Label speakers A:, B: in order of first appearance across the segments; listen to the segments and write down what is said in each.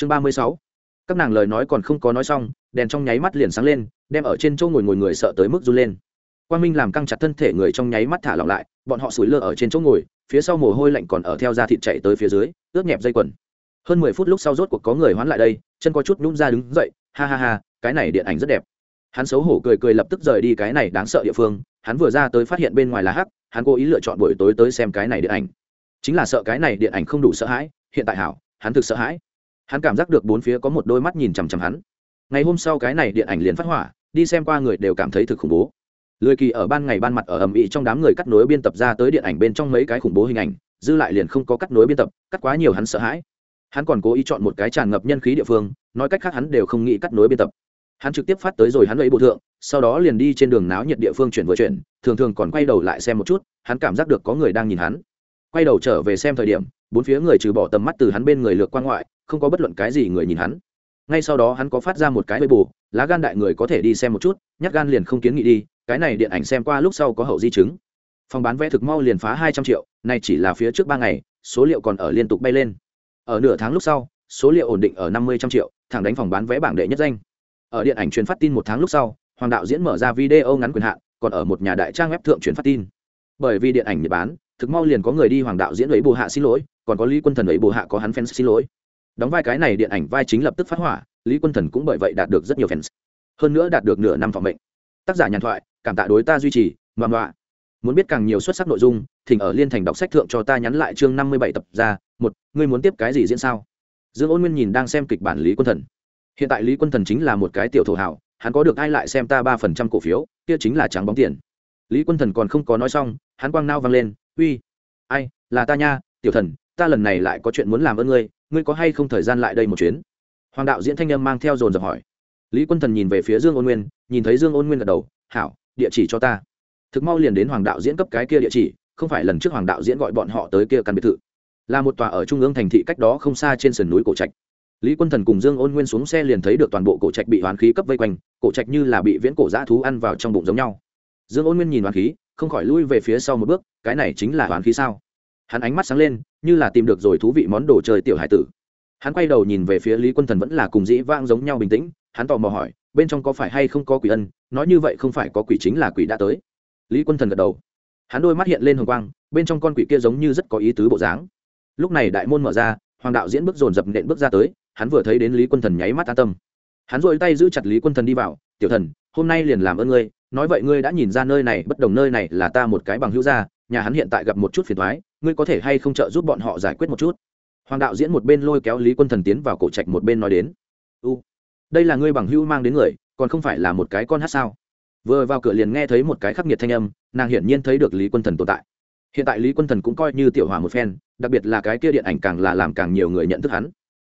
A: chương ba mươi sáu. Các nàng lời nói còn không có nói xong, đèn trong nháy mắt liền sáng lên, đem ở trên chỗ ngồi ngồi người sợ tới mức run lên. Quang minh làm căng chặt thân thể người trong nháy mắt thả lỏng lại, bọn họ sủi lơ ở trên chỗ ngồi, phía sau mồ hôi lạnh còn ở theo da thịt chạy tới phía dưới, ướt nhẹp dây quần. Hơn mười phút lúc sau rốt cuộc có người hoán lại đây, chân có chút nhún ra đứng dậy, ha ha ha, cái này điện ảnh rất đẹp. Hắn xấu hổ cười cười lập tức rời đi cái này đáng sợ địa phương, hắn vừa ra tới phát hiện bên ngoài là hắc, hắn cố ý lựa chọn buổi tối tới xem cái này điện ảnh. Chính là sợ cái này điện ảnh không đủ sợ hãi, hiện tại hảo, hắn thực sợ hãi hắn cảm giác được bốn phía có một đôi mắt nhìn chằm chằm hắn. Ngày hôm sau cái này điện ảnh liền phát hỏa, đi xem qua người đều cảm thấy thực khủng bố. Lười kỳ ở ban ngày ban mặt ở ầm ĩ trong đám người cắt nối biên tập ra tới điện ảnh bên trong mấy cái khủng bố hình ảnh, dư lại liền không có cắt nối biên tập, cắt quá nhiều hắn sợ hãi. Hắn còn cố ý chọn một cái tràn ngập nhân khí địa phương, nói cách khác hắn đều không nghĩ cắt nối biên tập. Hắn trực tiếp phát tới rồi hắn lấy bộ thượng, sau đó liền đi trên đường náo nhiệt địa phương chuyển vừa chuyển, thường thường còn quay đầu lại xem một chút, hắn cảm giác được có người đang nhìn hắn. Quay đầu trở về xem thời điểm, bốn phía người trừ bỏ tầm mắt từ hắn bên người lược qua ngoại không có bất luận cái gì người nhìn hắn. Ngay sau đó hắn có phát ra một cái hơi bù lá gan đại người có thể đi xem một chút, nhát gan liền không kiến nghị đi, cái này điện ảnh xem qua lúc sau có hậu di chứng. Phòng bán vé thực mau liền phá hai trăm triệu này chỉ là phía trước ba ngày, số liệu còn ở liên tục bay lên. Ở nửa tháng lúc sau, số liệu ổn định ở năm mươi trăm triệu, thẳng đánh phòng bán vé bảng đệ nhất danh. Ở điện ảnh truyền phát tin một tháng lúc sau, hoàng đạo diễn mở ra video ngắn quyền hạn, còn ở một nhà đại trang web thượng truyền phát tin. Bởi vì điện ảnh nhật bán, thực mau liền có người đi hoàng đạo diễn ấy bù hạ xin lỗi, còn có lý quân thần ấy bù hạ có hắn fans xin lỗi đóng vai cái này điện ảnh vai chính lập tức phát hỏa, lý quân thần cũng bởi vậy đạt được rất nhiều fans. Hơn nữa đạt được nửa năm phòng mệnh. Tác giả nhàn thoại, cảm tạ đối ta duy trì mầm loạ muốn biết càng nhiều xuất sắc nội dung, thỉnh ở liên thành đọc sách thượng cho ta nhắn lại chương năm mươi bảy tập ra, một, ngươi muốn tiếp cái gì diễn sao? Dương ôn nguyên nhìn đang xem kịch bản lý quân thần. Hiện tại lý quân thần chính là một cái tiểu thổ hảo, hắn có được ai lại xem ta ba phần trăm cổ phiếu, kia chính là trắng bóng tiền. Lý quân thần còn không có nói xong, hắn quang nao vang lên, uy, ai, là ta nha, tiểu thần, ta lần này lại có chuyện muốn làm ơn ngươi ngươi có hay không thời gian lại đây một chuyến? Hoàng đạo diễn thanh âm mang theo dồn dập hỏi. Lý quân thần nhìn về phía dương ôn nguyên, nhìn thấy dương ôn nguyên gật đầu, hảo, địa chỉ cho ta. Thực mau liền đến hoàng đạo diễn cấp cái kia địa chỉ, không phải lần trước hoàng đạo diễn gọi bọn họ tới kia căn biệt thự. Là một tòa ở trung ương thành thị cách đó không xa trên sườn núi cổ trạch. Lý quân thần cùng dương ôn nguyên xuống xe liền thấy được toàn bộ cổ trạch bị hoán khí cấp vây quanh, cổ trạch như là bị viễn cổ dã thú ăn vào trong bụng giống nhau. Dương ôn nguyên nhìn hoán khí, không khỏi lui về phía sau một bước, cái này chính là hoán khí sao? Hắn ánh mắt sáng lên, như là tìm được rồi thú vị món đồ chơi tiểu hải tử. Hắn quay đầu nhìn về phía lý quân thần vẫn là cùng dĩ vang giống nhau bình tĩnh, hắn tò mò hỏi, bên trong có phải hay không có quỷ ân, nói như vậy không phải có quỷ chính là quỷ đã tới. Lý quân thần gật đầu. Hắn đôi mắt hiện lên hồng quang, bên trong con quỷ kia giống như rất có ý tứ bộ dáng. Lúc này đại môn mở ra, hoàng đạo diễn bước dồn dập nện bước ra tới, hắn vừa thấy đến lý quân thần nháy mắt an tâm. Hắn dội tay giữ chặt lý quân thần đi vào, tiểu thần, hôm nay liền làm ơn ngươi, nói vậy ngươi đã nhìn ra nơi này, bất đồng nơi này là ta một cái bằng hữu gia nhà hắn hiện tại gặp một chút phiền thoái, ngươi có thể hay không trợ giúp bọn họ giải quyết một chút? Hoàng đạo diễn một bên lôi kéo lý quân thần tiến vào cổ trạch một bên nói đến. U, đây là ngươi bằng hữu mang đến người, còn không phải là một cái con hát sao? Vừa vào cửa liền nghe thấy một cái khắc nghiệt thanh âm, nàng hiển nhiên thấy được lý quân thần tồn tại. Hiện tại lý quân thần cũng coi như tiểu hòa một phen, đặc biệt là cái kia điện ảnh càng là làm càng nhiều người nhận thức hắn.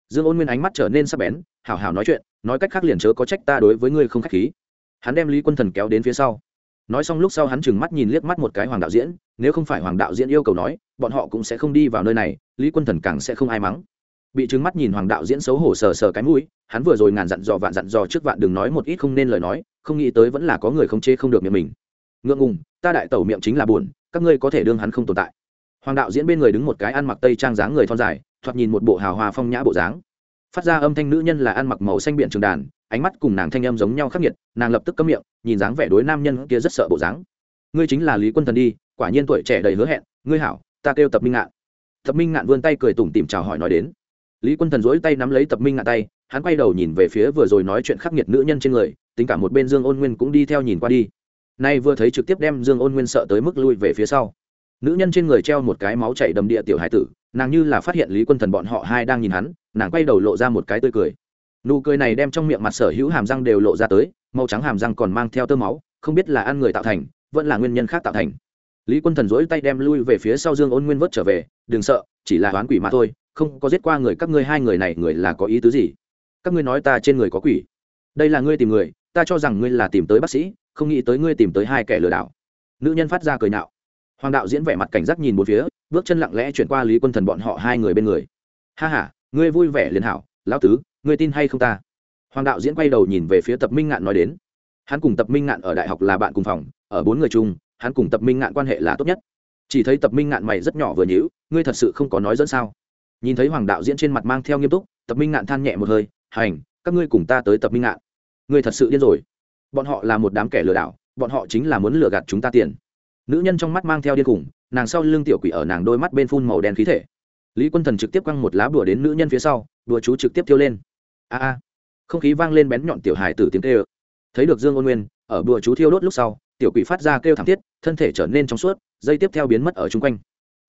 A: Dương ôn nguyên ánh mắt trở nên sắc bén hào hào nói chuyện, nói cách khác liền chớ có trách ta đối với ngươi không k h á c h khí. Hắn đem lý quân thần kéo đến phía sau nói xong lúc sau hắn chừng mắt nhìn liếc mắt một cái hoàng đạo diễn, nếu không phải hoàng đạo diễn yêu cầu nói, bọn họ cũng sẽ không đi vào nơi này, lý quân thần càng sẽ không ai mắng. Bị trừng mắt nhìn hoàng đạo diễn xấu hổ sờ sờ cái mũi, hắn vừa rồi ngàn dặn dò vạn dặn dò trước vạn đừng nói một ít không nên lời nói, không nghĩ tới vẫn là có người không chê không được miệng mình. Ngượng ngùng, ta đại tẩu miệng chính là buồn, các ngươi có thể đương hắn không tồn tại. Hoàng đạo diễn bên người đứng một cái ăn mặc tây trang dáng người thon dài, thoạt nhìn một bộ hào hoa phong nhã bộ dáng. Phát ra âm thanh nữ nhân là ăn mặc màu xanh biện trường đàn ánh mắt cùng nàng thanh âm giống nhau khắc nghiệt, nàng lập tức cấm miệng, nhìn dáng vẻ đối nam nhân kia rất sợ bộ dáng. Ngươi chính là lý quân thần đi, quả nhiên tuổi trẻ đầy hứa hẹn, ngươi hảo, ta kêu tập minh ngạn. Tập minh ngạn vươn tay cười tủm tìm chào hỏi nói đến. Lý quân thần dỗi tay nắm lấy tập minh ngạn tay, hắn quay đầu nhìn về phía vừa rồi nói chuyện khắc nghiệt nữ nhân trên người, tính cả một bên dương ôn nguyên cũng đi theo nhìn qua đi. Nay vừa thấy trực tiếp đem dương ôn nguyên sợ tới mức lui về phía sau. Nữ nhân trên người treo một cái máu chảy đầm địa tiểu hải tử, nàng như là phát hiện lý quân thần bọn họ hai đang nhìn hắn, nàng quay đầu lộ ra một cái tươi cười nụ cười này đem trong miệng mặt sở hữu hàm răng đều lộ ra tới, màu trắng hàm răng còn mang theo tơ máu, không biết là ăn người tạo thành, vẫn là nguyên nhân khác tạo thành. Lý quân thần dỗi tay đem lui về phía sau dương ôn nguyên vớt trở về, đừng sợ, chỉ là oán quỷ mà thôi, không có giết qua người các ngươi hai người này người là có ý tứ gì? Các ngươi nói ta trên người có quỷ. Đây là ngươi tìm người, ta cho rằng ngươi là tìm tới bác sĩ, không nghĩ tới ngươi tìm tới hai kẻ lừa đảo. Nữ nhân phát ra cười nạo. Hoàng đạo diễn vẻ mặt cảnh giác nhìn một phía, bước chân lặng lẽ chuyển qua lý quân thần bọn họ hai người bên người. Ha h a ngươi vui vẻ liền hảo lão tứ, ngươi tin hay không ta? Hoàng đạo diễn quay đầu nhìn về phía tập minh ngạn nói đến. Hắn cùng tập minh ngạn ở đại học là bạn cùng phòng, ở bốn người chung, hắn cùng tập minh ngạn quan hệ là tốt nhất. Chỉ thấy tập minh ngạn mày rất nhỏ vừa nhữ ngươi thật sự không có nói dẫn sao? Nhìn thấy hoàng đạo diễn trên mặt mang theo nghiêm túc, tập minh ngạn than nhẹ một hơi, hành, các ngươi cùng ta tới tập minh ngạn. Ngươi thật sự điên rồi. Bọn họ là một đám kẻ lừa đảo, bọn họ chính là muốn lừa gạt chúng ta tiền. Nữ nhân trong mắt mang theo điên khủng, nàng sau lưng tiểu quỷ ở nàng đôi mắt bên phun màu đen khí thể lý quân thần trực tiếp quăng một lá bùa đến nữ nhân phía sau đùa chú trực tiếp tiêu lên. A a. Không khí vang lên bén nhọn tiểu hài tử tiếng kêu. Thấy được dương ôn nguyên, ở bùa chú thiêu đốt lúc sau, tiểu quỷ phát ra kêu thảm thiết, thân thể trở nên trong suốt, dây tiếp theo biến mất ở chung quanh.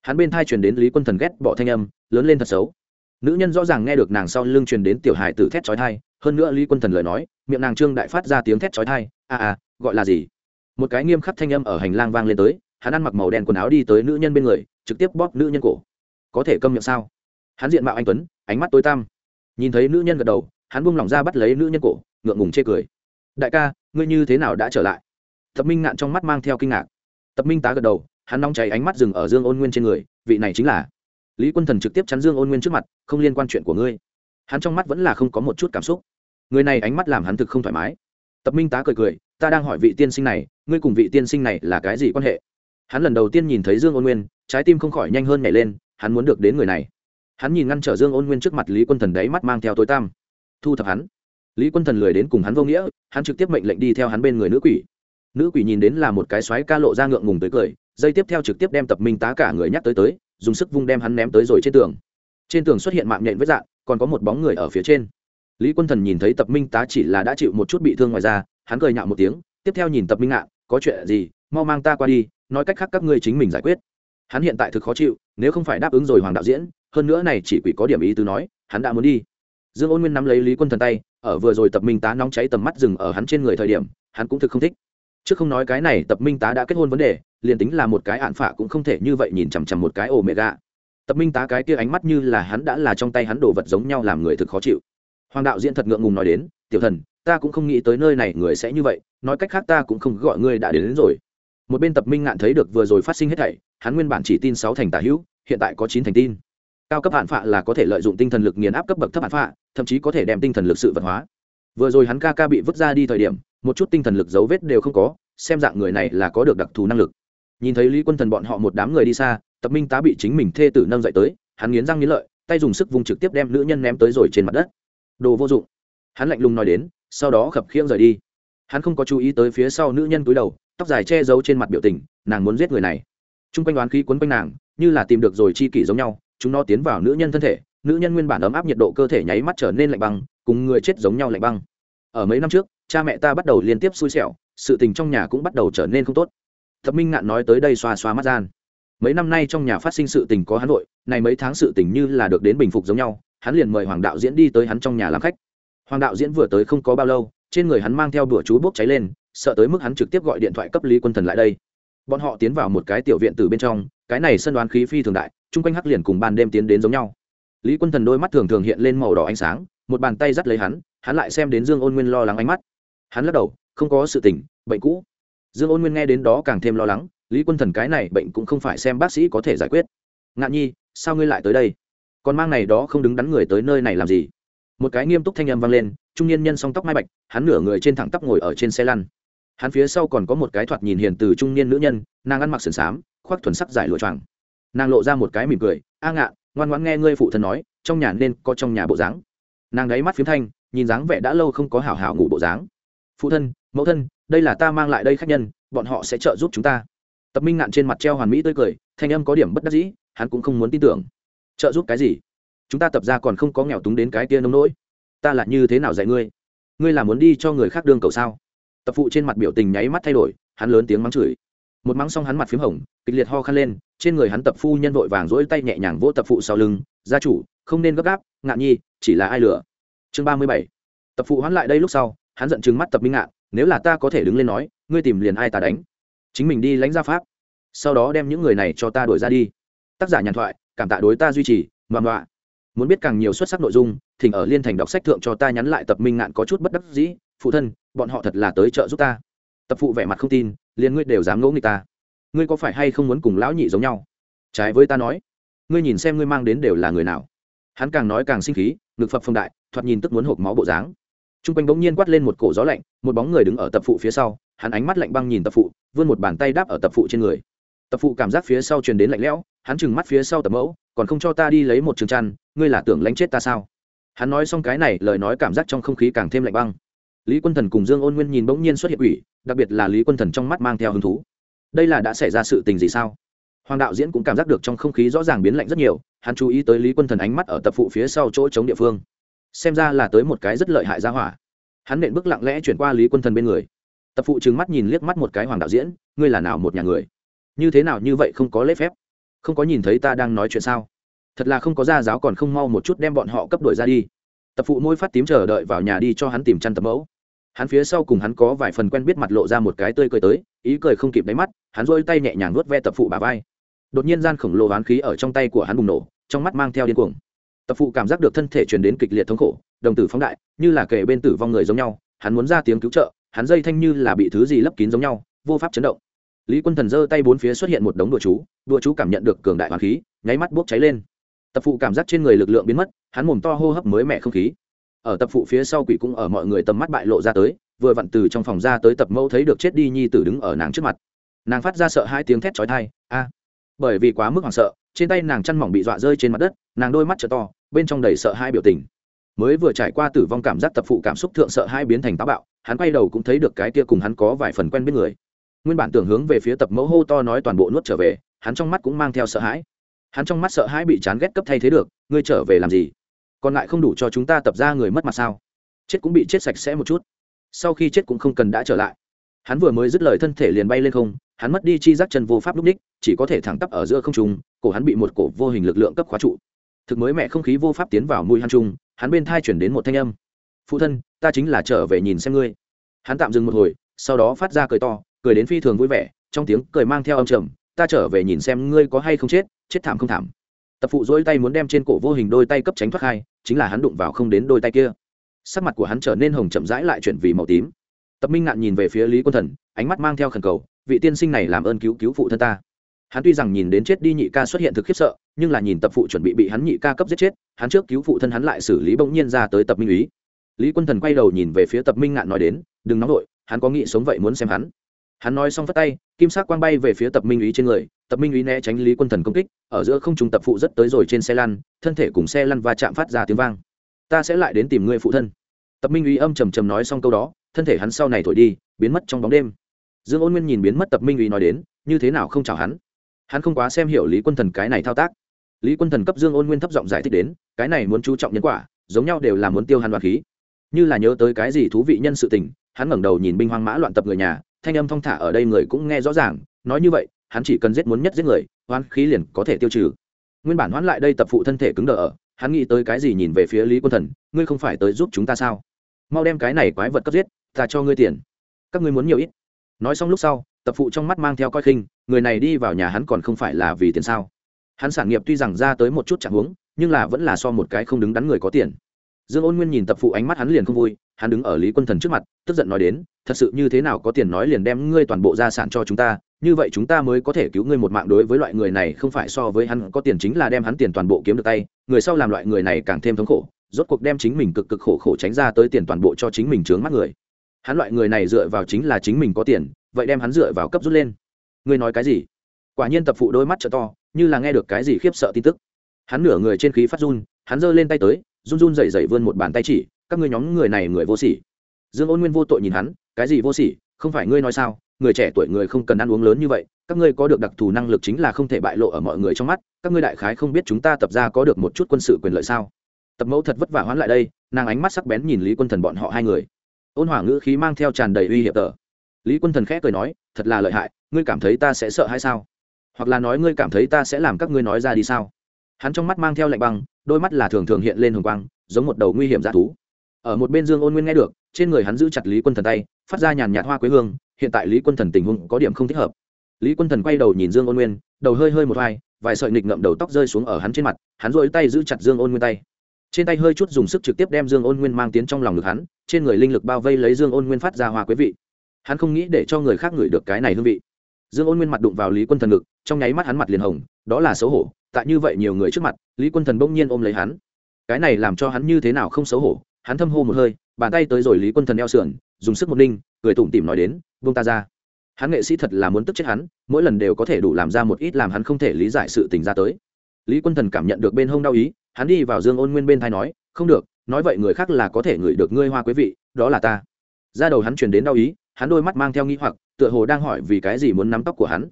A: Hắn bên thai truyền đến lý quân thần ghét bỏ thanh âm, lớn lên thật xấu. Nữ nhân rõ ràng nghe được nàng sau lưng truyền đến tiểu hài tử thét chói thai hơn nữa lý quân thần lời nói, miệng nàng trương đại phát ra tiếng thét chói thai a a, gọi là gì? Một cái nghiêm khắc thanh âm ở hành lang vang lên tới, hắn ăn mặc màu đen quần áo đi tới nữ nhân bên người, trực tiếp bóp nữ nhân cổ có thể câm miệng sao? Hắn diện mạo anh tuấn, ánh mắt tối tăm. Nhìn thấy nữ nhân gật đầu, hắn buông lỏng ra bắt lấy nữ nhân cổ, ngượng ngùng chê cười. Đại ca, ngươi như thế nào đã trở lại? Tập minh ngạn trong mắt mang theo kinh ngạc. Tập minh tá gật đầu, hắn nóng cháy ánh mắt dừng ở dương ôn nguyên trên người, vị này chính là lý quân thần trực tiếp chắn dương ôn nguyên trước mặt, không liên quan chuyện của ngươi. Hắn trong mắt vẫn là không có một chút cảm xúc. Người này ánh mắt làm hắn thực không thoải mái. Tập minh tá cười cười, ta đang hỏi vị tiên sinh này, ngươi cùng vị tiên sinh này là cái gì quan hệ? Hắn lần đầu tiên nhìn thấy dương ôn nguyên, trái tim không khỏi nhanh hơn nhảy lên hắn muốn được đến người này. Hắn nhìn ngăn trở dương ôn nguyên trước mặt lý quân thần đáy mắt mang theo tối tăm. Thu thập hắn. Lý quân thần lười đến cùng hắn vô nghĩa, hắn trực tiếp mệnh lệnh đi theo hắn bên người nữ quỷ. Nữ quỷ nhìn đến là một cái xoáy ca lộ ra ngượng ngùng tới cười, dây tiếp theo trực tiếp đem tập minh tá cả người nhắc tới tới, dùng sức vung đem hắn ném tới rồi trên tường. Trên tường xuất hiện mạng nhện vết dạng còn có một bóng người ở phía trên. Lý quân thần nhìn thấy tập minh tá chỉ là đã chịu một chút bị thương ngoài ra hắn cười nhạo một tiếng, tiếp theo nhìn tập minh ngạn có chuyện gì, mau mang ta qua đi, nói cách khác các ngươi chính mình giải quyết hắn hiện tại thực khó chịu nếu không phải đáp ứng rồi hoàng đạo diễn hơn nữa này chỉ quỷ có điểm ý tứ nói hắn đã muốn đi. Dương ôn nguyên nắm lấy lý quân thần tay ở vừa rồi tập minh tá nóng cháy tầm mắt dừng ở hắn trên người thời điểm hắn cũng thực không thích. Trước không nói cái này tập minh tá đã kết hôn vấn đề liền tính là một cái ạn phả cũng không thể như vậy nhìn chằm chằm một cái ổ mẹ gà tập minh tá cái kia ánh mắt như là hắn đã là trong tay hắn đồ vật giống nhau làm người thực khó chịu. Hoàng đạo diễn thật ngượng ngùng nói đến tiểu thần ta cũng không nghĩ tới nơi này người sẽ như vậy nói cách khác ta cũng không gọi ngươi đã đến, đến rồi một bên tập minh ngạn thấy được vừa rồi phát sinh hết thảy, hắn nguyên bản chỉ tin sáu thành tả hữu, hiện tại có chín thành tin. Cao cấp hạn phạ là có thể lợi dụng tinh thần lực nghiền áp cấp bậc thấp hạn phạ, thậm chí có thể đem tinh thần lực sự vật hóa. Vừa rồi hắn ca ca bị vứt ra đi thời điểm, một chút tinh thần lực dấu vết đều không có, xem dạng người này là có được đặc thù năng lực. Nhìn thấy lý quân thần bọn họ một đám người đi xa, tập minh tá bị chính mình thê tử nâng dậy tới, hắn nghiến răng nghiến lợi, tay dùng sức vùng trực tiếp đem nữ nhân ném tới rồi trên mặt đất. Đồ vô dụng. Hắn lạnh lùng nói đến, sau đó khập khiễng rời đi. Hắn không có chú ý tới phía sau nữ nhân cúi đầu tóc dài che giấu trên mặt biểu tình, nàng muốn giết người này. T r u n g quanh đoán khí quấn quanh nàng, như là tìm được rồi chi kỷ giống nhau, chúng nó tiến vào nữ nhân thân thể, nữ nhân nguyên bản ấm áp nhiệt độ cơ thể nháy mắt trở nên lạnh băng, cùng người chết giống nhau lạnh băng. Ở mấy năm trước, cha mẹ ta bắt đầu liên tiếp xui xẻo, sự tình trong nhà cũng bắt đầu trở nên không tốt. Thập minh ngạn nói tới đây xoa xoa mắt gian. Mấy năm nay trong nhà phát sinh sự tình có hắn vội này mấy tháng sự tình như là được đến bình phục giống nhau, hắn liền mời hoàng đạo diễn đi tới hắn trong nhà làm khách. Hoàng đạo diễn vừa tới không có bao lâu, trên người hắn mang theo đùa chú bốc cháy lên sợ tới mức hắn trực tiếp gọi điện thoại cấp lý quân thần lại đây. Bọn họ tiến vào một cái tiểu viện từ bên trong, cái này sân đoán khí phi thường đại, chung quanh hắc liền cùng ban đêm tiến đến giống nhau. Lý quân thần đôi mắt thường thường hiện lên màu đỏ ánh sáng, một bàn tay dắt lấy hắn hắn lại xem đến dương ôn nguyên lo lắng ánh mắt. Hắn lắc đầu, không có sự tỉnh bệnh cũ. Dương ôn nguyên nghe đến đó càng thêm lo lắng, lý quân thần cái này bệnh cũng không phải xem bác sĩ có thể giải quyết. Ngạn nhi, sao ngươi lại tới đây? Còn mang này đó không đứng đắn người tới nơi này làm gì? Một cái nghiêm túc thanh âm vang lên, trung niên nhân song tóc mai bạch, hắn nửa người trên thẳng tóc ngồi ở trên xe lăn hắn phía sau còn có một cái thoạt nhìn hiền từ trung niên nữ nhân, nàng ăn mặc sườn xám, khoác thuần sắc dài lụa choàng. Nàng lộ ra một cái mỉm cười, a ngạ ngoan ngoãn nghe ngươi phụ thân nói, trong nhà nên có trong nhà bộ dáng. Nàng đáy mắt phiếm thanh, nhìn dáng vẻ đã lâu không có hảo hảo ngủ bộ dáng. Phụ thân, mẫu thân, đây là ta mang lại đây khách nhân, bọn họ sẽ trợ giúp chúng ta. Tập minh ngạn trên mặt treo hoàn mỹ tươi cười, thanh âm có điểm bất đắc dĩ, hắn cũng không muốn tin tưởng. Trợ giúp cái gì? Chúng ta tập ra còn không có nghèo túng đến cái kia nông nỗi. Ta là như thế nào dạy ngươi? Ngươi là muốn đi cho người khác đương cầu sao? Tập phụ trên mặt biểu tình nháy mắt thay đổi, hắn lớn tiếng mắng chửi. Một mắng xong hắn mặt p h í m hồng, kịch liệt ho khăn lên, trên người hắn tập phu nhân vội vàng rỗi tay nhẹ nhàng vỗ tập phụ sau lưng, gia chủ, không nên gấp gáp, ngạn nhi, chỉ là ai lửa chương ba mươi bảy. Tập phụ hoán lại đây lúc sau, hắn giận chừng mắt tập minh ngạn, nếu là ta có thể đứng lên nói, ngươi tìm liền ai ta đánh? Chính mình đi lãnh gia pháp. Sau đó đem những người này cho ta đổi ra đi. Tác giả nhàn thoại, cảm tạ đối ta duy trì, ngoan ngoạ muốn biết càng nhiều xuất sắc nội dung, thỉnh ở liên thành đọc sách thượng cho ta nhắn lại tập minh ngạn có chút bất đắc dĩ, phụ thân bọn họ thật là tới trợ giúp ta. Tập phụ vẻ mặt không tin, liền ngươi đều dám ngỗ nghịch ta. Ngươi có phải hay không muốn cùng lão nhị giống nhau? Trái với ta nói, ngươi nhìn xem ngươi mang đến đều là người nào. Hắn càng nói càng sinh khí, ngực phập phong đại, thoạt nhìn tức muốn hộp máu bộ dáng. T r u n g quanh bỗng nhiên quát lên một cổ gió lạnh, một bóng người đứng ở tập phụ phía sau, hắn ánh mắt lạnh băng nhìn tập phụ, vươn một bàn tay đáp ở tập phụ trên người. Tập phụ cảm giác phía sau truyền đến lạnh lẽo, hắn chừng mắt phía sau tập mẫu, còn không cho ta đi lấy một trường chăn, ngươi là tưởng lánh chết ta sao? Hắn nói xong cái này, lời nói cảm giác trong không khí càng thêm lạnh băng lý quân thần cùng dương ôn nguyên nhìn bỗng nhiên xuất hiện ủy đặc biệt là lý quân thần trong mắt mang theo hứng thú. Đây là đã xảy ra sự tình gì sao? Hoàng đạo diễn cũng cảm giác được trong không khí rõ ràng biến lạnh rất nhiều, hắn chú ý tới lý quân thần ánh mắt ở tập phụ phía sau chỗ chống địa phương. Xem ra là tới một cái rất lợi hại ra hỏa. Hắn nện bước lặng lẽ chuyển qua lý quân thần bên người. Tập phụ trừng mắt nhìn liếc mắt một cái hoàng đạo diễn, ngươi là nào một nhà người? Như thế nào như vậy không có lễ phép? Không có nhìn thấy ta đang nói chuyện sao? Thật là không có gia giáo còn không mau một chút đem bọn họ cấp đổi ra đi. Tập phụ môi phát tím chờ đợi vào nhà đi cho hắn tìm chăn tập mẫu hắn phía sau cùng hắn có vài phần quen biết mặt lộ ra một cái tươi cười tới, ý cười không kịp đáy mắt, hắn rôi tay nhẹ nhàng nuốt ve tập phụ bà vai. Đột nhiên gian khổng lồ oán khí ở trong tay của hắn bùng nổ, trong mắt mang theo điên cuồng. Tập phụ cảm giác được thân thể truyền đến kịch liệt thống khổ, đồng tử phóng đại, như là kể bên tử vong người giống nhau, hắn muốn ra tiếng cứu trợ, hắn dây thanh như là bị thứ gì lấp kín giống nhau, vô pháp chấn động. Lý quân thần giơ tay bốn phía xuất hiện một đống đùa chú đùa chú cảm nhận được cường đại hoàng khí, nháy mắt bốc cháy lên. Tập phụ cảm giác trên người lực lượng biến mất, hắn mồm to hô hấp mới mẻ không khí ở tập phụ phía sau quỷ cũng ở mọi người tầm mắt bại lộ ra tới, vừa vặn từ trong phòng ra tới tập mẫu thấy được chết đi nhi tử đứng ở nàng trước mặt. Nàng phát ra sợ hai tiếng thét trói thai a! Bởi vì quá mức hoảng sợ, trên tay nàng chăn mỏng bị dọa rơi trên mặt đất, nàng đôi mắt t to, bên trong đầy sợ hai biểu tình. Mới vừa trải qua tử vong cảm giác tập phụ cảm xúc thượng sợ hai biến thành táo bạo, hắn quay đầu cũng thấy được cái kia cùng hắn có vài phần quen biết người. Nguyên bản tưởng hướng về phía tập mẫu hô to nói toàn bộ nuốt trở về, hắn trong mắt cũng mang theo sợ hãi. Hắn trong mắt sợ hãi bị chán ghét cấp thay thế được, ngươi trở về làm gì? Còn lại không đủ cho chúng ta tập ra người mất mặt sao? Chết cũng bị chết sạch sẽ một chút. Sau khi chết cũng không cần đã trở lại. Hắn vừa mới dứt lời thân thể liền bay lên không, hắn mất đi chi giác chân vô pháp lúc ních chỉ có thể thẳng tắp ở giữa không trung, cổ hắn bị một cổ vô hình lực lượng cấp khóa trụ. Thực mới mẹ không khí vô pháp tiến vào mũi hắn trung, hắn bên thai chuyển đến một thanh âm. Phụ thân, ta chính là trở về nhìn xem ngươi. Hắn tạm dừng một hồi, sau đó phát ra cười to, cười đến phi thường vui vẻ, trong tiếng cười mang theo âm trầm, ta trở về nhìn xem ngươi có hay không chết chết thảm không thảm tập phụ dỗi tay muốn đem trên cổ vô hình đôi tay cấp tránh thoát hai, chính là hắn đụng vào không đến đôi tay kia. Sắc mặt của hắn trở nên hồng chậm rãi lại chuyển vì màu tím. Tập minh ngạn nhìn về phía lý quân thần, ánh mắt mang theo khẩn cầu, vị tiên sinh này làm ơn cứu cứu phụ thân ta. Hắn tuy rằng nhìn đến chết đi nhị ca xuất hiện thực khiếp sợ, nhưng là nhìn tập phụ chuẩn bị bị hắn nhị ca cấp giết chết, hắn trước cứu phụ thân hắn lại xử lý bỗng nhiên ra tới tập minh ý. Lý quân thần quay đầu nhìn về phía tập minh ngạn nói đến, đừng nóng vội, hắn có nghĩ sống vậy muốn xem hắn hắn nói xong phất tay, kim sắc quang bay về phía tập minh ý trên người, tập minh ý né tránh lý quân thần công kích, ở giữa không trùng tập phụ rất tới rồi trên xe lăn, thân thể cùng xe lăn và chạm phát ra tiếng vang. Ta sẽ lại đến tìm ngươi phụ thân. Tập minh ý âm trầm trầm nói xong câu đó, thân thể hắn sau này thổi đi, biến mất trong bóng đêm. Dương ôn nguyên nhìn biến mất tập minh ý nói đến, như thế nào không chào hắn? Hắn không quá xem hiểu lý quân thần cái này thao tác. Lý quân thần cấp dương ôn nguyên thấp giọng giải thích đến, cái này muốn chú trọng nhân quả, giống nhau đều là muốn tiêu hàn đoạt khí. Như là nhớ tới cái gì thú vị nhân sự tình, hắn ngẩng đầu nhìn binh hoang mã loạn tập người nhà thanh âm thong thả ở đây người cũng nghe rõ ràng, nói như vậy, hắn chỉ cần giết muốn nhất giết người hoán khí liền có thể tiêu trừ. Nguyên bản hoán lại đây tập phụ thân thể cứng đờ ở, hắn nghĩ tới cái gì nhìn về phía lý quân thần, ngươi không phải tới giúp chúng ta sao? Mau đem cái này quái vật cấp giết, ta cho ngươi tiền. Các ngươi muốn nhiều ít. Nói xong lúc sau, tập phụ trong mắt mang theo coi khinh, người này đi vào nhà hắn còn không phải là vì tiền sao? Hắn sản nghiệp tuy rằng ra tới một chút chẳng huống, nhưng là vẫn là so một cái không đứng đắn người có tiền. Dương ôn nguyên nhìn tập phụ ánh mắt hắn liền không vui, hắn đứng ở lý quân thần trước mặt, tức giận nói đến thật sự như thế nào có tiền nói liền đem ngươi toàn bộ gia sản cho chúng ta, như vậy chúng ta mới có thể cứu ngươi một mạng đối với loại người này, không phải so với hắn có tiền chính là đem hắn tiền toàn bộ kiếm được tay, người sau làm loại người này càng thêm thống khổ, rốt cuộc đem chính mình cực cực khổ khổ tránh ra tới tiền toàn bộ cho chính mình trướng mắt người. Hắn loại người này dựa vào chính là chính mình có tiền, vậy đem hắn dựa vào cấp rút lên. Ngươi nói cái gì? Quả nhiên tập phụ đôi mắt t to, như là nghe được cái gì khiếp sợ tin tức. Hắn nửa người trên khí phát run, hắn giơ lên tay tới, run run dậy dậy vươn một bàn tay chỉ, các ngươi nhóm người này người vô sỉ. Dương ôn nguyên vô tội nhìn hắn cái gì vô sỉ, không phải ngươi nói sao, người trẻ tuổi người không cần ăn uống lớn như vậy, các ngươi có được đặc thù năng lực chính là không thể bại lộ ở mọi người trong mắt, các ngươi đại khái không biết chúng ta tập ra có được một chút quân sự quyền lợi sao? Tập mẫu thật vất vả hoãn lại đây, nàng ánh mắt sắc bén nhìn lý quân thần bọn họ hai người. Ôn hỏa ngữ khí mang theo tràn đầy uy hiểm tờ. Lý quân thần khẽ cười nói, thật là lợi hại, ngươi cảm thấy ta sẽ sợ hay sao? Hoặc là nói ngươi cảm thấy ta sẽ làm các ngươi nói ra đi sao? Hắn trong mắt mang theo lạnh băng, đôi mắt là thường thường hiện lên hồng quang, giống một đầu nguy hiểm dã thú. Ở một bên dương ôn nguyên nghe được trên người hắn giữ chặt lý quân thần tay, phát ra nhàn nhạt hoa quế hương, hiện tại lý quân thần tình huống có điểm không thích hợp. Lý quân thần quay đầu nhìn dương ôn nguyên, đầu hơi hơi một vai vài sợi nghịch ngậm đầu tóc rơi xuống ở hắn trên mặt, hắn rỗi tay giữ chặt dương ôn nguyên tay. Trên tay hơi chút dùng sức trực tiếp đem dương ôn nguyên mang tiến trong lòng ngực hắn, trên người linh lực bao vây lấy dương ôn nguyên phát ra hoa quế vị. Hắn không nghĩ để cho người khác ngửi được cái này hương vị. Dương ôn nguyên mặt đụng vào lý quân thần ngực, trong nháy mắt hắn mặt liền hồng, đó là xấu hổ, tại như vậy nhiều người trước mặt, lý quân thần bỗng nhiên ôm lấy hắn. Cái này làm cho hắn như thế nào không xấu hổ, hắn thâm hô một hơi bàn tay tới rồi lý quân thần eo sườn, dùng sức một ninh, cười tủm tỉm nói đến, buông ta ra. Hắn nghệ sĩ thật là muốn tức chết hắn, mỗi lần đều có thể đủ làm ra một ít làm hắn không thể lý giải sự tình ra tới. Lý quân thần cảm nhận được bên hông đau ý, hắn đi vào dương ôn nguyên bên thai nói, không được, nói vậy người khác là có thể ngửi được ngươi hoa quý vị, đó là ta. Ra đầu hắn chuyển đến đau ý, hắn đôi mắt mang theo nghĩ hoặc, tựa hồ đang hỏi vì cái gì muốn nắm tóc của hắn.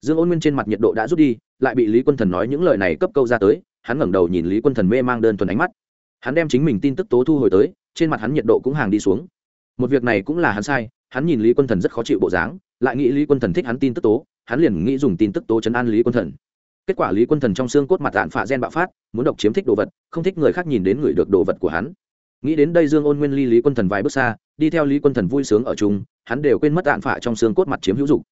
A: Dương ôn nguyên trên mặt nhiệt độ đã rút đi, lại bị lý quân thần nói những lời này cấp câu ra tới, hắn ngẩng đầu nhìn lý quân thần mê mang đơn thuần ánh mắt. Hắn đem chính mình tin tức tố thu hồi tới trên mặt hắn nhiệt độ cũng hàng đi xuống. Một việc này cũng là hắn sai, hắn nhìn lý quân thần rất khó chịu bộ dáng, lại nghĩ lý quân thần thích hắn tin tức tố, hắn liền nghĩ dùng tin tức tố chấn an lý quân thần. Kết quả lý quân thần trong xương cốt mặt đạn phạ gen bạo phát, muốn độc chiếm thích đồ vật, không thích người khác nhìn đến người được đồ vật của hắn. Nghĩ đến đây dương ôn nguyên ly lý quân thần vài bước xa, đi theo lý quân thần vui sướng ở chung, hắn đều quên mất đạn phạ trong xương cốt mặt chiếm hữu dụng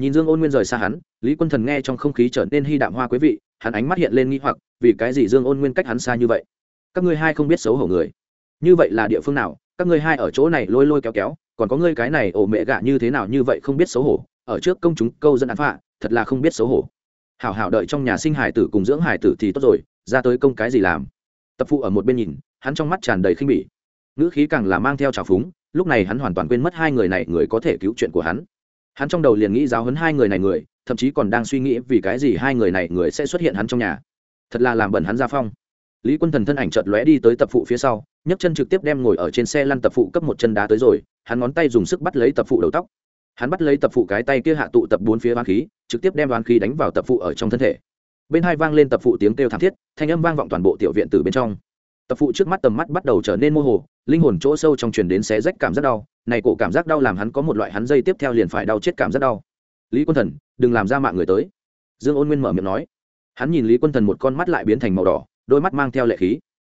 A: nhìn dương ôn nguyên rời xa hắn, lý quân thần nghe trong không khí trở nên hy đạm hoa quý vị, hắn ánh mắt hiện lên nghi hoặc, vì cái gì dương ôn nguyên cách hắn xa như vậy? Các ngươi hai không biết xấu hổ người như vậy là địa phương nào? Các ngươi hai ở chỗ này lôi lôi kéo kéo, còn có ngươi cái này ổ mẹ gạ như thế nào như vậy không biết xấu hổ, ở trước công chúng câu dân án phạ, thật là không biết xấu hổ. Hảo hảo đợi trong nhà sinh hải tử cùng dưỡng hải tử thì tốt rồi, ra tới công cái gì làm? Tập phụ ở một bên nhìn, hắn trong mắt tràn đầy khinh bỉ. Ngữ khí càng là mang theo trào phúng, lúc này hắn hoàn toàn quên mất hai người này người có thể cứu chuyện của hắn. Hắn trong đầu liền nghĩ giáo hấn hai người này người, thậm chí còn đang suy nghĩ vì cái gì hai người này người sẽ xuất hiện hắn trong nhà. Thật là làm bẩn hắn gia phong lý quân thần thân ảnh chợt lóe đi tới tập phụ phía sau, nhấc chân trực tiếp đem ngồi ở trên xe lăn tập phụ cấp một chân đá tới rồi, hắn ngón tay dùng sức bắt lấy tập phụ đầu tóc. Hắn bắt lấy tập phụ cái tay kia hạ tụ tập bốn phía đoán khí, trực tiếp đem đoán khí đánh vào tập phụ ở trong thân thể. Bên hai vang lên tập phụ tiếng kêu thảm thiết, thanh âm vang vọng toàn bộ tiểu viện từ bên trong. Tập phụ trước mắt tầm mắt bắt đầu trở nên mơ hồ, linh hồn chỗ sâu trong truyền đến xé rách cảm giác đau, này cổ cảm giác đau làm hắn có một loại hắn dây tiếp theo liền phải đau chết cảm giác đau. Lý quân thần, đừng làm ra mạng người tới. Dương ôn nguyên mở miệng nói. Hắn nhìn lý quân thần một con mắt lại biến thành màu đỏ đôi mắt mang theo lệ khí.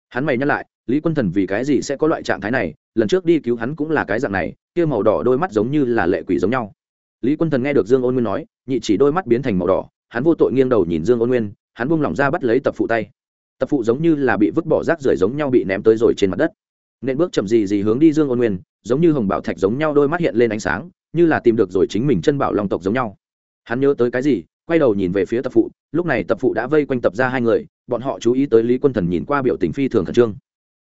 A: Hắn mày nhắc lại, lý quân thần vì cái gì sẽ có loại trạng thái này? Lần trước đi cứu hắn cũng là cái dạng này, kia màu đỏ đôi mắt giống như là lệ quỷ giống nhau. Lý quân thần nghe được dương ôn nguyên nói, nhị chỉ đôi mắt biến thành màu đỏ, hắn vô tội nghiêng đầu nhìn dương ôn nguyên, hắn buông lỏng ra bắt lấy tập phụ tay. Tập phụ giống như là bị vứt bỏ rác rưởi giống nhau bị ném tới rồi trên mặt đất. Nên bước chậm gì gì hướng đi dương ôn nguyên, giống như hồng bảo thạch giống nhau đôi mắt hiện lên ánh sáng, như là tìm được rồi chính mình chân bảo long tộc giống nhau. Hắn nhớ tới cái gì, quay đầu nhìn về phía tập phụ, lúc này tập phụ đã vây quanh tập ra hai người bọn họ chú ý tới lý quân thần nhìn qua biểu tình phi thường khẩn trương.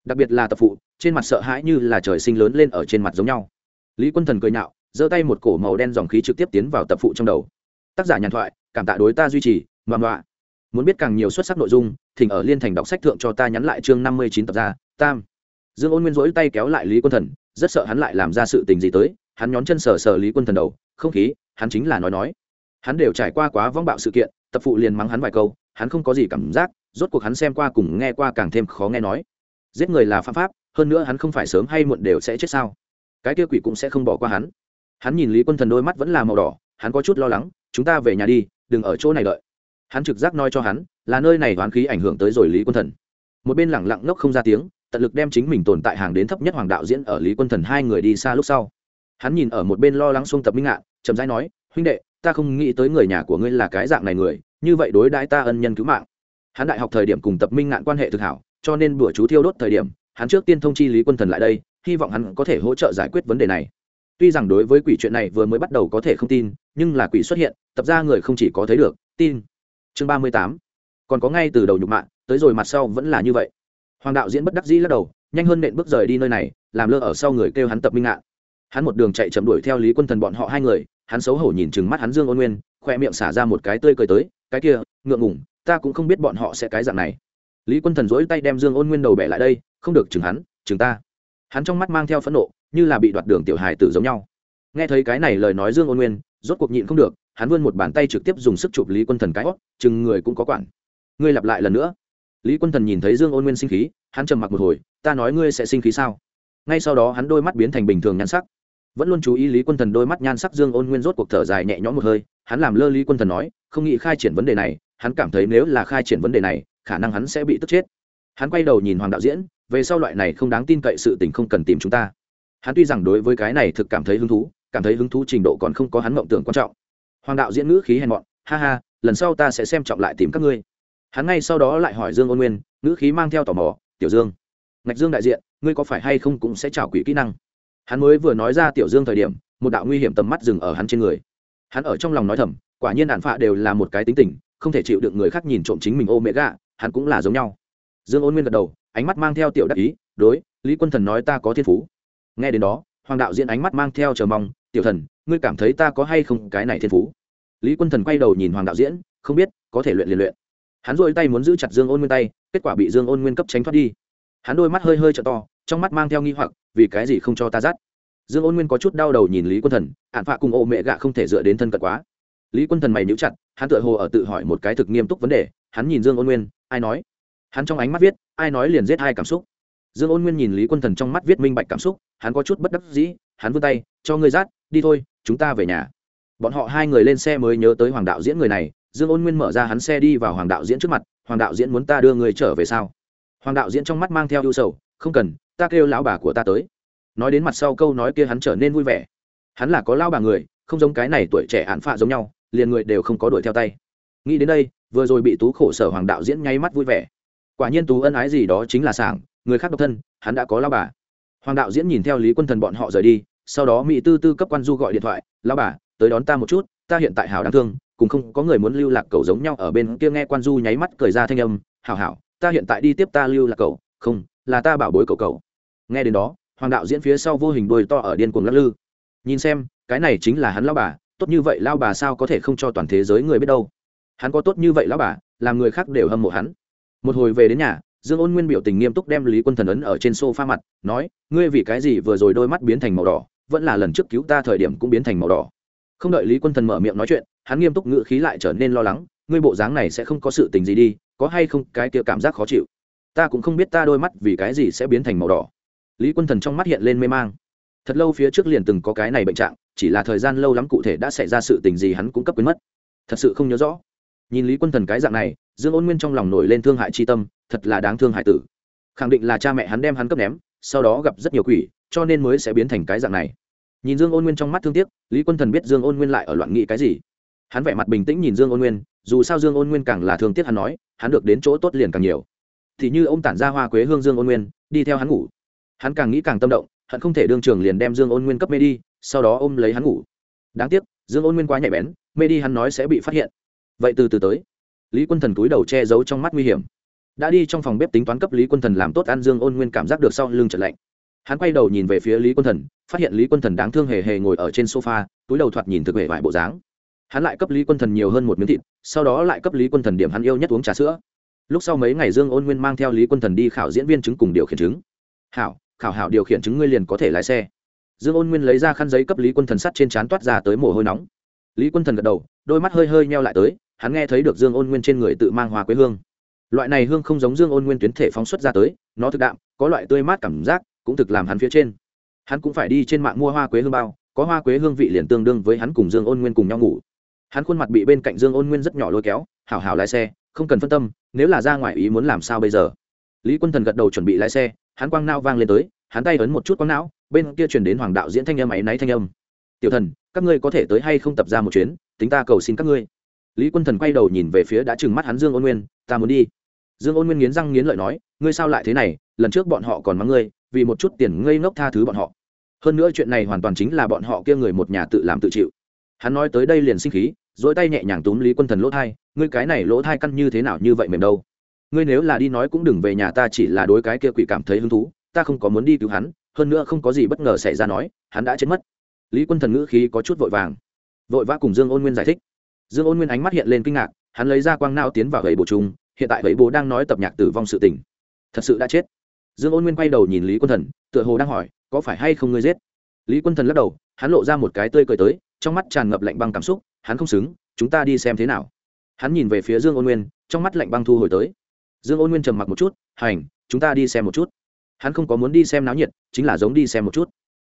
A: Đặc biệt là tập phụ, trên mặt sợ hãi như là trời sinh lớn lên ở trên mặt giống nhau. Lý quân thần cười nhạo, giơ tay một cổ màu đen dòng khí trực tiếp tiến vào tập phụ trong đầu. Tác giả nhàn thoại, cảm tạ đối ta duy trì mầm mọa muốn biết càng nhiều xuất sắc nội dung, thỉnh ở liên thành đọc sách thượng cho ta nhắn lại chương năm mươi chín tập ra, tam. Dương ôn nguyên rỗi tay kéo lại lý quân thần, rất sợ hắn lại làm ra sự tình gì tới, hắn nhón chân sờ sờ lý quân thần đầu, không khí, hắn chính là nói nói. Hắn đều trải qua quá vong bạo sự kiện, tập phụ liền mắng hắn vài câu, hắn không có gì cảm giác rốt cuộc hắn xem qua cùng nghe qua càng thêm khó nghe nói. Giết người là pháp pháp, hơn nữa hắn không phải sớm hay muộn đều sẽ chết sao? Cái kia quỷ cũng sẽ không bỏ qua hắn. Hắn nhìn lý quân thần đôi mắt vẫn là màu đỏ, hắn có chút lo lắng, chúng ta về nhà đi, đừng ở chỗ này đợi. Hắn trực giác nói cho hắn, là nơi này hoán khí ảnh hưởng tới rồi lý quân thần. Một bên lẳng lặng ngốc không ra tiếng, tận lực đem chính mình tồn tại hàng đến thấp nhất hoàng đạo diễn ở lý quân thần hai người đi xa lúc sau. Hắn nhìn ở một bên lo lắng xuông tập minh ngạn, chậm rãi nói, huynh đệ, ta không nghĩ tới người nhà của ngươi là cái dạng này người, như vậy đối đãi ta ân nhân cứu mạng hắn đại học thời điểm cùng tập minh ngạn quan hệ thực hảo, cho nên bữa chú thiêu đốt thời điểm, hắn trước tiên thông chi lý quân thần lại đây, hy vọng hắn có thể hỗ trợ giải quyết vấn đề này. Tuy rằng đối với quỷ chuyện này vừa mới bắt đầu có thể không tin, nhưng là quỷ xuất hiện, tập ra người không chỉ có thấy được, tin. Chương ba mươi tám. Còn có ngay từ đầu nhục mạ, tới rồi mặt sau vẫn là như vậy. Hoàng đạo diễn bất đắc dĩ lắc đầu, nhanh hơn nện bước rời đi nơi này, làm lơ ở sau người kêu hắn tập minh ngạn. Hắn một đường chạy chậm đuổi theo lý quân thần bọn họ hai người, hắn xấu hổ nhìn chừng mắt hắn dương ôn nguyên khoe miệng xả ra một cái tươi cười tới, cái kia, ngượng ngủng ta cũng không biết bọn họ sẽ cái dạng này. Lý quân thần dỗi tay đem dương ôn nguyên đầu bẻ lại đây, không được chừng hắn, chừng ta. Hắn trong mắt mang theo phẫn nộ, như là bị đoạt đường tiểu hài tử giống nhau. Nghe thấy cái này lời nói dương ôn nguyên, rốt cuộc nhịn không được, hắn vươn một bàn tay trực tiếp dùng sức chụp lý quân thần cái hót chừng người cũng có quản. Ngươi lặp lại lần nữa. Lý quân thần nhìn thấy dương ôn nguyên sinh khí, hắn trầm mặc một hồi, ta nói ngươi sẽ sinh khí sao? Ngay sau đó hắn đôi mắt biến thành bình thường nhan sắc. Vẫn luôn chú ý lý quân thần đôi mắt nhan sắc dương ôn nguyên rốt cuộc thở dài nhẹ nhõm một hơi, hắn làm lơ lý quân thần nói, không nghĩ khai triển vấn đề này hắn cảm thấy nếu là khai triển vấn đề này, khả năng hắn sẽ bị tức chết. Hắn quay đầu nhìn hoàng đạo diễn, về sau loại này không đáng tin cậy sự tình không cần tìm chúng ta. Hắn tuy rằng đối với cái này thực cảm thấy hứng thú, cảm thấy hứng thú trình độ còn không có hắn mộng tưởng quan trọng. Hoàng đạo diễn ngữ khí hèn mọn, ha ha, lần sau ta sẽ xem trọng lại tìm các ngươi. Hắn ngay sau đó lại hỏi dương ôn nguyên, ngữ khí mang theo tò mò, tiểu dương, ngạch dương đại diện, ngươi có phải hay không cũng sẽ trào quỷ kỹ năng? Hắn mới vừa nói ra tiểu dương thời điểm, một đạo nguy hiểm tầm mắt dừng ở hắn trên người. Hắn ở trong lòng nói thầm, quả nhiên đạn phạ đều là một cái tính tình không thể chịu được người khác nhìn trộm chính mình ô mẹ gạ hắn cũng là giống nhau. Dương ôn nguyên gật đầu, ánh mắt mang theo tiểu đắc ý, đối, lý quân thần nói ta có thiên phú. Nghe đến đó, hoàng đạo diễn ánh mắt mang theo chờ mong, tiểu thần, ngươi cảm thấy ta có hay không cái này thiên phú? Lý quân thần quay đầu nhìn hoàng đạo diễn, không biết, có thể luyện liền luyện. Hắn dội tay muốn giữ chặt dương ôn nguyên tay, kết quả bị dương ôn nguyên cấp tránh thoát đi. Hắn đôi mắt hơi hơi t to, trong mắt mang theo nghi hoặc, vì cái gì không cho ta dắt dương ôn nguyên có chút đau đầu nhìn lý quân thần ạn phạ cùng ô mẹ gạ không thể dựa đến thân cận quá lý quân thần mày níu chặt, hắn tựa hồ ở tự hỏi một cái thực nghiêm túc vấn đề, hắn nhìn dương ôn nguyên, ai nói? Hắn trong ánh mắt viết, ai nói liền giết hai cảm xúc. Dương ôn nguyên nhìn lý quân thần trong mắt viết minh bạch cảm xúc, hắn có chút bất đắc dĩ, hắn vươn tay, cho ngươi rát, đi thôi, chúng ta về nhà. Bọn họ hai người lên xe mới nhớ tới hoàng đạo diễn người này, dương ôn nguyên mở ra hắn xe đi vào hoàng đạo diễn trước mặt, hoàng đạo diễn muốn ta đưa người trở về sao? Hoàng đạo diễn trong mắt mang theo ưu sầu, không cần, ta kêu lão bà của ta tới. Nói đến mặt sau câu nói kia hắn trở nên vui vẻ. Hắn là có lao bà người, không giống cái này tuổi trẻ hạn phạ giống nhau liền người đều không có đuổi theo tay. Nghĩ đến đây, vừa rồi bị tú khổ sở hoàng đạo diễn nháy mắt vui vẻ. Quả nhiên tú ân ái gì đó chính là sảng, người khác độc thân, hắn đã có lao bà. Hoàng đạo diễn nhìn theo lý quân thần bọn họ rời đi, sau đó mỹ tư tư cấp quan du gọi điện thoại lao bà, tới đón ta một chút, ta hiện tại hảo đáng thương, cùng không có người muốn lưu lạc cầu giống nhau. Ở bên kia nghe quan du nháy mắt cười ra thanh âm, hảo hảo, ta hiện tại đi tiếp ta lưu lạc cầu không, là ta bảo bối cầu cầu nghe đến đó, hoàng đạo diễn phía sau vô hình đôi to ở điên cuồng lắc lư. Nhìn xem, cái này chính là hắn lao bà tốt như vậy lao bà sao có thể không cho toàn thế giới người biết đâu? Hắn có tốt như vậy lao bà, làm người khác đều hâm mộ hắn. Một hồi về đến nhà, dương ôn nguyên biểu tình nghiêm túc đem lý quân thần ấn ở trên s o f a mặt, nói, ngươi vì cái gì vừa rồi đôi mắt biến thành màu đỏ, vẫn là lần trước cứu ta thời điểm cũng biến thành màu đỏ. Không đợi lý quân thần mở miệng nói chuyện, hắn nghiêm túc ngự khí lại trở nên lo lắng, ngươi bộ dáng này sẽ không có sự tình gì đi, có hay không cái kia cảm giác khó chịu? Ta cũng không biết ta đôi mắt vì cái gì sẽ biến thành màu đỏ. Lý quân thần trong mắt hiện lên mê mang thật lâu phía trước liền từng có cái này bệnh trạng, chỉ là thời gian lâu lắm cụ thể đã xảy ra sự tình gì hắn cũng cấp quyến mất. Thật sự không nhớ rõ. Nhìn lý quân thần cái dạng này, dương ôn nguyên trong lòng nổi lên thương hại chi tâm, thật là đáng thương hại tử. Khẳng định là cha mẹ hắn đem hắn cấp ném, sau đó gặp rất nhiều quỷ, cho nên mới sẽ biến thành cái dạng này. Nhìn dương ôn nguyên trong mắt thương tiếc, lý quân thần biết dương ôn nguyên lại ở loạn nghị cái gì. Hắn vẻ mặt bình tĩnh nhìn dương ôn nguyên, dù sao dương ôn nguyên càng là thương tiếc hắn nói, hắn được đến chỗ tốt liền càng nhiều. Thì như ông tản ra hoa quế hương dương ôn nguyên, đi theo hắn ngủ. Hắn càng nghĩ càng tâm động hận không thể đương trường liền đem dương ôn nguyên cấp mê đi, sau đó ôm lấy hắn ngủ. Đáng tiếc, dương ôn nguyên quá nhạy bén, mê đi hắn nói sẽ bị phát hiện. Vậy từ từ tới. Lý quân thần túi đầu che giấu trong mắt nguy hiểm. Đã đi trong phòng bếp tính toán cấp lý quân thần làm tốt ăn dương ôn nguyên cảm giác được sau lưng trận lạnh. Hắn quay đầu nhìn về phía lý quân thần, phát hiện lý quân thần đáng thương hề hề ngồi ở trên sofa, túi đầu thoạt nhìn thực hệ vải bộ dáng. Hắn lại cấp lý quân thần nhiều hơn một miếng thịt, sau đó lại cấp lý quân thần điểm hắn yêu nhất uống trà sữa. Lúc sau mấy ngày dương ôn nguyên mang theo lý quân thần đi khảo diễn viên chứng cùng điều khiển chứng. Hảo khảo hảo điều khiển chứng ngươi liền có thể lái xe. Dương ôn nguyên lấy ra khăn giấy cấp lý quân thần sắt trên trán toát ra tới mồ hôi nóng. Lý quân thần gật đầu, đôi mắt hơi hơi nheo lại tới, hắn nghe thấy được dương ôn nguyên trên người tự mang hoa quế hương. Loại này hương không giống dương ôn nguyên tuyến thể phóng xuất ra tới, nó thực đạm, có loại tươi mát cảm giác, cũng thực làm hắn phía trên. Hắn cũng phải đi trên mạng mua hoa quế hương bao, có hoa quế hương vị liền tương đương với hắn cùng dương ôn nguyên cùng nhau ngủ. Hắn khuôn mặt bị bên cạnh dương ôn nguyên rất nhỏ lôi kéo, hảo hảo lái xe, không cần phân tâm, nếu là ra ngoài ý muốn làm sao bây giờ? Lý quân thần gật đầu chuẩn bị lái xe hắn quang nao vang lên tới, hắn tay ấn một chút quang não, bên kia chuyển đến hoàng đạo diễn thanh âm ấy náy thanh âm. Tiểu thần, các ngươi có thể tới hay không tập ra một chuyến, tính ta cầu xin các ngươi. Lý quân thần quay đầu nhìn về phía đã trừng mắt hắn dương ôn nguyên, ta muốn đi. Dương ôn nguyên nghiến răng nghiến lợi nói, ngươi sao lại thế này, lần trước bọn họ còn mắng ngươi, vì một chút tiền ngây ngốc tha thứ bọn họ. Hơn nữa chuyện này hoàn toàn chính là bọn họ kia người một nhà tự làm tự chịu. Hắn nói tới đây liền sinh khí dỗi tay nhẹ nhàng túm lý quân thần lỗ thai, ngươi cái này lỗ thai căn như thế nào như vậy mềm đâu? Ngươi nếu là đi nói cũng đừng về nhà ta chỉ là đối cái kia quỷ cảm thấy hứng thú, ta không có muốn đi cứu hắn, hơn nữa không có gì bất ngờ xảy ra nói, hắn đã chết mất. Lý quân thần ngữ khí có chút vội vàng. Vội vã cùng dương ôn nguyên giải thích. Dương ôn nguyên ánh mắt hiện lên kinh ngạc, hắn lấy ra quang nao tiến vào gậy bổ trung hiện tại gậy bố đang nói tập nhạc tử vong sự tình. Thật sự đã chết. Dương ôn nguyên quay đầu nhìn lý quân thần, tựa hồ đang hỏi, có phải hay không ngươi giết? Lý quân thần lắc đầu, hắn lộ ra một cái tươi cười tới, trong mắt tràn ngập lạnh băng cảm xúc, hắn không xứng, chúng ta đi xem thế nào. Hắn nhìn về phía dương ôn nguyên, trong mắt lạnh băng thu hồi tới dương ôn nguyên trầm mặc một chút, hành, chúng ta đi xem một chút. Hắn không có muốn đi xem náo nhiệt, chính là giống đi xem một chút.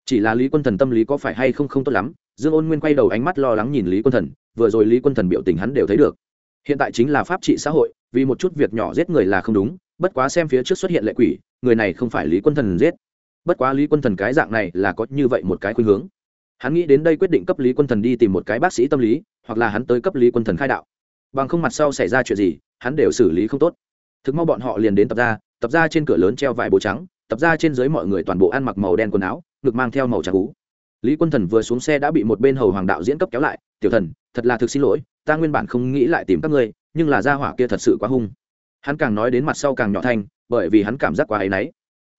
A: Chỉ là lý quân thần tâm lý có phải hay không không tốt lắm, dương ôn nguyên quay đầu ánh mắt lo lắng nhìn lý quân thần, vừa rồi lý quân thần biểu tình hắn đều thấy được. Hiện tại chính là pháp trị xã hội, vì một chút việc nhỏ giết người là không đúng, bất quá xem phía trước xuất hiện lệ quỷ, người này không phải lý quân thần giết. Bất quá lý quân thần cái dạng này là có như vậy một cái khuynh hướng. Hắn nghĩ đến đây quyết định cấp lý quân thần đi tìm một cái bác sĩ tâm lý, hoặc là hắn tới cấp lý quân thần khai đạo. Bằng không mặt sau xảy ra chuyện gì, hắn đều xử lý không tốt thực mau bọn họ liền đến tập ra tập ra trên cửa lớn treo vải bố trắng, tập ra trên dưới mọi người toàn bộ ăn mặc màu đen quần áo, ngực mang theo màu trà cú lý quân thần vừa xuống xe đã bị một bên hầu hoàng đạo diễn cấp kéo lại, tiểu thần, thật là thực xin lỗi, ta nguyên bản không nghĩ lại tìm các ngươi, nhưng là gia hỏa kia thật sự quá hung. Hắn càng nói đến mặt sau càng nhỏ thanh, bởi vì hắn cảm giác quá áy náy.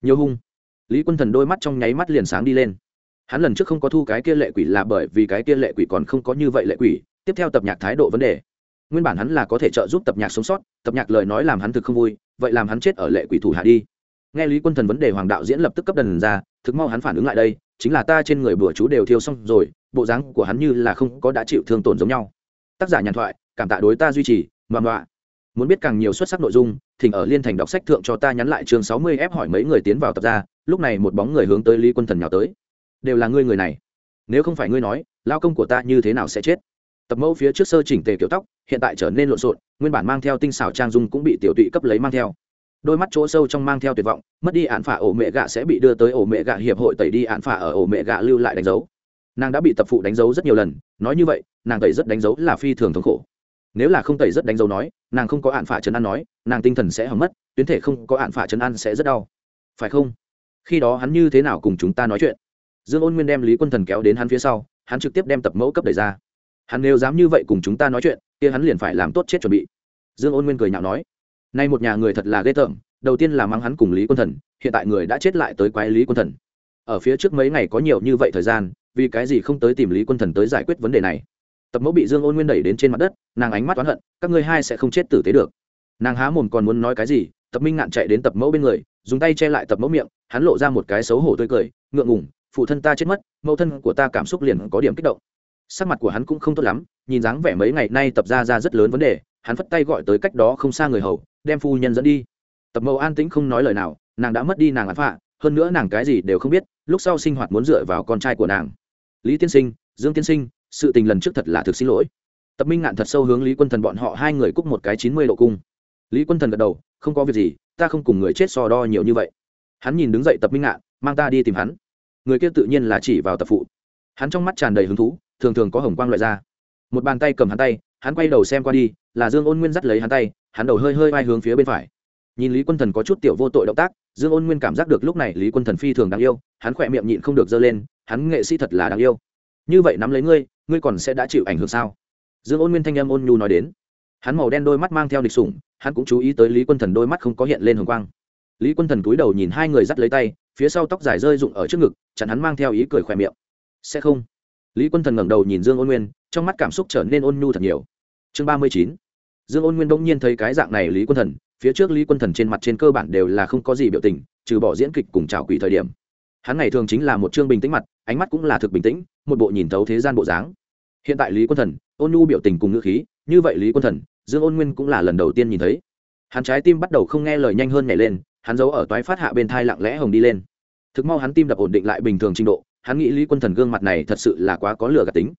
A: Nhiều hung. Lý quân thần đôi mắt trong nháy mắt liền sáng đi lên. Hắn lần trước không có thu cái kia lệ quỷ là bởi vì cái kia lệ quỷ còn không có như vậy lệ quỷ, tiếp theo tập nhạc thái độ vấn đề nguyên bản hắn là có thể trợ giúp tập nhạc sống sót, tập nhạc lời nói làm hắn thực không vui, vậy làm hắn chết ở lệ quỷ thủ hạ đi. Nghe lý quân thần vấn đề hoàng đạo diễn lập tức cấp đần ra, thực mau hắn phản ứng lại đây, chính là ta trên người bừa chú đều thiêu xong rồi, bộ dáng của hắn như là không có đã chịu thương tổn giống nhau. Tác giả nhàn thoại, cảm tạ đối ta duy trì, mà đọa muốn biết càng nhiều xuất sắc nội dung, thỉnh ở liên thành đọc sách thượng cho ta nhắn lại chương sáu mươi ép hỏi mấy người tiến vào tập ra, lúc này một bóng người hướng tới lý quân thần nhào tới. Đều là ngươi người này. Nếu không phải ngươi nói, lao công của ta như thế nào sẽ chết? Tập mẫu phía trước sơ chỉnh tề kiểu tóc, hiện tại trở nên lộn xộn, nguyên bản mang theo tinh xảo trang dung cũng bị tiểu tụy cấp lấy mang theo. Đôi mắt chỗ sâu trong mang theo tuyệt vọng, mất đi ạn phả ổ mẹ gạ sẽ bị đưa tới ổ mẹ gạ hiệp hội tẩy đi ạn phả ở ổ mẹ gạ lưu lại đánh dấu. Nàng đã bị tập phụ đánh dấu rất nhiều lần, nói như vậy, nàng tẩy rất đánh dấu là phi thường thống khổ. Nếu là không tẩy rất đánh dấu nói, nàng không có ạn phả chấn an nói, nàng tinh thần sẽ hỏng mất, tuyến thể không có ạn phả chấn an sẽ rất đau. Phải không? Khi đó hắn như thế nào cùng chúng ta nói chuyện? Dương ôn nguyên đem lý quân thần kéo đến hắn phía sau, hắn trực tiếp đem tập mẫu cấp đẩy ra hắn nếu dám như vậy cùng chúng ta nói chuyện, kia hắn liền phải làm tốt chết chuẩn bị. Dương ôn nguyên cười nhạo nói. Nay một nhà người thật là ghê tởm, đầu tiên là mang hắn cùng lý quân thần, hiện tại người đã chết lại tới quái lý quân thần. Ở phía trước mấy ngày có nhiều như vậy thời gian, vì cái gì không tới tìm lý quân thần tới giải quyết vấn đề này? Tập mẫu bị dương ôn nguyên đẩy đến trên mặt đất, nàng ánh mắt oán hận, các ngươi hai sẽ không chết tử tế được. Nàng há mồm còn muốn nói cái gì, tập minh ngạn chạy đến tập mẫu bên người, dùng tay che lại tập mẫu miệng, hắn lộ ra một cái xấu hổ tươi cười, ngượng ngủng phụ thân ta chết mất, mẫu thân của ta cảm xúc liền có điểm kích động sắc mặt của hắn cũng không tốt lắm, nhìn dáng vẻ mấy ngày nay tập ra ra rất lớn vấn đề, hắn phất tay gọi tới cách đó không xa người hầu, đem phu nhân dẫn đi. Tập mẫu an tĩnh không nói lời nào, nàng đã mất đi nàng án phạ, hơn nữa nàng cái gì đều không biết, lúc sau sinh hoạt muốn dựa vào con trai của nàng. Lý tiên sinh, dương tiên sinh, sự tình lần trước thật là thực xin lỗi. Tập minh ngạn thật sâu hướng lý quân thần bọn họ hai người cúc một cái chín mươi độ cung. Lý quân thần gật đầu, không có việc gì, ta không cùng người chết so đo nhiều như vậy. Hắn nhìn đứng dậy tập minh ngạn, mang ta đi tìm hắn. Người kia tự nhiên là chỉ vào tập phụ. Hắn trong mắt tràn đầy hứng thú thường thường có hồng quang loại ra. Một bàn tay cầm hắn tay, hắn quay đầu xem qua đi, là dương ôn nguyên dắt lấy hắn tay, hắn đầu hơi hơi vai hướng phía bên phải. Nhìn lý quân thần có chút tiểu vô tội động tác, dương ôn nguyên cảm giác được lúc này lý quân thần phi thường đáng yêu, hắn khỏe miệng nhịn không được dơ lên, hắn nghệ sĩ thật là đáng yêu. Như vậy nắm lấy ngươi ngươi còn sẽ đã chịu ảnh hưởng sao? Dương ôn nguyên thanh âm ôn nhu nói đến. Hắn màu đen đôi mắt mang theo địch sủng, hắn cũng chú ý tới lý quân thần đôi mắt không có hiện lên hồng quang. Lý quân thần cúi đầu nhìn hai người dắt lấy tay, phía sau tóc dài rơi rụng ở trước ngực, chặn hắn mang theo ý cười khỏe miệng. Sẽ không lý quân thần ngẩng đầu nhìn dương ôn nguyên, trong mắt cảm xúc trở nên ôn nhu thật nhiều. Chương ba mươi chín. Dương ôn nguyên bỗng nhiên thấy cái dạng này lý quân thần, phía trước lý quân thần trên mặt trên cơ bản đều là không có gì biểu tình, trừ bỏ diễn kịch cùng trào quỷ thời điểm. Hắn này thường chính là một chương bình tĩnh mặt, ánh mắt cũng là thực bình tĩnh, một bộ nhìn thấu thế gian bộ dáng. Hiện tại lý quân thần, ôn nhu biểu tình cùng ngữ khí, như vậy lý quân thần, dương ôn nguyên cũng là lần đầu tiên nhìn thấy. Hắn trái tim bắt đầu không nghe lời nhanh hơn nhảy lên, hắn giấu ở toái phát hạ bên thai lặng lẽ hồng đi lên. Thực mau hắn tim đập ổn định lại bình thường trình độ hắn nghĩ lý quân thần gương mặt này thật sự là quá có lửa gạt tính.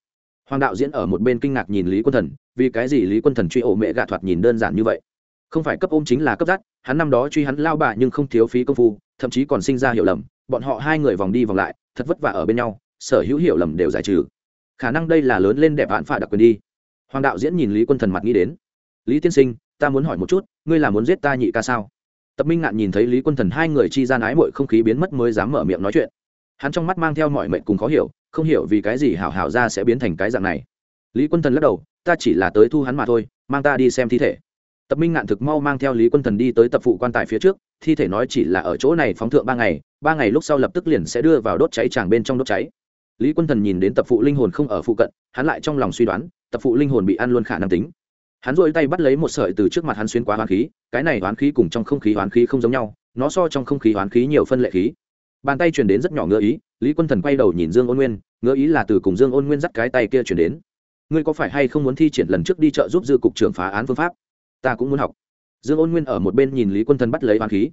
A: Hoàng đạo diễn ở một bên kinh ngạc nhìn lý quân thần, vì cái gì lý quân thần truy ổ mẹ gạ thoạt nhìn đơn giản như vậy? Không phải cấp ôm chính là cấp dắt, hắn năm đó truy hắn lao bà nhưng không thiếu phí công phu, thậm chí còn sinh ra hiểu lầm, bọn họ hai người vòng đi vòng lại, thật vất vả ở bên nhau, sở hữu hiểu lầm đều giải trừ. Khả năng đây là lớn lên đẹp vạn phạ đặc quyền đi. Hoàng đạo diễn nhìn lý quân thần mặt nghĩ đến. Lý tiên sinh, ta muốn hỏi một chút, ngươi là muốn giết ta nhị ca sao? Tập minh ngạn nhìn thấy lý quân thần hai người chi ra ái mội không khí biến mất mới dám mở miệng nói chuyện hắn trong mắt mang theo mọi mệnh cùng khó hiểu, không hiểu vì cái gì hảo hảo ra sẽ biến thành cái dạng này. Lý quân thần lắc đầu, ta chỉ là tới thu hắn mà thôi, mang ta đi xem thi thể. Tập minh ngạn thực mau mang theo lý quân thần đi tới tập phụ quan tài phía trước, thi thể nói chỉ là ở chỗ này phóng thượng ba ngày ba ngày lúc sau lập tức liền sẽ đưa vào đốt cháy tràng bên trong đốt cháy. Lý quân thần nhìn đến tập phụ linh hồn không ở phụ cận, hắn lại trong lòng suy đoán, tập phụ linh hồn bị ăn luôn khả năng tính. Hắn dội tay bắt lấy một sợi từ trước mặt hắn xuyên qua hoán khí, cái này hoán khí cùng trong không khí hoán khí không giống nhau, nó so trong không khí hoán khí nhiều phân lệ khí bàn tay truyền đến rất nhỏ ngựa ý, lý quân thần quay đầu nhìn dương ôn nguyên, ngựa ý là từ cùng dương ôn nguyên dắt cái tay kia truyền đến. Ngươi có phải hay không muốn thi triển lần trước đi chợ giúp dư cục trưởng phá án phương pháp? Ta cũng muốn học. Dương ôn nguyên ở một bên nhìn lý quân thần bắt lấy hoán khí.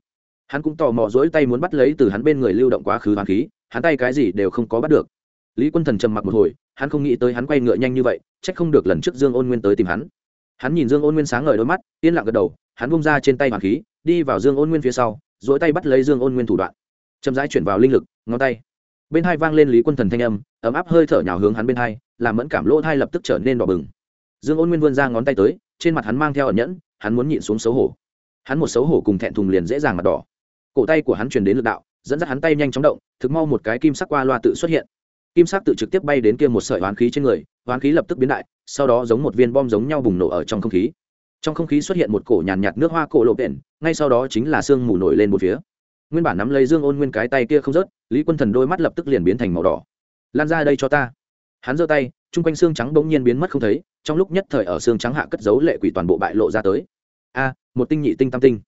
A: Hắn cũng tò mò dỗi tay muốn bắt lấy từ hắn bên người lưu động quá khứ hoán khí, hắn tay cái gì đều không có bắt được. Lý quân thần trầm mặc một hồi, hắn không nghĩ tới hắn quay ngựa nhanh như vậy c h ắ c không được lần trước dương ôn nguyên tới tìm hắn. Hắn nhìn dương ôn nguyên sáng ngời đôi mắt, yên lặng gật đầu, hắn bông ra trên tay hoàng khí, đi vào dương ôn nguyên phía sau dỗi tay bắt lấy dương ôn nguyên thủ đoạn chậm rãi chuyển vào linh lực ngón tay. Bên hai vang lên lý quân thần thanh âm ấm áp hơi thở nhào hướng hắn bên hai làm mẫn cảm lỗ thai lập tức trở nên đỏ bừng. Dương ôn nguyên vươn ra ngón tay tới trên mặt hắn mang theo ẩn nhẫn hắn muốn nhịn xuống xấu hổ. Hắn một xấu hổ cùng thẹn thùng liền dễ dàng mặt đỏ. Cổ tay của hắn truyền đến lực đạo dẫn dắt hắn tay nhanh chóng động thực mau một cái kim sắc qua loa tự xuất hiện. Kim sắc tự trực tiếp bay đến kia một sợi hoán khí trên người hoán khí lập tức biến đại sau đó giống một viên bom giống nhau bùng nổ ở trong không khí. Trong không khí xuất hiện một cổ nhàn nhạt, nước hoa cổ lộ đèn ngay sau đó chính là sương mù nổi lên một phía nguyên bản nắm lấy dương ôn nguyên cái tay kia không rớt, lý quân thần đôi mắt lập tức liền biến thành màu đỏ. Lan ra đây cho ta. Hắn giơ tay, chung quanh xương trắng bỗng nhiên biến mất không thấy, trong lúc nhất thời ở xương trắng hạ cất giấu lệ quỷ toàn bộ bại lộ ra tới. A, một tinh nhị tinh tam tinh.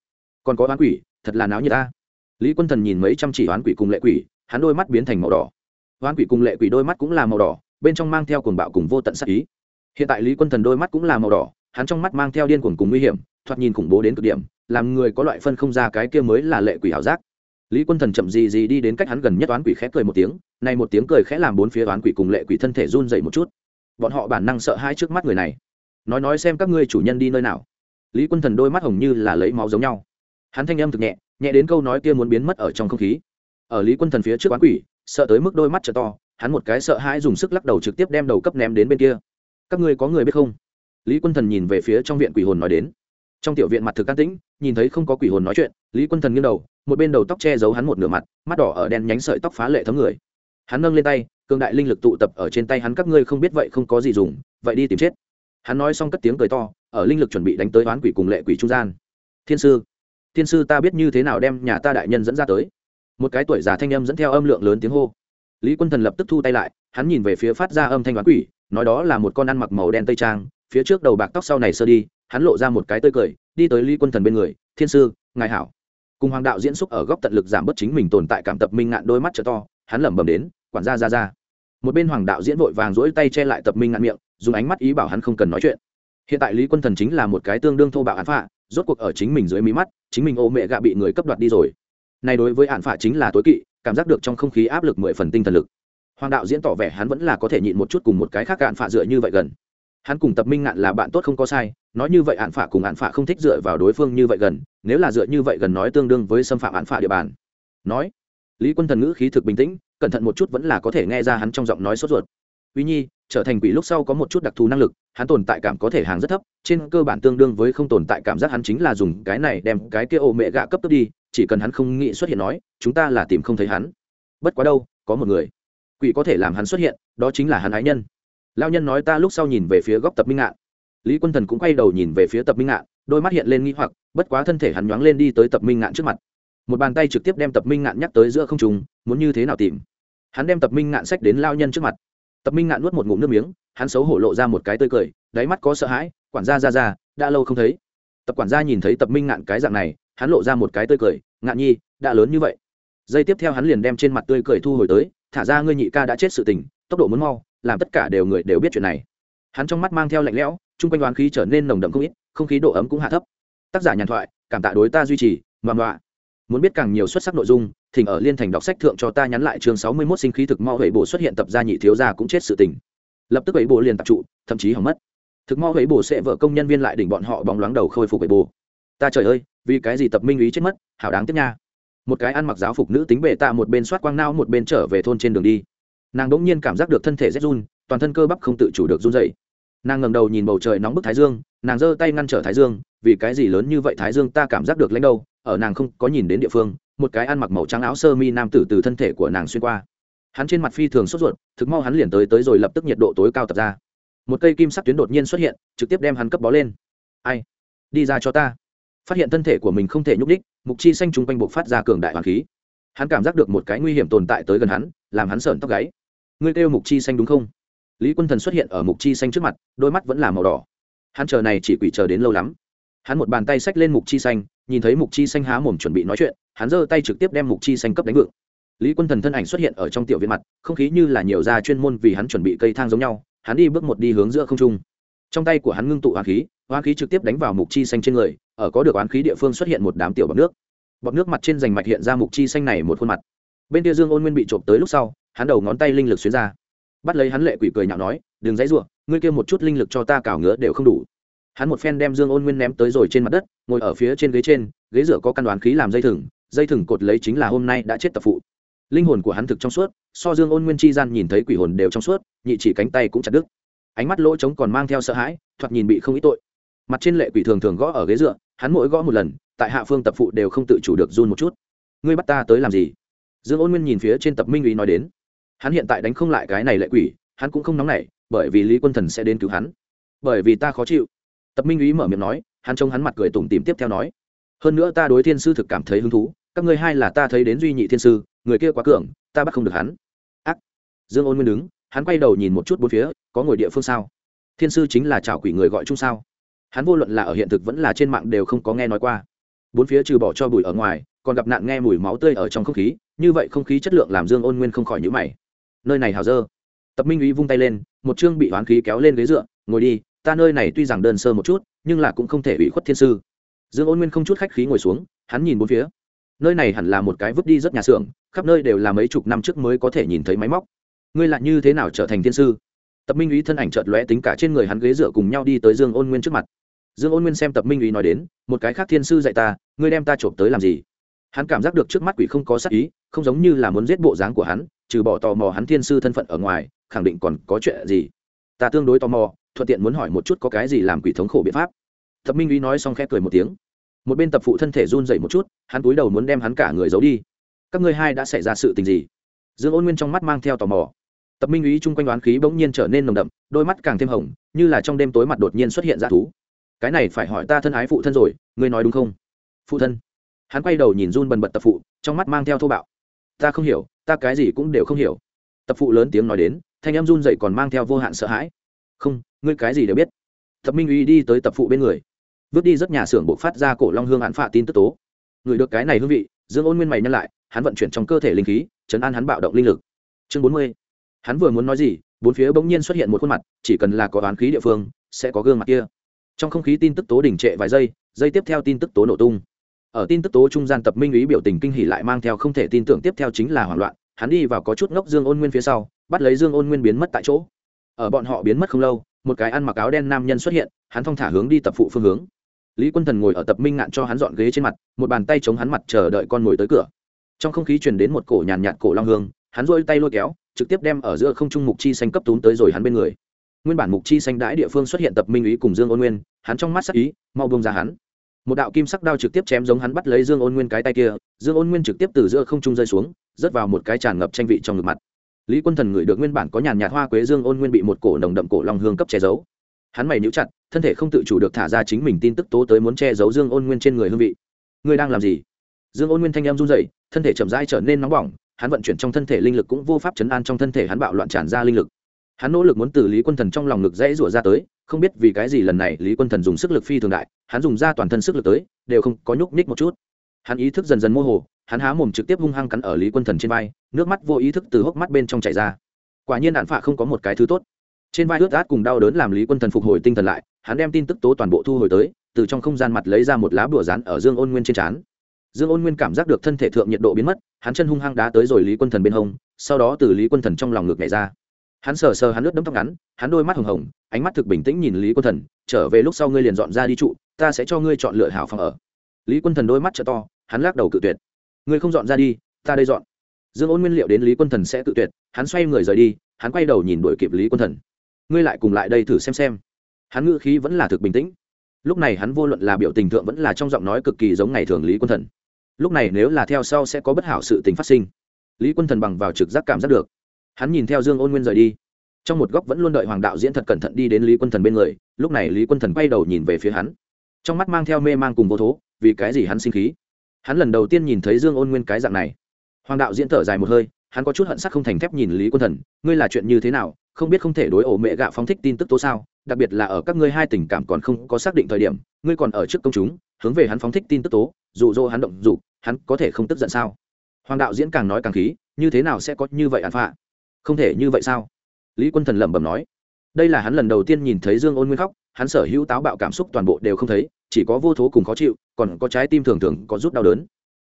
A: Còn có oán quỷ, thật là náo như ta. Lý quân thần nhìn mấy trăm chỉ oán quỷ cùng lệ quỷ, hắn đôi mắt biến thành màu đỏ. Oán quỷ cùng lệ quỷ đôi mắt cũng là màu đỏ, bên trong mang theo cuồng bạo cùng vô tận sắc ý. Hiện tại lý quân thần đôi mắt cũng là màu đỏ, hắn trong mắt mang theo điên cuồng cùng nguy hiểm, thoạt nhìn khủng bố đến cực điểm, làm người có loại phân không ra cái kia mới là lệ quỷ ảo giác lý quân thần chậm gì gì đi đến cách hắn gần nhất oán quỷ khẽ cười một tiếng này một tiếng cười khẽ làm bốn phía oán quỷ cùng lệ quỷ thân thể run dậy một chút. Bọn họ bản năng sợ hai trước mắt người này. Nói nói xem các ngươi chủ nhân đi nơi nào. Lý quân thần đôi mắt hồng như là lấy máu giống nhau. Hắn thanh âm thực nhẹ nhẹ đến câu nói kia muốn biến mất ở trong không khí. Ở lý quân thần phía trước oán quỷ, sợ tới mức đôi mắt t to, hắn một cái sợ hãi dùng sức lắc đầu trực tiếp đem đầu cấp ném đến bên kia. Các ngươi có người biết không? Lý quân thần nhìn về phía trong viện quỷ hồn nói đến trong tiểu viện mặt thực can tĩnh, nhìn thấy không có quỷ hồn nói chuyện, lý quân thần nghiêng đầu, một bên đầu tóc che giấu hắn một nửa mặt, mắt đỏ ở đen nhánh sợi tóc phá lệ thấm người. Hắn nâng lên tay cương đại linh lực tụ tập ở trên tay hắn, các ngươi không biết vậy không có gì dùng, vậy đi tìm chết. Hắn nói xong cất tiếng cười to, ở linh lực chuẩn bị đánh tới oán quỷ cùng lệ quỷ trung gian. Thiên sư thiên sư ta biết như thế nào đem nhà ta đại nhân dẫn ra tới. Một cái tuổi già thanh âm dẫn theo âm lượng lớn tiếng hô. Lý quân thần lập tức thu tay lại, hắn nhìn về phía phát ra âm thanh oán quỷ, nói đó là một con ăn mặc màu đen tây trang, phía trước đầu bạc tóc sau này sơ đi hắn lộ ra một cái tươi cười, đi tới lý quân thần bên người, thiên sư, ngài hảo. Cùng hoàng đạo diễn xúc ở góc tận lực giảm bớt chính mình tồn tại cảm tập minh ngạn đôi mắt trở to, hắn lẩm bẩm đến, quản gia ra ra một bên hoàng đạo diễn vội vàng rỗi tay che lại tập minh ngạn miệng, dùng ánh mắt ý bảo hắn không cần nói chuyện. Hiện tại lý quân thần chính là một cái tương đương thô bạo án phạ, rốt cuộc ở chính mình dưới mí mắt, chính mình ô mẹ gạ bị người cấp đoạt đi rồi. Này đối với án phạ chính là tối kỵ, cảm giác được trong không khí áp lực mười phần tinh thần lực. Hoàng đạo diễn tỏ vẻ hắn vẫn là có thể nhịn một chút cùng một cái khác cạn phạ dựa như vậy gần hắn cùng tập minh ngạn là bạn tốt không có sai, nói như vậy hạn phạ cùng hạn phạ không thích dựa vào đối phương như vậy gần, nếu là dựa như vậy gần nói tương đương với xâm phạm hạn phạ địa bàn. Nói, lý quân thần ngữ khí thực bình tĩnh, cẩn thận một chút vẫn là có thể nghe ra hắn trong giọng nói sốt ruột. Uy nhi, trở thành quỷ lúc sau có một chút đặc thù năng lực, hắn tồn tại cảm có thể hàng rất thấp, trên cơ bản tương đương với không tồn tại cảm giác hắn chính là dùng cái này đem cái kia ô mẹ gạ cấp tốc đi, chỉ cần hắn không nghĩ xuất hiện nói, chúng ta là tìm không thấy hắn. Bất quá đâu, có một người quỷ có thể làm hắn xuất hiện, đó chính là hắn ái nhân lao nhân nói ta lúc sau nhìn về phía góc tập minh ngạn. Lý quân thần cũng quay đầu nhìn về phía tập minh ngạn, đôi mắt hiện lên nghi hoặc, bất quá thân thể hắn nhoáng lên đi tới tập minh ngạn trước mặt. Một bàn tay trực tiếp đem tập minh ngạn nhắc tới giữa không trùng muốn như thế nào tìm? Hắn đem tập minh ngạn sách đến lao nhân trước mặt. Tập minh ngạn nuốt một ngụm nước miếng, hắn xấu hổ lộ ra một cái tươi cười, đáy mắt có sợ hãi, quản gia ra ra đã lâu không thấy. Tập quản gia nhìn thấy tập minh ngạn cái dạng này, hắn lộ ra một cái tươi cười, ngạn nhi, đã lớn như vậy. Giây tiếp theo hắn liền đem trên mặt tươi cười thu hồi tới, thả ra ngươi nhị ca đã chết sự tình, tốc độ muốn mau làm tất cả đều người đều biết chuyện này. Hắn trong mắt mang theo lạnh lẽo, chung quanh đoán khí trở nên nồng đậm không ít, không khí độ ấm cũng hạ thấp. Tác giả nhàn thoại, cảm tạ đối ta duy trì ngoan ngoạ muốn biết càng nhiều xuất sắc nội dung, thỉnh ở liên thành đọc sách thượng cho ta nhắn lại chương sáu mươi 61 sinh khí thực mo huệ bổ xuất hiện tập gia nhị thiếu gia cũng chết sự tình. Lập tức ấy bổ liền tập trụ, thậm chí hỏng mất. Thực mo huệ bổ sẽ vợ công nhân viên lại đỉnh bọn họ bóng loáng đầu khôi phục ấy bổ. ta trời ơi, vì cái gì tập minh ý chết mất, hảo đáng tiếc nha. Một cái ăn mặc giáo phục nữ tính bệ tạ một bên soát quang nao, một bên trở về thôn trên đường đi nàng đỗng nhiên cảm giác được thân thể rét run, toàn thân cơ bắp không tự chủ được run dậy nàng ngầm đầu nhìn bầu trời nóng bức thái dương, nàng giơ tay ngăn trở thái dương, vì cái gì lớn như vậy thái dương ta cảm giác được lãnh đâu, ở nàng không có nhìn đến địa phương, một cái ăn mặc màu trắng áo sơ mi nam tử từ thân thể của nàng xuyên qua. Hắn trên mặt phi thường sốt ruột, thực mau hắn liền tới tới rồi lập tức nhiệt độ tối cao tập ra. Một cây kim sắc tuyến đột nhiên xuất hiện, trực tiếp đem hắn cấp bó lên. Ai? Đi ra cho ta. Phát hiện thân thể của mình không thể nhúc đích mục chi xanh chung quanh buộc phát ra cường đại hoàng khí. Hắn cảm giác được một cái nguy hiểm tồn tại tới gần hắn, làm hắn sởn tóc gáy ngươi kêu mục chi xanh đúng không? Lý quân thần xuất hiện ở mục chi xanh trước mặt, đôi mắt vẫn là màu đỏ. Hắn chờ này chỉ quỷ chờ đến lâu lắm. Hắn một bàn tay xách lên mục chi xanh, nhìn thấy mục chi xanh há mồm chuẩn bị nói chuyện, hắn giơ tay trực tiếp đem mục chi xanh cấp đánh vượng. Lý quân thần thân ảnh xuất hiện ở trong tiểu viện mặt, không khí như là nhiều da chuyên môn vì hắn chuẩn bị cây thang giống nhau, hắn đi bước một đi hướng giữa không trung. Trong tay của hắn ngưng tụ oán khí oán khí trực tiếp đánh vào mục chi xanh trên người, ở có được oán khí địa phương xuất hiện một đám tiểu bọc nước. Bọc nước mặt trên rành mạch hiện ra mục chi xanh này một khuôn mặt. Bên kia dương ôn nguyên bị trộm tới lúc sau hắn đầu ngón tay linh lực xuyên ra. Bắt lấy hắn lệ quỷ cười nhạo nói, đừng dãy ruộng ngươi kia một chút linh lực cho ta cào ngứa đều không đủ. Hắn một phen đem dương ôn nguyên ném tới rồi trên mặt đất, ngồi ở phía trên ghế trên, ghế rửa có căn đoán khí làm dây thừng dây thừng cột lấy chính là hôm nay đã chết tập phụ. Linh hồn của hắn thực trong suốt, so dương ôn nguyên chi gian nhìn thấy quỷ hồn đều trong suốt, nhị chỉ cánh tay cũng chặt đứt. Ánh mắt lỗ trống còn mang theo sợ hãi, thoạt nhìn bị không ít tội. Mặt trên lệ quỷ thường thường gõ ở ghế dựa, hắn mỗi gõ một lần, tại hạ phương tập phụ đều không tự chủ được run một chút. Ngươi bắt ta tới làm gì? Dương ôn nguyên nhìn phía trên tập minh uy nói đến hắn hiện tại đánh không lại cái này lệ quỷ, hắn cũng không nóng nảy, bởi vì lý quân thần sẽ đến cứu hắn. Bởi vì ta khó chịu. Tập minh ý mở miệng nói, hắn trông hắn mặt cười tủm tìm tiếp theo nói, hơn nữa ta đối thiên sư thực cảm thấy hứng thú, các ngươi hai là ta thấy đến duy nhị thiên sư, người kia quá cường, ta bắt không được hắn. Ác. Dương ôn nguyên đứng, hắn quay đầu nhìn một chút bốn phía, có ngồi địa phương sao? Thiên sư chính là chảo quỷ người gọi chung sao? Hắn vô luận là ở hiện thực vẫn là trên mạng đều không có nghe nói qua. Bốn phía trừ bỏ cho bụi ở ngoài, còn gặp nạn nghe mùi máu tươi ở trong không khí, như vậy không khí chất lượng làm dương ôn nguyên không khỏi nhữ mày nơi này hào dơ. Tập minh Uy vung tay lên, một chương bị hoán khí kéo lên ghế dựa, ngồi đi, ta nơi này tuy rằng đơn sơ một chút, nhưng là cũng không thể bị khuất thiên sư. Dương ôn nguyên không chút khách khí ngồi xuống, hắn nhìn bốn phía. Nơi này hẳn là một cái vứt đi rất nhà xưởng, khắp nơi đều là mấy chục năm trước mới có thể nhìn thấy máy móc. Ngươi lại như thế nào trở thành thiên sư? Tập minh Uy thân ảnh chợt lóe tính cả trên người hắn ghế dựa cùng nhau đi tới dương ôn nguyên trước mặt. Dương ôn nguyên xem tập minh Uy nói đến, một cái khác thiên sư dạy ta, ngươi đem ta trộm tới làm gì? Hắn cảm giác được trước mắt quỷ không có sắc ý, không giống như là muốn giết bộ dáng của hắn, trừ bỏ tò mò hắn thiên sư thân phận ở ngoài, khẳng định còn có chuyện gì. Ta tương đối tò mò, thuận tiện muốn hỏi một chút có cái gì làm quỷ thống khổ biện pháp. Tập minh Uy nói xong khẽ cười một tiếng. Một bên tập phụ thân thể run dậy một chút, hắn túi đầu muốn đem hắn cả người giấu đi. Các ngươi hai đã xảy ra sự tình gì? Dương ôn nguyên trong mắt mang theo tò mò. Tập minh Uy chung quanh đoán khí bỗng nhiên trở nên nồng đậm, đôi mắt càng thêm hồng, như là trong đêm tối mặt đột nhiên xuất hiện ra thú. Cái này phải hỏi ta thân ái phụ thân rồi, ngươi nói đúng không? Phụ thân hắn quay đầu nhìn run bần bật tập phụ, trong mắt mang theo thô bạo. Ta không hiểu, ta cái gì cũng đều không hiểu. Tập phụ lớn tiếng nói đến, thanh em run dậy còn mang theo vô hạn sợ hãi. Không, ngươi cái gì đều biết. Tập minh uy đi tới tập phụ bên người. Vứt đi rất nhà xưởng buộc phát ra cổ long hương án phạ tin tức tố. Người được cái này hương vị, dương ôn nguyên mày nhân lại, hắn vận chuyển trong cơ thể linh khí, chấn an hắn bạo động linh lực. Chương bốn mươi. Hắn vừa muốn nói gì, bốn phía bỗng nhiên xuất hiện một khuôn mặt, chỉ cần là có oán khí địa phương, sẽ có gương mặt kia. Trong không khí tin tức tố đỉnh trệ vài giây giây tiếp theo tin tức tố nổ tung ở tin tức tố trung gian tập minh ý biểu tình kinh hỉ lại mang theo không thể tin tưởng tiếp theo chính là hoảng loạn hắn đi vào có chút ngốc dương ôn nguyên phía sau bắt lấy dương ôn nguyên biến mất tại chỗ. Ở bọn họ biến mất không lâu một cái ăn mặc áo đen nam nhân xuất hiện hắn thong thả hướng đi tập phụ phương hướng. Lý quân thần ngồi ở tập minh ngạn cho hắn dọn ghế trên mặt một bàn tay chống hắn mặt chờ đợi con ngồi tới cửa. Trong không khí truyền đến một cổ nhàn nhạt, cổ long hương hắn rôi tay lôi kéo trực tiếp đem ở giữa không trung mục chi xanh cấp túm tới rồi hắn bên người. Nguyên bản mục chi xanh đãi địa phương xuất hiện tập minh ý cùng dương ôn nguyên hắn trong mắt sắc ý mau bông ra hắn một đạo kim sắc đao trực tiếp chém giống hắn bắt lấy dương ôn nguyên cái tay kia, dương ôn nguyên trực tiếp từ giữa không trung rơi xuống, rớt vào một cái tràn ngập tranh vị trong ngực mặt. Lý quân thần ngửi được nguyên bản có nhàn nhạt hoa quế dương ôn nguyên bị một cổ nồng đậm cổ long hương cấp che giấu. Hắn mày níu chặt, thân thể không tự chủ được thả ra chính mình tin tức tố tới muốn che giấu dương ôn nguyên trên người hương vị. Ngươi đang làm gì? Dương ôn nguyên thanh em run dậy thân thể chậm rãi trở nên nóng bỏng, hắn vận chuyển trong thân thể linh lực cũng vô pháp chấn an trong thân thể hắn bạo loạn tràn ra linh lực. Hắn nỗ lực muốn từ lý quân thần trong lòng ngực dễ rủa ra tới không biết vì cái gì lần này lý quân thần dùng sức lực phi thường đại, hắn dùng ra toàn thân sức lực tới, đều không có nhúc nhích một chút. Hắn ý thức dần dần mơ hồ, hắn há mồm trực tiếp hung hăng cắn ở lý quân thần trên vai, nước mắt vô ý thức từ hốc mắt bên trong chảy ra. Quả nhiên đạn phạ không có một cái thứ tốt. Trên vai ướt át cùng đau đớn làm lý quân thần phục hồi tinh thần lại, hắn đem tin tức tố toàn bộ thu hồi tới, từ trong không gian mặt lấy ra một lá bùa rán ở dương ôn nguyên trên trán. Dương ôn nguyên cảm giác được thân thể thượng nhiệt độ biến mất, hắn chân hung hăng đá tới rồi lý quân thần bên hông, sau đó từ lý quân thần trong lòng ngực nhảy ra hắn sờ sờ hắn lướt đấm tóc ngắn, hắn đôi mắt hồng hồng, ánh mắt thực bình tĩnh nhìn lý quân thần, trở về lúc sau ngươi liền dọn ra đi trụ, ta sẽ cho ngươi chọn lựa hảo phòng ở. Lý quân thần đôi mắt t to, hắn lắc đầu cự tuyệt. Ngươi không dọn ra đi, ta đây dọn. Dương ôn nguyên liệu đến lý quân thần sẽ cự tuyệt, hắn xoay người rời đi, hắn quay đầu nhìn đuổi kịp lý quân thần. Ngươi lại cùng lại đây thử xem xem. Hắn ngữ khí vẫn là thực bình tĩnh. Lúc này hắn vô luận là biểu tình thượng vẫn là trong giọng nói cực kỳ giống ngày thường lý quân thần. Lúc này nếu là theo sau sẽ có bất hảo sự tình phát sinh. Lý quân thần bằng vào trực giác cảm giác được hắn nhìn theo dương ôn nguyên rời đi. Trong một góc vẫn luôn đợi hoàng đạo diễn thật cẩn thận đi đến lý quân thần bên người, lúc này lý quân thần quay đầu nhìn về phía hắn. Trong mắt mang theo mê mang cùng vô thố, vì cái gì hắn sinh khí? Hắn lần đầu tiên nhìn thấy dương ôn nguyên cái dạng này. Hoàng đạo diễn thở dài một hơi, hắn có chút hận sắc không thành thép nhìn lý quân thần, ngươi là chuyện như thế nào? Không biết không thể đối ổ mẹ gạo phóng thích tin tức tố sao? Đặc biệt là ở các ngươi hai tình cảm còn không có xác định thời điểm, ngươi còn ở trước công chúng, hướng về hắn phóng thích tin tức tố, dụ dỗ hắn động dụ hắn có thể không tức giận sao? Hoàng đạo diễn càng nói càng khí, như thế nào sẽ có như vậy án phạ? Không thể như vậy sao? Lý quân thần lẩm bẩm nói. Đây là hắn lần đầu tiên nhìn thấy dương ôn nguyên khóc, hắn sở hữu táo bạo cảm xúc toàn bộ đều không thấy, chỉ có vô thố cùng khó chịu, còn có trái tim thường thường có rút đau đớn.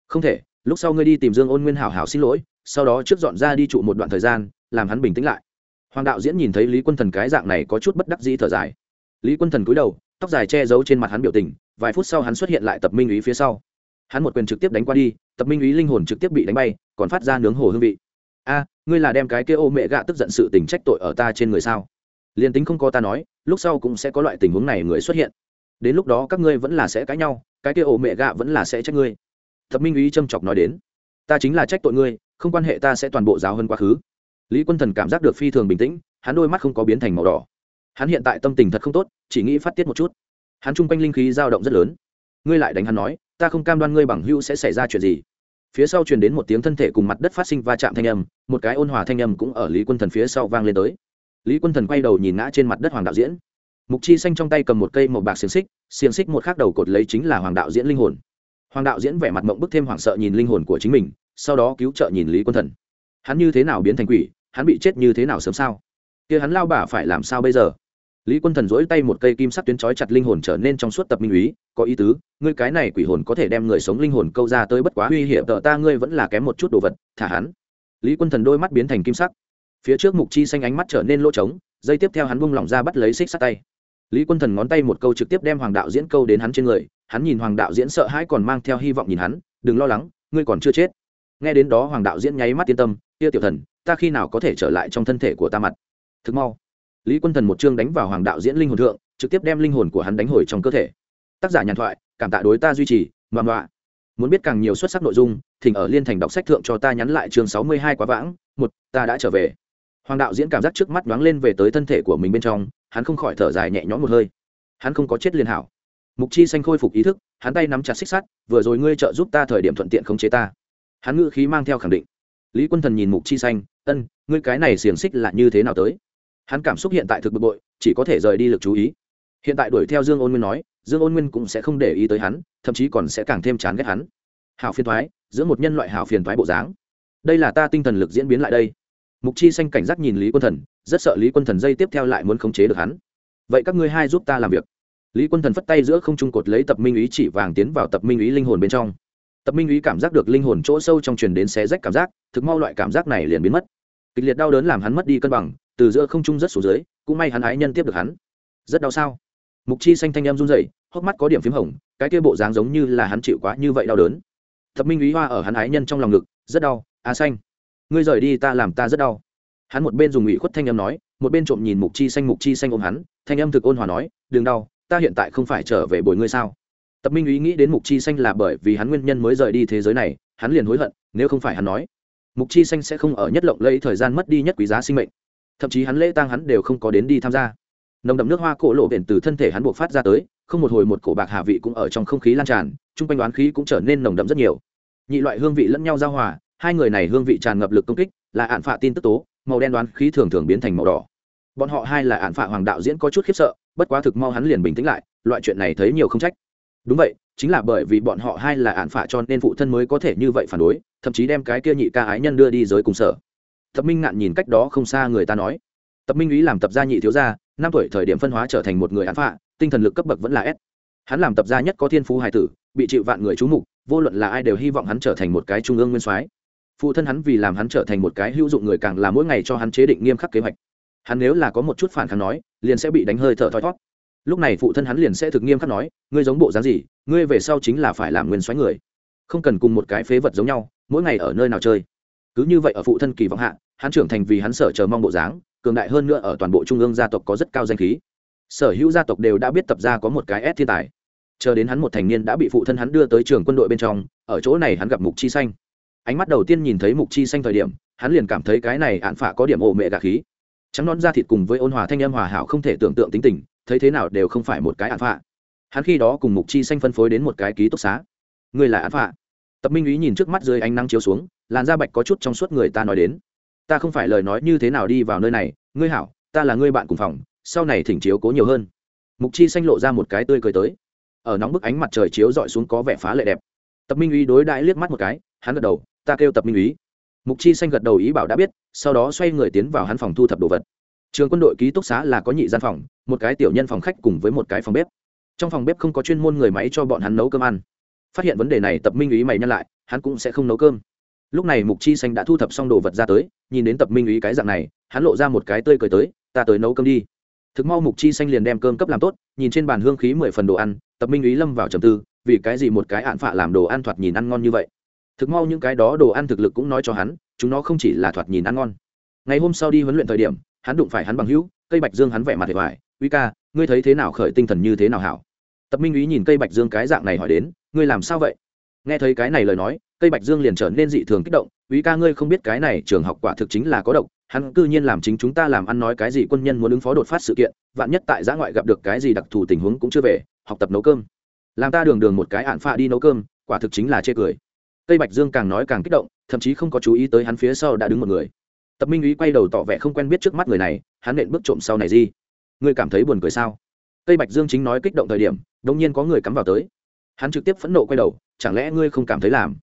A: Không thể, lúc sau ngươi đi tìm dương ôn nguyên hảo hảo xin lỗi, sau đó trước dọn ra đi trụ một đoạn thời gian, làm hắn bình tĩnh lại. Hoàng đạo diễn nhìn thấy lý quân thần cái dạng này có chút bất đắc dĩ thở dài. Lý quân thần cúi đầu, tóc dài che giấu trên mặt hắn biểu tình, vài phút sau hắn xuất hiện lại tập minh ý phía sau. Hắn một quyền trực tiếp đánh qua đi, tập minh ý linh hồn trực tiếp bị đánh bay, còn phát ra nướng hồ hương vị a, ngươi là đem cái kia ô mẹ gạ tức giận sự tình trách tội ở ta trên người sao? Liền tính không có ta nói, lúc sau cũng sẽ có loại tình huống này người xuất hiện. Đến lúc đó các ngươi vẫn là sẽ cãi nhau, cái kia ô mẹ gạ vẫn là sẽ trách ngươi. Thập minh ý châm chọc nói đến, ta chính là trách tội ngươi, không quan hệ ta sẽ toàn bộ giáo hơn quá khứ. Lý quân thần cảm giác được phi thường bình tĩnh, hắn đôi mắt không có biến thành màu đỏ. Hắn hiện tại tâm tình thật không tốt, chỉ nghĩ phát tiết một chút. Hắn chung quanh linh khí dao động rất lớn. Ngươi lại đánh hắn nói, ta không cam đoan ngươi bằng hữu sẽ xảy ra chuyện gì phía sau truyền đến một tiếng thân thể cùng mặt đất phát sinh va chạm thanh âm, một cái ôn hòa thanh âm cũng ở lý quân thần phía sau vang lên tới. Lý quân thần quay đầu nhìn ngã trên mặt đất hoàng đạo diễn. Mục chi xanh trong tay cầm một cây màu bạc xiềng xích xiềng xích một khác đầu cột lấy chính là hoàng đạo diễn linh hồn. Hoàng đạo diễn vẻ mặt mộng bức thêm hoảng sợ nhìn linh hồn của chính mình, sau đó cứu trợ nhìn lý quân thần. Hắn như thế nào biến thành quỷ? Hắn bị chết như thế nào sớm sao? Kia hắn lao bà phải làm sao bây giờ? Lý quân thần dỗi tay một cây kim sắc tuyến trói chặt linh hồn trở nên trong suốt tập minh úy, có ý tứ, ngươi cái này quỷ hồn có thể đem người sống linh hồn câu ra tới bất quá uy hiểm, tợ ta ngươi vẫn là kém một chút đồ vật, thả hắn. Lý quân thần đôi mắt biến thành kim sắc. Phía trước mục chi xanh ánh mắt trở nên lỗ trống dây tiếp theo hắn bung lỏng ra bắt lấy xích sắt tay. Lý quân thần ngón tay một câu trực tiếp đem hoàng đạo diễn câu đến hắn trên người, hắn nhìn hoàng đạo diễn sợ hãi còn mang theo hy vọng nhìn hắn, đừng lo lắng, ngươi còn chưa chết. Nghe đến đó hoàng đạo diễn nháy mắt yên tâm kia tiểu thần, ta khi nào có thể trở lại trong thân thể của ta mặt? Thực mau lý quân thần một chương đánh vào hoàng đạo diễn linh hồn thượng, trực tiếp đem linh hồn của hắn đánh hồi trong cơ thể. Tác giả nhàn thoại, cảm tạ đối ta duy trì, ngoan ngoạ muốn biết càng nhiều xuất sắc nội dung, thỉnh ở liên thành đọc sách thượng cho ta nhắn lại chương sáu mươi hai quá vãng, một, ta đã trở về. Hoàng đạo diễn cảm giác trước mắt nhoáng lên về tới thân thể của mình bên trong, hắn không khỏi thở dài nhẹ nhõm một hơi. Hắn không có chết liên hảo. Mục chi xanh khôi phục ý thức, hắn tay nắm chặt xích sắt, vừa rồi ngươi trợ giúp ta thời điểm thuận tiện khống chế ta. Hắn ngự khí mang theo khẳng định. Lý quân thần nhìn mục chi xanh, ân, ngươi cái này xiềng xích là như thế nào tới? Hắn cảm xúc hiện tại thực bực bội, chỉ có thể rời đi lực chú ý. Hiện tại đuổi theo dương ôn nguyên nói, dương ôn nguyên cũng sẽ không để ý tới hắn, thậm chí còn sẽ càng thêm chán ghét hắn. Hào phiền thoái giữa một nhân loại hào phiền thoái bộ dáng. Đây là ta tinh thần lực diễn biến lại đây. Mục chi xanh cảnh giác nhìn lý quân thần, rất sợ lý quân thần dây tiếp theo lại muốn khống chế được hắn. Vậy các ngươi hai giúp ta làm việc. Lý quân thần phất tay giữa không trung cột lấy tập minh ý chỉ vàng tiến vào tập minh ý linh hồn bên trong. Tập minh ý cảm giác được linh hồn chỗ sâu trong truyền đến xé rách cảm giác, thực mau loại cảm giác này liền biến mất. Kịch liệt đau đớn làm hắn mất đi cân bằng từ giữa không trung rất xuống dưới, cũng may hắn ái nhân tiếp được hắn. Rất đau sao? Mục chi xanh thanh em run rẩy, hốc mắt có điểm p h í m hồng, cái kia bộ dáng giống như là hắn chịu quá như vậy đau đớn. Thập minh ý hoa ở hắn ái nhân trong lòng ngực, rất đau á xanh, ngươi rời đi ta làm ta rất đau. Hắn một bên dùng ủy khuất thanh em nói, một bên trộm nhìn mục chi xanh, mục chi xanh ôm hắn, thanh em thực ôn hòa nói, đừng đau, ta hiện tại không phải trở về bồi ngươi sao? Tập minh ý nghĩ đến mục chi xanh là bởi vì hắn nguyên nhân mới rời đi thế giới này, hắn liền hối hận, nếu không phải hắn nói, mục chi xanh sẽ không ở nhất lộng lấy thời gian mất đi nhất quý giá sinh mệnh thậm chí hắn lễ tang hắn đều không có đến đi tham gia. Nồng đậm nước hoa cổ lộ biển từ thân thể hắn buộc phát ra tới, không một hồi một cổ bạc hạ vị cũng ở trong không khí lan tràn, chung quanh đoán khí cũng trở nên nồng đậm rất nhiều. Nhị loại hương vị lẫn nhau giao hòa, hai người này hương vị tràn ngập lực công kích, là ạn phạ tin tức tố, màu đen đoán khí thường thường biến thành màu đỏ. Bọn họ hai là ạn phạ hoàng đạo diễn có chút khiếp sợ, bất quá thực mau hắn liền bình tĩnh lại, loại chuyện này thấy nhiều không trách. Đúng vậy, chính là bởi vì bọn họ hai là ạn phạ cho nên phụ thân mới có thể như vậy phản đối, thậm chí đem cái kia nhị ca ái nhân đưa đi giới cùng sở tập minh ngạn nhìn cách đó không xa người ta nói. Tập minh ý làm tập gia nhị thiếu gia, năm tuổi thời điểm phân hóa trở thành một người án phạ, tinh thần lực cấp bậc vẫn là s. Hắn làm tập gia nhất có thiên phú hài tử, bị chịu vạn người chú mục, vô luận là ai đều hy vọng hắn trở thành một cái trung ương nguyên soái. Phụ thân hắn vì làm hắn trở thành một cái hữu dụng người càng là mỗi ngày cho hắn chế định nghiêm khắc kế hoạch. Hắn nếu là có một chút phản kháng nói, liền sẽ bị đánh hơi thở thoi thót. Lúc này phụ thân hắn liền sẽ thực nghiêm khắc nói, ngươi giống bộ dáng gì, ngươi về sau chính là phải làm nguyên soái người. Không cần cùng một cái phế vật giống nhau, mỗi ngày ở nơi nào chơi cứ như vậy ở phụ thân kỳ vọng hạ, hắn trưởng thành vì hắn sở chờ mong bộ dáng, cường đại hơn nữa ở toàn bộ trung ương gia tộc có rất cao danh khí. Sở hữu gia tộc đều đã biết tập gia có một cái ép thiên tài. Chờ đến hắn một thành niên đã bị phụ thân hắn đưa tới trường quân đội bên trong, ở chỗ này hắn gặp mục chi xanh. Ánh mắt đầu tiên nhìn thấy mục chi xanh thời điểm, hắn liền cảm thấy cái này ạn phả có điểm ổ mẹ gà khí. Trắng nón da thịt cùng với ôn hòa thanh âm hòa hảo không thể tưởng tượng tính tình, thấy thế nào đều không phải một cái ạn phả. Hắn khi đó cùng mục chi xanh phân phối đến một cái ký túc xá. Người là ạn phả. Tập minh ý nhìn trước mắt dưới ánh nắng chiếu xuống làn da bạch có chút trong suốt người ta nói đến. Ta không phải lời nói như thế nào đi vào nơi này, ngươi hảo, ta là ngươi bạn cùng phòng, sau này thỉnh chiếu cố nhiều hơn. Mục chi xanh lộ ra một cái tươi cười tới. Ở nóng bức ánh mặt trời chiếu dọi xuống có vẻ phá lệ đẹp. Tập minh uy đối đãi liếc mắt một cái, hắn gật đầu, ta kêu tập minh uy mục chi xanh gật đầu ý bảo đã biết, sau đó xoay người tiến vào hắn phòng thu thập đồ vật. Trường quân đội ký túc xá là có nhị gian phòng, một cái tiểu nhân phòng khách cùng với một cái phòng bếp. Trong phòng bếp không có chuyên môn người máy cho bọn hắn nấu cơm ăn. Phát hiện vấn đề này, tập minh ý mày nhăn lại, hắn cũng sẽ không nấu cơm lúc này mục chi xanh đã thu thập xong đồ vật ra tới, nhìn đến tập minh ý cái dạng này, hắn lộ ra một cái tươi cười tới, ta tới nấu cơm đi. Thực mau mục chi xanh liền đem cơm cấp làm tốt, nhìn trên bàn hương khí mười phần đồ ăn, tập minh ý lâm vào trầm tư, vì cái gì một cái ạn phạ làm đồ ăn thoạt nhìn ăn ngon như vậy? Thực mau những cái đó đồ ăn thực lực cũng nói cho hắn, chúng nó không chỉ là thoạt nhìn ăn ngon. Ngày hôm sau đi huấn luyện thời điểm, hắn đụng phải hắn bằng hữu, cây bạch dương hắn vẻ mặt hệ hoài uy ca, ngươi thấy thế nào khởi tinh thần như thế nào hảo? Tập minh ý nhìn cây bạch dương cái dạng này hỏi đến, ngươi làm sao vậy? Nghe thấy cái này lời nói cây bạch dương liền trở nên dị thường kích động ý ca ngươi không biết cái này trường học quả thực chính là có độc, hắn cư nhiên làm chính chúng ta làm ăn nói cái gì quân nhân muốn ứng phó đột phát sự kiện, vạn nhất tại giã ngoại gặp được cái gì đặc thù tình huống cũng chưa về, học tập nấu cơm. Làm ta đường đường một cái ạn phạ đi nấu cơm, quả thực chính là chê cười. Cây bạch dương càng nói càng kích động, thậm chí không có chú ý tới hắn phía sau đã đứng một người. Tập minh ý quay đầu tỏ vẻ không quen biết trước mắt người này, hắn nện bước trộm sau này gì? Ngươi cảm thấy buồn cười sao? Cây bạch dương chính nói kích động thời điểm đ ỗ n g nhiên có người cắm vào tới. Hắn trực tiếp phẫn nộ quay đầu, chẳng lẽ ngươi không cảm thấy làm?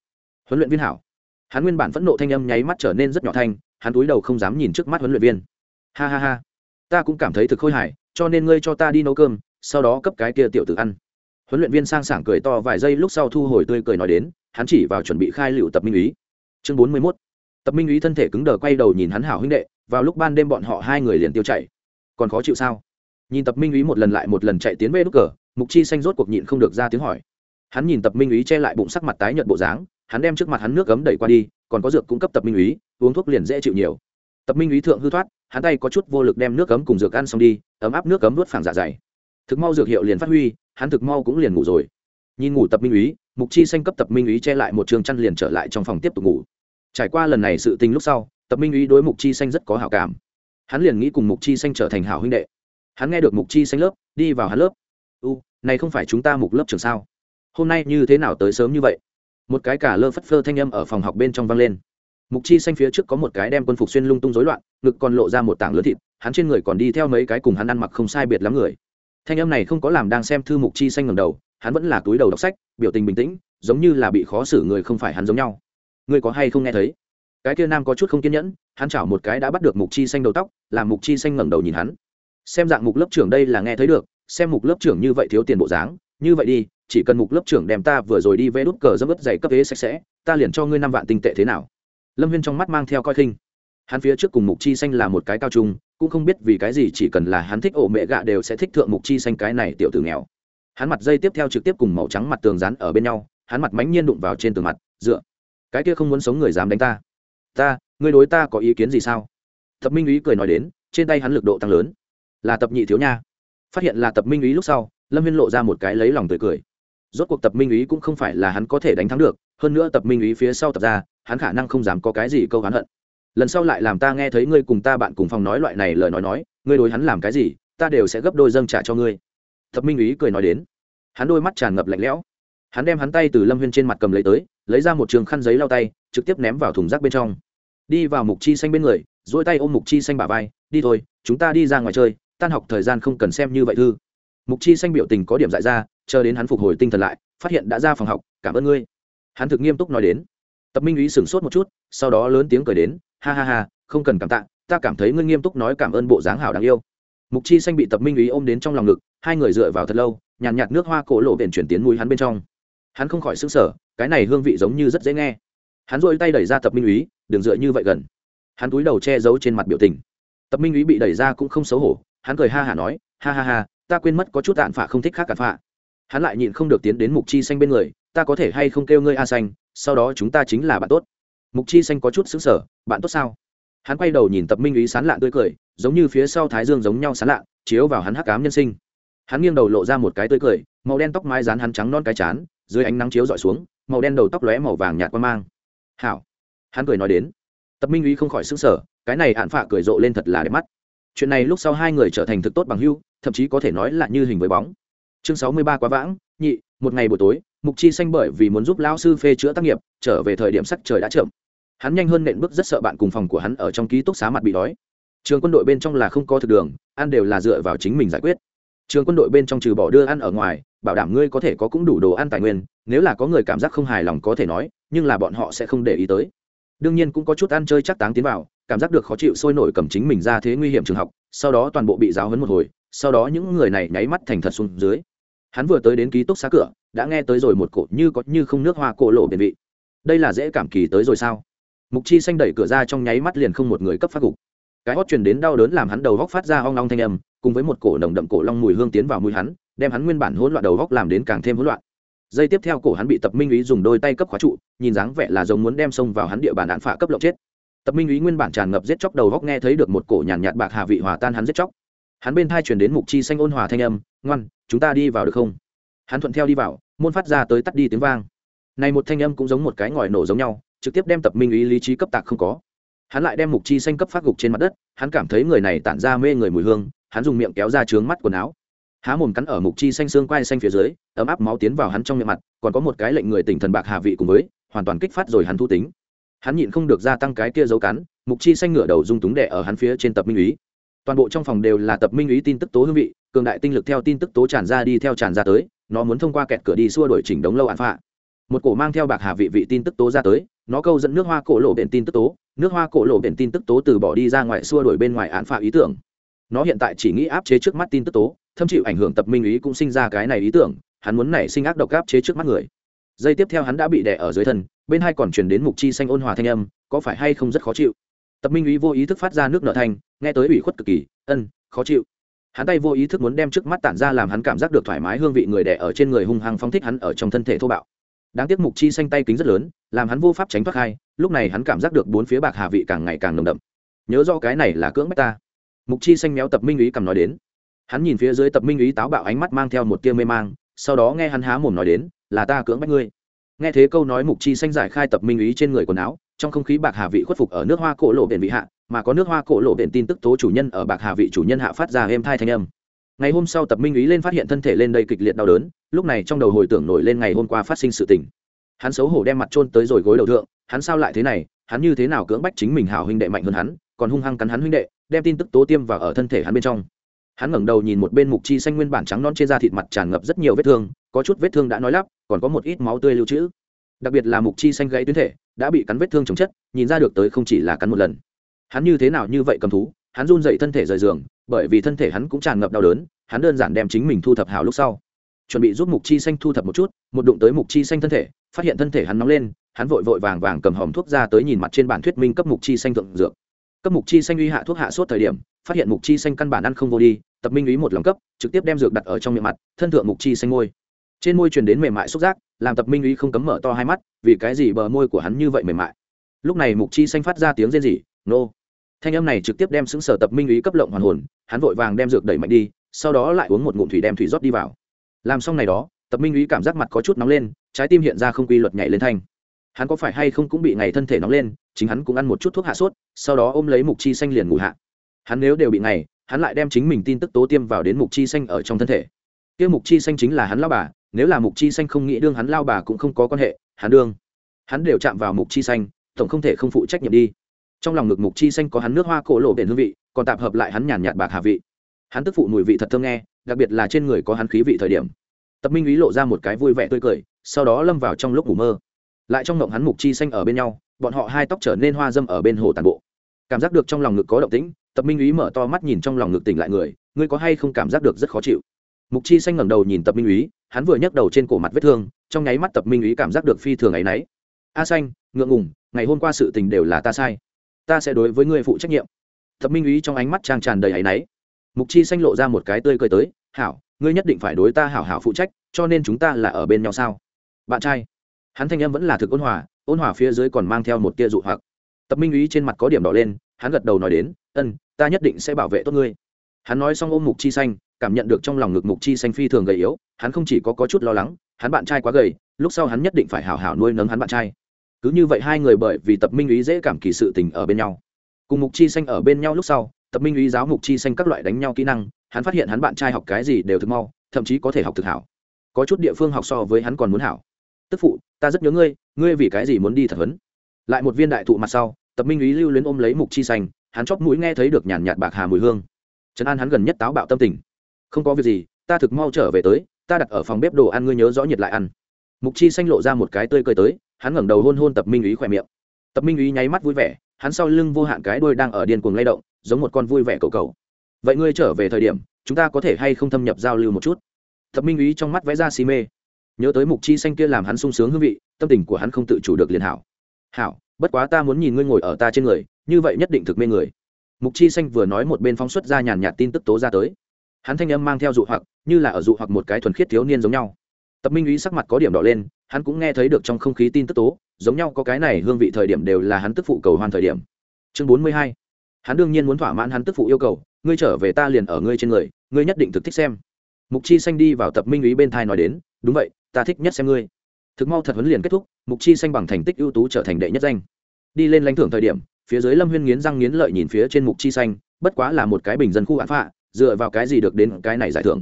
A: Huấn luyện viên hảo. Hắn nguyên bản phẫn nộ thanh âm nháy mắt trở nên rất nhỏ thanh, hắn túi đầu không dám nhìn trước mắt huấn luyện viên. Ha ha ha, ta cũng cảm thấy thực khôi hài, cho nên ngươi cho ta đi nấu cơm, sau đó cấp cái kia tiểu tự ăn. Huấn luyện viên sang sảng cười to vài giây lúc sau thu hồi tươi cười nói đến, hắn chỉ vào chuẩn bị khai liệu tập minh ý chương bốn mươi mốt. Tập minh ý thân thể cứng đờ quay đầu nhìn hắn hảo huynh đệ, vào lúc ban đêm bọn họ hai người liền tiêu chạy. Còn khó chịu sao? Nhìn tập minh ý một lần lại một lần chạy tiến về nút cờ, mục chi xanh rốt cuộc nhịn không được ra tiếng hỏi. Hắn nhìn tập minh ý che lại bụng sắc mặt tái nhợt bộ dáng hắn đem trước mặt hắn nước cấm đẩy qua đi, còn có dược cung cấp tập minh úy, uống thuốc liền dễ chịu nhiều. Tập minh úy thượng hư thoát, hắn tay có chút vô lực đem nước cấm cùng dược ăn xong đi, ấm áp nước cấm nuốt phẳng dạ dày. Thực mau dược hiệu liền phát huy, hắn thực mau cũng liền ngủ rồi. Nhìn ngủ tập minh úy, mục chi xanh cấp tập minh úy che lại một trường chăn liền trở lại trong phòng tiếp tục ngủ. Trải qua lần này sự tình lúc sau, tập minh úy đối mục chi xanh rất có hảo cảm. Hắn liền nghĩ cùng mục chi xanh trở thành hảo huynh đệ. Hắn nghe được mục chi xanh lớp, đi vào hắn lớp. U, này không phải chúng ta mục lớp trường sao? Hôm nay như thế nào tới sớm như vậy? Một cái cả lơ phất phơ thanh âm ở phòng học bên trong vang lên. Mục chi xanh phía trước có một cái đem quân phục xuyên lung tung rối loạn, ngực còn lộ ra một tảng lớn thịt, hắn trên người còn đi theo mấy cái cùng hắn ăn mặc không sai biệt lắm người. Thanh âm này không có làm đang xem thư mục chi xanh ngầm đầu, hắn vẫn là túi đầu đọc sách, biểu tình bình tĩnh, giống như là bị khó xử người không phải hắn giống nhau. Người có hay không nghe thấy? Cái kia nam có chút không kiên nhẫn, hắn chảo một cái đã bắt được mục chi xanh đầu tóc, làm mục chi xanh ngẩng đầu nhìn hắn. Xem dạng mục lớp trưởng đây là nghe thấy được, xem mục lớp trưởng như vậy thiếu tiền bộ dáng, như vậy đi chỉ cần mục lớp trưởng đem ta vừa rồi đi vẽ đút cờ dâm ướt dày cấp thế sạch sẽ, ta liền cho ngươi năm vạn tinh tệ thế nào. Lâm viên trong mắt mang theo coi khinh. Hắn phía trước cùng mục chi xanh là một cái cao trung, cũng không biết vì cái gì chỉ cần là hắn thích ổ mẹ gạ đều sẽ thích thượng mục chi xanh cái này tiểu tử nghèo. Hắn mặt dây tiếp theo trực tiếp cùng màu trắng mặt tường rán ở bên nhau, hắn mặt mánh nhiên đụng vào trên tường mặt, dựa, cái kia không muốn sống người dám đánh ta. Ta, ngươi đối ta có ý kiến gì sao? Tập minh úy cười nói đến, trên tay hắn lực độ tăng lớn. Là tập nhị thiếu nha. Phát hiện là tập minh úy lúc sau, lâm viên lộ ra một cái lấy lòng tươi cười rốt cuộc tập minh ý cũng không phải là hắn có thể đánh thắng được, hơn nữa tập minh ý phía sau tập ra, hắn khả năng không dám có cái gì câu hắn hận. Lần sau lại làm ta nghe thấy ngươi cùng ta bạn cùng phòng nói loại này lời nói nói, ngươi đối hắn làm cái gì, ta đều sẽ gấp đôi dâng trả cho ngươi. Tập minh ý cười nói đến. Hắn đôi mắt tràn ngập lạnh lẽo. Hắn đem hắn tay từ lâm huyên trên mặt cầm lấy tới, lấy ra một trường khăn giấy lau tay, trực tiếp ném vào thùng rác bên trong. Đi vào mục chi xanh bên người dỗi tay ôm mục chi xanh bả vai, đi thôi, chúng ta đi ra ngoài chơi, tan học thời gian không cần xem như vậy thư. Mục chi xanh biểu tình có điểm dại ra chờ đến hắn phục hồi tinh thần lại phát hiện đã ra phòng học cảm ơn ngươi. Hắn thực nghiêm túc nói đến. Tập minh ý sửng sốt một chút sau đó lớn tiếng cười đến ha ha ha không cần cảm tạ ta cảm thấy ngươi nghiêm túc nói cảm ơn bộ dáng hảo đáng yêu. Mục chi xanh bị tập minh ý ôm đến trong lòng ngực hai người dựa vào thật lâu nhàn nhạt, nhạt nước hoa cổ lộ biển chuyển tiến mũi hắn bên trong. Hắn không khỏi s ứ n g sở cái này hương vị giống như rất dễ nghe. Hắn dội tay đẩy ra tập minh ý đừng dựa như vậy gần. Hắn túi đầu che giấu trên mặt biểu tình. Tập minh ý bị đẩy ra cũng không xấu hổ hắn cười ha hả nói ha ha ha ta quên mất có chút tạn phả không thích khác cả phạ hắn lại nhịn không được tiến đến mục chi xanh bên người, ta có thể hay không kêu ngươi a xanh, sau đó chúng ta chính là bạn tốt. Mục chi xanh có chút xứng sở bạn tốt sao? Hắn quay đầu nhìn tập minh ý sán lạ tươi cười, giống như phía sau thái dương giống nhau sán lạ chiếu vào hắn hắc cám nhân sinh. Hắn nghiêng đầu lộ ra một cái tươi cười, màu đen tóc mai dán hắn trắng non cái chán, dưới ánh nắng chiếu dọi xuống, màu đen đầu tóc lóe màu vàng nhạt qua mang. Hảo. Hắn cười nói đến. Tập minh ý không khỏi xứng sở cái này hạn phạ cười rộ lên thật là đẹp mắt. Chuyện này lúc sau hai người trở thành thực tốt bằng hưu thậm chí có thể nói là như hình với bóng chương sáu mươi ba quá vãng, nhị, một ngày buổi tối, mục chi xanh bởi vì muốn giúp lão sư phê chữa tác nghiệp, trở về thời điểm sắc trời đã chậm. Hắn nhanh hơn nện bước rất sợ bạn cùng phòng của hắn ở trong ký túc xá mặt bị đói. Trường quân đội bên trong là không có thực đường, ăn đều là dựa vào chính mình giải quyết. Trường quân đội bên trong trừ bỏ đưa ăn ở ngoài, bảo đảm ngươi có thể có cũng đủ đồ ăn tài nguyên, nếu là có người cảm giác không hài lòng có thể nói, nhưng là bọn họ sẽ không để ý tới. Đương nhiên cũng có chút ăn chơi chắc táng tiến vào, cảm giác được khó chịu sôi nổi cầm chính mình ra thế nguy hiểm trường học, sau đó toàn bộ bị giáo hấn một hồi, sau đó những người này nháy mắt thành thật xuống dưới hắn vừa tới đến ký túc xá cửa đã nghe tới rồi một cổ như có như không nước hoa cổ lộ biển vị. Đây là dễ cảm kỳ tới rồi sao? Mục chi xanh đẩy cửa ra trong nháy mắt liền không một người cấp phát gục. Cái hót truyền đến đau đớn làm hắn đầu góc phát ra hoang long thanh âm cùng với một cổ nồng đậm cổ long mùi hương tiến vào mũi hắn đem hắn nguyên bản hỗn loạn đầu góc làm đến càng thêm hỗn loạn. Dây tiếp theo cổ hắn bị tập minh ý dùng đôi tay cấp khóa trụ nhìn dáng vẻ là giống muốn đem xông vào hắn địa bàn đạn phả cấp lộng chết. Tập minh ý nguyên bản tràn ngập giết chóc đầu góc nghe thấy được một cổ nhàn nhạt, nhạt bạc hà vị hòa tan hắn giết chóc. Hắn bên thai truyền đến mục chi xanh ôn hòa thanh âm ngoan chúng ta đi vào được không? Hắn thuận theo đi vào, môn phát ra tới tắt đi tiếng vang. Này một thanh âm cũng giống một cái ngòi nổ giống nhau, trực tiếp đem tập minh ý lý trí cấp tạc không có. Hắn lại đem mục chi xanh cấp phát gục trên mặt đất, hắn cảm thấy người này tản ra mê người mùi hương, hắn dùng miệng kéo ra trướng mắt quần áo. Há mồm cắn ở mục chi xanh xương quai xanh phía dưới, ấm áp máu tiến vào hắn trong miệng mặt, còn có một cái lệnh người tỉnh thần bạc hạ vị cùng với, hoàn toàn kích phát rồi hắn thu tính. Hắn nhịn không được gia tăng cái kia dấu cắn, mục chi xanh ngửa đầu dung túng đệ ở hắn phía trên tập minh ý. Toàn bộ trong phòng đều là tập minh ý tin tức tố hương vị cường đại tinh lực theo tin tức tố tràn ra đi theo tràn ra tới, nó muốn thông qua kẹt cửa đi xua đổi chỉnh đống lâu án phạ. Một cổ mang theo bạc hà vị vị tin tức tố ra tới, nó câu dẫn nước hoa cổ lộ biển tin tức tố, nước hoa cổ lộ biển tin tức tố từ bỏ đi ra ngoài xua đổi bên ngoài án phạ ý tưởng. Nó hiện tại chỉ nghĩ áp chế trước mắt tin tức tố, thâm chịu ảnh hưởng tập minh ý cũng sinh ra cái này ý tưởng, hắn muốn nảy sinh ác độc áp chế trước mắt người. Giây tiếp theo hắn đã bị đè ở dưới thân, bên hai còn truyền đến mục chi xanh ôn hòa thanh âm, có phải hay không rất khó chịu? Tập minh ý vô ý thức phát ra nước nợ thanh, nghe tới ủy khuất cực kỳ, ân, khó chịu hắn tay vô ý thức muốn đem trước mắt tản ra làm hắn cảm giác được thoải mái hương vị người đẻ ở trên người hung hăng phóng thích hắn ở trong thân thể thô bạo. Đáng tiếc mục chi xanh tay kính rất lớn, làm hắn vô pháp tránh thoát hai, lúc này hắn cảm giác được bốn phía bạc hà vị càng ngày càng nồng đậm. Nhớ do cái này là cưỡng bách ta. Mục chi xanh méo tập minh ý cầm nói đến. Hắn nhìn phía dưới tập minh ý táo bạo ánh mắt mang theo một tia mê mang, sau đó nghe hắn há mồm nói đến, là ta cưỡng bách ngươi. Nghe thế câu nói mục chi xanh giải khai tập minh ý trên người quần áo trong không khí bạc hà vị khuất phục ở nước hoa cổ lộ biển vị hạ, mà có nước hoa cổ lộ biển tin tức tố chủ nhân ở bạc hà vị chủ nhân hạ phát ra êm thai thanh âm. Ngày hôm sau tập minh ý lên phát hiện thân thể lên đây kịch liệt đau đớn, lúc này trong đầu hồi tưởng nổi lên ngày hôm qua phát sinh sự tình. Hắn xấu hổ đem mặt trôn tới rồi gối đầu thượng, hắn sao lại thế này, hắn như thế nào cưỡng bách chính mình hảo huynh đệ mạnh hơn hắn, còn hung hăng cắn hắn huynh đệ, đem tin tức tố tiêm vào ở thân thể hắn bên trong. Hắn ngẩng đầu nhìn một bên mục chi xanh nguyên bản trắng non trên da thịt mặt tràn ngập rất nhiều vết thương, có chút vết thương đã nói lắp, còn có một ít máu tươi lưu trữ. Đặc biệt là mục chi xanh gãy tuyến thể đã bị cắn vết thương chồng chất, nhìn ra được tới không chỉ là cắn một lần. Hắn như thế nào như vậy cầm thú, hắn run dậy thân thể rời giường, bởi vì thân thể hắn cũng tràn ngập đau đớn, hắn đơn giản đem chính mình thu thập hào lúc sau. Chuẩn bị giúp mục chi xanh thu thập một chút, một đụng tới mục chi xanh thân thể, phát hiện thân thể hắn nóng lên, hắn vội vội vàng vàng cầm hòm thuốc ra tới nhìn mặt trên bản thuyết minh cấp mục chi xanh thượng dược. Cấp mục chi xanh uy hạ thuốc hạ sốt thời điểm, phát hiện mục chi xanh căn bản ăn không vô đi, tập minh ý một lòng cấp, trực tiếp đem dược đặt ở trong miệng mặt, thân thượng mục chi xanh ngồi trên môi truyền đến mềm mại xúc giác, làm tập minh ý không cấm mở to hai mắt, vì cái gì bờ môi của hắn như vậy mềm mại? Lúc này mục chi xanh phát ra tiếng rên rỉ, nô! Thanh âm này trực tiếp đem xứng sở tập minh ý cấp lộng hoàn hồn, hắn vội vàng đem dược đẩy mạnh đi, sau đó lại uống một ngụm thủy đem thủy rót đi vào. Làm xong này đó, tập minh ý cảm giác mặt có chút nóng lên, trái tim hiện ra không quy luật nhảy lên thanh. Hắn có phải hay không cũng bị ngày thân thể nóng lên, chính hắn cũng ăn một chút thuốc hạ sốt, sau đó ôm lấy mục chi xanh liền ngủ hạ. Hắn nếu đều bị ngày, hắn lại đem chính mình tin tức tố tiêm vào đến mục chi xanh ở trong thân thể. Kia mục chi xanh chính là hắn lao bà nếu là mục chi xanh không nghĩ đương hắn lao bà cũng không có quan hệ, hắn đương. Hắn đều chạm vào mục chi xanh tổng không thể không phụ trách nhiệm đi. Trong lòng ngực mục chi xanh có hắn nước hoa cổ lộ bền hương vị, còn tạp hợp lại hắn nhàn nhạt bạc hạ vị. Hắn tức phụ mùi vị thật thơm nghe, đặc biệt là trên người có hắn khí vị thời điểm. Tập minh ý lộ ra một cái vui vẻ tươi cười, sau đó lâm vào trong lúc ngủ mơ. Lại trong ngộng hắn mục chi xanh ở bên nhau, bọn họ hai tóc trở nên hoa dâm ở bên hồ tàn bộ. Cảm giác được trong lòng ngực có động tĩnh, tập minh ý mở to mắt nhìn trong lòng ngực tỉnh lại người, ngươi có hay không cảm giác được rất khó chịu? Mục chi xanh ngẩng đầu nhìn tập minh ý hắn vừa nhấc đầu trên cổ mặt vết thương, trong nháy mắt tập minh ý cảm giác được phi thường ấ y n ấ y a xanh, ngượng ngùng, ngày hôm qua sự tình đều là ta sai. Ta sẽ đối với ngươi phụ trách nhiệm. Tập minh ý trong ánh mắt trang tràn đầy áy náy mục chi xanh lộ ra một cái tươi cười tới, hảo, ngươi nhất định phải đối ta hảo hảo phụ trách, cho nên chúng ta là ở bên nhau sao? Bạn trai. Hắn thanh âm vẫn là thực ôn hòa ôn hòa phía dưới còn mang theo một tia dụ hoặc. Tập minh ý trên mặt có điểm đỏ lên, hắn gật đầu nói đến, ân, ta nhất định sẽ bảo vệ tốt ngươi. Hắn nói xong ôm mục chi xanh cảm nhận được trong lòng ngực mục chi xanh phi thường gầy yếu hắn không chỉ có, có chút lo lắng hắn bạn trai quá gầy lúc sau hắn nhất định phải hảo hảo nuôi nấng hắn bạn trai. Cứ như vậy hai người bởi vì tập minh ý dễ cảm kỳ sự tình ở bên nhau. Cùng mục chi xanh ở bên nhau lúc sau tập minh ý giáo mục chi xanh các loại đánh nhau kỹ năng hắn phát hiện hắn bạn trai học cái gì đều thực mau thậm chí có thể học thực hảo. Có chút địa phương học so với hắn còn muốn hảo. Tức phụ ta rất nhớ ngươi ngươi vì cái gì muốn đi thật huấn? Lại một viên đại thụ mặt sau tập minh ý lưu luyến ôm lấy mục chi xanh hắn chóp mũi nghe thấy được nhàn nhạt bạc hà mùi hương. Trấn an hắn gần nhất táo bạo tâm tình không có việc gì, ta thực mau trở về tới, ta đặt ở phòng bếp đồ ăn ngươi nhớ rõ nhiệt lại ăn. Mục chi xanh lộ ra một cái tươi cười tới, hắn ngẩng đầu hôn hôn tập minh ý khỏe miệng. Tập minh ý nháy mắt vui vẻ, hắn sau lưng vô hạn cái đuôi đang ở điên cuồng lay động, giống một con vui vẻ cầu cầu vậy ngươi trở về thời điểm, chúng ta có thể hay không thâm nhập giao lưu một chút? Tập minh ý trong mắt vẽ ra si mê. Nhớ tới mục chi xanh kia làm hắn sung sướng hương vị, tâm tình của hắn không tự chủ được liền hảo. Hảo, bất quá ta muốn nhìn ngươi ngồi ở ta trên người, như vậy nhất định thực mê người. Mục chi xanh vừa nói một bên phóng xuất ra nhàn nhạt tin tức tố ra tới hắn thanh âm mang theo dụ hoặc, như là ở dụ hoặc một cái thuần khiết thiếu niên giống nhau. Tập minh ý sắc mặt có điểm đỏ lên, hắn cũng nghe thấy được trong không khí tin tức tố, giống nhau có cái này hương vị thời điểm đều là hắn tức phụ cầu hoan thời điểm. Chương bốn mươi hai, hắn đương nhiên muốn thỏa mãn hắn tức phụ yêu cầu, ngươi trở về ta liền ở ngươi trên người, ngươi nhất định thực thích xem. Mục chi xanh đi vào tập minh ý bên thai nói đến, đúng vậy, ta thích nhất xem ngươi. Thực mau thật huấn liền kết thúc, mục chi xanh bằng thành tích ưu tú trở thành đệ nhất danh. Đi lên lãnh thưởng thời điểm, phía dưới lâm huyên nghiến răng nghiến lợi nhìn phía trên mục chi xanh, bất quá là một cái bình dân khu án phạ dựa vào cái gì được đến cái này giải thưởng.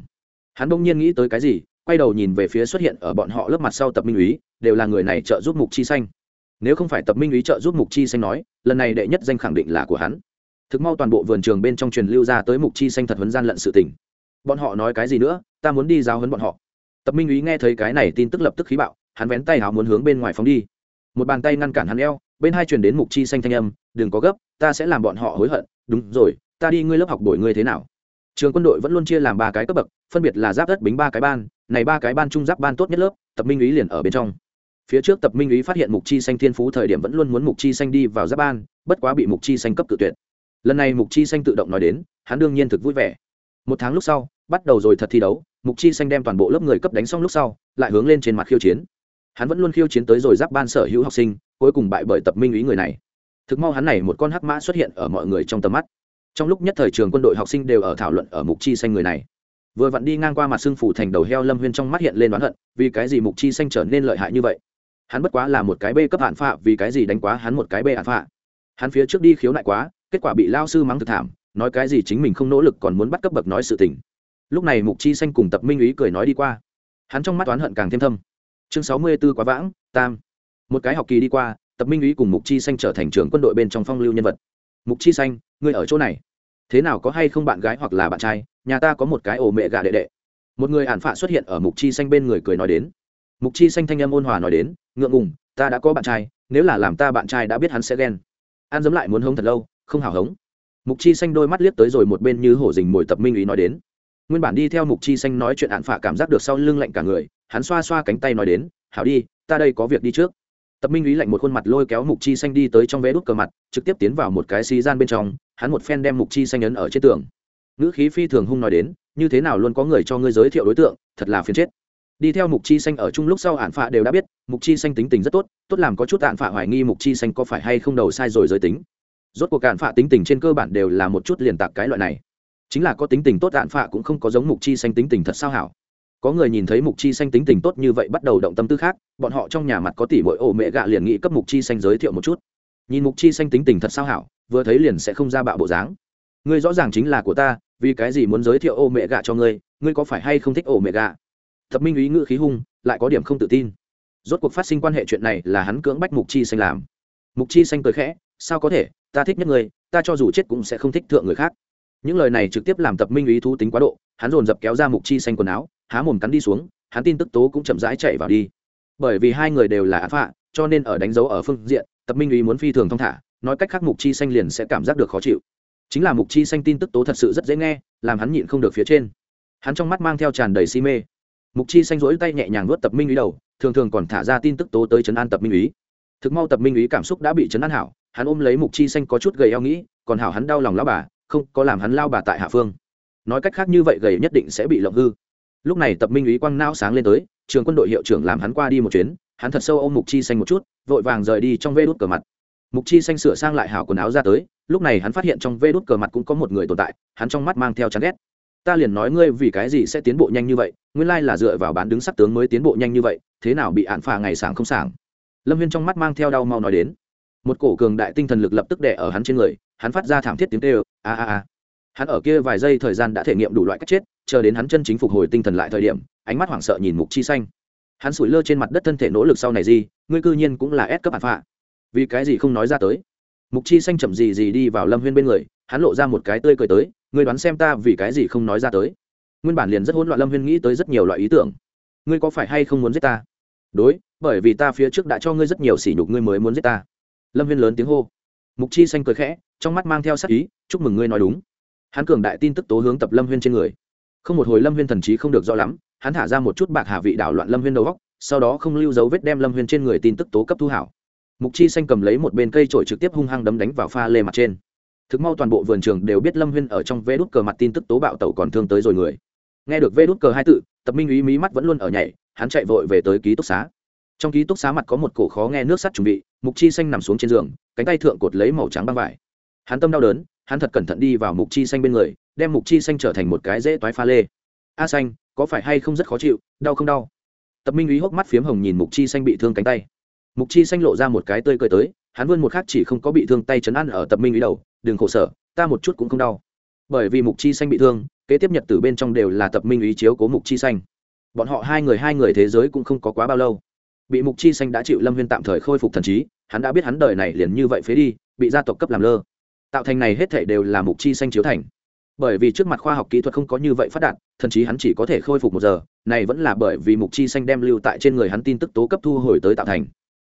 A: Hắn bỗng nhiên nghĩ tới cái gì, quay đầu nhìn về phía xuất hiện ở bọn họ lớp mặt sau tập minh úy, đều là người này trợ giúp mục chi xanh. Nếu không phải tập minh úy trợ giúp mục chi xanh nói, lần này đệ nhất danh khẳng định là của hắn. Thực mau toàn bộ vườn trường bên trong truyền lưu ra tới mục chi xanh thật huấn gian lận sự tình. Bọn họ nói cái gì nữa, ta muốn đi giáo huấn bọn họ. Tập minh ý nghe thấy cái này tin tức lập tức khí bạo, hắn vén tay hào muốn hướng bên ngoài phóng đi. Một bàn tay ngăn cản hắn eo, bên hai truyền đến mục chi xanh thanh âm, đừng có gấp, ta sẽ làm bọn họ hối hận. Đúng rồi, ta đi ngươi lớp học đổi ngươi thế nào? Trường quân đội vẫn luôn chia làm ba cái cấp bậc, phân biệt là giáp đất bính ba cái ban, này ba cái ban trung giáp ban tốt nhất lớp, tập minh ý liền ở bên trong. Phía trước tập minh ý phát hiện mục chi xanh thiên phú thời điểm vẫn luôn muốn mục chi xanh đi vào giáp ban, bất quá bị mục chi xanh cấp tự tuyệt. Lần này mục chi xanh tự động nói đến, hắn đương nhiên thực vui vẻ. Một tháng lúc sau, bắt đầu rồi thật thi đấu, mục chi xanh đem toàn bộ lớp người cấp đánh xong lúc sau, lại hướng lên trên mặt khiêu chiến. Hắn vẫn luôn khiêu chiến tới rồi giáp ban sở hữu học sinh, cuối cùng bại bởi tập minh ý người này. Thực mau hắn này một con hắc mã xuất hiện ở mọi người trong tầm mắt trong lúc nhất thời trường quân đội học sinh đều ở thảo luận ở mục chi xanh người này. Vừa vặn đi ngang qua mặt xương phủ thành đầu heo lâm huyên trong mắt hiện lên đoán hận, vì cái gì mục chi xanh trở nên lợi hại như vậy? Hắn bất quá là một cái bê cấp hạn phạ, vì cái gì đánh quá hắn một cái bê hạn phạ? Hắn phía trước đi khiếu nại quá, kết quả bị lao sư mắng thực thảm, nói cái gì chính mình không nỗ lực còn muốn bắt cấp bậc nói sự tình. Lúc này mục chi xanh cùng tập minh ý cười nói đi qua. Hắn trong mắt oán hận càng thêm thâm. Chương sáu mươi b ố quá vãng, tam. Một cái học kỳ đi qua, tập minh ý cùng mục chi xanh trở thành trưởng quân đội bên trong phong lưu nhân vật mục chi xanh, ngươi ở chỗ này. Thế nào có hay không bạn gái hoặc là bạn trai, nhà ta có một cái ổ mẹ gà đệ đệ. Một người ản phạ xuất hiện ở mục chi xanh bên người cười nói đến. Mục chi xanh thanh âm ôn hòa nói đến, ngượng ngùng, ta đã có bạn trai, nếu là làm ta bạn trai đã biết hắn sẽ ghen. An dấm lại muốn hống thật lâu, không hào hống. Mục chi xanh đôi mắt liếc tới rồi một bên như hổ dình mồi tập minh ý nói đến. Nguyên bản đi theo mục chi xanh nói chuyện ạn phả cảm giác được sau lưng lạnh cả người, hắn xoa xoa cánh tay nói đến, hảo đi, ta đây có việc đi trước tập minh ý lạnh một khuôn mặt lôi kéo mục chi xanh đi tới trong vé đút cờ mặt, trực tiếp tiến vào một cái xí gian bên trong, hắn một phen đem mục chi xanh ấn ở trên tường. Ngữ khí phi thường hung nói đến, như thế nào luôn có người cho ngươi giới thiệu đối tượng, thật là phiền chết. Đi theo mục chi xanh ở chung lúc sau ạn phạ đều đã biết, mục chi xanh tính tình rất tốt tốt làm có chút ạn phạ hoài nghi mục chi xanh có phải hay không đầu sai rồi giới tính. Rốt cuộc ạn phạ tính tình trên cơ bản đều là một chút liền tạc cái loại này. Chính là có tính tình tốt ạn phạ cũng không có giống mục chi xanh tính tình thật sao hảo có người nhìn thấy mục chi xanh tính tình tốt như vậy bắt đầu động tâm tư khác, bọn họ trong nhà mặt có tỷ mỗi ổ mẹ gạ liền nghĩ cấp mục chi xanh giới thiệu một chút. Nhìn mục chi xanh tính tình thật sao hảo, vừa thấy liền sẽ không ra bạo bộ dáng. Ngươi rõ ràng chính là của ta, vì cái gì muốn giới thiệu ô mẹ gạ cho ngươi ngươi có phải hay không thích ổ mẹ gạ? Thập minh ý ngữ khí hung, lại có điểm không tự tin. Rốt cuộc phát sinh quan hệ chuyện này là hắn cưỡng bách mục chi xanh làm. Mục chi xanh cười khẽ, sao có thể, ta thích nhất người ta cho dù chết cũng sẽ không thích thượng người khác. Những lời này trực tiếp làm tập minh ý thú tính quá độ, hắn dồn dập kéo ra mục chi xanh quần áo há mồm cắn đi xuống, hắn tin tức tố cũng chậm rãi chạy vào đi. Bởi vì hai người đều là án phạ cho nên ở đánh dấu ở phương diện, tập minh ý muốn phi thường thong thả, nói cách khác mục chi xanh liền sẽ cảm giác được khó chịu. Chính là mục chi xanh tin tức tố thật sự rất dễ nghe, làm hắn nhịn không được phía trên. Hắn trong mắt mang theo tràn đầy si mê. Mục chi xanh rỗi tay nhẹ nhàng nuốt tập minh ý đầu, thường thường còn thả ra tin tức tố tới chấn an tập minh ý thực mau tập minh ý cảm xúc đã bị chấn an hảo, hắn ôm lấy mục chi xanh có chút gầy eo nghĩ, còn hảo hắn đau lòng lao bà, không có làm hắn lao bà tại hạ phương. Nói cách khác như vậy gầy nhất định sẽ bị lộng hư lúc này tập minh ý quăng não sáng lên tới, trường quân đội hiệu trưởng làm hắn qua đi một chuyến, hắn thật sâu ôm mục chi xanh một chút, vội vàng rời đi trong vê đốt cờ mặt. Mục chi xanh sửa sang lại hảo quần áo ra tới, lúc này hắn phát hiện trong vê đốt cờ mặt cũng có một người tồn tại, hắn trong mắt mang theo chán ghét. Ta liền nói ngươi vì cái gì sẽ tiến bộ nhanh như vậy, nguyên lai là dựa vào bán đứng sắc tướng mới tiến bộ nhanh như vậy, thế nào bị ạn phà ngày sáng không sảng? Lâm viên trong mắt mang theo đau mau nói đến. Một cổ cường đại tinh thần lực lập tức đè ở hắn trên người, hắn phát ra thảm thiết tiếng kêu, a a a hắn ở kia vài giây thời gian đã thể nghiệm đủ loại cách chết, chờ đến hắn chân chính phục hồi tinh thần lại thời điểm, ánh mắt hoảng sợ nhìn mục chi xanh. Hắn sủi lơ trên mặt đất thân thể nỗ lực sau này gì, ngươi cư nhiên cũng là ép cấp hạt phạ vì cái gì không nói ra tới? Mục chi xanh chậm gì gì đi vào lâm huyên bên người, hắn lộ ra một cái tươi cười tới, ngươi đoán xem ta vì cái gì không nói ra tới? Nguyên bản liền rất hỗn loạn lâm huyên nghĩ tới rất nhiều loại ý tưởng. Ngươi có phải hay không muốn giết ta? Đối, bởi vì ta phía trước đã cho ngươi rất nhiều sỉ nhục, ngươi mới muốn giết ta. Lâm huyên lớn tiếng hô. Mục chi xanh cười khẽ, trong mắt mang theo sắc ý, chúc mừng ngươi nói đúng hắn cường đại tin tức tố hướng tập lâm huyên trên người. Không một hồi lâm huyên thần trí không được rõ lắm, hắn thả ra một chút bạc hạ vị đảo loạn lâm huyên đầu góc, sau đó không lưu dấu vết đem lâm huyên trên người tin tức tố cấp thu hảo. Mục chi xanh cầm lấy một bên cây trổi trực tiếp hung hăng đấm đánh vào pha lê mặt trên. Thực mau toàn bộ vườn trường đều biết lâm huyên ở trong vê đút cờ mặt tin tức tố bạo tẩu còn thương tới rồi người. Nghe được vê đút cờ hai tự, tập minh ý mí mắt vẫn luôn ở nhảy, hắn chạy vội về tới ký túc xá. Trong ký túc xá mặt có một cổ khó nghe nước sắt chuẩn bị, mục chi xanh nằm xuống trên giường, cánh tay thượng cột lấy màu trắng băng vải. Hắn tâm đau đớn hắn thật cẩn thận đi vào mục chi xanh bên người, đem mục chi xanh trở thành một cái dễ toái pha lê. A xanh, có phải hay không rất khó chịu, đau không đau? Tập minh ý hốc mắt phiếm hồng nhìn mục chi xanh bị thương cánh tay. Mục chi xanh lộ ra một cái tươi cười tới, hắn vươn một khác chỉ không có bị thương tay chấn ăn ở tập minh ý đầu, đừng khổ sở, ta một chút cũng không đau. Bởi vì mục chi xanh bị thương, kế tiếp nhật từ bên trong đều là tập minh ý chiếu cố mục chi xanh. Bọn họ hai người hai người thế giới cũng không có quá bao lâu. Bị mục chi xanh đã chịu lâm huyên tạm thời khôi phục thần trí, hắn đã biết hắn đời này liền như vậy phế đi, bị gia tộc cấp làm lơ tạo thành này hết thể đều là mục chi xanh chiếu thành. Bởi vì trước mặt khoa học kỹ thuật không có như vậy phát đạt, thậm chí hắn chỉ có thể khôi phục một giờ, này vẫn là bởi vì mục chi xanh đem lưu tại trên người hắn tin tức tố cấp thu hồi tới tạo thành.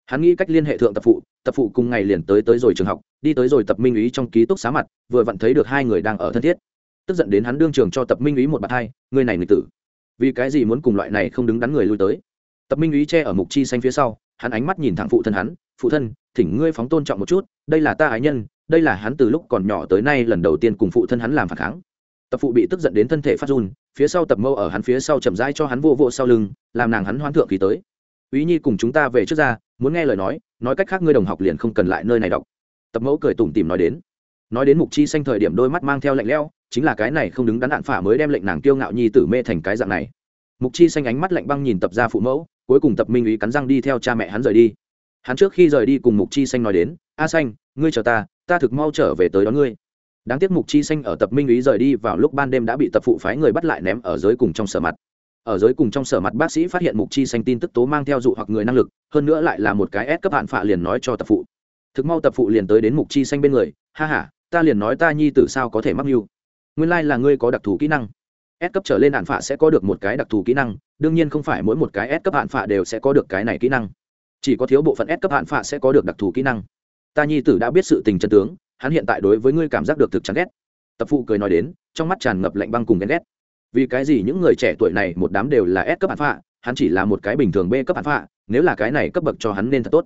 A: Hắn nghĩ cách liên hệ thượng tập phụ tập phụ cùng ngày liền tới tới rồi trường học, đi tới rồi tập minh ý trong ký túc xá mặt, vừa vặn thấy được hai người đang ở thân thiết. Tức giận đến hắn đương trường cho tập minh ý một bạt hai, người này người tử. Vì cái gì muốn cùng loại này không đứng đắn người lui tới? Tập minh ý che ở mục chi xanh phía sau, hắn ánh mắt nhìn thẳng phụ thân hắn phụ thân, thỉnh ngươi phóng tôn trọng một chút, đây là ta ái nhân, đây là hắn từ lúc còn nhỏ tới nay lần đầu tiên cùng phụ thân hắn làm phản kháng. Tập phụ bị tức giận đến thân thể phát run, phía sau tập mâu ở hắn phía sau chậm rãi cho hắn vô vô sau lưng, làm nàng hắn hoan thượng khí tới. Ý nhi cùng chúng ta về trước ra, muốn nghe lời nói nói cách khác ngươi đồng học liền không cần lại nơi này đọc. Tập mẫu cười tủm tìm nói đến. Nói đến mục chi xanh thời điểm đôi mắt mang theo lạnh lẽo, chính là cái này không đứng đắn đạn phả mới đem lệnh nàng kiêu ngạo nhi tử mê thành cái dạng này. Mục chi xanh ánh mắt lạnh băng nhìn tập ra phụ mẫu, cuối cùng tập minh ý cắn răng đi theo cha mẹ hắn rời đi hắn trước khi rời đi cùng mục chi xanh nói đến, a xanh, ngươi chờ ta ta thực mau trở về tới đón ngươi. Đáng tiếc mục chi xanh ở tập minh ý rời đi vào lúc ban đêm đã bị tập phụ phái người bắt lại ném ở giới cùng trong sở mặt. Ở giới cùng trong sở mặt, bác sĩ phát hiện mục chi xanh tin tức tố mang theo dụ hoặc người năng lực, hơn nữa lại là một cái S cấp hạn phạ liền nói cho tập phụ. Thực mau tập phụ liền tới đến mục chi xanh bên người, ha ha, ta liền nói ta nhi tử sao có thể mắc mưu? Nguyên lai là ngươi có đặc thù kỹ năng. S cấp trở lên hạn phạ sẽ có được một cái đặc thù kỹ năng, đương nhiên không phải mỗi một cái S cấp hạn phạ đều sẽ có được cái này kỹ năng chỉ có thiếu bộ phận S cấp hạn phạ sẽ có được đặc thù kỹ năng. Ta nhi tử đã biết sự tình chân tướng, hắn hiện tại đối với ngươi cảm giác được thực chán ghét. Tập phụ cười nói đến, trong mắt tràn ngập lạnh băng cùng ghen ghét. Vì cái gì những người trẻ tuổi này một đám đều là S cấp hạn phạ, hắn chỉ là một cái bình thường B cấp hạn phạ, nếu là cái này cấp bậc cho hắn nên thật tốt.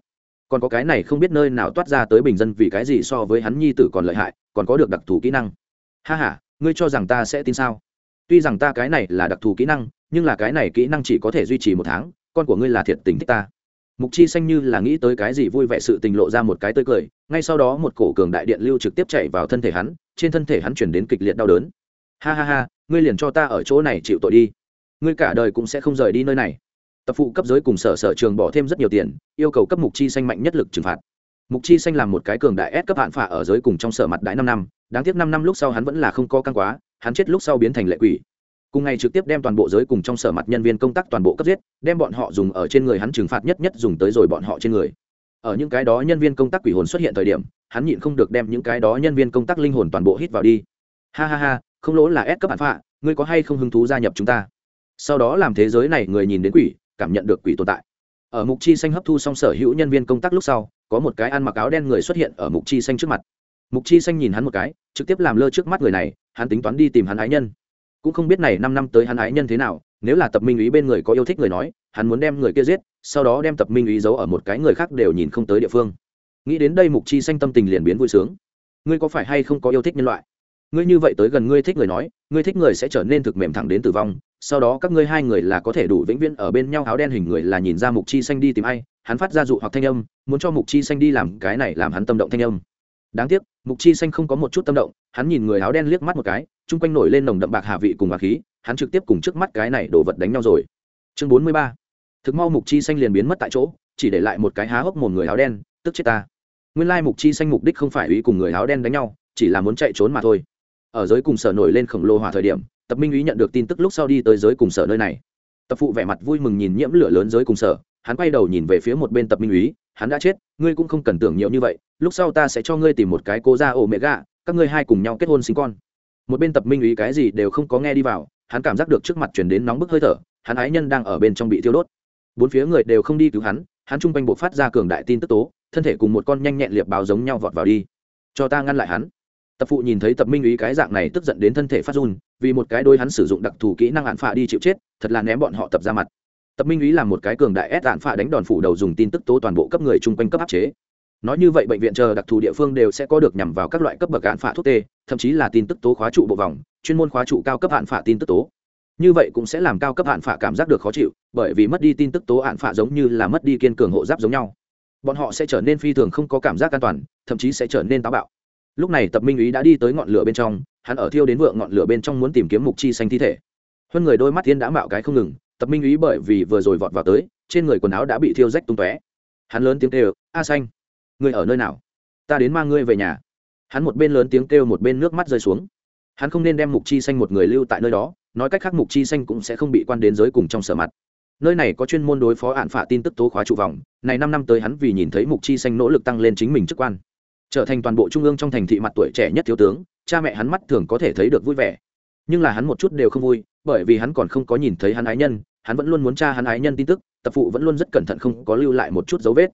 A: Còn có cái này không biết nơi nào toát ra tới bình dân vì cái gì so với hắn nhi tử còn lợi hại, còn có được đặc thù kỹ năng. Ha h a ngươi cho rằng ta sẽ tin sao? Tuy rằng ta cái này là đặc thù kỹ năng, nhưng là cái này kỹ năng chỉ có thể duy trì một tháng, con của ngươi là thiệt tình thích ta mục chi xanh như là nghĩ tới cái gì vui vẻ sự tình lộ ra một cái tươi cười, ngay sau đó một cổ cường đại điện lưu trực tiếp chạy vào thân thể hắn, trên thân thể hắn chuyển đến kịch liệt đau đớn. Ha ha ha, ngươi liền cho ta ở chỗ này chịu tội đi. Ngươi cả đời cũng sẽ không rời đi nơi này. Tập phụ cấp giới cùng sở sở trường bỏ thêm rất nhiều tiền, yêu cầu cấp mục chi xanh mạnh nhất lực trừng phạt. Mục chi xanh làm một cái cường đại ép cấp hạn phả ở giới cùng trong sở mặt đại năm năm, đáng tiếc năm năm lúc sau hắn vẫn là không có căng quá, hắn chết lúc sau biến thành lệ quỷ cùng ngày trực tiếp đem toàn bộ giới cùng trong sở mặt nhân viên công tác toàn bộ cấp giết, đem bọn họ dùng ở trên người hắn trừng phạt nhất nhất dùng tới rồi bọn họ trên người. Ở những cái đó nhân viên công tác quỷ hồn xuất hiện thời điểm, hắn nhịn không được đem những cái đó nhân viên công tác linh hồn toàn bộ hít vào đi. Ha ha ha, không lỗ là ép cấp bản phạ, ngươi có hay không hứng thú gia nhập chúng ta? Sau đó làm thế giới này người nhìn đến quỷ, cảm nhận được quỷ tồn tại. Ở mục chi xanh hấp thu xong sở hữu nhân viên công tác lúc sau, có một cái ăn mặc áo đen người xuất hiện ở mục chi xanh trước mặt. Mục chi xanh nhìn hắn một cái, trực tiếp làm lơ trước mắt người này, hắn tính toán đi tìm hắn ái nhân cũng không biết này năm năm tới hắn ái nhân thế nào, nếu là tập minh ý bên người có yêu thích người nói, hắn muốn đem người kia giết, sau đó đem tập minh ý giấu ở một cái người khác đều nhìn không tới địa phương. Nghĩ đến đây mục chi xanh tâm tình liền biến vui sướng. Ngươi có phải hay không có yêu thích nhân loại? Ngươi như vậy tới gần ngươi thích người nói, ngươi thích người sẽ trở nên thực mềm thẳng đến tử vong, sau đó các ngươi hai người là có thể đủ vĩnh viễn ở bên nhau áo đen hình người là nhìn ra mục chi xanh đi tìm ai, hắn phát ra dụ hoặc thanh âm, muốn cho mục chi xanh đi làm cái này làm hắn tâm động thanh âm đáng tiếc, mục chi xanh không có một chút tâm động, hắn nhìn người áo đen liếc mắt một cái, chung quanh nổi lên nồng đậm bạc hạ vị cùng bạc khí, hắn trực tiếp cùng trước mắt cái này đổ vật đánh nhau rồi. Chương bốn mươi ba. Thực mau mục chi xanh liền biến mất tại chỗ, chỉ để lại một cái há hốc một người áo đen, tức chết ta. Nguyên lai mục chi xanh mục đích không phải ý cùng người áo đen đánh nhau, chỉ là muốn chạy trốn mà thôi. Ở giới cùng sở nổi lên khổng lồ hỏa thời điểm, tập minh ý nhận được tin tức lúc sau đi tới giới cùng sở nơi này. Tập phụ vẻ mặt vui mừng nhìn nhiễm lửa lớn giới cùng sở, hắn quay đầu nhìn về phía một bên tập minh úy hắn đã chết, ngươi cũng không cần tưởng nhiều như vậy, lúc sau ta sẽ cho ngươi tìm một cái cô ra ổ mẹ gạ các ngươi hai cùng nhau kết hôn sinh con. Một bên tập minh Ý cái gì đều không có nghe đi vào, hắn cảm giác được trước mặt chuyển đến nóng bức hơi thở, hắn ái nhân đang ở bên trong bị thiêu đốt. Bốn phía người đều không đi cứu hắn hắn chung quanh bộ phát ra cường đại tin tức tố, thân thể cùng một con nhanh nhẹn liệp báo giống nhau vọt vào đi. Cho ta ngăn lại hắn. Tập phụ nhìn thấy tập minh ý cái dạng này tức giận đến thân thể phát run, vì một cái đôi hắn sử dụng đặc thù kỹ năng hạn phạ đi chịu chết, thật là ném bọn họ tập ra mặt tập minh ý là một cái cường đại ép đạn phạ đánh đòn phủ đầu dùng tin tức tố toàn bộ cấp người chung quanh cấp áp chế. Nói như vậy bệnh viện chờ đặc thù địa phương đều sẽ có được nhằm vào các loại cấp bậc hạn phạ thuốc tê, thậm chí là tin tức tố khóa trụ bộ vòng, chuyên môn khóa trụ cao cấp hạn phạ tin tức tố. Như vậy cũng sẽ làm cao cấp hạn phạ cảm giác được khó chịu, bởi vì mất đi tin tức tố hạn phạ giống như là mất đi kiên cường hộ giáp giống nhau. Bọn họ sẽ trở nên phi thường không có cảm giác an toàn, thậm chí sẽ trở nên táo bạo. Lúc này tập minh ý đã đi tới ngọn lửa bên trong, hắn ở thiêu đến vượng ngọn lửa bên trong muốn tìm kiếm mục chi xanh thi thể. Hơn người đôi mắt thiên đã mạo cái không ngừng tập minh ý bởi vì vừa rồi vọt vào tới, trên người quần áo đã bị thiêu rách tung tóe. Hắn lớn tiếng kêu, a xanh ngươi ở nơi nào? Ta đến mang ngươi về nhà. Hắn một bên lớn tiếng kêu một bên nước mắt rơi xuống. Hắn không nên đem mục chi xanh một người lưu tại nơi đó, nói cách khác mục chi xanh cũng sẽ không bị quan đến giới cùng trong sở mặt. Nơi này có chuyên môn đối phó hạn phả tin tức tố khóa trụ vòng, này năm năm tới hắn vì nhìn thấy mục chi xanh nỗ lực tăng lên chính mình chức quan. Trở thành toàn bộ trung ương trong thành thị mặt tuổi trẻ nhất thiếu tướng, cha mẹ hắn mắt thường có thể thấy được vui vẻ. Nhưng là hắn một chút đều không vui bởi vì hắn còn không có nhìn thấy hắn ái nhân, hắn vẫn luôn muốn tra hắn ái nhân tin tức, tập phụ vẫn luôn rất cẩn thận không có lưu lại một chút dấu vết.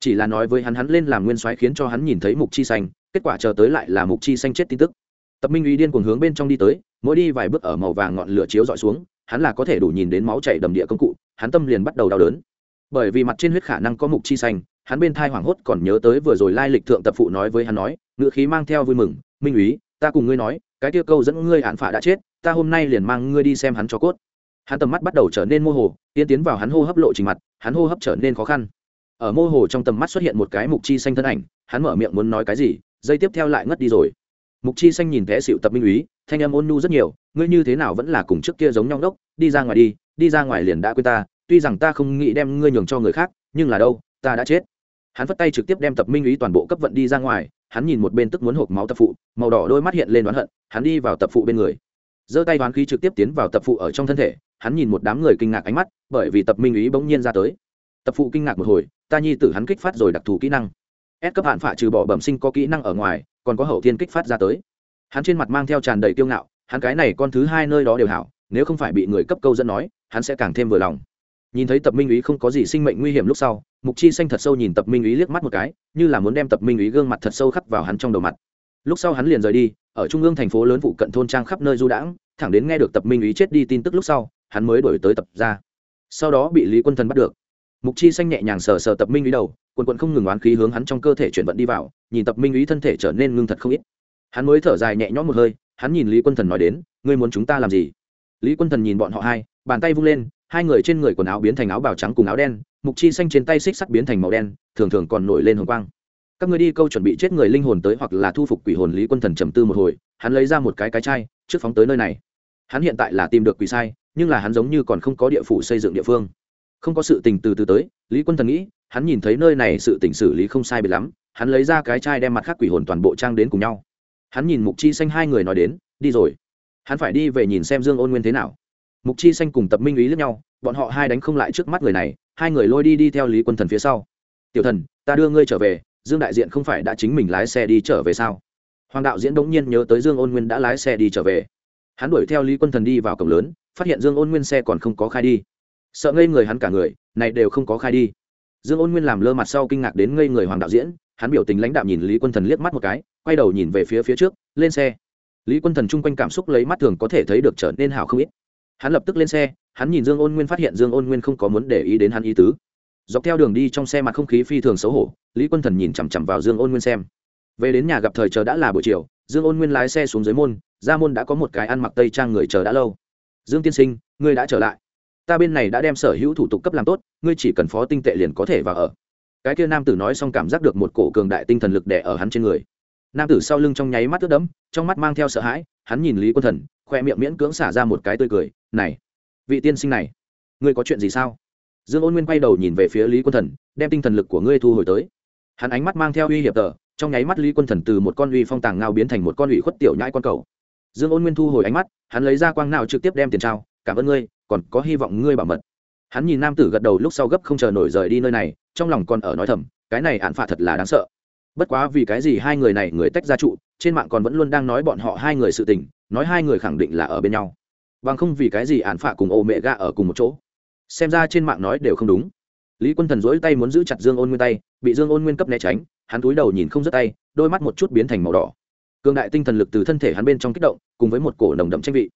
A: Chỉ là nói với hắn hắn lên làm nguyên soái khiến cho hắn nhìn thấy mục chi xanh, kết quả chờ tới lại là mục chi xanh chết tin tức. Tập minh uy điên cuồng hướng bên trong đi tới, mỗi đi vài bước ở màu vàng ngọn lửa chiếu dọi xuống, hắn là có thể đủ nhìn đến máu chảy đầm địa công cụ, hắn tâm liền bắt đầu đau đớn. Bởi vì mặt trên huyết khả năng có mục chi xanh, hắn bên thai hoảng hốt còn nhớ tới vừa rồi lai lịch thượng tập phụ nói với hắn nói ngựa khí mang theo vui mừng, minh úy ta cùng ngươi nói, cái tiêu câu dẫn ngươi hạn phả đã chết ta hôm nay liền mang ngươi đi xem hắn cho cốt. Hắn tầm mắt bắt đầu trở nên mô hồ tiến tiến vào hắn hô hấp lộ trình mặt, hắn hô hấp trở nên khó khăn. Ở mô hồ trong tầm mắt xuất hiện một cái mục chi xanh thân ảnh, hắn mở miệng muốn nói cái gì, dây tiếp theo lại ngất đi rồi. Mục chi xanh nhìn té xịu tập minh úy, thanh âm ôn nhu rất nhiều, ngươi như thế nào vẫn là cùng trước kia giống nhau đốc, đi ra ngoài đi đi ra ngoài liền đã quên ta, tuy rằng ta không nghĩ đem ngươi nhường cho người khác, nhưng là đâu, ta đã chết. Hắn vất tay trực tiếp đem tập minh úy toàn bộ cấp vận đi ra ngoài, hắn nhìn một bên tức muốn hộp máu tập phụ, màu đỏ đôi mắt hiện lên đoán hận, hắn đi vào tập phụ bên người giơ tay đoán khí trực tiếp tiến vào tập phụ ở trong thân thể, hắn nhìn một đám người kinh ngạc ánh mắt, bởi vì tập minh Ý bỗng nhiên ra tới. Tập phụ kinh ngạc một hồi, ta nhi tử hắn kích phát rồi đặc thù kỹ năng. S cấp hạn phạ trừ bỏ bẩm sinh có kỹ năng ở ngoài, còn có hậu thiên kích phát ra tới. Hắn trên mặt mang theo tràn đầy kiêu ngạo, hắn cái này con thứ hai nơi đó đều hảo, nếu không phải bị người cấp câu dẫn nói, hắn sẽ càng thêm vừa lòng. Nhìn thấy tập minh ý không có gì sinh mệnh nguy hiểm lúc sau, mục chi xanh thật sâu nhìn tập minh ý liếc mắt một cái, như là muốn đem tập minh ý gương mặt thật sâu khắc vào hắn trong đầu mặt. Lúc sau hắn liền rời đi, ở trung ương thành phố lớn vụ cận thôn trang khắp nơi du đãng thẳng đến nghe được tập minh ý chết đi tin tức lúc sau, hắn mới đổi tới tập ra sau đó bị lý quân thần bắt được. Mục chi xanh nhẹ nhàng sờ sờ tập minh ý đầu, quần quận không ngừng oán khí hướng hắn trong cơ thể chuyển vận đi vào, nhìn tập minh ý thân thể trở nên ngưng thật không ít. Hắn mới thở dài nhẹ nhõm một hơi, hắn nhìn lý quân thần nói đến, ngươi muốn chúng ta làm gì? Lý quân thần nhìn bọn họ hai, bàn tay vung lên, hai người trên người quần áo biến thành áo bào trắng cùng áo đen, mục chi xanh trên tay xích sắt biến thành màu đen, thường thường còn nổi lên hồng quang. Các người đi câu chuẩn bị chết người linh hồn tới hoặc là thu phục quỷ hồn, lý quân thần trầm tư một hồi, hắn lấy ra một cái cái chai trước phóng tới nơi này. Hắn hiện tại là tìm được quỷ sai, nhưng là hắn giống như còn không có địa phủ xây dựng địa phương. Không có sự tình từ từ tới, lý quân thần nghĩ, hắn nhìn thấy nơi này sự tình xử lý không sai bị lắm, hắn lấy ra cái chai đem mặt khác quỷ hồn toàn bộ trang đến cùng nhau. Hắn nhìn mục chi xanh hai người nói đến, đi rồi. Hắn phải đi về nhìn xem dương ôn nguyên thế nào. Mục chi xanh cùng tập minh ý lẫn nhau, bọn họ hai đánh không lại trước mắt người này, hai người lôi đi đi theo lý quân thần phía sau. Tiểu thần, ta đưa ngươi trở về, dương đại diện không phải đã chính mình lái xe đi trở về sao? Hoàng đạo diễn đống nhiên nhớ tới dương ôn nguyên đã lái xe đi trở về. Hắn đuổi theo lý quân thần đi vào cổng lớn, phát hiện dương ôn nguyên xe còn không có khai đi. Sợ ngây người hắn cả người, này đều không có khai đi. Dương ôn nguyên làm lơ mặt sau kinh ngạc đến ngây người hoàng đạo diễn, hắn biểu tình lãnh đạo nhìn lý quân thần liếc mắt một cái, quay đầu nhìn về phía phía trước, lên xe. Lý quân thần chung quanh cảm xúc lấy mắt thường có thể thấy được trở nên hào không ít. Hắn lập tức lên xe, hắn nhìn dương ôn nguyên phát hiện dương ôn nguyên không có muốn để ý đến hắn ý tứ. Dọc theo đường đi trong xe mặt không khí phi thường xấu hổ, lý quân thần nhìn chằm chằm vào dương ôn nguyên xem về đến nhà gặp thời chờ đã là buổi chiều, dương ôn nguyên lái xe xuống dưới môn, ra môn đã có một cái ăn mặc tây trang người chờ đã lâu. Dương tiên sinh, ngươi đã trở lại. Ta bên này đã đem sở hữu thủ tục cấp làm tốt, ngươi chỉ cần phó tinh tệ liền có thể vào ở. Cái kia nam tử nói xong cảm giác được một cổ cường đại tinh thần lực đẻ ở hắn trên người. Nam tử sau lưng trong nháy mắt ướt đẫm, trong mắt mang theo sợ hãi, hắn nhìn lý quân thần, khoe miệng miễn cưỡng xả ra một cái tươi cười, này, vị tiên sinh này, ngươi có chuyện gì sao? Dương ôn nguyên quay đầu nhìn về phía lý quân thần, đem tinh thần lực của ngươi thu hồi tới. Hắn ánh mắt mang theo uy hiệp tờ trong nháy mắt lý quân thần từ một con uy phong tàng ngao biến thành một con uy khuất tiểu nhãi con cầu. Dương ôn nguyên thu hồi ánh mắt, hắn lấy ra quang nào trực tiếp đem tiền trao, cảm ơn ngươi, còn có hy vọng ngươi bảo mật. Hắn nhìn nam tử gật đầu lúc sau gấp không chờ nổi rời đi nơi này, trong lòng còn ở nói thầm, cái này hạn phạt thật là đáng sợ. Bất quá vì cái gì hai người này người tách ra trụ, trên mạng còn vẫn luôn đang nói bọn họ hai người sự tình, nói hai người khẳng định là ở bên nhau. Bằng không vì cái gì án phạt cùng ô mẹ ga ở cùng một chỗ? Xem ra trên mạng nói đều không đúng lý quân thần dỗi tay muốn giữ chặt dương ôn nguyên tay, bị dương ôn nguyên cấp né tránh, hắn túi đầu nhìn không dứt tay, đôi mắt một chút biến thành màu đỏ. Cường đại tinh thần lực từ thân thể hắn bên trong kích động, cùng với một cổ nồng đậm tranh vị.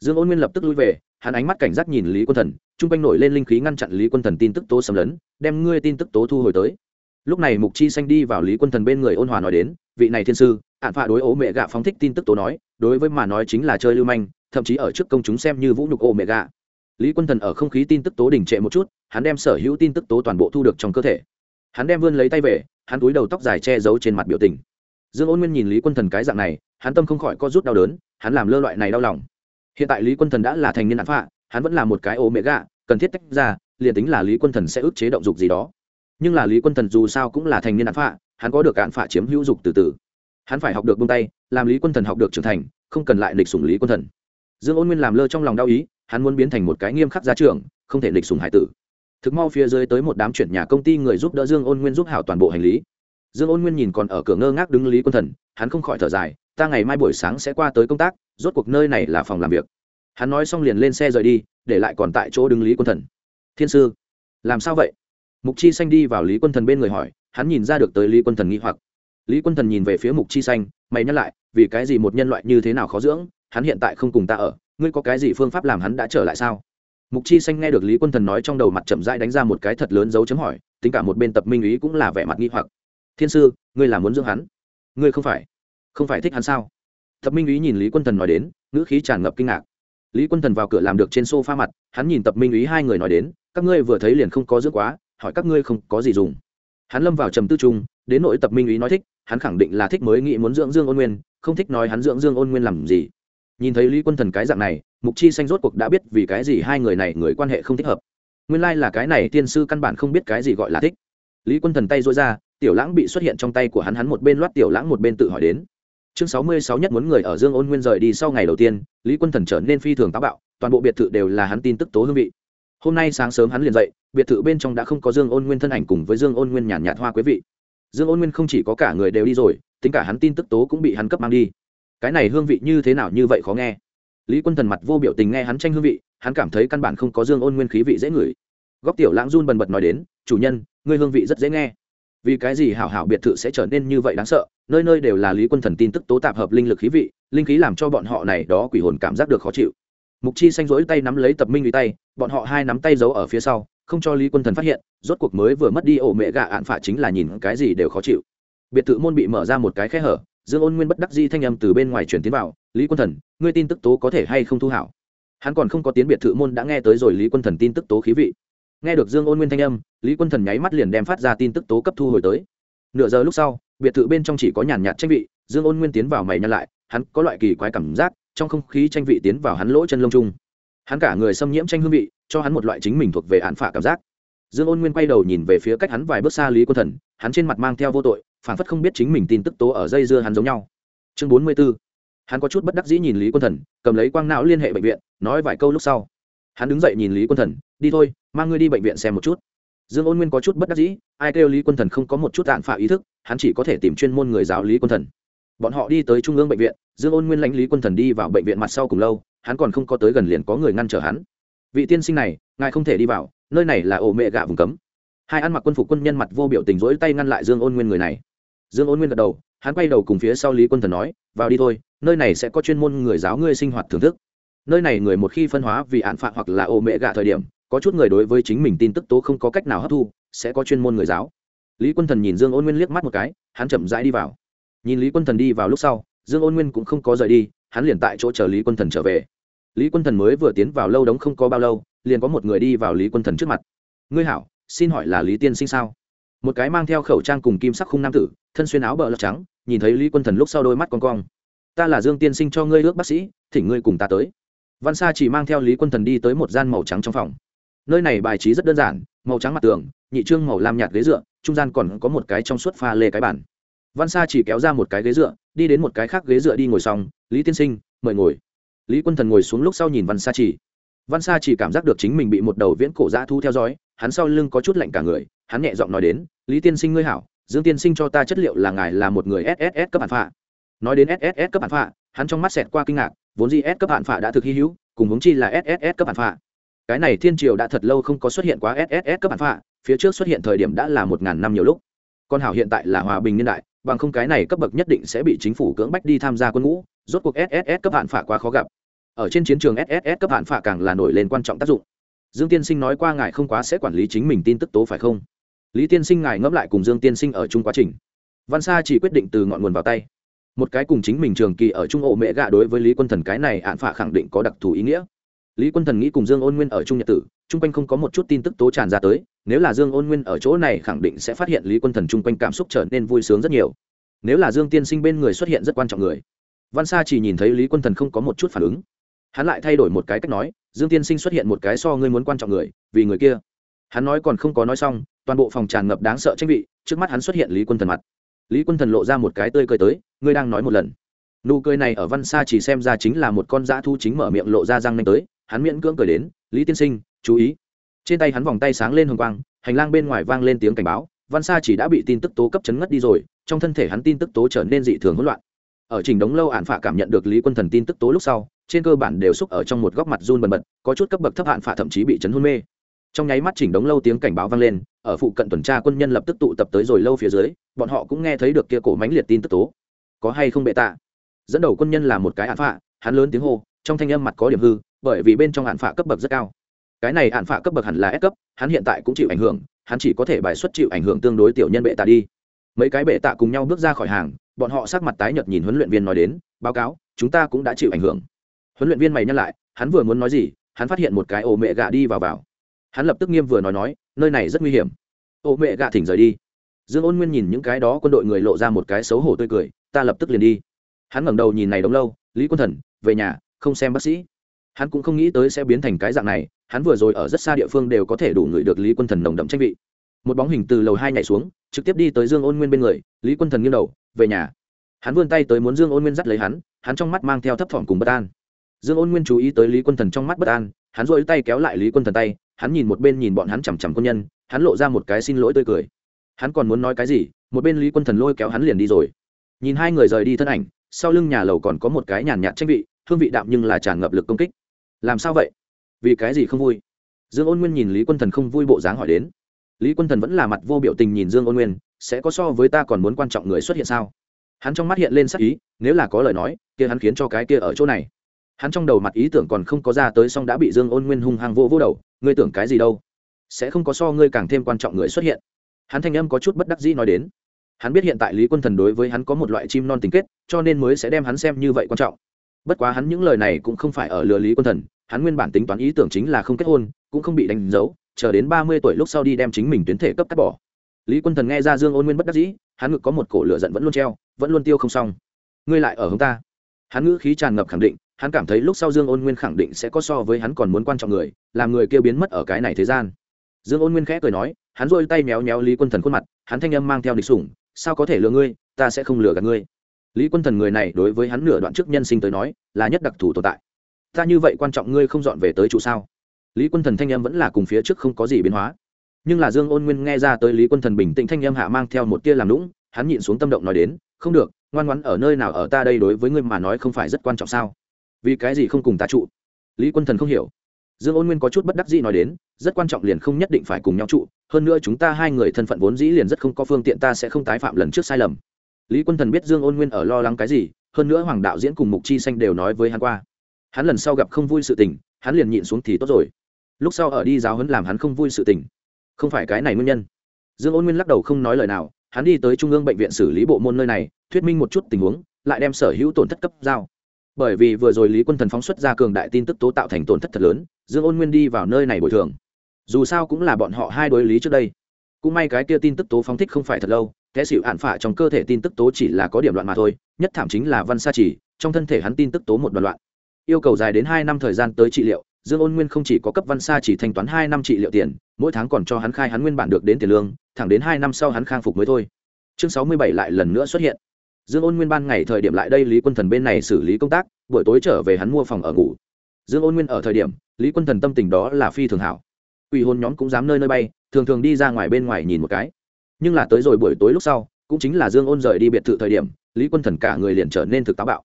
A: Dương ôn nguyên lập tức lui về, hắn ánh mắt cảnh giác nhìn lý quân thần, chung quanh nổi lên linh khí ngăn chặn lý quân thần tin tức tố xâm lấn, đem ngươi tin tức tố thu hồi tới. Lúc này mục chi xanh đi vào lý quân thần bên người ôn hòa nói đến, vị này thiên sư ạn phạ đối ố mẹ gạ phóng thích tin tức tố nói, đối với mà nói chính là chơi lưu manh, thậm chí ở trước công chúng xem như vũ nhục ố mẹ gạ. Lý quân thần ở không khí tin tức tố đình trệ một chút hắn đem sở hữu tin tức tố toàn bộ thu được trong cơ thể. Hắn đem vươn lấy tay về, hắn túi đầu tóc dài che giấu trên mặt biểu tình. Dương ôn nguyên nhìn lý quân thần cái dạng này, hắn tâm không khỏi có rút đau đớn, hắn làm lơ loại này đau lòng. Hiện tại lý quân thần đã là thành niên án phạ, hắn vẫn là một cái ô mẹ gạ cần thiết tách ra, liền tính là lý quân thần sẽ ức chế động dục gì đó. Nhưng là lý quân thần dù sao cũng là thành niên án phạ, hắn có được án phạ chiếm hữu dục từ từ. Hắn phải học được bông tay, làm lý quân thần học được trưởng thành, không cần lại lịch sủng lý quân thần. Dương ôn nguyên làm lơ trong lòng đau ý, hắn muốn biến thành một cái nghiêm khắc gia trưởng, không thể lịch sủng hải tử thực mau phía dưới tới một đám chuyển nhà công ty người giúp đỡ dương ôn nguyên giúp hảo toàn bộ hành lý. Dương ôn nguyên nhìn còn ở cửa ngơ ngác đứng lý quân thần, hắn không khỏi thở dài, ta ngày mai buổi sáng sẽ qua tới công tác, rốt cuộc nơi này là phòng làm việc. Hắn nói xong liền lên xe rời đi, để lại còn tại chỗ đứng lý quân thần. Thiên sư, làm sao vậy? Mục chi xanh đi vào lý quân thần bên người hỏi, hắn nhìn ra được tới lý quân thần nghĩ hoặc. Lý quân thần nhìn về phía mục chi xanh, mày nhắc lại, vì cái gì một nhân loại như thế nào khó dưỡng? Hắn hiện tại không cùng ta ở, ngươi có cái gì phương pháp làm hắn đã trở lại sao? Mục chi xanh nghe được lý quân thần nói trong đầu mặt chậm rãi đánh ra một cái thật lớn dấu chấm hỏi, tính cả một bên tập minh ý cũng là vẻ mặt nghi hoặc. Thiên sư, ngươi là muốn dưỡng hắn? Ngươi không phải. Không phải thích hắn sao? Tập minh ý nhìn lý quân thần nói đến, ngữ khí tràn ngập kinh ngạc. Lý quân thần vào cửa làm được trên s o f a mặt, hắn nhìn tập minh ý hai người nói đến, các ngươi vừa thấy liền không có dưỡng quá, hỏi các ngươi không có gì dùng. Hắn lâm vào trầm tư trung đến nội tập minh ý nói thích, hắn khẳng định là thích mới nghĩ muốn dưỡng dương ôn nguyên, không thích nói hắn dưỡng dương ôn nguyên làm gì nhìn thấy lý quân thần cái dạng này, mục chi xanh rốt cuộc đã biết vì cái gì hai người này người quan hệ không thích hợp. Nguyên lai、like、là cái này tiên sư căn bản không biết cái gì gọi là thích. Lý quân thần tay dối ra, tiểu lãng bị xuất hiện trong tay của hắn hắn một bên loát tiểu lãng một bên tự hỏi đến. Chương sáu mươi sáu nhất muốn người ở dương ôn nguyên rời đi sau ngày đầu tiên, lý quân thần trở nên phi thường táo bạo, toàn bộ biệt thự đều là hắn tin tức tố hương vị. Hôm nay sáng sớm hắn liền dậy, biệt thự bên trong đã không có dương ôn nguyên thân ảnh cùng với dương ôn nguyên nhàn nhạt hoa quý vị. Dương ôn nguyên không chỉ có cả người đều đi rồi, tính cả hắn tin tức tố cũng bị hắn cấp mang đi cái này hương vị như thế nào như vậy khó nghe. Lý quân thần mặt vô biểu tình nghe hắn tranh hương vị, hắn cảm thấy căn bản không có dương ôn nguyên khí vị dễ ngửi. Góc tiểu lãng run bần bật nói đến, chủ nhân, ngươi hương vị rất dễ nghe. Vì cái gì hảo hảo biệt thự sẽ trở nên như vậy đáng sợ, nơi nơi đều là lý quân thần tin tức tố tạp hợp linh lực khí vị, linh khí làm cho bọn họ này đó quỷ hồn cảm giác được khó chịu. Mục chi xanh rỗi tay nắm lấy tập minh lý tay, bọn họ hai nắm tay giấu ở phía sau, không cho lý quân thần phát hiện, rốt cuộc mới vừa mất đi ổ mẹ gạ ạn phả chính là nhìn cái gì đều khó chịu. Biệt thự môn bị mở ra một cái khe hở dương ôn nguyên bất đắc di thanh âm từ bên ngoài chuyển tiến vào, lý quân thần, ngươi tin tức tố có thể hay không thu hảo? Hắn còn không có tiến biệt thự môn đã nghe tới rồi lý quân thần tin tức tố khí vị. Nghe được dương ôn nguyên thanh âm, lý quân thần nháy mắt liền đem phát ra tin tức tố cấp thu hồi tới. Nửa giờ lúc sau, biệt thự bên trong chỉ có nhàn nhạt tranh vị, dương ôn nguyên tiến vào mày nhăn lại, hắn có loại kỳ quái cảm giác, trong không khí tranh vị tiến vào hắn lỗ chân lông chung hắn cả người xâm nhiễm tranh hương vị, cho hắn một loại chính mình thuộc về hạn phả cảm giác. Dương ôn nguyên quay đầu nhìn về phía cách hắn vài bước xa lý quân thần, hắn trên mặt mang theo vô tội phản phất không biết chính mình tin tức tố ở dây dưa hắn giống nhau. Chương bốn mươi b ố hắn có chút bất đắc dĩ nhìn lý quân thần, cầm lấy quang não liên hệ bệnh viện, nói vài câu lúc sau. Hắn đứng dậy nhìn lý quân thần, đi thôi, mang ngươi đi bệnh viện xem một chút. Dương ôn nguyên có chút bất đắc dĩ, ai kêu lý quân thần không có một chút tạn phạ ý thức, hắn chỉ có thể tìm chuyên môn người giáo lý quân thần. Bọn họ đi tới trung ương bệnh viện, dương ôn nguyên lãnh lý quân thần đi vào bệnh viện mặt sau cùng lâu, hắn còn không có tới gần liền có người ngăn trở hắn. Vị tiên sinh này, ngài không thể đi vào, nơi này là ổ mẹ gạ vùng cấm. Hai ăn mặc quân phục quân nhân mặt vô biểu tình rỗi tay ngăn lại dương ôn nguyên người này dương ôn nguyên gật đầu, hắn quay đầu cùng phía sau lý quân thần nói, vào đi thôi, nơi này sẽ có chuyên môn người giáo ngươi sinh hoạt thưởng thức. Nơi này người một khi phân hóa vì hạn phạt hoặc là ô mẹ gạ thời điểm, có chút người đối với chính mình tin tức tố không có cách nào hấp thu, sẽ có chuyên môn người giáo. Lý quân thần nhìn dương ôn nguyên liếc mắt một cái, hắn chậm rãi đi vào. Nhìn lý quân thần đi vào lúc sau, dương ôn nguyên cũng không có rời đi, hắn liền tại chỗ chờ lý quân thần trở về. Lý quân thần mới vừa tiến vào lâu đống không có bao lâu, liền có một người đi vào lý quân thần trước mặt. Ngươi hảo, xin hỏi là lý tiên sinh sao? Một cái mang theo khẩu trang cùng kim sắc khung nam tử, thân xuyên áo bờ lọc trắng, nhìn thấy lý quân thần lúc sau đôi mắt con cong. Ta là dương tiên sinh cho ngươi ước bác sĩ, thỉnh ngươi cùng ta tới. Văn sa chỉ mang theo lý quân thần đi tới một gian màu trắng trong phòng. Nơi này bài trí rất đơn giản, màu trắng mặt tường, nhị trương màu lam nhạt ghế dựa, trung gian còn có một cái trong suốt pha lê cái bản văn sa chỉ kéo ra một cái ghế dựa, đi đến một cái khác ghế dựa đi ngồi xong, lý tiên sinh, mời ngồi. Lý quân thần ngồi xuống lúc sau nhìn văn sa chỉ. Văn sa chỉ cảm giác được chính mình bị một đầu viễn cổ dã thu theo dõi, hắn sau lưng có chút lạnh cả người hắn nhẹ giọng nói đến lý tiên sinh ngươi hảo dương tiên sinh cho ta chất liệu là ngài là một người sss cấp bản phạ nói đến sss cấp bản phạ hắn trong mắt xẹt qua kinh ngạc vốn gì s cấp bản phạ đã thực hy hữu cùng hướng chi là sss cấp bản phạ cái này thiên triều đã thật lâu không có xuất hiện quá sss cấp bản phạ phía trước xuất hiện thời điểm đã là một ngàn năm nhiều lúc con hảo hiện tại là hòa bình niên đại bằng không cái này cấp bậc nhất định sẽ bị chính phủ cưỡng bách đi tham gia quân ngũ rốt cuộc sss cấp hạn phạ quá khó gặp ở trên chiến trường sss cấp hạn phạ càng là nổi lên quan trọng tác dụng dương tiên sinh nói qua ngài không quá sẽ quản lý chính mình tin tức tố phải không lý tiên sinh ngài ngẫm lại cùng dương tiên sinh ở chung quá trình. Văn sa chỉ quyết định từ ngọn nguồn vào tay. Một cái cùng chính mình trường kỳ ở trung ổ mẹ gạ đối với lý quân thần cái này hạn phạ khẳng định có đặc thù ý nghĩa. Lý quân thần nghĩ cùng dương ôn nguyên ở trung nhật tử, chung quanh không có một chút tin tức tố tràn ra tới, nếu là dương ôn nguyên ở chỗ này khẳng định sẽ phát hiện lý quân thần chung quanh cảm xúc trở nên vui sướng rất nhiều. Nếu là dương tiên sinh bên người xuất hiện rất quan trọng người, văn sa chỉ nhìn thấy lý quân thần không có một chút phản ứng. Hắn lại thay đổi một cái cách nói, dương tiên sinh xuất hiện một cái so ngươi muốn quan trọng người, vì người kia hắn nói còn không có nói xong, toàn bộ phòng tràn ngập đáng sợ tranh vị, trước mắt hắn xuất hiện lý quân thần mặt. Lý quân thần lộ ra một cái tươi cười tới, ngươi đang nói một lần. Nụ cười này ở văn sa chỉ xem ra chính là một con dã thu chính mở miệng lộ ra răng nanh tới, hắn miễn cưỡng cười đến, lý tiên sinh, chú ý. Trên tay hắn vòng tay sáng lên hồng quang, hành lang bên ngoài vang lên tiếng cảnh báo, văn sa chỉ đã bị tin tức tố cấp chấn ngất đi rồi, trong thân thể hắn tin tức tố trở nên dị thường hỗn loạn. Ở trình đống lâu hạn phả cảm nhận được lý quân thần tin tức tố lúc sau, trên cơ bản đều xúc ở trong một góc mặt run bần bật, có chút cấp bậc thấp hạn phả thậm chí bị chấn hôn mê trong nháy mắt chỉnh đống lâu tiếng cảnh báo vang lên, ở phụ cận tuần tra quân nhân lập tức tụ tập tới rồi lâu phía dưới, bọn họ cũng nghe thấy được kia cổ mánh liệt tin tức tố. Có hay không bệ tạ? Dẫn đầu quân nhân là một cái hạn phạ, hắn lớn tiếng hô, trong thanh âm mặt có điểm hư, bởi vì bên trong hạn phạ cấp bậc rất cao. Cái này hạn phạ cấp bậc hẳn là S cấp, hắn hiện tại cũng chịu ảnh hưởng, hắn chỉ có thể bài xuất chịu ảnh hưởng tương đối tiểu nhân bệ tạ đi. Mấy cái bệ tạ cùng nhau bước ra khỏi hàng, bọn họ sắc mặt tái nhợt nhìn huấn luyện viên nói đến, báo cáo, chúng ta cũng đã chịu ảnh hưởng. Huấn luyện viên mày nhắc lại, hắn vừa muốn nói gì, hắn phát hiện một cái ổ mẹ gà đi vào vào hắn lập tức nghiêm vừa nói nói, nơi này rất nguy hiểm. Ô mẹ gạ thỉnh rời đi. Dương ôn nguyên nhìn những cái đó quân đội người lộ ra một cái xấu hổ tươi cười, ta lập tức liền đi. Hắn ngẩng đầu nhìn này đống lâu, lý quân thần, về nhà, không xem bác sĩ. Hắn cũng không nghĩ tới sẽ biến thành cái dạng này, hắn vừa rồi ở rất xa địa phương đều có thể đủ người được lý quân thần nồng đậm tranh vị. Một bóng hình từ lầu hai nhảy xuống, trực tiếp đi tới dương ôn nguyên bên người, lý quân thần nghiêng đầu, về nhà. Hắn vươn tay tới muốn dương ôn nguyên dắt lấy hắn hắn trong mắt mang theo thấp thỏm cùng bất an. Dương ôn nguyên chú ý tới lý quân thần trong mắt bất an, hắn rỗi tay kéo lại lý quân thần tay hắn nhìn một bên nhìn bọn hắn chằm chằm quân nhân, hắn lộ ra một cái xin lỗi tươi cười. Hắn còn muốn nói cái gì, một bên lý quân thần lôi kéo hắn liền đi rồi. Nhìn hai người rời đi thân ảnh, sau lưng nhà lầu còn có một cái nhàn nhạt tranh vị, hương vị đạm nhưng là tràn ngập lực công kích. Làm sao vậy? Vì cái gì không vui? Dương ôn nguyên nhìn lý quân thần không vui bộ dáng hỏi đến. Lý quân thần vẫn là mặt vô biểu tình nhìn dương ôn nguyên, sẽ có so với ta còn muốn quan trọng người xuất hiện sao? Hắn trong mắt hiện lên sắc ý, nếu là có lời nói, kia hắn khiến cho cái kia ở chỗ này hắn trong đầu mặt ý tưởng còn không có ra tới xong đã bị dương ôn nguyên hung hăng vô vô đầu, ngươi tưởng cái gì đâu? Sẽ không có so ngươi càng thêm quan trọng người xuất hiện. Hắn thanh âm có chút bất đắc dĩ nói đến. Hắn biết hiện tại lý quân thần đối với hắn có một loại chim non tình kết, cho nên mới sẽ đem hắn xem như vậy quan trọng. Bất quá hắn những lời này cũng không phải ở lừa lý quân thần, hắn nguyên bản tính toán ý tưởng chính là không kết hôn, cũng không bị đánh dấu, chờ đến ba mươi tuổi lúc sau đi đem chính mình tuyến thể cấp cắt bỏ. Lý quân thần nghe ra dương ôn nguyên bất đắc dĩ, hắn ngực có một cổ lửa giận vẫn luôn treo, vẫn luôn tiêu không xong. Ngươi lại ở hướng ta? Hắn ngữ khí tràn ngập khẳng định hắn cảm thấy lúc sau dương ôn nguyên khẳng định sẽ có so với hắn còn muốn quan trọng người, làm người kia biến mất ở cái này thế gian. Dương ôn nguyên khẽ cười nói, hắn rôi tay méo méo lý quân thần khuôn mặt, hắn thanh âm mang theo địch sủng, sao có thể lừa ngươi, ta sẽ không lừa gạt ngươi. Lý quân thần người này đối với hắn nửa đoạn trước nhân sinh tới nói, là nhất đặc thù tồn tại. Ta như vậy quan trọng ngươi không dọn về tới trụ sao? Lý quân thần thanh âm vẫn là cùng phía trước không có gì biến hóa. Nhưng là dương ôn nguyên nghe ra tới lý quân thần bình tĩnh thanh âm hạ mang theo một tia làm lũng hắn nhịn xuống tâm động nói đến, không được, ngoan ngoãn ở nơi nào ở ta đây đối với ngươi mà nói không phải rất quan trọng sao? Vì cái gì không cùng ta trụ? Lý quân thần không hiểu. Dương ôn nguyên có chút bất đắc dĩ nói đến, rất quan trọng liền không nhất định phải cùng nhau trụ, hơn nữa chúng ta hai người thân phận vốn dĩ liền rất không có phương tiện, ta sẽ không tái phạm lần trước sai lầm. Lý quân thần biết dương ôn nguyên ở lo lắng cái gì, hơn nữa hoàng đạo diễn cùng mục chi xanh đều nói với hắn qua. Hắn lần sau gặp không vui sự tình, hắn liền nhịn xuống thì tốt rồi. Lúc sau ở đi giáo huấn làm hắn không vui sự tình. Không phải cái này nguyên nhân. Dương ôn nguyên lắc đầu không nói lời nào, hắn đi tới trung ương bệnh viện xử lý bộ môn nơi này, thuyết minh một chút tình huống, lại đem sở hữu tổn thất cấp giao bởi vì vừa rồi lý quân thần phóng xuất ra cường đại tin tức tố tạo thành tổn thất thật lớn, dương ôn nguyên đi vào nơi này bồi thường. Dù sao cũng là bọn họ hai đối lý trước đây. Cũng may cái kia tin tức tố phóng thích không phải thật lâu, kẻ xịu hạn phả trong cơ thể tin tức tố chỉ là có điểm loạn mà thôi, nhất thảm chính là văn sa chỉ, trong thân thể hắn tin tức tố một đoạn loạn. Yêu cầu dài đến hai năm thời gian tới trị liệu, dương ôn nguyên không chỉ có cấp văn sa chỉ thanh toán hai năm trị liệu tiền, mỗi tháng còn cho hắn khai hắn nguyên bản được đến tiền lương, thẳng đến hai năm sau hắn khang phục mới thôi. Chương sáu mươi bảy lại lần nữa xuất hiện dương ôn nguyên ban ngày thời điểm lại đây lý quân thần bên này xử lý công tác, buổi tối trở về hắn mua phòng ở ngủ. Dương ôn nguyên ở thời điểm, lý quân thần tâm tình đó là phi thường hảo. Ủy hôn nhóm cũng dám nơi nơi bay, thường thường đi ra ngoài bên ngoài nhìn một cái. Nhưng là tới rồi buổi tối lúc sau, cũng chính là dương ôn rời đi biệt thự thời điểm, lý quân thần cả người liền trở nên thực táo bạo.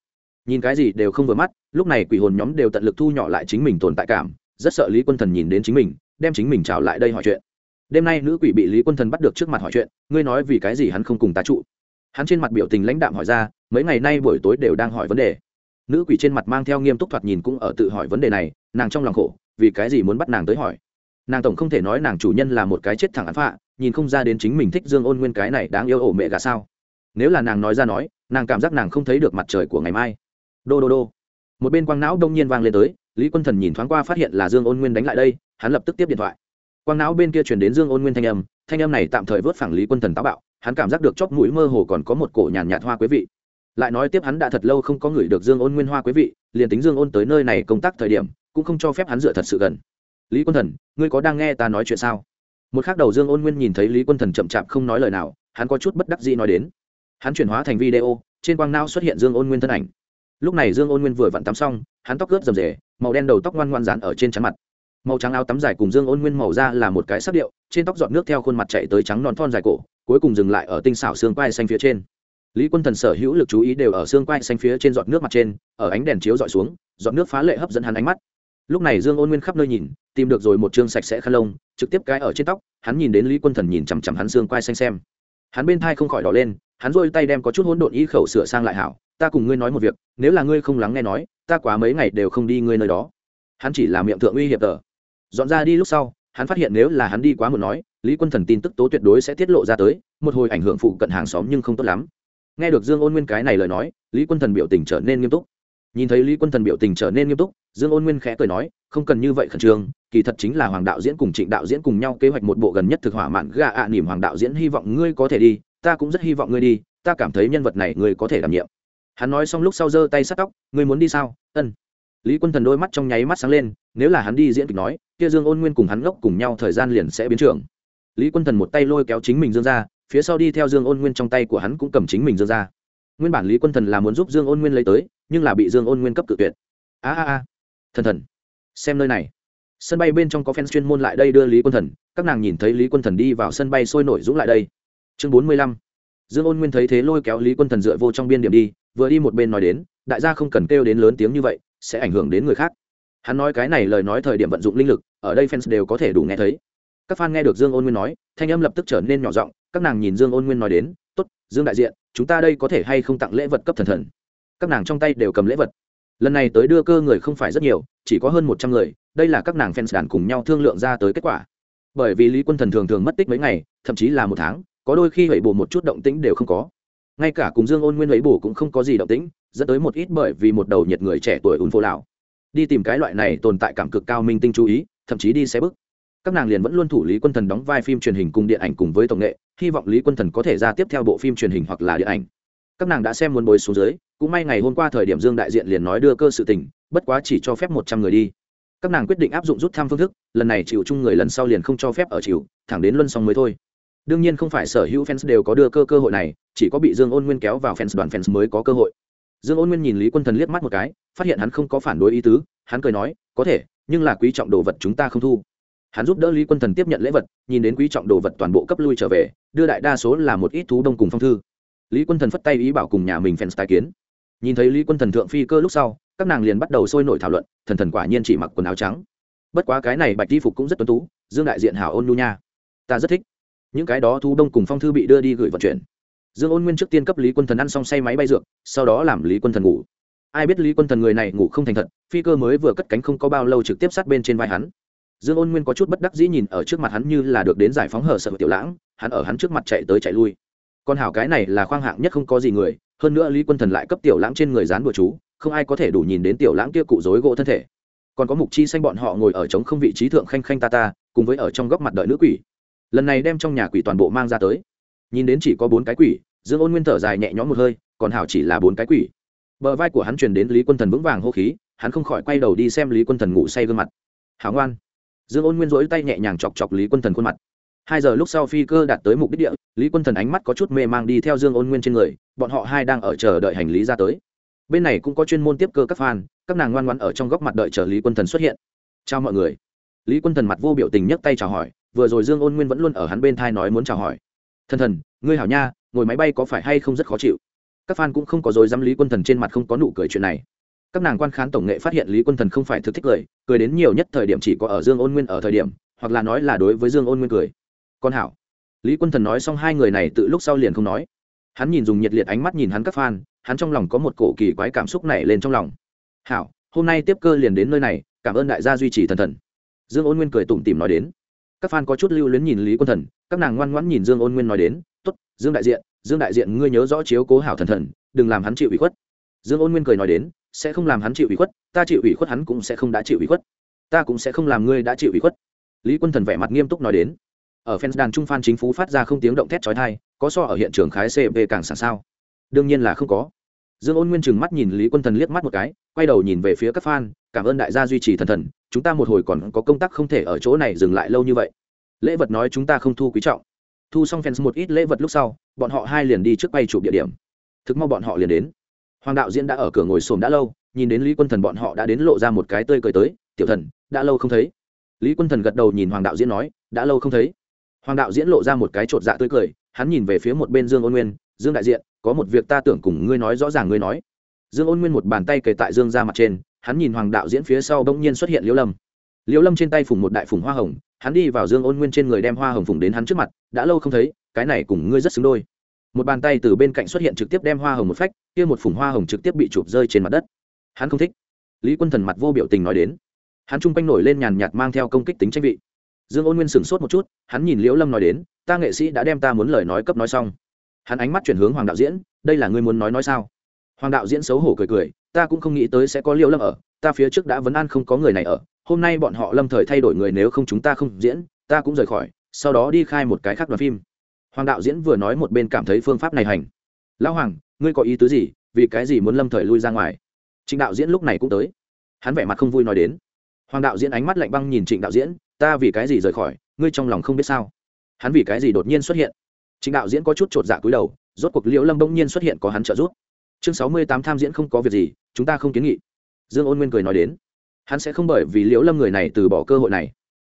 A: Nhìn cái gì đều không vừa mắt, lúc này quỷ hồn nhóm đều tận lực thu nhỏ lại chính mình tồn tại cảm, rất sợ lý quân thần nhìn đến chính mình, đem chính mình trào lại đây hỏi chuyện. Đêm nay nữ quỷ bị lý quân thần bắt được trước mặt hỏi chuyện, ngươi nói vì cái gì hắn không cùng ta trụ? Hắn trên mặt biểu tình lãnh đạm hỏi ra, mấy ngày nay buổi tối đều đang hỏi vấn đề. Nữ quỷ trên mặt mang theo nghiêm túc thoạt nhìn cũng ở tự hỏi vấn đề này, nàng trong lòng khổ, vì cái gì muốn bắt nàng tới hỏi. Nàng tổng không thể nói nàng chủ nhân là một cái chết thẳng án phạ, nhìn không ra đến chính mình thích dương ôn nguyên cái này đáng yêu ổ mẹ gà sao. Nếu là nàng nói ra nói, nàng cảm giác nàng không thấy được mặt trời của ngày mai. Đô đô đô. Một bên quang não đông nhiên vang lên tới, lý quân thần nhìn thoáng qua phát hiện là dương ôn nguyên đánh lại đây, hắn lập tức tiếp điện thoại. Quang não bên kia chuyển đến dương ôn nguyên thanh âm thanh âm này tạm thời vớt phẳng lý quân thần táo bạo hắn cảm giác được chóp mũi mơ hồ còn có một cổ nhàn nhạt, hoa quý vị. Lại nói tiếp hắn đã thật lâu không có người được dương ôn nguyên hoa quý vị liền tính dương ôn tới nơi này công tác thời điểm cũng không cho phép hắn dựa thật sự gần. Lý quân thần ngươi có đang nghe ta nói chuyện sao? Một k h ắ c đầu dương ôn nguyên nhìn thấy lý quân thần chậm chạp không nói lời nào hắn có chút bất đắc dĩ nói đến. Hắn chuyển hóa thành video trên quang nao xuất hiện dương ôn nguyên thân ảnh. Lúc này dương ôn nguyên vừa vặn tắm xong hắn tóc ướt rầm rề màu đen đầu tóc ngoan ngoan rán ở trên chắn mặt màu trắng áo tắm dài cùng dương ôn nguyên màu da là một cái sắc điệu, trên tóc giọt nước theo khuôn mặt chạy tới trắng non thon dài cổ, cuối cùng dừng lại ở tinh xảo xương quai xanh phía trên. Lý quân thần sở hữu lực chú ý đều ở xương quai xanh phía trên giọt nước mặt trên, ở ánh đèn chiếu dọi xuống, giọt nước phá lệ hấp dẫn hắn ánh mắt. Lúc này dương ôn nguyên khắp nơi nhìn, tìm được rồi một chương sạch sẽ khăn lông, trực tiếp cái ở trên tóc, hắn nhìn đến lý quân thần nhìn chằm chằm hắn xương quai xanh xem. Hắn bên thai không khỏi đỏ lên, hắn rôi tay đem có chút hỗn độn ý khẩu sửa sang lại hảo, ta cùng ngươi nói một việc, nếu là ngươi không lắng nghe nói, ta quá mấy ngày đều không đi ngươi nơi đó. Hắn chỉ là miệng thượng uy hiệp tờ dọn ra đi lúc sau hắn phát hiện nếu là hắn đi quá một nói lý quân thần tin tức tố tuyệt đối sẽ tiết lộ ra tới một hồi ảnh hưởng phụ cận hàng xóm nhưng không tốt lắm. Nghe được dương ôn nguyên cái này lời nói lý quân thần biểu tình trở nên nghiêm túc. Nhìn thấy lý quân thần biểu tình trở nên nghiêm túc dương ôn nguyên khẽ cười nói không cần như vậy khẩn trương kỳ thật chính là hoàng đạo diễn cùng trịnh đạo diễn cùng nhau kế hoạch một bộ gần nhất thực hỏa mạn gà ạ à, nỉm hoàng đạo diễn hy vọng ngươi có thể đi ta cũng rất hy vọng ngươi đi ta cảm thấy nhân vật này ngươi có thể đảm nhiệm. Hắn nói xong lúc sau giơ tay sắt tóc ngươi muốn đi sao? Ân lý quân thần đôi mắt trong nháy mắt sáng lên, nếu là hắn đi diễn kịch nói, kia dương ôn nguyên cùng hắn ngốc cùng nhau thời gian liền sẽ biến trưởng. Lý quân thần một tay lôi kéo chính mình dương ra phía sau đi theo dương ôn nguyên trong tay của hắn cũng cầm chính mình dương ra nguyên bản lý quân thần là muốn giúp dương ôn nguyên lấy tới, nhưng là bị dương ôn nguyên cấp cự tuyệt. A a a. Thần thần, xem nơi này. Sân bay bên trong có fans chuyên môn lại đây đưa lý quân thần, các nàng nhìn thấy lý quân thần đi vào sân bay sôi nổi dũng lại đây. Chương bốn mươi lăm. Dương ôn nguyên thấy thế lôi kéo lý quân thần dựa vô trong biên điểm đi, vừa đi một bên nói đến, đại gia không cần kêu đến lớn tiếng như vậy sẽ ảnh hưởng đến người khác. Hắn nói cái này lời nói thời điểm vận dụng linh lực, ở đây fans đều có thể đủ nghe thấy. Các fan nghe được dương ôn nguyên nói, thanh âm lập tức trở nên nhỏ giọng, các nàng nhìn dương ôn nguyên nói đến, tốt, dương đại diện, chúng ta đây có thể hay không tặng lễ vật cấp thần thần? Các nàng trong tay đều cầm lễ vật. Lần này tới đưa cơ người không phải rất nhiều, chỉ có hơn một trăm người, đây là các nàng fans đàn cùng nhau thương lượng ra tới kết quả. Bởi vì lý quân thần thường thường mất tích mấy ngày, thậm chí là một tháng, có đôi khi hẩy bổ một chút động tĩnh đều không có. Ngay cả cùng dương ôn nguyên hẩy bổ cũng không có gì động tĩnh dẫn tới một ít bởi vì một đầu nhiệt người trẻ tuổi ùn phô lão đi tìm cái loại này tồn tại cảm cực cao minh tinh chú ý, thậm chí đi xe bức. Các nàng liền vẫn luôn thủ lý quân thần đóng vai phim truyền hình cùng điện ảnh cùng với tổng nghệ, hy vọng lý quân thần có thể ra tiếp theo bộ phim truyền hình hoặc là điện ảnh. Các nàng đã xem muốn bồi xuống dưới, cũng may ngày hôm qua thời điểm dương đại diện liền nói đưa cơ sự tình, bất quá chỉ cho phép một trăm người đi. Các nàng quyết định áp dụng rút thăm phương thức, lần này chịu chung người lần sau liền không cho phép ở chịu, thẳng đến luân xong mới thôi. Đương nhiên không phải sở hữu fans đều có đưa cơ cơ hội này, chỉ có bị dương ôn nguyên kéo vào fans đoàn fans mới có cơ hội dương ôn nguyên nhìn lý quân thần liếc mắt một cái, phát hiện hắn không có phản đối ý tứ, hắn cười nói, có thể, nhưng là quý trọng đồ vật chúng ta không thu. Hắn giúp đỡ lý quân thần tiếp nhận lễ vật, nhìn đến quý trọng đồ vật toàn bộ cấp lui trở về, đưa đại đa số là một ít thú đông cùng phong thư. Lý quân thần phất tay ý bảo cùng nhà mình fans tài kiến. Nhìn thấy lý quân thần thượng phi cơ lúc sau, các nàng liền bắt đầu sôi nổi thảo luận, thần thần quả nhiên chỉ mặc quần áo trắng. Bất quá cái này bạch đi phục cũng rất tuân tú, dương đại diện hảo ôn nhu nha. Ta rất thích. Những cái đó thú đông cùng phong thư bị đưa đi gửi vận chuyển dương ôn nguyên trước tiên cấp lý quân thần ăn xong say máy bay dược, sau đó làm lý quân thần ngủ. Ai biết lý quân thần người này ngủ không thành thật, phi cơ mới vừa cất cánh không có bao lâu trực tiếp sát bên trên vai hắn. Dương ôn nguyên có chút bất đắc dĩ nhìn ở trước mặt hắn như là được đến giải phóng hở sợ tiểu lãng, hắn ở hắn trước mặt chạy tới chạy lui. Con hảo cái này là khoang hạng nhất không có gì người, hơn nữa lý quân thần lại cấp tiểu lãng trên người dán bùa chú, không ai có thể đủ nhìn đến tiểu lãng kia cụ dối gỗ thân thể. Còn có mục chi xanh bọn họ ngồi ở trống không vị trí thượng khanh khanh ta ta, cùng với ở trong góc mặt đợi nữ quỷ. Lần này đem trong nhà quỷ toàn bộ mang ra tới nhìn đến chỉ có bốn cái quỷ, dương ôn nguyên thở dài nhẹ nhõm một hơi, còn hảo chỉ là bốn cái quỷ. Bờ vai của hắn truyền đến lý quân thần vững vàng hô khí, hắn không khỏi quay đầu đi xem lý quân thần ngủ say gương mặt. Hảo ngoan. Dương ôn nguyên rỗi tay nhẹ nhàng chọc chọc lý quân thần khuôn mặt. Hai giờ lúc sau phi cơ đạt tới mục đích địa, lý quân thần ánh mắt có chút mê mang đi theo dương ôn nguyên trên người, bọn họ hai đang ở chờ đợi hành lý ra tới. Bên này cũng có chuyên môn tiếp cơ các fan, các nàng ngoan ngoan ở trong góc mặt đợi chờ lý quân thần xuất hiện. Chào mọi người. Lý quân thần mặt vô biểu tình nhấc tay chào hỏi, vừa rồi dương ôn nguyên vẫn luôn ở hắn bên thai nói muốn chào hỏi thần thần, ngươi hảo nha, ngồi máy bay có phải hay không rất khó chịu? Các fan cũng không có dối dám lý quân thần trên mặt không có nụ cười chuyện này. Các nàng quan khán tổng nghệ phát hiện lý quân thần không phải thực thích cười cười đến nhiều nhất thời điểm chỉ có ở dương ôn nguyên ở thời điểm, hoặc là nói là đối với dương ôn nguyên cười. Con hảo. Lý quân thần nói xong hai người này tự lúc sau liền không nói. Hắn nhìn dùng nhiệt liệt ánh mắt nhìn hắn các fan, hắn trong lòng có một cổ kỳ quái cảm xúc này lên trong lòng. Hảo, hôm nay tiếp cơ liền đến nơi này, cảm ơn đại gia duy trì thần thần. Dương ôn nguyên cười tủm tìm nói đến các fan có chút lưu luyến nhìn lý quân thần, các nàng ngoan ngoãn nhìn dương ôn nguyên nói đến t ố t dương đại diện, dương đại diện, ngươi nhớ rõ chiếu cố hảo thần thần, đừng làm hắn chịu ủy khuất. Dương ôn nguyên cười nói đến, sẽ không làm hắn chịu ủy khuất, ta chịu ủy khuất hắn cũng sẽ không đã chịu ủy khuất. Ta cũng sẽ không làm ngươi đã chịu ủy khuất. Lý quân thần vẻ mặt nghiêm túc nói đến, ở fans đàn trung phan chính phú phát ra không tiếng động thét trói thai có so ở hiện trường khái cv càng sẵn sao? Đương nhiên là không có. Dương ôn nguyên chừng mắt nhìn lý quân thần liếc mắt một cái, quay đầu nhìn về phía các fan, cảm ơn đại gia duy trì thần thần chúng ta một hồi còn có công tác không thể ở chỗ này dừng lại lâu như vậy. Lễ vật nói chúng ta không thu quý trọng. Thu xong fans một ít lễ vật lúc sau, bọn họ hai liền đi trước bay chụp địa điểm. Thực mau bọn họ liền đến. Hoàng đạo diễn đã ở cửa ngồi xổm đã lâu, nhìn đến lý quân thần bọn họ đã đến lộ ra một cái tươi cười tới, tiểu thần, đã lâu không thấy. Lý quân thần gật đầu nhìn hoàng đạo diễn nói, đã lâu không thấy. Hoàng đạo diễn lộ ra một cái chột dạ tươi cười, hắn nhìn về phía một bên dương ôn nguyên, dương đại diện, có một việc ta tưởng cùng ngươi nói rõ ràng ngươi nói. Dương ôn nguyên một bàn tay kề tại dương ra mặt trên hắn nhìn hoàng đạo diễn phía sau bỗng nhiên xuất hiện liễu lâm. Liễu lâm trên tay phùng một đại phùng hoa hồng, hắn đi vào dương ôn nguyên trên người đem hoa hồng phùng đến hắn trước mặt, đã lâu không thấy, cái này cùng ngươi rất xứng đôi. Một bàn tay từ bên cạnh xuất hiện trực tiếp đem hoa hồng một phách, kia một phùng hoa hồng trực tiếp bị chụp rơi trên mặt đất. Hắn không thích. Lý quân thần mặt vô biểu tình nói đến. Hắn chung quanh nổi lên nhàn nhạt mang theo công kích tính tranh vị. Dương ôn nguyên sửng sốt một chút, hắn nhìn liễu lâm nói đến, ta nghệ sĩ đã đem ta muốn lời nói cấp nói xong. Hắn ánh mắt chuyển hướng hoàng đạo diễn, đây là ngươi muốn nói nói sao? Hoàng đạo diễn xấu hổ cười cười ta cũng không nghĩ tới sẽ có liễu lâm ở, ta phía trước đã vấn an không có người này ở, hôm nay bọn họ lâm thời thay đổi người nếu không chúng ta không diễn, ta cũng rời khỏi, sau đó đi khai một cái khác đoàn phim. Hoàng đạo diễn vừa nói một bên cảm thấy phương pháp này hành. Lão hoàng, ngươi có ý tứ gì, vì cái gì muốn lâm thời lui ra ngoài? Trịnh đạo diễn lúc này cũng tới. Hắn vẻ mặt không vui nói đến. Hoàng đạo diễn ánh mắt lạnh băng nhìn trịnh đạo diễn, ta vì cái gì rời khỏi, ngươi trong lòng không biết sao? Hắn vì cái gì đột nhiên xuất hiện? Trịnh đạo diễn có chút chột dạ cúi đầu, rốt cuộc liễu lâm bỗng nhiên xuất hiện có hắn trợ giúp chương sáu mươi tám tham diễn không có việc gì, chúng ta không kiến nghị. Dương ôn nguyên cười nói đến. Hắn sẽ không bởi vì liễu lâm người này từ bỏ cơ hội này.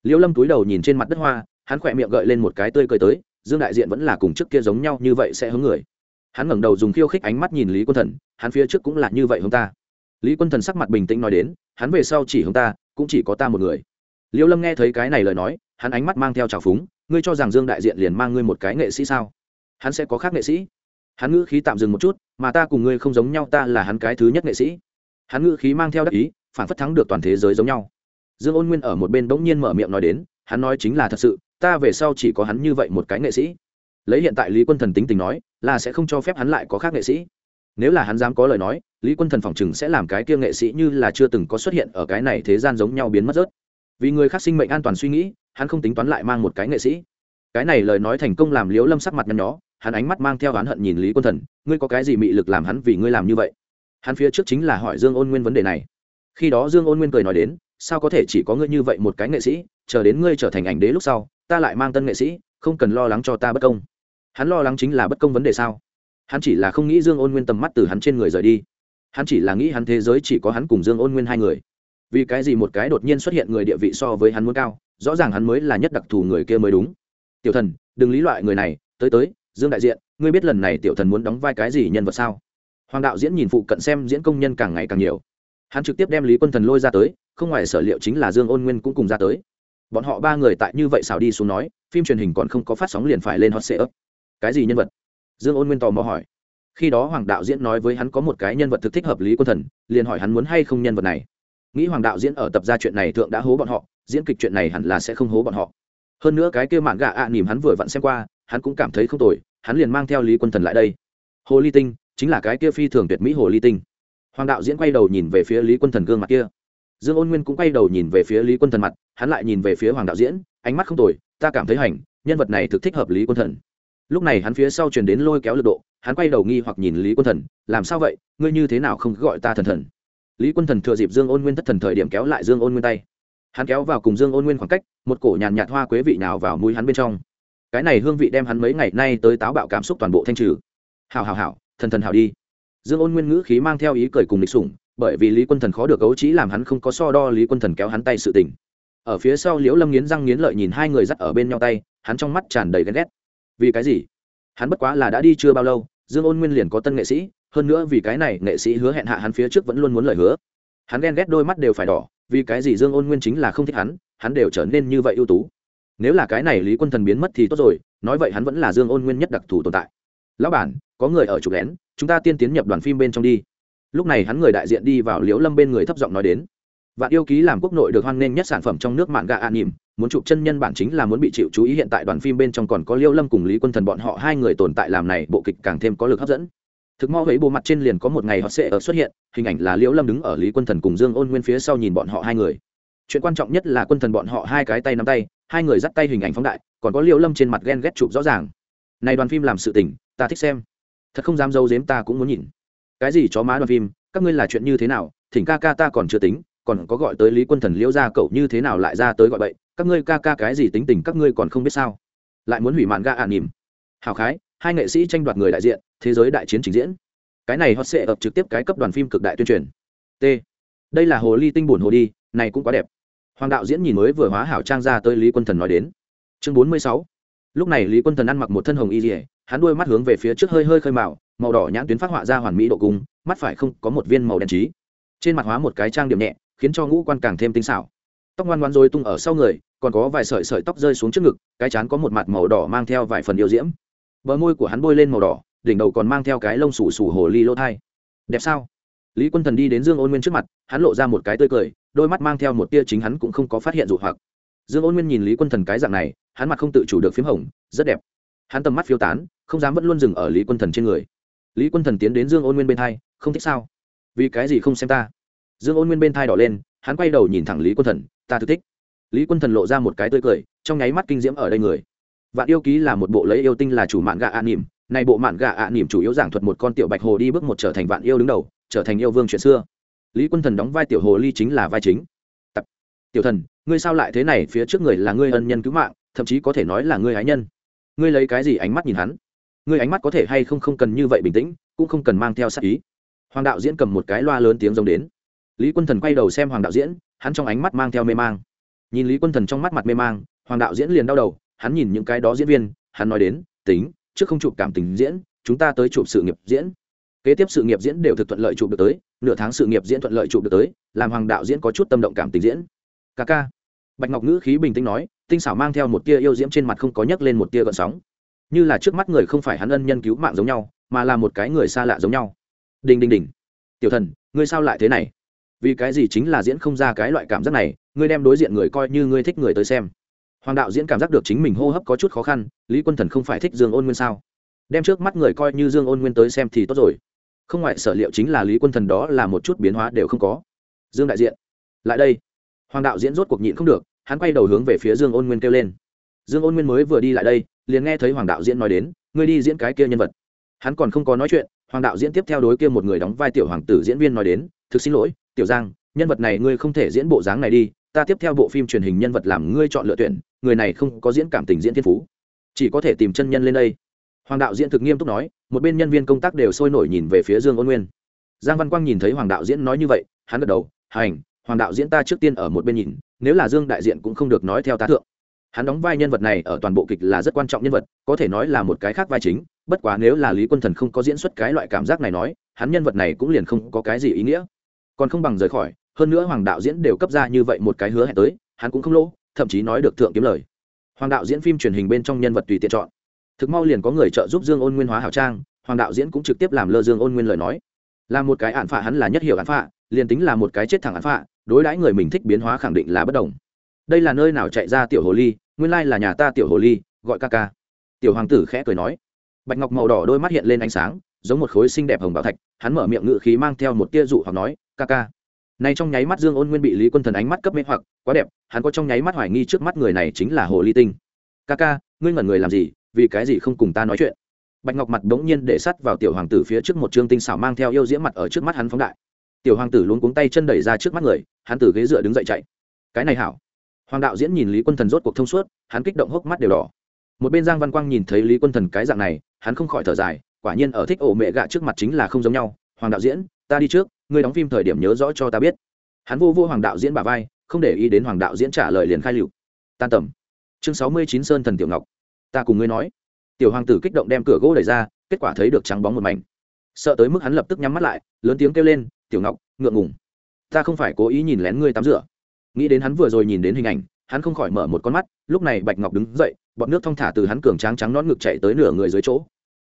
A: Liễu lâm túi đầu nhìn trên mặt đất hoa, hắn khỏe miệng gợi lên một cái tươi cười tới, dương đại diện vẫn là cùng trước kia giống nhau như vậy sẽ hướng người. Hắn ngẩng đầu dùng khiêu khích ánh mắt nhìn lý quân thần, hắn phía trước cũng là như vậy hướng ta. Lý quân thần sắc mặt bình tĩnh nói đến, hắn về sau chỉ hướng ta, cũng chỉ có ta một người. Liễu lâm nghe thấy cái này lời nói, hắn ánh mắt mang theo trào phúng, ngươi cho rằng dương đại diện liền mang ngươi một cái nghệ sĩ sao? Hắn sẽ có khác nghệ sĩ? Hắn ngữ khí tạm dừng một chút, mà ta cùng ngươi không giống nhau, ta là hắn cái thứ nhất nghệ sĩ. Hắn ngữ khí mang theo đắc ý phản phất thắng được toàn thế giới giống nhau. Dương ôn nguyên ở một bên bỗng nhiên mở miệng nói đến, hắn nói chính là thật sự, ta về sau chỉ có hắn như vậy một cái nghệ sĩ. Lấy hiện tại lý quân thần tính tình nói, là sẽ không cho phép hắn lại có khác nghệ sĩ. Nếu là hắn dám có lời nói, lý quân thần phỏng chừng sẽ làm cái kia nghệ sĩ như là chưa từng có xuất hiện ở cái này thế gian giống nhau biến mất rớt. Vì người khác sinh mệnh an toàn suy nghĩ, hắn không tính toán lại mang một cái nghệ sĩ. Cái này lời nói thành công làm liễu lâm sắc mặt nhăn nhó hắn ánh mắt mang theo oán hận nhìn lý quân thần, ngươi có cái gì mị lực làm hắn vì ngươi làm như vậy? Hắn phía trước chính là hỏi dương ôn nguyên vấn đề này. Khi đó dương ôn nguyên cười nói đến, sao có thể chỉ có ngươi như vậy một cái nghệ sĩ, chờ đến ngươi trở thành ảnh đế lúc sau, ta lại mang tân nghệ sĩ, không cần lo lắng cho ta bất công. Hắn lo lắng chính là bất công vấn đề sao? Hắn chỉ là không nghĩ dương ôn nguyên tầm mắt từ hắn trên người rời đi. Hắn chỉ là nghĩ hắn thế giới chỉ có hắn cùng dương ôn nguyên hai người. Vì cái gì một cái đột nhiên xuất hiện người địa vị so với hắn muốn cao, rõ ràng hắn mới là nhất đặc thù người kia mới đúng. Tiểu thần, đừng lý loại người này, tới tới dương đại diện ngươi biết lần này tiểu thần muốn đóng vai cái gì nhân vật sao? Hoàng đạo diễn nhìn phụ cận xem diễn công nhân càng ngày càng nhiều. Hắn trực tiếp đem lý quân thần lôi ra tới không ngoài sở liệu chính là dương ôn nguyên cũng cùng ra tới. Bọn họ ba người tại như vậy xào đi xuống nói phim truyền hình còn không có phát sóng liền phải lên hot sệ ấp cái gì nhân vật? Dương ôn nguyên tò mò hỏi. Khi đó hoàng đạo diễn nói với hắn có một cái nhân vật thực thích hợp lý quân thần liền hỏi hắn muốn hay không nhân vật này. Nghĩ hoàng đạo diễn ở tập ra chuyện này thượng đã hố bọn họ diễn kịch chuyện này hẳn là sẽ không hố bọn họ. Hơn nữa cái kia mạn gạ ạ à, nỉm hắn vừa vặn xem qua hắn cũng cảm thấy không tồi hắn liền mang theo lý quân thần lại đây. Hồ ly tinh chính là cái kia phi thường tuyệt mỹ hồ ly tinh. Hoàng đạo diễn quay đầu nhìn về phía lý quân thần gương mặt kia. Dương ôn nguyên cũng quay đầu nhìn về phía lý quân thần mặt, hắn lại nhìn về phía hoàng đạo diễn, ánh mắt không tồi, ta cảm thấy hành, nhân vật này thực thích hợp lý quân thần. Lúc này hắn phía sau truyền đến lôi kéo lực độ, hắn quay đầu nghi hoặc nhìn lý quân thần, làm sao vậy, ngươi như thế nào không gọi ta thần thần? Lý quân thần thừa dịp dương ôn nguyên thất thần thời điểm kéo lại dương ôn nguyên tay. Hắn kéo vào cùng dương ôn nguyên khoảng cách, một cổ nhàn nhạt hoa quế vị nào vào mũi hắn bên trong cái này hương vị đem hắn mấy ngày nay tới táo bạo cảm xúc toàn bộ thanh trừ. Hào hào hào thần thần hào đi. Dương ôn nguyên ngữ khí mang theo ý cười cùng lịch sủng, bởi vì lý quân thần khó được cấu trí làm hắn không có so đo lý quân thần kéo hắn tay sự tình. Ở phía sau liễu lâm nghiến răng nghiến lợi nhìn hai người dắt ở bên nhau tay, hắn trong mắt tràn đầy ghen ghét. Vì cái gì? Hắn bất quá là đã đi chưa bao lâu, dương ôn nguyên liền có tân nghệ sĩ, hơn nữa vì cái này nghệ sĩ hứa hẹn hạ hắn phía trước vẫn luôn muốn lời hứa. Hắn ghen ghét đôi mắt đều phải đỏ, vì cái gì dương ôn nguyên chính là không thích hắn hắn đều trở nên như vậy ưu tú nếu là cái này lý quân thần biến mất thì tốt rồi, nói vậy hắn vẫn là dương ôn nguyên nhất đặc thù tồn tại. Lão bản, có người ở trục lén, chúng ta tiên tiến nhập đoàn phim bên trong đi. Lúc này hắn người đại diện đi vào liễu lâm bên người thấp giọng nói đến. Vạn yêu ký làm quốc nội được hoan nghênh nhất sản phẩm trong nước mạng gà an nỉm, muốn chụp chân nhân bản chính là muốn bị chịu chú ý hiện tại đoàn phim bên trong còn có liễu lâm cùng lý quân thần bọn họ hai người tồn tại làm này, bộ kịch càng thêm có lực hấp dẫn. Thực mo thấy bộ mặt trên liền có một ngày họ sẽ ở xuất hiện, hình ảnh là liễu lâm đứng ở lý quân thần cùng dương ôn nguyên phía sau nhìn bọn họ hai người. Chuyện quan trọng nhất là quân thần bọn họ hai cái tay nắm tay hai người dắt tay hình ảnh phóng đại, còn có liễu lâm trên mặt ghen ghét chụp rõ ràng. Này đoàn phim làm sự tình, ta thích xem. Thật không dám dâu dếm ta cũng muốn nhìn. Cái gì chó má đoàn phim, các ngươi là chuyện như thế nào, thỉnh ca ca ta còn chưa tính, còn có gọi tới lý quân thần liễu ra cậu như thế nào lại ra tới gọi bậy, các ngươi ca ca cái gì tính tình các ngươi còn không biết sao. Lại muốn hủy màn ga ả à nỉm. Hào khái, hai nghệ sĩ tranh đoạt người đại diện, thế giới đại chiến trình diễn. Cái này hot sẽ ập trực tiếp cái cấp đoàn phim cực đại tuyên truyền. T. Đây là hồ ly tinh buồn hồ đi, này cũng quá đẹp hoàng đạo diễn nhìn mới vừa hóa hảo trang ra tới lý quân thần nói đến. Chương bốn mươi sáu. Lúc này lý quân thần ăn mặc một thân hồng y dỉa hắn đuôi mắt hướng về phía trước hơi hơi khơi mạo màu đỏ nhãn tuyến phát họa ra hoàn mỹ độ cung, mắt phải không có một viên màu đen trí. Trên mặt hóa một cái trang điểm nhẹ, khiến cho ngũ quan càng thêm tinh xảo. Tóc ngoan ngoan rồi tung ở sau người, còn có vài sợi sợi tóc rơi xuống trước ngực, cái chán có một mặt màu đỏ mang theo vài phần yêu diễm. Bờ môi của hắn bôi lên màu đỏ, đỉnh đầu còn mang theo cái lông xù xù hồ ly lỗ thai. Đẹp sao? Lý quân thần đi đến dương ôn nguyên trước mặt, hắn lộ ra một cái tươi cười, đôi mắt mang theo một tia chính hắn cũng không có phát hiện dụ hoặc. Dương ôn nguyên nhìn lý quân thần cái dạng này, hắn mặt không tự chủ được p h í m hồng, rất đẹp. Hắn tầm mắt phiêu tán, không dám vẫn luôn dừng ở lý quân thần trên người. Lý quân thần tiến đến dương ôn nguyên bên thai, không thích sao? Vì cái gì không xem ta? Dương ôn nguyên bên thai đỏ lên, hắn quay đầu nhìn thẳng lý quân thần, ta thực thích. Lý quân thần lộ ra một cái tươi cười, trong nháy mắt kinh diễm ở đây người. Vạn yêu ký là một bộ lấy yêu tinh là chủ mạng gạ ạ nỉm này bộ mạng gạ ạ nỉm chủ yếu giảng thuật một con tiểu bạch hồ đi bước một trở thành vạn yêu đứng đầu trở thành yêu vương chuyện xưa. Lý quân thần đóng vai tiểu hồ ly chính là vai chính. Tập. tiểu thần, ngươi sao lại thế này? Phía trước người là ngươi ân nhân cứu mạng, thậm chí có thể nói là ngươi ái nhân. Ngươi lấy cái gì ánh mắt nhìn hắn? Ngươi ánh mắt có thể hay không không cần như vậy bình tĩnh, cũng không cần mang theo sát ý. Hoàng đạo diễn cầm một cái loa lớn tiếng giống đến. Lý quân thần quay đầu xem hoàng đạo diễn, hắn trong ánh mắt mang theo mê mang. Nhìn lý quân thần trong mắt mặt mê mang, hoàng đạo diễn liền đau đầu, hắn nhìn những cái đó diễn viên, hắn nói đến, tính, trước không chụp cảm tình diễn, chúng ta tới chụp sự nghiệp diễn kế tiếp sự nghiệp diễn đều thực thuận lợi chụp được tới, nửa tháng sự nghiệp diễn thuận lợi chụp được tới, làm hoàng đạo diễn có chút tâm động cảm tình diễn. Ca ca. Bạch ngọc ngữ khí bình tĩnh nói, tinh xảo mang theo một tia yêu diễm trên mặt không có nhấc lên một tia gợn sóng. Như là trước mắt người không phải hắn ân nhân cứu mạng giống nhau, mà là một cái người xa lạ giống nhau. Đình đình đình tiểu thần, ngươi sao lại thế này? Vì cái gì chính là diễn không ra cái loại cảm giác này, ngươi đem đối diện người coi như ngươi thích người tới xem. Hoàng đạo diễn cảm giác được chính mình hô hấp có chút khó khăn, lý quân thần không phải thích dương ôn nguyên sao? Đem trước mắt người coi như dương ôn nguyên tới xem thì tốt rồi không ngoại sở liệu chính là lý quân thần đó là một chút biến hóa đều không có. Dương đại diện, lại đây. Hoàng đạo diễn rốt cuộc nhịn không được, hắn quay đầu hướng về phía dương ôn nguyên kêu lên. Dương ôn nguyên mới vừa đi lại đây, liền nghe thấy hoàng đạo diễn nói đến, ngươi đi diễn cái kia nhân vật. Hắn còn không có nói chuyện, hoàng đạo diễn tiếp theo đối kia một người đóng vai tiểu hoàng tử diễn viên nói đến, thực xin lỗi, tiểu giang, nhân vật này ngươi không thể diễn bộ dáng này đi, ta tiếp theo bộ phim truyền hình nhân vật làm ngươi chọn lựa tuyển, người này không có diễn cảm tình diễn thiên phú. Chỉ có thể tìm chân nhân lên đây hoàng đạo diễn thực nghiêm túc nói, một bên nhân viên công tác đều sôi nổi nhìn về phía dương ôn nguyên. Giang văn quang nhìn thấy hoàng đạo diễn nói như vậy, hắn gật đầu, hành, hoàng đạo diễn ta trước tiên ở một bên nhìn, nếu là dương đại diện cũng không được nói theo tá thượng. Hắn đóng vai nhân vật này ở toàn bộ kịch là rất quan trọng nhân vật, có thể nói là một cái khác vai chính, bất quá nếu là lý quân thần không có diễn xuất cái loại cảm giác này nói, hắn nhân vật này cũng liền không có cái gì ý nghĩa. Còn không bằng rời khỏi, hơn nữa hoàng đạo diễn đều cấp ra như vậy một cái hứa hẹn tới, hắn cũng không lỗ, thậm chí nói được thượng kiếm lời. Hoàng đạo diễn phim truyền hình bên trong nhân vật tùy tiện chọn thực mau liền có người trợ giúp dương ôn nguyên hóa hảo trang, hoàng đạo diễn cũng trực tiếp làm lơ dương ôn nguyên lời nói. Là một cái ạn phạ hắn là nhất hiểu ạn phạ, liền tính là một cái chết thẳng ạn phạ, đối đãi người mình thích biến hóa khẳng định là bất đồng. Đây là nơi nào chạy ra tiểu hồ ly, nguyên lai là nhà ta tiểu hồ ly, gọi ca ca. Tiểu hoàng tử khẽ cười nói. Bạch ngọc màu đỏ đôi mắt hiện lên ánh sáng, giống một khối xinh đẹp hồng bảo thạch, hắn mở miệng ngự khí mang theo một tia dụ hoặc nói, ca ca. Nay trong nháy mắt dương ôn nguyên bị lý quân thần ánh mắt cấp mê hoặc, quá đẹp, hắn có trong nháy mắt hoài nghi trước mắt người này chính là hồ ly tinh. Ca ca, ngươi ngẩn người làm gì? Vì cái gì không cùng ta nói chuyện? Bạch ngọc mặt bỗng nhiên để sắt vào tiểu hoàng tử phía trước một trương tinh xảo mang theo yêu diễm mặt ở trước mắt hắn phóng đại. Tiểu hoàng tử luôn cuống tay chân đẩy ra trước mắt người, hắn từ ghế dựa đứng dậy chạy. Cái này hảo. Hoàng đạo diễn nhìn lý quân thần rốt cuộc thông suốt, hắn kích động hốc mắt đều đỏ. Một bên giang văn quang nhìn thấy lý quân thần cái dạng này, hắn không khỏi thở dài, quả nhiên ở thích ổ mẹ gạ trước mặt chính là không giống nhau. Hoàng đạo diễn, ta đi trước, ngươi đóng phim thời điểm nhớ rõ cho ta biết. Hắn vô vô hoàng đạo diễn bà vai, không để ý đến hoàng đạo diễn trả lời liền khai lựu tan tầm. Chương sáu mươi chín sơn thần tiểu ngọc ta cùng ngươi nói. Tiểu hoàng tử kích động đem cửa gỗ đẩy ra, kết quả thấy được trắng bóng một mảnh. Sợ tới mức hắn lập tức nhắm mắt lại, lớn tiếng kêu lên, tiểu ngọc, ngượng ngùng. Ta không phải cố ý nhìn lén ngươi tắm rửa. Nghĩ đến hắn vừa rồi nhìn đến hình ảnh, hắn không khỏi mở một con mắt, lúc này bạch ngọc đứng dậy bọn nước thong thả từ hắn cường tráng trắng nón ngực chạy tới nửa người dưới chỗ.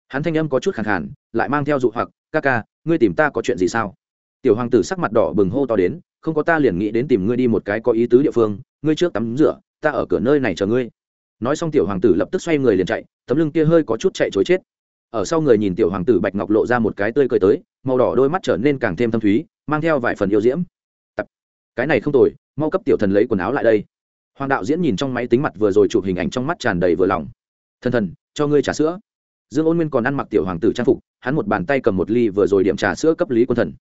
A: Hắn thanh âm có chút khẳng khàn, lại mang theo dụ hoặc, ca ca, ngươi tìm ta có chuyện gì sao? Tiểu hoàng tử sắc mặt đỏ bừng hô to đến, không có ta liền nghĩ đến tìm ngươi đi một cái có ý tứ địa phương, ngươi trước tắm rửa, ta ở cửa nơi này chờ ngươi nói xong tiểu hoàng tử lập tức xoay người liền chạy, tấm lưng kia hơi có chút chạy chối chết. Ở sau người nhìn tiểu hoàng tử bạch ngọc lộ ra một cái tươi cười tới, màu đỏ đôi mắt trở nên càng thêm thâm thúy, mang theo vài phần yêu diễm. Tập. cái này không tồi, mau cấp tiểu thần lấy quần áo lại đây. Hoàng đạo diễn nhìn trong máy tính mặt vừa rồi chụp hình ảnh trong mắt tràn đầy vừa lòng. Thần thần, cho ngươi trà sữa. Dương ôn nguyên còn ăn mặc tiểu hoàng tử trang phục, hắn một bàn tay cầm một ly vừa rồi điểm trà sữa cấp lý quân thần.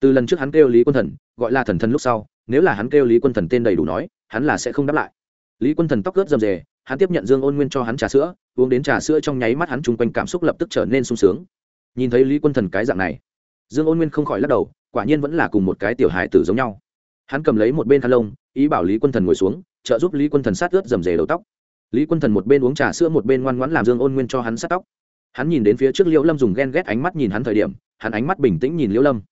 A: Từ lần trước hắn kêu lý quân thần, gọi là thần thần lúc sau, nếu là hắn kêu lý quân thần tên đầy đủ nói, hắn là sẽ không đáp lại. Lý quân thần tóc ướt dầm dề hắn tiếp nhận dương ôn nguyên cho hắn trà sữa, uống đến trà sữa trong nháy mắt hắn chung quanh cảm xúc lập tức trở nên sung sướng. Nhìn thấy lý quân thần cái dạng này, dương ôn nguyên không khỏi lắc đầu, quả nhiên vẫn là cùng một cái tiểu hài tử giống nhau. Hắn cầm lấy một bên khăn lông, ý bảo lý quân thần ngồi xuống, trợ giúp lý quân thần sát ướt dầm dề đầu tóc. Lý quân thần một bên uống trà sữa một bên ngoan ngoãn làm dương ôn nguyên cho hắn sát tóc. Hắn nhìn đến phía trước liễu lâm dùng ghen ghét ánh mắt nhìn hắn thời điểm, hắn ánh mắt bình tĩnh nhìn liễu lâm.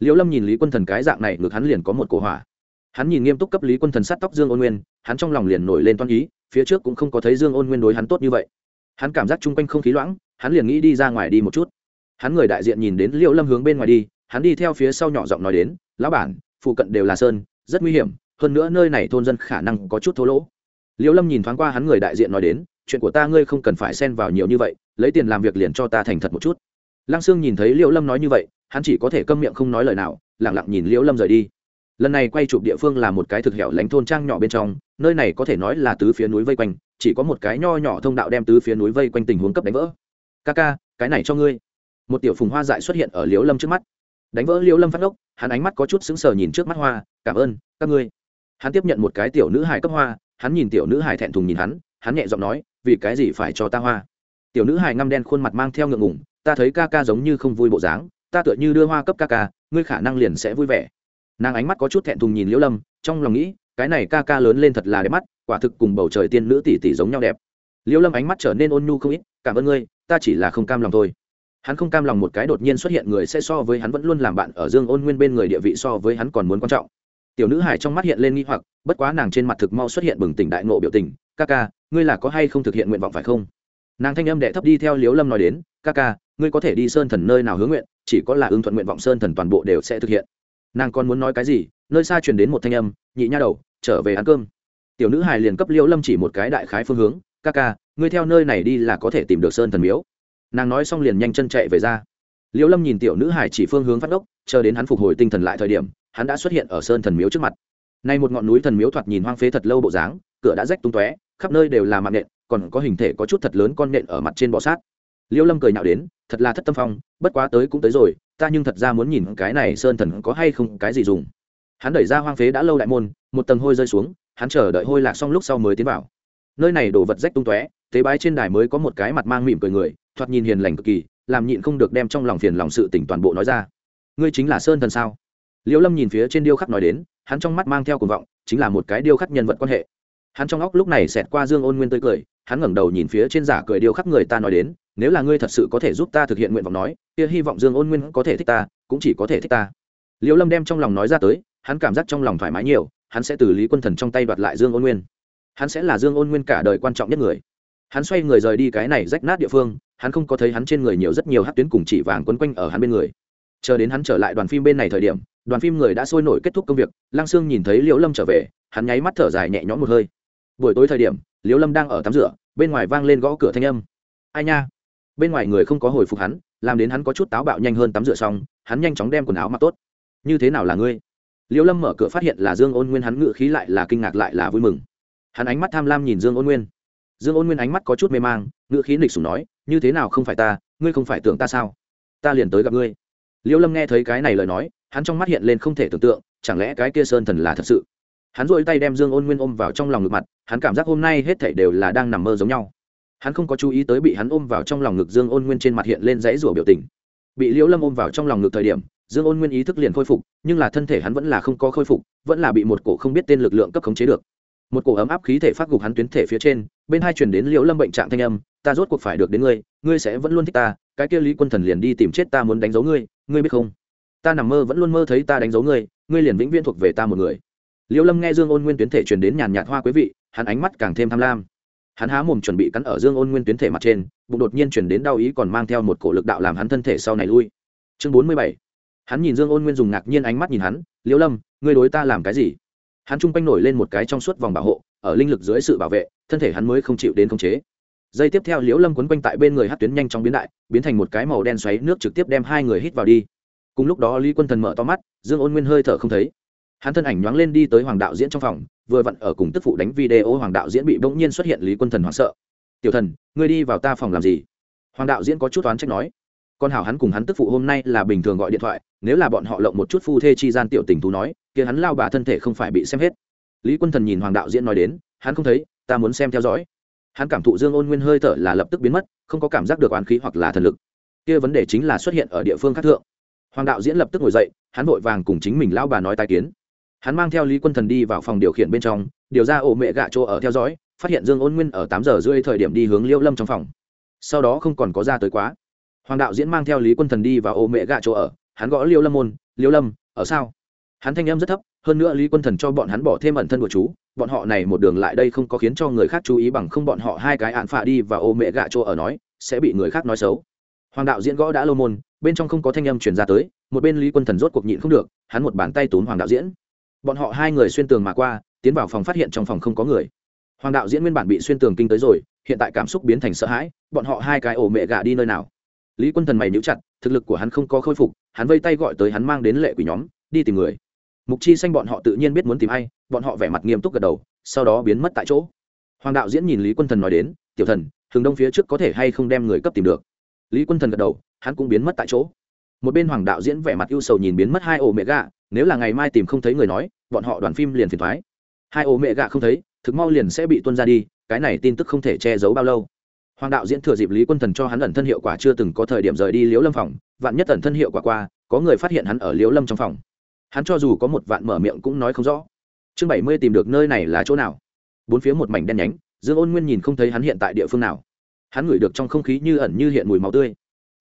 A: Liễu lâm nhìn lý quân thần cái dạng này ngược hắn liền có một cổ hỏa. Hắn nhìn nghiêm túc cấp lý quân thần sát tóc dương ôn nguyên, hắn trong lòng liền nổi lên toan ý phía trước cũng không có thấy dương ôn nguyên đối hắn tốt như vậy. Hắn cảm giác chung quanh không khí loãng, hắn liền nghĩ đi ra ngoài đi một chút. Hắn người đại diện nhìn đến liễu lâm hướng bên ngoài đi, hắn đi theo phía sau nhỏ giọng nói đến, lão bản, phụ cận đều là sơn, rất nguy hiểm, hơn nữa nơi này thôn dân khả năng có chút thô lỗ. Liễu lâm nhìn thoáng qua hắn người đại diện nói đến, chuyện của ta ngươi không cần phải xen vào nhiều như vậy, lấy tiền làm việc liền cho ta thành thật một chút. Lăng sương nhìn thấy liễu lâm nói như vậy, hắn chỉ có thể câm miệng không nói lời nào lẳng lặng nhìn liễu lâm rời đi lần này quay chụp địa phương là một cái thực hẻo lánh thôn trang nhỏ bên trong, nơi này có thể nói là tứ phía núi vây quanh, chỉ có một cái nho nhỏ thông đạo đem tứ phía núi vây quanh tình huống cấp đánh vỡ. Ca ca, cái này cho ngươi. Một tiểu phùng hoa dại xuất hiện ở liễu lâm trước mắt. Đánh vỡ liễu lâm phát ốc hắn ánh mắt có chút sững sờ nhìn trước mắt hoa, cảm ơn, các ngươi. Hắn tiếp nhận một cái tiểu nữ hài cấp hoa, hắn nhìn tiểu nữ hài thẹn thùng nhìn hắn hắn nhẹ giọng nói, vì cái gì phải cho ta hoa? Tiểu nữ hài ngăm đen khuôn mặt mang theo ngượng ngùng, ta thấy ca ca giống như không vui bộ dáng, ta tựa như đưa hoa cấp ca ca, ngươi khả năng liền sẽ vui vẻ nàng ánh mắt có chút thẹn thùng nhìn liễu lâm, trong lòng nghĩ, cái này ca ca lớn lên thật là đẹp mắt, quả thực cùng bầu trời tiên nữ tỷ tỷ giống nhau đẹp. Liễu lâm ánh mắt trở nên ôn nhu không ít, cảm ơn ngươi, ta chỉ là không cam lòng thôi. Hắn không cam lòng một cái đột nhiên xuất hiện người sẽ so với hắn vẫn luôn làm bạn ở dương ôn nguyên bên người địa vị so với hắn còn muốn quan trọng. Tiểu nữ hải trong mắt hiện lên nghi hoặc, bất quá nàng trên mặt thực mau xuất hiện bừng tỉnh đại ngộ biểu tình, ca ca, ngươi là có hay không thực hiện nguyện vọng phải không? Nàng thanh âm đệ thấp đi theo liếu lâm nói đến, ca ca, ngươi có thể đi sơn thần nơi nào hướng nguyện, chỉ có là ưng thuận nguyện vọng sơn thần toàn bộ đều sẽ thực hiện nàng còn muốn nói cái gì? Nơi xa truyền đến một thanh âm, nhị nha đầu, trở về ăn cơm. Tiểu nữ hài liền cấp liễu lâm chỉ một cái đại khái phương hướng, ca ca, ngươi theo nơi này đi là có thể tìm được sơn thần miếu. Nàng nói xong liền nhanh chân chạy về ra. Liễu lâm nhìn tiểu nữ hải chỉ phương hướng phát ốc chờ đến hắn phục hồi tinh thần lại thời điểm, hắn đã xuất hiện ở sơn thần miếu trước mặt. Nay một ngọn núi thần miếu thoạt nhìn hoang phế thật lâu bộ dáng, cửa đã rách tung tóe, khắp nơi đều là mạng nện, còn có hình thể có chút thật lớn con nện ở mặt trên bọ sát. Liễu lâm cười nhạo đến thật là thất tâm phong, bất quá tới cũng tới rồi, ta nhưng thật ra muốn nhìn cái này sơn thần có hay không, cái gì dùng. Hắn đẩy ra hoang phế đã lâu đại môn, một tầng hôi rơi xuống, hắn chờ đợi hôi lạc xong lúc sau mới tiến vào. Nơi này đổ vật rách tung tóe, tế bái trên đài mới có một cái mặt mang mỉm cười người, thoạt nhìn hiền lành cực kỳ, làm nhịn không được đem trong lòng phiền lòng sự tỉnh toàn bộ nói ra. Ngươi chính là sơn thần sao? Liễu lâm nhìn phía trên điêu khắc nói đến, hắn trong mắt mang theo cuồng vọng, chính là một cái điêu khắc nhân vật quan hệ. Hắn trong óc lúc này xẹt qua dương ôn nguyên tươi cười, hắn ngẩng đầu nhìn phía trên giả cười điêu khắc người ta nói đến nếu là ngươi thật sự có thể giúp ta thực hiện nguyện vọng nói, kia hy vọng dương ôn nguyên có thể thích ta, cũng chỉ có thể thích ta. Liễu lâm đem trong lòng nói ra tới, hắn cảm giác trong lòng thoải mái nhiều, hắn sẽ từ lý quân thần trong tay đoạt lại dương ôn nguyên. Hắn sẽ là dương ôn nguyên cả đời quan trọng nhất người. Hắn xoay người rời đi cái này rách nát địa phương, hắn không có thấy hắn trên người nhiều rất nhiều hát tuyến cùng chỉ vàng quấn quanh ở hắn bên người. Chờ đến hắn trở lại đoàn phim bên này thời điểm, đoàn phim người đã sôi nổi kết thúc công việc, lăng sương nhìn thấy liễu lâm trở về, hắn nháy mắt thở dài nhẹ nhõm một hơi. Buổi tối thời điểm, liễu lâm đang ở tắm rửa, bên ngoài vang lên gõ cửa thanh âm. Ai nha? Bên ngoài người không có hồi phục hắn, làm đến hắn có chút táo bạo nhanh hơn tắm rửa xong, hắn nhanh chóng đem quần áo mặc tốt. Như thế nào là ngươi? Liễu lâm mở cửa phát hiện là dương ôn nguyên, hắn ngự khí lại là kinh ngạc lại là vui mừng. Hắn ánh mắt tham lam nhìn dương ôn nguyên. Dương ôn nguyên ánh mắt có chút mê mang ngự khí nịch sùng nói, như thế nào không phải ta, ngươi không phải tưởng ta sao? Ta liền tới gặp ngươi. Liễu lâm nghe thấy cái này lời nói, hắn trong mắt hiện lên không thể tưởng tượng, chẳng lẽ cái kia sơn thần là thật sự? Hắn dội tay đem dương ôn nguyên ôm vào trong lòng ngực mặt, hắn cảm giác hôm nay hết thảy đều là đang nằm mơ giống nhau hắn không có chú ý tới bị hắn ôm vào trong lòng ngực dương ôn nguyên trên mặt hiện lên dãy rủa biểu tình. Bị liễu lâm ôm vào trong lòng ngực thời điểm, dương ôn nguyên ý thức liền khôi phục, nhưng là thân thể hắn vẫn là không có khôi phục, vẫn là bị một cổ không biết tên lực lượng cấp khống chế được. Một cổ ấm áp khí thể phát gục hắn tuyến thể phía trên, bên hai chuyển đến liễu lâm bệnh trạng thanh âm, ta rốt cuộc phải được đến ngươi ngươi sẽ vẫn luôn thích ta, cái kia lý quân thần liền đi tìm chết ta muốn đánh dấu ngươi ngươi biết không? Ta nằm mơ vẫn luôn mơ thấy ta đánh dấu ngươi ngươi liền vĩnh viễn thuộc về ta một người. Liễu lâm nghe dương ôn nguyên tuyến thể truyền đến nhàn nhạt hoa quý vị, hắn ánh mắt càng thêm tham lam hắn há mồm chuẩn bị cắn ở dương ôn nguyên tuyến thể mặt trên, bụng đột nhiên chuyển đến đau ý còn mang theo một cổ lực đạo làm hắn thân thể sau này lui. Chương bốn mươi bảy. Hắn nhìn dương ôn nguyên dùng ngạc nhiên ánh mắt nhìn hắn, liễu lâm, ngươi đối ta làm cái gì? Hắn chung quanh nổi lên một cái trong suốt vòng bảo hộ, ở linh lực dưới sự bảo vệ, thân thể hắn mới không chịu đến khống chế. Dây tiếp theo liễu lâm quấn quanh tại bên người hát tuyến nhanh chóng biến đại, biến thành một cái màu đen xoáy nước trực tiếp đem hai người hít vào đi. Cùng lúc đó lý quân thần mở to mắt, dương ôn nguyên hơi thở không thấy. Hắn thân ảnh nhoáng lên đi tới hoàng đạo diễn trong phòng vừa vặn ở cùng tức phụ đánh video hoàng đạo diễn bị bỗng nhiên xuất hiện lý quân thần hoảng sợ. Tiểu thần, ngươi đi vào ta phòng làm gì? Hoàng đạo diễn có chút toán trách nói. Con hảo hắn cùng hắn tức phụ hôm nay là bình thường gọi điện thoại, nếu là bọn họ lộng một chút phu thê chi gian tiểu tình thú nói, kia hắn lao bà thân thể không phải bị xem hết. Lý quân thần nhìn hoàng đạo diễn nói đến, hắn không thấy, ta muốn xem theo dõi. Hắn cảm thụ dương ôn nguyên hơi thở là lập tức biến mất, không có cảm giác được oán khí hoặc là thần lực. Kia vấn đề chính là xuất hiện ở địa phương khác thượng. Hoàng đạo diễn lập tức ngồi dậy, hắn vội vàng cùng chính mình lao bà nói tai kiến hắn mang theo lý quân thần đi vào phòng điều khiển bên trong, điều ra ổ mẹ gạ chỗ ở theo dõi, phát hiện dương ôn nguyên ở tám giờ rưỡi thời điểm đi hướng liễu lâm trong phòng. Sau đó không còn có ra tới quá. Hoàng đạo diễn mang theo lý quân thần đi vào ổ mẹ gạ chỗ ở, hắn gõ liễu lâm môn, liễu lâm, ở sao? Hắn thanh âm rất thấp, hơn nữa lý quân thần cho bọn hắn bỏ thêm ẩn thân của chú, bọn họ này một đường lại đây không có khiến cho người khác chú ý bằng không bọn họ hai cái ạn phạ đi và ô mẹ gạ chỗ ở nói, sẽ bị người khác nói xấu. Hoàng đạo diễn gõ đã lâu môn, bên trong không có thanh âm truyền ra tới, một bên lý quân thần rốt cuộc nhịn không được, hắn một bàn tay túm hoàng đạo diễn bọn họ hai người xuyên tường mà qua, tiến vào phòng phát hiện trong phòng không có người. Hoàng đạo diễn nguyên bản bị xuyên tường kinh tới rồi, hiện tại cảm xúc biến thành sợ hãi, bọn họ hai cái ổ mẹ gạ đi nơi nào? Lý quân thần mày níu chặt, thực lực của hắn không có khôi phục, hắn vây tay gọi tới hắn mang đến lệ quỷ nhóm, đi tìm người. Mục chi xanh bọn họ tự nhiên biết muốn tìm ai, bọn họ vẻ mặt nghiêm túc gật đầu, sau đó biến mất tại chỗ. Hoàng đạo diễn nhìn lý quân thần nói đến, tiểu thần thường đông phía trước có thể hay không đem người cấp tìm được? Lý quân thần gật đầu, hắn cũng biến mất tại chỗ. Một bên hoàng đạo diễn vẻ mặt ưu sầu nhìn biến mất hai ổ mẹ gạ nếu là ngày mai tìm không thấy người nói, bọn họ đoàn phim liền phiền thoái hai ổ mẹ gạ không thấy, thực mau liền sẽ bị tuân ra đi, cái này tin tức không thể che giấu bao lâu. Hoàng đạo diễn thừa dịp lý quân thần cho hắn ẩn thân hiệu quả chưa từng có thời điểm rời đi liễu lâm phòng, vạn nhất ẩn thân hiệu quả qua, có người phát hiện hắn ở liễu lâm trong phòng. Hắn cho dù có một vạn mở miệng cũng nói không rõ. Chương bảy mươi tìm được nơi này là chỗ nào? Bốn phía một mảnh đen nhánh, dương ôn nguyên nhìn không thấy hắn hiện tại địa phương nào. Hắn ngửi được trong không khí như ẩn như hiện mùi máu tươi.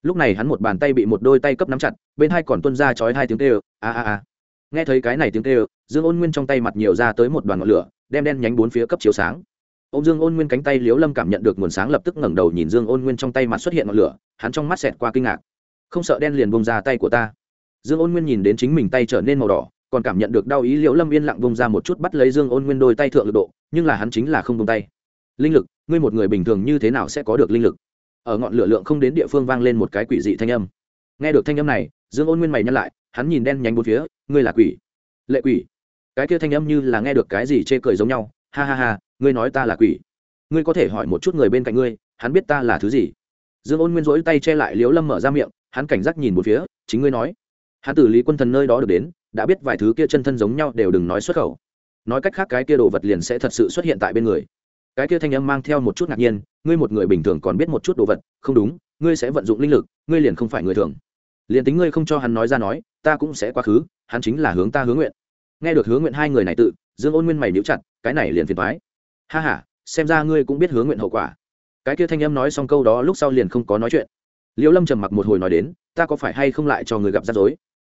A: Lúc này hắn một bàn tay bị một đôi tay cấp nắm chặt, bên hai còn tuân ra chói hai tiếng kêu, a a a nghe thấy cái này tiếng kêu, dương ôn nguyên trong tay mặt nhiều ra tới một đoàn ngọn lửa, đem đen nhánh bốn phía cấp chiếu sáng. Ô dương ôn nguyên cánh tay liếu lâm cảm nhận được nguồn sáng lập tức ngẩng đầu nhìn dương ôn nguyên trong tay mặt xuất hiện ngọn lửa, hắn trong mắt xẹt qua kinh ngạc. Không sợ đen liền bông ra tay của ta. Dương ôn nguyên nhìn đến chính mình tay trở nên màu đỏ, còn cảm nhận được đau ý liễu lâm yên lặng bông ra một chút bắt lấy dương ôn nguyên đôi tay thượng lực độ, nhưng là hắn chính là không bông tay. Linh lực, ngươi một người bình thường như thế nào sẽ có được linh lực? Ở ngọn lửa lượng không đến địa phương vang lên một cái quỷ dị thanh âm. Nghe được thanh âm này, dương ôn nguyên mày nhắc lại hắn nhìn đen nhánh bốn phía, ngươi là quỷ. Lệ quỷ. Cái kia thanh âm như là nghe được cái gì chê cười giống nhau, ha ha ha, ngươi nói ta là quỷ. Ngươi có thể hỏi một chút người bên cạnh ngươi, hắn biết ta là thứ gì? Dương ôn nguyên rỗi tay che lại liếu lâm mở ra miệng, hắn cảnh giác nhìn một phía, chính ngươi nói. Hắn từ lý quân thần nơi đó được đến, đã biết vài thứ kia chân thân giống nhau đều đừng nói xuất khẩu. Nói cách khác cái kia đồ vật liền sẽ thật sự xuất hiện tại bên người. Cái kia thanh âm mang theo một chút ngạc nhiên, ngươi một người bình thường còn biết một chút đồ vật, không đúng, ngươi sẽ vận dụng linh lực, ngươi liền không phải người thường. Liền tính ngươi không cho hắn nói ra nói ta cũng sẽ quá khứ, hắn chính là hướng ta hướng nguyện. Nghe được hướng nguyện hai người này tự, dương ôn nguyên mày níu chặt, cái này liền phiền thoái ha h a xem ra ngươi cũng biết hướng nguyện hậu quả. Cái kia thanh âm nói xong câu đó lúc sau liền không có nói chuyện. Liễu lâm trầm mặc một hồi nói đến, ta có phải hay không lại cho người gặp rắc rối?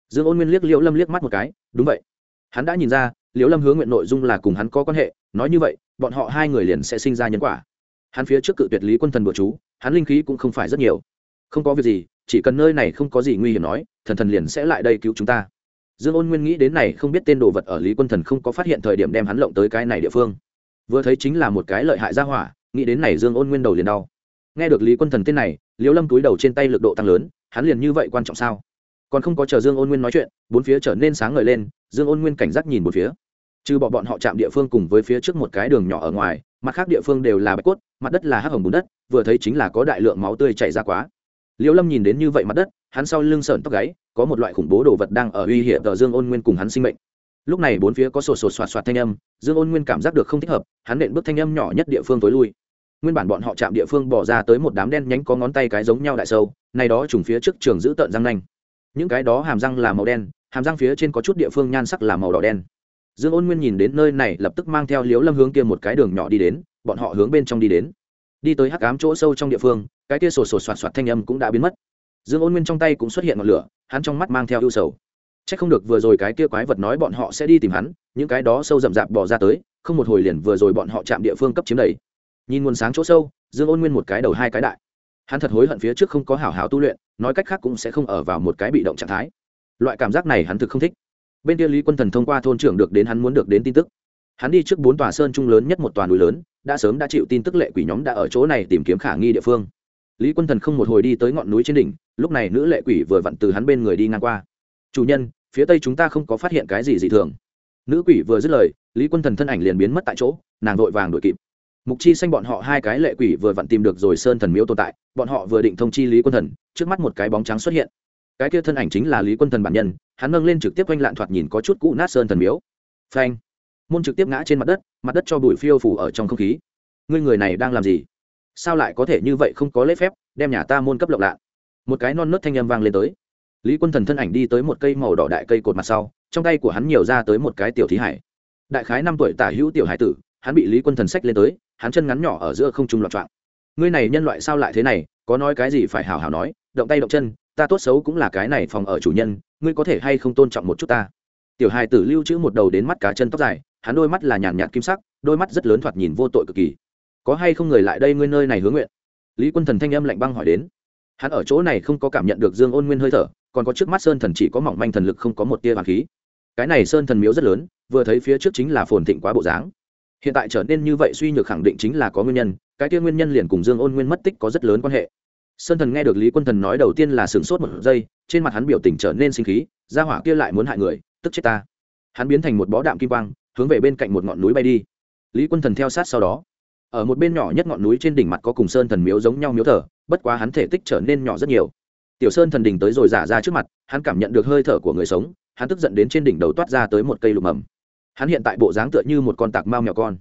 A: Dương ôn nguyên liếc liễu lâm liếc mắt một cái, đúng vậy. Hắn đã nhìn ra, liễu lâm hướng nguyện nội dung là cùng hắn có quan hệ, nói như vậy, bọn họ hai người liền sẽ sinh ra nhân quả. Hắn phía trước cự tuyệt lý quân thần bừa chú, hắn linh khí cũng không phải rất nhiều. Không có việc gì chỉ cần nơi này không có gì nguy hiểm nói, thần thần liền sẽ lại đây cứu chúng ta. Dương ôn nguyên nghĩ đến này không biết tên đồ vật ở lý quân thần không có phát hiện thời điểm đem hắn lộng tới cái này địa phương. Vừa thấy chính là một cái lợi hại ra hỏa, nghĩ đến này dương ôn nguyên đầu liền đau. Nghe được lý quân thần tên này, liễu lâm túi đầu trên tay lực độ tăng lớn, hắn liền như vậy quan trọng sao? Còn không có chờ dương ôn nguyên nói chuyện, bốn phía trở nên sáng ngời lên, dương ôn nguyên cảnh giác nhìn một phía. Trừ bỏ bọn họ chạm địa phương cùng với phía trước một cái đường nhỏ ở ngoài, mặt khác địa phương đều là bạch cốt, mặt đất là hắc hồng bùn đất, vừa thấy chính là có đại lượng máu tươi chảy ra quá liễu lâm nhìn đến như vậy mặt đất, hắn sau lưng sợn tóc gáy, có một loại khủng bố đồ vật đang ở uy hiểm tờ dương ôn nguyên cùng hắn sinh mệnh. Lúc này bốn phía có sột sột soạt soạt thanh âm, dương ôn nguyên cảm giác được không thích hợp, hắn nện bước thanh âm nhỏ nhất địa phương tối lui. Nguyên bản bọn họ chạm địa phương bỏ ra tới một đám đen nhánh có ngón tay cái giống nhau đại sâu, này đó trùng phía trước trường giữ tợn răng nanh. Những cái đó hàm răng là màu đen, hàm răng phía trên có chút địa phương nhan sắc là màu đỏ đen. Dương ôn nguyên nhìn đến nơi này, lập tức mang theo liếu lâm hướng kia một cái đường nhỏ đi đến, bọn họ hướng bên trong đi đến đi tới hắc ám chỗ sâu trong địa phương, cái kia sổ sổ soạt soạt thanh âm cũng đã biến mất. Dương ôn nguyên trong tay cũng xuất hiện ngọn lửa, hắn trong mắt mang theo ưu sầu. C h ắ c không được vừa rồi cái kia quái vật nói bọn họ sẽ đi tìm hắn, những cái đó sâu rậm rạp bỏ ra tới, không một hồi liền vừa rồi bọn họ chạm địa phương cấp chiếm đầy. Nhìn nguồn sáng chỗ sâu, dương ôn nguyên một cái đầu hai cái đại. Hắn thật hối hận phía trước không có hảo hảo tu luyện, nói cách khác cũng sẽ không ở vào một cái bị động trạng thái. Loại cảm giác này hắn thực không thích. Bên kia lý quân thần thông qua thôn trưởng được đến hắn muốn được đến tin tức hắn đi trước bốn tòa sơn trung lớn nhất một tòa núi lớn, đã sớm đã chịu tin tức lệ quỷ nhóm đã ở chỗ này tìm kiếm khả nghi địa phương. Lý quân thần không một hồi đi tới ngọn núi trên đỉnh, lúc này nữ lệ quỷ vừa vặn từ hắn bên người đi ngang qua. Chủ nhân, phía tây chúng ta không có phát hiện cái gì dị thường. Nữ quỷ vừa dứt lời, lý quân thần thân ảnh liền biến mất tại chỗ, nàng vội vàng đuổi kịp. Mục chi xanh bọn họ hai cái lệ quỷ vừa vặn tìm được rồi sơn thần miếu tồn tại, bọn họ vừa định thông chi lý quân thần, trước mắt một cái bóng trắng xuất hiện. Cái kia thân ảnh chính là lý quân thần bản nhân, hắn nâng lên trực tiếp quanh lạn thoạt nhìn có chút cũ nát sơn thần miếu. Phanh! Môn trực tiếp ngã trên mặt đất mặt đất cho bụi phiêu phủ ở trong không khí. Ngươi người này đang làm gì? Sao lại có thể như vậy không có lễ phép, đem nhà ta môn cấp lộng lạ một cái non nớt thanh âm vang lên tới. Lý quân thần thân ảnh đi tới một cây màu đỏ đại cây cột mặt sau, trong tay của hắn nhiều ra tới một cái tiểu thí hải. Đại khái năm tuổi tả hữu tiểu hải tử, hắn bị lý quân thần sách lên tới, hắn chân ngắn nhỏ ở giữa không trung loạn trọng ngươi này nhân loại sao lại thế này, có nói cái gì phải hào hào nói, động tay động chân, ta tốt xấu cũng là cái này phòng ở chủ nhân, ngươi có thể hay không tôn trọng một chút ta? Tiểu hài tử lưu trữ một đầu đến mắt cá chân tóc dài, hắn đôi mắt là nhàn nhạt kim sắc, đôi mắt rất lớn thoạt nhìn vô tội cực kỳ. Có hay không người lại đây ngươi nơi này hướng nguyện? Lý quân thần thanh âm lạnh băng hỏi đến. Hắn ở chỗ này không có cảm nhận được dương ôn nguyên hơi thở, còn có trước mắt sơn thần chỉ có mỏng manh thần lực không có một tia hoàng khí. Cái này sơn thần miếu rất lớn, vừa thấy phía trước chính là phồn thịnh quá bộ dáng. Hiện tại trở nên như vậy suy nhược khẳng định chính là có nguyên nhân, cái tia nguyên nhân liền cùng dương ôn nguyên mất tích có rất lớn quan hệ. Sơn thần nghe được lý quân thần nói đầu tiên là sửng sốt một giây, trên mặt hắn biểu tình trở nên sinh khí ra hỏa kia lại muốn hại người tức chết ta. Hắn biến thành một bó đạm kim quang, hướng về bên cạnh một ngọn núi bay đi. Lý quân thần theo sát sau đó, ở một bên nhỏ nhất ngọn núi trên đỉnh mặt có cùng sơn thần miếu giống nhau miếu thờ, bất quá hắn thể tích trở nên nhỏ rất nhiều. Tiểu sơn thần đỉnh tới rồi giả ra trước mặt, hắn cảm nhận được hơi thở của người sống, hắn tức giận đến trên đỉnh đầu toát ra tới một cây lục mầm. Hắn hiện tại bộ dáng tựa như một con tạc mao mèo con.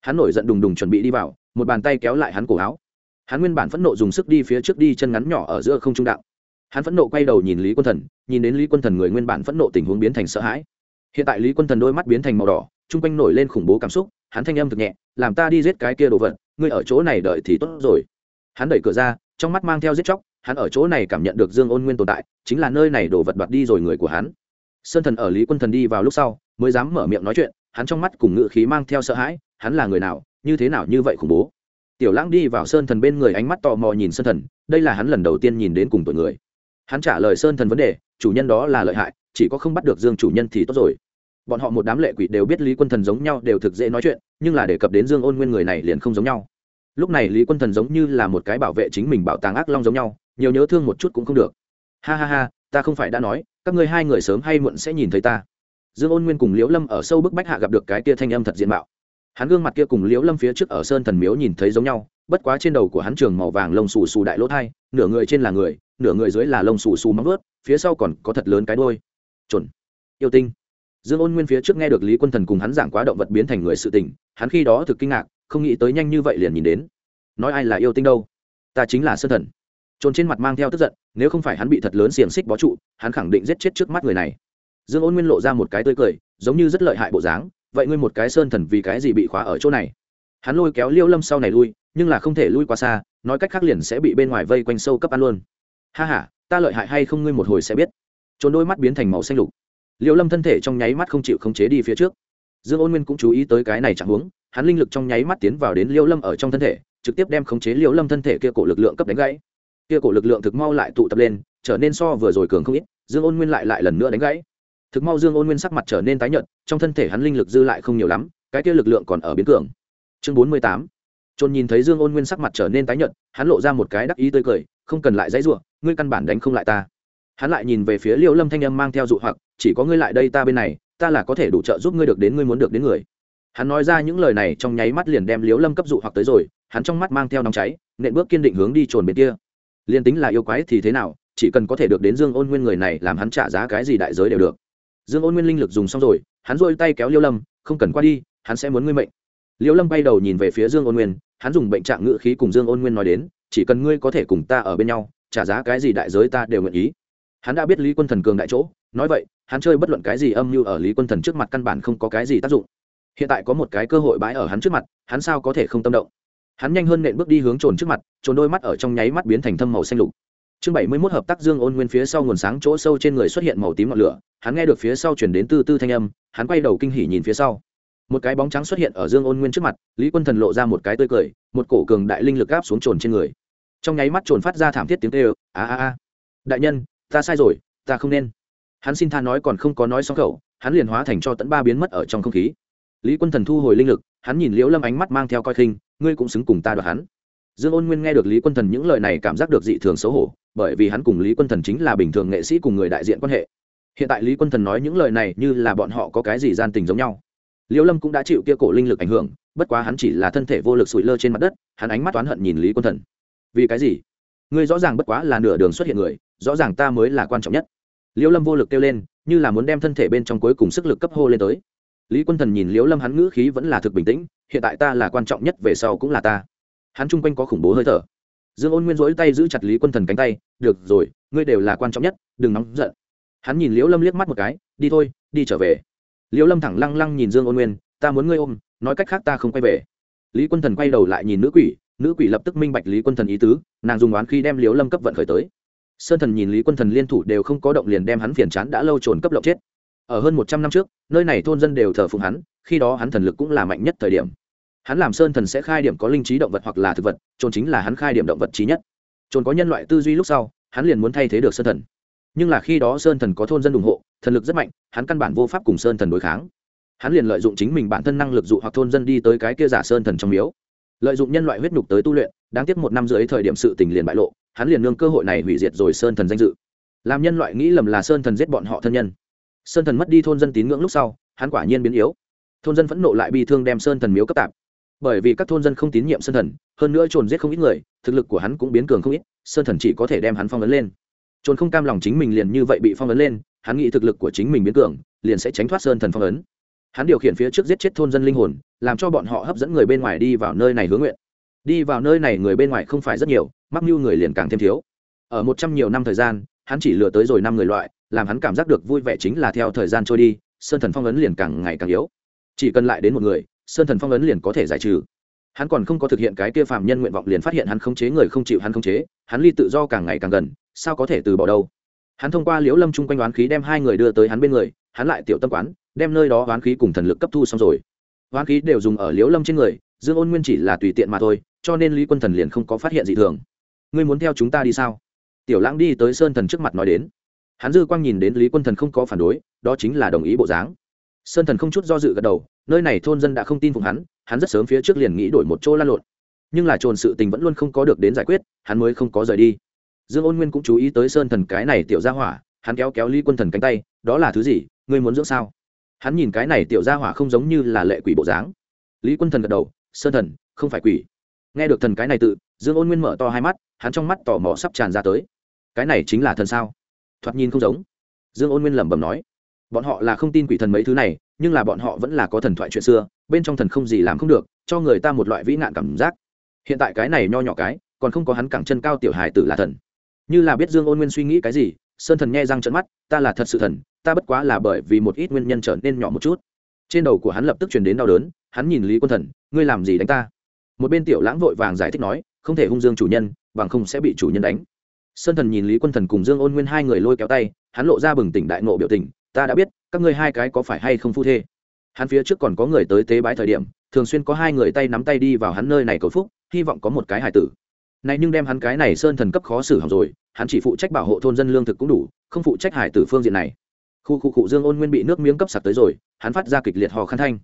A: Hắn nổi giận đùng đùng chuẩn bị đi vào, một bàn tay kéo lại hắn cổ áo. Hắn nguyên bản phẫn nộ dùng sức đi phía trước đi chân ngắn nhỏ ở giữa không trung đạo hắn phẫn nộ quay đầu nhìn lý quân thần, nhìn đến lý quân thần người nguyên bản phẫn nộ tình huống biến thành sợ hãi. Hiện tại lý quân thần đôi mắt biến thành màu đỏ, chung quanh nổi lên khủng bố cảm xúc, hắn thanh âm thực nhẹ, làm ta đi giết cái kia đồ vật, ngươi ở chỗ này đợi thì tốt rồi. Hắn đẩy cửa ra, trong mắt mang theo giết chóc, hắn ở chỗ này cảm nhận được dương ôn nguyên tồn tại, chính là nơi này đổ vật đoạt đi rồi người của hắn. Sơn thần ở lý quân thần đi vào lúc sau, mới dám mở miệng nói chuyện, hắn trong mắt cùng ngự khí mang theo sợ hãi, hắn là người nào, như thế nào như vậy khủng bố? Tiểu lãng đi vào sơn thần bên người ánh mắt tò mò nhìn sơn thần, đây là hắn lần đầu tiên nhìn đến cùng tuổi người hắn trả lời sơn thần vấn đề, chủ nhân đó là lợi hại, chỉ có không bắt được dương chủ nhân thì tốt rồi. Bọn họ một đám lệ quỷ đều biết lý quân thần giống nhau đều thực dễ nói chuyện, nhưng là đề cập đến dương ôn nguyên người này liền không giống nhau. Lúc này lý quân thần giống như là một cái bảo vệ chính mình bảo tàng ác long giống nhau, nhiều nhớ thương một chút cũng không được. Ha ha ha, ta không phải đã nói, các ngươi hai người sớm hay muộn sẽ nhìn thấy ta. Dương ôn nguyên cùng liễu lâm ở sâu bức bách hạ gặp được cái tia thanh âm thật diện mạo. Hắn gương mặt kia cùng liễu lâm phía trước ở sơn thần miếu nhìn thấy giống nhau, bất quá trên đầu của hắn trường màu vàng lông xù xù đại lỗ thai, nửa người trên là người nửa người dưới là lông xù xù móng vớt phía sau còn có thật lớn cái đôi chuẩn. Yêu tinh. Dương ôn nguyên phía trước nghe được lý quân thần cùng hắn giảng quá động vật biến thành người sự tình, hắn khi đó thực kinh ngạc, không nghĩ tới nhanh như vậy liền nhìn đến. Nói ai là yêu tinh đâu? Ta chính là sơn thần. Trồn trên mặt mang theo tức giận, nếu không phải hắn bị thật lớn xiềng xích bó trụ, hắn khẳng định giết chết trước mắt người này. Dương ôn nguyên lộ ra một cái tươi cười, giống như rất lợi hại bộ dáng, vậy ngươi một cái sơn thần vì cái gì bị khóa ở chỗ này? Hắn lôi kéo liêu lâm sau này lui, nhưng là không thể lui quá xa, nói cách khác liền sẽ bị bên ngoài vây quanh sâu cấp ăn luôn ha ha, ta lợi hại hay không ngươi một hồi sẽ biết. Trốn đôi mắt biến thành màu xanh lục. Liêu lâm thân thể trong nháy mắt không chịu khống chế đi phía trước. Dương ôn nguyên cũng chú ý tới cái này chẳng hướng, hắn linh lực trong nháy mắt tiến vào đến liêu lâm ở trong thân thể trực tiếp đem khống chế liêu lâm thân thể kia cổ lực lượng cấp đánh gãy. Kia cổ lực lượng thực mau lại tụ tập lên trở nên so vừa rồi cường không ít dương ôn nguyên lại lại lần nữa đánh gãy. Thực mau dương ôn nguyên sắc mặt trở nên tái nhợt trong thân thể hắn linh lực dư lại không nhiều lắm cái kia lực lượng còn ở biến cường. Chương bốn mươi tám. Trôn nhìn thấy dương ôn nguyên sắc mặt trở nên tái nhợt hắn lộ ra một cái đắc ý tươi cười không cần lại dãy ruộng ngươi căn bản đánh không lại ta. Hắn lại nhìn về phía liễu lâm thanh âm mang theo dụ hoặc, chỉ có ngươi lại đây ta bên này, ta là có thể đủ trợ giúp ngươi được đến ngươi muốn được đến người. Hắn nói ra những lời này trong nháy mắt liền đem liễu lâm cấp dụ hoặc tới rồi, hắn trong mắt mang theo nóng cháy, nện bước kiên định hướng đi trồn bên kia. Liền tính là yêu quái thì thế nào, chỉ cần có thể được đến dương ôn nguyên người này làm hắn trả giá cái gì đại giới đều được. Dương ôn nguyên linh lực dùng xong rồi, hắn dôi tay kéo liễu lâm, không cần qua đi, hắn sẽ muốn ngươi mệnh. Liễu lâm bay đầu nhìn về phía dương ôn nguyên, hắn dùng bệnh trạng ngữ khí cùng dương ôn nguyên nói đến chỉ cần ngươi có thể cùng ta ở bên nhau, trả giá cái gì đại giới ta đều nguyện ý. Hắn đã biết lý quân thần cường đại chỗ, nói vậy, hắn chơi bất luận cái gì âm mưu ở lý quân thần trước mặt căn bản không có cái gì tác dụng. Hiện tại có một cái cơ hội bãi ở hắn trước mặt, hắn sao có thể không tâm động? Hắn nhanh hơn nện bước đi hướng trồn trước mặt, trồn đôi mắt ở trong nháy mắt biến thành thâm màu xanh lục. Chương bảy mươi mốt hợp tác dương ôn nguyên phía sau nguồn sáng chỗ sâu trên người xuất hiện màu tím ngọn lửa, hắn nghe được phía sau chuyển đến tư tư thanh âm, hắn quay đầu kinh hỉ nhìn phía sau một cái bóng trắng xuất hiện ở dương ôn nguyên trước mặt, lý quân thần lộ ra một cái tươi cười, một cổ cường đại linh lực áp xuống trồn trên người. Trong nháy mắt trồn phát ra thảm thiết tiếng tê ơ a a a! Đại nhân, ta sai rồi, ta không nên. Hắn xin tha nói còn không có nói xong khẩu, hắn liền hóa thành cho tận ba biến mất ở trong không khí. Lý quân thần thu hồi linh lực, hắn nhìn liễu lâm ánh mắt mang theo coi khinh, ngươi cũng xứng cùng ta đoạt hắn. Dương ôn nguyên nghe được lý quân thần những lời này cảm giác được dị thường xấu hổ, bởi vì hắn cùng lý quân thần chính là bình thường nghệ sĩ cùng người đại diện quan hệ. Hiện tại lý quân thần nói những lời này như là bọn họ có cái gì gian tình giống nhau liễu lâm cũng đã chịu kia cổ linh lực ảnh hưởng, bất quá hắn chỉ là thân thể vô lực sụi lơ trên mặt đất, hắn ánh mắt toán hận nhìn lý quân thần. Vì cái gì? Ngươi rõ ràng bất quá là nửa đường xuất hiện người, rõ ràng ta mới là quan trọng nhất. Liễu lâm vô lực kêu lên, như là muốn đem thân thể bên trong cuối cùng sức lực cấp hô lên tới. Lý quân thần nhìn liễu lâm hắn ngữ khí vẫn là thực bình tĩnh, hiện tại ta là quan trọng nhất, về sau cũng là ta. Hắn chung quanh có khủng bố hơi thở. Dương ôn nguyên rỗi tay giữ chặt lý quân thần cánh tay, được rồi, ngươi đều là quan trọng nhất, đừng nóng giận. Hắn nhìn liễu lâm liếc mắt một cái, đi thôi, đi trở về liễu lâm thẳng lăng lăng nhìn dương ôn nguyên, ta muốn ngươi ôm, nói cách khác ta không quay về. Lý quân thần quay đầu lại nhìn nữ quỷ nữ quỷ lập tức minh bạch lý quân thần ý tứ, nàng dùng oán khi đem liễu lâm cấp vận khởi tới. Sơn thần nhìn lý quân thần liên thủ đều không có động liền đem hắn phiền chán đã lâu trồn cấp lộng chết. Ở hơn một trăm năm trước, nơi này thôn dân đều thờ phụng hắn, khi đó hắn thần lực cũng là mạnh nhất thời điểm. Hắn làm sơn thần sẽ khai điểm có linh trí động vật hoặc là thực vật, trồn chính là hắn khai điểm động vật trí nhất. Trồn có nhân loại tư duy lúc sau, hắn liền muốn thay thế được sơn thần. Nhưng là khi đó sơn thần có thôn dân ủng hộ thần lực rất mạnh, hắn căn bản vô pháp cùng sơn thần đối kháng. Hắn liền lợi dụng chính mình bản thân năng lực dụ hoặc thôn dân đi tới cái kia giả sơn thần trong miếu. Lợi dụng nhân loại huyết nhục tới tu luyện, đáng tiếc một năm rưỡi thời điểm sự tình liền bại lộ, hắn liền nương cơ hội này hủy diệt rồi sơn thần danh dự. Làm nhân loại nghĩ lầm là sơn thần giết bọn họ thân nhân. Sơn thần mất đi thôn dân tín ngưỡng lúc sau, hắn quả nhiên biến yếu. Thôn dân phẫn nộ lại bị thương đem sơn thần miếu cấp tạp. Bởi vì các thôn dân không tín nhiệm sơn thần, hơn nữa trồn giết không ít người, thực lực của hắn cũng biến cường không ít, sơn thần chỉ có thể đem hắn phong ấn lên. Trồn không cam lòng chính mình liền như vậy bị phong ấn lên hắn nghĩ thực lực của chính mình biến cường, liền sẽ tránh thoát sơn thần phong ấn. Hắn điều khiển phía trước giết chết thôn dân linh hồn, làm cho bọn họ hấp dẫn người bên ngoài đi vào nơi này hướng nguyện. Đi vào nơi này người bên ngoài không phải rất nhiều, mắc mưu người liền càng thêm thiếu. Ở một trăm nhiều năm thời gian, hắn chỉ lừa tới rồi năm người loại, làm hắn cảm giác được vui vẻ chính là theo thời gian trôi đi, sơn thần phong ấn liền càng ngày càng yếu. Chỉ cần lại đến một người, sơn thần phong ấn liền có thể giải trừ. Hắn còn không có thực hiện cái kia phạm nhân nguyện vọng liền phát hiện hắn khống chế người không chịu hắn khống chế, hắn ly tự do càng ngày càng gần, sao có thể từ bỏ đâu? Hắn thông qua liễu lâm chung quanh đoán khí đem hai người đưa tới hắn bên người, hắn lại tiểu tâm quán, đem nơi đó đoán khí cùng thần lực cấp thu xong rồi. Đoán khí đều dùng ở liễu lâm trên người, dương ôn nguyên chỉ là tùy tiện mà thôi, cho nên lý quân thần liền không có phát hiện gì thường. Ngươi muốn theo chúng ta đi sao? Tiểu lãng đi tới sơn thần trước mặt nói đến. Hắn dư quang nhìn đến lý quân thần không có phản đối, đó chính là đồng ý bộ dáng. Sơn thần không chút do dự gật đầu, nơi này thôn dân đã không tin phục hắn hắn rất sớm phía trước liền nghĩ đổi một chỗ lan lộn. Nhưng là trồn sự tình vẫn luôn không có được đến giải quyết, hắn mới không có rời đi dương ôn nguyên cũng chú ý tới sơn thần cái này tiểu ra hỏa, hắn kéo kéo lý quân thần cánh tay, đó là thứ gì? Ngươi muốn dưỡng sao? Hắn nhìn cái này tiểu ra hỏa không giống như là lệ quỷ bộ dáng. Lý quân thần gật đầu, sơn thần, không phải quỷ. Nghe được thần cái này tự, dương ôn nguyên mở to hai mắt, hắn trong mắt tò mò sắp tràn ra tới. Cái này chính là thần sao? Thoạt nhìn không giống. Dương ôn nguyên lẩm bẩm nói, bọn họ là không tin quỷ thần mấy thứ này, nhưng là bọn họ vẫn là có thần thoại chuyện xưa, bên trong thần không gì làm không được, cho người ta một loại vĩ nạn cảm giác. Hiện tại cái này nho nhỏ cái, còn không có hắn cẳng chân cao tiểu hài tử là thần như là biết dương ôn nguyên suy nghĩ cái gì, sơn thần nghe răng trận mắt, ta là thật sự thần, ta bất quá là bởi vì một ít nguyên nhân trở nên nhỏ một chút. Trên đầu của hắn lập tức truyền đến đau đớn, hắn nhìn lý quân thần, ngươi làm gì đánh ta? Một bên tiểu lãng vội vàng giải thích nói, không thể hung dương chủ nhân, bằng không sẽ bị chủ nhân đánh. Sơn thần nhìn lý quân thần cùng dương ôn nguyên hai người lôi kéo tay, hắn lộ ra bừng tỉnh đại nộ biểu tình, ta đã biết, các ngươi hai cái có phải hay không phu thê? Hắn phía trước còn có người tới tế bái thời điểm, thường xuyên có hai người tay nắm tay đi vào hắn nơi này cầu phúc, hy vọng có một cái hài tử này nhưng đem hắn cái này sơn thần cấp khó xử hỏng rồi, hắn chỉ phụ trách bảo hộ thôn dân lương thực cũng đủ, không phụ trách hải tử phương diện này. Khu khu cụ dương ôn nguyên bị nước miếng cấp sặc tới rồi, hắn phát ra kịch liệt hò khăn thanh.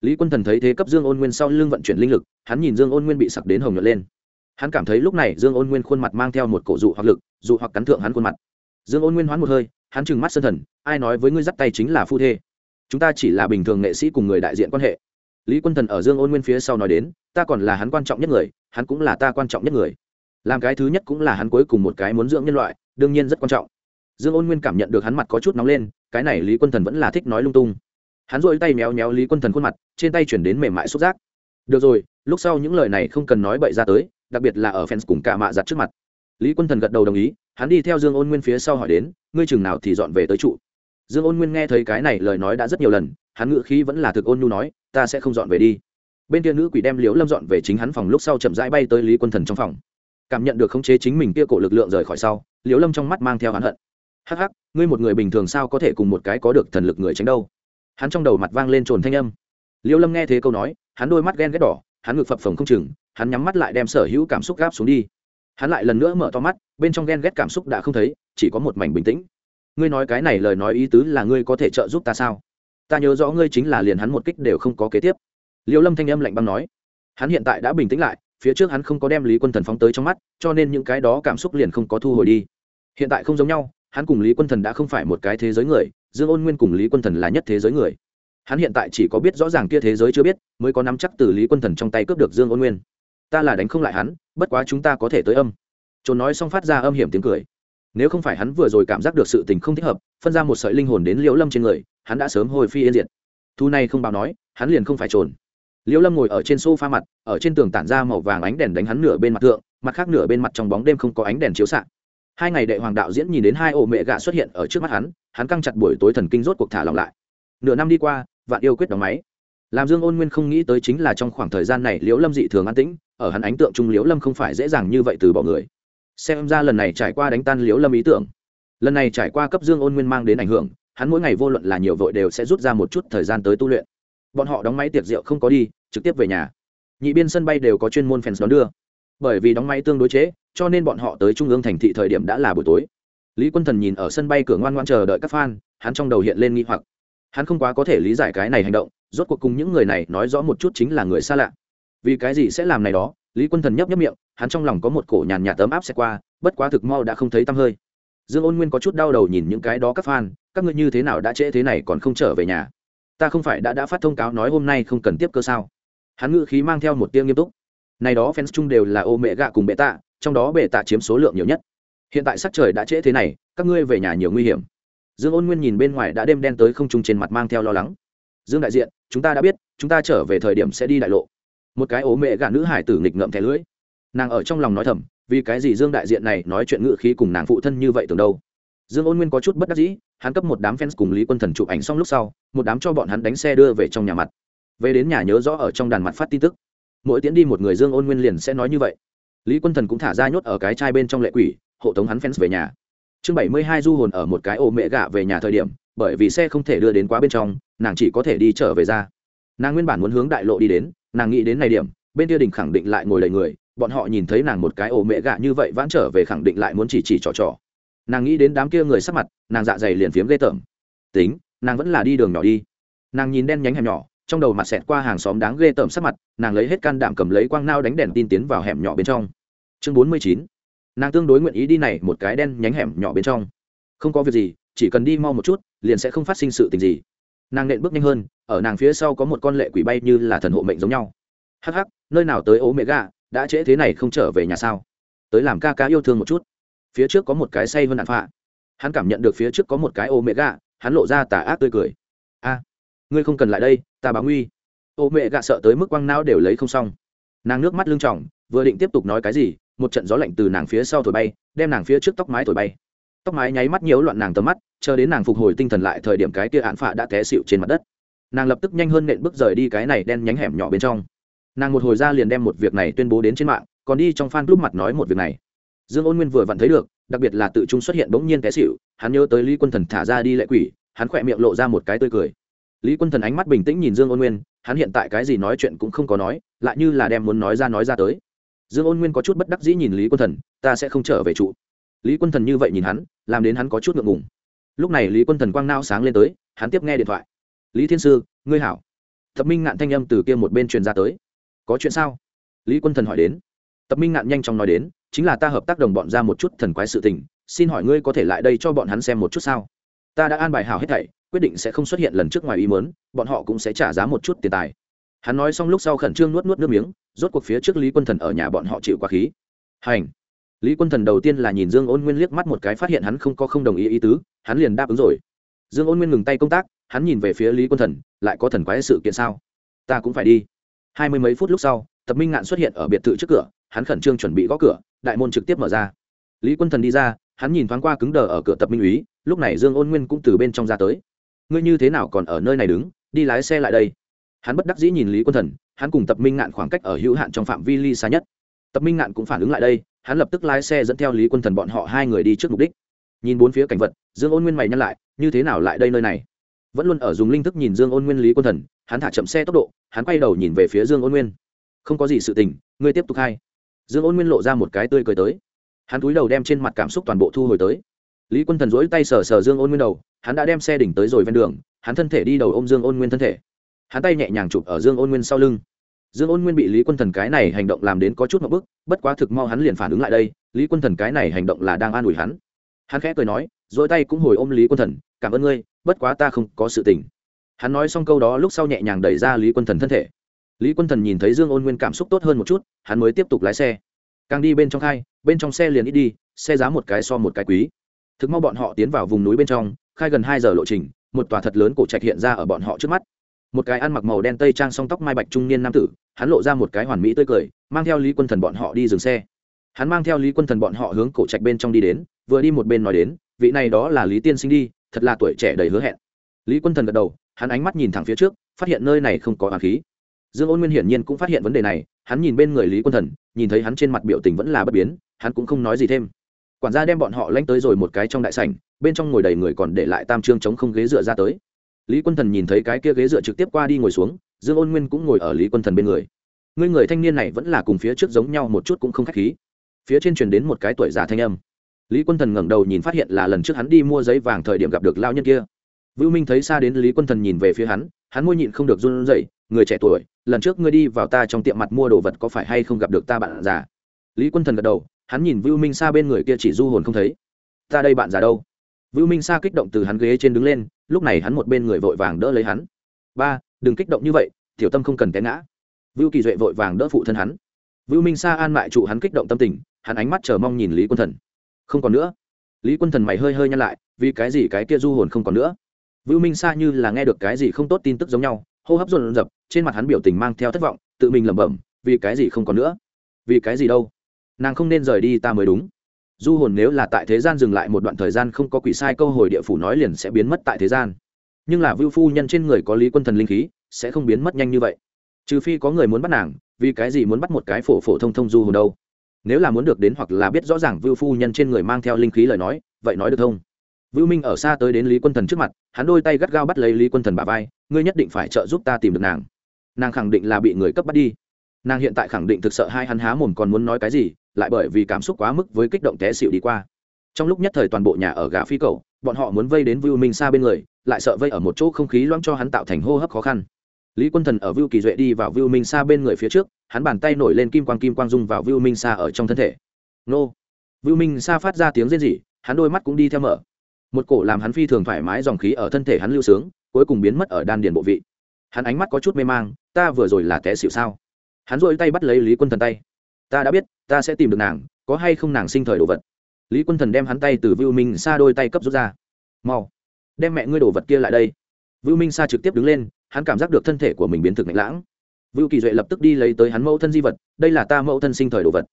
A: Lý quân thần thấy thế cấp dương ôn nguyên sau lưng vận chuyển linh lực, hắn nhìn dương ôn nguyên bị sặc đến hồng nhuận lên. Hắn cảm thấy lúc này dương ôn nguyên khuôn mặt mang theo một cổ dụ hoặc lực, dụ hoặc cắn thượng hắn khuôn mặt. Dương ôn nguyên hoán một hơi, hắn trừng mắt sơn thần, ai nói với ngươi dắt tay chính là phu thê. Chúng ta chỉ là bình thường nghệ sĩ cùng người đại diện quan hệ. Lý quân thần ở dương ôn nguyên phía sau nói đến, ta còn là hắn quan trọng nhất người, hắn cũng là ta quan trọng nhất người làm cái thứ nhất cũng là hắn cuối cùng một cái muốn dưỡng nhân loại, đương nhiên rất quan trọng. Dương ôn nguyên cảm nhận được hắn mặt có chút nóng lên, cái này lý quân thần vẫn là thích nói lung tung. Hắn dội tay méo méo lý quân thần khuôn mặt, trên tay chuyển đến mềm mại xúc giác. Được rồi, lúc sau những lời này không cần nói bậy ra tới, đặc biệt là ở fans cùng cả mạ giặt trước mặt. Lý quân thần gật đầu đồng ý, hắn đi theo dương ôn nguyên phía sau hỏi đến, ngươi chừng nào thì dọn về tới trụ? Dương ôn nguyên nghe thấy cái này lời nói đã rất nhiều lần, hắn ngự khí vẫn là thực ôn nhu nói, ta sẽ không dọn về đi. Bên kia nữ quỷ đem liếu lâm dọn về chính hắn phòng lúc sau chậm rãi bay tới lý quân thần trong phòng cảm nhận được khống chế chính mình kia cổ lực lượng rời khỏi sau, liễu lâm trong mắt mang theo hắn hận. Hắc hắc, ngươi một người bình thường sao có thể cùng một cái có được thần lực người tránh đâu? Hắn trong đầu mặt vang lên trồn thanh âm. Liêu lâm nghe thế câu nói, hắn đôi mắt ghen ghét đỏ, hắn ngực phập phồng không chừng, hắn nhắm mắt lại đem sở hữu cảm xúc gáp xuống đi. Hắn lại lần nữa mở to mắt, bên trong ghen ghét cảm xúc đã không thấy, chỉ có một mảnh bình tĩnh. Ngươi nói cái này lời nói ý tứ là ngươi có thể trợ giúp ta sao? Ta nhớ rõ ngươi chính là liền hắn một kích đều không có kế tiếp. Liêu lâm thanh âm lạnh băng nói. Hắn hiện tại đã bình tĩnh lại phía trước hắn không có đem lý quân thần phóng tới trong mắt, cho nên những cái đó cảm xúc liền không có thu hồi đi. Hiện tại không giống nhau, hắn cùng lý quân thần đã không phải một cái thế giới người, dương ôn nguyên cùng lý quân thần là nhất thế giới người. Hắn hiện tại chỉ có biết rõ ràng kia thế giới chưa biết, mới có nắm chắc từ lý quân thần trong tay cướp được dương ôn nguyên. Ta là đánh không lại hắn, bất quá chúng ta có thể tới âm. Trốn nói xong phát ra âm hiểm tiếng cười. Nếu không phải hắn vừa rồi cảm giác được sự tình không thích hợp, phân ra một sợi linh hồn đến liễu lâm trên người, hắn đã sớm hồi phi yên diệt. Thu này không báo nói, hắn liền không phải trồn liễu lâm ngồi ở trên sofa mặt, ở trên tường tản ra màu vàng ánh đèn đánh hắn nửa bên mặt thượng, mặt khác nửa bên mặt trong bóng đêm không có ánh đèn chiếu xạ. Hai ngày đệ hoàng đạo diễn nhìn đến hai ổ mẹ gạ xuất hiện ở trước mắt hắn hắn căng chặt buổi tối thần kinh rốt cuộc thả lòng lại. Nửa năm đi qua, vạn yêu quyết đóng máy. Làm dương ôn nguyên không nghĩ tới chính là trong khoảng thời gian này liễu lâm dị thường an tĩnh, ở hắn ánh tượng trung liễu lâm không phải dễ dàng như vậy từ bỏ người. Xem ra lần này trải qua đánh tan liễu lâm ý tưởng. Lần này trải qua cấp dương ôn nguyên mang đến ảnh hưởng, hắn mỗi ngày vô luận là nhiều vội đều sẽ rút ra một chút thời gian tới tu luyện bọn họ đóng máy tiệc rượu không có đi, trực tiếp về nhà. Nhị biên sân bay đều có chuyên môn fans đón đưa. Bởi vì đóng máy tương đối chế, cho nên bọn họ tới trung ương thành thị thời điểm đã là buổi tối. Lý quân thần nhìn ở sân bay cửa ngoan ngoan chờ đợi các fan, hắn trong đầu hiện lên nghi hoặc. Hắn không quá có thể lý giải cái này hành động, rốt cuộc cùng những người này nói rõ một chút chính là người xa lạ. Vì cái gì sẽ làm này đó, lý quân thần nhấp nhấp miệng, hắn trong lòng có một cổ nhàn nhạt tấm áp xẹt qua, bất quá thực mau đã không thấy tăm hơi. Dương ôn nguyên có chút đau đầu nhìn những cái đó các fan, các ngươi như thế nào đã trễ thế này còn không trở về nhà? Ta không phải đã đã phát thông cáo nói hôm nay không cần tiếp cơ sao? Hắn ngự khí mang theo một tiêu nghiêm túc. Này đó fans chung đều là ô mẹ gạ cùng bệ tạ, trong đó bệ tạ chiếm số lượng nhiều nhất. Hiện tại sắc trời đã trễ thế này, các ngươi về nhà nhiều nguy hiểm. Dương ôn nguyên nhìn bên ngoài đã đêm đen tới không trung trên mặt mang theo lo lắng. Dương đại diện, chúng ta đã biết, chúng ta trở về thời điểm sẽ đi đại lộ. Một cái ố mẹ gạ nữ hải tử nghịch ngậm thẻ lưỡi. Nàng ở trong lòng nói thầm, vì cái gì dương đại diện này nói chuyện ngự khí cùng nàng phụ thân như vậy tưởng đâu? Dương ôn nguyên có chút bất đắc dĩ hắn cấp một đám fans cùng lý quân thần chụp ảnh xong lúc sau, một đám cho bọn hắn đánh xe đưa về trong nhà mặt. Về đến nhà nhớ rõ ở trong đàn mặt phát tin tức. Mỗi tiến đi một người dương ôn nguyên liền sẽ nói như vậy. Lý quân thần cũng thả ra nhốt ở cái chai bên trong lệ quỷ, hộ tống hắn fans về nhà. Chương bảy mươi hai du hồn ở một cái ổ mẹ gạ về nhà thời điểm, bởi vì xe không thể đưa đến quá bên trong, nàng chỉ có thể đi trở về ra. Nàng nguyên bản muốn hướng đại lộ đi đến, nàng nghĩ đến này điểm, bên kia đình khẳng định lại ngồi đầy người, bọn họ nhìn thấy nàng một cái ổ mẹ gạ như vậy vãn trở về khẳng định lại muốn chỉ chỉ trò trò nàng nghĩ đến đám kia người sắc mặt, nàng dạ dày liền phiếm ghê tởm. Tính, nàng vẫn là đi đường nhỏ đi. Nàng nhìn đen nhánh hẻm nhỏ, trong đầu mặt xẹt qua hàng xóm đáng ghê tởm sắc mặt, nàng lấy hết can đảm cầm lấy quang nao đánh đèn tin tiến vào hẻm nhỏ bên trong. Chương bốn mươi chín. Nàng tương đối nguyện ý đi này một cái đen nhánh hẻm nhỏ bên trong. Không có việc gì, chỉ cần đi mau một chút, liền sẽ không phát sinh sự tình gì. Nàng nện bước nhanh hơn, ở nàng phía sau có một con lệ quỷ bay như là thần hộ mệnh giống nhau. Hắc hắc, nơi nào tới ố mẹ gà đã trễ thế này không trở về nhà sao? Tới làm ca ca yêu thương một chút phía trước có một cái say hơn đạn phạ. Hắn cảm nhận được phía trước có một cái ô mẹ gạ, hắn lộ ra tà ác tươi cười. A ngươi không cần lại đây ta báo nguy. Ô mẹ gạ sợ tới mức quăng não đều lấy không xong. Nàng nước mắt lưng tròng vừa định tiếp tục nói cái gì một trận gió lạnh từ nàng phía sau thổi bay đem nàng phía trước tóc mái thổi bay. Tóc mái nháy mắt nhiễu loạn nàng tầm mắt chờ đến nàng phục hồi tinh thần lại thời điểm cái kia án phạ đã té xịu trên mặt đất. Nàng lập tức nhanh hơn nện bước rời đi cái này đen nhánh hẻm nhỏ bên trong. Nàng một hồi ra liền đem một việc này tuyên bố đến trên mạng còn đi trong fan club mặt nói một việc này dương ôn nguyên vừa vặn thấy được, đặc biệt là tự trung xuất hiện bỗng nhiên té xịu hắn nhớ tới lý quân thần thả ra đi lệ quỷ, hắn khỏe miệng lộ ra một cái tươi cười. Lý quân thần ánh mắt bình tĩnh nhìn dương ôn nguyên, hắn hiện tại cái gì nói chuyện cũng không có nói, lại như là đem muốn nói ra nói ra tới. Dương ôn nguyên có chút bất đắc dĩ nhìn lý quân thần, ta sẽ không trở về trụ. Lý quân thần như vậy nhìn hắn, làm đến hắn có chút ngượng ngùng. Lúc này lý quân thần quang nao sáng lên tới, hắn tiếp nghe điện thoại. Lý thiên sư, ngươi hảo. Tập minh ngạn thanh âm từ kia một bên truyền ra tới. Có chuyện sao? Lý quân thần hỏi đến. Tập minh ngạn nhanh chóng nói đến chính là ta hợp tác đồng bọn ra một chút thần quái sự tình, xin hỏi ngươi có thể lại đây cho bọn hắn xem một chút sao? Ta đã an bài hảo hết thảy, quyết định sẽ không xuất hiện lần trước ngoài ý mớn bọn họ cũng sẽ trả giá một chút tiền tài. Hắn nói xong lúc sau khẩn trương nuốt nuốt nước miếng, rốt cuộc phía trước lý quân thần ở nhà bọn họ chịu quá khí. Hành. Lý quân thần đầu tiên là nhìn dương ôn nguyên liếc mắt một cái phát hiện hắn không có không đồng ý ý tứ, hắn liền đáp ứng rồi. Dương ôn nguyên ngừng tay công tác, hắn nhìn về phía lý quân thần, lại có thần quái sự kiện sao? Ta cũng phải đi. Hai mươi mấy phút lúc sau, tập minh ngạn xuất hiện ở biệt thự trước cửa, hắn khẩn trương chuẩn bị gõ cửa đại môn trực tiếp mở ra. Lý quân thần đi ra, hắn nhìn thoáng qua cứng đờ ở cửa tập minh úy, lúc này dương ôn nguyên cũng từ bên trong ra tới. Ngươi như thế nào còn ở nơi này đứng, đi lái xe lại đây? Hắn bất đắc dĩ nhìn lý quân thần, hắn cùng tập minh ngạn khoảng cách ở hữu hạn trong phạm vi ly xa nhất. Tập minh ngạn cũng phản ứng lại đây, hắn lập tức lái xe dẫn theo lý quân thần bọn họ hai người đi trước mục đích. Nhìn bốn phía cảnh vật, dương ôn nguyên mày nhắc lại, như thế nào lại đây nơi này? Vẫn luôn ở dùng linh thức nhìn dương ôn nguyên lý quân thần, hắn thả chậm xe tốc độ, hắn quay đầu nhìn về phía dương ôn nguyên. Không có gì sự tình, ngươi tiếp tục hay dương ôn nguyên lộ ra một cái tươi cười tới. Hắn túi đầu đem trên mặt cảm xúc toàn bộ thu hồi tới. Lý quân thần dỗi tay sờ sờ dương ôn nguyên đầu, hắn đã đem xe đỉnh tới rồi ven đường, hắn thân thể đi đầu ôm dương ôn nguyên thân thể. Hắn tay nhẹ nhàng chụp ở dương ôn nguyên sau lưng. Dương ôn nguyên bị lý quân thần cái này hành động làm đến có chút một bức, bất quá thực mau hắn liền phản ứng lại đây, lý quân thần cái này hành động là đang an ủi hắn. Hắn khẽ cười nói dỗi tay cũng hồi ôm lý quân thần, cảm ơn ngươi, bất quá ta không có sự tình. Hắn nói xong câu đó lúc sau nhẹ nhàng đẩy ra lý quân thần thân thể lý quân thần nhìn thấy dương ôn nguyên cảm xúc tốt hơn một chút, hắn mới tiếp tục lái xe. Càng đi bên trong khai bên trong xe liền ít đi, xe giá một cái so một cái quý. Thực mau bọn họ tiến vào vùng núi bên trong, khai gần hai giờ lộ trình, một tòa thật lớn cổ trạch hiện ra ở bọn họ trước mắt. Một cái ăn mặc màu đen tây trang song tóc mai bạch trung niên nam tử, hắn lộ ra một cái hoàn mỹ tươi cười, mang theo lý quân thần bọn họ đi dừng xe. Hắn mang theo lý quân thần bọn họ hướng cổ trạch bên trong đi đến, vừa đi một bên nói đến, vị này đó là lý tiên sinh đi, thật là tuổi trẻ đầy hứa hẹn. Lý quân thần gật đầu, hắn ánh mắt nhìn thẳng phía trước, phát hiện nơi này không có hoàng khí dương ôn nguyên hiển nhiên cũng phát hiện vấn đề này, hắn nhìn bên người lý quân thần, nhìn thấy hắn trên mặt biểu tình vẫn là bất biến, hắn cũng không nói gì thêm. Quản gia đem bọn họ lanh tới rồi một cái trong đại sảnh, bên trong ngồi đầy người còn để lại tam trương chống không ghế dựa ra tới. Lý quân thần nhìn thấy cái kia ghế dựa trực tiếp qua đi ngồi xuống, dương ôn nguyên cũng ngồi ở lý quân thần bên người. Ngươi người thanh niên này vẫn là cùng phía trước giống nhau một chút cũng không k h á c h khí. Phía trên truyền đến một cái tuổi già thanh âm. Lý quân thần ngẩng đầu nhìn phát hiện là lần trước hắn đi mua giấy vàng thời điểm gặp được lao nhân kia. Vưu minh thấy xa đến lý quân thần nhìn về phía hắn hắn môi nhịn không được run rẩy người trẻ tuổi, lần trước ngươi đi vào ta trong tiệm mặt mua đồ vật có phải hay không gặp được ta bạn già? Lý quân thần gật đầu, hắn nhìn vưu minh Sa bên người kia chỉ du hồn không thấy. Ta đây bạn già đâu? Vưu minh Sa kích động từ hắn ghế trên đứng lên, lúc này hắn một bên người vội vàng đỡ lấy hắn. Ba, đừng kích động như vậy, tiểu tâm không cần té ngã. Vưu kỳ duệ vội vàng đỡ phụ thân hắn. Vưu minh sa an mại trụ hắn kích động tâm tình, hắn ánh mắt chờ mong nhìn lý quân thần. Không còn nữa. Lý quân thần mày hơi hơi nhăn lại, vì cái gì cái kia du hồn không còn nữa? Vưu minh sa như là nghe được cái gì không tốt tin tức giống nhau hô hấp dồn dập trên mặt hắn biểu tình mang theo thất vọng, tự mình lẩm bẩm, vì cái gì không còn nữa? Vì cái gì đâu? Nàng không nên rời đi ta mới đúng. Du hồn nếu là tại thế gian dừng lại một đoạn thời gian không có quỷ sai câu hồi địa phủ nói liền sẽ biến mất tại thế gian. Nhưng là vưu phu nhân trên người có lý quân thần linh khí, sẽ không biến mất nhanh như vậy. Trừ phi có người muốn bắt nàng, vì cái gì muốn bắt một cái phổ phổ thông thông du hồn đâu? Nếu là muốn được đến hoặc là biết rõ ràng vưu phu nhân trên người mang theo linh khí lời nói, vậy nói được không? Vưu minh ở xa tới đến lý quân thần trước mặt, hắn đôi tay gắt gao bắt lấy lý quân thần bả vai, ngươi nhất định phải trợ giúp ta tìm được nàng. Nàng khẳng định là bị người cấp bắt đi. Nàng hiện tại khẳng định thực sợ hai hắn há mồm còn muốn nói cái gì, lại bởi vì cảm xúc quá mức với kích động té xỉu đi qua. Trong lúc nhất thời toàn bộ nhà ở gã phi cầu bọn họ muốn vây đến vưu minh xa bên người, lại sợ vây ở một chỗ không khí loãng cho hắn tạo thành hô hấp khó khăn. Lý quân thần ở vưu kỳ duệ đi vào vưu minh xa bên người phía trước, hắn bàn tay nổi lên kim quang kim quang dung vào vưu minh xa ở trong thân thể. Nô. Vưu minh xa phát ra tiếng rên rỉ, hắn đôi mắt cũng đi theo mở một cổ làm hắn phi thường thoải mái dòng khí ở thân thể hắn lưu sướng, cuối cùng biến mất ở đan điền bộ vị. Hắn ánh mắt có chút mê mang, ta vừa rồi là té xịu sao? Hắn dội tay bắt lấy lý quân thần tay. Ta đã biết, ta sẽ tìm được nàng, có hay không nàng sinh thời đồ vật? Lý quân thần đem hắn tay từ vưu minh xa đôi tay cấp rút ra. Mau, đem mẹ ngươi đồ vật kia lại đây. Vưu minh sa trực tiếp đứng lên, hắn cảm giác được thân thể của mình biến thực mạnh lãng. Vưu kỳ duệ lập tức đi lấy tới hắn mẫu thân di vật, đây là ta mẫu thân sinh thời đồ vật.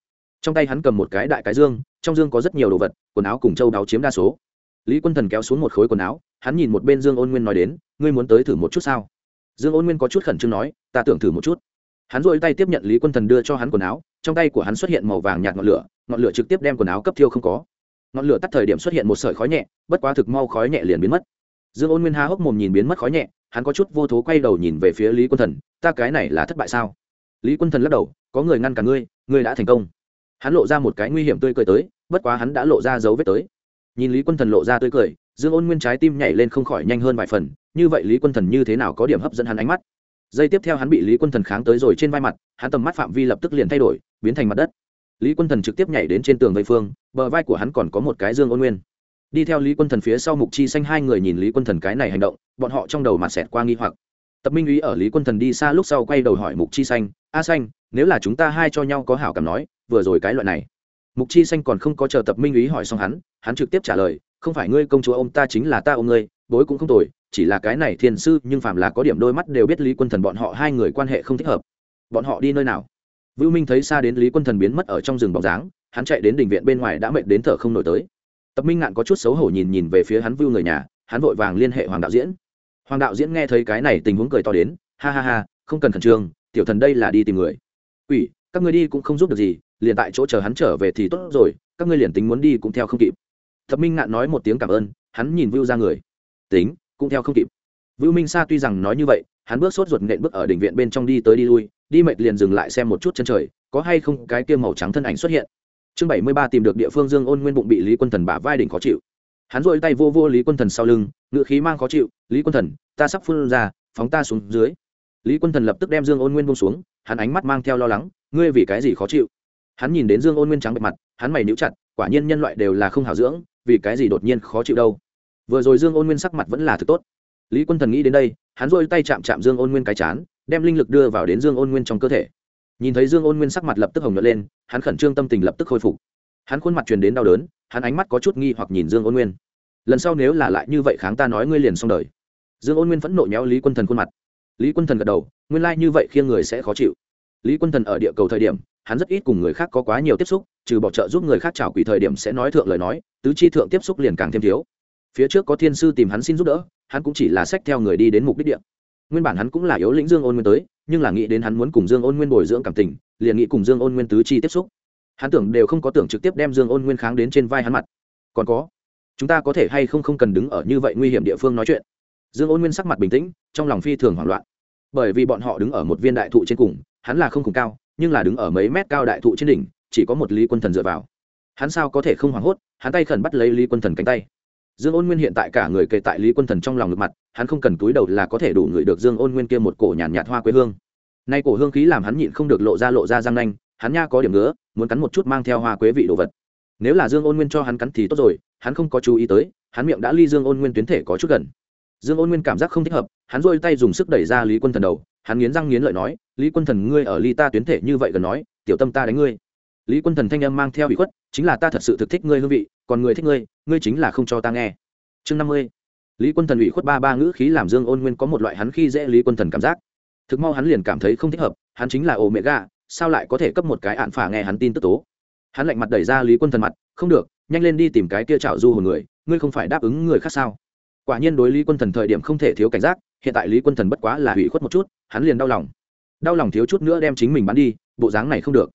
A: Trong tay hắn cầm một cái đại cái dương, trong dương có rất nhiều đồ vật, quần áo cùng châu đáo chiếm đa số lý quân thần kéo xuống một khối quần áo, hắn nhìn một bên dương ôn nguyên nói đến, ngươi muốn tới thử một chút sao? Dương ôn nguyên có chút khẩn trương nói, ta tưởng thử một chút. Hắn dội tay tiếp nhận lý quân thần đưa cho hắn quần áo, trong tay của hắn xuất hiện màu vàng nhạt ngọn lửa ngọn lửa trực tiếp đem quần áo cấp thiêu không có. Ngọn lửa tắt thời điểm xuất hiện một sợi khói nhẹ, bất quá thực mau khói nhẹ liền biến mất. Dương ôn nguyên há hốc mồm nhìn biến mất khói nhẹ, hắn có chút vô thố quay đầu nhìn về phía lý quân thần, ta cái này là thất bại sao? Lý quân thần lắc đầu, có người ngăn cả ngươi ngươi đã thành công. Hắn lộ ra một cái nguy hiểm tươi cười tới, bất quá hắn đã lộ ra dấu vết tới nhìn lý quân thần lộ ra tươi cười, dương ôn nguyên trái tim nhảy lên không khỏi nhanh hơn vài phần, như vậy lý quân thần như thế nào có điểm hấp dẫn hắn ánh mắt? Giây tiếp theo hắn bị lý quân thần kháng tới rồi trên vai mặt, hắn tầm mắt phạm vi lập tức liền thay đổi, biến thành mặt đất. Lý quân thần trực tiếp nhảy đến trên tường vây phương, bờ vai của hắn còn có một cái dương ôn nguyên. Đi theo lý quân thần phía sau mục chi xanh hai người nhìn lý quân thần cái này hành động, bọn họ trong đầu mà xẹt qua nghi hoặc. Tập minh ý ở lý quân thần đi xa lúc sau quay đầu hỏi mục chi xanh, a xanh, nếu là chúng ta hai cho nhau có hảo cảm nói, vừa rồi cái loại này mục chi xanh còn không có chờ tập minh ý hỏi xong hắn hắn trực tiếp trả lời, không phải ngươi công chúa ông ta chính là ta ông ngươi, bối cũng không tồi, chỉ là cái này thiên sư, nhưng phàm là có điểm đôi mắt đều biết lý quân thần bọn họ hai người quan hệ không thích hợp. Bọn họ đi nơi nào? Vưu minh thấy xa đến lý quân thần biến mất ở trong rừng bóng dáng, hắn chạy đến đình viện bên ngoài đã mệt đến thở không nổi tới. Tập minh ngạn có chút xấu hổ nhìn nhìn về phía hắn vưu người nhà, hắn vội vàng liên hệ hoàng đạo diễn. Hoàng đạo diễn nghe thấy cái này tình huống cười to đến, ha ha ha, không cần khẩn trương, tiểu thần đây là đi tìm người. Ủy các ngươi đi cũng không giúp được gì liền tại chỗ chờ hắn trở về thì tốt rồi, các ngươi liền tính muốn đi cũng theo không kịp. Thập minh ngạn nói một tiếng cảm ơn, hắn nhìn vưu ra người. Tính, cũng theo không kịp. Vưu minh sa tuy rằng nói như vậy, hắn bước sốt ruột nện bước ở đỉnh viện bên trong đi tới đi lui, đi mệt liền dừng lại xem một chút chân trời, có hay không cái kia màu trắng thân ảnh xuất hiện. Chương bảy mươi ba tìm được địa phương dương ôn nguyên bụng bị lý quân thần bả vai đỉnh khó chịu. Hắn dội tay vô vô lý quân thần sau lưng ngự khí mang khó chịu, lý quân thần, ta sắp phun ra, phóng ta xuống dưới. Lý quân thần lập tức đem dương ôn nguyên bông xuống, hắn ánh mắt mang theo lo lắng, ngươi vì cái gì khó chịu? Hắn nhìn đến dương ôn nguyên trắng bệ mặt, hắn mày níu chặt, quả nhiên nhân loại đều là không hảo dưỡng, vì cái gì đột nhiên khó chịu đâu. Vừa rồi dương ôn nguyên sắc mặt vẫn là thực tốt. Lý quân thần nghĩ đến đây, hắn dôi tay chạm chạm dương ôn nguyên cái chán, đem linh lực đưa vào đến dương ôn nguyên trong cơ thể. Nhìn thấy dương ôn nguyên sắc mặt lập tức hồng nhuận lên, hắn khẩn trương tâm tình lập tức khôi phục. Hắn khuôn mặt truyền đến đau đớn, hắn ánh mắt có chút nghi hoặc nhìn dương ôn nguyên. Lần sau nếu là lại như vậy kháng ta nói ngươi liền xong đời. Dương ôn nguyên phẫn nộ nhéo lý quân thần khuôn mặt. Lý quân thần gật đầu, nguyên lai như vậy khiêng người sẽ khó chịu. Lý quân thần ở địa cầu thời điểm hắn rất ít cùng người khác có quá nhiều tiếp xúc, trừ bỏ trợ giúp người khác trào quỷ thời điểm sẽ nói thượng lời nói, tứ chi thượng tiếp xúc liền càng thêm thiếu. Phía trước có thiên sư tìm hắn xin giúp đỡ, hắn cũng chỉ là sách theo người đi đến mục đích địa. Nguyên bản hắn cũng là yếu lĩnh dương ôn nguyên tới, nhưng là nghĩ đến hắn muốn cùng dương ôn nguyên bồi dưỡng cảm tình, liền nghĩ cùng dương ôn nguyên tứ chi tiếp xúc. Hắn tưởng đều không có tưởng trực tiếp đem dương ôn nguyên kháng đến trên vai hắn mặt. Còn có, chúng ta có thể hay không không cần đứng ở như vậy nguy hiểm địa phương nói chuyện? Dương ôn nguyên sắc mặt bình tĩnh, trong lòng phi thường hoảng loạn. Bởi vì bọn họ đứng ở một viên đại thụ trên cùng, hắn là không cùng cao nhưng là đứng ở mấy mét cao đại thụ trên đỉnh chỉ có một lý quân thần dựa vào. Hắn sao có thể không hoảng hốt hắn tay khẩn bắt lấy lý quân thần cánh tay. Dương ôn nguyên hiện tại cả người kề tại lý quân thần trong lòng ngực mặt hắn không cần túi đầu là có thể đủ ngửi được dương ôn nguyên kia một cổ nhàn nhạt, nhạt hoa quê hương. Nay cổ hương khí làm hắn nhịn không được lộ ra lộ ra răng nanh hắn nha có điểm nữa, muốn cắn một chút mang theo hoa quế vị đồ vật. Nếu là dương ôn nguyên cho hắn cắn thì tốt rồi hắn không có chú ý tới hắn miệng đã ly dương ôn nguyên tuyến thể có chút gần dương ôn nguyên cảm giác không thích hợp, hắn dôi tay dùng sức đẩy ra lý quân thần đầu, hắn nghiến răng nghiến lợi nói, lý quân thần, ngươi ở ly ta tuyến thể như vậy gần nói, tiểu tâm ta đánh ngươi. Lý quân thần thanh âm mang theo bị khuất, chính là ta thật sự thực thích ngươi hương vị, còn người thích ngươi ngươi chính là không cho ta nghe. Chương năm mươi. Lý quân thần ủy khuất ba ba ngữ khí làm dương ôn nguyên có một loại hắn khi dễ lý quân thần cảm giác. Thực mau hắn liền cảm thấy không thích hợp, hắn chính là ồ mẹ gà sao lại có thể cấp một cái ạn phả nghe hắn tin tức tố? Hắn lạnh mặt đẩy ra lý quân thần mặt, không được, nhanh lên đi tìm cái kia trạo du hồn người, ngươi không phải đáp ứng người khác sao? Quả nhiên đối lý quân thần thời điểm không thể thiếu cảnh giác, hiện tại lý quân thần bất quá là hủy khuất một chút, hắn liền đau lòng. Đau lòng thiếu chút nữa đem chính mình bắn đi, bộ dáng này không được.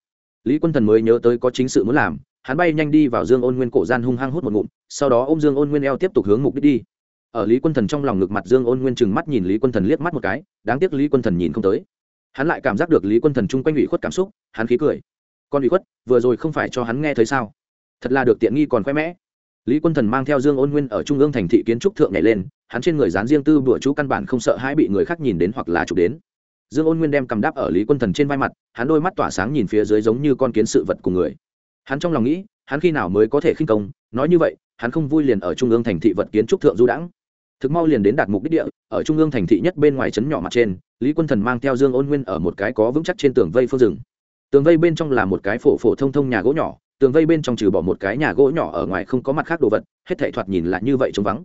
A: Lý quân thần mới nhớ tới có chính sự muốn làm, hắn bay nhanh đi vào dương ôn nguyên cổ gian hung hăng hút một ngụm, sau đó ô m dương ôn nguyên eo tiếp tục hướng mục đích đi. Ở lý quân thần trong lòng ngực mặt dương ôn nguyên chừng mắt nhìn lý quân thần liếc mắt một cái, đáng tiếc lý quân thần nhìn không tới. Hắn lại cảm giác được lý quân thần chung quanh ủy khuất cảm xúc, hắn khí cười. Con ủy khuất, vừa rồi không phải cho hắn nghe thấy sao? Thật là được tiện nghi còn khoe mẽ lý quân thần mang theo dương ôn nguyên ở trung ương thành thị kiến trúc thượng nhảy lên, hắn trên người dán riêng tư bữa chú căn bản không sợ hãi bị người khác nhìn đến hoặc là chụp đến. Dương ôn nguyên đem cầm đáp ở lý quân thần trên vai mặt, hắn đôi mắt tỏa sáng nhìn phía dưới giống như con kiến sự vật của người. Hắn trong lòng nghĩ, hắn khi nào mới có thể khinh công, nói như vậy, hắn không vui liền ở trung ương thành thị vật kiến trúc thượng du đãng. Thực mau liền đến đạt mục đích địa, ở trung ương thành thị nhất bên ngoài trấn nhỏ mặt trên, lý quân thần mang theo dương ôn nguyên ở một cái có vững chắc trên tường vây phương rừng. Tường vây bên trong là một cái phổ phổ thông thông nhà gỗ nhỏ tường vây bên trong trừ bỏ một cái nhà gỗ nhỏ ở ngoài không có mặt khác đồ vật, hết thảy thoạt nhìn là như vậy trống vắng.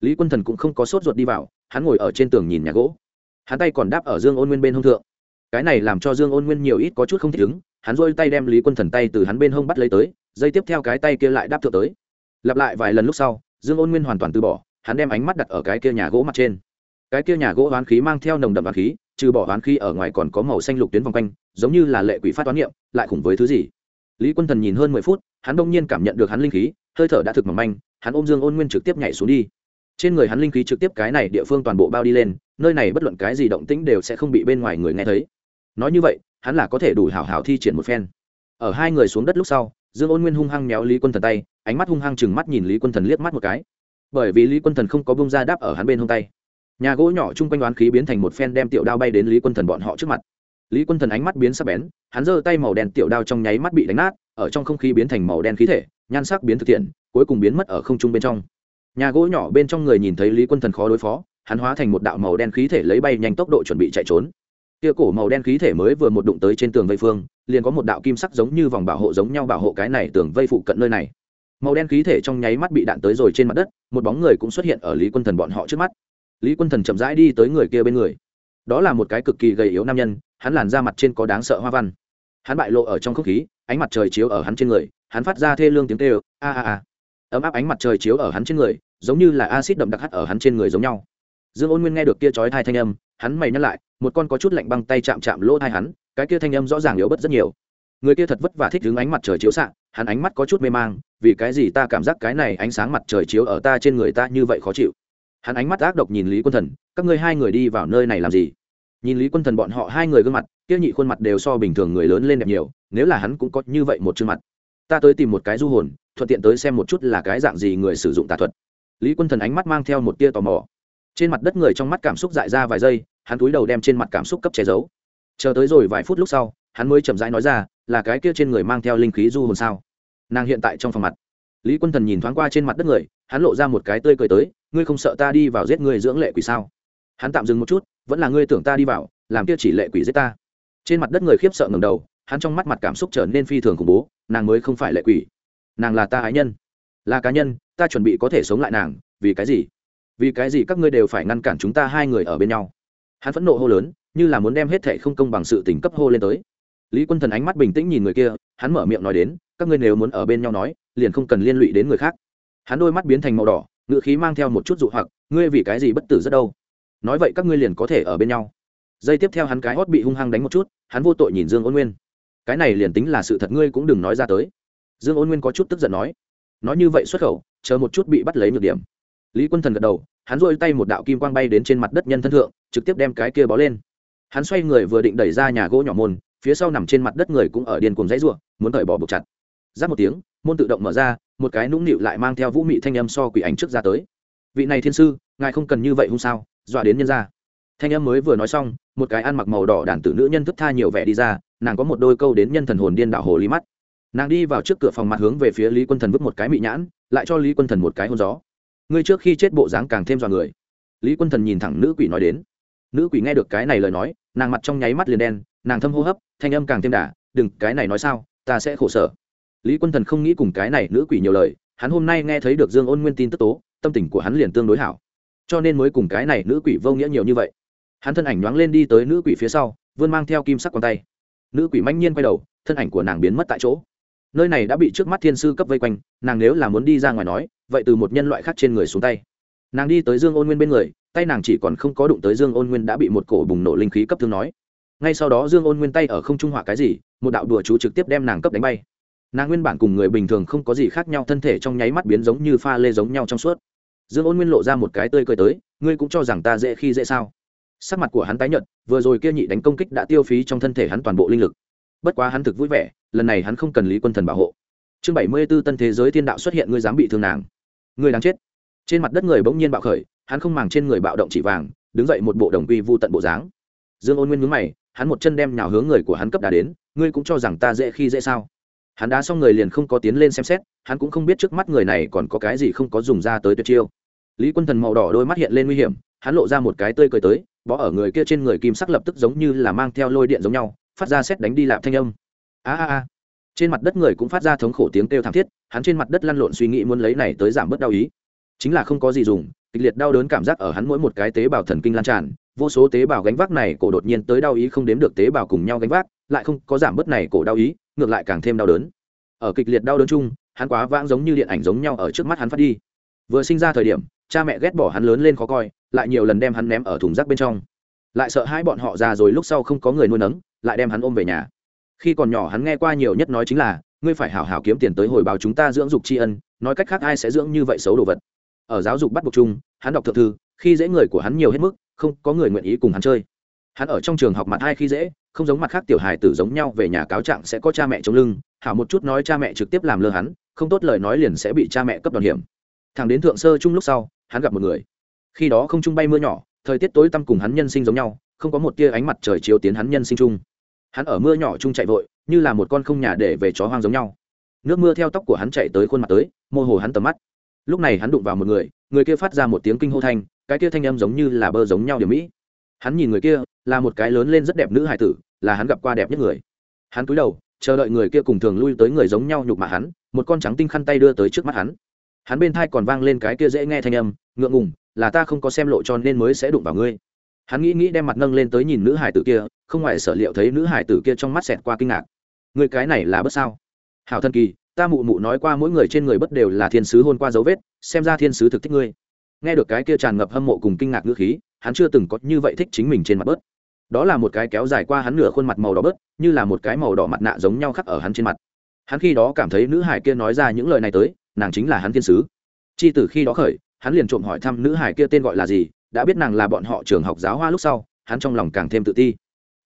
A: Lý quân thần cũng không có sốt ruột đi vào, hắn ngồi ở trên tường nhìn nhà gỗ. Hắn tay còn đáp ở dương ôn nguyên bên hông thượng. Cái này làm cho dương ôn nguyên nhiều ít có chút không thích ứng, hắn rôi tay đem lý quân thần tay từ hắn bên hông bắt lấy tới, dây tiếp theo cái tay kia lại đáp thượng tới. Lặp lại vài lần lúc sau, dương ôn nguyên hoàn toàn từ bỏ, hắn đem ánh mắt đặt ở cái kia nhà gỗ mặt trên. Cái kia nhà gỗ hoán khí mang theo nồng đậm hoán khí, trừ bỏ hoán khí ở ngoài còn có màu xanh lục tuyến vòng quanh, giống như là lệ quỷ phát toán niệm, lại khủng với thứ gì? Lý quân thần nhìn hơn mười phút, hắn đông nhiên cảm nhận được hắn linh khí, hơi thở đã thực mỏng manh, hắn ôm dương ôn nguyên trực tiếp nhảy xuống đi. Trên người hắn linh khí trực tiếp cái này địa phương toàn bộ bao đi lên, nơi này bất luận cái gì động tĩnh đều sẽ không bị bên ngoài người nghe thấy. Nói như vậy, hắn là có thể đủ hảo hảo thi triển một phen. Ở hai người xuống đất lúc sau, dương ôn nguyên hung hăng méo lý quân thần tay, ánh mắt hung hăng chừng mắt nhìn lý quân thần liếc mắt một cái. Bởi vì lý quân thần không có bông ra đáp ở hắn bên hông tay. Nhà gỗ nhỏ chung quanh đoán khí biến thành một phen đem tiểu đao bay đến lý quân thần bọn họ trước mặt lý quân thần ánh mắt biến sắc bén, hắn giơ tay màu đen tiểu đao trong nháy mắt bị đánh nát, ở trong không khí biến thành màu đen khí thể, nhan sắc biến thực thiện cuối cùng biến mất ở không trung bên trong. Nhà gỗ nhỏ bên trong người nhìn thấy lý quân thần khó đối phó, hắn hóa thành một đạo màu đen khí thể lấy bay nhanh tốc độ chuẩn bị chạy trốn. Kia cổ màu đen khí thể mới vừa một đụng tới trên tường vây phương, liền có một đạo kim sắc giống như vòng bảo hộ giống nhau bảo hộ cái này tường vây phụ cận nơi này. Màu đen khí thể trong nháy mắt bị đạn tới rồi trên mặt đất, một bóng người cũng xuất hiện ở lý quân thần bọn họ trước mắt. Lý quân thần chậm rãi đi tới người kia bên người đó là một cái cực kỳ gầy yếu nam nhân, hắn làn da mặt trên có đáng sợ hoa văn. Hắn bại lộ ở trong không khí, ánh mặt trời chiếu ở hắn trên người, hắn phát ra thê lương tiếng tê ơ a a a. Ấm áp ánh mặt trời chiếu ở hắn trên người, giống như là acid đậm đặc hắt ở hắn trên người giống nhau. Dương ôn nguyên nghe được kia chói thai thanh âm, hắn mày nhắc lại, một con có chút lạnh băng tay chạm chạm lỗ thai hắn, cái kia thanh âm rõ ràng yếu bớt rất nhiều. Người kia thật vất vả thích đứng ánh mặt trời chiếu xạ, hắn ánh mắt có chút mê mang, vì cái gì ta cảm giác cái này ánh sáng mặt trời chiếu ở ta trên người ta như vậy khó chịu? Hắn ánh mắt ác độc nhìn lý quân thần, các ngươi hai người đi vào nơi này làm gì? Nhìn lý quân thần bọn họ hai người gương mặt tiêu nhị khuôn mặt đều so bình thường người lớn lên đẹp nhiều, nếu là hắn cũng có như vậy một chương mặt. Ta tới tìm một cái du hồn, thuận tiện tới xem một chút là cái dạng gì người sử dụng tà thuật. Lý quân thần ánh mắt mang theo một tia tò mò. Trên mặt đất người trong mắt cảm xúc dại ra vài giây, hắn túi đầu đem trên mặt cảm xúc cấp che giấu. Chờ tới rồi vài phút lúc sau, hắn mới chậm rãi nói ra, là cái kia trên người mang theo linh khí du hồn sao? Nàng hiện tại trong phòng mặt. Lý quân thần nhìn thoáng qua trên mặt đất người hắn lộ ra một cái tươi cười tới, ngươi không sợ ta đi vào giết ngươi dưỡng lệ quỷ sao? Hắn tạm dừng một chút, vẫn là ngươi tưởng ta đi vào, làm kia chỉ lệ quỷ giết ta. Trên mặt đất người khiếp sợ ngầm đầu, hắn trong mắt mặt cảm xúc trở nên phi thường khủng bố, nàng mới không phải lệ quỷ. Nàng là ta ái nhân. Là cá nhân, ta chuẩn bị có thể sống lại nàng, vì cái gì? Vì cái gì các ngươi đều phải ngăn cản chúng ta hai người ở bên nhau? Hắn phẫn nộ hô lớn, như là muốn đem hết thệ không công bằng sự tình cấp hô lên tới. Lý quân thần ánh mắt bình tĩnh nhìn người kia, hắn mở miệng nói đến, các ngươi nếu muốn ở bên nhau nói, liền không cần liên lụy đến người khác hắn đôi mắt biến thành màu đỏ ngựa khí mang theo một chút dụ hoặc, ngươi vì cái gì bất tử rất đâu? Nói vậy các ngươi liền có thể ở bên nhau. Giây tiếp theo hắn cái hót bị hung hăng đánh một chút, hắn vô tội nhìn dương ôn nguyên. Cái này liền tính là sự thật ngươi cũng đừng nói ra tới. Dương ôn nguyên có chút tức giận nói. Nói như vậy xuất khẩu, chờ một chút bị bắt lấy nhược điểm. Lý quân thần gật đầu, hắn dôi tay một đạo kim quang bay đến trên mặt đất nhân thân thượng, trực tiếp đem cái kia bó lên. Hắn xoay người vừa định đẩy ra nhà gỗ nhỏ môn, phía sau nằm trên mặt đất người cũng ở điên cùng dãy ruộng muốn cởi bỏ buộc chặt. Giáp một tiếng, môn tự động mở ra một cái nũng nịu lại mang theo vũ mị thanh âm so quỷ ảnh trước ra tới. Vị này thiên sư, ngài không cần như vậy hung sao? Dọa đến nhân ra thanh âm mới vừa nói xong, một cái ăn mặc màu đỏ đàn tử nữ nhân thức tha nhiều vẻ đi ra, nàng có một đôi câu đến nhân thần hồn điên đảo hồ lý mắt. Nàng đi vào trước cửa phòng mặt hướng về phía lý quân thần vứt một cái mị nhãn, lại cho lý quân thần một cái hôn gió. Ngươi trước khi chết bộ dáng càng thêm dọa người. Lý quân thần nhìn thẳng nữ quỷ nói đến. Nữ quỷ nghe được cái này lời nói, nàng mặt trong nháy mắt liền đen, nàng thâm hô hấp, thanh âm càng thêm đà đừng, cái này nói sao? Ta sẽ khổ sở lý quân thần không nghĩ cùng cái này nữ quỷ nhiều lời, hắn hôm nay nghe thấy được dương ôn nguyên tin tức tố, tâm tình của hắn liền tương đối hảo. Cho nên mới cùng cái này nữ quỷ vô nghĩa nhiều như vậy. Hắn thân ảnh nhoáng lên đi tới nữ quỷ phía sau, vươn mang theo kim sắc con tay. Nữ quỷ manh nhiên quay đầu, thân ảnh của nàng biến mất tại chỗ. Nơi này đã bị trước mắt thiên sư cấp vây quanh, nàng nếu là muốn đi ra ngoài nói, vậy từ một nhân loại khác trên người xuống tay. Nàng đi tới dương ôn nguyên bên người, tay nàng chỉ còn không có đụng tới dương ôn nguyên đã bị một cổ bùng nổ linh khí cấp thương nói. Ngay sau đó dương ôn nguyên tay ở không trung họa cái gì, một đạo đùa chú trực tiếp đem nàng cấp đánh bay nàng nguyên bản cùng người bình thường không có gì khác nhau, thân thể trong nháy mắt biến giống như pha lê giống nhau trong suốt. Dương ôn nguyên lộ ra một cái tươi cười tới, ngươi cũng cho rằng ta dễ khi dễ sao? Sắc mặt của hắn tái nhợt, vừa rồi kia nhị đánh công kích đã tiêu phí trong thân thể hắn toàn bộ linh lực. Bất quá hắn thực vui vẻ, lần này hắn không cần lý quân thần bảo hộ. Chương bảy mươi b ố tân thế giới thiên đạo xuất hiện, ngươi dám bị thương nàng. Ngươi đáng chết. Trên mặt đất người bỗng nhiên bạo khởi, hắn không màng trên người bạo động chỉ vàng, đứng dậy một bộ đồng quy vô tận bộ dáng. Dương ôn nguyên mướn mày, hắn một chân đem nhào hướng người của hắn cấp đà đến, ngươi cũng cho rằng ta dễ khi dễ sao? Hắn đá xong người liền không có tiến lên xem xét, hắn cũng không biết trước mắt người này còn có cái gì không có dùng ra tới tuyệt chiêu. Lý quân thần màu đỏ đôi mắt hiện lên nguy hiểm, hắn lộ ra một cái tươi cười tới, bó ở người kia trên người kim sắc lập tức giống như là mang theo lôi điện giống nhau, phát ra xét đánh đi lạp thanh âm. A a a. Trên mặt đất người cũng phát ra thống khổ tiếng kêu thảm thiết, hắn trên mặt đất lăn lộn suy nghĩ muốn lấy này tới giảm bớt đau ý. Chính là không có gì dùng, kịch liệt đau đớn cảm giác ở hắn mỗi một cái tế bào thần kinh lan tràn, vô số tế bào gánh vác này cổ đột nhiên tới đau ý không đếm được tế bào cùng nhau gánh vác lại không có giảm bớt này cổ đau ý, ngược lại càng thêm đau đớn. Ở kịch liệt đau đớn chung, hắn quá vãng giống như điện ảnh giống nhau ở trước mắt hắn phát đi. Vừa sinh ra thời điểm, cha mẹ ghét bỏ hắn lớn lên khó coi, lại nhiều lần đem hắn ném ở thùng rác bên trong. Lại sợ hai bọn họ già rồi lúc sau không có người nuôi nấng, lại đem hắn ôm về nhà. Khi còn nhỏ hắn nghe qua nhiều nhất nói chính là, ngươi phải hảo hảo kiếm tiền tới hồi báo chúng ta dưỡng dục tri ân, nói cách khác ai sẽ dưỡng như vậy xấu đồ vật? Ở giáo dục bắt buộc chung, hắn đọc thượng thư, khi dễ người của hắn nhiều hết mức, không có người nguyện ý cùng hắn chơi. Hắn ở trong trường học mặt hai khi dễ không giống mặt khác tiểu hài tử giống nhau về nhà cáo trạng sẽ có cha mẹ chống lưng, hảo một chút nói cha mẹ trực tiếp làm lơ hắn, không tốt lời nói liền sẽ bị cha mẹ cấp đòn hiểm. Thằng đến thượng sơ chung lúc sau, hắn gặp một người. Khi đó không trung bay mưa nhỏ, thời tiết tối tăm cùng hắn nhân sinh giống nhau, không có một tia ánh mặt trời chiếu tiến hắn nhân sinh chung. Hắn ở mưa nhỏ chung chạy vội, như là một con không nhà để về chó hoang giống nhau. Nước mưa theo tóc của hắn chạy tới khuôn mặt tới mô hồ hắn tầm mắt. Lúc này hắn đụng vào một người người kia phát ra một tiếng kinh hô thanh, cái kia thanh âm giống như là bơ giống nhau điểm mỹ hắn nhìn người kia, là một cái lớn lên rất đẹp nữ hải tử, là hắn gặp qua đẹp nhất người. Hắn cúi đầu, chờ đợi người kia cùng thường lui tới người giống nhau nhục mạ hắn, một con trắng tinh khăn tay đưa tới trước mắt hắn. Hắn bên thai còn vang lên cái kia dễ nghe thanh âm, ngượng ngùng, là ta không có xem lộ cho nên mới sẽ đụng vào ngươi. Hắn nghĩ nghĩ đem mặt nâng lên tới nhìn nữ hải tử kia, không ngoài sở liệu thấy nữ hải tử kia trong mắt xẹt qua kinh ngạc. Người cái này là bất sao? Hảo thần kỳ, ta mụ mụ nói qua mỗi người trên người bất đều là thiên sứ hôn qua dấu vết, xem ra thiên sứ thực thích ngươi. Nghe được cái kia tràn ngập hâm mộ cùng kinh ngạc ngữ khí hắn chưa từng có như vậy thích chính mình trên mặt bớt. Đó là một cái kéo dài qua hắn nửa khuôn mặt màu đỏ bớt, như là một cái màu đỏ mặt nạ giống nhau khắc ở hắn trên mặt. Hắn khi đó cảm thấy nữ hải kia nói ra những lời này tới, nàng chính là hắn thiên sứ. Chi từ khi đó khởi, hắn liền trộm hỏi thăm nữ hải kia tên gọi là gì, đã biết nàng là bọn họ trường học giáo hoa lúc sau, hắn trong lòng càng thêm tự ti.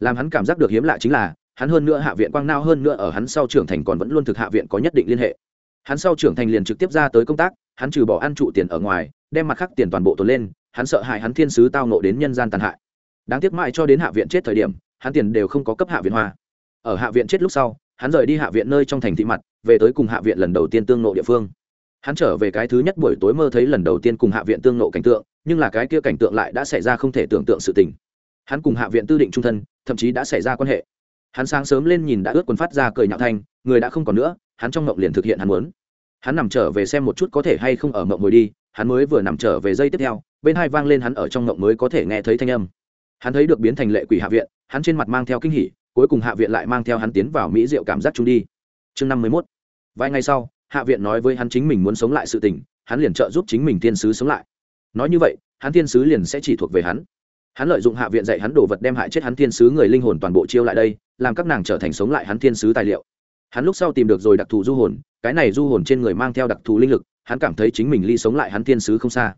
A: Làm hắn cảm giác được hiếm lạ chính là, hắn hơn nữa hạ viện quang nao hơn nữa ở hắn sau trưởng thành còn vẫn luôn thực hạ viện có nhất định liên hệ. Hắn sau trưởng thành liền trực tiếp ra tới công tác, hắn trừ bỏ ăn trụ tiền ở ngoài, đem mặt khác tiền toàn bộ tồn lên hắn sợ hại hắn thiên sứ tao nộ đến nhân gian tàn hại. Đáng tiếc mãi cho đến hạ viện chết thời điểm, hắn tiền đều không có cấp hạ viện hoa. Ở hạ viện chết lúc sau, hắn rời đi hạ viện nơi trong thành thị mặt, về tới cùng hạ viện lần đầu tiên tương nộ địa phương. Hắn trở về cái thứ nhất buổi tối mơ thấy lần đầu tiên cùng hạ viện tương nộ cảnh tượng, nhưng là cái kia cảnh tượng lại đã xảy ra không thể tưởng tượng sự tình. Hắn cùng hạ viện tư định trung thân, thậm chí đã xảy ra quan hệ. Hắn sáng sớm lên nhìn đã ướt quần phát ra cười nhạo thanh, người đã không còn nữa, hắn trong mộng liền thực hiện hắn muốn. Hắn nằm trở về xem một chút có thể hay không ở mộng ngồi đi hắn mới vừa nằm trở về dây tiếp theo, bên hai vang lên hắn ở trong ngộng mới có thể nghe thấy thanh âm. Hắn thấy được biến thành lệ quỷ hạ viện, hắn trên mặt mang theo kinh hỉ, cuối cùng hạ viện lại mang theo hắn tiến vào mỹ diệu cảm giác chúng đi. Chương năm mươi mốt. Vài ngày sau, hạ viện nói với hắn chính mình muốn sống lại sự tình, hắn liền trợ giúp chính mình thiên sứ sống lại. Nói như vậy, hắn thiên sứ liền sẽ chỉ thuộc về hắn. Hắn lợi dụng hạ viện dạy hắn đồ vật đem hại chết hắn thiên sứ người linh hồn toàn bộ chiêu lại đây, làm các nàng trở thành sống lại hắn thiên sứ tài liệu. Hắn lúc sau tìm được rồi đặc thù du hồn, cái này du hồn trên người mang theo đặc thù linh lực hắn cảm thấy chính mình ly sống lại hắn thiên sứ không xa.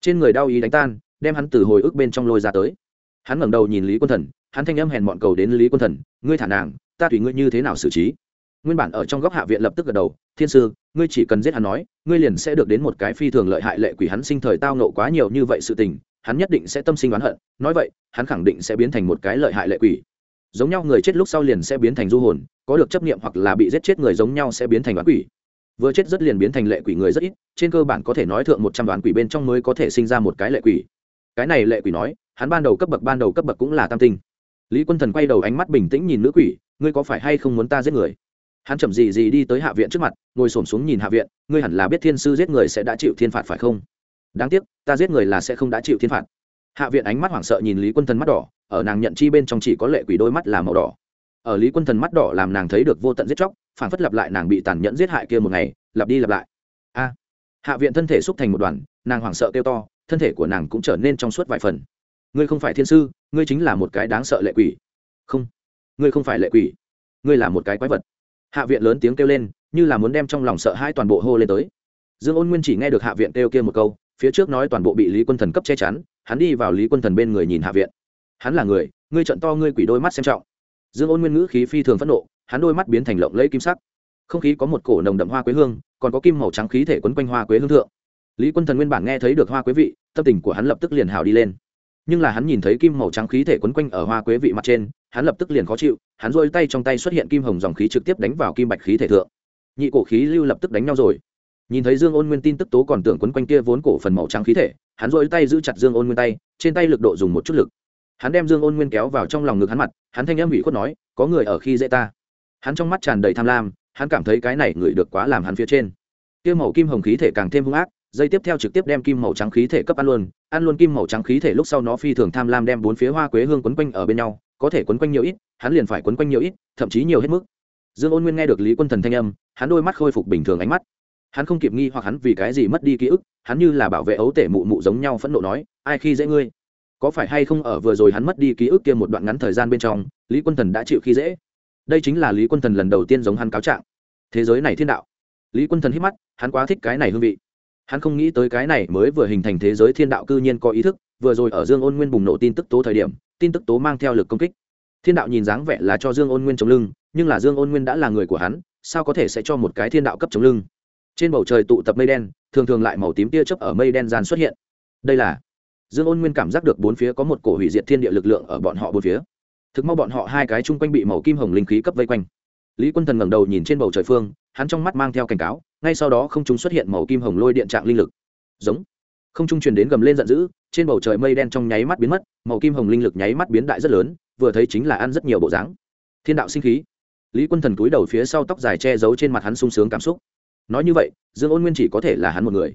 A: Trên người đau ý đánh tan, đem hắn từ hồi ức bên trong lôi ra tới. Hắn ngẩng đầu nhìn lý quân thần, hắn thanh âm hèn mọn cầu đến lý quân thần, ngươi thả nàng, ta tùy ngươi như thế nào xử trí? Nguyên bản ở trong góc hạ viện lập tức gật đầu, thiên sư, ngươi chỉ cần giết hắn nói, ngươi liền sẽ được đến một cái phi thường lợi hại lệ quỷ hắn sinh thời tao nộ quá nhiều như vậy sự tình, hắn nhất định sẽ tâm sinh oán hận, nói vậy, hắn khẳng định sẽ biến thành một cái lợi hại lệ quỷ. Giống nhau người chết lúc sau liền sẽ biến thành du hồn, có được chấp nghiệm hoặc là bị giết chết người giống nhau sẽ biến thành oán quỷ vừa chết rất liền biến thành lệ quỷ người rất ít, trên cơ bản có thể nói thượng một trăm đoàn quỷ bên trong mới có thể sinh ra một cái lệ quỷ. Cái này lệ quỷ nói, hắn ban đầu cấp bậc ban đầu cấp bậc cũng là tam tinh. Lý quân thần quay đầu ánh mắt bình tĩnh nhìn nữ quỷ, ngươi có phải hay không muốn ta giết người? Hắn chậm gì gì đi tới hạ viện trước mặt, ngồi s ổ m xuống nhìn hạ viện, ngươi hẳn là biết thiên sư giết người sẽ đã chịu thiên phạt phải không? Đáng tiếc, ta giết người là sẽ không đã chịu thiên phạt. Hạ viện ánh mắt hoảng sợ nhìn lý quân thần mắt đỏ, ở nàng nhận chi bên trong chỉ có lệ quỷ đôi mắt là màu đỏ. Ở lý quân thần mắt đỏ làm nàng thấy được vô tận giết chóc phản phất lặp lại nàng bị tàn nhẫn giết hại kia một ngày, lặp đi lặp lại. A. Hạ viện thân thể xúc thành một đoàn, nàng hoảng sợ kêu to, thân thể của nàng cũng trở nên trong suốt vài phần. Ngươi không phải thiên sư, ngươi chính là một cái đáng sợ lệ quỷ. Không. Ngươi không phải lệ quỷ. Ngươi là một cái quái vật. Hạ viện lớn tiếng kêu lên, như là muốn đem trong lòng sợ hai toàn bộ hô lên tới. Dương ôn nguyên chỉ nghe được hạ viện kêu kia một câu, phía trước nói toàn bộ bị lý quân thần cấp che chắn, hắn đi vào lý quân thần bên người nhìn hạ viện. Hắn là người, ngươi trận to ngươi quỷ đôi mắt xem trọng. Dương ôn nguyên ngữ khí phi thường phẫn nộ hắn đôi mắt biến thành lộng lẫy kim sắc. Không khí có một cổ nồng đậm hoa quế hương, còn có kim màu trắng khí thể quấn quanh hoa quế hương thượng. Lý quân thần nguyên bản nghe thấy được hoa quế vị, tâm tình của hắn lập tức liền hào đi lên. Nhưng là hắn nhìn thấy kim màu trắng khí thể quấn quanh ở hoa quế vị mặt trên, hắn lập tức liền khó chịu, hắn rôi tay trong tay xuất hiện kim hồng dòng khí trực tiếp đánh vào kim bạch khí thể thượng. Nhị cổ khí lưu lập tức đánh nhau rồi. Nhìn thấy dương ôn nguyên tin tức tố còn tưởng quấn quanh kia vốn cổ phần màu trắng khí thể, hắn rôi tay giữ chặt dương ôn nguyên tay, trên tay lực độ dùng một chút lực. Hắn đem dương ôn nguyên kéo vào trong lòng ngực hắn mặt, hắn thanh âm ủy khuất nói, có người ở khi dễ ta hắn trong mắt tràn đầy tham lam, hắn cảm thấy cái này người được quá làm hắn phía trên. Kim màu kim hồng khí thể càng thêm hung ác, dây tiếp theo trực tiếp đem kim màu trắng khí thể cấp ăn luôn ăn luôn kim màu trắng khí thể lúc sau nó phi thường tham lam đem bốn phía hoa quế hương quấn quanh ở bên nhau, có thể quấn quanh nhiều ít, hắn liền phải quấn quanh nhiều ít, thậm chí nhiều hết mức. Dương ôn nguyên nghe được lý quân thần thanh âm, hắn đôi mắt khôi phục bình thường ánh mắt. Hắn không kịp nghi hoặc hắn vì cái gì mất đi ký ức, hắn như là bảo vệ ấu tể mụ mụ giống nhau phẫn nộ nói, ai khi dễ ngươi? Có phải hay không ở vừa rồi hắn mất đi ký ức kia một đoạn ngắn thời gian bên trong, lý quân thần đã chịu khi dễ? Đây chính là lý quân thần lần đầu tiên giống hắn cáo trạng. Thế giới này thiên đạo. Lý quân thần hít mắt, hắn quá thích cái này hương vị. Hắn không nghĩ tới cái này mới vừa hình thành thế giới thiên đạo cư nhiên có ý thức, vừa rồi ở dương ôn nguyên bùng nổ tin tức tố thời điểm, tin tức tố mang theo lực công kích. Thiên đạo nhìn dáng vẻ là cho dương ôn nguyên chống lưng, nhưng là dương ôn nguyên đã là người của hắn, sao có thể sẽ cho một cái thiên đạo cấp chống lưng? Trên bầu trời tụ tập mây đen, thường thường lại màu tím tia chớp ở mây đen gian xuất hiện. Đây là dương ôn nguyên cảm giác được bốn phía có một cổ hủy diệt thiên địa lực lượng ở bọn họ bốn phía thực mau bọn họ hai cái chung quanh bị màu kim hồng linh khí cấp vây quanh. Lý quân thần ngẩng đầu nhìn trên bầu trời phương, hắn trong mắt mang theo cảnh cáo, ngay sau đó không trung xuất hiện màu kim hồng lôi điện trạng linh lực. Giống. Không trung truyền đến gầm lên giận dữ, trên bầu trời mây đen trong nháy mắt biến mất, màu kim hồng linh lực nháy mắt biến đại rất lớn, vừa thấy chính là ăn rất nhiều bộ dáng. Thiên đạo sinh khí. Lý quân thần cúi đầu phía sau tóc dài che giấu trên mặt hắn sung sướng cảm xúc. Nói như vậy, dương ôn nguyên chỉ có thể là hắn một người.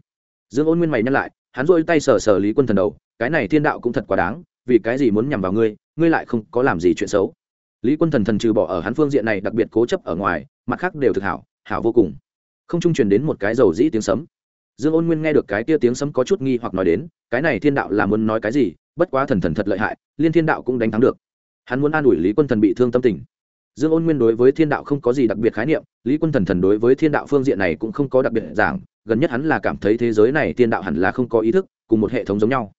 A: Dương ôn nguyên mày nhắc lại, hắn rôi tay sờ sờ lý quân thần đầu, cái này thiên đạo cũng thật quá đáng, vì cái gì muốn nhằm vào ngươi ngươi lại không có làm gì chuyện xấu. Lý quân thần thần trừ bỏ ở hắn phương diện này đặc biệt cố chấp ở ngoài, mặt khác đều thực hảo hảo vô cùng. Không trung truyền đến một cái dầu dĩ tiếng sấm. Dương ôn nguyên nghe được cái kia tiếng sấm có chút nghi hoặc nói đến, cái này thiên đạo là muốn nói cái gì, bất quá thần thần thật lợi hại, liên thiên đạo cũng đánh thắng được. Hắn muốn an ủi lý quân thần bị thương tâm tình. Dương ôn nguyên đối với thiên đạo không có gì đặc biệt khái niệm, lý quân thần thần đối với thiên đạo phương diện này cũng không có đặc biệt giảng, gần nhất hắn là cảm thấy thế giới này thiên đạo hẳn là không có ý thức, cùng một hệ thống giống nhau.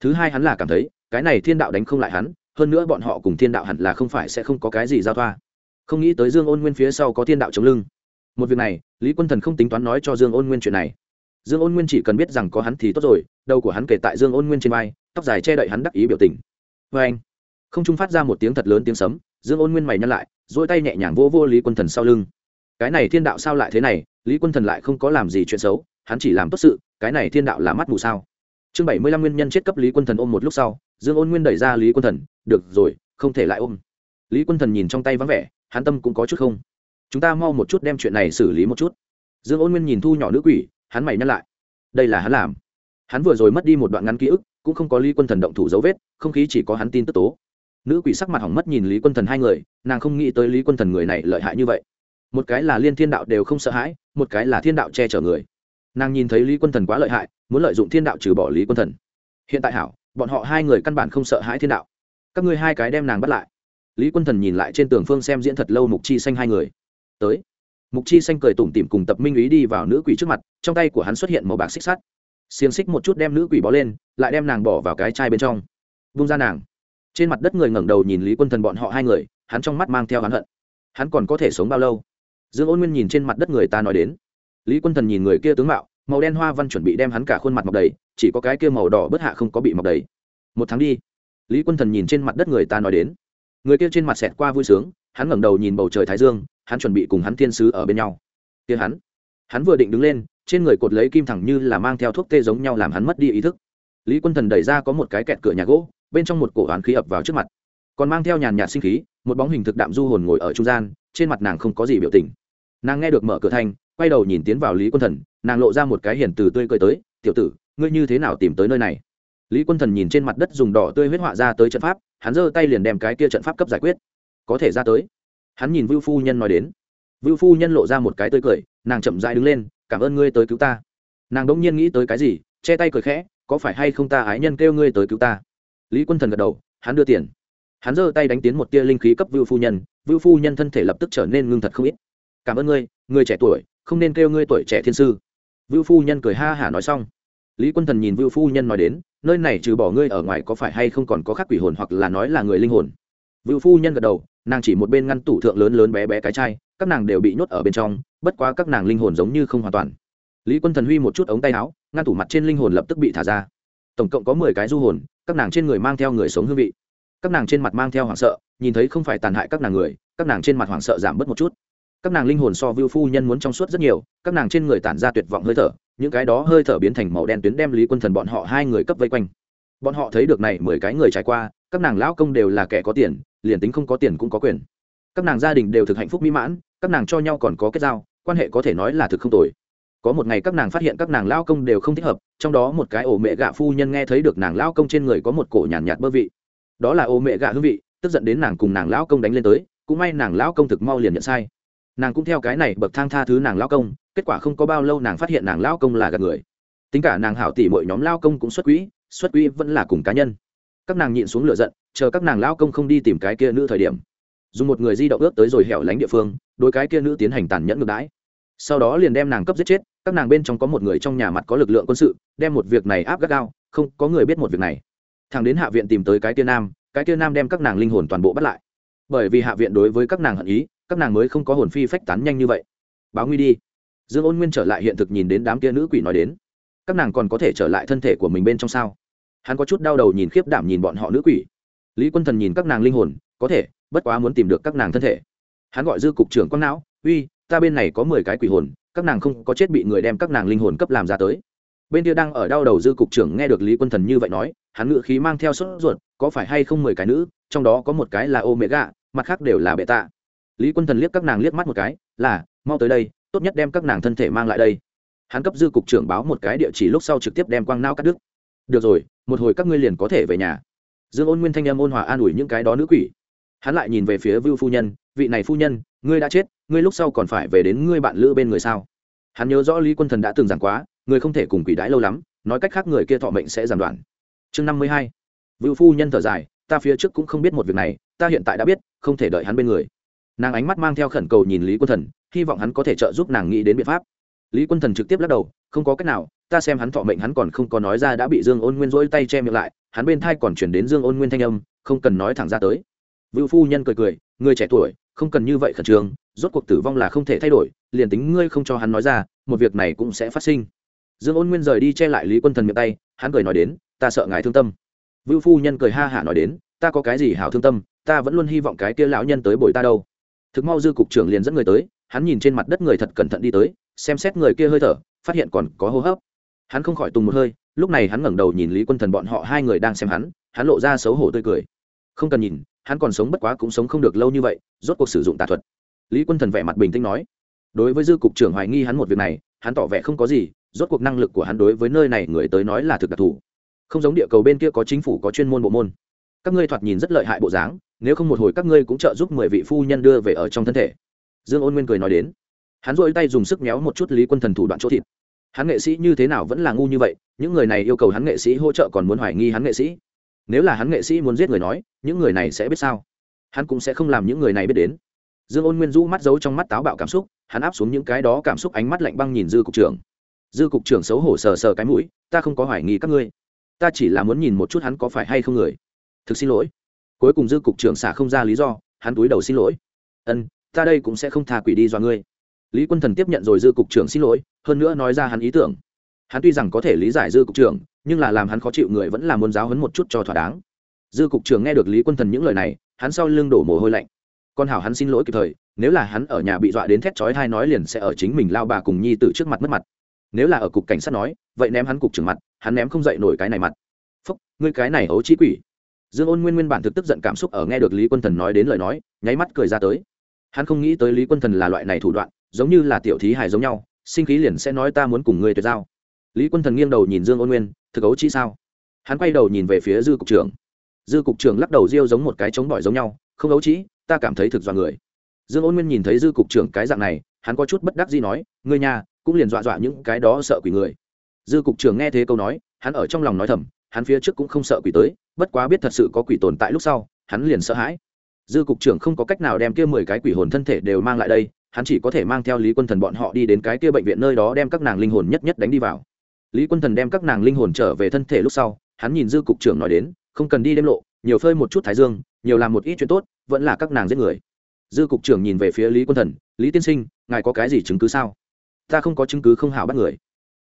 A: Thứ hai hắn là cảm thấy, cái này thiên đạo đánh không lại hắn hơn nữa bọn họ cùng thiên đạo hẳn là không phải sẽ không có cái gì giao thoa. Không nghĩ tới dương ôn nguyên phía sau có thiên đạo chống lưng. Một việc này, lý quân thần không tính toán nói cho dương ôn nguyên chuyện này. Dương ôn nguyên chỉ cần biết rằng có hắn thì tốt rồi, đầu của hắn kể tại dương ôn nguyên trên vai, tóc dài che đậy hắn đắc ý biểu tình. Vê anh, không trung phát ra một tiếng thật lớn tiếng sấm, dương ôn nguyên mày nhăn lại dỗi tay nhẹ nhàng vô vô lý quân thần sau lưng. Cái này thiên đạo sao lại thế này? Lý quân thần lại không có làm gì chuyện xấu, hắn chỉ làm tốt sự, cái này thiên đạo là mắt mù sao? Chương bảy mươi lăm nguyên nhân chết cấp lý quân thần ôm một lúc sau dương ôn nguyên đẩy ra lý quân thần, được rồi, không thể lại ôm. Lý quân thần nhìn trong tay vắng vẻ, hắn tâm cũng có chút không. Chúng ta mau một chút đem chuyện này xử lý một chút. Dương ôn nguyên nhìn thu nhỏ nữ quỷ, hắn mày nhắc lại. Đây là hắn làm. Hắn vừa rồi mất đi một đoạn ngắn ký ức, cũng không có lý quân thần động thủ dấu vết, không khí chỉ có hắn tin tức tố. Nữ quỷ sắc mặt hỏng mất nhìn lý quân thần hai người, nàng không nghĩ tới lý quân thần người này lợi hại như vậy. Một cái là liên thiên đạo đều không sợ hãi, một cái là thiên đạo che chở người. Nàng nhìn thấy lý quân thần quá lợi hại, muốn lợi dụng thiên đạo trừ bỏ lý quân thần. Hiện tại hảo bọn họ hai người căn bản không sợ hãi thiên đạo. Các ngươi hai cái đem nàng bắt lại. Lý quân thần nhìn lại trên tường phương xem diễn thật lâu mục chi xanh hai người. Tới. Mục chi xanh cười tủm tỉm cùng tập minh ý đi vào nữ quỷ trước mặt, trong tay của hắn xuất hiện màu bạc xích sắt. Xiềng xích một chút đem nữ quỷ bó lên, lại đem nàng bỏ vào cái chai bên trong. Vung ra nàng. Trên mặt đất người ngẩng đầu nhìn lý quân thần bọn họ hai người, hắn trong mắt mang theo hắn hận. Hắn còn có thể sống bao lâu? Dương ôn nguyên nhìn trên mặt đất người ta nói đến. Lý quân thần nhìn người kia tướng mạo màu đen hoa văn chuẩn bị đem hắn cả khuôn mặt mọc đầy, chỉ có cái kia màu đỏ bớt hạ không có bị mọc đầy. Một tháng đi, lý quân thần nhìn trên mặt đất người ta nói đến. Người kia trên mặt xẹt qua vui sướng, hắn ngẩng đầu nhìn bầu trời thái dương, hắn chuẩn bị cùng hắn thiên sứ ở bên nhau. Kia hắn hắn vừa định đứng lên, trên người cột lấy kim thẳng như là mang theo thuốc tê giống nhau làm hắn mất đi ý thức. Lý quân thần đẩy ra có một cái kẹt cửa nhà gỗ, bên trong một cổ hoán khí ập vào trước mặt. Còn mang theo nhàn nhạt sinh khí, một bóng hình thực đạm du hồn ngồi ở trung gian, trên mặt nàng không có gì biểu tình. Nàng nghe được mở cửa thanh quay đầu nhìn tiến vào lý quân thần, nàng lộ ra một cái hiền từ tươi cười tới, tiểu tử, ngươi như thế nào tìm tới nơi này? Lý quân thần nhìn trên mặt đất dùng đỏ tươi huyết họa ra tới trận pháp, hắn giơ tay liền đem cái kia trận pháp cấp giải quyết. Có thể ra tới. Hắn nhìn vưu phu nhân nói đến. Vưu phu nhân lộ ra một cái tươi cười, nàng chậm dại đứng lên, cảm ơn ngươi tới cứu ta. Nàng đ ỗ n g nhiên nghĩ tới cái gì, che tay cười khẽ, có phải hay không ta ái nhân kêu ngươi tới cứu ta? Lý quân thần gật đầu, hắn đưa tiền. Hắn giơ tay đánh tiến một tia linh khí cấp vưu phu nhân, vưu phu nhân thân thể lập tức trở nên ngưng thật không ít. Cảm ơn ngươi, người trẻ tuổi không nên kêu ngươi tuổi trẻ thiên sư. Vưu phu nhân cười ha hả nói xong. Lý quân thần nhìn vưu phu nhân nói đến, nơi này trừ bỏ ngươi ở ngoài có phải hay không còn có khác quỷ hồn hoặc là nói là người linh hồn? Vưu phu nhân gật đầu, nàng chỉ một bên ngăn tủ thượng lớn lớn bé bé cái chai, các nàng đều bị nhốt ở bên trong, bất quá các nàng linh hồn giống như không hoàn toàn. Lý quân thần huy một chút ống tay áo, ngăn tủ mặt trên linh hồn lập tức bị thả ra. Tổng cộng có mười cái du hồn, các nàng trên người mang theo người sống hương vị. Các nàng trên mặt mang theo hoảng sợ, nhìn thấy không phải tàn hại các nàng người, các nàng trên mặt hoảng sợ giảm bớt một chút các nàng linh hồn so vưu phu nhân muốn trong suốt rất nhiều các nàng trên người tản ra tuyệt vọng hơi thở những cái đó hơi thở biến thành màu đen tuyến đem lý quân thần bọn họ hai người cấp vây quanh. Bọn họ thấy được này mười cái người trải qua các nàng lão công đều là kẻ có tiền liền tính không có tiền cũng có quyền. Các nàng gia đình đều thực hạnh phúc mỹ mãn các nàng cho nhau còn có kết giao quan hệ có thể nói là thực không tồi. Có một ngày các nàng phát hiện các nàng lao công đều không thích hợp trong đó một cái ổ mẹ gạ phu nhân nghe thấy được nàng lao công trên người có một cổ nhàn nhạt, nhạt bơ vị. Đó là ổ mẹ gạ hương vị tức giận đến nàng cùng nàng lao công đánh lên tới cũng may nàng lao công thực mau liền nhận sai nàng cũng theo cái này bậc thang tha thứ nàng lao công, kết quả không có bao lâu nàng phát hiện nàng lao công là gạt người. Tính cả nàng hảo tỷ mọi nhóm lao công cũng xuất quỹ xuất quỹ vẫn là cùng cá nhân. Các nàng nhịn xuống lửa giận, chờ các nàng lao công không đi tìm cái kia nữ thời điểm. Dùng một người di động ướt tới rồi hẻo lánh địa phương đôi cái kia nữ tiến hành tàn nhẫn ngược đãi. Sau đó liền đem nàng cấp giết chết, các nàng bên trong có một người trong nhà mặt có lực lượng quân sự, đem một việc này áp gắt gao, không có người biết một việc này. Thằng đến hạ viện tìm tới cái kia nam, cái kia nam đem các nàng linh hồn toàn bộ bắt lại. Bởi vì hạ viện đối với các nàng hận ý các nàng mới không có hồn phi phách tán nhanh như vậy. Báo nguy đi. Dương ôn nguyên trở lại hiện thực nhìn đến đám kia nữ quỷ nói đến. Các nàng còn có thể trở lại thân thể của mình bên trong sao? Hắn có chút đau đầu nhìn khiếp đảm nhìn bọn họ nữ quỷ. Lý quân thần nhìn các nàng linh hồn, có thể, bất quá muốn tìm được các nàng thân thể. Hắn gọi dư cục trưởng quang não, uy, ta bên này có mười cái quỷ hồn, các nàng không có chết bị người đem các nàng linh hồn cấp làm ra tới. Bên kia đang ở đau đầu dư cục trưởng nghe được lý quân thần như vậy nói, hắn ngự khí mang theo sốt ruột, có phải hay không mười cái nữ, trong đó có một cái là ô mẹ gạ mặt khác đều là bệ tạ lý quân thần liếc các nàng liếc mắt một cái, là, mau tới đây, tốt nhất đem các nàng thân thể mang lại đây. Hắn cấp dư cục trưởng báo một cái địa chỉ lúc sau trực tiếp đem quang nao cắt đứt. Được rồi, một hồi các ngươi liền có thể về nhà. Dương ôn nguyên thanh em ôn hòa an ủi những cái đó nữ quỷ. Hắn lại nhìn về phía vưu phu nhân, vị này phu nhân, ngươi đã chết, ngươi lúc sau còn phải về đến ngươi bạn lữ bên người sao? Hắn nhớ rõ lý quân thần đã từng giảng quá người không thể cùng quỷ đãi lâu lắm, nói cách khác người kia thọ mệnh sẽ giảm đoạn. Chương năm mươi hai. Vưu phu nhân thở dài, ta phía trước cũng không biết một việc này, ta hiện tại đã biết, không thể đợi hắn bên người nàng ánh mắt mang theo khẩn cầu nhìn lý quân thần, hy vọng hắn có thể trợ giúp nàng nghĩ đến biện pháp. Lý quân thần trực tiếp lắc đầu, không có cách nào, ta xem hắn thọ mệnh hắn còn không có nói ra đã bị dương ôn nguyên rỗi tay che miệng lại, hắn bên thai còn chuyển đến dương ôn nguyên thanh âm, không cần nói thẳng ra tới. Vựu phu nhân cười cười, người trẻ tuổi, không cần như vậy khẩn trương, rốt cuộc tử vong là không thể thay đổi, liền tính ngươi không cho hắn nói ra, một việc này cũng sẽ phát sinh. Dương ôn nguyên rời đi che lại lý quân thần miệng tay, hắn cười nói đến, ta sợ ngài thương tâm. Vựu phu nhân cười ha hả nói đến, ta có cái gì hảo thương tâm, ta vẫn luôn hy vọng cái kia lão nhân tới bồi ta đâu thực mau dư cục trưởng liền dẫn người tới, hắn nhìn trên mặt đất người thật cẩn thận đi tới, xem xét người kia hơi thở, phát hiện còn có hô hấp. Hắn không khỏi tùng một hơi, lúc này hắn ngẩng đầu nhìn lý quân thần bọn họ hai người đang xem hắn hắn lộ ra xấu hổ tươi cười. Không cần nhìn, hắn còn sống bất quá cũng sống không được lâu như vậy, rốt cuộc sử dụng tà thuật. Lý quân thần vẻ mặt bình tĩnh nói. Đối với dư cục trưởng hoài nghi hắn một việc này, hắn tỏ vẻ không có gì, rốt cuộc năng lực của hắn đối với nơi này người tới nói là thực đặc thù. Không giống địa cầu bên kia có chính phủ có chuyên môn bộ môn các ngươi thoạt nhìn rất lợi hại bộ dáng, nếu không một hồi các ngươi cũng trợ giúp mười vị phu nhân đưa về ở trong thân thể. Dương ôn nguyên cười nói đến. Hắn dội tay dùng sức méo một chút lý quân thần thủ đoạn chỗ thịt. Hắn nghệ sĩ như thế nào vẫn là ngu như vậy, những người này yêu cầu hắn nghệ sĩ hỗ trợ còn muốn hoài nghi hắn nghệ sĩ. Nếu là hắn nghệ sĩ muốn giết người nói, những người này sẽ biết sao? Hắn cũng sẽ không làm những người này biết đến. Dương ôn nguyên rũ mắt giấu trong mắt táo bạo cảm xúc, hắn áp xuống những cái đó cảm xúc ánh mắt lạnh băng nhìn dư cục trưởng. Dư cục trưởng xấu hổ sờ sờ cái mũi, ta không có hoài nghi các ngươi. Ta chỉ là muốn nhìn một chút hắn có phải hay không người thực xin lỗi. Cuối cùng dư cục trưởng xả không ra lý do, hắn túi đầu xin lỗi. Ân, ta đây cũng sẽ không tha quỷ đi do ngươi. Lý quân thần tiếp nhận rồi dư cục trưởng xin lỗi, hơn nữa nói ra hắn ý tưởng. Hắn tuy rằng có thể lý giải dư cục trưởng, nhưng là làm hắn khó chịu người vẫn là muốn giáo hấn một chút cho thỏa đáng. Dư cục trưởng nghe được lý quân thần những lời này, hắn sau lưng đổ mồ hôi lạnh. Con hảo hắn xin lỗi kịp thời, nếu là hắn ở nhà bị dọa đến thét chói thai nói liền sẽ ở chính mình lao bà cùng nhi từ trước mặt mất mặt. Nếu là ở cục cảnh sát nói, vậy ném hắn cục trưởng mặt, hắn ném không dậy nổi cái này mặt. Phúc, ngươi cái này ấu trí quỷ dương ôn nguyên nguyên bản thực tức giận cảm xúc ở nghe được lý quân thần nói đến lời nói, nháy mắt cười ra tới. Hắn không nghĩ tới lý quân thần là loại này thủ đoạn, giống như là tiểu thí hài giống nhau, sinh khí liền sẽ nói ta muốn cùng ngươi tuyệt giao. Lý quân thần nghiêng đầu nhìn dương ôn nguyên, thực ấu chi sao? Hắn quay đầu nhìn về phía dư cục trưởng. Dư cục trưởng lắc đầu riêu giống một cái chống bỏi giống nhau, không ấu trĩ ta cảm thấy thực dọa người. Dương ôn nguyên nhìn thấy dư cục trưởng cái dạng này, hắn có chút bất đắc gì nói, ngươi nhà, cũng liền dọa dọa những cái đó sợ quỷ người. Dư cục trưởng nghe thế câu nói, hắn ở trong lòng nói thầm hắn phía trước cũng không sợ quỷ tới, bất quá biết thật sự có quỷ tồn tại lúc sau, hắn liền sợ hãi. Dư cục trưởng không có cách nào đem kia mười cái quỷ hồn thân thể đều mang lại đây, hắn chỉ có thể mang theo lý quân thần bọn họ đi đến cái kia bệnh viện nơi đó đem các nàng linh hồn nhất nhất đánh đi vào. Lý quân thần đem các nàng linh hồn trở về thân thể lúc sau, hắn nhìn dư cục trưởng nói đến, không cần đi đêm lộ, nhiều phơi một chút thái dương, nhiều làm một ít chuyện tốt, vẫn là các nàng giết người. Dư cục trưởng nhìn về phía lý quân thần, lý tiên sinh, ngài có cái gì chứng cứ sao? Ta không có chứng cứ không hảo bắt người.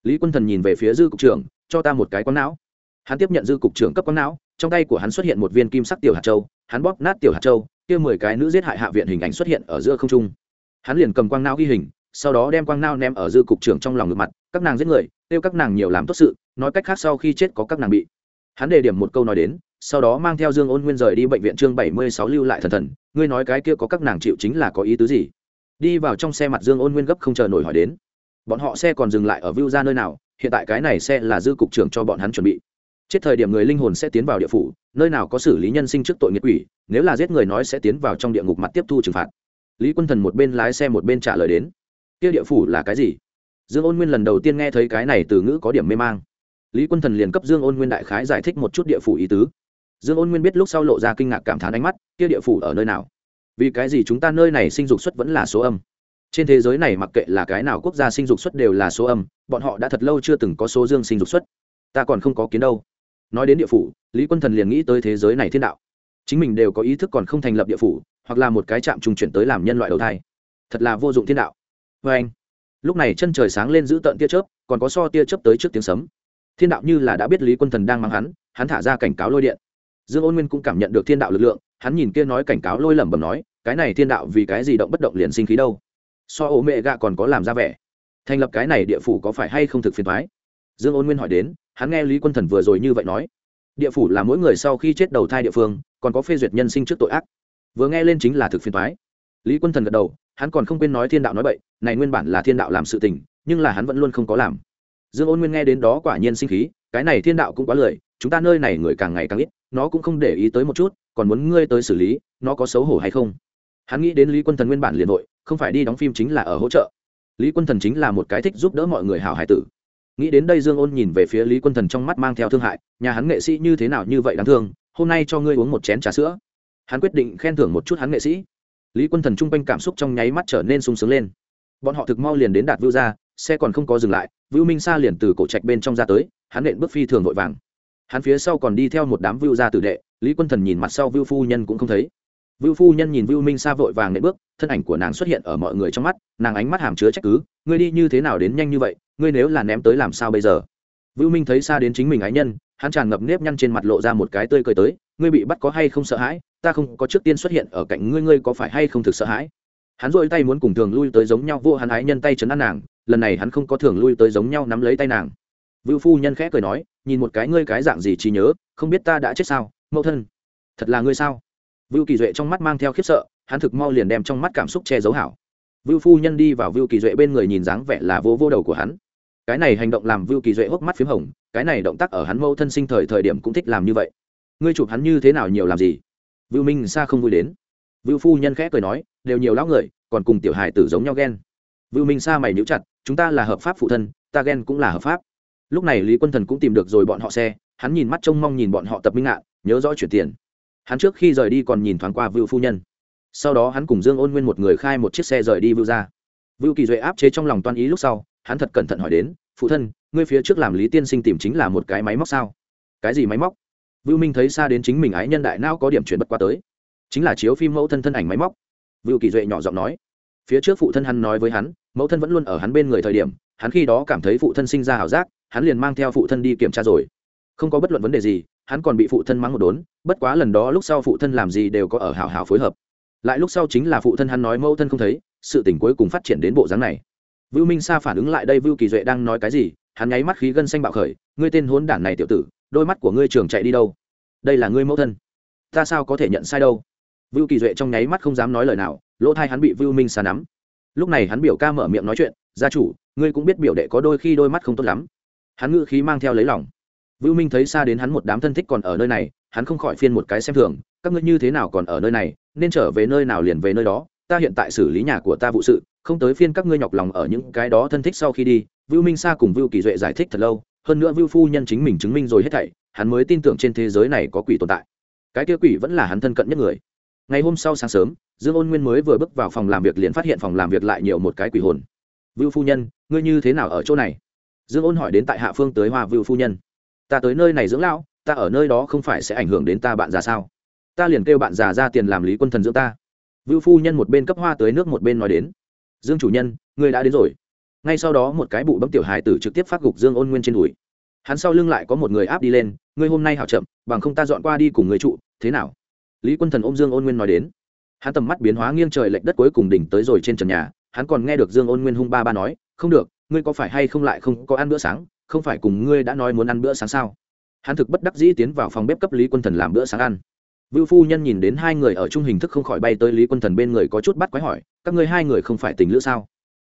A: Lý quân thần nhìn về phía dư cục trưởng, cho ta một cái con não hắn tiếp nhận dư cục trưởng cấp quan não, trong tay của hắn xuất hiện một viên kim sắc tiểu hạt châu, hắn bóp nát tiểu hạt châu, kia mười cái nữ giết hại hạ viện hình ảnh xuất hiện ở giữa không trung. Hắn liền cầm quang não ghi hình, sau đó đem quang não ném ở dư cục trưởng trong lòng ngược mặt, các nàng giết người kêu các nàng nhiều làm tốt sự, nói cách khác sau khi chết có các nàng bị. Hắn đề điểm một câu nói đến, sau đó mang theo dương ôn nguyên rời đi bệnh viện chương bảy mươi sáu lưu lại thần thần, ngươi nói cái kia có các nàng chịu chính là có ý tứ gì? Đi vào trong xe mặt dương ôn nguyên gấp không chờ nổi hỏi đến. Bọn họ xe còn dừng lại ở view ra nơi nào, hiện tại cái này xe là dư cục trưởng cho bọn hắn chuẩn bị chết thời điểm người linh hồn sẽ tiến vào địa phủ, nơi nào có xử lý nhân sinh trước tội nghiệt quỷ, nếu là giết người nói sẽ tiến vào trong địa ngục mặt tiếp thu trừng phạt. Lý quân thần một bên lái xe một bên trả lời đến. Kia địa phủ là cái gì? Dương ôn nguyên lần đầu tiên nghe thấy cái này từ ngữ có điểm mê mang. Lý quân thần liền cấp dương ôn nguyên đại khái giải thích một chút địa phủ ý tứ. Dương ôn nguyên biết lúc sau lộ ra kinh ngạc cảm thán ánh mắt, kia địa phủ ở nơi nào? Vì cái gì chúng ta nơi này sinh dục xuất vẫn là số âm? Trên thế giới này mặc kệ là cái nào quốc gia sinh dục xuất đều là số âm, bọn họ đã thật lâu chưa từng có số dương sinh dục xuất ta còn không có kiến đâu nói đến địa phủ, lý quân thần liền nghĩ tới thế giới này thiên đạo. Chính mình đều có ý thức còn không thành lập địa phủ, hoặc là một cái trạm trung chuyển tới làm nhân loại đầu thai. Thật là vô dụng thiên đạo. Vê anh, lúc này chân trời sáng lên giữ tận tia chớp, còn có so tia chớp tới trước tiếng sấm. Thiên đạo như là đã biết lý quân thần đang mang hắn hắn thả ra cảnh cáo lôi điện. Dương ôn nguyên cũng cảm nhận được thiên đạo lực lượng, hắn nhìn kia nói cảnh cáo lôi lẩm bẩm nói, cái này thiên đạo vì cái gì động bất động liền sinh khí đâu? So ố mẹ gạ còn có làm ra vẻ. Thành lập cái này địa phủ có phải hay không thực phiền thoái dương ôn nguyên hỏi đến hắn nghe lý quân thần vừa rồi như vậy nói. Địa phủ là mỗi người sau khi chết đầu thai địa phương, còn có phê duyệt nhân sinh trước tội ác. Vừa nghe lên chính là thực phiền thoái lý quân thần gật đầu, hắn còn không quên nói thiên đạo nói vậy này nguyên bản là thiên đạo làm sự tình, nhưng là hắn vẫn luôn không có làm. Dương ôn nguyên nghe đến đó quả nhiên sinh khí, cái này thiên đạo cũng quá lười, chúng ta nơi này người càng ngày càng ít, nó cũng không để ý tới một chút, còn muốn ngươi tới xử lý, nó có xấu hổ hay không? Hắn nghĩ đến lý quân thần nguyên bản liền hội không phải đi đóng phim chính là ở hỗ trợ. Lý quân thần chính là một cái thích giúp đỡ mọi người hảo hải tử nghĩ đến đây dương ôn nhìn về phía lý quân thần trong mắt mang theo thương hại, nhà hắn nghệ sĩ như thế nào như vậy đáng thương, hôm nay cho ngươi uống một chén trà sữa. Hắn quyết định khen thưởng một chút hắn nghệ sĩ. Lý quân thần t r u n g quanh cảm xúc trong nháy mắt trở nên sung sướng lên. Bọn họ thực mau liền đến đạt vưu ra, xe còn không có dừng lại vưu minh sa liền từ cổ trạch bên trong ra tới, hắn nện bước phi thường vội vàng. Hắn phía sau còn đi theo một đám vưu gia tử đệ, lý quân thần nhìn mặt sau vưu phu nhân cũng không thấy vưu phu nhân nhìn vưu minh sa vội vàng nện bước, thân ảnh của nàng xuất hiện ở mọi người trong mắt, nàng ánh mắt hàm chứa trách cứ, ngươi đi như thế nào đến nhanh như vậy? Ngươi nếu là ném tới làm sao bây giờ? Vưu minh thấy xa đến chính mình ái nhân, hắn tràn ngập nếp nhăn trên mặt lộ ra một cái tươi cười tới, ngươi bị bắt có hay không sợ hãi? Ta không có trước tiên xuất hiện ở cạnh ngươi ngươi có phải hay không thực sợ hãi? Hắn dội tay muốn cùng thường lui tới giống nhau, vô hắn ái nhân tay chấn an nàng, lần này hắn không có thường lui tới giống nhau nắm lấy tay nàng. Vưu phu nhân khẽ cười nói, nhìn một cái ngươi cái dạng gì chỉ nhớ, không biết ta đã chết sao? Mẫu thân, thật là ngươi sao? Vưu kỳ duệ trong mắt mang theo khiếp sợ, hắn thực mau liền đem trong mắt cảm xúc che giấu hảo. Vưu phu nhân đi vào vưu kỳ duệ bên người nhìn dáng vẻ là vô vô đầu của hắn. Cái này hành động làm vưu kỳ duệ hốc mắt p h í m hồng, cái này động tác ở hắn mâu thân sinh thời thời điểm cũng thích làm như vậy. Ngươi chụp hắn như thế nào nhiều làm gì? Vưu minh xa không vui đến. Vưu phu nhân khẽ cười nói, đều nhiều lão người, còn cùng tiểu hài tử giống nhau ghen. Vưu minh xa mày níu chặt, chúng ta là hợp pháp phụ thân, ta ghen cũng là hợp pháp. Lúc này lý quân thần cũng tìm được rồi bọn họ xe, hắn nhìn mắt trông mong nhìn bọn họ tập minh ngạn nhớ rõ chuyển tiền hắn trước khi rời đi còn nhìn thoáng qua vưu phu nhân. Sau đó hắn cùng dương ôn nguyên một người khai một chiếc xe rời đi vưu ra. Vưu kỳ duệ áp chế trong lòng toan ý lúc sau, hắn thật cẩn thận hỏi đến, phụ thân, ngươi phía trước làm lý tiên sinh tìm chính là một cái máy móc sao? Cái gì máy móc? Vưu minh thấy xa đến chính mình ái nhân đại não có điểm chuyển bất qua tới. Chính là chiếu phim mẫu thân thân ảnh máy móc. Vưu kỳ duệ nhỏ giọng nói. Phía trước phụ thân hắn nói với hắn, mẫu thân vẫn luôn ở hắn bên người thời điểm, hắn khi đó cảm thấy phụ thân sinh ra h ảo giác, hắn liền mang theo phụ thân đi kiểm tra rồi. Không có bất luận vấn đề gì hắn còn bị phụ thân mắng một đốn, bất quá lần đó lúc sau phụ thân làm gì đều có ở hào hào phối hợp. Lại lúc sau chính là phụ thân hắn nói mẫu thân không thấy, sự tình cuối cùng phát triển đến bộ dáng này. Vưu minh sa phản ứng lại đây vưu kỳ duệ đang nói cái gì, hắn nháy mắt khí gân xanh bạo khởi, ngươi tên hốn đản này tiểu tử, đôi mắt của ngươi trường chạy đi đâu? Đây là ngươi mẫu thân. Ta sao có thể nhận sai đâu? Vưu kỳ duệ trong nháy mắt không dám nói lời nào, lỗ thai hắn bị vưu minh sa nắm. Lúc này hắn biểu ca mở miệng nói chuyện, gia chủ, ngươi cũng biết biểu đệ có đôi khi đôi mắt không tốt lắm. Hắn ngự khí mang theo lấy lòng vưu minh thấy xa đến hắn một đám thân thích còn ở nơi này, hắn không khỏi phiên một cái xem thường, các ngươi như thế nào còn ở nơi này, nên trở về nơi nào liền về nơi đó, ta hiện tại xử lý nhà của ta vụ sự, không tới phiên các ngươi nhọc lòng ở những cái đó thân thích sau khi đi. Vưu minh sa cùng vưu kỳ duệ giải thích thật lâu, hơn nữa vưu phu nhân chính mình chứng minh rồi hết thảy, hắn mới tin tưởng trên thế giới này có quỷ tồn tại. Cái kia quỷ vẫn là hắn thân cận nhất người. Ngày hôm sau sáng sớm, dương ôn nguyên mới vừa bước vào phòng làm việc liền phát hiện phòng làm việc lại nhiều một cái quỷ hồn. Vưu phu nhân, ngươi như thế nào ở chỗ này? Dương ôn hỏi đến tại hạ phương tới hoa vưu phu nhân ta tới nơi này dưỡng lão, ta ở nơi đó không phải sẽ ảnh hưởng đến ta bạn già sao? Ta liền kêu bạn già ra tiền làm lý quân thần dưỡng ta. Vưu phu nhân một bên cấp hoa tới nước một bên nói đến. Dương chủ nhân ngươi đã đến rồi. Ngay sau đó một cái bụ bấm tiểu hài tử trực tiếp phát gục dương ôn nguyên trên đùi. Hắn sau lưng lại có một người áp đi lên, ngươi hôm nay hảo chậm, bằng không ta dọn qua đi cùng người trụ, thế nào? Lý quân thần ôm dương ôn nguyên nói đến. Hắn tầm mắt biến hóa nghiêng trời lệch đất cuối cùng đỉnh tới rồi trên trần nhà, hắn còn nghe được dương ôn nguyên hung ba ba nói, không được, ngươi có phải hay không lại không có ăn bữa sáng? Không phải cùng ngươi đã nói muốn ăn bữa sáng sao? Hắn thực bất đắc dĩ tiến vào phòng bếp cấp lý quân thần làm bữa sáng ăn. Vưu phu nhân nhìn đến hai người ở chung hình thức không khỏi bay tới lý quân thần bên người có chút bắt quái hỏi, các ngươi hai người không phải tình lữ sao?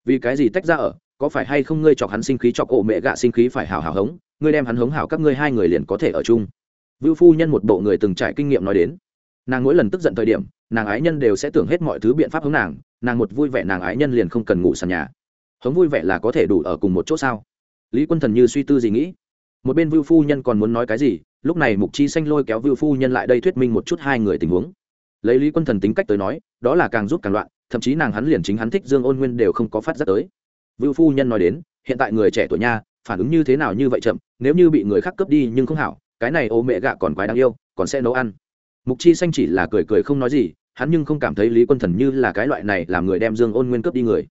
A: Vì cái gì tách ra ở? Có phải hay không ngươi chọc hắn sinh khí chọc ổ mẹ gạ sinh khí phải hào hào hống, ngươi đem hắn hống hảo các ngươi hai người liền có thể ở chung. Vưu phu nhân một bộ người từng trải kinh nghiệm nói đến. Nàng mỗi lần tức giận thời điểm, nàng ái nhân đều sẽ tưởng hết mọi thứ biện pháp hống nàng nàng một vui vẻ nàng ái nhân liền không cần ngủ sàn nhà. Hống vui vẻ là có thể đủ ở cùng một chỗ sao? Lý quân thần như suy tư gì nghĩ. Một bên vưu phu nhân còn muốn nói cái gì, lúc này mục chi xanh lôi kéo vưu phu nhân lại đây thuyết minh một chút hai người tình huống. Lấy lý quân thần tính cách tới nói, đó là càng giúp càng loạn, thậm chí nàng hắn liền chính hắn thích dương ôn nguyên đều không có phát giác tới. Vưu phu nhân nói đến, hiện tại người trẻ tuổi nha, phản ứng như thế nào như vậy chậm, nếu như bị người khác cướp đi nhưng không hảo, cái này ô mẹ gạ còn quái đáng yêu, còn sẽ nấu ăn. Mục chi xanh chỉ là cười cười không nói gì, hắn nhưng không cảm thấy lý quân thần như là cái loại này làm người đem dương ôn nguyên cướp đi người.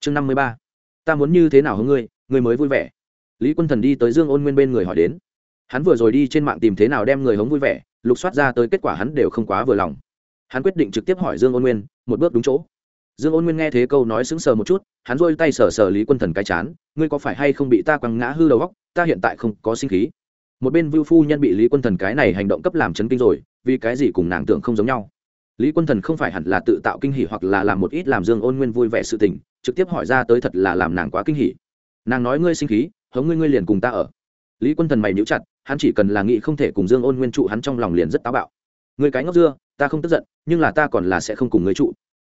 A: Chương năm mươi ba, ta muốn như thế nào hơn ngươi ngươi mới vui vẻ lý quân thần đi tới dương ôn nguyên bên người hỏi đến. Hắn vừa rồi đi trên mạng tìm thế nào đem người hống vui vẻ, lục soát ra tới kết quả hắn đều không quá vừa lòng. Hắn quyết định trực tiếp hỏi dương ôn nguyên, một bước đúng chỗ. Dương ôn nguyên nghe thế câu nói sững sờ một chút, hắn rôi tay sờ sờ lý quân thần cái chán, ngươi có phải hay không bị ta quăng ngã hư đầu góc ta hiện tại không có sinh khí. Một bên vưu phu nhân bị lý quân thần cái này hành động cấp làm chấn kinh rồi, vì cái gì cùng nàng tưởng không giống nhau. Lý quân thần không phải hẳn là tự tạo kinh hỉ hoặc là làm một ít làm dương ôn nguyên vui vẻ sự tình, trực tiếp hỏi ra tới thật là làm nàng quá kinh hỉ. Nàng nói, ngươi sinh khí hống ngươi ngươi liền cùng ta ở. Lý quân thần mày níu chặt, hắn chỉ cần là nghĩ không thể cùng dương ôn nguyên trụ, hắn trong lòng liền rất táo bạo. Người cái ngốc dưa, ta không tức giận, nhưng là ta còn là sẽ không cùng người trụ.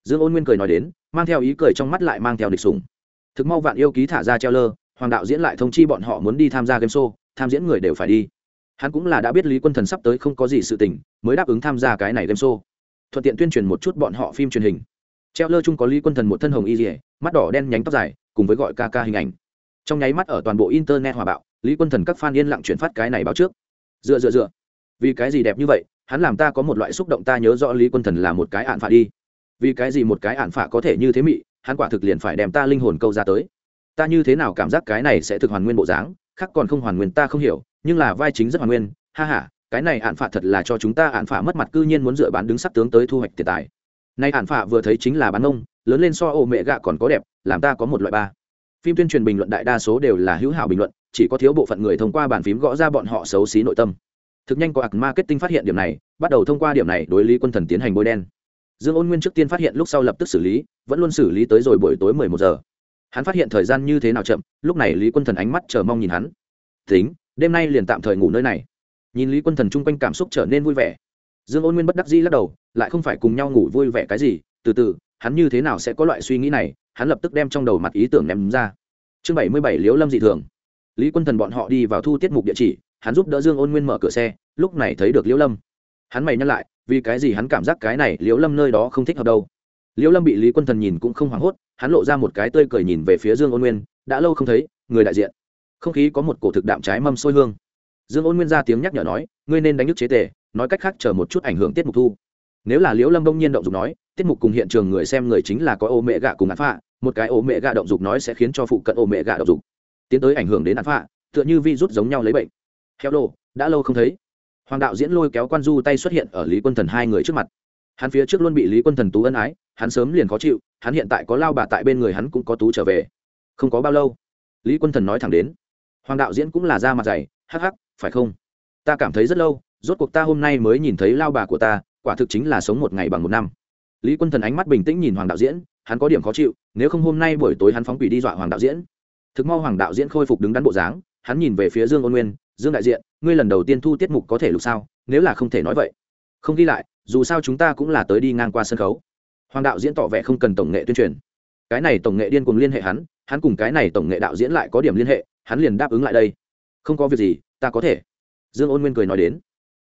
A: Dương ôn nguyên cười nói đến, mang theo ý cười trong mắt lại mang theo địch sùng. thực mau vạn yêu ký thả ra treo lơ, hoàng đạo diễn lại thông chi bọn họ muốn đi tham gia game show, tham diễn người đều phải đi. Hắn cũng là đã biết lý quân thần sắp tới không có gì sự tình, mới đáp ứng tham gia cái này game show. Thuận tiện tuyên truyền một chút bọn họ phim truyền hình. Treo lơ chung có lý quân thần một thân hồng y dỉa mắt đỏ đen nhánh tóc dài, cùng với gọi ca ca hình ảnh trong nháy mắt ở toàn bộ internet hòa bạo, lý quân thần các fan yên lặng chuyển phát cái này báo trước. Dựa dựa dựa. Vì cái gì đẹp như vậy? Hắn làm ta có một loại xúc động ta nhớ rõ lý quân thần là một cái ạn phạ đi. Vì cái gì một cái ạn phạ có thể như thế mị, hắn quả thực liền phải đem ta linh hồn câu ra tới. Ta như thế nào cảm giác cái này sẽ thực hoàn nguyên bộ dáng, khác còn không hoàn nguyên ta không hiểu, nhưng là vai chính rất hoàn nguyên. Ha ha, cái này ạn phạ thật là cho chúng ta ạn phạ mất mặt, cư nhiên muốn dựa bán đứng sắc tướng tới thu hoạch tiền tài. Nay ạn phạ vừa thấy chính là bán ông, lớn lên so ô mẹ gạ còn có đẹp, làm ta có một loại ba phim tuyên truyền bình luận đại đa số đều là hữu hảo bình luận, chỉ có thiếu bộ phận người thông qua bàn phím gõ ra bọn họ xấu xí nội tâm. Thực nhanh có ạc marketing phát hiện điểm này, bắt đầu thông qua điểm này đối lý quân thần tiến hành bôi đen. Dương ôn nguyên trước tiên phát hiện lúc sau lập tức xử lý, vẫn luôn xử lý tới rồi buổi tối mười một giờ. Hắn phát hiện thời gian như thế nào chậm, lúc này lý quân thần ánh mắt chờ mong nhìn hắn. Tính, đêm nay liền tạm thời ngủ nơi này. Nhìn lý quân thần chung quanh cảm xúc trở nên vui vẻ. Dương ôn nguyên bất đắc dĩ lắc đầu, lại không phải cùng nhau ngủ vui vẻ cái gì, từ từ, hắn như thế nào sẽ có loại suy nghĩ này hắn lập tức đem trong đầu mặt ý tưởng ném ra. Chương bảy mươi bảy liếu lâm dị thường. Lý quân thần bọn họ đi vào thu tiết mục địa chỉ, hắn giúp đỡ dương ôn nguyên mở cửa xe, lúc này thấy được liễu lâm. Hắn mày nhắc lại, vì cái gì hắn cảm giác cái này liễu lâm nơi đó không thích hợp đâu? Liễu lâm bị lý quân thần nhìn cũng không hoảng hốt, hắn lộ ra một cái tươi cười nhìn về phía dương ôn nguyên, đã lâu không thấy, người đại diện. Không khí có một cổ thực đạm trái mâm sôi hương. Dương ôn nguyên ra tiếng nhắc nhở nói, ngươi nên đánh nhức chế tề, nói cách khác chờ một chút ảnh hưởng tiết mục thu. Nếu là liễu lâm đông nhiên động dục nói, tiết mục cùng hiện trường người xem người chính là có ô mẹ gạ cùng ngã phạ một cái ổ mẹ gà động dục nói sẽ khiến cho phụ cận ổ mẹ gà động dục. Tiến tới ảnh hưởng đến án phạ, tựa như vi rút giống nhau lấy bệnh. Heo đồ đã lâu không thấy. Hoàng đạo diễn lôi kéo quan du tay xuất hiện ở lý quân thần hai người trước mặt. Hắn phía trước luôn bị lý quân thần tú ân ái, hắn sớm liền khó chịu, hắn hiện tại có lao bà tại bên người hắn cũng có tú trở về. Không có bao lâu, lý quân thần nói thẳng đến. Hoàng đạo diễn cũng là da mặt dày, hắc hắc, phải không? Ta cảm thấy rất lâu, rốt cuộc ta hôm nay mới nhìn thấy lao bà của ta, quả thực chính là sống một ngày bằng một năm. Lý quân thần ánh mắt bình tĩnh nhìn hoàng đạo diễn hắn có điểm khó chịu, nếu không hôm nay buổi tối hắn phóng quỷ đi dọa hoàng đạo diễn. Thực mau hoàng đạo diễn khôi phục đứng đắn bộ dáng, hắn nhìn về phía dương ôn nguyên, dương đại diện, ngươi lần đầu tiên thu tiết mục có thể lục sao? Nếu là không thể nói vậy, không ghi lại, dù sao chúng ta cũng là tới đi ngang qua sân khấu. Hoàng đạo diễn tỏ vẻ không cần tổng nghệ tuyên truyền. Cái này tổng nghệ điên cùng liên hệ hắn hắn cùng cái này tổng nghệ đạo diễn lại có điểm liên hệ, hắn liền đáp ứng lại đây. Không có việc gì, ta có thể. Dương ôn nguyên cười nói đến.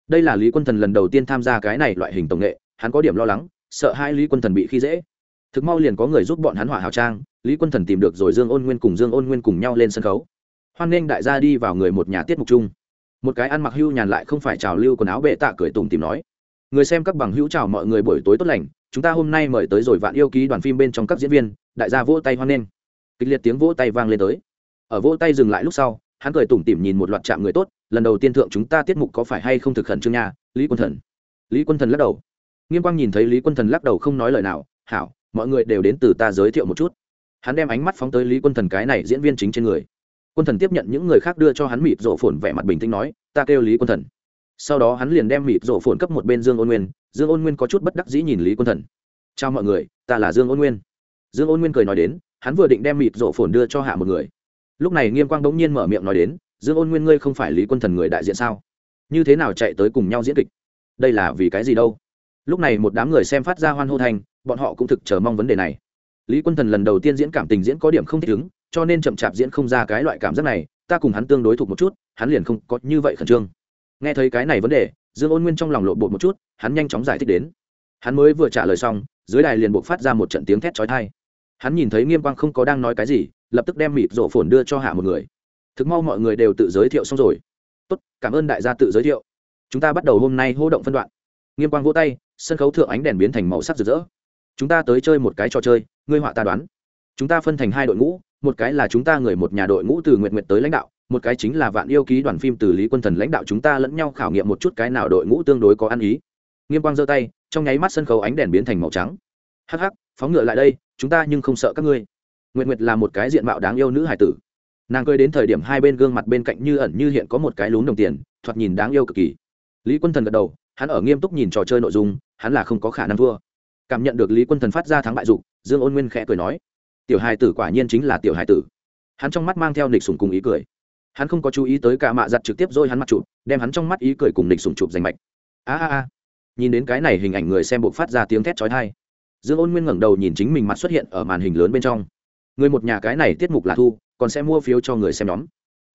A: Đây là lý quân thần lần đầu tiên tham gia cái này loại hình tổng nghệ, hắn có điểm lo lắng, sợ hai lý quân thần bị khi dễ thực mau liền có người giúp bọn hắn hỏa hào trang, lý quân thần tìm được rồi dương ôn nguyên cùng dương ôn nguyên cùng nhau lên sân khấu. Hoan nghênh đại gia đi vào người một nhà tiết mục chung. Một cái ăn mặc hưu nhàn lại không phải trào lưu quần áo bệ tạ cười tùng tìm nói, người xem các bằng hữu chào mọi người buổi tối tốt lành, chúng ta hôm nay mời tới rồi vạn yêu ký đoàn phim bên trong các diễn viên, đại gia vỗ tay hoan nghênh. Kịch liệt tiếng vỗ tay vang lên tới. Ở vỗ tay dừng lại lúc sau, hắn cười tủm tỉm nhìn một loạt chạm người tốt, lần đầu tiên thượng chúng ta tiết mục có phải hay không thực khẩn trương nha? Lý quân thần. Lý quân thần lắc đầu. Nghiêm quang nhìn thấy lý quân thần lắc đầu không nói lời nào, hảo mọi người đều đến từ ta giới thiệu một chút. Hắn đem ánh mắt phóng tới lý quân thần cái này diễn viên chính trên người. Quân thần tiếp nhận những người khác đưa cho hắn mịt rổ phồn vẻ mặt bình tĩnh nói, ta kêu lý quân thần. Sau đó hắn liền đem mịt rổ phồn cấp một bên dương ôn nguyên. Dương ôn nguyên có chút bất đắc dĩ nhìn lý quân thần. Chào mọi người, ta là dương ôn nguyên. Dương ôn nguyên cười nói đến, hắn vừa định đem mịt rổ phồn đưa cho hạ một người. Lúc này nghiêm quang bỗng nhiên mở miệng nói đến, dương ôn nguyên ngươi không phải lý quân thần người đại diện sao? Như thế nào chạy tới cùng nhau diễn kịch? Đây là vì cái gì đâu? Lúc này một đám người xem phát ra hoan hô thành bọn họ cũng thực chờ mong vấn đề này. Lý quân thần lần đầu tiên diễn cảm tình diễn có điểm không thích ứng, cho nên chậm chạp diễn không ra cái loại cảm giác này, ta cùng hắn tương đối thuộc một chút, hắn liền không có như vậy khẩn trương. Nghe thấy cái này vấn đề, dương ôn nguyên trong lòng lộn bột một chút, hắn nhanh chóng giải thích đến. Hắn mới vừa trả lời xong, dưới đài liền buộc phát ra một trận tiếng thét trói thai hắn nhìn thấy nghiêm quang không có đang nói cái gì, lập tức đem mịp rổ phồn đưa cho hạ một người. Thực mau mọi người đều tự giới thiệu xong rồi. Tốt, cảm ơn đại gia tự giới thiệu. Chúng ta bắt đầu hôm nay hô động phân đoạn. Nghiêm quang vỗ tay, sân khấu thượng ánh đèn biến thành màu sắc rực rỡ chúng ta tới chơi một cái trò chơi, ngươi họa ta đoán. Chúng ta phân thành hai đội ngũ, một cái là chúng ta người một nhà đội ngũ từ nguyện nguyện tới lãnh đạo, một cái chính là vạn yêu ký đoàn phim từ lý quân thần lãnh đạo chúng ta lẫn nhau khảo nghiệm một chút cái nào đội ngũ tương đối có ăn ý. Nghiêm quang giơ tay, trong nháy mắt sân khấu ánh đèn biến thành màu trắng. Hắc hắc, phóng ngựa lại đây, chúng ta nhưng không sợ các ngươi. Nguyện nguyệt là một cái diện mạo đáng yêu nữ hải tử. Nàng cười đến thời điểm hai bên gương mặt bên cạnh như ẩn như hiện có một cái lún đồng tiền, thoạt nhìn đáng yêu cực kỳ. Lý quân thần gật đầu, hắn ở nghiêm túc nhìn trò chơi nội dung, hắn là không có khả năng thua cảm nhận được lý quân thần phát ra thắng bại dục, dương ôn nguyên khẽ cười nói, tiểu hài tử quả nhiên chính là tiểu hài tử. Hắn trong mắt mang theo nịch sùng cùng ý cười. Hắn không có chú ý tới cả mạ giặt trực tiếp dôi hắn mặt chụp, đem hắn trong mắt ý cười cùng nịch sùng chụp giành mạch. A a a. Nhìn đến cái này hình ảnh người xem buộc phát ra tiếng thét trói thai dương ôn nguyên ngẩng đầu nhìn chính mình mặt xuất hiện ở màn hình lớn bên trong. Người một nhà cái này tiết mục là thu, còn sẽ mua phiếu cho người xem nhóm.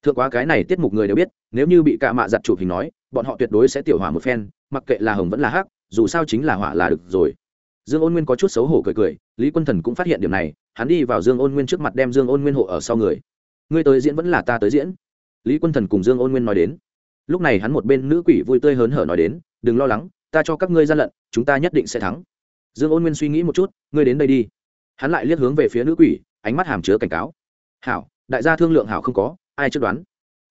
A: Thượng quá cái này tiết mục người đều biết, nếu như bị cả mạ giặt chụp hình nói, bọn họ tuyệt đối sẽ tiểu hỏa một phen, mặc kệ là hồng vẫn là hắc, dù sao chính là hỏa là được rồi dương ôn nguyên có chút xấu hổ cười cười, lý quân thần cũng phát hiện điểm này, hắn đi vào dương ôn nguyên trước mặt đem dương ôn nguyên hộ ở sau người. Ngươi tới diễn vẫn là ta tới diễn, lý quân thần cùng dương ôn nguyên nói đến. Lúc này hắn một bên nữ quỷ vui tươi hớn hở nói đến, đừng lo lắng, ta cho các ngươi gian lận, chúng ta nhất định sẽ thắng. Dương ôn nguyên suy nghĩ một chút, ngươi đến đây đi. Hắn lại liếc hướng về phía nữ quỷ, ánh mắt hàm chứa cảnh cáo. Hảo, đại gia thương lượng hảo không có, ai trước đoán?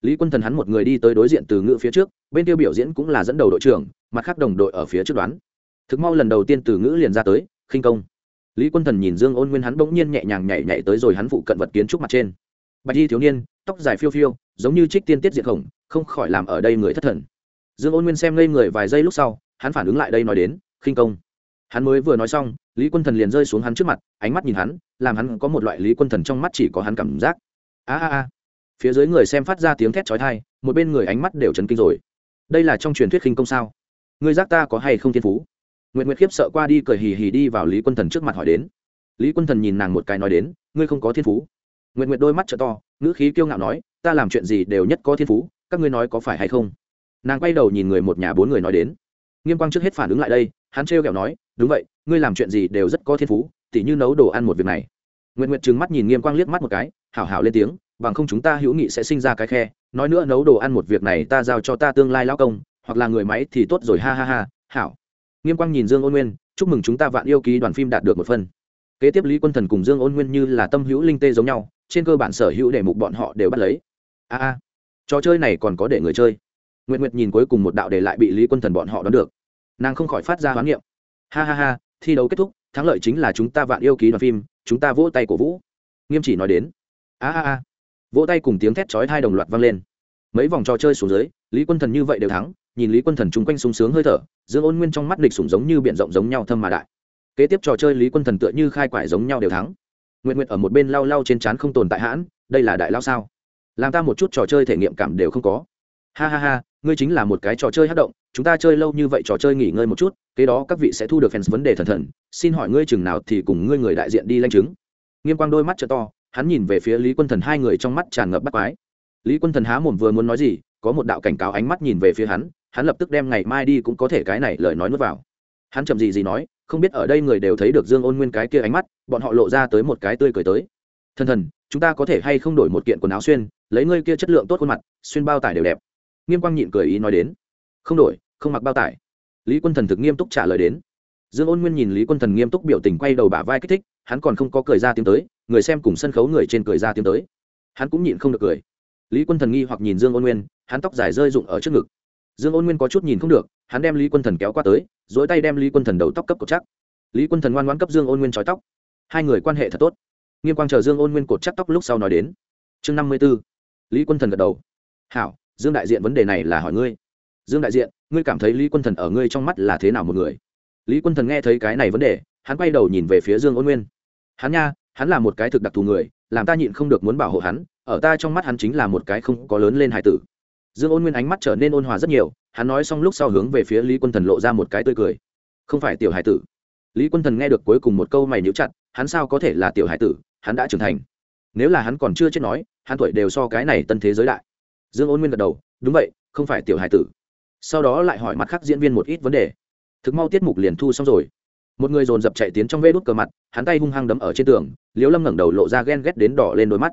A: Lý quân thần hắn một người đi tới đối diện từ ngựa phía trước, bên tiêu biểu diễn cũng là dẫn đầu đội trưởng, mặt khác đồng đội ở phía trước đoán thực mau lần đầu tiên từ ngữ liền ra tới, khinh công. Lý quân thần nhìn dương ôn nguyên hắn bỗng nhiên nhẹ nhàng nhảy nhảy tới rồi hắn phụ cận vật kiến trúc mặt trên. Bạch y thiếu niên, tóc dài phiêu phiêu, giống như trích tiên tiết diệt khổng, không khỏi làm ở đây người thất thần. Dương ôn nguyên xem ngây người vài giây lúc sau, hắn phản ứng lại đây nói đến, khinh công. Hắn mới vừa nói xong, lý quân thần liền rơi xuống hắn trước mặt, ánh mắt nhìn hắn, làm hắn có một loại lý quân thần trong mắt chỉ có hắn cảm giác. A a a. Phía dưới người xem phát ra tiếng thét trói thai một bên người ánh mắt đều chấn kinh rồi. Đây là trong truyền thuyết khinh công sao? Ngươi giác ta có hay không thiên phú? Nguyệt nguyệt khiếp sợ qua đi cười hì hì đi vào lý quân thần trước mặt hỏi đến. Lý quân thần nhìn nàng một cái nói đến, ngươi không có thiên phú. Nguyệt nguyệt đôi mắt t to, ngữ khí kiêu ngạo nói, ta làm chuyện gì đều nhất có thiên phú, các ngươi nói có phải hay không? Nàng quay đầu nhìn người một nhà bốn người nói đến. Nghiêm quang trước hết phản ứng lại đây, hắn trêu kẹo nói, đúng vậy, ngươi làm chuyện gì đều rất có thiên phú, tỉ như nấu đồ ăn một việc này. Nguyện nguyện trừng mắt nhìn nghiêm quang liếc mắt một cái, hảo hảo lên tiếng, bằng không chúng ta hữu nghị sẽ sinh ra cái khe, nói nữa nấu đồ ăn một việc này ta giao cho ta tương lai lao công, hoặc là người máy thì tốt rồi, ha ha ha, hảo nghiêm quang nhìn dương ôn nguyên, chúc mừng chúng ta vạn yêu ký đoàn phim đạt được một phần. Kế tiếp lý quân thần cùng dương ôn nguyên như là tâm hữu linh tê giống nhau, trên cơ bản sở hữu đề mục bọn họ đều bắt lấy. A a, trò chơi này còn có để người chơi. Nguyện nguyệt nhìn cuối cùng một đạo để lại bị lý quân thần bọn họ đón được. Nàng không khỏi phát ra hoán niệm. Ha ha ha, thi đấu kết thúc, thắng lợi chính là chúng ta vạn yêu ký đoàn phim, chúng ta vỗ tay cổ vũ. Nghiêm chỉ nói đến. A a a. Vỗ tay cùng tiếng thét chói hai đồng loạt vang lên. Mấy vòng trò chơi xuống dưới, lý quân thần như vậy đều thắng, nhìn lý quân thần chung quanh sung sướng hơi thở dương ôn nguyên trong mắt địch sủng giống như b i ể n rộng giống nhau thâm mà đại. Kế tiếp trò chơi lý quân thần tựa như khai quải giống nhau đều thắng. Nguyện nguyện ở một bên lau lau trên trán không tồn tại hãn, đây là đại lao sao? Làm ta một chút trò chơi thể nghiệm cảm đều không có. Ha ha ha, ngươi chính là một cái trò chơi hát động, chúng ta chơi lâu như vậy trò chơi nghỉ ngơi một chút, kế đó các vị sẽ thu được fans vấn đề thần thần, xin hỏi ngươi chừng nào thì cùng ngươi người đại diện đi lanh chứng. Nghiêm quang đôi mắt t to, hắn nhìn về phía lý quân thần hai người trong mắt tràn ngập bắt quái. Lý quân thần há mồm vừa muốn nói gì, có một đạo cảnh cáo ánh mắt nhìn về phía hắn hắn lập tức đem ngày mai đi cũng có thể cái này lời nói nuốt vào. Hắn chậm gì gì nói, không biết ở đây người đều thấy được dương ôn nguyên cái kia ánh mắt, bọn họ lộ ra tới một cái tươi cười tới. Thần thần, chúng ta có thể hay không đổi một kiện quần áo xuyên, lấy ngươi kia chất lượng tốt khuôn mặt, xuyên bao tải đều đẹp. Nghiêm quang nhịn cười ý nói đến. Không đổi, không mặc bao tải. Lý quân thần thực nghiêm túc trả lời đến. Dương ôn nguyên nhìn lý quân thần nghiêm túc biểu tình quay đầu bả vai kích thích, hắn còn không có cười ra tiếng tới, người xem cùng sân khấu người trên cười ra tiếng tới. Hắn cũng nhịn không được cười. Lý quân thần nghi hoặc nhìn dương ôn nguyên, hắn tóc dài rơi rụng ở trước ngực dương ôn nguyên có chút nhìn không được, hắn đem lý quân thần kéo qua tới dỗi tay đem lý quân thần đầu tóc cấp cột chắc. Lý quân thần ngoan ngoãn cấp dương ôn nguyên trói tóc. Hai người quan hệ thật tốt. Nghiêm quang chờ dương ôn nguyên cột chắc tóc lúc sau nói đến. Chương năm mươi b ố lý quân thần gật đầu. Hảo, dương đại diện vấn đề này là hỏi ngươi. Dương đại diện, ngươi cảm thấy lý quân thần ở ngươi trong mắt là thế nào một người? Lý quân thần nghe thấy cái này vấn đề, hắn quay đầu nhìn về phía dương ôn nguyên. Hắn nha, hắn là một cái thực đặc thù người, làm ta nhịn không được muốn bảo hộ hắn, ở ta trong mắt hắn chính là một cái không có lớn lên hải tử dương ôn nguyên ánh mắt trở nên ôn hòa rất nhiều, hắn nói xong lúc sau hướng về phía lý quân thần lộ ra một cái tươi cười. Không phải tiểu hải tử. Lý quân thần nghe được cuối cùng một câu mày níu chặt, hắn sao có thể là tiểu hải tử, hắn đã trưởng thành. Nếu là hắn còn chưa chết nói, hắn tuổi đều so cái này tân thế giới đại. Dương ôn nguyên gật đầu, đúng vậy, không phải tiểu hải tử. Sau đó lại hỏi mặt khác diễn viên một ít vấn đề. Thực mau tiết mục liền thu xong rồi. Một người dồn dập chạy tiến trong vê đốt cờ mặt, hắn tay hung hăng đấm ở trên tường liếu lâm ngẩng đầu lộ ra ghen ghét đến đỏ lên đôi mắt.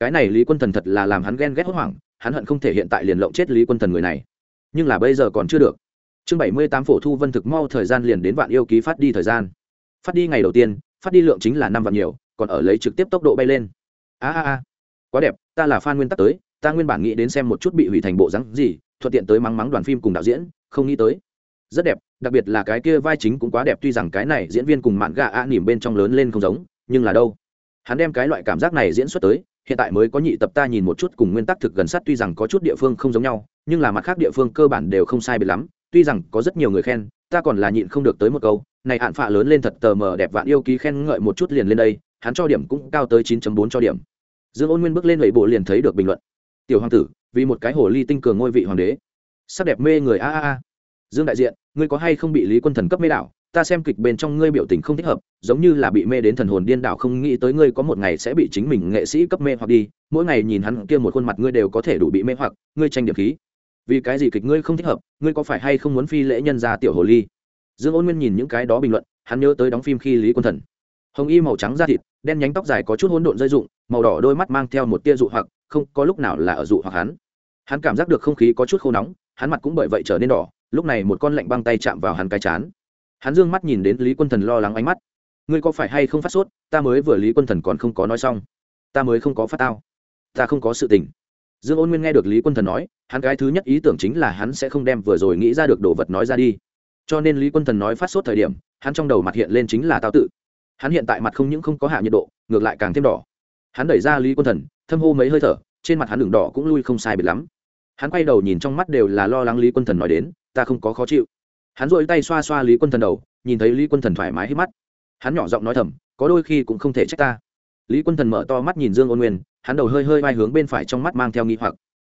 A: Cái này lý quân thần thật là làm hắn ghen ghét hốt hoảng hắn hận không thể hiện tại liền lộng chết lý quân thần người này. Nhưng là bây giờ còn chưa được. Chương bảy mươi tám phổ thu vân thực mau thời gian liền đến vạn yêu ký phát đi thời gian. Phát đi ngày đầu tiên, phát đi lượng chính là năm vạn nhiều, còn ở lấy trực tiếp tốc độ bay lên. A a a. Quá đẹp, ta là fan nguyên tắc tới, ta nguyên bản nghĩ đến xem một chút bị hủy thành bộ rắn gì, thuận tiện tới mắng mắng đoàn phim cùng đạo diễn, không nghĩ tới. Rất đẹp, đặc biệt là cái kia vai chính cũng quá đẹp, tuy rằng cái này diễn viên cùng mạn gà a nỉm bên trong lớn lên không giống, nhưng là đâu. Hắn đem cái loại cảm giác này diễn xuất tới hiện tại mới có nhị tập ta nhìn một chút cùng nguyên tắc thực gần sát tuy rằng có chút địa phương không giống nhau, nhưng là mặt khác địa phương cơ bản đều không sai biệt lắm, tuy rằng có rất nhiều người khen, ta còn là nhịn không được tới một câu, này hạn phạ lớn lên thật tờ mờ đẹp vạn yêu ký khen ngợi một chút liền lên đây, hắn cho điểm cũng cao tới 9.4 cho điểm. Dương ôn nguyên bước lên lẩy bộ liền thấy được bình luận. Tiểu hoàng tử, vì một cái hồ ly tinh cường ngôi vị hoàng đế. Sắc đẹp mê người, a a a. Dương đại diện, ngươi có hay không bị lý quân thần cấp mê đảo? Ta xem kịch bên trong ngươi biểu tình không thích hợp, giống như là bị mê đến thần hồn điên đảo, không nghĩ tới ngươi có một ngày sẽ bị chính mình nghệ sĩ cấp mê hoặc đi, mỗi ngày nhìn hắn kia một khuôn mặt ngươi đều có thể đủ bị mê hoặc, ngươi tranh điểm khí. Vì cái gì kịch ngươi không thích hợp, ngươi có phải hay không muốn phi lễ nhân ra tiểu hồ ly? Dương ôn nguyên nhìn những cái đó bình luận, hắn nhớ tới đóng phim khi lý quân thần. Hồng y màu trắng da thịt, đen nhánh tóc dài có chút hỗn độn rơi rụng, màu đỏ đôi mắt mang theo một tia dụ hoặc, không có lúc nào là ở dụ hoặc hắn. Hắn cảm giác được không khí có chút khô nóng, hắn mặt cũng bởi vậy trở nên đỏ, lúc này một con lạnh băng tay chạm vào hắn cái chán hắn d ư ơ n g mắt nhìn đến lý quân thần lo lắng ánh mắt. Ngươi có phải hay không phát sốt? Ta mới vừa lý quân thần còn không có nói xong. Ta mới không có phát tao. Ta không có sự tình. Dương ôn nguyên nghe được lý quân thần nói, hắn cái thứ nhất ý tưởng chính là hắn sẽ không đem vừa rồi nghĩ ra được đồ vật nói ra đi. Cho nên lý quân thần nói phát sốt thời điểm, hắn trong đầu mặt hiện lên chính là tao tự. Hắn hiện tại mặt không những không có hạ nhiệt độ, ngược lại càng thêm đỏ. Hắn đẩy ra lý quân thần, thâm hô mấy hơi thở, trên mặt hắn đường đỏ cũng lui không sai biệt lắm. Hắn quay đầu nhìn trong mắt đều là lo lắng lý quân thần nói đến, ta không có khó chịu hắn dội tay xoa xoa lý quân thần đầu, nhìn thấy lý quân thần thoải mái hít mắt. Hắn nhỏ giọng nói thầm, có đôi khi cũng không thể trách ta. Lý quân thần mở to mắt nhìn dương ôn nguyên, hắn đầu hơi hơi vai hướng bên phải trong mắt mang theo nghi hoặc.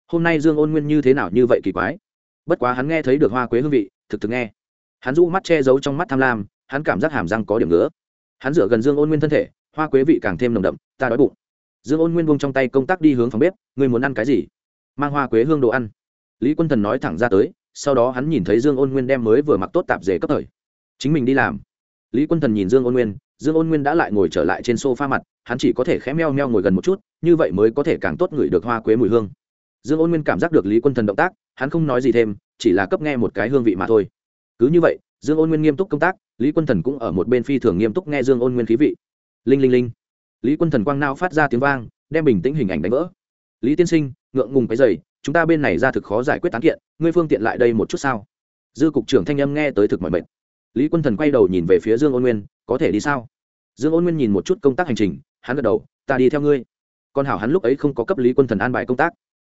A: Hôm nay dương ôn nguyên như thế nào như vậy kỳ quái? Bất quá hắn nghe thấy được hoa quế hương vị, thực thực nghe. Hắn rũ mắt che giấu trong mắt tham lam, hắn cảm giác hàm răng có điểm nữa hắn dựa gần dương ôn nguyên thân thể, hoa quế vị càng thêm nồng đậm, ta đói bụng. Dương ôn nguyên buông trong tay công tác đi hướng phòng bếp, ngươi muốn ăn cái gì? Mang hoa quế hương đồ ăn. Lý quân thần nói thẳng ra tới sau đó hắn nhìn thấy dương ôn nguyên đem mới vừa mặc tốt tạp dề cấp thời. Chính mình đi làm. Lý quân thần nhìn dương ôn nguyên, dương ôn nguyên đã lại ngồi trở lại trên s o f a mặt, hắn chỉ có thể khẽ meo meo ngồi gần một chút, như vậy mới có thể càng tốt ngửi được hoa quế mùi hương. Dương ôn nguyên cảm giác được lý quân thần động tác, hắn không nói gì thêm, chỉ là cấp nghe một cái hương vị mà thôi. Cứ như vậy, dương ôn nguyên nghiêm túc công tác, lý quân thần cũng ở một bên phi thường nghiêm túc nghe dương ôn nguyên khí vị. Linh linh linh. Lý quân thần quang nao phát ra tiếng vang, đem bình tĩnh hình ảnh đánh vỡ. Lý tiên sinh, ngượng ngùng cái dày chúng ta bên này ra thực khó giải quyết tán kiện, ngươi phương tiện lại đây một chút sao? Dư cục trưởng thanh âm nghe tới thực mọi mệt. Lý quân thần quay đầu nhìn về phía dương ôn nguyên, có thể đi sao? Dương ôn nguyên nhìn một chút công tác hành trình, hắn gật đầu, ta đi theo ngươi. Còn hảo hắn lúc ấy không có cấp lý quân thần an bài công tác.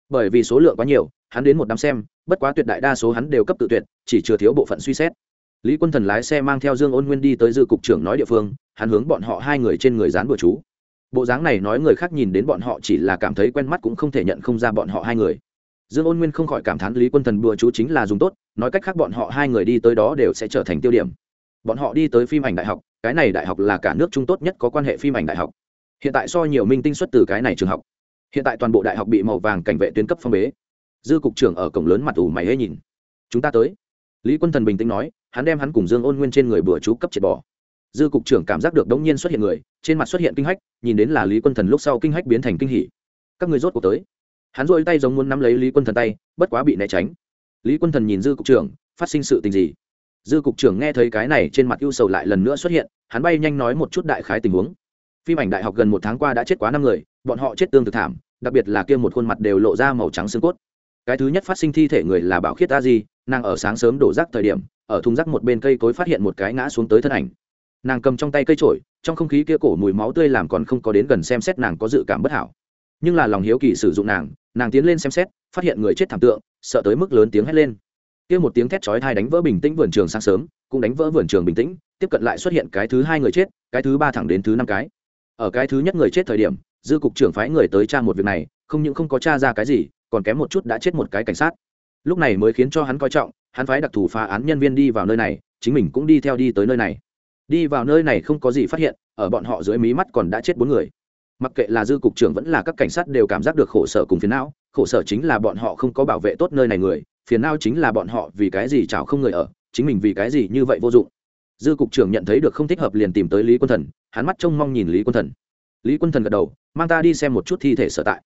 A: Bởi vì số lượng quá nhiều, hắn đến một đám xem, bất quá tuyệt đại đa số hắn đều cấp tự tuyệt, chỉ chưa thiếu bộ phận suy xét. Lý quân thần lái xe mang theo dương ôn nguyên đi tới dư cục trưởng nói địa phương, hắn hướng bọn họ hai người trên người dán bừa chú. Bộ dáng này nói người khác nhìn đến bọn họ chỉ là cảm thấy quen mắt cũng không thể nhận không ra bọn họ hai người dương ôn nguyên không khỏi cảm thán lý quân thần bừa chú chính là dùng tốt, nói cách khác bọn họ hai người đi tới đó đều sẽ trở thành tiêu điểm. Bọn họ đi tới phim ảnh đại học, cái này đại học là cả nước trung tốt nhất có quan hệ phim ảnh đại học. Hiện tại so nhiều minh tinh xuất từ cái này trường học. Hiện tại toàn bộ đại học bị màu vàng cảnh vệ tuyến cấp phong bế. Dư cục trưởng ở cổng lớn mặt ủ mày hê nhìn. Chúng ta tới. Lý quân thần bình tĩnh nói, hắn đem hắn cùng dương ôn nguyên trên người bừa chú cấp triệt bỏ. Dư cục trưởng cảm giác được đống nhiên xuất hiện người, trên mặt xuất hiện kinh hách, nhìn đến là lý quân thần lúc sau kinh hách biến thành kinh hỉ. Các người rốt cuộc tới hắn dội tay giống muốn nắm lấy lý quân thần tay, bất quá bị né tránh. Lý quân thần nhìn dư cục trưởng, phát sinh sự tình gì? Dư cục trưởng nghe thấy cái này trên mặt ưu sầu lại lần nữa xuất hiện, hắn bay nhanh nói một chút đại khái tình huống. Phim ảnh đại học gần một tháng qua đã chết quá năm người, bọn họ chết tương thực thảm, đặc biệt là kia một khuôn mặt đều lộ ra màu trắng xương cốt. Cái thứ nhất phát sinh thi thể người là bảo khiết a di, nàng ở sáng sớm đổ rác thời điểm, ở thùng rác một bên cây cối phát hiện một cái ngã xuống tới thân ảnh. Nàng cầm trong tay cây trổi trong không khí kia cổ mùi máu tươi làm còn không có đến gần xem xét nàng có dự cảm bất hảo nhưng là lòng hiếu kỳ sử dụng nàng nàng tiến lên xem xét, phát hiện người chết thảm tượng, sợ tới mức lớn tiếng hét lên. Kia một tiếng thét chói thai đánh vỡ bình tĩnh vườn trường sáng sớm, cũng đánh vỡ vườn trường bình tĩnh, tiếp cận lại xuất hiện cái thứ hai người chết, cái thứ ba thẳng đến thứ năm cái. Ở cái thứ nhất người chết thời điểm, dư cục trưởng phái người tới tra một việc này, không những không có tra ra cái gì, còn kém một chút đã chết một cái cảnh sát. Lúc này mới khiến cho hắn coi trọng, hắn phái đặc thù phá án nhân viên đi vào nơi này, chính mình cũng đi theo đi tới nơi này. Đi vào nơi này không có gì phát hiện, ở bọn họ dưới mí mắt còn đã chết bốn người mặc kệ là dư cục trưởng vẫn là các cảnh sát đều cảm giác được khổ sở cùng phiền não, khổ sở chính là bọn họ không có bảo vệ tốt nơi này người, phiền não chính là bọn họ vì cái gì chảo không người ở, chính mình vì cái gì như vậy vô dụng. Dư cục trưởng nhận thấy được không thích hợp liền tìm tới lý quân thần, hắn mắt trông mong nhìn lý quân thần. Lý quân thần gật đầu, mang ta đi xem một chút thi thể sở tại.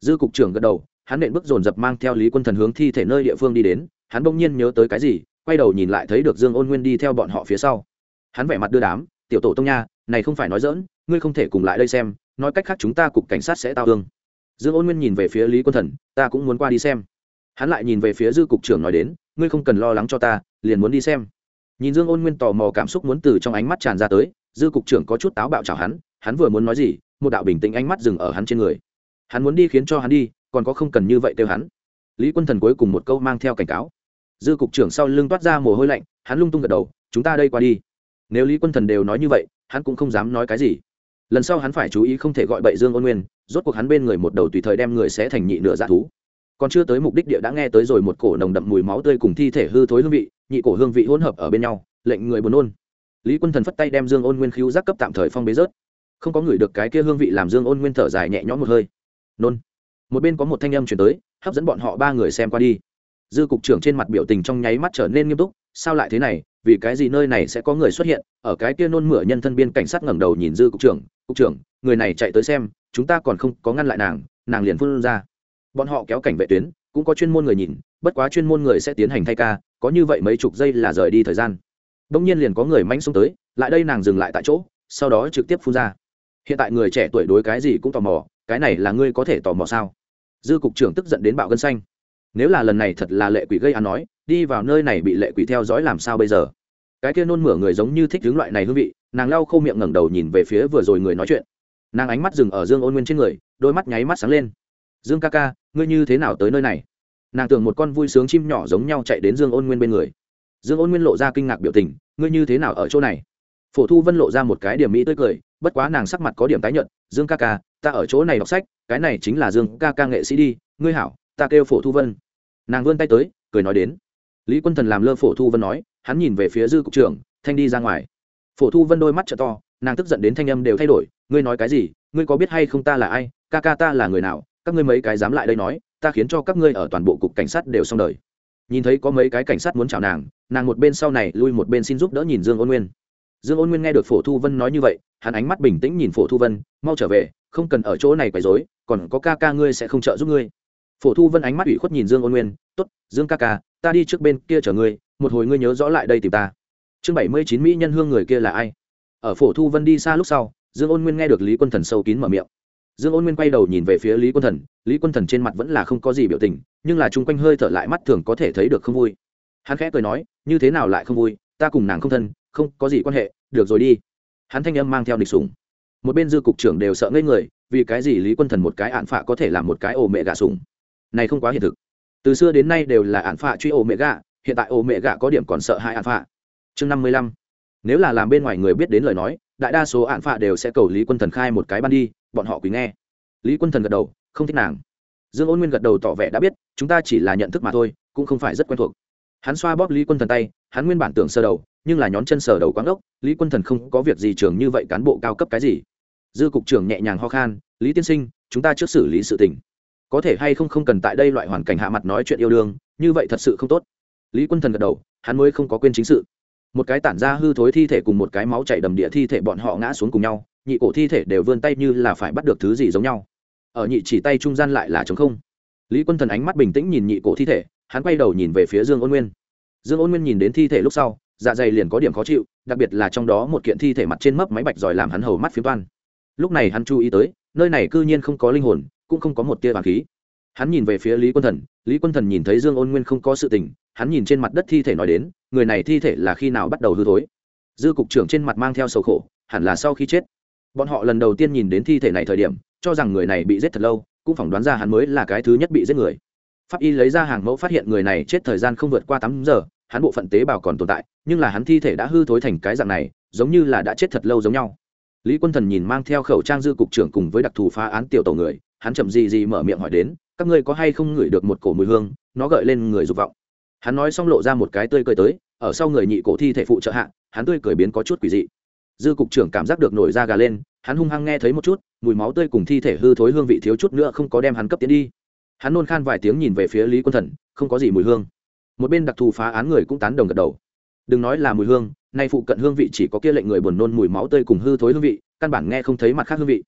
A: Dư cục trưởng gật đầu, hắn nện bước dồn dập mang theo lý quân thần hướng thi thể nơi địa phương đi đến, hắn bỗng nhiên nhớ tới cái gì, quay đầu nhìn lại thấy được dương ôn nguyên đi theo bọn họ phía sau. Hắn vẻ mặt đưa đám, tiểu tổ tông nha, này không phải nói dỡn ngươi không thể cùng lại đây xem nói cách khác chúng ta cục cảnh sát sẽ tao thương. Dương ôn nguyên nhìn về phía lý quân thần, ta cũng muốn qua đi xem. Hắn lại nhìn về phía dư cục trưởng nói đến, ngươi không cần lo lắng cho ta, liền muốn đi xem. Nhìn dương ôn nguyên tò mò cảm xúc muốn từ trong ánh mắt tràn ra tới, dư cục trưởng có chút táo bạo chào hắn hắn vừa muốn nói gì, một đạo bình tĩnh ánh mắt dừng ở hắn trên người. Hắn muốn đi khiến cho hắn đi, còn có không cần như vậy kêu hắn. Lý quân thần cuối cùng một câu mang theo cảnh cáo. Dư cục trưởng sau lưng toát ra mồ hôi lạnh, hắn lung tung gật đầu, chúng ta đây qua đi. Nếu lý quân thần đều nói như vậy, hắn cũng không dám nói cái gì lần sau hắn phải chú ý không thể gọi bậy dương ôn nguyên, rốt cuộc hắn bên người một đầu tùy thời đem người sẽ thành nhị nửa dạ thú. Còn chưa tới mục đích địa đã nghe tới rồi một cổ nồng đậm mùi máu tươi cùng thi thể hư thối hương vị, nhị cổ hương vị hỗn hợp ở bên nhau, lệnh người buồn nôn. Lý quân thần phất tay đem dương ôn nguyên khiếu giác cấp tạm thời phong bế rớt. Không có người được cái kia hương vị làm dương ôn nguyên thở dài nhẹ nhõm một hơi. Nôn. Một bên có một thanh âm chuyển tới, hấp dẫn bọn họ ba người xem qua đi. Dư cục trưởng trên mặt biểu tình trong nháy mắt trở nên nghiêm túc, sao lại thế này vì cái gì nơi này sẽ có người xuất hiện? Ở cái kia nôn mửa nhân thân biên cảnh sát ngẩng đầu nhìn dư cục trưởng cục trưởng, người này chạy tới xem, chúng ta còn không có ngăn lại nàng nàng liền phun ra. Bọn họ kéo cảnh vệ tuyến, cũng có chuyên môn người nhìn, bất quá chuyên môn người sẽ tiến hành thay ca, có như vậy mấy chục giây là rời đi thời gian. Đông nhiên liền có người manh xông tới, lại đây nàng dừng lại tại chỗ, sau đó trực tiếp phun ra. Hiện tại người trẻ tuổi đối cái gì cũng tò mò, cái này là ngươi có thể tò mò sao? Dư cục trưởng tức giận đến bạo gân xanh nếu là lần này thật là lệ quỷ gây án nói, đi vào nơi này bị lệ quỷ theo dõi làm sao bây giờ? Cái kia nôn mửa người giống như thích hướng loại này hương vị, nàng lau khô miệng ngẩng đầu nhìn về phía vừa rồi người nói chuyện. Nàng ánh mắt dừng ở dương ôn nguyên trên người, đôi mắt nháy mắt sáng lên. Dương ca ca, ngươi như thế nào tới nơi này? Nàng tưởng một con vui sướng chim nhỏ giống nhau chạy đến dương ôn nguyên bên người. Dương ôn nguyên lộ ra kinh ngạc biểu tình, ngươi như thế nào ở chỗ này? Phổ thu vân lộ ra một cái điểm mỹ tươi cười, bất quá nàng sắc mặt có điểm tái nhợt, dương ca ca, ta ở chỗ này đọc sách, cái này chính là dương ca ca nghệ sĩ đi, ngươi hảo, ta kêu phổ thu vân nàng vươn tay tới, cười nói đến. Lý quân thần làm lơ phổ thu vân nói, hắn nhìn về phía dư cục trưởng, thanh đi ra ngoài. Phổ thu vân đôi mắt trợ to, nàng tức giận đến thanh âm đều thay đổi, ngươi nói cái gì, ngươi có biết hay không ta là ai, ca ca ta là người nào, các ngươi mấy cái dám lại đây nói, ta khiến cho các ngươi ở toàn bộ cục cảnh sát đều xong đời. Nhìn thấy có mấy cái cảnh sát muốn chào nàng nàng một bên sau này lui một bên xin giúp đỡ nhìn dương ôn nguyên. Dương ôn nguyên nghe được phổ thu vân nói như vậy, hắn ánh mắt bình tĩnh nhìn phổ thu vân, mau trở về, không cần ở chỗ này quấy dối còn có ca ca ngươi sẽ không trợ giúp ngươi phổ thu vân ánh mắt ủy khuất nhìn dương ôn nguyên t ố t dương ca ca, ta đi trước bên kia chở ngươi, một hồi ngươi nhớ rõ lại đây tìm ta. Chương bảy mươi chín mỹ nhân hương người kia là ai? Ở phổ thu vân đi xa lúc sau, dương ôn nguyên nghe được lý quân thần sâu kín mở miệng. Dương ôn nguyên quay đầu nhìn về phía lý quân thần, lý quân thần trên mặt vẫn là không có gì biểu tình, nhưng là chung quanh hơi thở lại mắt thường có thể thấy được không vui. Hắn khẽ cười nói, như thế nào lại không vui? Ta cùng nàng không thân, không có gì quan hệ, được rồi đi. Hắn thanh âm mang theo địch sùng một bên dư cục trưởng đều sợ ngây người, vì cái gì lý quân thần một cái ạn phạ có thể làm một cái ổ mẹ gà sùng này không quá hiện thực. Từ xưa đến nay đều là ạn phạ truy ổ mẹ gạ. hiện tại ổ mẹ gạ có điểm còn sợ hai ạn phạ. Chương năm mươi lăm. Nếu là làm bên ngoài người biết đến lời nói, đại đa số ạn phạ đều sẽ cầu lý quân thần khai một cái ban đi, bọn họ quý nghe. Lý quân thần gật đầu, không thích nàng. Dương ôn nguyên gật đầu tỏ vẻ đã biết, chúng ta chỉ là nhận thức mà thôi, cũng không phải rất quen thuộc. Hắn xoa bóp lý quân thần tay, hắn nguyên bản tưởng sơ đầu, nhưng là nhón chân sờ đầu quán ốc, lý quân thần không có việc gì trường như vậy cán bộ cao cấp cái gì. Dư cục trưởng nhẹ nhàng ho khan, lý tiên sinh, chúng ta trước xử lý sự tình có thể hay không không cần tại đây loại hoàn cảnh hạ mặt nói chuyện yêu đương, như vậy thật sự không tốt. Lý quân thần gật đầu, hắn mới không có quên chính sự. Một cái tản ra hư thối thi thể cùng một cái máu chảy đầm địa thi thể bọn họ ngã xuống cùng nhau, nhị cổ thi thể đều vươn tay như là phải bắt được thứ gì giống nhau. Ở nhị chỉ tay trung gian lại là chống không. Lý quân thần ánh mắt bình tĩnh nhìn nhị cổ thi thể, hắn quay đầu nhìn về phía dương ôn nguyên. Dương ôn nguyên nhìn đến thi thể lúc sau dạ dày liền có điểm khó chịu, đặc biệt là trong đó một kiện thi thể mặt trên mấp máy bạch giỏi làm hắn hầu mắt phiếm toan. Lúc này hắn chú ý tới, nơi này cư nhiên không có linh hồn cũng không có một tia vàng khí. Hắn nhìn về phía lý quân thần, lý quân thần nhìn thấy dương ôn nguyên không có sự tình, hắn nhìn trên mặt đất thi thể nói đến, người này thi thể là khi nào bắt đầu hư thối? Dư cục trưởng trên mặt mang theo sầu khổ, hẳn là sau khi chết. Bọn họ lần đầu tiên nhìn đến thi thể này thời điểm, cho rằng người này bị giết thật lâu, cũng phỏng đoán ra hắn mới là cái thứ nhất bị giết người. Pháp y lấy ra hàng mẫu phát hiện người này chết thời gian không vượt qua tám giờ, hắn bộ phận tế bào còn tồn tại, nhưng là hắn thi thể đã hư thối thành cái dạng này, giống như là đã chết thật lâu giống nhau. Lý quân thần nhìn mang theo khẩu trang dư cục trưởng cùng với đặc thù phá án tiểu tổ người hắn chậm gì gì mở miệng hỏi đến, các ngươi có hay không ngửi được một cổ mùi hương? Nó gợi lên người dục vọng. Hắn nói xong lộ ra một cái tươi cười tới, ở sau người nhị cổ thi thể phụ trợ hạ, hắn tươi cười biến có chút quỷ dị. Dư cục trưởng cảm giác được nổi da gà lên, hắn hung hăng nghe thấy một chút, mùi máu tươi cùng thi thể hư thối hương vị thiếu chút nữa không có đem hắn cấp tiến đi. Hắn nôn khan vài tiếng nhìn về phía lý quân thần, không có gì mùi hương. Một bên đặc thù phá án người cũng tán đồng gật đầu. Đừng nói là mùi hương, nay phụ cận hương vị chỉ có kia lệnh người buồn nôn mùi máu tươi cùng hư thối hương vị, căn bản nghe không thấy mặt khác hương vị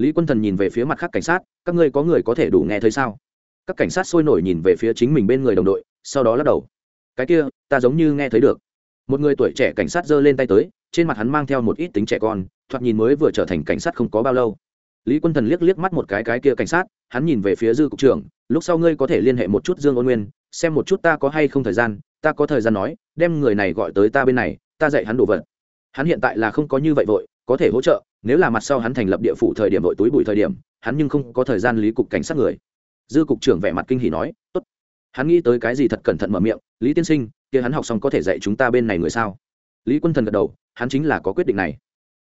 A: lý quân thần nhìn về phía mặt khác cảnh sát, các ngươi có người có thể đủ nghe thấy sao? Các cảnh sát sôi nổi nhìn về phía chính mình bên người đồng đội, sau đó lắc đầu. Cái kia, ta giống như nghe thấy được. Một người tuổi trẻ cảnh sát giơ lên tay tới, trên mặt hắn mang theo một ít tính trẻ con, thoạt nhìn mới vừa trở thành cảnh sát không có bao lâu. Lý quân thần liếc liếc mắt một cái cái kia cảnh sát, hắn nhìn về phía dư cục trưởng, lúc sau ngươi có thể liên hệ một chút dương ôn nguyên, xem một chút ta có hay không thời gian, ta có thời gian nói, đem người này gọi tới ta bên này, ta dạy hắn đồ vật. Hắn hiện tại là không có như vậy vội, có thể hỗ trợ nếu là mặt sau hắn thành lập địa phủ thời điểm đội túi bụi thời điểm, hắn nhưng không có thời gian lý cục cảnh sát người. Dư cục trưởng vẻ mặt kinh hỉ nói, tốt. Hắn nghĩ tới cái gì thật cẩn thận mở miệng, lý tiên sinh, kia hắn học xong có thể dạy chúng ta bên này người sao? Lý quân thần gật đầu, hắn chính là có quyết định này.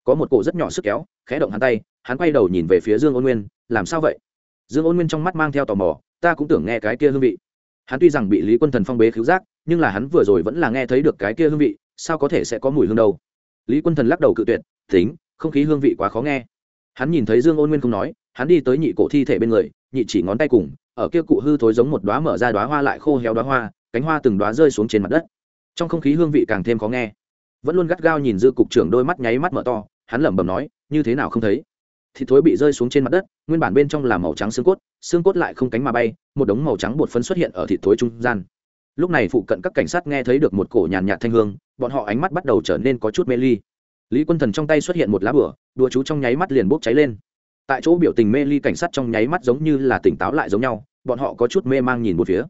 A: Có một cổ rất nhỏ sức kéo, khẽ động hắn tay, hắn quay đầu nhìn về phía dương ôn nguyên, làm sao vậy? Dương ôn nguyên trong mắt mang theo tò mò, ta cũng tưởng nghe cái kia hương vị. Hắn tuy rằng bị lý quân thần phong bế cứu giác, nhưng là hắn vừa rồi vẫn là nghe thấy được cái kia hương vị, sao có thể sẽ có mùi hương đâu? Lý quân thần lắc đầu cự tuyệt, tính không khí hương vị quá khó nghe. Hắn nhìn thấy dương ôn nguyên không nói, hắn đi tới nhị cổ thi thể bên người, nhị chỉ ngón tay cùng, ở kia cụ hư thối giống một đoá mở ra đoá hoa lại khô héo đoá hoa, cánh hoa từng đoá rơi xuống trên mặt đất. Trong không khí hương vị càng thêm khó nghe. Vẫn luôn gắt gao nhìn dư cục trưởng đôi mắt nháy mắt mở to, hắn lẩm bẩm nói, như thế nào không thấy? Thịt thối bị rơi xuống trên mặt đất, nguyên bản bên trong là màu trắng xương cốt xương cốt lại không cánh mà bay, một đống màu trắng bột phấn xuất hiện ở thịt thối trung gian. Lúc này phụ cận các cảnh sát nghe thấy được một cổ nhàn nhạt thanh hương, bọn họ ánh mắt bắt đầu trở nên có chút mê ly lý quân thần trong tay xuất hiện một lá bửa đùa chú trong nháy mắt liền bốc cháy lên. Tại chỗ biểu tình mê ly cảnh sát trong nháy mắt giống như là tỉnh táo lại giống nhau, bọn họ có chút mê mang nhìn một phía.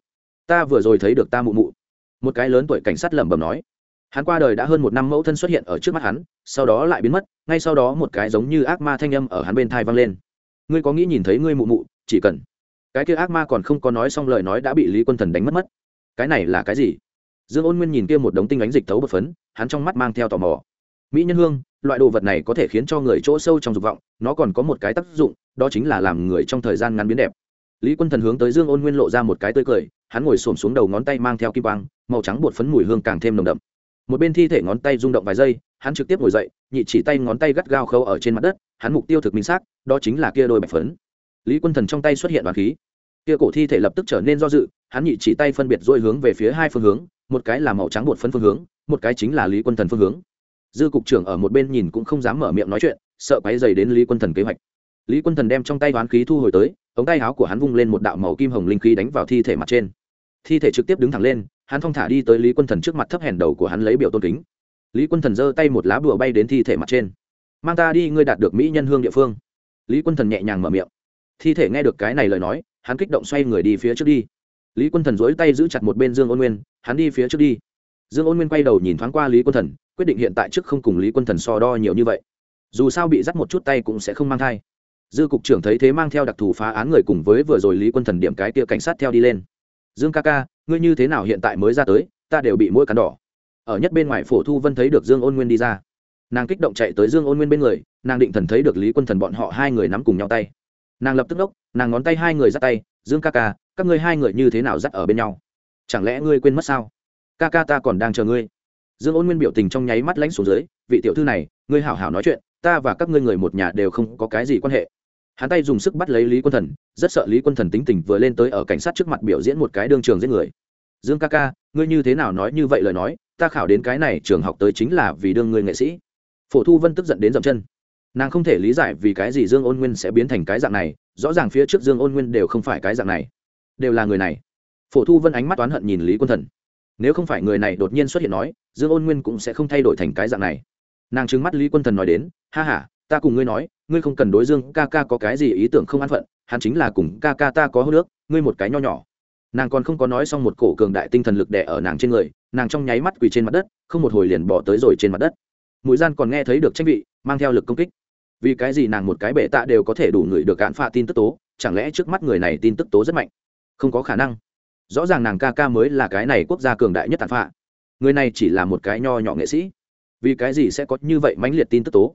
A: Ta vừa rồi thấy được ta mụ mụ. Một cái lớn tuổi cảnh sát lẩm bẩm nói. Hắn qua đời đã hơn một năm mẫu thân xuất hiện ở trước mắt hắn, sau đó lại biến mất, ngay sau đó một cái giống như ác ma thanh âm ở hắn bên thai vang lên. Ngươi có nghĩ nhìn thấy ngươi mụ mụ? Chỉ cần. Cái kia ác ma còn không có nói xong lời nói đã bị lý quân thần đánh mất mất. Cái này là cái gì? Dương ôn nguyên nhìn kia một đống tinh ánh dịch thấu bật phấn, hắn trong mắt mang theo tò mò mỹ nhân hương, loại đồ vật này có thể khiến cho người chỗ sâu trong dục vọng, nó còn có một cái tác dụng, đó chính là làm người trong thời gian ngắn biến đẹp. Lý quân thần hướng tới dương ôn nguyên lộ ra một cái tươi cười, hắn ngồi xổm xuống đầu ngón tay mang theo kim quang, màu trắng bột phấn mùi hương càng thêm nồng đậm. Một bên thi thể ngón tay rung động vài giây, hắn trực tiếp ngồi dậy, nhị chỉ tay ngón tay gắt gao khâu ở trên mặt đất, hắn mục tiêu thực minh xác, đó chính là kia đôi bạch phấn. Lý quân thần trong tay xuất hiện đoàn khí. Kia cổ thi thể lập tức trở nên do dự, hắn nhị chỉ tay phân biệt dôi hướng về phía hai phương hướng, một cái là màu trắng bột phấn phương hướng, một cái chính là lý quân thần phương hướng dư cục trưởng ở một bên nhìn cũng không dám mở miệng nói chuyện, sợ quáy dày đến lý quân thần kế hoạch. Lý quân thần đem trong tay đoán khí thu hồi tới, ống tay áo của hắn vung lên một đạo màu kim hồng linh khí đánh vào thi thể mặt trên. Thi thể trực tiếp đứng thẳng lên, hắn thong thả đi tới lý quân thần trước mặt thấp hèn đầu của hắn lấy biểu tôn kính. Lý quân thần giơ tay một lá bùa bay đến thi thể mặt trên. Mang ta đi, ngươi đạt được mỹ nhân hương địa phương. Lý quân thần nhẹ nhàng mở miệng. Thi thể nghe được cái này lời nói, hắn kích động xoay người đi phía trước đi. Lý quân thần dối tay giữ chặt một bên dương ôn nguyên, hắn đi phía trước đi dương ôn nguyên quay đầu nhìn thoáng qua lý quân thần, quyết định hiện tại trước không cùng lý quân thần so đo nhiều như vậy. Dù sao bị dắt một chút tay cũng sẽ không mang thai. Dư cục trưởng thấy thế mang theo đặc thù phá án người cùng với vừa rồi lý quân thần điểm cái kia cảnh sát theo đi lên. Dương ca ca, ngươi như thế nào hiện tại mới ra tới, ta đều bị mũi cắn đỏ. Ở nhất bên ngoài phổ thu vân thấy được dương ôn nguyên đi ra. Nàng kích động chạy tới dương ôn nguyên bên người, nàng định thần thấy được lý quân thần bọn họ hai người nắm cùng nhau tay. Nàng lập tức đốc nàng ngón tay hai người dắt tay, dương ca ca, các ngươi hai người như thế nào dắt ở bên nhau? Chẳng lẽ ngươi quên mất sao? Ca ca ta còn đang chờ ngươi. Dương ôn nguyên biểu tình trong nháy mắt lãnh xuống dưới, vị tiểu thư này, ngươi hảo hảo nói chuyện, ta và các ngươi người một nhà đều không có cái gì quan hệ. Hắn tay dùng sức bắt lấy lý quân thần, rất sợ lý quân thần tính tình vừa lên tới ở cảnh sát trước mặt biểu diễn một cái đương trường giết người. Dương ca ca, ngươi như thế nào nói như vậy lời nói, ta khảo đến cái này trường học tới chính là vì đương ngươi nghệ sĩ. Phổ thu vân tức giận đến dậm chân. Nàng không thể lý giải vì cái gì dương ôn nguyên sẽ biến thành cái dạng này, rõ ràng phía trước dương ôn nguyên đều không phải cái dạng này, đều là người này. Phổ thu vân ánh mắt oán hận nhìn lý quân thần nếu không phải người này đột nhiên xuất hiện nói, dương ôn nguyên cũng sẽ không thay đổi thành cái dạng này. Nàng trừng mắt lý quân thần nói đến, ha h a ta cùng ngươi nói, ngươi không cần đối dương ca ca có cái gì ý tưởng không an phận, hắn chính là cùng ca ca ta có hô nước ngươi một cái nho nhỏ. Nàng còn không có nói xong một cổ cường đại tinh thần lực đẻ ở nàng trên người, nàng trong nháy mắt quỳ trên mặt đất, không một hồi liền bỏ tới rồi trên mặt đất. Mũi gian còn nghe thấy được tranh vị, mang theo lực công kích. Vì cái gì nàng một cái bệ tạ đều có thể đủ người được cạn phạ tin tức tố, chẳng lẽ trước mắt người này tin tức tố rất mạnh? Không có khả năng rõ ràng nàng ca ca mới là cái này quốc gia cường đại nhất tàn phạ người này chỉ là một cái nho nhỏ nghệ sĩ. Vì cái gì sẽ có như vậy mãnh liệt tin tức tố?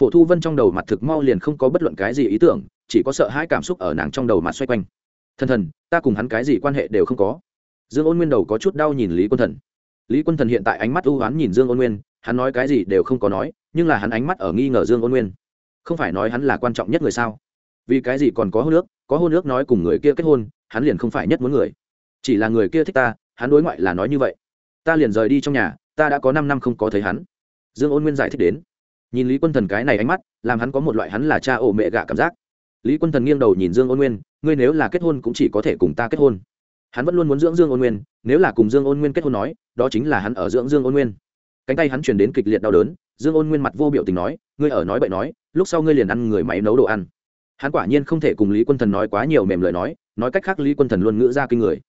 A: Phổ thu vân trong đầu mặt thực mau liền không có bất luận cái gì ý tưởng, chỉ có sợ hãi cảm xúc ở nàng trong đầu mặt xoay quanh. Thần thần, ta cùng hắn cái gì quan hệ đều không có. Dương ôn nguyên đầu có chút đau nhìn lý quân thần. Lý quân thần hiện tại ánh mắt ưu oán nhìn dương ôn nguyên, hắn nói cái gì đều không có nói, nhưng là hắn ánh mắt ở nghi ngờ dương ôn nguyên. Không phải nói hắn là quan trọng nhất người sao? Vì cái gì còn có hôn nước có hôn nước nói cùng người kia kết hôn, hắn liền không phải nhất muốn người chỉ là người kia thích ta, hắn đối ngoại là nói như vậy. Ta liền rời đi trong nhà, ta đã có năm năm không có thấy hắn. Dương ôn nguyên giải thích đến. Nhìn lý quân thần cái này ánh mắt, làm hắn có một loại hắn là cha ổ mẹ gạ cảm giác. Lý quân thần nghiêng đầu nhìn dương ôn nguyên, ngươi nếu là kết hôn cũng chỉ có thể cùng ta kết hôn. Hắn vẫn luôn muốn dưỡng dương ôn nguyên, nếu là cùng dương ôn nguyên kết hôn nói, đó chính là hắn ở dưỡng dương ôn nguyên. Cánh tay hắn chuyển đến kịch liệt đau đớn, dương ôn nguyên mặt vô biểu tình nói, ngươi ở nói bậy nói, lúc sau ngươi liền ăn người máy nấu đồ ăn. Hắn quả nhiên không thể cùng lý quân thần nói quá nhiều mềm lời nói nói cách khác lý quân thần luôn ngữ ra kinh người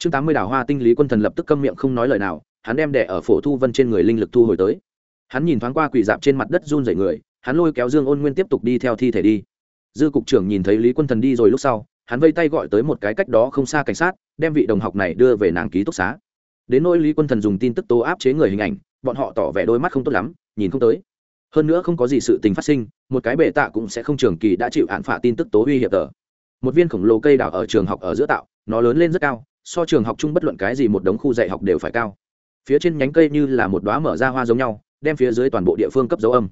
A: chương tám mươi đào hoa tinh lý quân thần lập tức câm miệng không nói lời nào, hắn đem đẻ ở phổ thu vân trên người linh lực thu hồi tới. Hắn nhìn thoáng qua quỷ dạp trên mặt đất run rẩy người, hắn lôi kéo dương ôn nguyên tiếp tục đi theo thi thể đi. Dư cục trưởng nhìn thấy lý quân thần đi rồi lúc sau, hắn vây tay gọi tới một cái cách đó không xa cảnh sát, đem vị đồng học này đưa về nàng ký túc xá. Đến nỗi lý quân thần dùng tin tức tố áp chế người hình ảnh, bọn họ tỏ vẻ đôi mắt không tốt lắm, nhìn không tới. Hơn nữa không có gì sự tình phát sinh, một cái bệ tạ cũng sẽ không trường kỳ đã chịu hạn phả tin tức tố uy hiểm tờ. Một viên khổng lồ cây đào ở trường học ở giữa tạo, nó lớn lên rất cao so trường học chung bất luận cái gì một đống khu dạy học đều phải cao. Phía trên nhánh cây như là một đoá mở ra hoa giống nhau, đem phía dưới toàn bộ địa phương cấp dấu âm.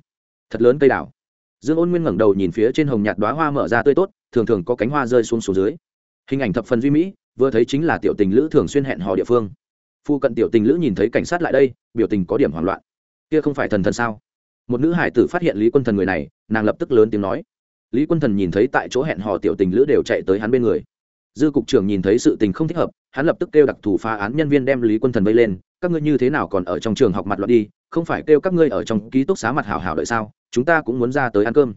A: Thật lớn cây đào. Dương ôn nguyên ngẩng đầu nhìn phía trên hồng nhạt đoá hoa mở ra tươi tốt, thường thường có cánh hoa rơi xuống xuống dưới. Hình ảnh thập phần duy mỹ, vừa thấy chính là tiểu tình lữ thường xuyên hẹn hò địa phương. Phu cận tiểu tình lữ nhìn thấy cảnh sát lại đây, biểu tình có điểm hoảng loạn. Kia không phải thần thần sao? Một nữ hải tử phát hiện lý quân thần người này, nàng lập tức lớn tiếng nói. Lý quân thần nhìn thấy tại chỗ hẹn hò tiểu tình lữ đều chạy tới hắn bên người dư cục trưởng nhìn thấy sự tình không thích hợp, hắn lập tức kêu đặc thù phá án nhân viên đem lý quân thần vây lên, các ngươi như thế nào còn ở trong trường học mặt loạn đi? Không phải kêu các ngươi ở trong ký túc xá mặt hảo hảo đợi sao? Chúng ta cũng muốn ra tới ăn cơm.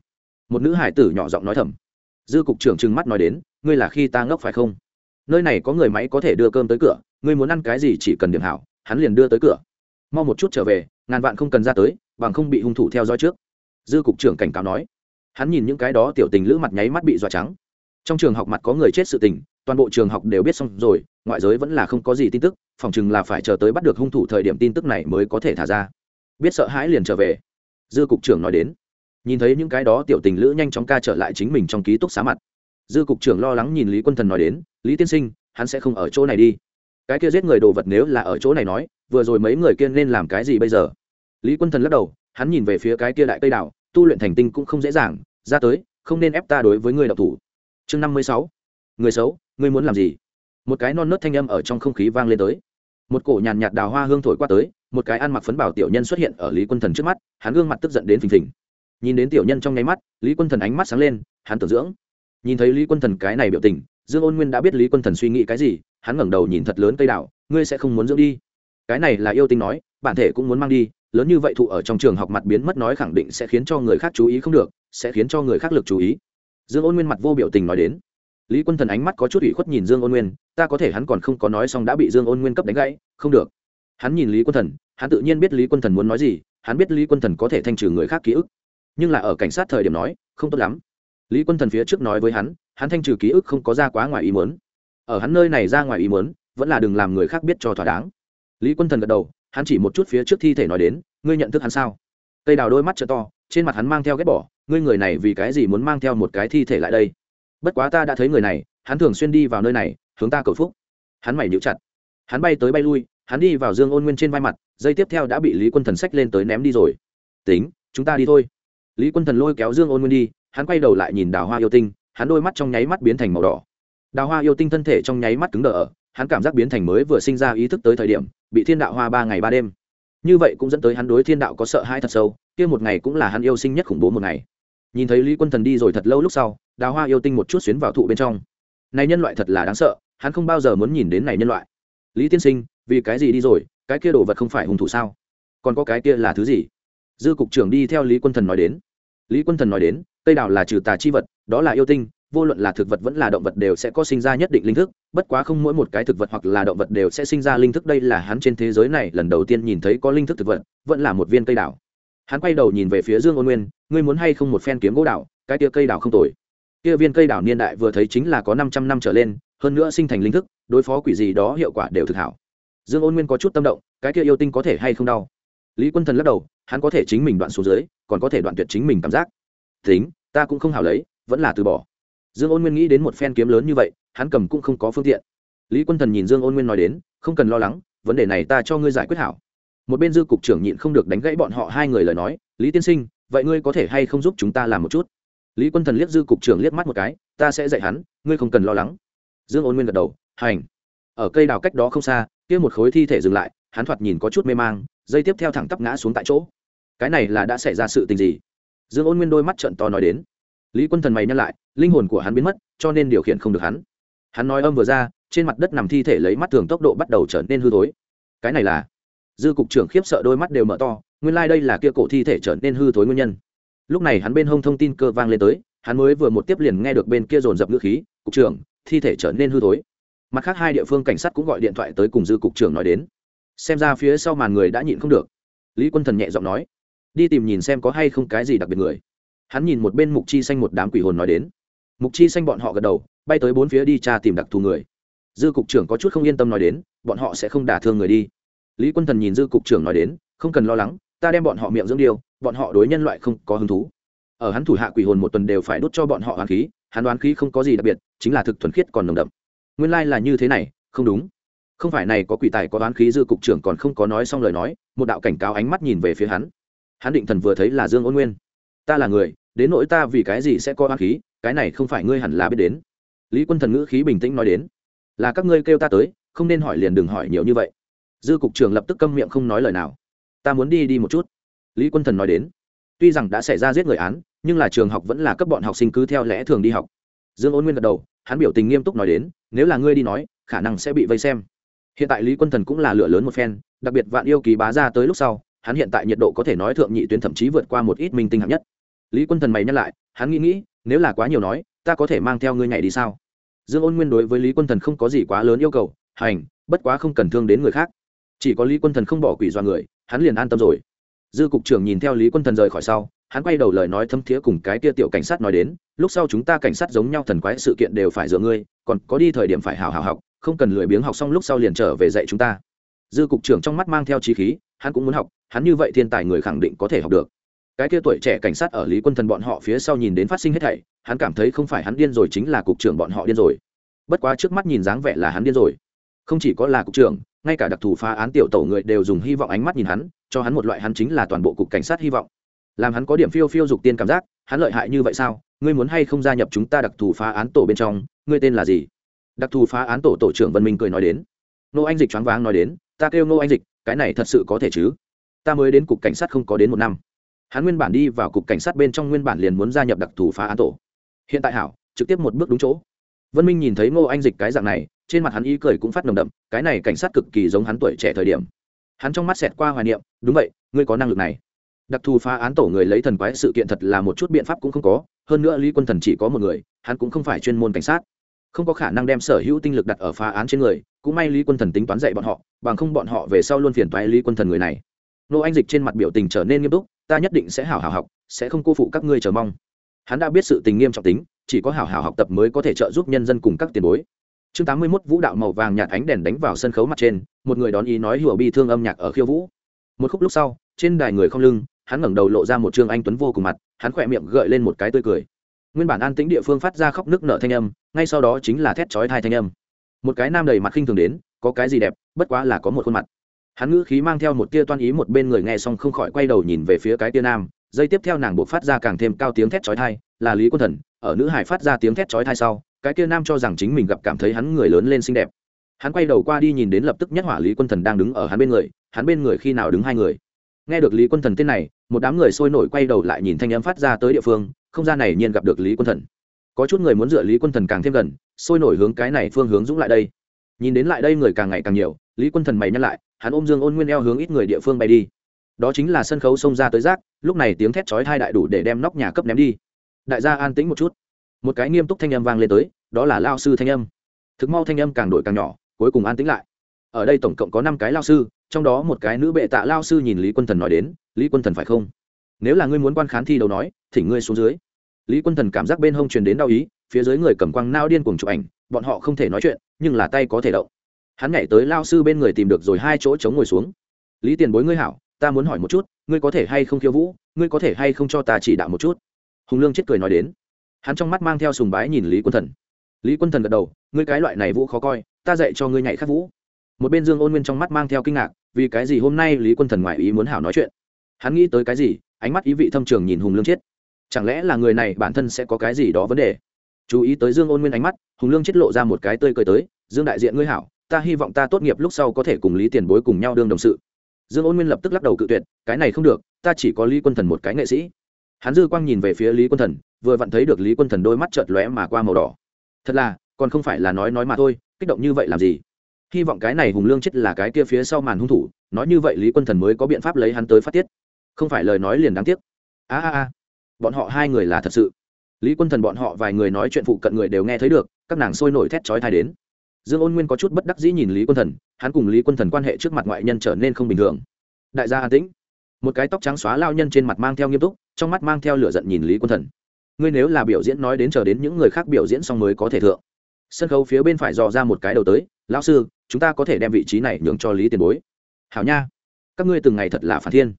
A: Một nữ hải tử nhỏ giọng nói thầm. Dư cục trưởng trừng mắt nói đến, ngươi là khi ta ngốc phải không? Nơi này có người máy có thể đưa cơm tới cửa, ngươi muốn ăn cái gì chỉ cần điểm hảo, hắn liền đưa tới cửa. Mau một chút trở về, ngàn vạn không cần ra tới, bằng không bị hung thủ theo dõi trước. Dư cục trưởng cảnh cáo nói. Hắn nhìn những cái đó tiểu tình lữ mặt nháy mắt bị dọa trắng trong trường học mặt có người chết sự tình, toàn bộ trường học đều biết xong rồi, ngoại giới vẫn là không có gì tin tức, phòng chừng là phải chờ tới bắt được hung thủ thời điểm tin tức này mới có thể thả ra. Biết sợ hãi liền trở về. Dư cục trưởng nói đến. Nhìn thấy những cái đó tiểu tình lữ nhanh chóng ca trở lại chính mình trong ký túc xá mặt. Dư cục trưởng lo lắng nhìn lý quân thần nói đến, lý tiên sinh, hắn sẽ không ở chỗ này đi. Cái kia giết người đồ vật nếu là ở chỗ này nói, vừa rồi mấy người kia nên làm cái gì bây giờ? Lý quân thần lắc đầu, hắn nhìn về phía cái kia đại cây đảo, tu luyện thành tinh cũng không dễ dàng, ra tới, không nên ép ta đối với người đạo thủ chương năm mươi sáu. Người xấu, ngươi muốn làm gì? Một cái non nớt thanh âm ở trong không khí vang lên tới. Một cổ nhàn nhạt đào hoa hương thổi qua tới, một cái ăn mặc phấn bảo tiểu nhân xuất hiện ở lý quân thần trước mắt, hắn gương mặt tức giận đến phình phình. Nhìn đến tiểu nhân trong nháy mắt, lý quân thần ánh mắt sáng lên, hắn tưởng dưỡng. Nhìn thấy lý quân thần cái này biểu tình, dương ôn nguyên đã biết lý quân thần suy nghĩ cái gì, hắn ngẩng đầu nhìn thật lớn cây đảo ngươi sẽ không muốn dưỡng đi. Cái này là yêu tinh nói, bản thể cũng muốn mang đi, lớn như vậy thụ ở trong trường học mặt biến mất nói khẳng định sẽ khiến cho người khác chú ý không được, sẽ khiến cho người khác lực chú ý dương ôn nguyên mặt vô biểu tình nói đến. Lý quân thần ánh mắt có chút ủy khuất nhìn dương ôn nguyên, ta có thể hắn còn không có nói xong đã bị dương ôn nguyên cấp đánh gãy, không được. Hắn nhìn lý quân thần, hắn tự nhiên biết lý quân thần muốn nói gì, hắn biết lý quân thần có thể thanh trừ người khác ký ức. Nhưng là ở cảnh sát thời điểm nói, không tốt lắm. Lý quân thần phía trước nói với hắn hắn thanh trừ ký ức không có ra quá ngoài ý muốn. Ở hắn nơi này ra ngoài ý muốn, vẫn là đừng làm người khác biết cho thỏa đáng. Lý quân thần gật đầu, hắn chỉ một chút phía trước thi thể nói đến, ngươi nhận thức hắn sao? Cây đào đôi mắt t to trên mặt hắn mang theo ghét bỏ, ngươi người này vì cái gì muốn mang theo một cái thi thể lại đây? Bất quá ta đã thấy người này, hắn thường xuyên đi vào nơi này, hướng ta cầu phúc. Hắn mày nhíu chặt. Hắn bay tới bay lui, hắn đi vào dương ôn nguyên trên vai mặt, dây tiếp theo đã bị lý quân thần sách lên tới ném đi rồi. Tính, chúng ta đi thôi. Lý quân thần lôi kéo dương ôn nguyên đi, hắn quay đầu lại nhìn đào hoa yêu tinh, hắn đôi mắt trong nháy mắt biến thành màu đỏ. Đào hoa yêu tinh thân thể trong nháy mắt cứng đờ ở, hắn cảm giác biến thành mới vừa sinh ra ý thức tới thời điểm, bị thiên đạo hoa ba ngày ba đêm. Như vậy cũng dẫn tới hắn đối thiên đạo có sợ hãi thật sâu kia một ngày cũng là hắn yêu sinh nhất khủng bố một ngày. Nhìn thấy lý quân thần đi rồi thật lâu lúc sau, đào hoa yêu tinh một chút xuyến vào thụ bên trong. Này nhân loại thật là đáng sợ, hắn không bao giờ muốn nhìn đến này nhân loại. Lý tiên sinh, vì cái gì đi rồi, cái kia đồ vật không phải hung thủ sao? Còn có cái kia là thứ gì? Dư cục trưởng đi theo lý quân thần nói đến. Lý quân thần nói đến, cây đào là trừ tà chi vật, đó là yêu tinh, vô luận là thực vật vẫn là động vật đều sẽ có sinh ra nhất định linh thức, bất quá không mỗi một cái thực vật hoặc là động vật đều sẽ sinh ra linh thức. Đây là hắn trên thế giới này lần đầu tiên nhìn thấy có linh thức thực vật, vẫn là một viên cây đào hắn quay đầu nhìn về phía dương ôn nguyên, ngươi muốn hay không một phen kiếm gỗ đào cái tia cây đào không tồi. Kia viên cây đào niên đại vừa thấy chính là có năm trăm năm trở lên, hơn nữa sinh thành linh thức, đối phó quỷ gì đó hiệu quả đều thực hảo. Dương ôn nguyên có chút tâm động, cái kia yêu tinh có thể hay không đau? Lý quân thần lắc đầu, hắn có thể chính mình đoạn xuống dưới, còn có thể đoạn tuyệt chính mình cảm giác. Tính, ta cũng không hảo lấy, vẫn là từ bỏ. Dương ôn nguyên nghĩ đến một phen kiếm lớn như vậy, hắn cầm cũng không có phương tiện. Lý quân thần nhìn dương ôn nguyên nói đến, không cần lo lắng, vấn đề này ta cho ngươi giải quyết hảo một bên dư cục trưởng nhịn không được đánh gãy bọn họ hai người lời nói, lý tiên sinh, vậy ngươi có thể hay không giúp chúng ta làm một chút? Lý quân thần liếc dư cục trưởng liếc mắt một cái, ta sẽ dạy hắn, ngươi không cần lo lắng. Dương ôn nguyên gật đầu, hành. Ở cây đào cách đó không xa, kia một khối thi thể dừng lại, hắn thoạt nhìn có chút mê mang, dây tiếp theo thẳng tắp ngã xuống tại chỗ. Cái này là đã xảy ra sự tình gì? Dương ôn nguyên đôi mắt trận to nói đến. Lý quân thần mày nhắc lại, linh hồn của hắn biến mất, cho nên điều khiển không được hắn. Hắn nói âm vừa ra, trên mặt đất nằm thi thể lấy mắt thường tốc độ bắt đầu trở nên hư thối. Cái này là dư cục trưởng khiếp sợ đôi mắt đều mở to, nguyên lai、like、đây là kia cổ thi thể trở nên hư thối nguyên nhân. Lúc này hắn bên hông thông tin cơ vang lên tới, hắn mới vừa một tiếp liền nghe được bên kia dồn dập ngữ khí, cục trưởng, thi thể trở nên hư thối. Mặt khác hai địa phương cảnh sát cũng gọi điện thoại tới cùng dư cục trưởng nói đến. Xem ra phía sau màn người đã nhịn không được. Lý quân thần nhẹ giọng nói, đi tìm nhìn xem có hay không cái gì đặc biệt người. Hắn nhìn một bên mục chi xanh một đám quỷ hồn nói đến. Mục chi xanh bọn họ gật đầu, bay tới bốn phía đi tra tìm đặc thù người. Dư cục trưởng có chút không yên tâm nói đến, bọn họ sẽ không đả thương người đi lý quân thần nhìn dư cục trưởng nói đến, không cần lo lắng, ta đem bọn họ miệng dưỡng điều, bọn họ đối nhân loại không có hứng thú. Ở hắn thủ hạ quỷ hồn một tuần đều phải đốt cho bọn họ hoàn khí, hắn đoán khí không có gì đặc biệt, chính là thực thuần khiết còn nồng đậm. Nguyên lai、like、là như thế này, không đúng. Không phải này có quỷ tài có đoán khí dư cục trưởng còn không có nói xong lời nói, một đạo cảnh cáo ánh mắt nhìn về phía hắn. Hắn định thần vừa thấy là dương ôn nguyên. Ta là người, đến nỗi ta vì cái gì sẽ có đoán khí, cái này không phải ngươi hẳn là biết đến. Lý quân thần ngữ khí bình tĩnh nói đến. Là các ngươi kêu ta tới, không nên hỏi liền đừng hỏi nhiều như vậy dư cục trưởng lập tức câm miệng không nói lời nào. Ta muốn đi đi một chút. Lý quân thần nói đến. Tuy rằng đã xảy ra giết người án, nhưng là trường học vẫn là cấp bọn học sinh cứ theo lẽ thường đi học. Dương ôn nguyên gật đầu, hắn biểu tình nghiêm túc nói đến, nếu là ngươi đi nói, khả năng sẽ bị vây xem. Hiện tại lý quân thần cũng là lửa lớn một phen, đặc biệt vạn yêu ký bá ra tới lúc sau, hắn hiện tại nhiệt độ có thể nói thượng nhị tuyến thậm chí vượt qua một ít minh tinh hạng nhất. Lý quân thần mày nhắc lại, hắn nghĩ nghĩ, nếu là quá nhiều nói, ta có thể mang theo ngươi nhảy đi sao? Dương ôn nguyên đối với lý quân thần không có gì quá lớn yêu cầu, hành, bất quá không cần thương đến người khác chỉ có lý quân thần không bỏ quỷ do người, hắn liền an tâm rồi. Dư cục trưởng nhìn theo lý quân thần rời khỏi sau, hắn quay đầu lời nói thâm thiế cùng cái tia tiểu cảnh sát nói đến, lúc sau chúng ta cảnh sát giống nhau thần quái sự kiện đều phải dựa ngươi, còn có đi thời điểm phải hào hào học, không cần lười biếng học xong lúc sau liền trở về dạy chúng ta. Dư cục trưởng trong mắt mang theo trí khí, hắn cũng muốn học, hắn như vậy thiên tài người khẳng định có thể học được. Cái kia tuổi trẻ cảnh sát ở lý quân thần bọn họ phía sau nhìn đến phát sinh hết thảy, hắn cảm thấy không phải hắn điên rồi chính là cục trưởng bọn họ điên rồi. Bất quá trước mắt nhìn dáng vẻ là hắn điên rồi không chỉ có là cục trưởng, ngay cả đặc thù phá án tiểu tổ người đều dùng hy vọng ánh mắt nhìn hắn, cho hắn một loại hắn chính là toàn bộ cục cảnh sát hy vọng. Làm hắn có điểm phiêu phiêu dục tiên cảm giác, hắn lợi hại như vậy sao? Ngươi muốn hay không gia nhập chúng ta đặc thù phá án tổ bên trong? Ngươi tên là gì? Đặc thù phá án tổ tổ trưởng vân minh cười nói đến. Nô anh dịch choáng váng nói đến, ta kêu nô anh dịch, cái này thật sự có thể chứ? Ta mới đến cục cảnh sát không có đến một năm. Hắn nguyên bản đi vào cục cảnh sát bên trong nguyên bản liền muốn gia nhập đặc thù phá án tổ. Hiện tại hảo, trực tiếp một bước đúng chỗ. Vân minh nhìn thấy ngô anh dịch cái dạng này trên mặt hắn ý cười cũng phát nồng đậm, cái này cảnh sát cực kỳ giống hắn tuổi trẻ thời điểm. Hắn trong mắt xẹt qua hoài niệm, đúng vậy, ngươi có năng lực này. Đặc thù phá án tổ người lấy thần quái sự kiện thật là một chút biện pháp cũng không có, hơn nữa lý quân thần chỉ có một người, hắn cũng không phải chuyên môn cảnh sát. Không có khả năng đem sở hữu tinh lực đặt ở phá án trên người, cũng may lý quân thần tính toán dạy bọn họ, bằng không bọn họ về sau luôn phiền toái lý quân thần người này. Nô anh dịch trên mặt biểu tình trở nên nghiêm túc, ta nhất định sẽ hảo hảo học, sẽ không cô phụ các ngươi chờ mong. Hắn đã biết sự tình nghiêm trọng tính, chỉ có hảo hảo học tập mới có thể trợ giúp nhân dân cùng các tiền bối chương tám mươi 81 vũ đạo màu vàng nhạt ánh đèn đánh vào sân khấu mặt trên, một người đón ý nói hùa bi thương âm nhạc ở khiêu vũ. Một khúc lúc sau, trên đài người không lưng, hắn ngẩng đầu lộ ra một trương anh tuấn vô cùng mặt, hắn khỏe miệng gợi lên một cái tươi cười. Nguyên bản an tĩnh địa phương phát ra khóc nước nở thanh âm, ngay sau đó chính là thét chói thai thanh âm. Một cái nam đầy mặt khinh thường đến, có cái gì đẹp, bất quá là có một khuôn mặt. Hắn ngữ khí mang theo một tia toan ý một bên người nghe xong không khỏi quay đầu nhìn về phía cái tia nam dây tiếp theo nàng buộc phát ra càng thêm cao tiếng thét chói thai là lý quân thần, ở nữ hải phát ra tiếng thét chói thai sau cái kia nam cho rằng chính mình gặp cảm thấy hắn người lớn lên xinh đẹp. Hắn quay đầu qua đi nhìn đến lập tức nhất hỏa lý quân thần đang đứng ở hắn bên người, hắn bên người khi nào đứng hai người. Nghe được lý quân thần tên này, một đám người sôi nổi quay đầu lại nhìn thanh âm phát ra tới địa phương, không ra này nhiên gặp được lý quân thần. Có chút người muốn dựa lý quân thần càng thêm gần, sôi nổi hướng cái này phương hướng dũng lại đây. Nhìn đến lại đây người càng ngày càng nhiều, lý quân thần mày nhắc lại, hắn ôm dương ôn nguyên eo hướng ít người địa phương bay đi. Đó chính là sân khấu xông ra tới rác, lúc này tiếng thét chói thai đại đủ để đem nóc nhà cấp ném đi. Đại gia an tĩnh một chút một cái nghiêm túc thanh âm vang lên tới, đó là lao sư thanh âm. Thực mau thanh âm càng đổi càng nhỏ, cuối cùng an tĩnh lại. Ở đây tổng cộng có năm cái lao sư, trong đó một cái nữ bệ tạ lao sư nhìn lý quân thần nói đến, lý quân thần phải không? Nếu là ngươi muốn quan khán thi đấu nói thì ngươi xuống dưới. Lý quân thần cảm giác bên hông truyền đến đau ý, phía dưới người cầm quăng nao điên cuồng chụp ảnh, bọn họ không thể nói chuyện, nhưng là tay có thể động. Hắn nhảy tới lao sư bên người tìm được rồi hai chỗ chống ngồi xuống. Lý tiền bối ngươi hảo, ta muốn hỏi một chút, ngươi có thể hay không khiêu vũ, ngươi có thể hay không cho ta chỉ đạo một chút? Hùng lương chết cười nói đến hắn trong mắt mang theo sùng bái nhìn lý quân thần. Lý quân thần gật đầu, ngươi cái loại này vũ khó coi, ta dạy cho ngươi nhảy khắc vũ. Một bên dương ôn nguyên trong mắt mang theo kinh ngạc, vì cái gì hôm nay lý quân thần ngoại ý muốn hảo nói chuyện? Hắn nghĩ tới cái gì, ánh mắt ý vị thâm trường nhìn hùng lương chết chẳng lẽ là người này bản thân sẽ có cái gì đó vấn đề? Chú ý tới dương ôn nguyên ánh mắt, hùng lương chết lộ ra một cái tươi cười tới, dương đại diện ngươi hảo, ta hy vọng ta tốt nghiệp lúc sau có thể cùng lý tiền bối cùng nhau đương đồng sự. Dương ôn nguyên lập tức lắc đầu cự tuyệt, cái này không được, ta chỉ có lý quân thần một cái nghệ sĩ. Hắn dư quang nhìn về phía lý quân thần vừa vặn thấy được lý quân thần đôi mắt chợt lóe mà qua màu đỏ. Thật là, còn không phải là nói nói mà thôi, kích động như vậy làm gì? Hy vọng cái này hùng lương chết là cái kia phía sau màn hung thủ, nói như vậy lý quân thần mới có biện pháp lấy hắn tới phát tiết. Không phải lời nói liền đáng tiếc. A a a. Bọn họ hai người là thật sự. Lý quân thần bọn họ vài người nói chuyện phụ cận người đều nghe thấy được, các nàng sôi nổi thét chói thai đến. Dương ôn nguyên có chút bất đắc dĩ nhìn lý quân thần, hắn cùng lý quân thần quan hệ trước mặt ngoại nhân trở nên không bình thường. Đại gia an tĩnh. Một cái tóc trắng xóa lao nhân trên mặt mang theo nghiêm túc, trong mắt mang theo lửa giận nhìn lý quân thần ngươi nếu là biểu diễn nói đến chờ đến những người khác biểu diễn xong mới có thể thượng. Sân khấu phía bên phải dò ra một cái đầu tới, lão sư, chúng ta có thể đem vị trí này nhường cho lý tiền bối. Hảo nha, các ngươi từng ngày thật là phản thiên.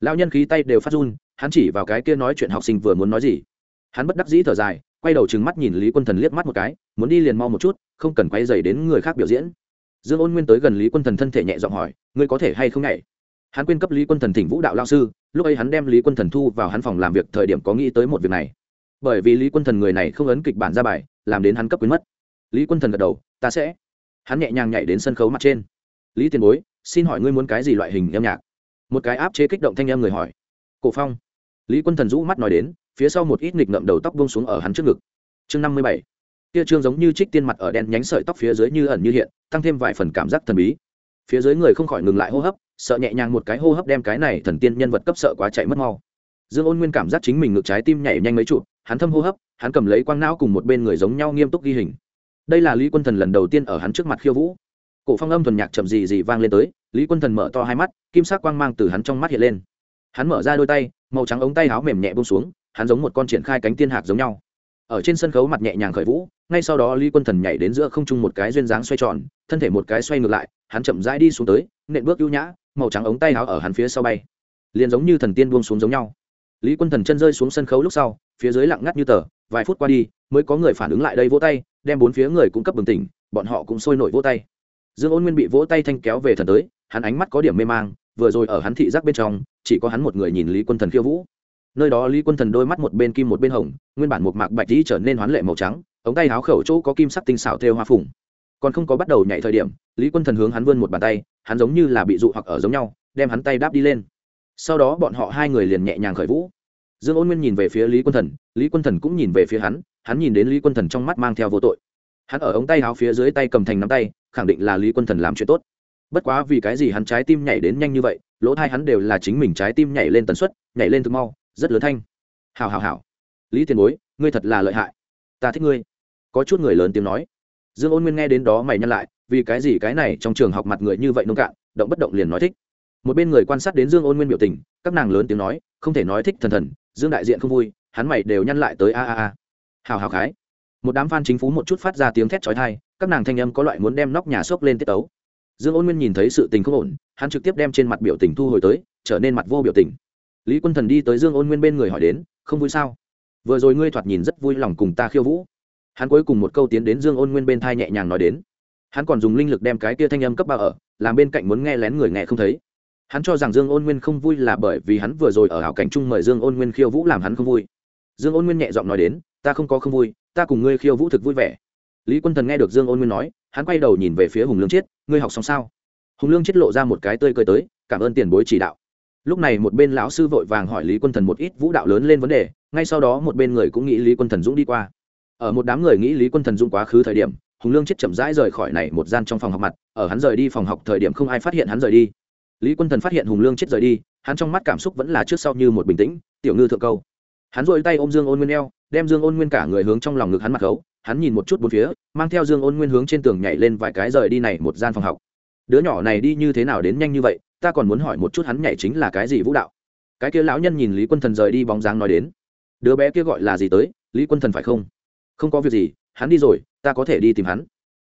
A: Lão nhân khí tay đều phát run, hắn chỉ vào cái kia nói chuyện học sinh vừa muốn nói gì. Hắn bất đắc dĩ thở dài, quay đầu trừng mắt nhìn lý quân thần liếc mắt một cái, muốn đi liền mau một chút, không cần quay dày đến người khác biểu diễn. Dương ôn nguyên tới gần lý quân thần thân thể nhẹ giọng hỏi, ngươi có thể hay không nhảy? Hắn quyên cấp lý quân thần thỉnh vũ đạo lao sư, lúc ấy hắn đem lý quân thần thu vào hắn phòng làm việc thời điểm có nghĩ tới một việc này bởi vì lý quân thần người này không ấn kịch bản ra bài, làm đến hắn cấp quyến mất. Lý quân thần gật đầu, ta sẽ. Hắn nhẹ nhàng nhảy đến sân khấu mặt trên. Lý tiền bối, xin hỏi ngươi muốn cái gì loại hình âm nhạc? Một cái áp chế kích động thanh em người hỏi. Cổ phong. Lý quân thần rũ mắt nói đến, phía sau một ít nghịch ngậm đầu tóc bông xuống ở hắn trước ngực. Chương năm mươi bảy. Kia trương giống như trích tiên mặt ở đen nhánh sợi tóc phía dưới như ẩn như hiện, tăng thêm vài phần cảm giác thần bí. Phía dưới người không khỏi ngừng lại hô hấp, sợ nhẹ nhàng một cái hô hấp đem cái này thần tiên nhân vật cấp sợ quá chạy mất mau dương ôn nguyên cảm giác chính mình ngực trái tim nhảy nhanh mấy chụp hắn thâm hô hấp, hắn cầm lấy quang não cùng một bên người giống nhau nghiêm túc ghi hình. Đây là lý quân thần lần đầu tiên ở hắn trước mặt khiêu vũ. Cổ phong âm thuần nhạc chậm gì gì vang lên tới, lý quân thần mở to hai mắt, kim sắc quang mang từ hắn trong mắt hiện lên. Hắn mở ra đôi tay, màu trắng ống tay áo mềm nhẹ bông xuống, hắn giống một con triển khai cánh tiên hạc giống nhau. Ở trên sân khấu mặt nhẹ nhàng khởi vũ, ngay sau đó lý quân thần nhảy đến giữa không trung một cái duyên dáng xoay tròn, thân thể một cái xoay ngược lại, hắn chậm rãi đi xuống tới, nện bước ưu nhã, màu trắng ống tay áo ở hắn phía sau bay. Liền giống như thần tiên buông xuống giống nhau lý quân thần chân rơi xuống sân khấu lúc sau, phía dưới lặng ngắt như tờ, vài phút qua đi, mới có người phản ứng lại đây vỗ tay, đem bốn phía người cũng cấp bừng tỉnh, bọn họ cũng sôi nổi vỗ tay. Dương ôn nguyên bị vỗ tay thanh kéo về thần tới, hắn ánh mắt có điểm mê mang, vừa rồi ở hắn thị giác bên trong, chỉ có hắn một người nhìn lý quân thần khiêu vũ. Nơi đó lý quân thần đôi mắt một bên kim một bên hồng, nguyên bản một mạc bạch dĩ trở nên hoán lệ màu trắng, ống tay háo khẩu chỗ có kim sắc tinh xảo thêu hoa phùng. Còn không có bắt đầu nhảy thời điểm, lý quân thần hướng hắn vươn một bàn tay, hắn giống như là bị dụ hoặc ở giống nhau, đem hắn tay đáp đi lên. Sau đó bọn họ hai người liền nhẹ nhàng khởi vũ dương ôn nguyên nhìn về phía lý quân thần, lý quân thần cũng nhìn về phía hắn hắn nhìn đến lý quân thần trong mắt mang theo vô tội. Hắn ở ống tay áo phía dưới tay cầm thành nắm tay, khẳng định là lý quân thần làm chuyện tốt. Bất quá vì cái gì hắn trái tim nhảy đến nhanh như vậy, lỗ thai hắn đều là chính mình trái tim nhảy lên tần suất, nhảy lên thực mau, rất lớn thanh. Hào hào hào lý tiền bối, ngươi thật là lợi hại. Ta thích ngươi. Có chút người lớn tiếng nói. Dương ôn nguyên nghe đến đó mày nhăn lại, vì cái gì cái này trong trường học mặt người như vậy nông cạn, động bất động liền nói thích một bên người quan sát đến dương ôn nguyên biểu tình, các nàng lớn tiếng nói, không thể nói thích thần thần, dương đại diện không vui, hắn mày đều nhăn lại tới a a a. Hào hào khái. Một đám f a n chính phú một chút phát ra tiếng thét trói thai các nàng thanh âm có loại muốn đem nóc nhà xốc lên tiết tấu. Dương ôn nguyên nhìn thấy sự tình không ổn, hắn trực tiếp đem trên mặt biểu tình thu hồi tới, trở nên mặt vô biểu tình. Lý quân thần đi tới dương ôn nguyên bên người hỏi đến, không vui sao? Vừa rồi ngươi thoạt nhìn rất vui lòng cùng ta khiêu vũ. Hắn cuối cùng một câu tiến đến dương ôn nguyên bên thai nhẹ nhàng nói đến. Hắn còn dùng linh lực đem cái kia thanh âm cấp ba ở, làm bên cạnh muốn nghe lén người nghe không thấy hắn cho rằng dương ôn nguyên không vui là bởi vì hắn vừa rồi ở hảo cảnh chung mời dương ôn nguyên khiêu vũ làm hắn không vui. Dương ôn nguyên nhẹ giọng nói đến, ta không có không vui, ta cùng ngươi khiêu vũ thực vui vẻ. Lý quân thần nghe được dương ôn nguyên nói, hắn quay đầu nhìn về phía hùng lương chiết, ngươi học xong sao? Hùng lương chiết lộ ra một cái tươi cười tới, cảm ơn tiền bối chỉ đạo. Lúc này một bên lão sư vội vàng hỏi lý quân thần một ít vũ đạo lớn lên vấn đề, ngay sau đó một bên người cũng nghĩ lý quân thần dũng đi qua. Ở một đám người nghĩ lý quân thần dũng quá khứ thời điểm, hùng lương chết chậm rãi rời khỏi này một gian trong phòng học mặt, ở hắn rời đi phòng học thời điểm không ai phát hiện hắn rời đi lý quân thần phát hiện hùng lương chết rời đi, hắn trong mắt cảm xúc vẫn là trước sau như một bình tĩnh, tiểu ngư thượng câu. Hắn dội tay ôm dương ôn nguyên eo, đem dương ôn nguyên cả người hướng trong lòng ngực hắn mặc khấu hắn nhìn một chút bốn phía, mang theo dương ôn nguyên hướng trên tường nhảy lên vài cái rời đi này một gian phòng học. Đứa nhỏ này đi như thế nào đến nhanh như vậy, ta còn muốn hỏi một chút hắn nhảy chính là cái gì vũ đạo. Cái kia lão nhân nhìn lý quân thần rời đi bóng dáng nói đến, đứa bé kia gọi là gì tới, lý quân thần phải không? Không có việc gì, hắn đi rồi, ta có thể đi tìm hắn.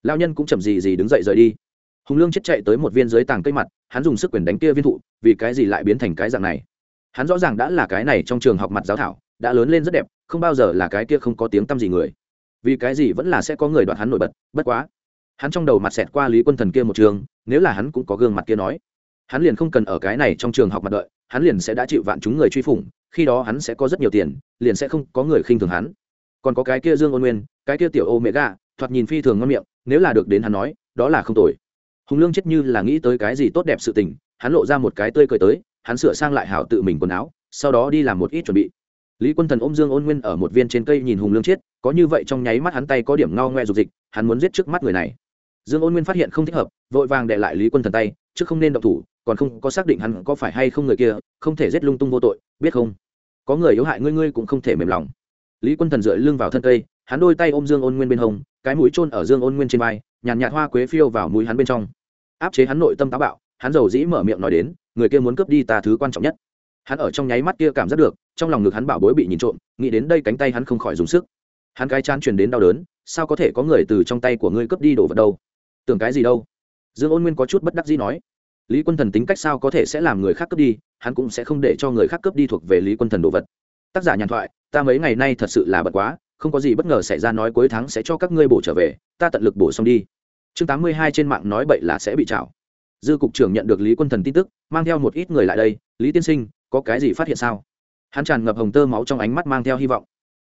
A: Lão nhân cũng chậm gì gì đứng dậy rời đi hùng lương chết chạy tới một viên dưới tàng cây mặt, hắn dùng sức quyền đánh kia viên thụ, vì cái gì lại biến thành cái dạng này? Hắn rõ ràng đã là cái này trong trường học mặt giáo thảo, đã lớn lên rất đẹp, không bao giờ là cái kia không có tiếng tăm gì người. Vì cái gì vẫn là sẽ có người đoạt hắn nổi bật, bất quá. Hắn trong đầu mặt xẹt qua lý quân thần kia một trường, nếu là hắn cũng có gương mặt kia nói. Hắn liền không cần ở cái này trong trường học mặt đợi, hắn liền sẽ đã chịu vạn chúng người truy phủng, khi đó hắn sẽ có rất nhiều tiền, liền sẽ không có người khinh thường hắn. Còn có cái kia dương ôn nguyên, cái kia tiểu ô mẹ gà thoạt nhìn phi thường ngon miệng, nếu là được đến hắn nói, đó là không tồi hùng lương chết như là nghĩ tới cái gì tốt đẹp sự tình, hắn lộ ra một cái tươi cười tới, hắn sửa sang lại hảo tự mình quần áo, sau đó đi làm một ít chuẩn bị. Lý quân thần ôm dương ôn nguyên ở một viên trên cây nhìn hùng lương chết, có như vậy trong nháy mắt hắn tay có điểm ngao ngoe dục dịch, hắn muốn giết trước mắt người này. Dương ôn nguyên phát hiện không thích hợp, vội vàng đệ lại lý quân thần tay chứ không nên động thủ, còn không có xác định hắn có phải hay không người kia, không thể giết lung tung vô tội, biết không? Có người yếu hại ngươi ngươi cũng không thể mềm lòng. Lý quân thần dựa lưng vào thân cây, hắn đôi tay ôm dương ôn nguyên bên hông, cái mũi trôn ở dương ôn nguyên trên vai, nhàn nhạt hoa quế phiêu vào mũi hắn bên trong áp chế hắn nội tâm táo bạo, hắn giàu dĩ mở miệng nói đến, người kia muốn cướp đi ta thứ quan trọng nhất. Hắn ở trong nháy mắt kia cảm giác được, trong lòng ngực hắn bảo bối bị nhìn trộm, nghĩ đến đây cánh tay hắn không khỏi dùng sức. Hắn cái chán truyền đến đau đớn, sao có thể có người từ trong tay của ngươi cướp đi đồ vật đâu? Tưởng cái gì đâu? Dương ôn nguyên có chút bất đắc dĩ nói. Lý quân thần tính cách sao có thể sẽ làm người khác cướp đi, hắn cũng sẽ không để cho người khác cướp đi thuộc về lý quân thần đồ vật. Tác giả nhàn thoại, ta mấy ngày nay thật sự là bật quá, không có gì bất ngờ xảy ra nói cuối tháng sẽ cho các ngươi bổ trở về, ta tận lực bổ xong đi chương tám mươi hai trên mạng nói bậy là sẽ bị trảo. Dư cục trưởng nhận được lý quân thần tin tức, mang theo một ít người lại đây, lý tiên sinh, có cái gì phát hiện sao? Hắn tràn ngập hồng tơ máu trong ánh mắt mang theo hy vọng.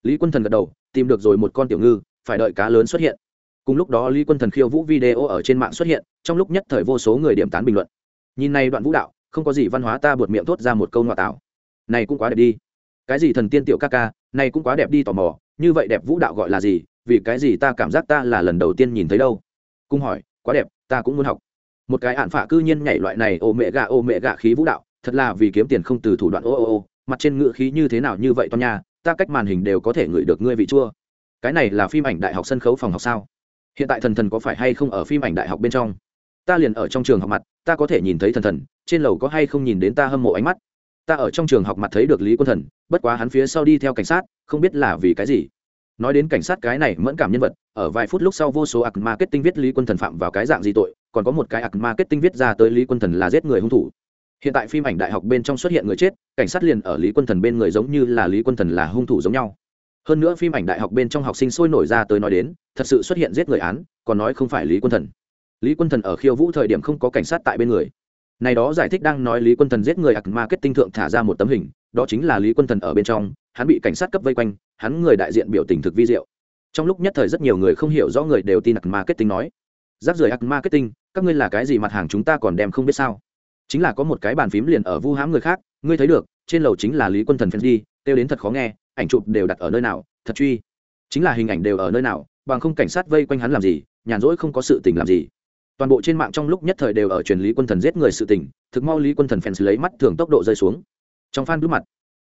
A: Lý quân thần gật đầu, tìm được rồi một con tiểu ngư, phải đợi cá lớn xuất hiện. Cùng lúc đó lý quân thần khiêu vũ video ở trên mạng xuất hiện, trong lúc nhất thời vô số người điểm tán bình luận. Nhìn này đoạn vũ đạo, không có gì văn hóa ta buột miệng thốt ra một câu ngoại tạo. Này cũng quá đẹp đi. Cái gì thần tiên tiểu ca ca, này cũng quá đẹp đi tò mò, như vậy đẹp vũ đạo gọi là gì, vì cái gì ta cảm giác ta là lần đầu tiên nhìn thấy đâu? Cung hỏi, quá đẹp, ta cũng muốn học. Một cái ạn phả cư nhiên nhảy loại này, ô mẹ gà, ô mẹ gà khí vũ đạo, thật là vì kiếm tiền không từ thủ đoạn, ô ô ô, mặt trên ngựa khí như thế nào như vậy to nha, ta cách màn hình đều có thể ngửi được ngươi vị chua. Cái này là phim ảnh đại học sân khấu phòng học sao? Hiện tại thần thần có phải hay không ở phim ảnh đại học bên trong? Ta liền ở trong trường học mặt, ta có thể nhìn thấy thần thần, trên lầu có hay không nhìn đến ta hâm mộ ánh mắt? Ta ở trong trường học mặt thấy được lý quân thần, bất quá hắn phía sau đi theo cảnh sát, không biết là vì cái gì nói đến cảnh sát cái này mẫn cảm nhân vật, ở vài phút lúc sau vô số ạc marketing viết lý quân thần phạm vào cái dạng gì tội, còn có một cái ạc marketing viết ra tới lý quân thần là giết người hung thủ. Hiện tại phim ảnh đại học bên trong xuất hiện người chết, cảnh sát liền ở lý quân thần bên người giống như là lý quân thần là hung thủ giống nhau. Hơn nữa phim ảnh đại học bên trong học sinh sôi nổi ra tới nói đến, thật sự xuất hiện giết người án, còn nói không phải lý quân thần. Lý quân thần ở khiêu vũ thời điểm không có cảnh sát tại bên người. Này đó giải thích đang nói lý quân thần giết người ạc marketing thượng thả ra một tấm hình đó chính là lý quân thần ở bên trong, hắn bị cảnh sát cấp vây quanh, hắn người đại diện biểu tình thực vi diệu. Trong lúc nhất thời rất nhiều người không hiểu rõ người đều tin ạc marketing nói. Rác rưởi ạc marketing, các ngươi là cái gì mặt hàng chúng ta còn đem không biết sao? Chính là có một cái bàn phím liền ở vu hãm người khác, ngươi thấy được, trên lầu chính là lý quân thần fans đi, kêu đến thật khó nghe, ảnh chụp đều đặt ở nơi nào, thật truy. Chính là hình ảnh đều ở nơi nào, bằng không cảnh sát vây quanh hắn làm gì, nhàn rỗi không có sự tình làm gì. Toàn bộ trên mạng trong lúc nhất thời đều ở truyền lý quân thần giết người sự tình, thực mau lý quân thần fans lấy mắt thường tốc độ rơi xuống trong phan bước mặt,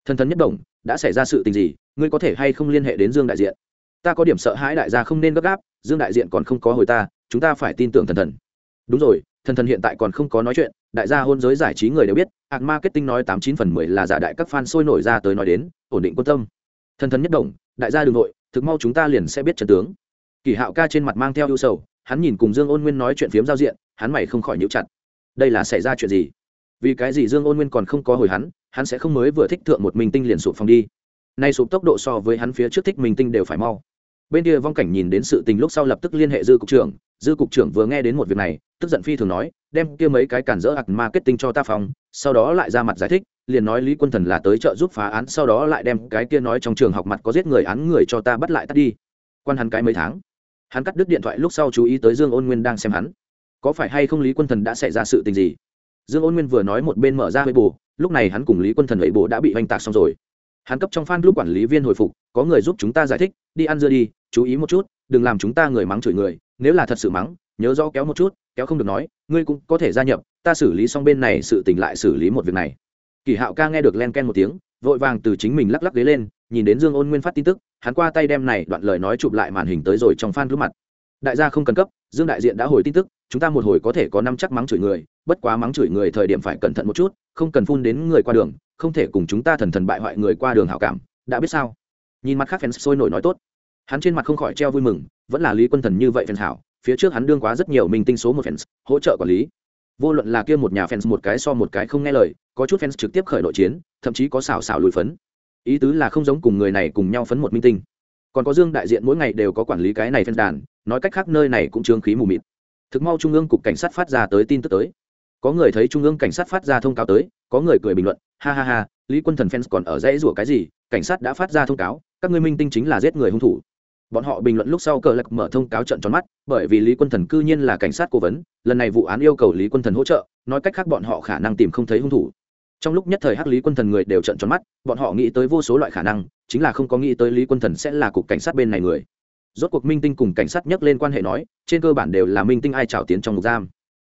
A: thần thần nhất đồng đã xảy ra sự tình gì? Ngươi có thể hay không liên hệ đến dương đại diện? Ta có điểm sợ hãi đại gia không nên gấp gáp, dương đại diện còn không có hồi ta, chúng ta phải tin tưởng thần thần. Đúng rồi, thần thần hiện tại còn không có nói chuyện, đại gia hôn giới giải trí người đều biết, ạc marketing nói tám chín phần mười là giả đại các fan sôi nổi ra tới nói đến, ổn định quan tâm. Thần thần nhất đồng đại gia đường nội, thực mau chúng ta liền sẽ biết trận tướng. Kỳ hạo ca trên mặt mang theo ưu sầu, hắn nhìn cùng dương ôn nguyên nói chuyện phiếm giao diện, hắn mày không khỏi nhíu chặt. Đây là xảy ra chuyện gì? Vì cái gì dương ôn nguyên còn không có hồi hắn hắn sẽ không mới vừa thích thượng một minh tinh liền sụp phòng đi. Nay sụp tốc độ so với hắn phía trước thích minh tinh đều phải mau. Bên kia vong cảnh nhìn đến sự tình lúc sau lập tức liên hệ dư cục trưởng, dư cục trưởng vừa nghe đến một việc này, tức giận phi thường nói, đem kia mấy cái cản rỡ ạc marketing cho ta phòng, sau đó lại ra mặt giải thích, liền nói lý quân thần là tới chợ giúp phá án, sau đó lại đem cái kia nói trong trường học mặt có giết người án người cho ta bắt lại tắt đi. Quan hắn cái mấy tháng. Hắn cắt đứt điện thoại lúc sau chú ý tới dương ôn nguyên đang xem hắn. Có phải hay không lý quân thần đã xảy ra sự tình gì? Dương ôn nguyên vừa nói một bên mở ra hơi bù lúc này hắn cùng lý quân thần ấy bộ đã bị oanh tạc xong rồi. Hắn cấp trong f a n lúc quản lý viên hồi phục, có người giúp chúng ta giải thích, đi ăn dưa đi, chú ý một chút, đừng làm chúng ta người mắng chửi người, nếu là thật sự mắng, nhớ rõ kéo một chút, kéo không được nói, ngươi cũng có thể gia nhập, ta xử lý xong bên này sự tỉnh lại xử lý một việc này. Kỳ hạo ca nghe được len ken một tiếng, vội vàng từ chính mình lắc lắc ghế lên, nhìn đến dương ôn nguyên phát tin tức, hắn qua tay đem này đoạn lời nói chụp lại màn hình tới rồi trong f a n lúc mặt đại gia không cần cấp, dương đại diện đã hồi tin tức, chúng ta một hồi có thể có năm chắc mắng chửi người, bất quá mắng chửi người thời điểm phải cẩn thận một chút, không cần phun đến người qua đường, không thể cùng chúng ta thần thần bại hoại người qua đường hảo cảm, đã biết sao? Nhìn mặt khác fans sôi nổi nói tốt. Hắn trên mặt không khỏi treo vui mừng, vẫn là lý quân thần như vậy fans hảo, phía trước hắn đương quá rất nhiều mình tinh số một fans, hỗ trợ quản lý. Vô luận là kia một nhà fans một cái so một cái không nghe lời, có chút fans trực tiếp khởi nội chiến, thậm chí có xào xào lùi phấn. Ý tứ là không giống cùng người này cùng nhau phấn một minh tinh còn có dương đại diện mỗi ngày đều có quản lý cái này phân đàn, nói cách khác nơi này cũng trương khí mù mịt. Thực mau trung ương cục cảnh sát phát ra tới tin tức tới. Có người thấy trung ương cảnh sát phát ra thông cáo tới, có người cười bình luận, ha ha ha, lý quân thần fans còn ở dãy rủa cái gì, cảnh sát đã phát ra thông cáo, các ngươi minh tinh chính là giết người hung thủ. Bọn họ bình luận lúc sau cờ lạc mở thông cáo trận tròn mắt, bởi vì lý quân thần cư nhiên là cảnh sát cố vấn, lần này vụ án yêu cầu lý quân thần hỗ trợ, nói cách khác bọn họ khả năng tìm không thấy hung thủ trong lúc nhất thời hắc lý quân thần người đều trận tròn mắt, bọn họ nghĩ tới vô số loại khả năng, chính là không có nghĩ tới lý quân thần sẽ là cục cảnh sát bên này người. Rốt cuộc minh tinh cùng cảnh sát nhắc lên quan hệ nói, trên cơ bản đều là minh tinh ai trào tiến trong ngục giam.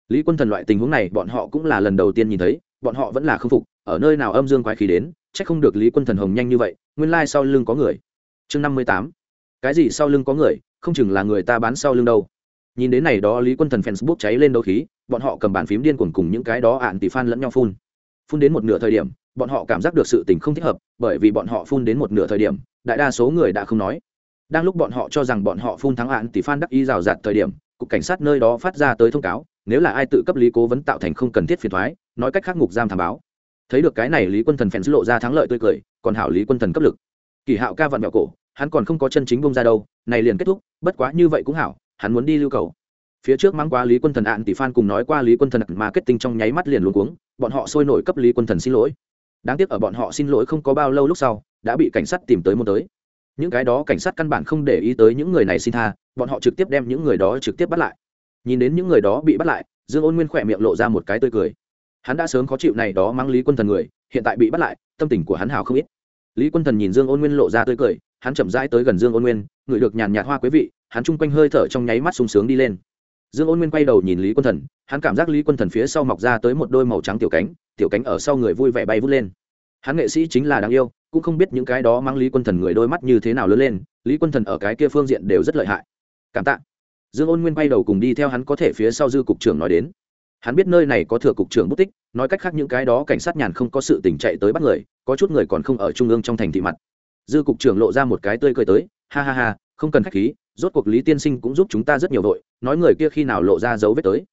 A: Lý quân thần loại tình huống này bọn họ cũng là lần đầu tiên nhìn thấy, bọn họ vẫn là k phục, ở nơi nào âm dương quái khí đến c h ắ c không được lý quân thần hồng nhanh như vậy, nguyên lai、like、sau lưng có người. Chương năm mươi tám. Cái gì sau lưng có người, không chừng là người ta bán sau lưng đâu. Nhìn đến này đó lý quân thần facebook cháy lên đấu khí, bọn họ cầm bàn phím điên cuồng cùng những cái đó ạn tỷ phan lẫn nhau phun phun đến một nửa thời điểm, bọn họ cảm giác được sự tình không thích hợp, bởi vì bọn họ phun đến một nửa thời điểm, đại đa số người đã không nói. Đang lúc bọn họ cho rằng bọn họ phun thắng hạn thì phan đắc y rào rạt thời điểm, cục cảnh sát nơi đó phát ra tới thông cáo, nếu là ai tự cấp lý cố vấn tạo thành không cần thiết phiền thoái, nói cách khắc ngục giam thảm báo. Thấy được cái này lý quân thần phèn lộ ra thắng lợi tươi cười, còn hảo lý quân thần cấp lực. Kỳ hạo ca vặn mẹo cổ, hắn còn không có chân chính bông ra đâu, này liền kết thúc, bất quá như vậy cũng hảo, hắn muốn đi lưu cầu phía trước mang qua lý quân thần ạn tỷ phan cùng nói qua lý quân thần marketing trong nháy mắt liền luôn cuống, bọn họ sôi nổi cấp lý quân thần xin lỗi. Đáng tiếc ở bọn họ xin lỗi không có bao lâu lúc sau, đã bị cảnh sát tìm tới môn tới. Những cái đó cảnh sát căn bản không để ý tới những người này xin tha, bọn họ trực tiếp đem những người đó trực tiếp bắt lại. Nhìn đến những người đó bị bắt lại, dương ôn nguyên khỏe miệng lộ ra một cái tươi cười. Hắn đã sớm khó chịu này đó mang lý quân thần người, hiện tại bị bắt lại, tâm tình của hắn hào không ít. Lý quân thần nhìn dương ôn nguyên lộ ra tươi cười, hắn chậm rãi tới gần dương ôn nguyên, ngửi được nhàn nhạt hoa quý vị, hắn chung quanh hơi thở trong nháy mắt sung sướng đi lên dương ôn nguyên quay đầu nhìn lý quân thần, hắn cảm giác lý quân thần phía sau mọc ra tới một đôi màu trắng tiểu cánh tiểu cánh ở sau người vui vẻ bay vút lên. Hắn nghệ sĩ chính là đáng yêu, cũng không biết những cái đó mang lý quân thần người đôi mắt như thế nào lớn lên, lý quân thần ở cái kia phương diện đều rất lợi hại. Cảm tạ. Dương ôn nguyên quay đầu cùng đi theo hắn có thể phía sau dư cục trưởng nói đến. Hắn biết nơi này có thừa cục trưởng bút tích, nói cách khác những cái đó cảnh sát nhàn không có sự tình chạy tới bắt người, có chút người còn không ở trung ương trong thành thị mặt. Dư cục trưởng lộ ra một cái tươi cười tới, ha ha ha không cần khách khí, rốt cuộc lý tiên sinh cũng giúp chúng ta rất nhiều vội, nói người kia khi nào lộ ra dấu vết tới.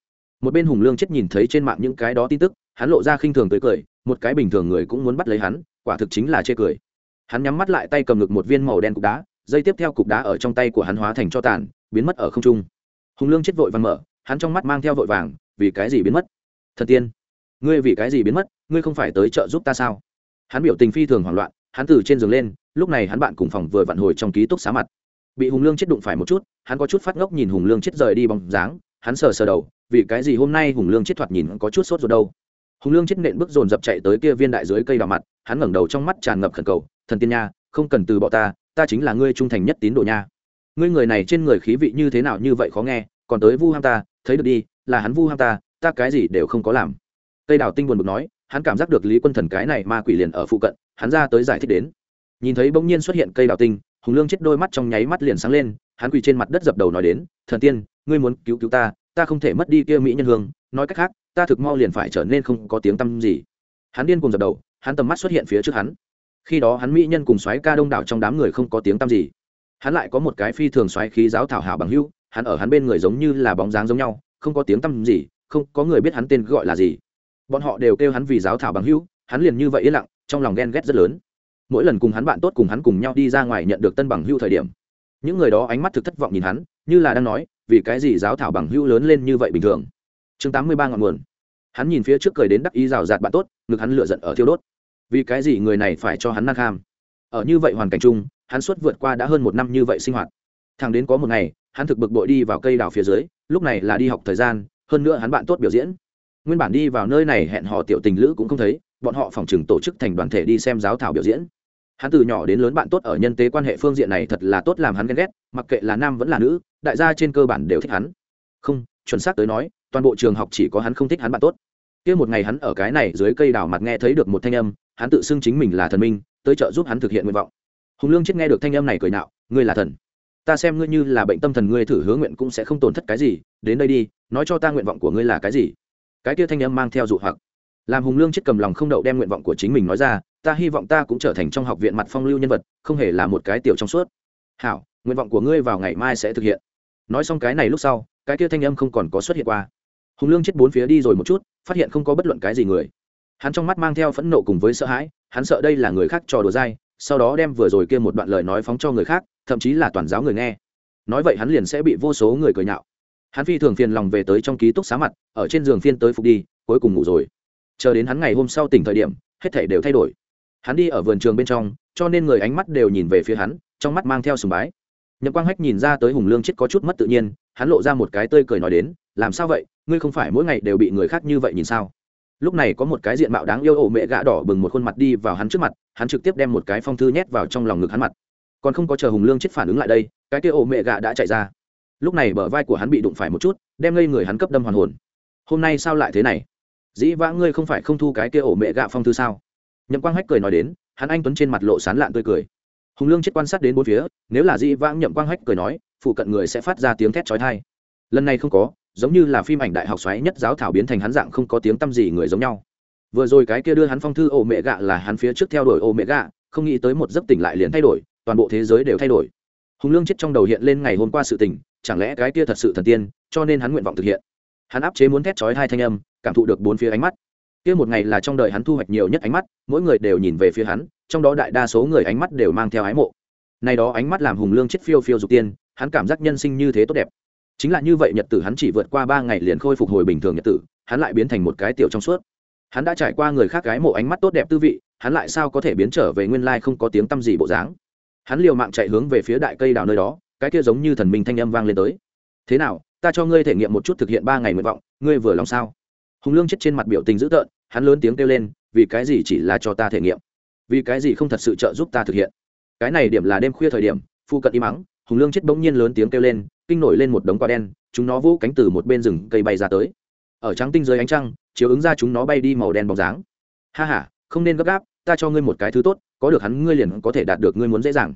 A: Một bên hùng lương chết nhìn thấy trên mạng những cái đó tin tức, hắn lộ ra khinh thường tới cười, một cái bình thường người cũng muốn bắt lấy hắn, quả thực chính là chê cười. Hắn nhắm mắt lại tay cầm ngực một viên màu đen cục đá, dây tiếp theo cục đá ở trong tay của hắn hóa thành cho tàn, biến mất ở không trung. Hùng lương chết vội văn mở, hắn trong mắt mang theo vội vàng, vì cái gì biến mất? Thần tiên, ngươi vì cái gì biến mất? Ngươi không phải tới trợ giúp ta sao? Hắn biểu tình phi thường hoảng loạn, hắn từ trên giường lên, lúc này hắn bạn cùng phòng vừa vặn hồi trong ký túc xá mặt bị hùng lương chết đụng phải một chút, hắn có chút phát ngốc nhìn hùng lương chết rời đi bóng dáng, hắn sờ sờ đầu, vì cái gì hôm nay hùng lương chết thoạt nhìn có chút sốt rồi đâu. Hùng lương chết nện bước dồn dập chạy tới kia viên đại dưới cây đào mặt, hắn ngẩng đầu trong mắt tràn ngập khẩn cầu, thần tiên nha, không cần từ bỏ ta ta chính là ngươi trung thành nhất tín đồ nha. Ngươi người này trên người khí vị như thế nào như vậy khó nghe, còn tới vu ham ta, thấy được đi, là hắn vu ham ta ta cái gì đều không có làm. Cây đào tinh buồn bực nói, hắn cảm giác được lý quân thần cái này ma quỷ liền ở phụ cận, hắn ra tới giải thích đến. Nhìn thấy bỗng nhiên xuất hiện cây đào tinh hùng lương chết đôi mắt trong nháy mắt liền sáng lên, hắn quỳ trên mặt đất dập đầu nói đến, thần tiên, ngươi muốn cứu cứu ta ta không thể mất đi kia mỹ nhân hương. Nói cách khác, ta thực mau liền phải trở nên không có tiếng tăm gì. Hắn điên cùng dập đầu, hắn tầm mắt xuất hiện phía trước hắn. Khi đó hắn mỹ nhân cùng xoáy ca đông đảo trong đám người không có tiếng tăm gì. Hắn lại có một cái phi thường xoáy khí giáo thảo hảo bằng hưu hắn ở hắn bên người giống như là bóng dáng giống nhau, không có tiếng tăm gì, không có người biết hắn tên gọi là gì. Bọn họ đều kêu hắn vì giáo thảo bằng hưu hắn liền như vậy yên lặng, trong lòng ghen ghét rất lớn mỗi lần cùng hắn bạn tốt cùng hắn cùng nhau đi ra ngoài nhận được tân bằng hưu thời điểm, những người đó ánh mắt thực thất vọng nhìn hắn, như là đang nói, vì cái gì giáo thảo bằng hưu lớn lên như vậy bình thường. Chương tám mươi ba ngọn nguồn. Hắn nhìn phía trước cười đến đắc ý rào rạt bạn tốt, ngực hắn lựa giận ở thiêu đốt. Vì cái gì người này phải cho hắn năng kham? Ở như vậy hoàn cảnh chung, hắn suốt vượt qua đã hơn một năm như vậy sinh hoạt. Thằng đến có một ngày, hắn thực bực bội đi vào cây đào phía dưới, lúc này là đi học thời gian, hơn nữa hắn bạn tốt biểu diễn. Nguyên bản đi vào nơi này hẹn họ tiểu tình lữ cũng không thấy, bọn họ phòng chừng tổ chức thành đoàn thể đi xem giáo thảo biểu diễn hắn từ nhỏ đến lớn bạn tốt ở nhân tế quan hệ phương diện này thật là tốt làm hắn ghen ghét, mặc kệ là nam vẫn là nữ, đại gia trên cơ bản đều thích hắn. Không, chuẩn xác tới nói, toàn bộ trường học chỉ có hắn không thích hắn bạn tốt. Kia một ngày hắn ở cái này dưới cây đào mặt nghe thấy được một thanh âm, hắn tự xưng chính mình là thần minh, tới trợ giúp hắn thực hiện nguyện vọng. Hùng lương chết nghe được thanh âm này cười nạo, ngươi là thần. Ta xem ngươi như là bệnh tâm thần, ngươi thử hứa nguyện cũng sẽ không tổn thất cái gì. Đến đây đi, nói cho ta nguyện vọng của ngươi là cái gì. Cái kia thanh âm mang theo dụ hoặc làm hùng lương chết cầm lòng không đậu đem nguyện vọng của chính mình nói ra, ta hy vọng ta cũng trở thành trong học viện mặt phong lưu nhân vật, không hề là một cái tiểu trong suốt. Hảo, nguyện vọng của ngươi vào ngày mai sẽ thực hiện. Nói xong cái này lúc sau, cái kia thanh âm không còn có xuất hiện qua. Hùng lương chết bốn phía đi rồi một chút, phát hiện không có bất luận cái gì người. Hắn trong mắt mang theo phẫn nộ cùng với sợ hãi, hắn sợ đây là người khác trò đùa dai, sau đó đem vừa rồi kia một đoạn lời nói phóng cho người khác, thậm chí là toàn giáo người nghe. Nói vậy hắn liền sẽ bị vô số người cười nhạo. Hắn phi thường phiền lòng về tới trong ký túc xá mặt, ở trên giường phiên tới phục đi, cuối cùng ngủ rồi chờ đến hắn ngày hôm sau tỉnh thời điểm, hết thể đều thay đổi. Hắn đi ở vườn trường bên trong, cho nên người ánh mắt đều nhìn về phía hắn, trong mắt mang theo sùng bái. Nhậm quang hách nhìn ra tới hùng lương chết có chút mất tự nhiên, hắn lộ ra một cái tươi cười nói đến, làm sao vậy? Ngươi không phải mỗi ngày đều bị người khác như vậy nhìn sao? Lúc này có một cái diện mạo đáng yêu ổ mẹ gạ đỏ bừng một khuôn mặt đi vào hắn trước mặt, hắn trực tiếp đem một cái phong thư nhét vào trong lòng ngực hắn mặt. Còn không có chờ hùng lương chết phản ứng lại đây, cái kia ổ mẹ gạ đã chạy ra. Lúc này bờ vai của hắn bị đụng phải một chút, đem ngây người hắn cấp đâm hoàn hồn. Hôm nay sao lại thế này? Dĩ vãng ngươi không phải không thu cái kia ổ mẹ gạ phong thư sao? Nhậm quang hách cười nói đến, hắn anh tuấn trên mặt lộ sán lạn tươi cười. Hùng lương chết quan sát đến bốn phía, nếu là dĩ vãng nhậm quang hách cười nói, phụ cận người sẽ phát ra tiếng thét trói thai lần này không có, giống như là phim ảnh đại học xoáy nhất giáo thảo biến thành hắn dạng không có tiếng tăm gì người giống nhau. Vừa rồi cái kia đưa hắn phong thư ổ mẹ gạ là hắn phía trước theo đuổi ổ mẹ gạ, không nghĩ tới một giấc tỉnh lại liền thay đổi, toàn bộ thế giới đều thay đổi. Hùng lương chết trong đầu hiện lên ngày hôm qua sự tình, chẳng lẽ cái kia thật sự thần tiên, cho nên hắn nguyện vọng thực hiện. Hắn áp chế muốn thét chói hai thanh âm cảm thụ được bốn phía ánh mắt. Kia một ngày là trong đời hắn thu hoạch nhiều nhất ánh mắt, mỗi người đều nhìn về phía hắn, trong đó đại đa số người ánh mắt đều mang theo ái mộ. Này đó ánh mắt làm hùng lương chết phiêu phiêu dục tiên, hắn cảm giác nhân sinh như thế tốt đẹp. Chính là như vậy nhật tử hắn chỉ vượt qua ba ngày liền khôi phục hồi bình thường nhật tử, hắn lại biến thành một cái tiểu trong suốt. Hắn đã trải qua người khác gái mộ ánh mắt tốt đẹp tư vị, hắn lại sao có thể biến trở về nguyên lai không có tiếng tăm gì bộ dáng? Hắn liều mạng chạy hướng về phía đại cây đào nơi đó, cái kia giống như thần minh thanh âm vang lên tới. Thế nào, ta cho ngươi thể nghiệm một chút thực hiện ba ngày nguyện vọng, ngươi vừa lòng sao? Hùng lương chết trên mặt biểu tình dữ tợn, hắn lớn tiếng kêu lên, vì cái gì chỉ là cho ta thể nghiệm? Vì cái gì không thật sự trợ giúp ta thực hiện? Cái này điểm là đêm khuya thời điểm, phu cận im mắng hùng lương chết bỗng nhiên lớn tiếng kêu lên, kinh nổi lên một đống quả đen, chúng nó vỗ cánh từ một bên rừng cây bay ra tới. Ở trắng tinh dưới ánh trăng, chiếu ứng ra chúng nó bay đi màu đen bóng dáng. Ha h a không nên gấp gáp, ta cho ngươi một cái thứ tốt, có được hắn ngươi liền có thể đạt được ngươi muốn dễ dàng.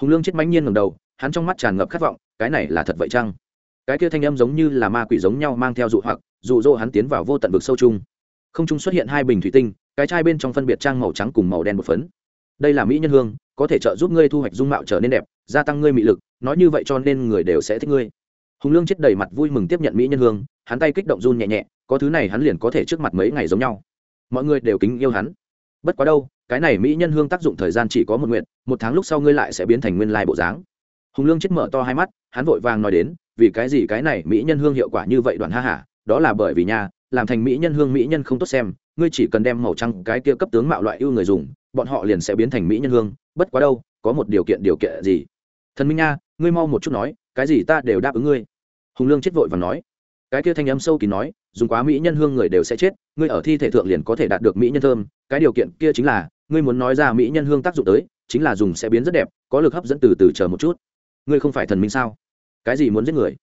A: Hùng lương chết mãnh nhiên ngầm đầu, hắn trong mắt tràn ngập khát vọng, cái này là thật vậy chăng? Cái kia thanh âm giống như là ma quỷ giống nhau mang theo dụ hoặc dụ dỗ hắn tiến vào vô tận vực sâu chung. Không trung xuất hiện hai bình thủy tinh, cái chai bên trong phân biệt trang màu trắng cùng màu đen một phấn. Đây là mỹ nhân hương, có thể trợ giúp ngươi thu hoạch dung mạo trở nên đẹp, gia tăng ngươi mị lực, nói như vậy cho nên người đều sẽ thích ngươi. Hùng lương chết đầy mặt vui mừng tiếp nhận mỹ nhân hương, hắn tay kích động run nhẹ nhẹ, có thứ này hắn liền có thể trước mặt mấy ngày giống nhau. Mọi người đều kính yêu hắn. Bất quá đâu, cái này mỹ nhân hương tác dụng thời gian chỉ có một nguyện, một tháng lúc sau ngươi lại sẽ biến thành nguyên lai bộ dáng. Hùng lương chết mở to hai mắt, hắn vội vàng nói đến, vì cái gì cái này mỹ nhân hương hiệu quả như vậy đoạn ha hả đó là bởi vì nhà làm thành mỹ nhân hương mỹ nhân không tốt xem, ngươi chỉ cần đem màu trắng cái kia cấp tướng mạo loại ưu người dùng, bọn họ liền sẽ biến thành mỹ nhân hương, bất quá đâu, có một điều kiện điều kiện gì? Thần minh nha, ngươi mau một chút nói, cái gì ta đều đáp ứng ngươi. Hùng lương chết vội và nói. Cái kia thanh âm sâu kín nói, dùng quá mỹ nhân hương người đều sẽ chết, ngươi ở thi thể thượng liền có thể đạt được mỹ nhân thơm. Cái điều kiện kia chính là, ngươi muốn nói ra mỹ nhân hương tác dụng tới, chính là dùng sẽ biến rất đẹp, có lực hấp dẫn từ từ chờ một chút. Ngươi không phải thần minh sao? Cái gì muốn giết người?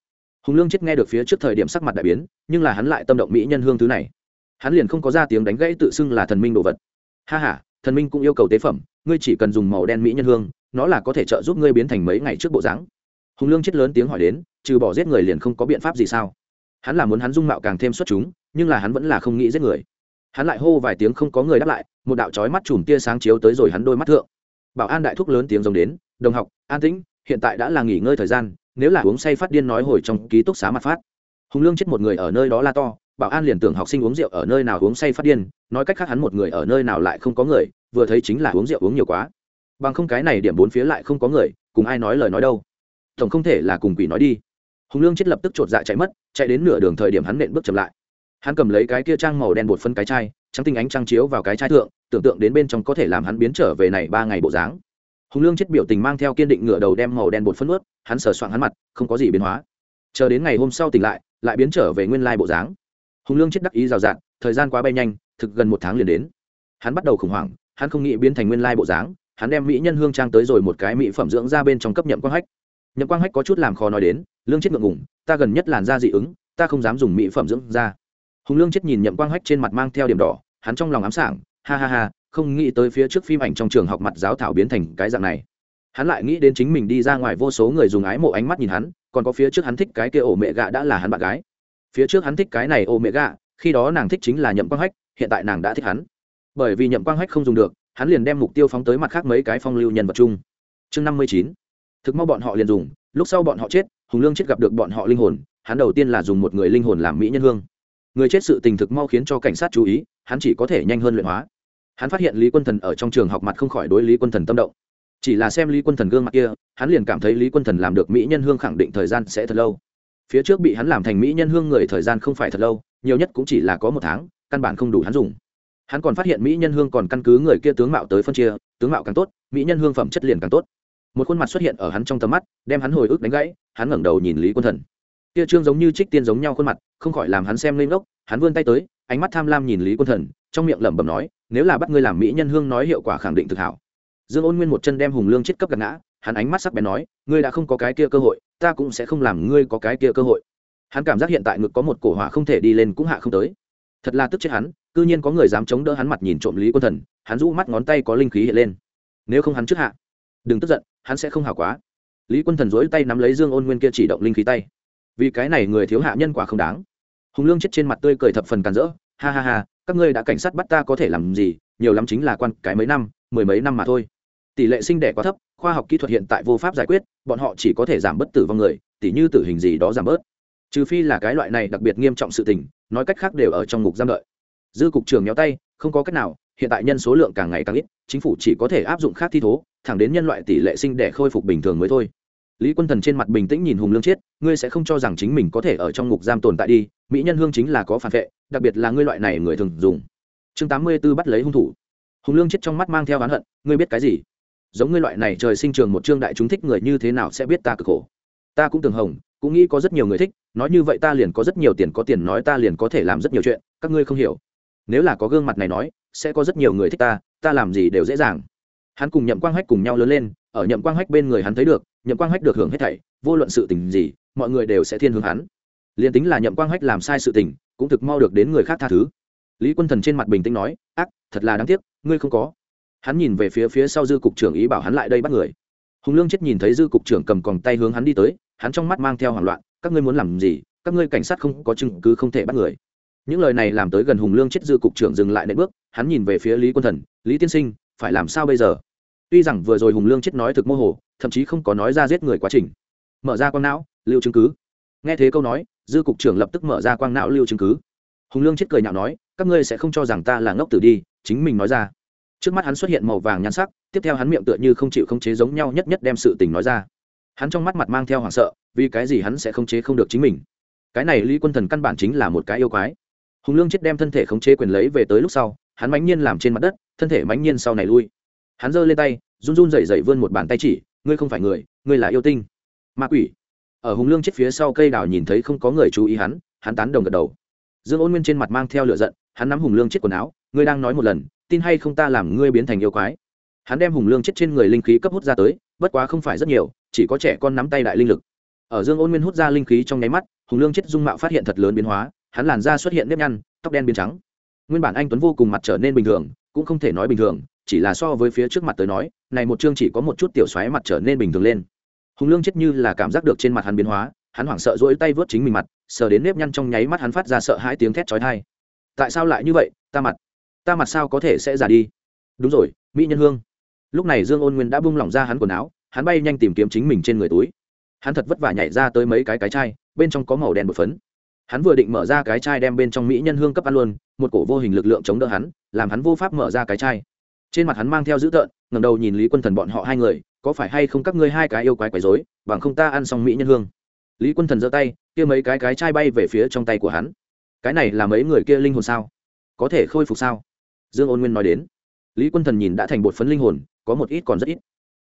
A: Hùng lương chết nghe được phía trước thời điểm sắc mặt đại biến, nhưng là hắn lại tâm động mỹ nhân hương thứ này. Hắn liền không có ra tiếng đánh gãy tự xưng là thần minh đồ vật. Ha h a thần minh cũng yêu cầu tế phẩm, ngươi chỉ cần dùng màu đen mỹ nhân hương, nó là có thể trợ giúp ngươi biến thành mấy ngày trước bộ dáng. Hùng lương chết lớn tiếng hỏi đến, trừ bỏ giết người liền không có biện pháp gì sao? Hắn là muốn hắn dung mạo càng thêm xuất chúng, nhưng là hắn vẫn là không nghĩ giết người. Hắn lại hô vài tiếng không có người đáp lại, một đạo trói mắt chùm tia sáng chiếu tới rồi hắn đôi mắt thượng. Bảo an đại thúc lớn tiếng giống đến, đồng học, an tĩnh hiện tại đã là nghỉ ngơi thời gian, nếu là uống say phát điên nói hồi trong ký túc xá mặt phát. Hùng lương chết một người ở nơi đó la to, bảo an liền tưởng học sinh uống rượu ở nơi nào uống say phát điên, nói cách khác hắn một người ở nơi nào lại không có người, vừa thấy chính là uống rượu uống nhiều quá. Bằng không cái này điểm bốn phía lại không có người, cùng ai nói lời nói đâu. Tổng không thể là cùng quỷ nói đi. Hùng lương chết lập tức chột dạ chạy mất, chạy đến nửa đường thời điểm hắn nện bước chậm lại. Hắn cầm lấy cái kia trang màu đen bột phân cái chai, trắng tinh ánh trăng chiếu vào cái chai thượng, tưởng tượng đến bên trong có thể làm hắn biến trở về này ba ngày bộ dáng hùng lương chết biểu tình mang theo kiên định ngựa đầu đem màu đen bột phân ướt, hắn sờ soạn hắn mặt, không có gì biến hóa. Chờ đến ngày hôm sau tỉnh lại lại biến trở về nguyên lai bộ dáng. Hùng lương chết đắc ý rào rạt, thời gian quá bay nhanh, thực gần một tháng liền đến. Hắn bắt đầu khủng hoảng, hắn không nghĩ biến thành nguyên lai bộ dáng, hắn đem mỹ nhân hương trang tới rồi một cái mỹ phẩm dưỡng ra bên trong cấp nhậm quang hách. Nhậm quang hách có chút làm khó nói đến, lương chết ngượng ngủng ta gần nhất làn da dị ứng, ta không dám dùng mỹ phẩm dưỡng da. Hùng lương chết nhìn nhậm quang hách trên mặt mang theo điểm đỏ, hắn trong lòng ám sảng ha ha ha, không nghĩ tới phía trước phim ảnh trong trường học mặt giáo thảo biến thành cái dạng này. Hắn lại nghĩ đến chính mình đi ra ngoài vô số người dùng ái mộ ánh mắt nhìn hắn, còn có phía trước hắn thích cái kia ổ mẹ gạ đã là hắn bạn gái. Phía trước hắn thích cái này ổ mẹ gạ, khi đó nàng thích chính là nhậm quang hách, hiện tại nàng đã thích hắn. Bởi vì nhậm quang hách không dùng được, hắn liền đem mục tiêu phóng tới mặt khác mấy cái phong lưu nhân vật chung. Chương năm mươi chín, thực mau bọn họ liền dùng, lúc sau bọn họ chết, hùng lương chết gặp được bọn họ linh hồn, hắn đầu tiên là dùng một người linh hồn làm mỹ nhân hương. Người chết sự tình thực mau khiến cho cảnh sát chú ý, hắn chỉ có thể nhanh hơn luyện hóa hắn phát hiện lý quân thần ở trong trường học mặt không khỏi đối lý quân thần tâm động. Chỉ là xem lý quân thần gương mặt kia, hắn liền cảm thấy lý quân thần làm được mỹ nhân hương khẳng định thời gian sẽ thật lâu. Phía trước bị hắn làm thành mỹ nhân hương người thời gian không phải thật lâu, nhiều nhất cũng chỉ là có một tháng, căn bản không đủ hắn dùng. Hắn còn phát hiện mỹ nhân hương còn căn cứ người kia tướng mạo tới phân chia, tướng mạo càng tốt, mỹ nhân hương phẩm chất liền càng tốt. Một khuôn mặt xuất hiện ở hắn trong tầm mắt, đem hắn hồi ức đánh gãy, hắn ngẩng đầu nhìn lý quân thần. Kia trương giống như trích tiên giống nhau khuôn mặt, không khỏi làm hắn xem lên gốc hắn vươn tay tới, ánh mắt tham lam nhìn lý quân thần, trong miệng lẩm bẩm nói nếu là bắt ngươi làm mỹ nhân hương nói hiệu quả khẳng định thực hảo. Dương ôn nguyên một chân đem hùng lương chết cấp gạt ngã, hắn ánh mắt sắc bén nói, ngươi đã không có cái kia cơ hội, ta cũng sẽ không làm ngươi có cái kia cơ hội. Hắn cảm giác hiện tại ngực có một cổ hỏa không thể đi lên cũng hạ không tới. Thật là tức chết hắn, cư nhiên có người dám chống đỡ hắn mặt nhìn trộm lý quân thần, hắn rũ mắt ngón tay có linh khí hiện lên. Nếu không hắn trước hạ, đừng tức giận, hắn sẽ không hảo quá. Lý quân thần dối tay nắm lấy dương ôn nguyên kia chỉ động linh khí tay. Vì cái này người thiếu hạ nhân quả không đáng. Hùng lương chết trên mặt tươi cười thập phần càn rỡ, ha ha ha các ngươi đã cảnh sát bắt ta có thể làm gì, nhiều lắm chính là quan cái mấy năm, mười mấy năm mà thôi. Tỷ lệ sinh đẻ quá thấp, khoa học kỹ thuật hiện tại vô pháp giải quyết, bọn họ chỉ có thể giảm bất tử vong người tỷ như tử hình gì đó giảm bớt. Trừ phi là cái loại này đặc biệt nghiêm trọng sự tình, nói cách khác đều ở trong ngục giam đợi. Dư cục trưởng nhéo tay, không có cách nào, hiện tại nhân số lượng càng ngày càng ít, chính phủ chỉ có thể áp dụng khác thi thố, thẳng đến nhân loại tỷ lệ sinh đẻ khôi phục bình thường mới thôi lý quân thần trên mặt bình tĩnh nhìn hùng lương chiết, ngươi sẽ không cho rằng chính mình có thể ở trong ngục giam tồn tại đi, mỹ nhân hương chính là có phản vệ, đặc biệt là ngươi loại này người thường dùng. Chương tám mươi b ố bắt lấy hung thủ. Hùng lương chiết trong mắt mang theo oán hận, ngươi biết cái gì? Giống ngươi loại này trời sinh trường một trương đại chúng thích người như thế nào sẽ biết ta cực khổ? Ta cũng tưởng hồng, cũng nghĩ có rất nhiều người thích, nói như vậy ta liền có rất nhiều tiền có tiền nói ta liền có thể làm rất nhiều chuyện, các ngươi không hiểu. Nếu là có gương mặt này nói, sẽ có rất nhiều người thích ta ta làm gì đều dễ dàng. Hắn cùng nhậm quang hách cùng nhau lớn lên ở nhậm quang hách bên người hắn thấy được, nhậm quang hách được hưởng hết thảy, vô luận sự tình gì, mọi người đều sẽ thiên hướng hắn. Liền tính là nhậm quang hách làm sai sự tình, cũng thực mau được đến người khác tha thứ. Lý quân thần trên mặt bình tĩnh nói, ác, thật là đáng tiếc, ngươi không có. Hắn nhìn về phía phía sau dư cục trưởng ý bảo hắn lại đây bắt người. Hùng lương chết nhìn thấy dư cục trưởng cầm còng tay hướng hắn đi tới, hắn trong mắt mang theo hoảng loạn, các ngươi muốn làm gì? Các ngươi cảnh sát không có chứng cứ không thể bắt người. Những lời này làm tới gần hùng lương chết dư cục trưởng dừng lại nệm bước, hắn nhìn về phía lý quân thần, lý tiên sinh, phải làm sao bây giờ? Tuy rằng vừa rồi hùng lương chết nói thực mô hồ, thậm chí không có nói ra giết người quá trình. Mở ra quang não, lưu chứng cứ. Nghe thế câu nói, dư cục trưởng lập tức mở ra quang não lưu chứng cứ. Hùng lương chết cười nhạo nói, các ngươi sẽ không cho rằng ta là ngốc tử đi, chính mình nói ra. Trước mắt hắn xuất hiện màu vàng nhăn sắc, tiếp theo hắn miệng tựa như không chịu không chế giống nhau nhất nhất đem sự tình nói ra. Hắn trong mắt mặt mang theo hoảng sợ, vì cái gì hắn sẽ khống chế không được chính mình? Cái này lý quân thần căn bản chính là một cái yêu quái. Hùng lương chết đem thân thể khống chế quyền lấy về tới lúc sau, hắn mãnh nhiên làm trên mặt đất, thân thể mãnh nhiên sau này lui. Hắn giơ lên tay run run dậy dậy vươn một bàn tay chỉ, ngươi không phải người, ngươi là yêu tinh. Ma quỷ. Ở hùng lương chết phía sau cây đào nhìn thấy không có người chú ý hắn hắn tán đồng gật đầu. Dương ôn nguyên trên mặt mang theo lửa giận, hắn nắm hùng lương chết quần áo, ngươi đang nói một lần, tin hay không ta làm ngươi biến thành yêu quái? Hắn đem hùng lương chết trên người linh khí cấp hút ra tới, bất quá không phải rất nhiều, chỉ có trẻ con nắm tay đại linh lực. Ở dương ôn nguyên hút ra linh khí trong nháy mắt, hùng lương chết dung mạo phát hiện thật lớn biến hóa, hắn làn da xuất hiện nếp nhăn, tóc đen biến trắng. Nguyên bản anh tuấn vô cùng mặt trở nên bình thường, cũng không thể nói bình thường, chỉ là so với phía trước mặt tới nói này một chương chỉ có một chút tiểu xoáy mặt trở nên bình thường lên. Hùng lương chết như là cảm giác được trên mặt hắn biến hóa, hắn hoảng sợ rỗi tay vớt chính mình mặt, sờ đến nếp nhăn trong nháy mắt hắn phát ra sợ hãi tiếng thét chói tai. Tại sao lại như vậy? Ta mặt ta mặt sao có thể sẽ già đi? Đúng rồi, mỹ nhân hương. Lúc này dương ôn nguyên đã bung lỏng ra hắn quần áo, hắn bay nhanh tìm kiếm chính mình trên người túi. Hắn thật vất vả nhảy ra tới mấy cái cái chai, bên trong có màu đen bột phấn. Hắn vừa định mở ra cái chai đem bên trong mỹ nhân hương cấp ăn luôn, một cổ vô hình lực lượng chống đỡ hắn, làm hắn vô pháp mở ra cái chai trên mặt hắn mang theo dữ tợn ngầm đầu nhìn lý quân thần bọn họ hai người, có phải hay không các ngươi hai cái yêu quái quái dối bằng không ta ăn xong mỹ nhân hương. Lý quân thần giơ tay, kia mấy cái cái chai bay về phía trong tay của hắn. Cái này là mấy người kia linh hồn sao? Có thể khôi phục sao? Dương ôn nguyên nói đến. Lý quân thần nhìn đã thành bột phấn linh hồn, có một ít còn rất ít.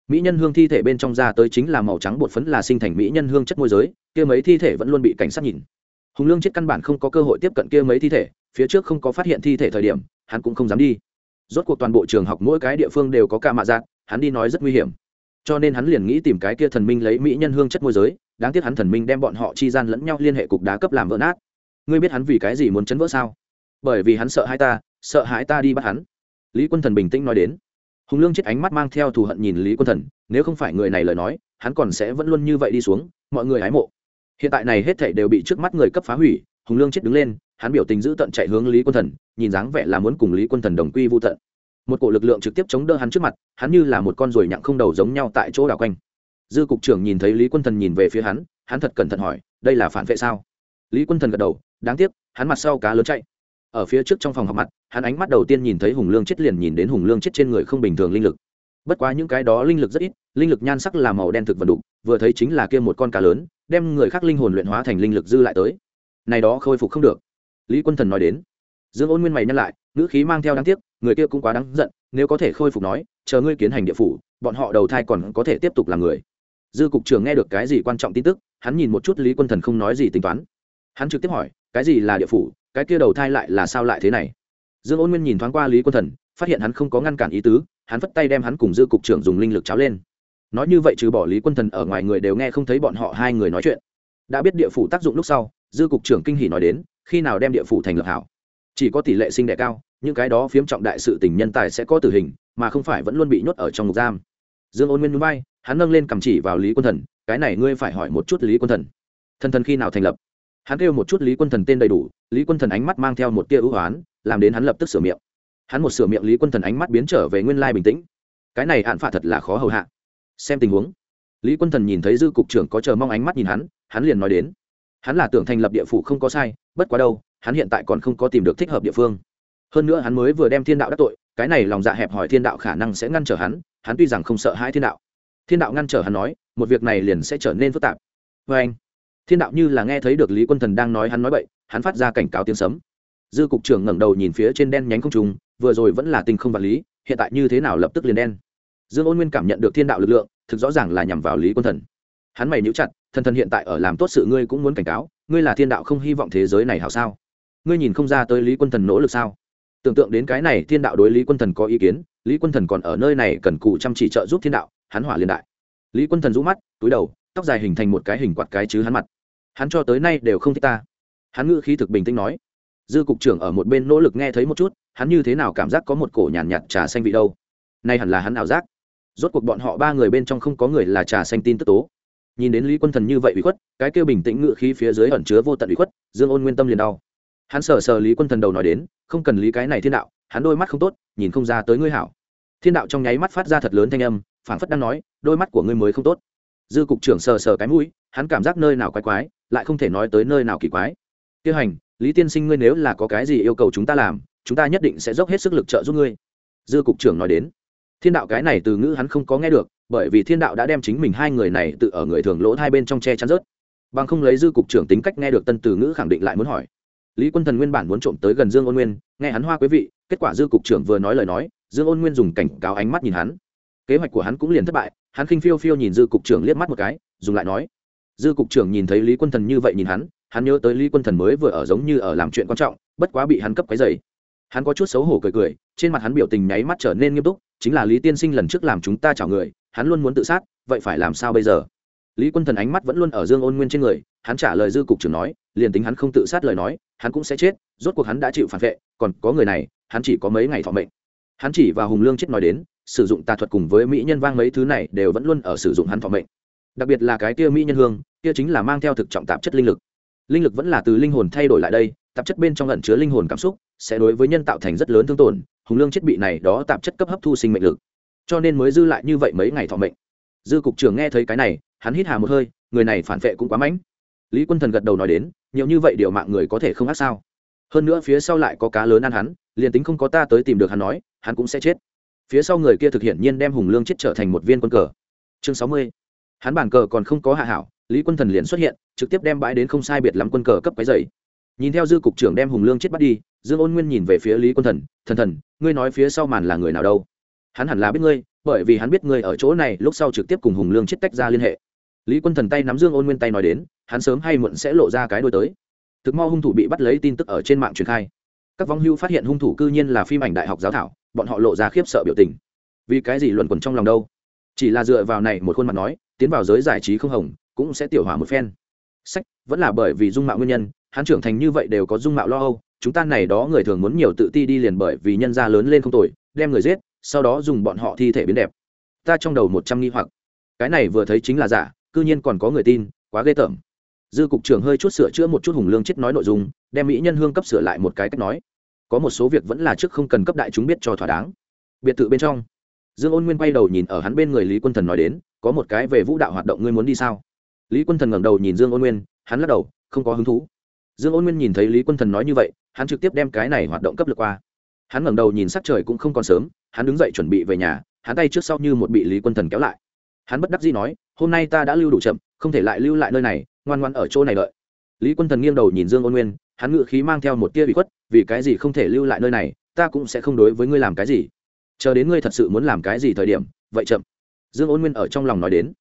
A: Mỹ nhân hương thi thể bên trong ra tới chính là màu trắng bột phấn là sinh thành mỹ nhân hương chất môi giới, kia mấy thi thể vẫn luôn bị cảnh sát nhìn. Hùng lương chết căn bản không có cơ hội tiếp cận kia mấy thi thể, phía trước không có phát hiện thi thể thời điểm, hắn cũng không dám đi rốt cuộc toàn bộ trường học mỗi cái địa phương đều có ca mạ dạng hắn đi nói rất nguy hiểm. Cho nên hắn liền nghĩ tìm cái kia thần minh lấy mỹ nhân hương chất môi giới, đáng tiếc hắn thần minh đem bọn họ chi gian lẫn nhau liên hệ cục đá cấp làm vỡ nát. Ngươi biết hắn vì cái gì muốn chấn vỡ sao? Bởi vì hắn sợ hai ta, sợ hãi ta đi bắt hắn. Lý quân thần bình tĩnh nói đến. Hùng lương chết ánh mắt mang theo thù hận nhìn lý quân thần, nếu không phải người này lời nói, hắn còn sẽ vẫn luôn như vậy đi xuống, mọi người hái mộ. Hiện tại này hết thảy đều bị trước mắt người cấp phá hủy, hùng lương chết đứng lên hắn biểu tình giữ tận chạy hướng lý quân thần, nhìn dáng vẻ là muốn cùng lý quân thần đồng quy vô tận. Một cổ lực lượng trực tiếp chống đỡ hắn trước mặt, hắn như là một con ruồi nhặng không đầu giống nhau tại chỗ đảo quanh. Dư cục trưởng nhìn thấy lý quân thần nhìn về phía hắn hắn thật cẩn thận hỏi, đây là phản vệ sao? Lý quân thần gật đầu, đáng tiếc, hắn mặt sau cá lớn chạy. Ở phía trước trong phòng học mặt, hắn ánh mắt đầu tiên nhìn thấy hùng lương chết liền nhìn đến hùng lương chết trên người không bình thường linh lực. Bất quá những cái đó linh lực rất ít, linh lực nhan sắc là màu đen thực vật đục vừa thấy chính là kia một con cá lớn, đem người khác linh hồn luyện hóa thành linh lực dư lại tới. Này đó khôi phục không được lý quân thần nói đến. Dương ôn nguyên mày nhắc lại, ngữ khí mang theo đáng tiếc, người kia cũng quá đáng giận, nếu có thể khôi phục nói, chờ ngươi kiến hành địa phủ, bọn họ đầu thai còn có thể tiếp tục làm người. Dư cục trưởng nghe được cái gì quan trọng tin tức, hắn nhìn một chút lý quân thần không nói gì tính toán. Hắn trực tiếp hỏi, cái gì là địa phủ, cái kia đầu thai lại là sao lại thế này? Dương ôn nguyên nhìn thoáng qua lý quân thần, phát hiện hắn không có ngăn cản ý tứ, hắn vất tay đem hắn cùng dư cục trưởng dùng linh lực cháo lên. Nói như vậy trừ bỏ lý quân thần ở ngoài người đều nghe không thấy bọn họ hai người nói chuyện. Đã biết địa phủ tác dụng lúc sau, dư cục trưởng kinh hỉ nói đến khi nào đem địa phủ thành lập hảo. Chỉ có tỷ lệ sinh đẻ cao, những cái đó phiếm trọng đại sự tình nhân tài sẽ có tử hình, mà không phải vẫn luôn bị nhốt ở trong ngục giam. Dương ôn nguyên núi bay hắn nâng lên cầm chỉ vào lý quân thần, cái này ngươi phải hỏi một chút lý quân thần. Thần thần khi nào thành lập? Hắn kêu một chút lý quân thần tên đầy đủ, lý quân thần ánh mắt mang theo một tia ưu hoán làm đến hắn lập tức sửa miệng. Hắn một sửa miệng lý quân thần ánh mắt biến trở về nguyên lai bình tĩnh. Cái này hạn phạt thật là khó hầu hạ. Xem tình huống, lý quân thần nhìn thấy dư cục trưởng có chờ mong ánh mắt nhìn hắn hắn liền nói đến hắn là tưởng thành lập địa phủ không có sai, bất quá đâu, hắn hiện tại còn không có tìm được thích hợp địa phương. Hơn nữa hắn mới vừa đem thiên đạo đắc tội, cái này lòng dạ hẹp hỏi thiên đạo khả năng sẽ ngăn trở hắn hắn tuy rằng không sợ hai thiên đạo. Thiên đạo ngăn trở hắn nói, một việc này liền sẽ trở nên phức tạp. Vê anh, thiên đạo như là nghe thấy được lý quân thần đang nói hắn nói bậy, hắn phát ra cảnh cáo tiếng sấm. Dư cục trưởng ngẩng đầu nhìn phía trên đen nhánh không trùng vừa rồi vẫn là tình không vật lý, hiện tại như thế nào lập tức liền đen. Dương ôn nguyên cảm nhận được thiên đạo lực lượng, thực rõ ràng là nhằm vào lý quân thần. Hắn mày níu chặt thần thần hiện tại ở làm tốt sự ngươi cũng muốn cảnh cáo ngươi là thiên đạo không hy vọng thế giới này hảo sao? Ngươi nhìn không ra tới lý quân thần nỗ lực sao? Tưởng tượng đến cái này thiên đạo đối lý quân thần có ý kiến lý quân thần còn ở nơi này cần cụ chăm chỉ trợ giúp thiên đạo hắn hỏa liên đại. Lý quân thần rũ mắt túi đầu tóc dài hình thành một cái hình quạt cái chứ hắn mặt. Hắn cho tới nay đều không thích ta. Hắn ngữ khí thực bình tĩnh nói. Dư cục trưởng ở một bên nỗ lực nghe thấy một chút hắn như thế nào cảm giác có một cổ nhàn nhạt, nhạt trà xanh vị đâu? Nay hẳn là hắn ảo giác. Rốt cuộc bọn họ ba người bên trong không có người là trà xanh tin tức tố nhìn đến lý quân thần như vậy ủy khuất, cái kêu bình tĩnh ngự khí phía dưới ẩn chứa vô tận ủy khuất, dương ôn nguyên tâm liền đau. Hắn sờ sờ lý quân thần đầu nói đến, không cần lý cái này thiên đạo, hắn đôi mắt không tốt, nhìn không ra tới ngươi hảo. Thiên đạo trong nháy mắt phát ra thật lớn thanh âm, phảng phất đang nói, đôi mắt của ngươi mới không tốt. Dư cục trưởng sờ sờ cái mũi, hắn cảm giác nơi nào quái quái, lại không thể nói tới nơi nào kỳ quái. Tiêu hành, lý tiên sinh ngươi nếu là có cái gì yêu cầu chúng ta làm, chúng ta nhất định sẽ dốc hết sức lực trợ giúp ngươi. Dư cục trưởng nói đến. Thiên đạo cái này từ ngữ hắn không có nghe được bởi vì thiên đạo đã đem chính mình hai người này tự ở người thường lỗ hai bên trong che chắn rớt. Bằng không lấy dư cục trưởng tính cách nghe được tân từ ngữ khẳng định lại muốn hỏi. Lý quân thần nguyên bản muốn trộm tới gần dương ôn nguyên, nghe hắn hoa quý vị, kết quả dư cục trưởng vừa nói lời nói, dương ôn nguyên dùng cảnh cáo ánh mắt nhìn hắn. Kế hoạch của hắn cũng liền thất bại, hắn khinh phiêu phiêu nhìn dư cục trưởng liếc mắt một cái, dùng lại nói. Dư cục trưởng nhìn thấy lý quân thần như vậy nhìn hắn hắn nhớ tới lý quân thần mới vừa ở giống như ở làm chuyện quan trọng, bất quá bị hắn cấp cái dày hắn có chút xấu hổ cười cười, trên mặt hắn biểu tình nháy mắt trở nên nghiêm túc chính là lý tiên sinh lần trước làm chúng ta chào người, hắn luôn muốn tự sát, vậy phải làm sao bây giờ? Lý quân thần ánh mắt vẫn luôn ở dương ôn nguyên trên người, hắn trả lời dư cục trưởng nói, liền tính hắn không tự sát lời nói, hắn cũng sẽ chết, rốt cuộc hắn đã chịu phản vệ, còn có người này, hắn chỉ có mấy ngày thọ mệnh. Hắn chỉ và hùng lương chết nói đến, sử dụng tà thuật cùng với mỹ nhân vang mấy thứ này đều vẫn luôn ở sử dụng hắn thọ mệnh. Đặc biệt là cái kia mỹ nhân hương, kia chính là mang theo thực trọng tạp chất linh lực. Linh lực vẫn là từ linh hồn thay đổi lại đây, tạp chất bên trong ẩn chứa linh hồn cảm xúc, sẽ đối với nhân tạo thành rất lớn thương tổn hùng lương chết bị này đó tạp chất cấp hấp thu sinh mệnh lực. Cho nên mới dư lại như vậy mấy ngày thọ mệnh. Dư cục trưởng nghe thấy cái này, hắn hít hà một hơi, người này phản vệ cũng quá mãnh. Lý quân thần gật đầu nói đến, nhiều như vậy điều mạng người có thể không ác sao? Hơn nữa phía sau lại có cá lớn ăn hắn, liền tính không có ta tới tìm được hắn nói, hắn cũng sẽ chết. Phía sau người kia thực hiện nhiên đem hùng lương chết trở thành một viên quân cờ. Chương sáu mươi. Hắn bàn cờ còn không có hạ hảo, lý quân thần liền xuất hiện, trực tiếp đem bãi đến không sai biệt lắm quân cờ cấp cái dày nhìn theo dư cục trưởng đem hùng lương chết bắt đi, dương ôn nguyên nhìn về phía lý quân thần thần thần, ngươi nói phía sau màn là người nào đâu? Hắn hẳn là biết ngươi, bởi vì hắn biết ngươi ở chỗ này, lúc sau trực tiếp cùng hùng lương chết tách ra liên hệ. Lý quân thần tay nắm dương ôn nguyên tay nói đến, hắn sớm hay muộn sẽ lộ ra cái đôi tới. Thực mo hung thủ bị bắt lấy tin tức ở trên mạng truyền khai. Các vong hưu phát hiện hung thủ cư nhiên là phim ảnh đại học giáo thảo, bọn họ lộ ra khiếp sợ biểu tình. Vì cái gì luẩn quẩn trong lòng đâu? Chỉ là dựa vào này một khuôn mặt nói, tiến vào giới giải trí không hồng, cũng sẽ tiểu hỏa một phen. Sách, vẫn là bởi vì dung mạo nguyên nhân hắn trưởng thành như vậy đều có dung mạo lo âu, chúng ta này đó người thường muốn nhiều tự ti đi liền bởi vì nhân gia lớn lên không tội đem người giết, sau đó dùng bọn họ thi thể biến đẹp. Ta trong đầu một trăm nghi hoặc. Cái này vừa thấy chính là giả, cư nhiên còn có người tin, quá ghê tởm. Dư cục trưởng hơi chút sửa chữa một chút hùng lương chết nói nội dung, đem mỹ nhân hương cấp sửa lại một cái cách nói. Có một số việc vẫn là trước không cần cấp đại chúng biết cho thỏa đáng. Biệt thự bên trong. Dương ôn nguyên quay đầu nhìn ở hắn bên người lý quân thần nói đến, có một cái về vũ đạo hoạt động ngươi muốn đi sao? Lý quân thần ngẩng đầu nhìn dương ôn nguyên, hắn lắc đầu, không có hứng thú dương ôn nguyên nhìn thấy lý quân thần nói như vậy, hắn trực tiếp đem cái này hoạt động cấp lực qua. Hắn ngẩng đầu nhìn sắc trời cũng không còn sớm, hắn đứng dậy chuẩn bị về nhà, hắn tay trước sau như một bị lý quân thần kéo lại. Hắn bất đắc dĩ nói, hôm nay ta đã lưu đủ chậm, không thể lại lưu lại nơi này, ngoan ngoan ở chỗ này đợi. Lý quân thần nghiêng đầu nhìn dương ôn nguyên, hắn ngự khí mang theo một tia bị khuất, vì cái gì không thể lưu lại nơi này, ta cũng sẽ không đối với ngươi làm cái gì. Chờ đến ngươi thật sự muốn làm cái gì thời điểm, vậy chậm. Dương ôn nguyên ở trong lòng nói đến.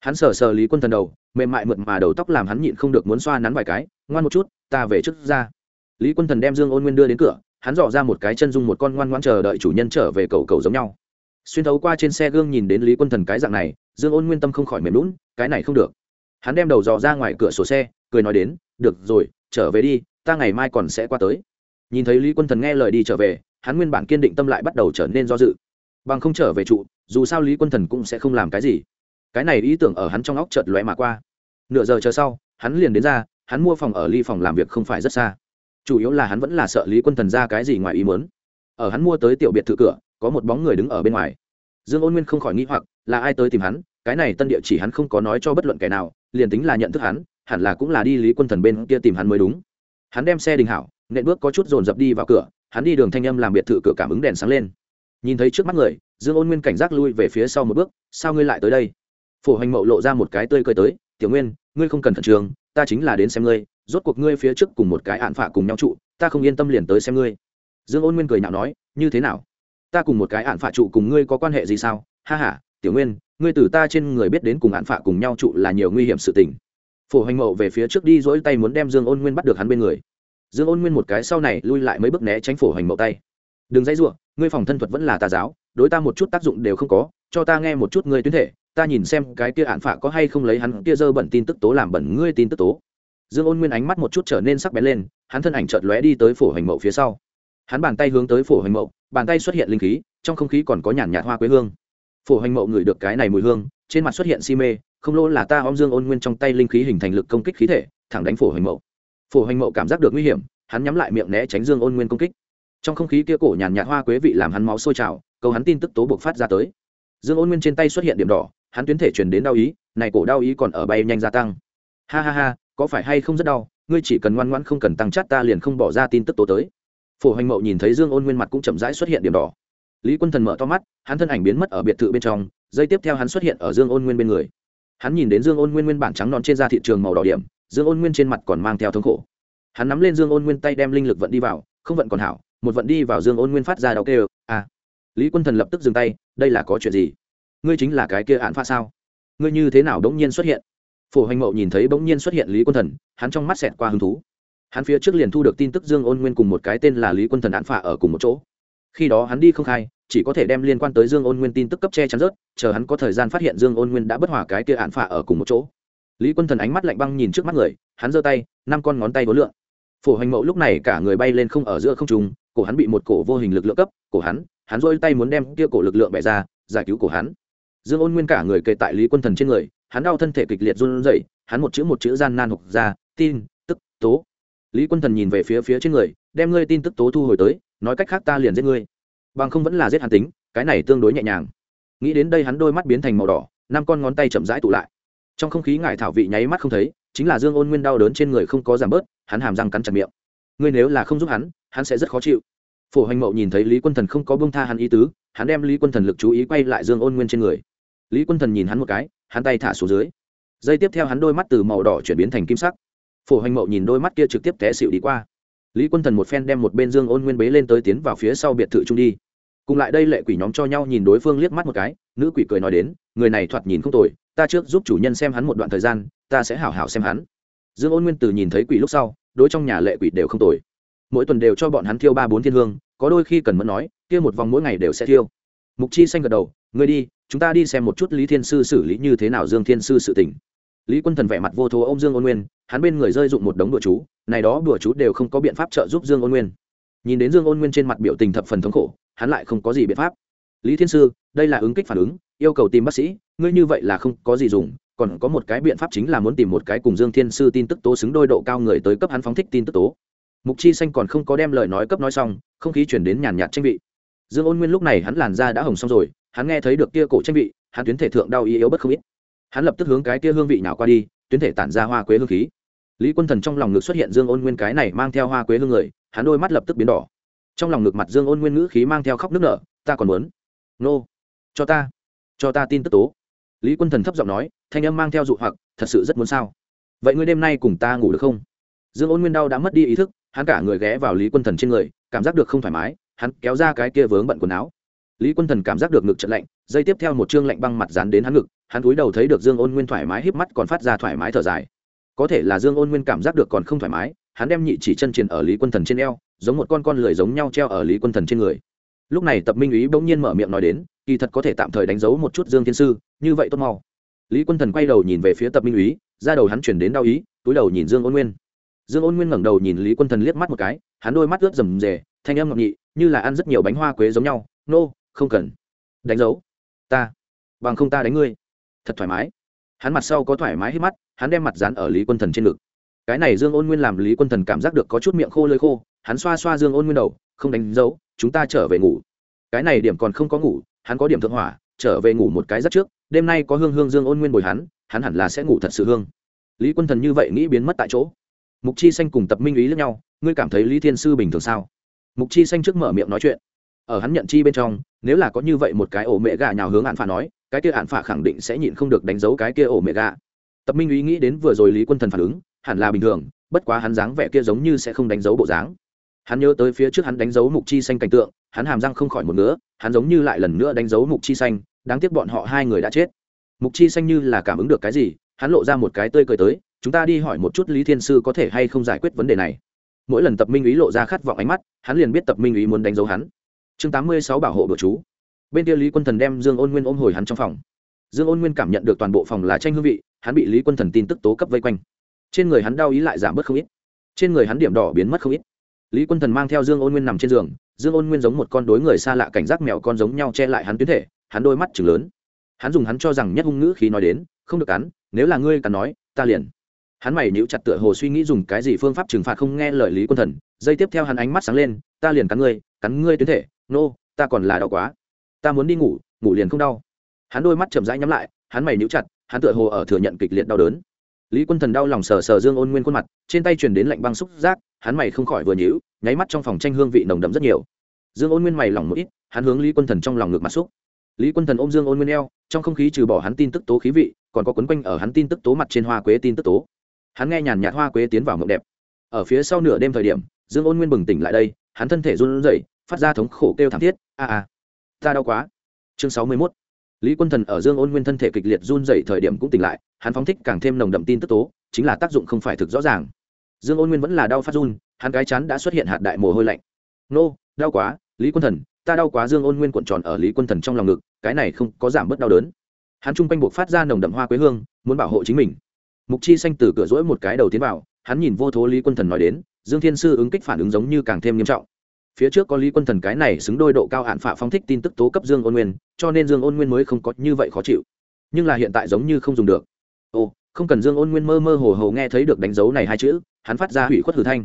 A: Hắn sờ sờ lý quân thần đầu, mềm mại mượt mà đầu tóc làm hắn nhịn không được muốn xoa nắn vài cái, ngoan một chút ta về trước ra. Lý quân thần đem dương ôn nguyên đưa đến cửa, hắn dò ra một cái chân dung một con ngoan ngoan chờ đợi chủ nhân trở về cầu cầu giống nhau. Xuyên thấu qua trên xe gương nhìn đến lý quân thần cái dạng này, dương ôn nguyên tâm không khỏi mềm lún cái này không được. Hắn đem đầu dò ra ngoài cửa sổ xe, cười nói đến, được rồi, trở về đi, ta ngày mai còn sẽ qua tới. Nhìn thấy lý quân thần nghe lời đi trở về, hắn nguyên bản kiên định tâm lại bắt đầu trở nên do dự. Bằng không trở về trụ, dù sao lý quân thần cũng sẽ không làm cái gì. Cái này ý tưởng ở hắn trong óc chợt lóe mà qua. Nửa giờ chờ sau, hắn liền đến ra hắn mua phòng ở ly phòng làm việc không phải rất xa. Chủ yếu là hắn vẫn là sợ lý quân thần ra cái gì ngoài ý muốn. Ở hắn mua tới tiểu biệt thự cửa, có một bóng người đứng ở bên ngoài. Dương ôn nguyên không khỏi nghĩ hoặc, là ai tới tìm hắn? Cái này tân địa chỉ hắn không có nói cho bất luận kẻ nào, liền tính là nhận thức hắn, hẳn là cũng là đi lý quân thần bên kia tìm hắn mới đúng. Hắn đem xe đình hảo, nện bước có chút dồn dập đi vào cửa, hắn đi đường thanh âm làm biệt thự cửa cảm ứng đèn sáng lên. Nhìn thấy trước mắt người, dương ôn nguyên cảnh giác lui về phía sau một bước, sao ngươi lại tới đây? Phổ Hoành mậu lộ ra một cái tươi cười tới, tiểu nguyên, ngươi không cần khẩn trường ta chính là đến xem ngươi, rốt cuộc ngươi phía trước cùng một cái ạn phả cùng nhau trụ, ta không yên tâm liền tới xem ngươi. Dương ôn nguyên cười nhạo nói, như thế nào? Ta cùng một cái ạn phả trụ cùng ngươi có quan hệ gì sao? Ha h a tiểu nguyên, ngươi từ ta trên người biết đến cùng ạn phả cùng nhau trụ là nhiều nguy hiểm sự tình. Phổ hành mậu về phía trước đi dỗi tay muốn đem dương ôn nguyên bắt được hắn bên người. Dương ôn nguyên một cái sau này lui lại mấy bước né tránh phổ hành mậu tay. Đừng dãy ruộng ngươi phòng thân thuật vẫn là tà giáo, đối ta một chút tác dụng đều không có, cho ta nghe một chút ngươi tuyến thể ta nhìn xem cái kia án phạ có hay không lấy hắn kia dơ bẩn tin tức tố làm bẩn ngươi tin tức tố. Dương ôn nguyên ánh mắt một chút trở nên sắc bén lên, hắn thân ảnh chợt lóe đi tới phổ hành mậu phía sau. Hắn bàn tay hướng tới phổ hành mậu, bàn tay xuất hiện linh khí, trong không khí còn có nhàn nhạt hoa quế hương. Phổ hành mậu ngửi được cái này mùi hương, trên mặt xuất hiện si mê, không lỗ là ta om dương ôn nguyên trong tay linh khí hình thành lực công kích khí thể, thẳng đánh phổ hành mậu. Phổ hành mậu cảm giác được nguy hiểm, hắn nhắm lại miệng né tránh dương ôn nguyên công kích. Trong không khí kia cổ nhàn nhạt hoa quế vị làm hắn máu sôi trào, cầu hắn tin tức tố buộc phát ra tới. Dương ôn nguyên trên tay xuất hiện điểm đỏ hắn tuyến thể truyền đến đau ý, này cổ đau ý còn ở bay nhanh gia tăng. Ha ha ha, có phải hay không rất đau, ngươi chỉ cần ngoan ngoãn không cần tăng chát ta liền không bỏ ra tin tức tố tới. Phổ Hoành mậu nhìn thấy dương ôn nguyên mặt cũng chậm rãi xuất hiện điểm đỏ. Lý quân thần mở to mắt, hắn thân ảnh biến mất ở biệt thự bên trong, giây tiếp theo hắn xuất hiện ở dương ôn nguyên bên người. Hắn nhìn đến dương ôn nguyên nguyên bản trắng non trên da thị trường màu đỏ điểm, dương ôn nguyên trên mặt còn mang theo thống khổ. Hắn nắm lên dương ôn nguyên tay đem linh lực vận đi vào, không vận còn hảo, một vận đi vào dương ôn nguyên phát ra đau kêu à. Lý quân thần lập tức dừng tay, đây là có chuyện gì? Ngươi chính là cái kia án pha sao? Ngươi như thế nào đống nhiên xuất hiện? Phổ hoành mậu nhìn thấy bỗng nhiên xuất hiện lý quân thần, hắn trong mắt xẹt qua hứng thú. Hắn phía trước liền thu được tin tức dương ôn nguyên cùng một cái tên là lý quân thần án phạ ở cùng một chỗ. Khi đó hắn đi không khai, chỉ có thể đem liên quan tới dương ôn nguyên tin tức cấp che chắn rớt, chờ hắn có thời gian phát hiện dương ôn nguyên đã bất hòa cái kia án phạ ở cùng một chỗ. Lý quân thần ánh mắt lạnh băng nhìn trước mắt người, hắn giơ tay, năm con ngón tay vốn lượn. Phổ hoành mậu lúc này cả người bay lên không ở giữa không trùng cổ hắn bị một cổ vô hình lực lượng cấp, cổ hắn hắn dôi tay muốn đem kia cổ lực lượng bẻ ra, giải cứu cổ hắn dương ôn nguyên cả người kề tại lý quân thần trên người, hắn đau thân thể kịch liệt run rẩy, hắn một chữ một chữ gian nan hộc ra, tin, tức, tố. Lý quân thần nhìn về phía phía trên người, đem ngươi tin tức tố thu hồi tới, nói cách khác ta liền giết ngươi. Bằng không vẫn là giết hắn tính, cái này tương đối nhẹ nhàng. Nghĩ đến đây hắn đôi mắt biến thành màu đỏ, năm con ngón tay chậm rãi tụ lại. Trong không khí ngải thảo vị nháy mắt không thấy, chính là dương ôn nguyên đau đớn trên người không có giảm bớt, hắn hàm răng cắn chặt miệng. Ngươi nếu là không giúp hắn hắn sẽ rất khó chịu. Phổ hành mậu nhìn thấy lý quân thần không có bông tha hắn ý tứ, hắn đem lý quân thần lực chú ý quay lại dương ôn nguyên trên người lý quân thần nhìn hắn một cái, hắn tay thả xuống dưới. Dây tiếp theo hắn đôi mắt từ màu đỏ chuyển biến thành kim sắc. Phổ Hoành mậu nhìn đôi mắt kia trực tiếp té xịu đi qua. Lý quân thần một phen đem một bên dương ôn nguyên bế lên tới tiến vào phía sau biệt thự trung đi. Cùng lại đây lệ quỷ nhóm cho nhau nhìn đối phương liếc mắt một cái, nữ quỷ cười nói đến, người này thoạt nhìn không tồi, ta trước giúp chủ nhân xem hắn một đoạn thời gian, ta sẽ hảo hảo xem hắn. Dương ôn nguyên từ nhìn thấy quỷ lúc sau, đối trong nhà lệ quỷ đều không tồi. Mỗi tuần đều cho bọn hắn thiêu ba bốn thiên hương, có đôi khi cần mẫn nói, kia một vòng mỗi ngày đều sẽ thiêu. Mục chi xanh gật đầu, ngươi đi chúng ta đi xem một chút lý thiên sư xử lý như thế nào dương thiên sư sự tình. Lý quân thần vẻ mặt vô thố ô m dương ôn nguyên, hắn bên người rơi dụng một đống đùa chú, này đó đùa chú đều không có biện pháp trợ giúp dương ôn nguyên. Nhìn đến dương ôn nguyên trên mặt biểu tình thập phần thống khổ, hắn lại không có gì biện pháp. Lý thiên sư, đây là ứng kích phản ứng, yêu cầu tìm bác sĩ, ngươi như vậy là không có gì dùng, còn có một cái biện pháp chính là muốn tìm một cái cùng dương thiên sư tin tức tố xứng đôi độ cao người tới cấp hắn phóng thích tin tức tố. Mục chi xanh còn không có đem lời nói cấp nói xong, không khí chuyển đến nhàn nhạt tranh vị. Dương ôn nguyên lúc này hắn làn da đã hồng xong rồi hắn nghe thấy được kia cổ tranh vị, hắn tuyến thể thượng đau y yếu bất không ít. Hắn lập tức hướng cái kia hương vị nào qua đi, tuyến thể tản ra hoa quế hương khí. Lý quân thần trong lòng ngực xuất hiện dương ôn nguyên cái này mang theo hoa quế hương người, hắn đôi mắt lập tức biến đỏ. Trong lòng ngực mặt dương ôn nguyên ngữ khí mang theo khóc nước nở, ta còn muốn. Nô, cho ta cho ta tin tức tố. Lý quân thần thấp giọng nói, thanh âm mang theo dụ hoặc, thật sự rất muốn sao? Vậy ngươi đêm nay cùng ta ngủ được không? Dương ôn nguyên đau đã mất đi ý thức, hắn cả người ghé vào lý quân thần trên người, cảm giác được không thoải mái, hắn kéo ra cái kia vướng bận quần áo lý quân thần cảm giác được ngực trận lạnh dây tiếp theo một chương lạnh băng mặt dán đến hắn ngực hắn cúi đầu thấy được dương ôn nguyên thoải mái híp mắt còn phát ra thoải mái thở dài. Có thể là dương ôn nguyên cảm giác được còn không thoải mái hắn đem nhị chỉ chân truyền ở lý quân thần trên eo giống một con con lười giống nhau treo ở lý quân thần trên người. Lúc này tập minh ý bỗng nhiên mở miệng nói đến kỳ thật có thể tạm thời đánh dấu một chút dương thiên sư như vậy tốt mau. Lý quân thần quay đầu nhìn về phía tập minh ý ra đầu hắn chuyển đến đau ý túi đầu nhìn dương ôn nguyên. Dương ôn nguyên ngẩng đầu nhìn lý quân thần liếc mắt một cái hắn đôi mắt ướt rầm rề thanh âm ngọc nhị như là ăn rất nhiều bánh hoa quế giống nhau nô、no, không cần. Đánh dấu. Ta. Bằng không ta đánh ngươi. Thật thoải mái. Hắn mặt sau có thoải mái hết mắt, hắn đem mặt dán ở lý quân thần trên ngực. Cái này dương ôn nguyên làm lý quân thần cảm giác được có chút miệng khô lơi khô, hắn xoa xoa dương ôn nguyên đầu, không đánh dấu, chúng ta trở về ngủ. Cái này điểm còn không có ngủ, hắn có điểm thượng hỏa, trở về ngủ một cái rất trước, đêm nay có hương hương dương ôn nguyên bồi hắn hắn hẳn là sẽ ngủ thật sự hương. Lý quân thần như vậy nghĩ biến mất tại chỗ. Mục chi xanh cùng tập minh ý lẫn nhau, ngươi cảm thấy lý thiên sư bình thường sao? Mục chi xanh trước mở miệng nói chuyện ở hắn nhận chi bên trong, nếu là có như vậy một cái ổ mẹ gà nhào hướng hạn phả nói, cái kia hạn phả khẳng định sẽ nhịn không được đánh dấu cái kia ổ mẹ gà tập minh ý nghĩ đến vừa rồi lý quân thần phản ứng, hẳn là bình thường, bất quá hắn dáng vẻ kia giống như sẽ không đánh dấu bộ dáng. Hắn nhớ tới phía trước hắn đánh dấu mục chi xanh cảnh tượng, hắn hàm răng không khỏi một nữa hắn giống như lại lần nữa đánh dấu mục chi xanh, đáng tiếc bọn họ hai người đã chết. Mục chi xanh như là cảm ứng được cái gì, hắn lộ ra một cái tươi cười tới, chúng ta đi hỏi một chút lý thiên sư có thể hay không giải quyết vấn đề này. Mỗi lần tập minh ý lộ ra khát vọng ánh mắt, hắn liền biết tập minh ý muốn đánh dấu hắn chương tám mươi sáu bảo hộ đồ chú. Bên kia lý quân thần đem dương ôn nguyên ôm hồi hắn trong phòng. Dương ôn nguyên cảm nhận được toàn bộ phòng là tranh hương vị, hắn bị lý quân thần tin tức tố cấp vây quanh. Trên người hắn đau ý lại giảm bớt không ít. Trên người hắn điểm đỏ biến mất không ít. Lý quân thần mang theo dương ôn nguyên nằm trên giường, dương ôn nguyên giống một con đối người xa lạ cảnh giác mèo con giống nhau che lại hắn tuyến thể, hắn đôi mắt chừng lớn. Hắn dùng hắn cho rằng nhất hung ngữ khí nói đến, không được cắn, nếu là ngươi cắn nói, ta liền. Hắn mày níu chặt tựa hồ suy nghĩ dùng cái gì phương pháp trừng phạt không nghe lời lý quân thần dây tiếp theo hắn ánh mắt sáng lên, ta liền cắn ngươi cắn ngươi tuyến thể nô、no, ta còn là đau quá. Ta muốn đi ngủ ngủ liền không đau. Hắn đôi mắt chậm rãi nhắm lại hắn mày níu chặt hắn tựa hồ ở thừa nhận kịch liệt đau đớn. Lý quân thần đau lòng sờ sờ dương ôn nguyên khuôn mặt trên tay truyền đến lạnh băng xúc giác hắn mày không khỏi vừa nhíu nháy mắt trong phòng tranh hương vị nồng đậm rất nhiều. Dương ôn nguyên mày lỏng một ít hắn hướng lý quân thần trong lòng ngược mặt xúc. Lý quân thần ôm dương ôn nguyên eo trong không khí trừ bỏ hắn tin tức tố khí vị còn có quấn quanh ở hắn tin tức tố mặt trên hoa quế tin tức tố. Hắn nghe nhàn nhạt hoa quế tiến vào mộng đẹp. Ở phía sau nửa đêm thời điểm dương ôn nguyên bừng tỉnh lại đây hắn thân thể run rẩy phát ra thống khổ kêu thảm thiết, a a, ta đau quá. Chương sáu mươi mốt. Lý quân thần ở dương ôn nguyên thân thể kịch liệt run rẩy thời điểm cũng tỉnh lại, hắn phóng thích càng thêm nồng đậm tin tức tố, chính là tác dụng không phải thực rõ ràng. Dương ôn nguyên vẫn là đau phát run, hắn cái chắn đã xuất hiện hạt đại mồ hôi lạnh. Nô, đau quá, lý quân thần, ta đau quá. Dương ôn nguyên cuộn tròn ở lý quân thần trong lòng ngực, cái này không có giảm bớt đau đớn. Hắn chung quanh buộc phát ra nồng đậm hoa quế hương, muốn bảo hộ chính mình. Mục chi xanh từ cửa rỗi một cái đầu tiến vào, hắn nhìn vô thố lý quân thần nói đến, dương thiên sư ứng kích phản ứng giống như càng thêm nghiêm trọng phía trước có lý quân thần cái này xứng đôi độ cao hạn phạ phong thích tin tức tố cấp dương ôn nguyên, cho nên dương ôn nguyên mới không có như vậy khó chịu. Nhưng là hiện tại giống như không dùng được. Ồ, không cần dương ôn nguyên mơ mơ hồ hồ nghe thấy được đánh dấu này hai chữ, hắn phát ra hủy khuất hử thanh.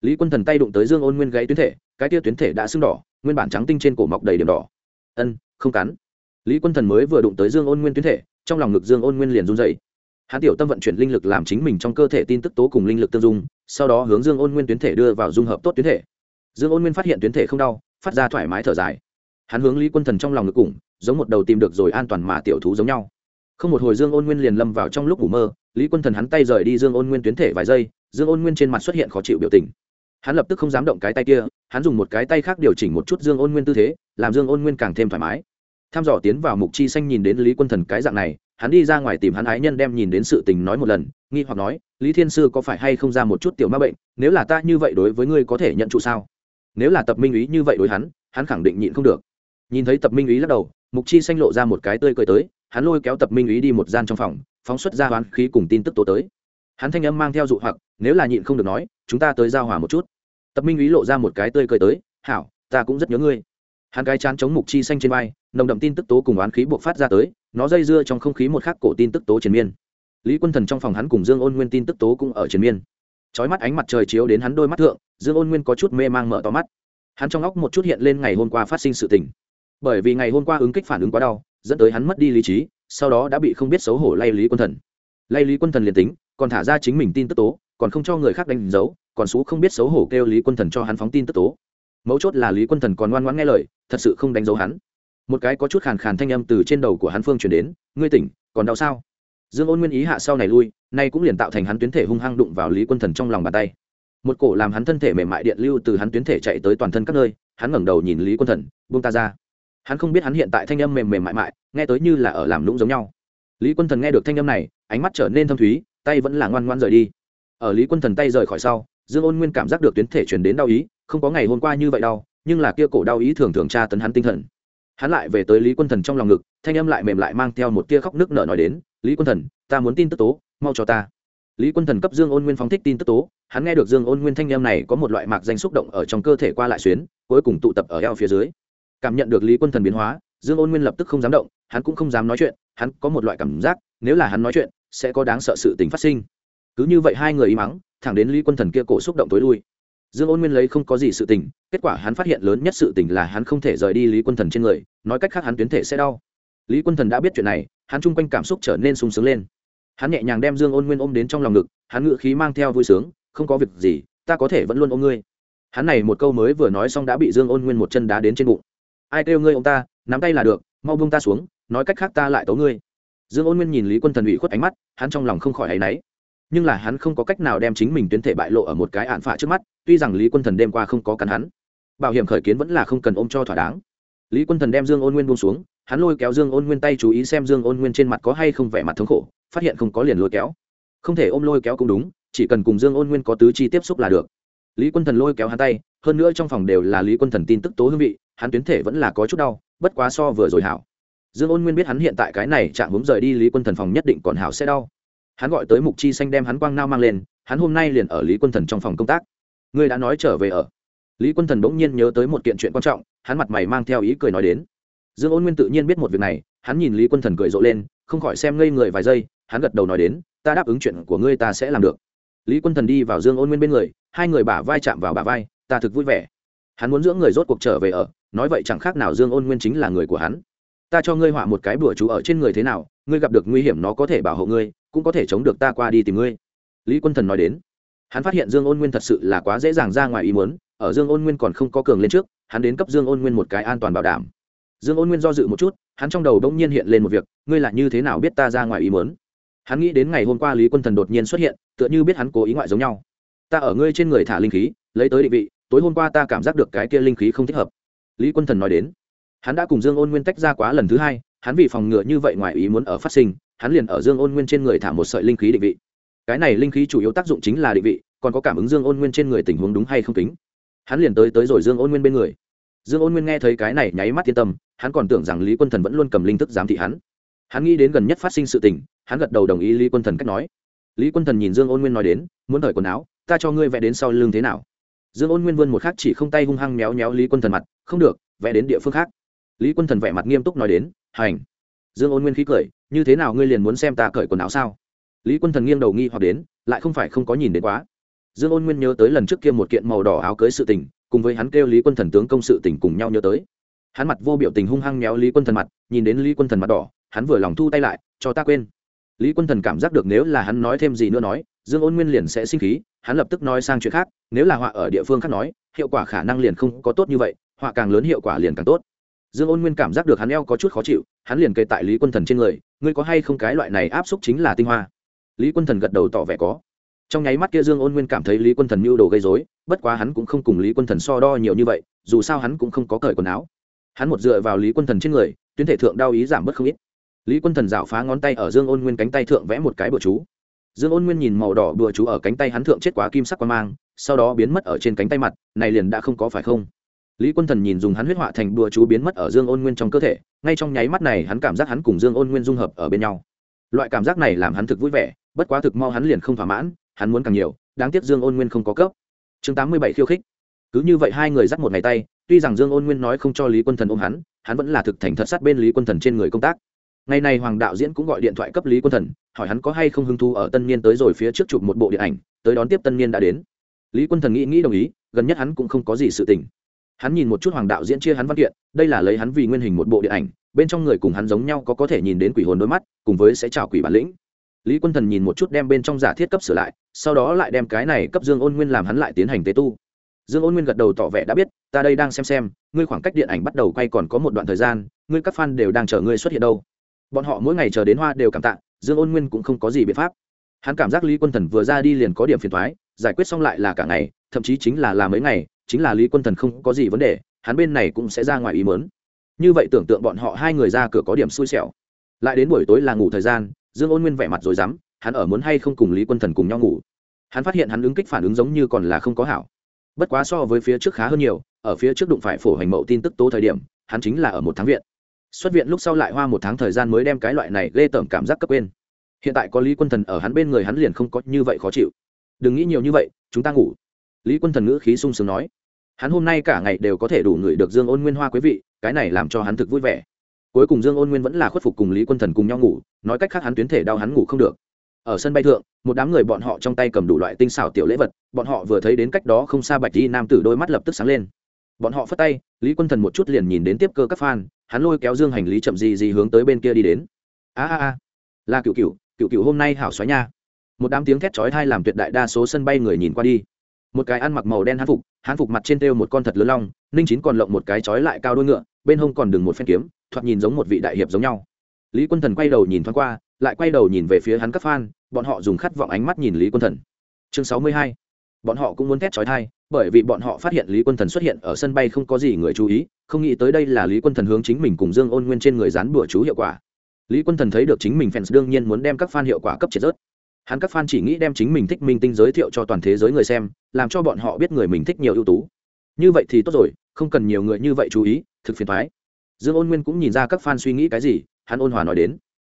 A: Lý quân thần tay đụng tới dương ôn nguyên gãy tuyến thể, cái tia tuyến thể đã sưng đỏ, nguyên bản trắng tinh trên cổ mọc đầy điểm đỏ. Ân, không cắn. Lý quân thần mới vừa đụng tới dương ôn nguyên tuyến thể, trong lòng ngực dương ôn nguyên liền run dày hắn tiểu tâm vận chuyển linh lực làm chính mình trong cơ thể tin tức tố cùng linh lực tương dung, sau đó hướng dương ôn nguyên tuyến thể đưa vào dung hợp tốt tuyến thể dương ôn nguyên phát hiện tuyến thể không đau, phát ra thoải mái thở dài. Hắn hướng lý quân thần trong lòng ngực củng giống một đầu tìm được rồi an toàn mà tiểu thú giống nhau. Không một hồi dương ôn nguyên liền lâm vào trong lúc ngủ mơ, lý quân thần hắn tay rời đi dương ôn nguyên tuyến thể vài giây, dương ôn nguyên trên mặt xuất hiện khó chịu biểu tình. Hắn lập tức không dám động cái tay kia, hắn dùng một cái tay khác điều chỉnh một chút dương ôn nguyên tư thế, làm dương ôn nguyên càng thêm thoải mái. Tham dò tiến vào mục chi xanh nhìn đến lý quân thần cái dạng này, hắn đi ra ngoài tìm hắn ái nhân đem nhìn đến sự tình nói một lần, nghi hoặc nói, lý thiên sư có phải hay không ra một chút tiểu ma bệnh, nếu là ta như vậy đối với ngươi có thể nhận trụ sao? Nếu là tập minh ý như vậy đối hắn hắn khẳng định nhịn không được. Nhìn thấy tập minh ý lắc đầu, mục chi xanh lộ ra một cái tươi cười tới, hắn lôi kéo tập minh ý đi một gian trong phòng, phóng xuất ra hoán khí cùng tin tức tố tới. Hắn thanh âm mang theo dụ hoặc, nếu là nhịn không được nói, chúng ta tới giao hòa một chút. Tập minh ý lộ ra một cái tươi cười tới, hảo, ta cũng rất nhớ ngươi. Hắn cái chán chống mục chi xanh trên vai, nồng đậm tin tức tố cùng oán khí buộc phát ra tới, nó dây dưa trong không khí một khắc cổ tin tức tố triền miên. Lý quân thần trong phòng hắn cùng dương ôn nguyên tin tức tố cũng ở triền miên chói mắt ánh mặt trời chiếu đến hắn đôi mắt thượng, dương ôn nguyên có chút mê mang mở to mắt. Hắn trong óc một chút hiện lên ngày hôm qua phát sinh sự tình. Bởi vì ngày hôm qua ứng kích phản ứng quá đau, dẫn tới hắn mất đi lý trí, sau đó đã bị không biết xấu hổ lay lý quân thần. Lay lý quân thần liền tính, còn thả ra chính mình tin tức tố, còn không cho người khác đánh dấu, còn xú không biết xấu hổ kêu lý quân thần cho hắn phóng tin tức tố. Mấu chốt là lý quân thần còn ngoan ngoãn nghe lời, thật sự không đánh dấu hắn. Một cái có chút khàn khàn thanh âm từ trên đầu của hắn phương chuyển đến, ngươi tỉnh, còn đau sao? Dương ôn nguyên ý hạ sau này lui, nay cũng liền tạo thành hắn tuyến thể hung hăng đụng vào lý quân thần trong lòng bàn tay. Một cổ làm hắn thân thể mềm mại điện lưu từ hắn tuyến thể chạy tới toàn thân các nơi, hắn ngẩng đầu nhìn lý quân thần, buông ta ra. Hắn không biết hắn hiện tại thanh âm mềm mềm mại mại, nghe tới như là ở làm lũng giống nhau. Lý quân thần nghe được thanh âm này, ánh mắt trở nên thâm thúy, tay vẫn là ngoan ngoan rời đi. Ở lý quân thần tay rời khỏi sau, dương ôn nguyên cảm giác được tuyến thể truyền đến đau ý, không có ngày hôm qua như vậy đau, nhưng là kia cổ đau ý thường thường tra tấn hắn tinh thần. Hắn lại về tới lý quân thần trong lòng ngực, thanh âm lại mềm lại mang theo một tia khóc nước nở nói đến lý quân thần, ta muốn tin tức tố, mau cho ta. Lý quân thần cấp dương ôn nguyên phóng thích tin tức tố, hắn nghe được dương ôn nguyên thanh em này có một loại mạc danh xúc động ở trong cơ thể qua lại xuyến, cuối cùng tụ tập ở eo phía dưới. Cảm nhận được lý quân thần biến hóa, dương ôn nguyên lập tức không dám động, hắn cũng không dám nói chuyện, hắn có một loại cảm giác, nếu là hắn nói chuyện, sẽ có đáng sợ sự tình phát sinh. Cứ như vậy hai người im mắng thẳng đến lý quân thần kia cổ xúc động tối lui. Dương ôn nguyên lấy không có gì sự tình, kết quả hắn phát hiện lớn nhất sự tình là hắn không thể rời đi lý quân thần trên người, nói cách khác hắn tuyến thể sẽ đau. Lý quân thần đã biết chuyện này hắn chung quanh cảm xúc trở nên sung sướng lên. Hắn nhẹ nhàng đem dương ôn nguyên ôm đến trong lòng ngực, hắn ngự khí mang theo vui sướng, không có việc gì, ta có thể vẫn luôn ôm ngươi. Hắn này một câu mới vừa nói xong đã bị dương ôn nguyên một chân đá đến trên bụng. Ai kêu ngươi ô m ta, nắm tay là được, mau bông ta xuống, nói cách khác ta lại tấu ngươi. Dương ôn nguyên nhìn lý quân thần ủy khuất ánh mắt, hắn trong lòng không khỏi áy náy. Nhưng là hắn không có cách nào đem chính mình tuyến thể bại lộ ở một cái ạn phả trước mắt, tuy rằng lý quân thần đêm qua không có cắn hắn, bảo hiểm khởi kiến vẫn là không cần ôm cho thỏa đáng. Lý quân thần đem dương ôn nguyên buông xuống hắn lôi kéo dương ôn nguyên tay chú ý xem dương ôn nguyên trên mặt có hay không vẻ mặt thống khổ, phát hiện không có liền lôi kéo. Không thể ôm lôi kéo cũng đúng, chỉ cần cùng dương ôn nguyên có tứ chi tiếp xúc là được. Lý quân thần lôi kéo hắn tay, hơn nữa trong phòng đều là lý quân thần tin tức tố hương vị, hắn tuyến thể vẫn là có chút đau, bất quá so vừa rồi hảo. Dương ôn nguyên biết hắn hiện tại cái này chạm hướng rời đi lý quân thần phòng nhất định còn hảo sẽ đau. Hắn gọi tới mục chi xanh đem hắn quang nao mang lên, hắn hôm nay liền ở lý quân thần trong phòng công tác. Ngươi đã nói trở về ở. Lý quân thần bỗng nhiên nhớ tới một kiện chuyện quan trọng, hắn mặt mày mang theo ý cười nói đến dương ôn nguyên tự nhiên biết một việc này, hắn nhìn lý quân thần cười rộ lên, không khỏi xem ngây người vài giây, hắn gật đầu nói đến, ta đáp ứng chuyện của ngươi ta sẽ làm được. Lý quân thần đi vào dương ôn nguyên bên người, hai người bả vai chạm vào bả vai, ta thực vui vẻ. Hắn muốn dưỡng người rốt cuộc trở về ở, nói vậy chẳng khác nào dương ôn nguyên chính là người của hắn. Ta cho ngươi họa một cái bùa chú ở trên người thế nào, ngươi gặp được nguy hiểm nó có thể bảo hộ ngươi, cũng có thể chống được ta qua đi tìm ngươi. Lý quân thần nói đến. Hắn phát hiện dương ôn nguyên thật sự là quá dễ dàng ra ngoài ý muốn, ở dương ôn nguyên còn không có cường lên trước, hắn đến cấp dương ôn nguyên một cái an toàn bảo đảm dương ôn nguyên do dự một chút, hắn trong đầu đông nhiên hiện lên một việc, ngươi là như thế nào biết ta ra ngoài ý mớn hắn nghĩ đến ngày hôm qua lý quân thần đột nhiên xuất hiện, tựa như biết hắn cố ý ngoại giống nhau. Ta ở ngươi trên người thả linh khí, lấy tới định vị, tối hôm qua ta cảm giác được cái kia linh khí không thích hợp. Lý quân thần nói đến. Hắn đã cùng dương ôn nguyên tách ra quá lần thứ hai, hắn vì phòng ngừa như vậy ngoài ý muốn ở phát sinh, hắn liền ở dương ôn nguyên trên người thả một sợi linh khí định vị. Cái này linh khí chủ yếu tác dụng chính là định vị, còn có cảm ứng dương ôn nguyên trên người tình huống đúng hay không tính hắn liền tới tới rồi dương ôn nguyên bên người dương ôn nguyên nghe thấy cái này nháy mắt yên tâm, hắn còn tưởng rằng lý quân thần vẫn luôn cầm linh thức giám thị hắn. Hắn nghĩ đến gần nhất phát sinh sự tình, hắn gật đầu đồng ý lý quân thần cách nói. Lý quân thần nhìn dương ôn nguyên nói đến, muốn thời quần áo, ta cho ngươi vẽ đến sau lưng thế nào? Dương ôn nguyên vươn một khác chỉ không tay hung hăng méo méo lý quân thần mặt, không được, vẽ đến địa phương khác. Lý quân thần vẽ mặt nghiêm túc nói đến, hành. Dương ôn nguyên khí cười, như thế nào ngươi liền muốn xem ta cởi quần áo sao? Lý quân thần nghiêng đầu nghi hoặc đến, lại không phải không có nhìn đến quá. Dương ôn nguyên nhớ tới lần trước kia một kiện màu đỏ áo cưới sự tình cùng với hắn kêu lý quân thần tướng công sự tình cùng nhau nhớ tới. Hắn mặt vô biểu tình hung hăng méo lý quân thần mặt, nhìn đến lý quân thần mặt đỏ, hắn vừa lòng thu tay lại, cho ta quên. Lý quân thần cảm giác được nếu là hắn nói thêm gì nữa nói, dương ôn nguyên liền sẽ sinh khí, hắn lập tức nói sang chuyện khác, nếu là họa ở địa phương khác nói, hiệu quả khả năng liền không có tốt như vậy, họa càng lớn hiệu quả liền càng tốt. Dương ôn nguyên cảm giác được hắn eo có chút khó chịu, hắn liền kề tại lý quân thần trên người, ngươi có hay không cái loại này áp xúc chính là tinh hoa? Lý quân thần gật đầu tỏ vẻ có. Trong nháy mắt kia dương ôn nguyên cảm thấy lý quân thần mưu đồ gây dối bất quá hắn cũng không cùng lý quân thần so đo nhiều như vậy, dù sao hắn cũng không có cởi quần áo. Hắn một dựa vào lý quân thần trên người, tuyến thể thượng đau ý giảm bớt không ít. Lý quân thần dạo phá ngón tay ở dương ôn nguyên cánh tay thượng vẽ một cái bừa chú. Dương ôn nguyên nhìn màu đỏ bừa chú ở cánh tay hắn thượng chết quá kim sắc quan mang, sau đó biến mất ở trên cánh tay mặt, này liền đã không có phải không? Lý quân thần nhìn dùng hắn huyết họa thành đùa chú biến mất ở dương ôn nguyên trong cơ thể, ngay trong nháy mắt này hắn cảm giác hắn cùng dương ôn nguyên dung hợp ở bên nhau. Loại cảm giác này làm hắn thực vui vẻ, bất quá thực mau hắn liền không thỏa mãn, hắn muốn càng nhiều, đáng tiếc dương ôn nguyên không có cấp chương tám mươi bảy khiêu khích. Cứ như vậy hai người dắt một ngày tay, tuy rằng dương ôn nguyên nói không cho lý quân thần ôm hắn hắn vẫn là thực thành thật sát bên lý quân thần trên người công tác. Ngày này hoàng đạo diễn cũng gọi điện thoại cấp lý quân thần, hỏi hắn có hay không hứng thu ở tân niên tới rồi phía trước chụp một bộ điện ảnh, tới đón tiếp tân niên đã đến. Lý quân thần nghĩ nghĩ đồng ý, gần nhất hắn cũng không có gì sự tình. Hắn nhìn một chút hoàng đạo diễn chia hắn văn kiện, đây là lấy hắn vì nguyên hình một bộ điện ảnh, bên trong người cùng hắn giống nhau có có thể nhìn đến quỷ hồn đôi mắt, cùng với sẽ chào quỷ bản lĩnh lý quân thần nhìn một chút đem bên trong giả thiết cấp sửa lại, sau đó lại đem cái này cấp dương ôn nguyên làm hắn lại tiến hành tế tu. Dương ôn nguyên gật đầu tỏ vẻ đã biết, ta đây đang xem xem, ngươi khoảng cách điện ảnh bắt đầu quay còn có một đoạn thời gian, ngươi các fan đều đang chờ ngươi xuất hiện đâu. Bọn họ mỗi ngày chờ đến hoa đều cảm tạ, dương ôn nguyên cũng không có gì biện pháp. Hắn cảm giác lý quân thần vừa ra đi liền có điểm phiền thoái giải quyết xong lại là cả ngày, thậm chí chính là là mấy ngày, chính là lý quân thần không có gì vấn đề, hắn bên này cũng sẽ ra ngoài ý mớn như vậy tưởng tượng bọn họ hai người ra cửa có điểm xui xẻo. Lại đến buổi tối là ngủ thời gian dương ôn nguyên vẻ mặt rồi dám, hắn ở muốn hay không cùng lý quân thần cùng nhau ngủ. Hắn phát hiện hắn ứng kích phản ứng giống như còn là không có hảo. Bất quá so với phía trước khá hơn nhiều, ở phía trước đụng phải phổ hành mậu tin tức tố thời điểm, hắn chính là ở một tháng viện. Xuất viện lúc sau lại hoa một tháng thời gian mới đem cái loại này ghê tởm cảm giác cấp quên. Hiện tại có lý quân thần ở hắn bên người hắn liền không có như vậy khó chịu. Đừng nghĩ nhiều như vậy, chúng ta ngủ. Lý quân thần ngữ khí sung sướng nói. Hắn hôm nay cả ngày đều có thể đủ người được dương ôn nguyên hoa quý vị, cái này làm cho hắn thực vui vẻ cuối cùng dương ôn nguyên vẫn là khuất phục cùng lý quân thần cùng nhau ngủ, nói cách khác hắn tuyến thể đau hắn ngủ không được. Ở sân bay thượng, một đám người bọn họ trong tay cầm đủ loại tinh xảo tiểu lễ vật, bọn họ vừa thấy đến cách đó không xa bạch đi nam tử đôi mắt lập tức sáng lên. Bọn họ phất tay, lý quân thần một chút liền nhìn đến tiếp cơ các fan, hắn lôi kéo dương hành lý chậm gì gì hướng tới bên kia đi đến. A a a. Là cựu cựu cựu cựu hôm nay hảo xoáy nha. Một đám tiếng thét chói thai làm tuyệt đại đa số sân bay người nhìn qua đi. Một cái ăn mặc màu đen hán phục hán phục mặt trên têu một con thật lớn long, ninh chín còn lộng một cái chói lại cao đôi ngựa, bên hông còn đừng một phen kiếm thoạt nhìn giống một vị đại hiệp giống nhau. Lý quân thần quay đầu nhìn thoáng qua, lại quay đầu nhìn về phía hắn các fan, bọn họ dùng khát vọng ánh mắt nhìn lý quân thần. Chương sáu mươi hai. Bọn họ cũng muốn thét chói thai, bởi vì bọn họ phát hiện lý quân thần xuất hiện ở sân bay không có gì người chú ý, không nghĩ tới đây là lý quân thần hướng chính mình cùng dương ôn nguyên trên người dán bữa chú hiệu quả. Lý quân thần thấy được chính mình fans đương nhiên muốn đem các fan hiệu quả cấp triệt rớt. Hắn các fan chỉ nghĩ đem chính mình thích minh tinh giới thiệu cho toàn thế giới người xem, làm cho bọn họ biết người mình thích nhiều ưu tú. Như vậy thì tốt rồi, không cần nhiều người như vậy chú ý, thực phiền thoái dương ôn nguyên cũng nhìn ra các fan suy nghĩ cái gì, hắn ôn hòa nói đến.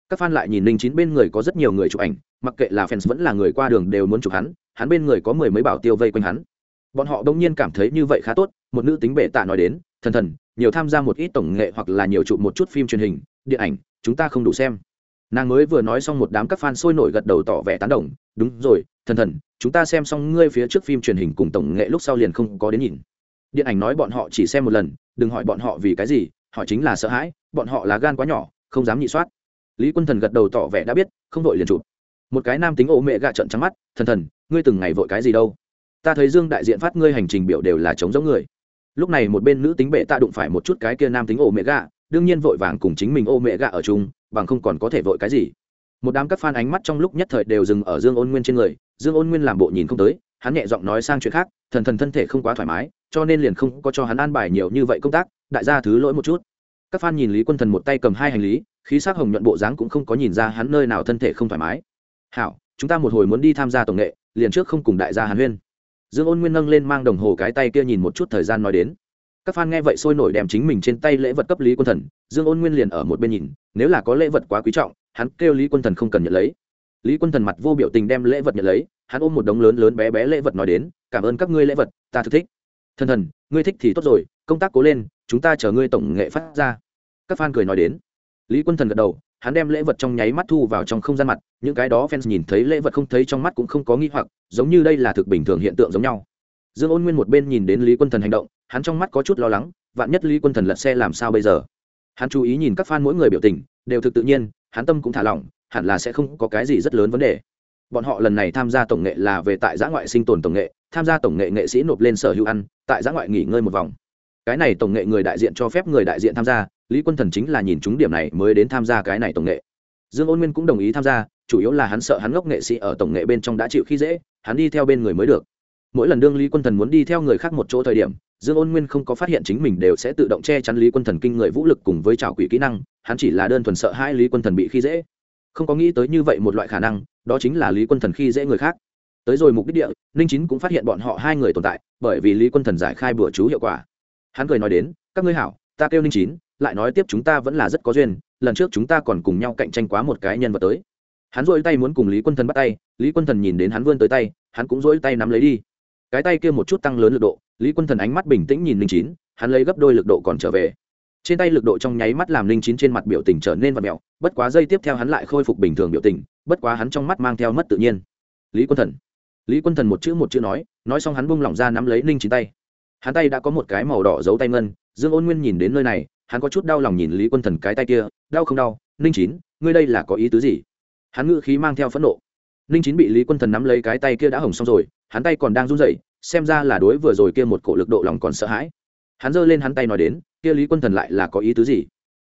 A: Các fan lại nhìn linh chín bên người có rất nhiều người chụp ảnh, mặc kệ là fans vẫn là người qua đường đều muốn chụp hắn hắn bên người có mười mấy bảo tiêu vây quanh hắn. Bọn họ đông nhiên cảm thấy như vậy khá tốt, một nữ tính bệ tạ nói đến, thần thần, nhiều tham gia một ít tổng nghệ hoặc là nhiều chụp một chút phim truyền hình, điện ảnh, chúng ta không đủ xem. Nàng mới vừa nói xong một đám các fan sôi nổi gật đầu tỏ vẻ tán đồng, đúng rồi, thần thần, chúng ta xem xong ngươi phía trước phim truyền hình cùng tổng nghệ lúc sau liền không có đến nhìn. Điện ảnh nói bọn họ chỉ xem một lần, đừng hỏi bọn họ vì cái gì họ chính là sợ hãi, bọn họ là gan quá nhỏ, không dám nhị soát. Lý quân thần gật đầu tỏ vẻ đã biết, không vội liền chụp. Một cái nam tính ổ mẹ gạ trận trắng mắt, thần thần, ngươi từng ngày vội cái gì đâu? Ta thấy dương đại diện phát ngươi hành trình biểu đều là chống giống người. Lúc này một bên nữ tính bệ ta đụng phải một chút cái kia nam tính ổ mẹ gạ, đương nhiên vội vàng cùng chính mình ô mẹ gạ ở chung, bằng không còn có thể vội cái gì. Một đám các fan ánh mắt trong lúc nhất thời đều dừng ở dương ôn nguyên trên người, dương ôn nguyên làm bộ nhìn không tới hắn nhẹ giọng nói sang chuyện khác, thần thần thân thể không quá thoải mái, cho nên liền không có cho hắn an bài nhiều như vậy công tác, đại gia thứ lỗi một chút. Các fan nhìn lý quân thần một tay cầm hai hành lý, khí sắc hồng nhuận bộ dáng cũng không có nhìn ra hắn nơi nào thân thể không thoải mái. Hảo, chúng ta một hồi muốn đi tham gia tổng nghệ, liền trước không cùng đại gia hàn huyên. Dương ôn nguyên nâng lên mang đồng hồ cái tay kia nhìn một chút thời gian nói đến. Các fan nghe vậy sôi nổi đem chính mình trên tay lễ vật cấp lý quân thần, dương ôn nguyên liền ở một bên nhìn, nếu là có lễ vật quá quý trọng, hắn kêu lý quân thần không cần nhận lấy lý quân thần mặt vô biểu tình đem lễ vật nhận lấy, hắn ôm một đống lớn lớn bé bé lễ vật nói đến, cảm ơn các ngươi lễ vật, ta thực thích. Thần thần, ngươi thích thì tốt rồi, công tác cố lên, chúng ta chờ ngươi tổng nghệ phát ra. Các fan cười nói đến. Lý quân thần gật đầu, hắn đem lễ vật trong nháy mắt thu vào trong không gian mặt, những cái đó fans nhìn thấy lễ vật không thấy trong mắt cũng không có nghi hoặc, giống như đây là thực bình thường hiện tượng giống nhau. Dương ôn nguyên một bên nhìn đến lý quân thần hành động, hắn trong mắt có chút lo lắng, vạn nhất lý quân thần lật xe làm sao bây giờ? Hắn chú ý nhìn các fan mỗi người biểu tình, đều thực tự nhiên, hắn tâm cũng thả lỏng hẳn là sẽ không có cái gì rất lớn vấn đề. Bọn họ lần này tham gia tổng nghệ là về tại giã ngoại sinh tồn tổng nghệ, tham gia tổng nghệ nghệ sĩ nộp lên sở hữu ăn, tại giã ngoại nghỉ ngơi một vòng. Cái này tổng nghệ người đại diện cho phép người đại diện tham gia, lý quân thần chính là nhìn chúng điểm này mới đến tham gia cái này tổng nghệ. Dương ôn nguyên cũng đồng ý tham gia, chủ yếu là hắn sợ hắn ngốc nghệ sĩ ở tổng nghệ bên trong đã chịu khi dễ, hắn đi theo bên người mới được. Mỗi lần đương lý quân thần muốn đi theo người khác một chỗ thời điểm, dương ôn nguyên không có phát hiện chính mình đều sẽ tự động che chắn lý quân thần kinh người vũ lực cùng với trào quỷ kỹ năng, hắn chỉ là đơn thuần sợ hai lý quân thần bị khi dễ không có nghĩ tới như vậy một loại khả năng, đó chính là lý quân thần khi dễ người khác. Tới rồi mục đích địa, ninh chín cũng phát hiện bọn họ hai người tồn tại, bởi vì lý quân thần giải khai bữa chú hiệu quả. Hắn cười nói đến, các ngươi hảo, ta kêu ninh chín, lại nói tiếp chúng ta vẫn là rất có duyên, lần trước chúng ta còn cùng nhau cạnh tranh quá một cái nhân vật tới. Hắn dỗi tay muốn cùng lý quân thần bắt tay, lý quân thần nhìn đến hắn vươn tới tay, hắn cũng dỗi tay nắm lấy đi. Cái tay kia một chút tăng lớn lực độ, lý quân thần ánh mắt bình tĩnh nhìn ninh chín, hắn lấy gấp đôi lực độ còn trở về trên tay lực độ trong nháy mắt làm linh chín trên mặt biểu tình trở nên vật mẹo bất quá dây tiếp theo hắn lại khôi phục bình thường biểu tình, bất quá hắn trong mắt mang theo mất tự nhiên. Lý quân thần. Lý quân thần một chữ một chữ nói nói xong hắn bung lỏng ra nắm lấy linh chín tay. Hắn tay đã có một cái màu đỏ giấu tay ngân, dương ôn nguyên nhìn đến nơi này, hắn có chút đau lòng nhìn lý quân thần cái tay kia, đau không đau, ninh chín, ngươi đây là có ý tứ gì? Hắn ngự khí mang theo phẫn nộ. Ninh chín bị lý quân thần nắm lấy cái tay kia đã hồng xong rồi, hắn tay còn đang run rẩy, xem ra là đối vừa rồi kia một cổ lực độ lòng còn sợ hãi hắn giơ lên hắn tay nói đến, kia lý quân thần lại là có ý tứ gì?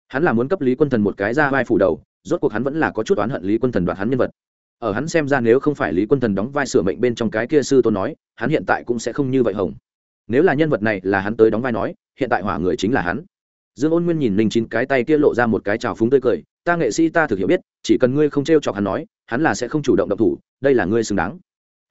A: Hắn là muốn cấp lý quân thần một cái ra vai phủ đầu, rốt cuộc hắn vẫn là có chút oán hận lý quân thần đoạt hắn nhân vật. Ở hắn xem ra nếu không phải lý quân thần đóng vai sửa mệnh bên trong cái kia sư tôn nói, hắn hiện tại cũng sẽ không như vậy hồng. Nếu là nhân vật này là hắn tới đóng vai nói, hiện tại hỏa người chính là hắn. Dương ôn nguyên nhìn Linh chín cái tay kia lộ ra một cái trào phúng tươi cười, ta nghệ sĩ ta thực hiểu biết, chỉ cần ngươi không t r e o chọc hắn nói, hắn là sẽ không chủ động độc thủ, đây là ngươi xứng đáng.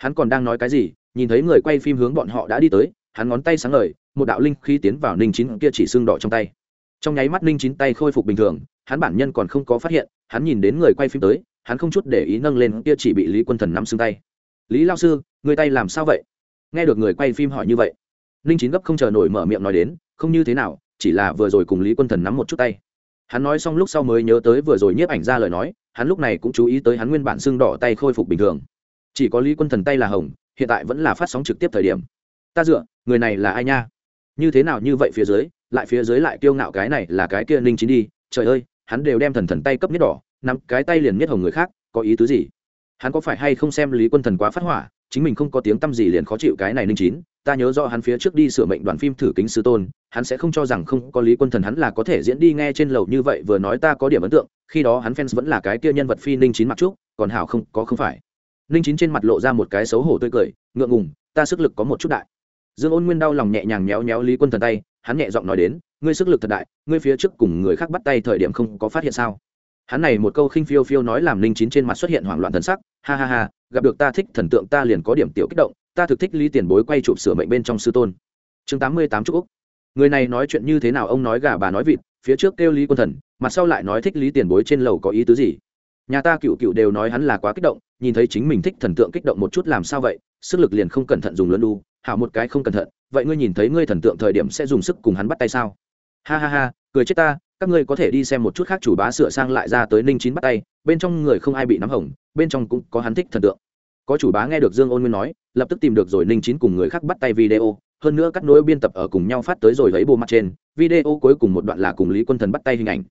A: Hắn còn đang nói cái gì, nhìn thấy người quay phim hướng bọn họ đã đi tới, hắn ngón tay sáng lời một đạo linh khi tiến vào ninh chín kia chỉ xương đỏ trong tay. Trong nháy mắt ninh chín tay khôi phục bình thường, hắn bản nhân còn không có phát hiện, hắn nhìn đến người quay phim tới, hắn không chút để ý nâng lên kia chỉ bị lý quân thần nắm xương tay. Lý lao sư, người tay làm sao vậy? Nghe được người quay phim hỏi như vậy, ninh chín gấp không chờ nổi mở miệng nói đến, không như thế nào, chỉ là vừa rồi cùng lý quân thần nắm một chút tay. Hắn nói xong lúc sau mới nhớ tới vừa rồi nhiếp ảnh ra lời nói, hắn lúc này cũng chú ý tới hắn nguyên bản xương đỏ tay khôi phục bình thường. Chỉ có lý quân thần tay là hồng, hiện tại vẫn là phát sóng trực tiếp thời điểm. Ta dựa, người này là ai nha? Như thế nào như vậy phía dưới, lại phía dưới lại kiêu ngạo cái này là cái kia ninh chín đi. Trời ơi, hắn đều đem thần thần tay cấp nhất đỏ, nắm cái tay liền nhất hồng người khác, có ý tứ gì? Hắn có phải hay không xem lý quân thần quá phát hỏa, chính mình không có tiếng tăm gì liền khó chịu cái này ninh chín ta nhớ rõ hắn phía trước đi sửa mệnh đoàn phim thử kính sư tôn, hắn sẽ không cho rằng không có lý quân thần hắn là có thể diễn đi nghe trên lầu như vậy, vừa nói ta có điểm ấn tượng, khi đó hắn fans vẫn là cái kia nhân vật phi ninh chín mặc trúc còn hảo không, có không phải. Ninh chín trên mặt lộ ra một cái xấu hổ tươi cười, ngượng ngùng, ta sức lực có một chút đại dương ôn nguyên đau lòng nhẹ nhàng méo méo lý quân thần tay, hắn nhẹ giọng nói đến, ngươi sức lực thật đại, ngươi phía trước cùng người khác bắt tay thời điểm không có phát hiện sao? Hắn này một câu khinh phiêu phiêu nói làm Linh chín trên mặt xuất hiện hoảng loạn thần sắc, ha ha ha, gặp được ta thích thần tượng ta liền có điểm tiểu kích động, ta thực thích lý tiền bối quay chụp sửa mệnh bên trong sư tôn. Chương tám mươi tám trúc úc. Người này nói chuyện như thế nào ông nói gà bà nói vịt, phía trước kêu lý quân thần, mặt sau lại nói thích lý tiền bối trên lầu có ý tứ gì? Nhà ta cựu cựu đều nói hắn là quá kích động, nhìn thấy chính mình thích thần tượng kích động một chút làm sao vậy, sức lực liền không cẩn thận dùng lớn đu hảo một cái không cẩn thận, vậy ngươi nhìn thấy ngươi thần tượng thời điểm sẽ dùng sức cùng hắn bắt tay sao? Ha ha ha, cười chết ta, các ngươi có thể đi xem một chút khác chủ bá sửa sang lại ra tới ninh chín bắt tay, bên trong người không ai bị nắm hỏng bên trong cũng có hắn thích thần tượng. Có chủ bá nghe được dương ôn nguyên nói, lập tức tìm được rồi ninh chín cùng người khác bắt tay video, hơn nữa cắt nối biên tập ở cùng nhau phát tới rồi lấy bộ mặt trên, video cuối cùng một đoạn là cùng lý quân thần bắt tay hình ảnh.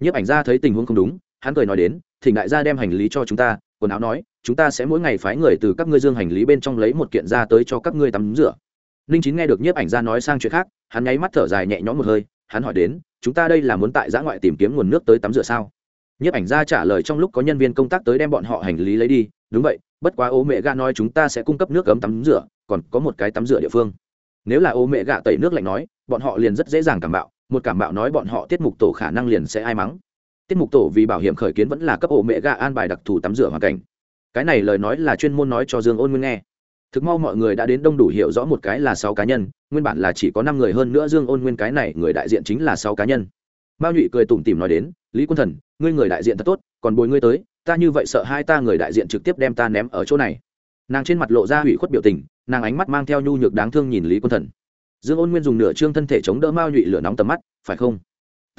A: Nhiếp ảnh ra thấy tình huống không đúng, hắn cười nói đến, thỉnh đại gia đem hành lý cho chúng ta quần áo nói, chúng ta sẽ mỗi ngày phái người từ các ngươi dương hành lý bên trong lấy một kiện ra tới cho các ngươi tắm rửa. Ninh chín nghe được nhiếp ảnh ra nói sang chuyện khác, hắn nháy mắt thở dài nhẹ nhõm một hơi, hắn hỏi đến, chúng ta đây là muốn tại giã ngoại tìm kiếm nguồn nước tới tắm rửa sao? Nhiếp ảnh gia trả lời trong lúc có nhân viên công tác tới đem bọn họ hành lý lấy đi, đúng vậy, bất quá ô mẹ gà nói chúng ta sẽ cung cấp nước cấm tắm rửa, còn có một cái tắm rửa địa phương. Nếu là ô mẹ gạ tẩy nước lạnh nói, bọn họ liền rất dễ dàng cảm bạo, một cảm bạo nói bọn họ tiết mục tổ khả năng liền sẽ ai mắng tiết mục tổ vì bảo hiểm khởi kiến vẫn là cấp ổ mẹ gạ an bài đặc thù tắm rửa hoàn cảnh. Cái này lời nói là chuyên môn nói cho dương ôn nguyên nghe. Thực mau mọi người đã đến đông đủ hiểu rõ một cái là sáu cá nhân, nguyên bản là chỉ có năm người hơn nữa dương ôn nguyên cái này người đại diện chính là sáu cá nhân. Mao nhụy cười tủm tỉm nói đến, lý quân thần, ngươi người đại diện thật tốt, còn bồi ngươi tới, ta như vậy sợ hai ta người đại diện trực tiếp đem ta ném ở chỗ này. Nàng trên mặt lộ ra hủy khuất biểu tình, nàng ánh mắt mang theo nhu nhược đáng thương nhìn lý quân thần. Dương ôn nguyên dùng nửa trương thân thể chống đỡ mao nhụy lửa nóng tầm mắt, phải không?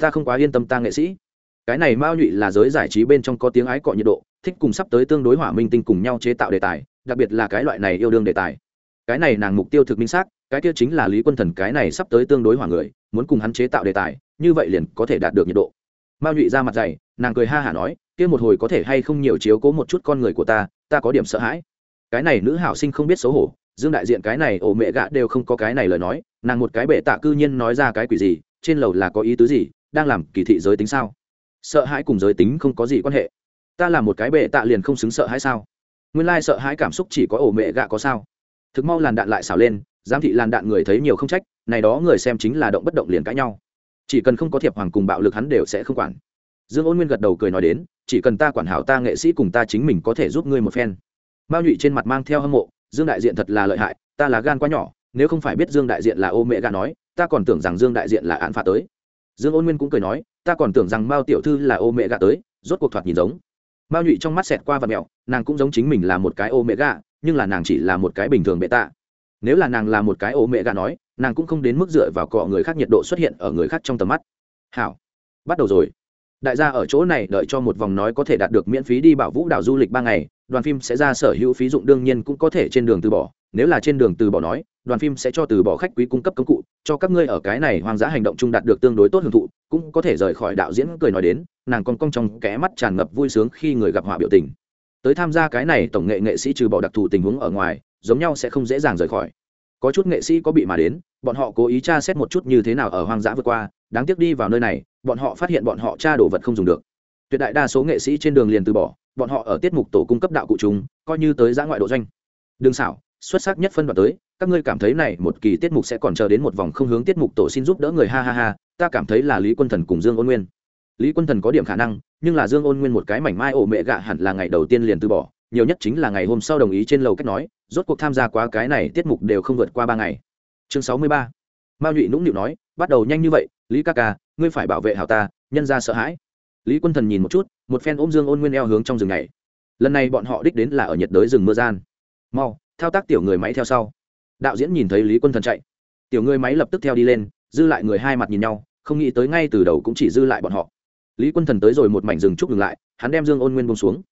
A: Ta không quá yên tâm ta nghệ sĩ cái này mao nhụy là giới giải trí bên trong có tiếng ái cọ nhiệt độ, thích cùng sắp tới tương đối hỏa minh tinh cùng nhau chế tạo đề tài, đặc biệt là cái loại này yêu đương đề tài. Cái này nàng mục tiêu thực minh xác, cái kia chính là lý quân thần cái này sắp tới tương đối hỏa người, muốn cùng hắn chế tạo đề tài, như vậy liền có thể đạt được nhiệt độ. Mao nhụy ra mặt dày, nàng cười ha hả nói, kia một hồi có thể hay không nhiều chiếu cố một chút con người của ta ta có điểm sợ hãi. Cái này nữ hảo sinh không biết xấu hổ, dương đại diện cái này ổ mẹ gạ đều không có cái này lời nói, nàng một cái bệ tạ cư nhiên nói ra cái quỷ gì, trên lầu là có ý tứ gì, đang làm kỳ thị giới tính sao? Sợ hãi cùng giới tính không có gì quan hệ. Ta là một cái bệ tạ liền không xứng sợ hãi sao? Nguyên lai sợ hãi cảm xúc chỉ có ổ mẹ gạ có sao? Thực mau làn đạn lại xảo lên, giám thị làn đạn người thấy nhiều không trách, này đó người xem chính là động bất động liền cãi nhau. Chỉ cần không có thiệp hoàng cùng bạo lực hắn đều sẽ không quản. Dương ôn nguyên gật đầu cười nói đến, chỉ cần ta quản hảo ta nghệ sĩ cùng ta chính mình có thể giúp ngươi một phen. Mao nhụy trên mặt mang theo hâm mộ, dương đại diện thật là lợi hại, ta là gan quá nhỏ, nếu không phải biết dương đại diện là ô mẹ gà nói, ta còn tưởng rằng dương đại diện là án phạt tới. Dương ôn nguyên cũng cười nói ta còn tưởng rằng mao tiểu thư là ô mẹ gà tới, rốt cuộc thoạt nhìn giống. Mao nhụy trong mắt xẹt qua và mẹo, nàng cũng giống chính mình là một cái ô mẹ gà, nhưng là nàng chỉ là một cái bình thường bệ tạ. Nếu là nàng là một cái ô mẹ gà nói, nàng cũng không đến mức dựa vào cọ người khác nhiệt độ xuất hiện ở người khác trong tầm mắt. Hảo, bắt đầu rồi. Đại gia ở chỗ này đợi cho một vòng nói có thể đạt được miễn phí đi bảo vũ đảo du lịch ba ngày, đoàn phim sẽ ra sở hữu phí dụng đương nhiên cũng có thể trên đường từ bỏ. Nếu là trên đường từ bỏ nói đoàn phim sẽ cho từ bỏ khách quý cung cấp công cụ, cho các ngươi ở cái này hoang dã hành động chung đạt được tương đối tốt hưởng thụ, cũng có thể rời khỏi đạo diễn cười nói đến, nàng con cong trong kẽ mắt tràn ngập vui sướng khi người gặp họa biểu tình. Tới tham gia cái này tổng nghệ nghệ sĩ trừ bỏ đặc thù tình huống ở ngoài, giống nhau sẽ không dễ dàng rời khỏi. Có chút nghệ sĩ có bị mà đến, bọn họ cố ý tra xét một chút như thế nào ở hoang dã vượt qua, đáng tiếc đi vào nơi này, bọn họ phát hiện bọn họ tra đồ vật không dùng được. Tuyệt đại đa số nghệ sĩ trên đường liền từ bỏ, bọn họ ở tiết mục tổ cung cấp đạo cụ chúng coi như tới giã ngoại độ doanh. Đương xảo, xuất sắc nhất phân đoạn tới các ngươi cảm thấy này một kỳ tiết mục sẽ còn chờ đến một vòng không hướng tiết mục tổ xin giúp đỡ người, ha ha ha, ta cảm thấy là lý quân thần cùng dương ôn nguyên. Lý quân thần có điểm khả năng, nhưng là dương ôn nguyên một cái mảnh mai ổ mẹ gạ hẳn là ngày đầu tiên liền từ bỏ, nhiều nhất chính là ngày hôm sau đồng ý trên lầu cách nói, rốt cuộc tham gia quá cái này tiết mục đều không vượt qua ba ngày. Chương sáu mươi ba, mao nhụy nũng nịu nói, bắt đầu nhanh như vậy, lý ca ca, ngươi phải bảo vệ hảo ta, nhân ra sợ hãi. Lý quân thần nhìn một chút, một phen ôm dương ôn nguyên eo hướng trong rừng này lần này bọn họ đích đến là ở nhiệt đới rừng mưa gian. Mau, thao tác tiểu người máy theo sau đạo diễn nhìn thấy lý quân thần chạy. Tiểu người máy lập tức theo đi lên, dư lại người hai mặt nhìn nhau, không nghĩ tới ngay từ đầu cũng chỉ dư lại bọn họ. Lý quân thần tới rồi một mảnh rừng trúc ngừng lại, hắn đem dương ôn nguyên bông xuống.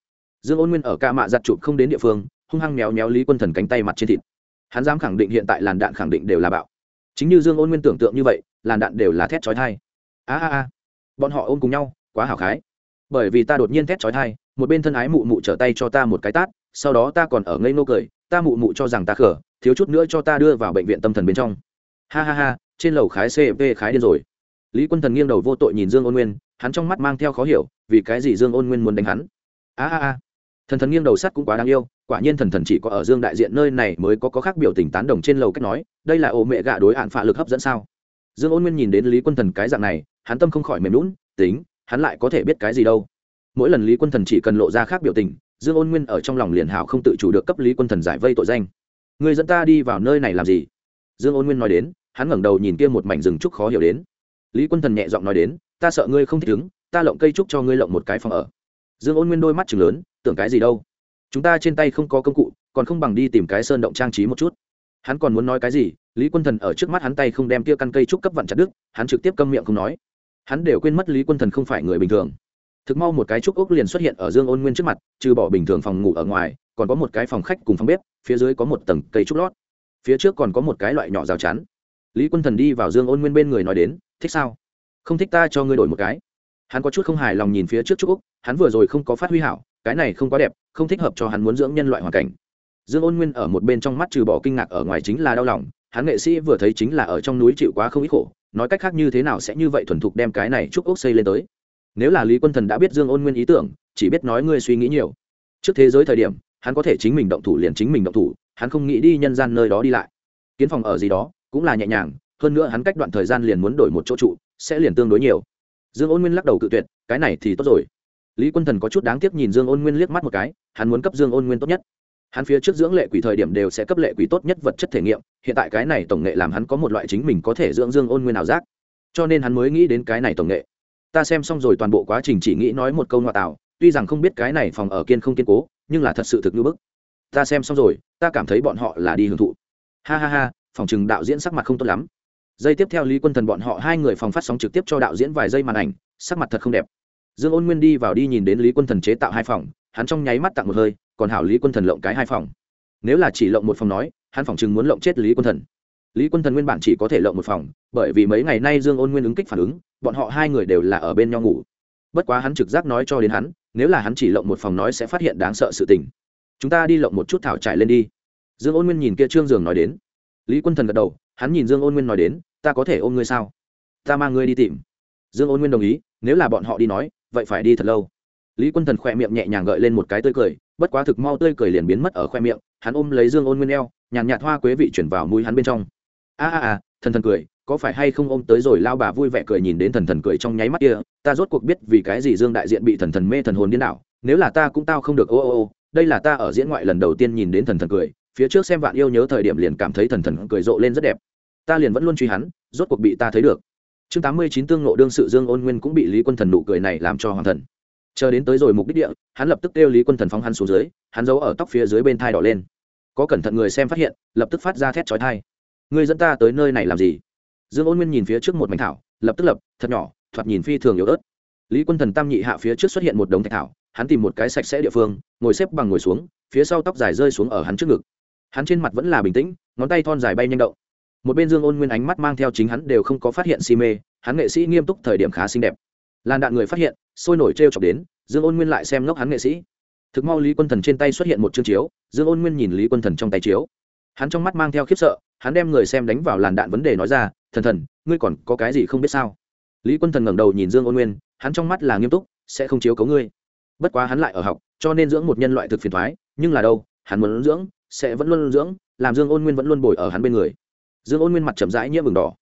A: Dương ôn nguyên ở ca mạ giặt chụp không đến địa phương, hung hăng méo méo lý quân thần cánh tay mặt trên thịt. Hắn dám khẳng định hiện tại làn đạn khẳng định đều là bạo. Chính như dương ôn nguyên tưởng tượng như vậy, làn đạn đều là thét chói thai a a a. Bọn họ ôm cùng nhau, quá hảo khái. Bởi vì ta đột nhiên thét chói thai một bên thân ái mụ mụ trở tay cho ta một cái tát, sau đó ta còn ở ngây nô cười, ta mụ mụ cho rằng ta khở thiếu chút nữa cho ta đưa vào bệnh viện tâm thần bên trong. Ha ha ha, trên lầu khái cp khái điên rồi. Lý quân thần nghiêng đầu vô tội nhìn dương ôn nguyên, hắn trong mắt mang theo khó hiểu, vì cái gì dương ôn nguyên muốn đánh hắn? A a a. Thần thần nghiêng đầu sắt cũng quá đáng yêu, quả nhiên thần thần chỉ có ở dương đại diện nơi này mới có có khác biểu tình tán đồng trên lầu cách nói, đây là ổ mẹ gạ đối hạn phạ lực hấp dẫn sao? Dương ôn nguyên nhìn đến lý quân thần cái dạng này, hắn tâm không khỏi mềm lún tính, hắn lại có thể biết cái gì đâu. Mỗi lần lý quân thần chỉ cần lộ ra khác biểu tình, dương ôn nguyên ở trong lòng liền hảo không tự chủ được cấp lý quân thần giải vây tội danh người dẫn ta đi vào nơi này làm gì? Dương ôn nguyên nói đến, hắn ngẩng đầu nhìn kia một mảnh rừng trúc khó hiểu đến. Lý quân thần nhẹ giọng nói đến, ta sợ ngươi không thích ứng, ta lộng cây trúc cho ngươi lộng một cái phòng ở. Dương ôn nguyên đôi mắt chừng lớn, tưởng cái gì đâu? Chúng ta trên tay không có công cụ, còn không bằng đi tìm cái sơn động trang trí một chút. Hắn còn muốn nói cái gì? Lý quân thần ở trước mắt hắn tay không đem kia căn cây trúc cấp vặn chặt đứt, hắn trực tiếp câm miệng không nói. Hắn đều quên mất lý quân thần không phải người bình thường thực mau một cái trúc ốc liền xuất hiện ở dương ôn nguyên trước mặt, trừ bỏ bình thường phòng ngủ ở ngoài, còn có một cái phòng khách cùng phòng bếp, phía dưới có một tầng cây trúc lót. Phía trước còn có một cái loại nhỏ rào chắn. Lý quân thần đi vào dương ôn nguyên bên người nói đến, thích sao? Không thích ta cho ngươi đổi một cái. Hắn có chút không hài lòng nhìn phía trước trúc úc hắn vừa rồi không có phát huy hảo, cái này không quá đẹp, không thích hợp cho hắn muốn dưỡng nhân loại hoàn cảnh. Dương ôn nguyên ở một bên trong mắt trừ bỏ kinh ngạc ở ngoài chính là đau lòng, hắn nghệ sĩ vừa thấy chính là ở trong núi chịu quá không ít khổ, nói cách khác như thế nào sẽ như vậy thuần thục đem cái này trúc ốc xây lên tới nếu là lý quân thần đã biết dương ôn nguyên ý tưởng, chỉ biết nói ngươi suy nghĩ nhiều. Trước thế giới thời điểm, hắn có thể chính mình động thủ liền chính mình động thủ, hắn không nghĩ đi nhân gian nơi đó đi lại. Kiến phòng ở gì đó, cũng là nhẹ nhàng, hơn nữa hắn cách đoạn thời gian liền muốn đổi một chỗ trụ, sẽ liền tương đối nhiều. Dương ôn nguyên lắc đầu cự tuyệt, cái này thì tốt rồi. Lý quân thần có chút đáng tiếc nhìn dương ôn nguyên liếc mắt một cái, hắn muốn cấp dương ôn nguyên tốt nhất. Hắn phía trước dưỡng lệ quỷ thời điểm đều sẽ cấp lệ quỷ tốt nhất vật chất thể nghiệm, hiện tại cái này tổng nghệ làm hắn có một loại chính mình có thể dưỡng dương ôn nguyên nào giác. Cho nên hắn mới nghĩ đến cái này tổng nghệ ta xem xong rồi toàn bộ quá trình chỉ nghĩ nói một câu ngoại tạo, tuy rằng không biết cái này phòng ở kiên không kiên cố, nhưng là thật sự thực như bức. Ta xem xong rồi, ta cảm thấy bọn họ là đi hưởng thụ. Ha ha ha, phòng chừng đạo diễn sắc mặt không tốt lắm. Giây tiếp theo lý quân thần bọn họ hai người phòng phát sóng trực tiếp cho đạo diễn vài giây màn ảnh, sắc mặt thật không đẹp. Dương ôn nguyên đi vào đi nhìn đến lý quân thần chế tạo hai phòng, hắn trong nháy mắt tặng một hơi, còn hảo lý quân thần lộng cái hai phòng. Nếu là chỉ lộng một phòng nói, hắn phòng chừng muốn lộng chết lý quân thần. Lý quân thần nguyên bản chỉ có thể lộng một phòng, bởi vì mấy ngày nay dương ôn nguyên ứng kích phản ứng bọn họ hai người đều là ở bên nhau ngủ. Bất quá hắn trực giác nói cho đến hắn, nếu là hắn chỉ lộng một phòng nói sẽ phát hiện đáng sợ sự tình. Chúng ta đi lộng một chút thảo trải lên đi. Dương ôn nguyên nhìn kia trương giường nói đến. Lý quân thần gật đầu, hắn nhìn dương ôn nguyên nói đến, ta có thể ôm ngươi sao? Ta mang ngươi đi tìm. Dương ôn nguyên đồng ý, nếu là bọn họ đi nói, vậy phải đi thật lâu. Lý quân thần khỏe miệng nhẹ nhàng gợi lên một cái tươi cười, bất quá thực mau tươi cười liền biến mất ở khoe miệng, hắn ôm lấy dương ôn nguyên eo, nhàn nhạt hoa quế vị chuyển vào mũi hắn bên trong. A a a, thần thần cười có phải hay không ôm tới rồi lao bà vui vẻ cười nhìn đến thần thần cười trong nháy mắt kia, ta rốt cuộc biết vì cái gì dương đại diện bị thần thần mê thần hồn điên đảo, nếu là ta cũng tao không được, ô ô ô, đây là ta ở diễn ngoại lần đầu tiên nhìn đến thần thần cười, phía trước xem vạn yêu nhớ thời điểm liền cảm thấy thần thần cười rộ lên rất đẹp. Ta liền vẫn luôn truy hắn, rốt cuộc bị ta thấy được. Chương tám mươi chín tương nộ đương sự dương ôn nguyên cũng bị lý quân thần nụ cười này làm cho hoàng thần. Chờ đến tới rồi mục đích địa, hắn lập tức kêu lý quân thần phóng hắn xuống dưới, hắn giấu ở tóc phía dưới bên thai đỏ lên. Có cẩn thận người xem phát hiện, lập tức phát ra thét chói thai người dẫn ta tới nơi này làm gì? Dương ôn nguyên nhìn phía trước một mảnh thảo, lập tức lập, thật nhỏ, thoạt nhìn phi thường yếu ớt. Lý quân thần tam nhị hạ phía trước xuất hiện một đống thạch thảo, hắn tìm một cái sạch sẽ địa phương, ngồi xếp bằng ngồi xuống, phía sau tóc dài rơi xuống ở hắn trước ngực. Hắn trên mặt vẫn là bình tĩnh, ngón tay thon dài bay nhanh động. Một bên dương ôn nguyên ánh mắt mang theo chính hắn đều không có phát hiện si mê, hắn nghệ sĩ nghiêm túc thời điểm khá xinh đẹp. Làn đạn người phát hiện, sôi nổi t r e o chọc đến, dương ôn nguyên lại xem ngốc hắn nghệ sĩ. Thực mau lý quân thần trên tay xuất hiện một chương chiếu, dương ôn nguyên nhìn lý quân thần trong tay chiếu. Hắn trong mắt mang theo khiếp sợ hắn đem người xem đánh vào làn đạn vấn đề nói ra, thần thần, ngươi còn có cái gì không biết sao? Lý quân thần ngẩng đầu nhìn dương ôn nguyên, hắn trong mắt là nghiêm túc, sẽ không chiếu cấu ngươi. Bất quá hắn lại ở học, cho nên dưỡng một nhân loại thực phiền thoái, nhưng là đâu, hắn muốn dưỡng, sẽ vẫn luôn dưỡng, làm dương ôn nguyên vẫn luôn bồi ở hắn bên người. Dương ôn nguyên mặt chậm rãi nhiễm vừng đỏ.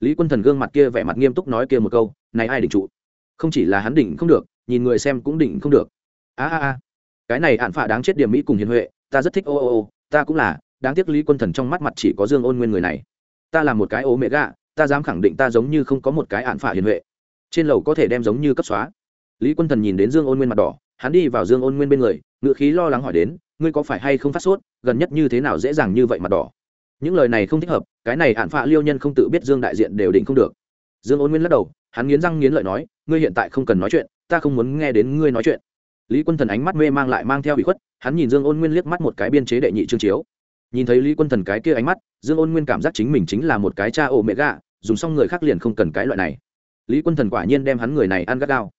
A: Lý quân thần gương mặt kia vẻ mặt nghiêm túc nói kia một câu, này ai đỉnh trụ? Không chỉ là hắn đỉnh không được, nhìn người xem cũng đỉnh không được. A a a, cái này hạn phạ đáng chết điểm mỹ cùng hiền huệ, ta rất thích, ô ô ô, ta cũng là đáng tiếc lý quân thần trong mắt mặt chỉ có dương ôn nguyên người này. Ta là một cái ố mẹ gạ ta dám khẳng định ta giống như không có một cái hạn phả hiền huệ. Trên lầu có thể đem giống như cấp xóa. Lý quân thần nhìn đến dương ôn nguyên mặt đỏ, hắn đi vào dương ôn nguyên bên người ngựa khí lo lắng hỏi đến, ngươi có phải hay không phát sốt? Gần nhất như thế nào dễ dàng như vậy mặt đỏ? Những lời này không thích hợp, cái này hạn phạ liêu nhân không tự biết dương đại diện đều định không được. Dương ôn nguyên lắc đầu, hắn nghiến răng nghiến lợi nói, ngươi hiện tại không cần nói chuyện, ta không muốn nghe đến ngươi nói chuyện. Lý quân thần ánh mắt mê mang lại mang theo bị khuất, hắn nhìn dương ôn nguyên liếc mắt một cái biên chế đệ nhị trương chiếu nhìn thấy lý quân thần cái kia ánh mắt, dương ôn nguyên cảm giác chính mình chính là một cái cha ổ mẹ gạ dùng xong người khác liền không cần cái loại này. Lý quân thần quả nhiên đem hắn người này ăn gắt gao.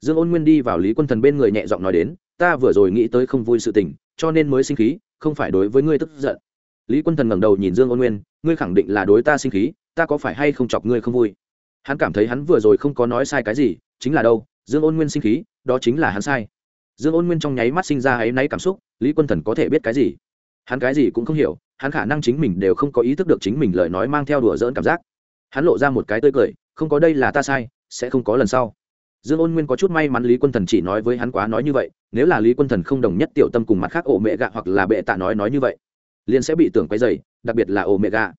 A: Dương ôn nguyên đi vào lý quân thần bên người nhẹ giọng nói đến, ta vừa rồi nghĩ tới không vui sự tình, cho nên mới sinh khí, không phải đối với ngươi tức giận. Lý quân thần ngẩng đầu nhìn dương ôn nguyên, ngươi khẳng định là đối ta sinh khí, ta có phải hay không chọc ngươi không vui? Hắn cảm thấy hắn vừa rồi không có nói sai cái gì, chính là đâu, dương ôn nguyên sinh khí, đó chính là hắn sai. Dương ôn nguyên trong nháy mắt sinh ra áy náy cảm xúc, lý quân thần có thể biết cái gì? Hắn cái gì cũng không hiểu, hắn khả năng chính mình đều không có ý thức được chính mình lời nói mang theo đùa dỡn cảm giác. Hắn lộ ra một cái tươi cười, không có đây là ta sai, sẽ không có lần sau. Dương ôn nguyên có chút may mắn lý quân thần chỉ nói với hắn quá nói như vậy, nếu là lý quân thần không đồng nhất tiểu tâm cùng mặt khác ổ mẹ gạ hoặc là bệ tạ nói nói như vậy, liền sẽ bị tưởng quay dày đặc biệt là ổ mẹ gạ.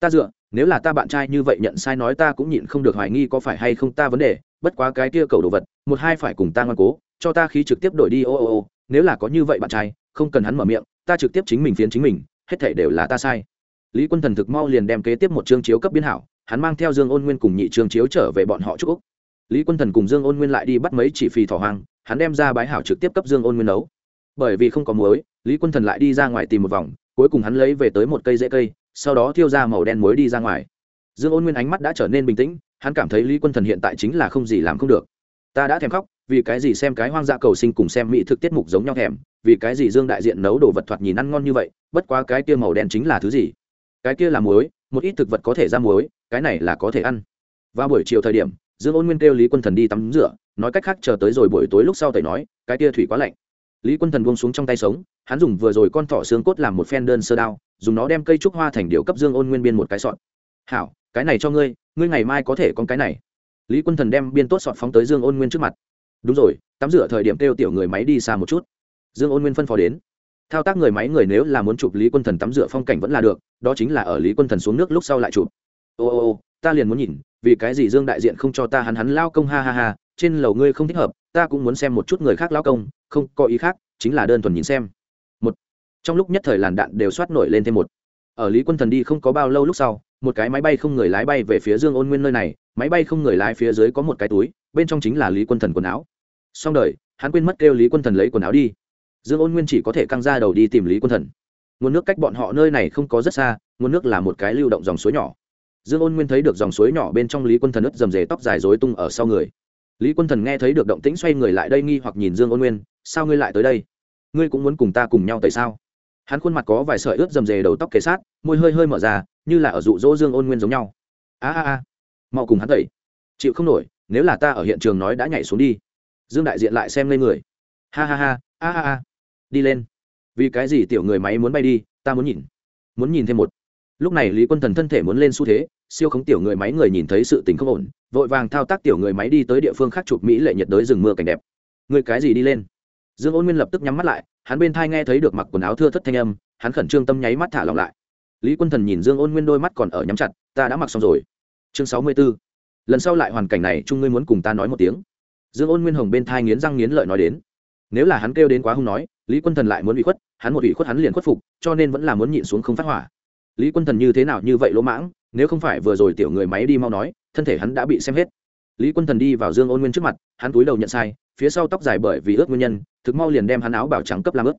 A: Ta dựa, nếu là ta bạn trai như vậy nhận sai nói ta cũng nhịn không được hoài nghi có phải hay không ta vấn đề, bất quá cái kia cầu đồ vật, một hai phải cùng ta ngoan cố, cho ta khí trực tiếp đổi đi, ô ô ô, nếu là có như vậy bạn trai không cần hắn mở miệng, ta trực tiếp chính mình phiến chính mình, hết thể đều là ta sai. Lý quân thần thực mau liền đem kế tiếp một chương chiếu cấp biến hảo, hắn mang theo dương ôn nguyên cùng nhị chương chiếu trở về bọn họ chúc úc lý quân thần cùng dương ôn nguyên lại đi bắt mấy chỉ phì thỏ hoang, hắn đem ra bái hảo trực tiếp cấp dương ôn nguyên nấu. Bởi vì không có muối, lý quân thần lại đi ra ngoài tìm một vòng, cuối cùng hắn lấy về tới một cây dễ cây, sau đó thiêu ra màu đen muối đi ra ngoài. Dương ôn nguyên ánh mắt đã trở nên bình tĩnh, hắn cảm thấy lý quân thần hiện tại chính là không gì làm không được. Ta đã thèm khóc, vì cái gì xem cái hoang dã cầu sinh cùng xem mỹ thực tiết mục giống nhau thèm vì cái gì dương đại diện nấu đồ vật thoạt nhìn ăn ngon như vậy, bất quá cái kia màu đen chính là thứ gì? Cái kia là muối, một ít thực vật có thể ra muối, cái này là có thể ăn. Vào buổi chiều thời điểm, dương ôn nguyên kêu lý quân thần đi tắm rửa, nói cách khác chờ tới rồi buổi tối lúc sau tẩy nói, cái kia thủy quá lạnh. Lý quân thần buông xuống trong tay sống, hắn dùng vừa rồi con thỏ xương cốt làm một phen đơn sơ đao, dùng nó đem cây trúc hoa thành điều cấp dương ôn nguyên biên một cái sọt. Hảo, cái này cho ngươi ngươi ngày mai có thể con cái này. Lý quân thần đem biên tốt sọt phóng tới dương ôn nguyên trước mặt. Đúng rồi, tắm rửa thời điểm kêu tiểu người máy đi xa một chút dương ôn nguyên phân phó đến. Thao tác người máy người nếu là muốn chụp lý quân thần tắm rửa phong cảnh vẫn là được, đó chính là ở lý quân thần xuống nước lúc sau lại chụp. Ô ô ô, ta liền muốn nhìn, vì cái gì dương đại diện không cho ta hắn hắn lao công, ha ha ha, trên lầu ngươi không thích hợp, ta cũng muốn xem một chút người khác lao công, không có ý khác, chính là đơn thuần nhìn xem. Một, trong lúc nhất thời làn đạn đều soát nổi lên thêm một. Ở lý quân thần đi không có bao lâu lúc sau, một cái máy bay không người lái bay về phía dương ôn nguyên nơi này, máy bay không người lái phía dưới có một cái túi, bên trong chính là lý quân thần quần áo. Xong đời, hắn quên mất kêu lý quân thần lấy quần áo đi dương ôn nguyên chỉ có thể căng ra đầu đi tìm lý quân thần. Nguồn nước cách bọn họ nơi này không có rất xa, nguồn nước là một cái lưu động dòng suối nhỏ. Dương ôn nguyên thấy được dòng suối nhỏ bên trong lý quân thần ướt dầm dề tóc dài dối tung ở sau người. Lý quân thần nghe thấy được động tĩnh xoay người lại đây nghi hoặc nhìn dương ôn nguyên, sao ngươi lại tới đây? Ngươi cũng muốn cùng ta cùng nhau tại sao? Hắn khuôn mặt có vài sợi ướt dầm dề đầu tóc kề sát, môi hơi hơi mở ra, như là ở dụ dỗ dương ôn nguyên giống nhau. A a a, mau cùng hắn tẩy. Chịu không nổi, nếu là ta ở hiện trường nói đã nhảy xuống đi. Dương đại diện lại xem lên người. Ha ha ha, a a a đi lên. Vì cái gì tiểu người máy muốn bay đi, ta muốn nhìn. Muốn nhìn thêm một. Lúc này lý quân thần thân thể muốn lên xu thế, siêu khống tiểu người máy người nhìn thấy sự tình không ổn, vội vàng thao tác tiểu người máy đi tới địa phương khác chụp mỹ lệ nhiệt đới rừng mưa cảnh đẹp. Người cái gì đi lên? Dương ôn nguyên lập tức nhắm mắt lại, hắn bên thai nghe thấy được mặc quần áo thưa thất thanh âm, hắn khẩn trương tâm nháy mắt thả lỏng lại. Lý quân thần nhìn dương ôn nguyên đôi mắt còn ở nhắm chặt, ta đã mặc xong rồi. Chương sáu mươi b ố lần sau lại hoàn cảnh này trung ngươi muốn cùng ta nói một tiếng. Dương ôn nguyên hồng bên thai nghiến răng nghiến lợi nói đến. Nếu là hắn kêu đến quá hung nói lý quân thần lại muốn bị khuất, hắn một bị khuất hắn liền khuất phục, cho nên vẫn là muốn nhịn xuống không phát hỏa. Lý quân thần như thế nào như vậy lỗ mãng, nếu không phải vừa rồi tiểu người máy đi mau nói, thân thể hắn đã bị xem hết. Lý quân thần đi vào dương ôn nguyên trước mặt, hắn túi đầu nhận sai, phía sau tóc dài bởi vì ướt nguyên nhân, thực mau liền đem hắn áo bảo trắng cấp làm ướt.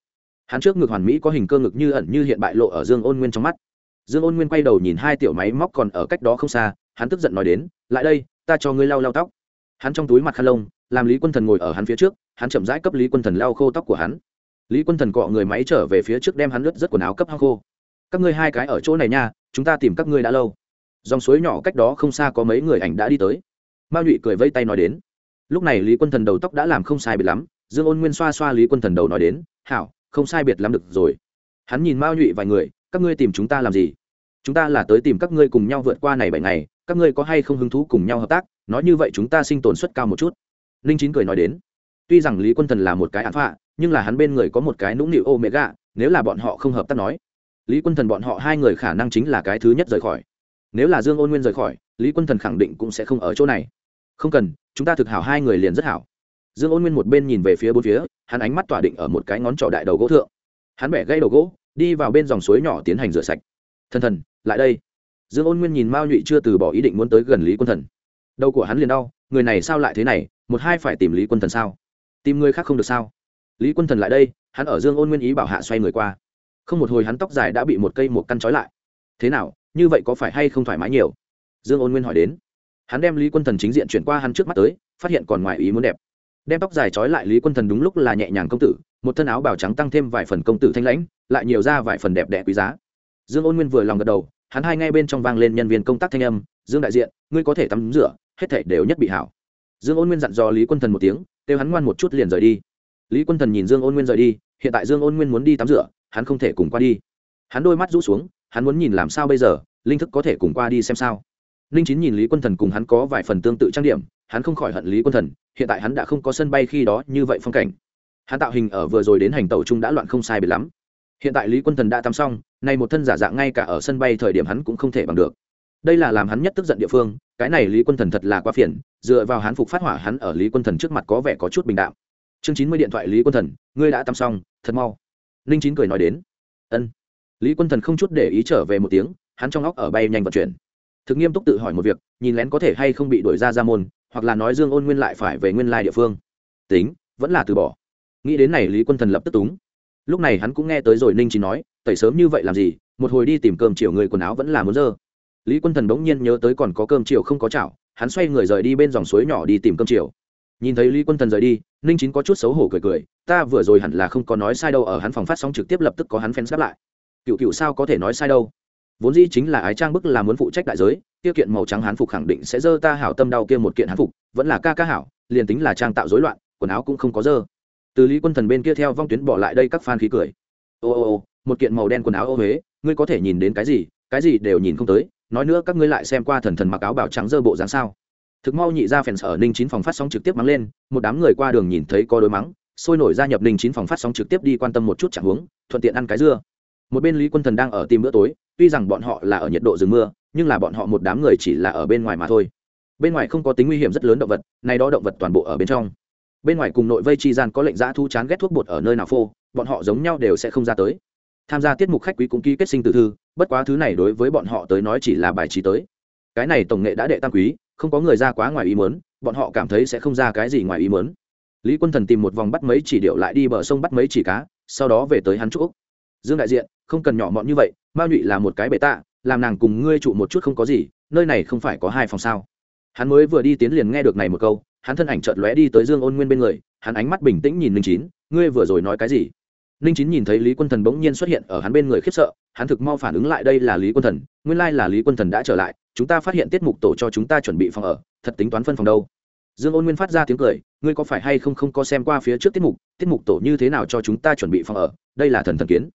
A: Hắn trước ngực hoàn mỹ có hình cơ ngực như ẩn như hiện bại lộ ở dương ôn nguyên trong mắt. Dương ôn nguyên quay đầu nhìn hai tiểu máy móc còn ở cách đó không xa, hắn tức giận nói đến, lại đây, ta cho ngươi lau lau tóc. Hắn trong túi mặt khăn lông, làm lý quân thần ngồi ở hắn phía trước, hắn chậm rãi cấp lý quân thần lau khô tóc của hắn lý quân thần cọ người máy trở về phía trước đem hắn lướt rất quần áo cấp hăng khô. Các ngươi hai cái ở chỗ này nha, chúng ta tìm các ngươi đã lâu. Dòng suối nhỏ cách đó không xa có mấy người ảnh đã đi tới. Mao nhụy cười vây tay nói đến. Lúc này lý quân thần đầu tóc đã làm không sai biệt lắm, dương ôn nguyên xoa xoa lý quân thần đầu nói đến, hảo, không sai biệt lắm được rồi. Hắn nhìn mao nhụy vài người, các ngươi tìm chúng ta làm gì? Chúng ta là tới tìm các ngươi cùng nhau vượt qua này bảy ngày, các ngươi có hay không hứng thú cùng nhau hợp tác? Nói như vậy chúng ta sinh tồn suất cao một chút. Ninh chín cười nói đến tuy rằng lý quân thần là một cái án phạ, nhưng là hắn bên người có một cái nũng nịu ô mẹ gạ nếu là bọn họ không hợp tác nói, lý quân thần bọn họ hai người khả năng chính là cái thứ nhất rời khỏi. Nếu là dương ôn nguyên rời khỏi, lý quân thần khẳng định cũng sẽ không ở chỗ này. Không cần, chúng ta thực hảo hai người liền rất hảo. Dương ôn nguyên một bên nhìn về phía bốn phía, hắn ánh mắt tỏa định ở một cái ngón trỏ đại đầu gỗ thượng. Hắn bẻ gây đầu gỗ, đi vào bên dòng suối nhỏ tiến hành rửa sạch. Thần thần, lại đây. Dương ôn nguyên nhìn mao nhụy chưa từ bỏ ý định muốn tới gần lý quân thần. Đầu của hắn liền đau, người này sao lại thế này, một hai phải tìm lý quân thần sao? Tìm người khác không được sao? Lý quân thần lại đây, hắn ở dương ôn nguyên ý bảo hạ xoay người qua. Không một hồi hắn tóc dài đã bị một cây một căn trói lại. Thế nào, như vậy có phải hay không thoải mái nhiều? Dương ôn nguyên hỏi đến. Hắn đem lý quân thần chính diện chuyển qua hắn trước mắt tới, phát hiện còn ngoài ý muốn đẹp. Đem tóc dài trói lại lý quân thần đúng lúc là nhẹ nhàng công tử, một thân áo bào trắng tăng thêm vài phần công tử thanh lãnh, lại nhiều ra vài phần đẹp đẽ quý giá. Dương ôn nguyên vừa lòng gật đầu, hắn hai ngay bên trong vang lên nhân viên công tác thanh âm, dương đại diện, ngươi có thể tắm rửa, hết thể đều nhất bị hảo dương ôn nguyên dặn dò lý quân thần một tiếng, kêu hắn ngoan một chút liền rời đi. Lý quân thần nhìn dương ôn nguyên rời đi, hiện tại dương ôn nguyên muốn đi tắm rửa, hắn không thể cùng qua đi. Hắn đôi mắt rũ xuống, hắn muốn nhìn làm sao bây giờ, linh thức có thể cùng qua đi xem sao. Ninh chín nhìn lý quân thần cùng hắn có vài phần tương tự trang điểm, hắn không khỏi hận lý quân thần, hiện tại hắn đã không có sân bay khi đó như vậy phong cảnh. Hắn tạo hình ở vừa rồi đến hành tàu trung đã loạn không sai biệt lắm. Hiện tại lý quân thần đã tắm xong, nay một thân giả dạng ngay cả ở sân bay thời điểm hắn cũng không thể bằng được. Đây là làm hắn nhất tức giận địa phương, cái này lý quân thần thật là quá phiền dựa vào hắn phục phát hỏa hắn ở lý quân thần trước mặt có vẻ có chút bình đạm. Chương chín mươi điện thoại lý quân thần, ngươi đã tắm xong, thật mau. Ninh chín cười nói đến. Ân. Lý quân thần không chút để ý trở về một tiếng, hắn trong óc ở bay nhanh vận chuyển. Thực nghiêm túc tự hỏi một việc, nhìn lén có thể hay không bị đuổi ra ra môn, hoặc là nói dương ôn nguyên lại phải về nguyên lai địa phương. Tính, vẫn là từ bỏ. Nghĩ đến này lý quân thần lập tức túng. Lúc này hắn cũng nghe tới rồi ninh chín nói, tẩy sớm như vậy làm gì? Một hồi đi tìm cơm chiều người quần áo vẫn là muốn dơ. Lý quân thần bỗng nhiên nhớ tới còn có cơm chiều không có chảo hắn xoay người rời đi bên dòng suối nhỏ đi tìm cơm chiều. Nhìn thấy lý quân thần rời đi, ninh chín có chút xấu hổ cười cười, ta vừa rồi hẳn là không có nói sai đâu, ở hắn phòng phát sóng trực tiếp lập tức có hắn fans đáp lại. Cựu cựu sao có thể nói sai đâu? Vốn dĩ chính là ái trang bức là muốn phụ trách đại giới, kia kiện màu trắng hán phục khẳng định sẽ dơ, ta hảo tâm đau kia một kiện hán phục, vẫn là ca ca hảo, liền tính là trang tạo rối loạn, quần áo cũng không có dơ. Từ lý quân thần bên kia theo vong tuyến bỏ lại đây các fan khí cười. Ô ô ô, một kiện màu đen quần áo ô huế, ngươi có thể nhìn đến cái gì? Cái gì đều nhìn không tới nói nữa các ngươi lại xem qua thần thần mặc áo bảo trắng dơ bộ dáng sao? Thực mau nhị ra phèn ở ninh chín phòng phát sóng trực tiếp mắng lên, một đám người qua đường nhìn thấy có đối mắng, sôi nổi gia nhập ninh chín phòng phát sóng trực tiếp đi quan tâm một chút chẳng huống, thuận tiện ăn cái dưa. Một bên lý quân thần đang ở tìm bữa tối, tuy rằng bọn họ là ở nhiệt độ rừng mưa, nhưng là bọn họ một đám người chỉ là ở bên ngoài mà thôi. Bên ngoài không có tính nguy hiểm rất lớn động vật, nay đó động vật toàn bộ ở bên trong. Bên ngoài cùng nội vây chi gian có lệnh giã thu chán ghét thuốc bột ở nơi nào phô, bọn họ giống nhau đều sẽ không ra tới tham gia tiết mục khách quý cũng ký kết sinh tử thư, bất quá thứ này đối với bọn họ tới nói chỉ là bài trí tới. Cái này tổng nghệ đã đệ tam quý, không có người ra quá ngoài ý mớn bọn họ cảm thấy sẽ không ra cái gì ngoài ý mớn lý quân thần tìm một vòng bắt mấy chỉ điệu lại đi bờ sông bắt mấy chỉ cá, sau đó về tới hắn trúc dương đại diện, không cần nhỏ mọn như vậy, mao nhụy là một cái bệ tạ, làm nàng cùng ngươi trụ một chút không có gì, nơi này không phải có hai phòng sao? Hắn mới vừa đi tiến liền nghe được này một câu, hắn thân ảnh chợt lóe đi tới dương ôn nguyên bên người, hắn ánh mắt bình tĩnh nhìn ninh chín, ngươi vừa rồi nói cái gì? Ninh chín nhìn thấy lý quân thần bỗng nhiên xuất hiện ở hắn bên người khiếp sợ, hắn thực mau phản ứng lại, đây là lý quân thần, nguyên lai là lý quân thần đã trở lại, chúng ta phát hiện tiết mục tổ cho chúng ta chuẩn bị phòng ở, thật tính toán phân phòng đâu. Dương ôn nguyên phát ra tiếng cười, ngươi có phải hay không không có xem qua phía trước tiết mục tiết mục tổ như thế nào cho chúng ta chuẩn bị phòng ở, đây là thần thần kiến.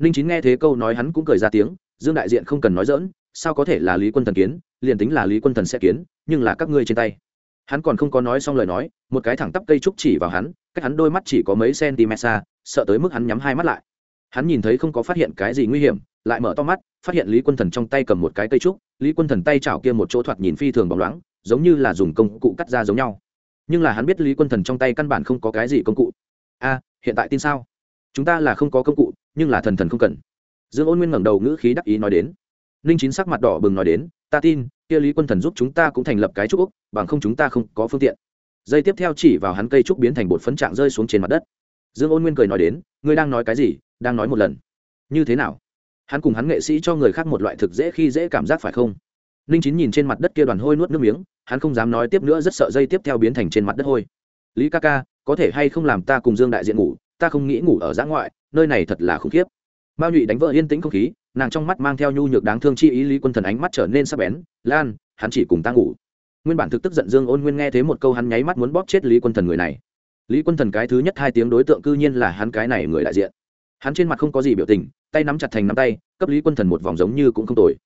A: Ninh chín nghe thế câu nói hắn cũng cười ra tiếng, dương đại diện không cần nói dỡn sao có thể là lý quân thần kiến, liền tính là lý quân thần sẽ kiến, nhưng là các ngươi trên tay. Hắn còn không có nói xong lời nói, một cái thẳng tắp cây trúc chỉ vào hắn, cách hắn đôi mắt chỉ có mấy cm xa sợ tới mức hắn nhắm hai mắt lại. Hắn nhìn thấy không có phát hiện cái gì nguy hiểm, lại mở to mắt, phát hiện lý quân thần trong tay cầm một cái cây trúc, lý quân thần tay chảo kia một chỗ thoạt nhìn phi thường bóng loáng, giống như là dùng công cụ cắt ra giống nhau. Nhưng là hắn biết lý quân thần trong tay căn bản không có cái gì công cụ. A, hiện tại tin sao? Chúng ta là không có công cụ, nhưng là thần thần không cần. Dương ôn nguyên ngẩng đầu ngữ khí đắc ý nói đến. Ninh chín sắc mặt đỏ bừng nói đến, ta tin, kia lý quân thần giúp chúng ta cũng thành lập cái trúc úc bằng không chúng ta không có phương tiện. Dây tiếp theo chỉ vào hắn cây trúc biến thành bột phấn trạng rơi xuống trên mặt đất dương ôn nguyên cười nói đến, ngươi đang nói cái gì? Đang nói một lần. Như thế nào? Hắn cùng hắn nghệ sĩ cho người khác một loại thực dễ khi dễ cảm giác phải không? Ninh chín nhìn trên mặt đất kia đoàn hôi nuốt nước miếng, hắn không dám nói tiếp nữa, rất sợ dây tiếp theo biến thành trên mặt đất hôi. Lý ca ca, có thể hay không làm ta cùng dương đại diện ngủ? Ta không nghĩ ngủ ở giã ngoại, nơi này thật là khủng khiếp. Mao nhụy đánh vỡ yên tĩnh không khí, nàng trong mắt mang theo nhu nhược đáng thương chi ý lý quân thần ánh mắt trở nên sắc bén, lan, hắn chỉ cùng ta ngủ. Nguyên bản thực tức giận dương ôn nguyên nghe thế một câu hắn nháy mắt muốn bóp chết lý quân thần người này lý quân thần cái thứ nhất hai tiếng đối tượng cư nhiên là hắn cái này người đại diện. Hắn trên mặt không có gì biểu tình, tay nắm chặt thành nắm tay, cấp lý quân thần một vòng giống như cũng không tồi.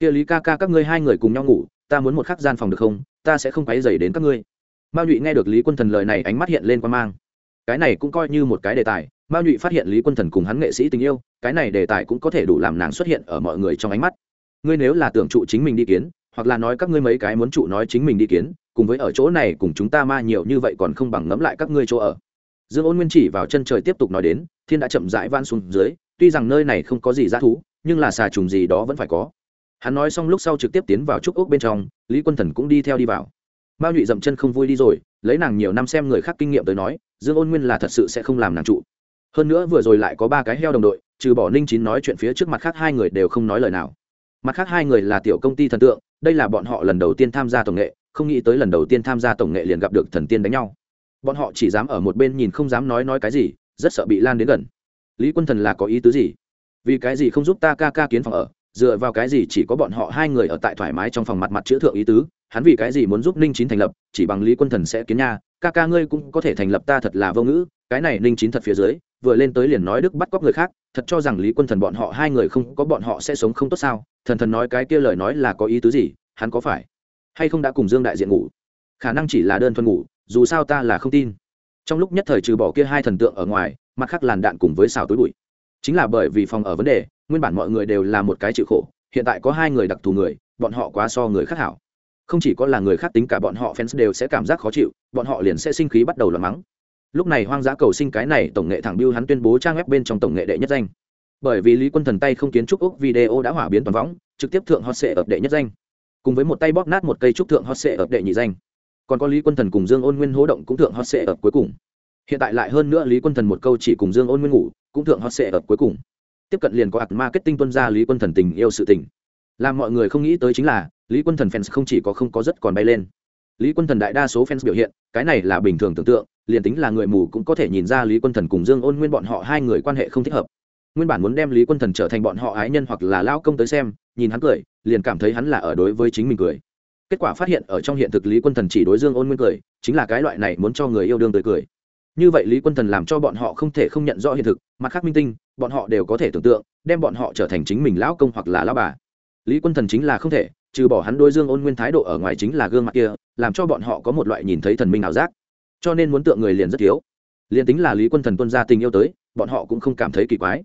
A: Kia lý ca ca, các ngươi hai người cùng nhau ngủ, ta muốn một khắc gian phòng được không? Ta sẽ không quấy dày đến các ngươi. Mao nhụy nghe được lý quân thần lời này ánh mắt hiện lên qua mang. Cái này cũng coi như một cái đề tài, mao nhụy phát hiện lý quân thần cùng hắn nghệ sĩ tình yêu, cái này đề tài cũng có thể đủ làm nàng xuất hiện ở mọi người trong ánh mắt. Ngươi nếu là tưởng trụ chính mình đi kiến, hoặc là nói các ngươi mấy cái muốn trụ nói chính mình đi kiến cùng với ở chỗ này cùng chúng ta ma nhiều như vậy còn không bằng ngẫm lại các ngươi chỗ ở. Dương ôn nguyên chỉ vào chân trời tiếp tục nói đến, thiên đã chậm rãi van xuống dưới, tuy rằng nơi này không có gì dã thú, nhưng là xà trùng gì đó vẫn phải có. Hắn nói xong lúc sau trực tiếp tiến vào trúc ốc bên trong, lý quân thần cũng đi theo đi vào. Mao nhụy dậm chân không vui đi rồi, lấy nàng nhiều năm xem người khác kinh nghiệm tới nói, dương ôn nguyên là thật sự sẽ không làm nàng trụ. Hơn nữa vừa rồi lại có ba cái heo đồng đội, trừ bỏ ninh chín nói chuyện phía trước mặt khác hai người đều không nói lời nào. Mặt khác hai người là tiểu công ty thần tượng, đây là bọn họ lần đầu tiên tham gia tổng nghệ không nghĩ tới lần đầu tiên tham gia tổng nghệ liền gặp được thần tiên đánh nhau. Bọn họ chỉ dám ở một bên nhìn không dám nói nói cái gì, rất sợ bị lan đến gần. Lý quân thần là có ý tứ gì? Vì cái gì không giúp ta ca ca kiến phòng ở? Dựa vào cái gì chỉ có bọn họ hai người ở tại thoải mái trong phòng mặt mặt chữa thượng ý tứ? Hắn vì cái gì muốn giúp ninh chín thành lập? Chỉ bằng lý quân thần sẽ kiến nha. Ca ca ngươi cũng có thể thành lập ta thật là vô ngữ. Cái này ninh chín thật phía dưới, vừa lên tới liền nói đức bắt cóc người khác. Thật cho rằng lý quân thần bọn họ hai người không có bọn họ sẽ sống không tốt sao? Thần thần nói cái kia lời nói là có ý tứ gì? Hắn có phải hay không đã cùng dương đại diện ngủ? Khả năng chỉ là đơn thuần ngủ, dù sao ta là không tin. Trong lúc nhất thời trừ bỏ kia hai thần tượng ở ngoài, mặt khác làn đạn cùng với xào túi bụi. Chính là bởi vì phòng ở vấn đề, nguyên bản mọi người đều là một cái chịu khổ, hiện tại có hai người đặc thù người, bọn họ quá so người khác hảo. Không chỉ có là người khác tính cả bọn họ fans đều sẽ cảm giác khó chịu, bọn họ liền sẽ sinh khí bắt đầu lo mắng. Lúc này hoang dã cầu sinh cái này tổng nghệ thẳng biêu hắn tuyên bố trang web bên trong tổng nghệ đệ nhất danh. Bởi vì lý quân thần tay không kiến trúc úc video đã hỏa biến toàn võng, trực tiếp thượng hot sệ ập đệ nhất danh cùng với một tay bóp nát một cây trúc thượng hot sệ ập đệ nhị danh. Còn có lý quân thần cùng dương ôn nguyên hố động cũng thượng hot sệ ập cuối cùng. Hiện tại lại hơn nữa lý quân thần một câu chỉ cùng dương ôn nguyên ngủ, cũng thượng hot sệ ập cuối cùng. Tiếp cận liền có ạc marketing tuân ra lý quân thần tình yêu sự tình. Làm mọi người không nghĩ tới chính là, lý quân thần fans không chỉ có không có rất còn bay lên. Lý quân thần đại đa số fans biểu hiện, cái này là bình thường tưởng tượng, liền tính là người mù cũng có thể nhìn ra lý quân thần cùng dương ôn nguyên bọn họ hai người quan hệ không thích hợp nguyên bản muốn đem lý quân thần trở thành bọn họ ái nhân hoặc là lao công tới xem, nhìn hắn cười, liền cảm thấy hắn là ở đối với chính mình cười. Kết quả phát hiện ở trong hiện thực lý quân thần chỉ đối dương ôn nguyên cười, chính là cái loại này muốn cho người yêu đương tới cười. Như vậy lý quân thần làm cho bọn họ không thể không nhận rõ hiện thực, mặt khác minh tinh, bọn họ đều có thể tưởng tượng, đem bọn họ trở thành chính mình lão công hoặc là lão bà. Lý quân thần chính là không thể, trừ bỏ hắn đôi dương ôn nguyên thái độ ở ngoài chính là gương mặt kia, làm cho bọn họ có một loại nhìn thấy thần minh ảo giác. Cho nên muốn tượng người liền rất thiếu. Liền tính là lý quân thần tuân ra tình yêu tới, bọn họ cũng không cảm thấy kỳ quái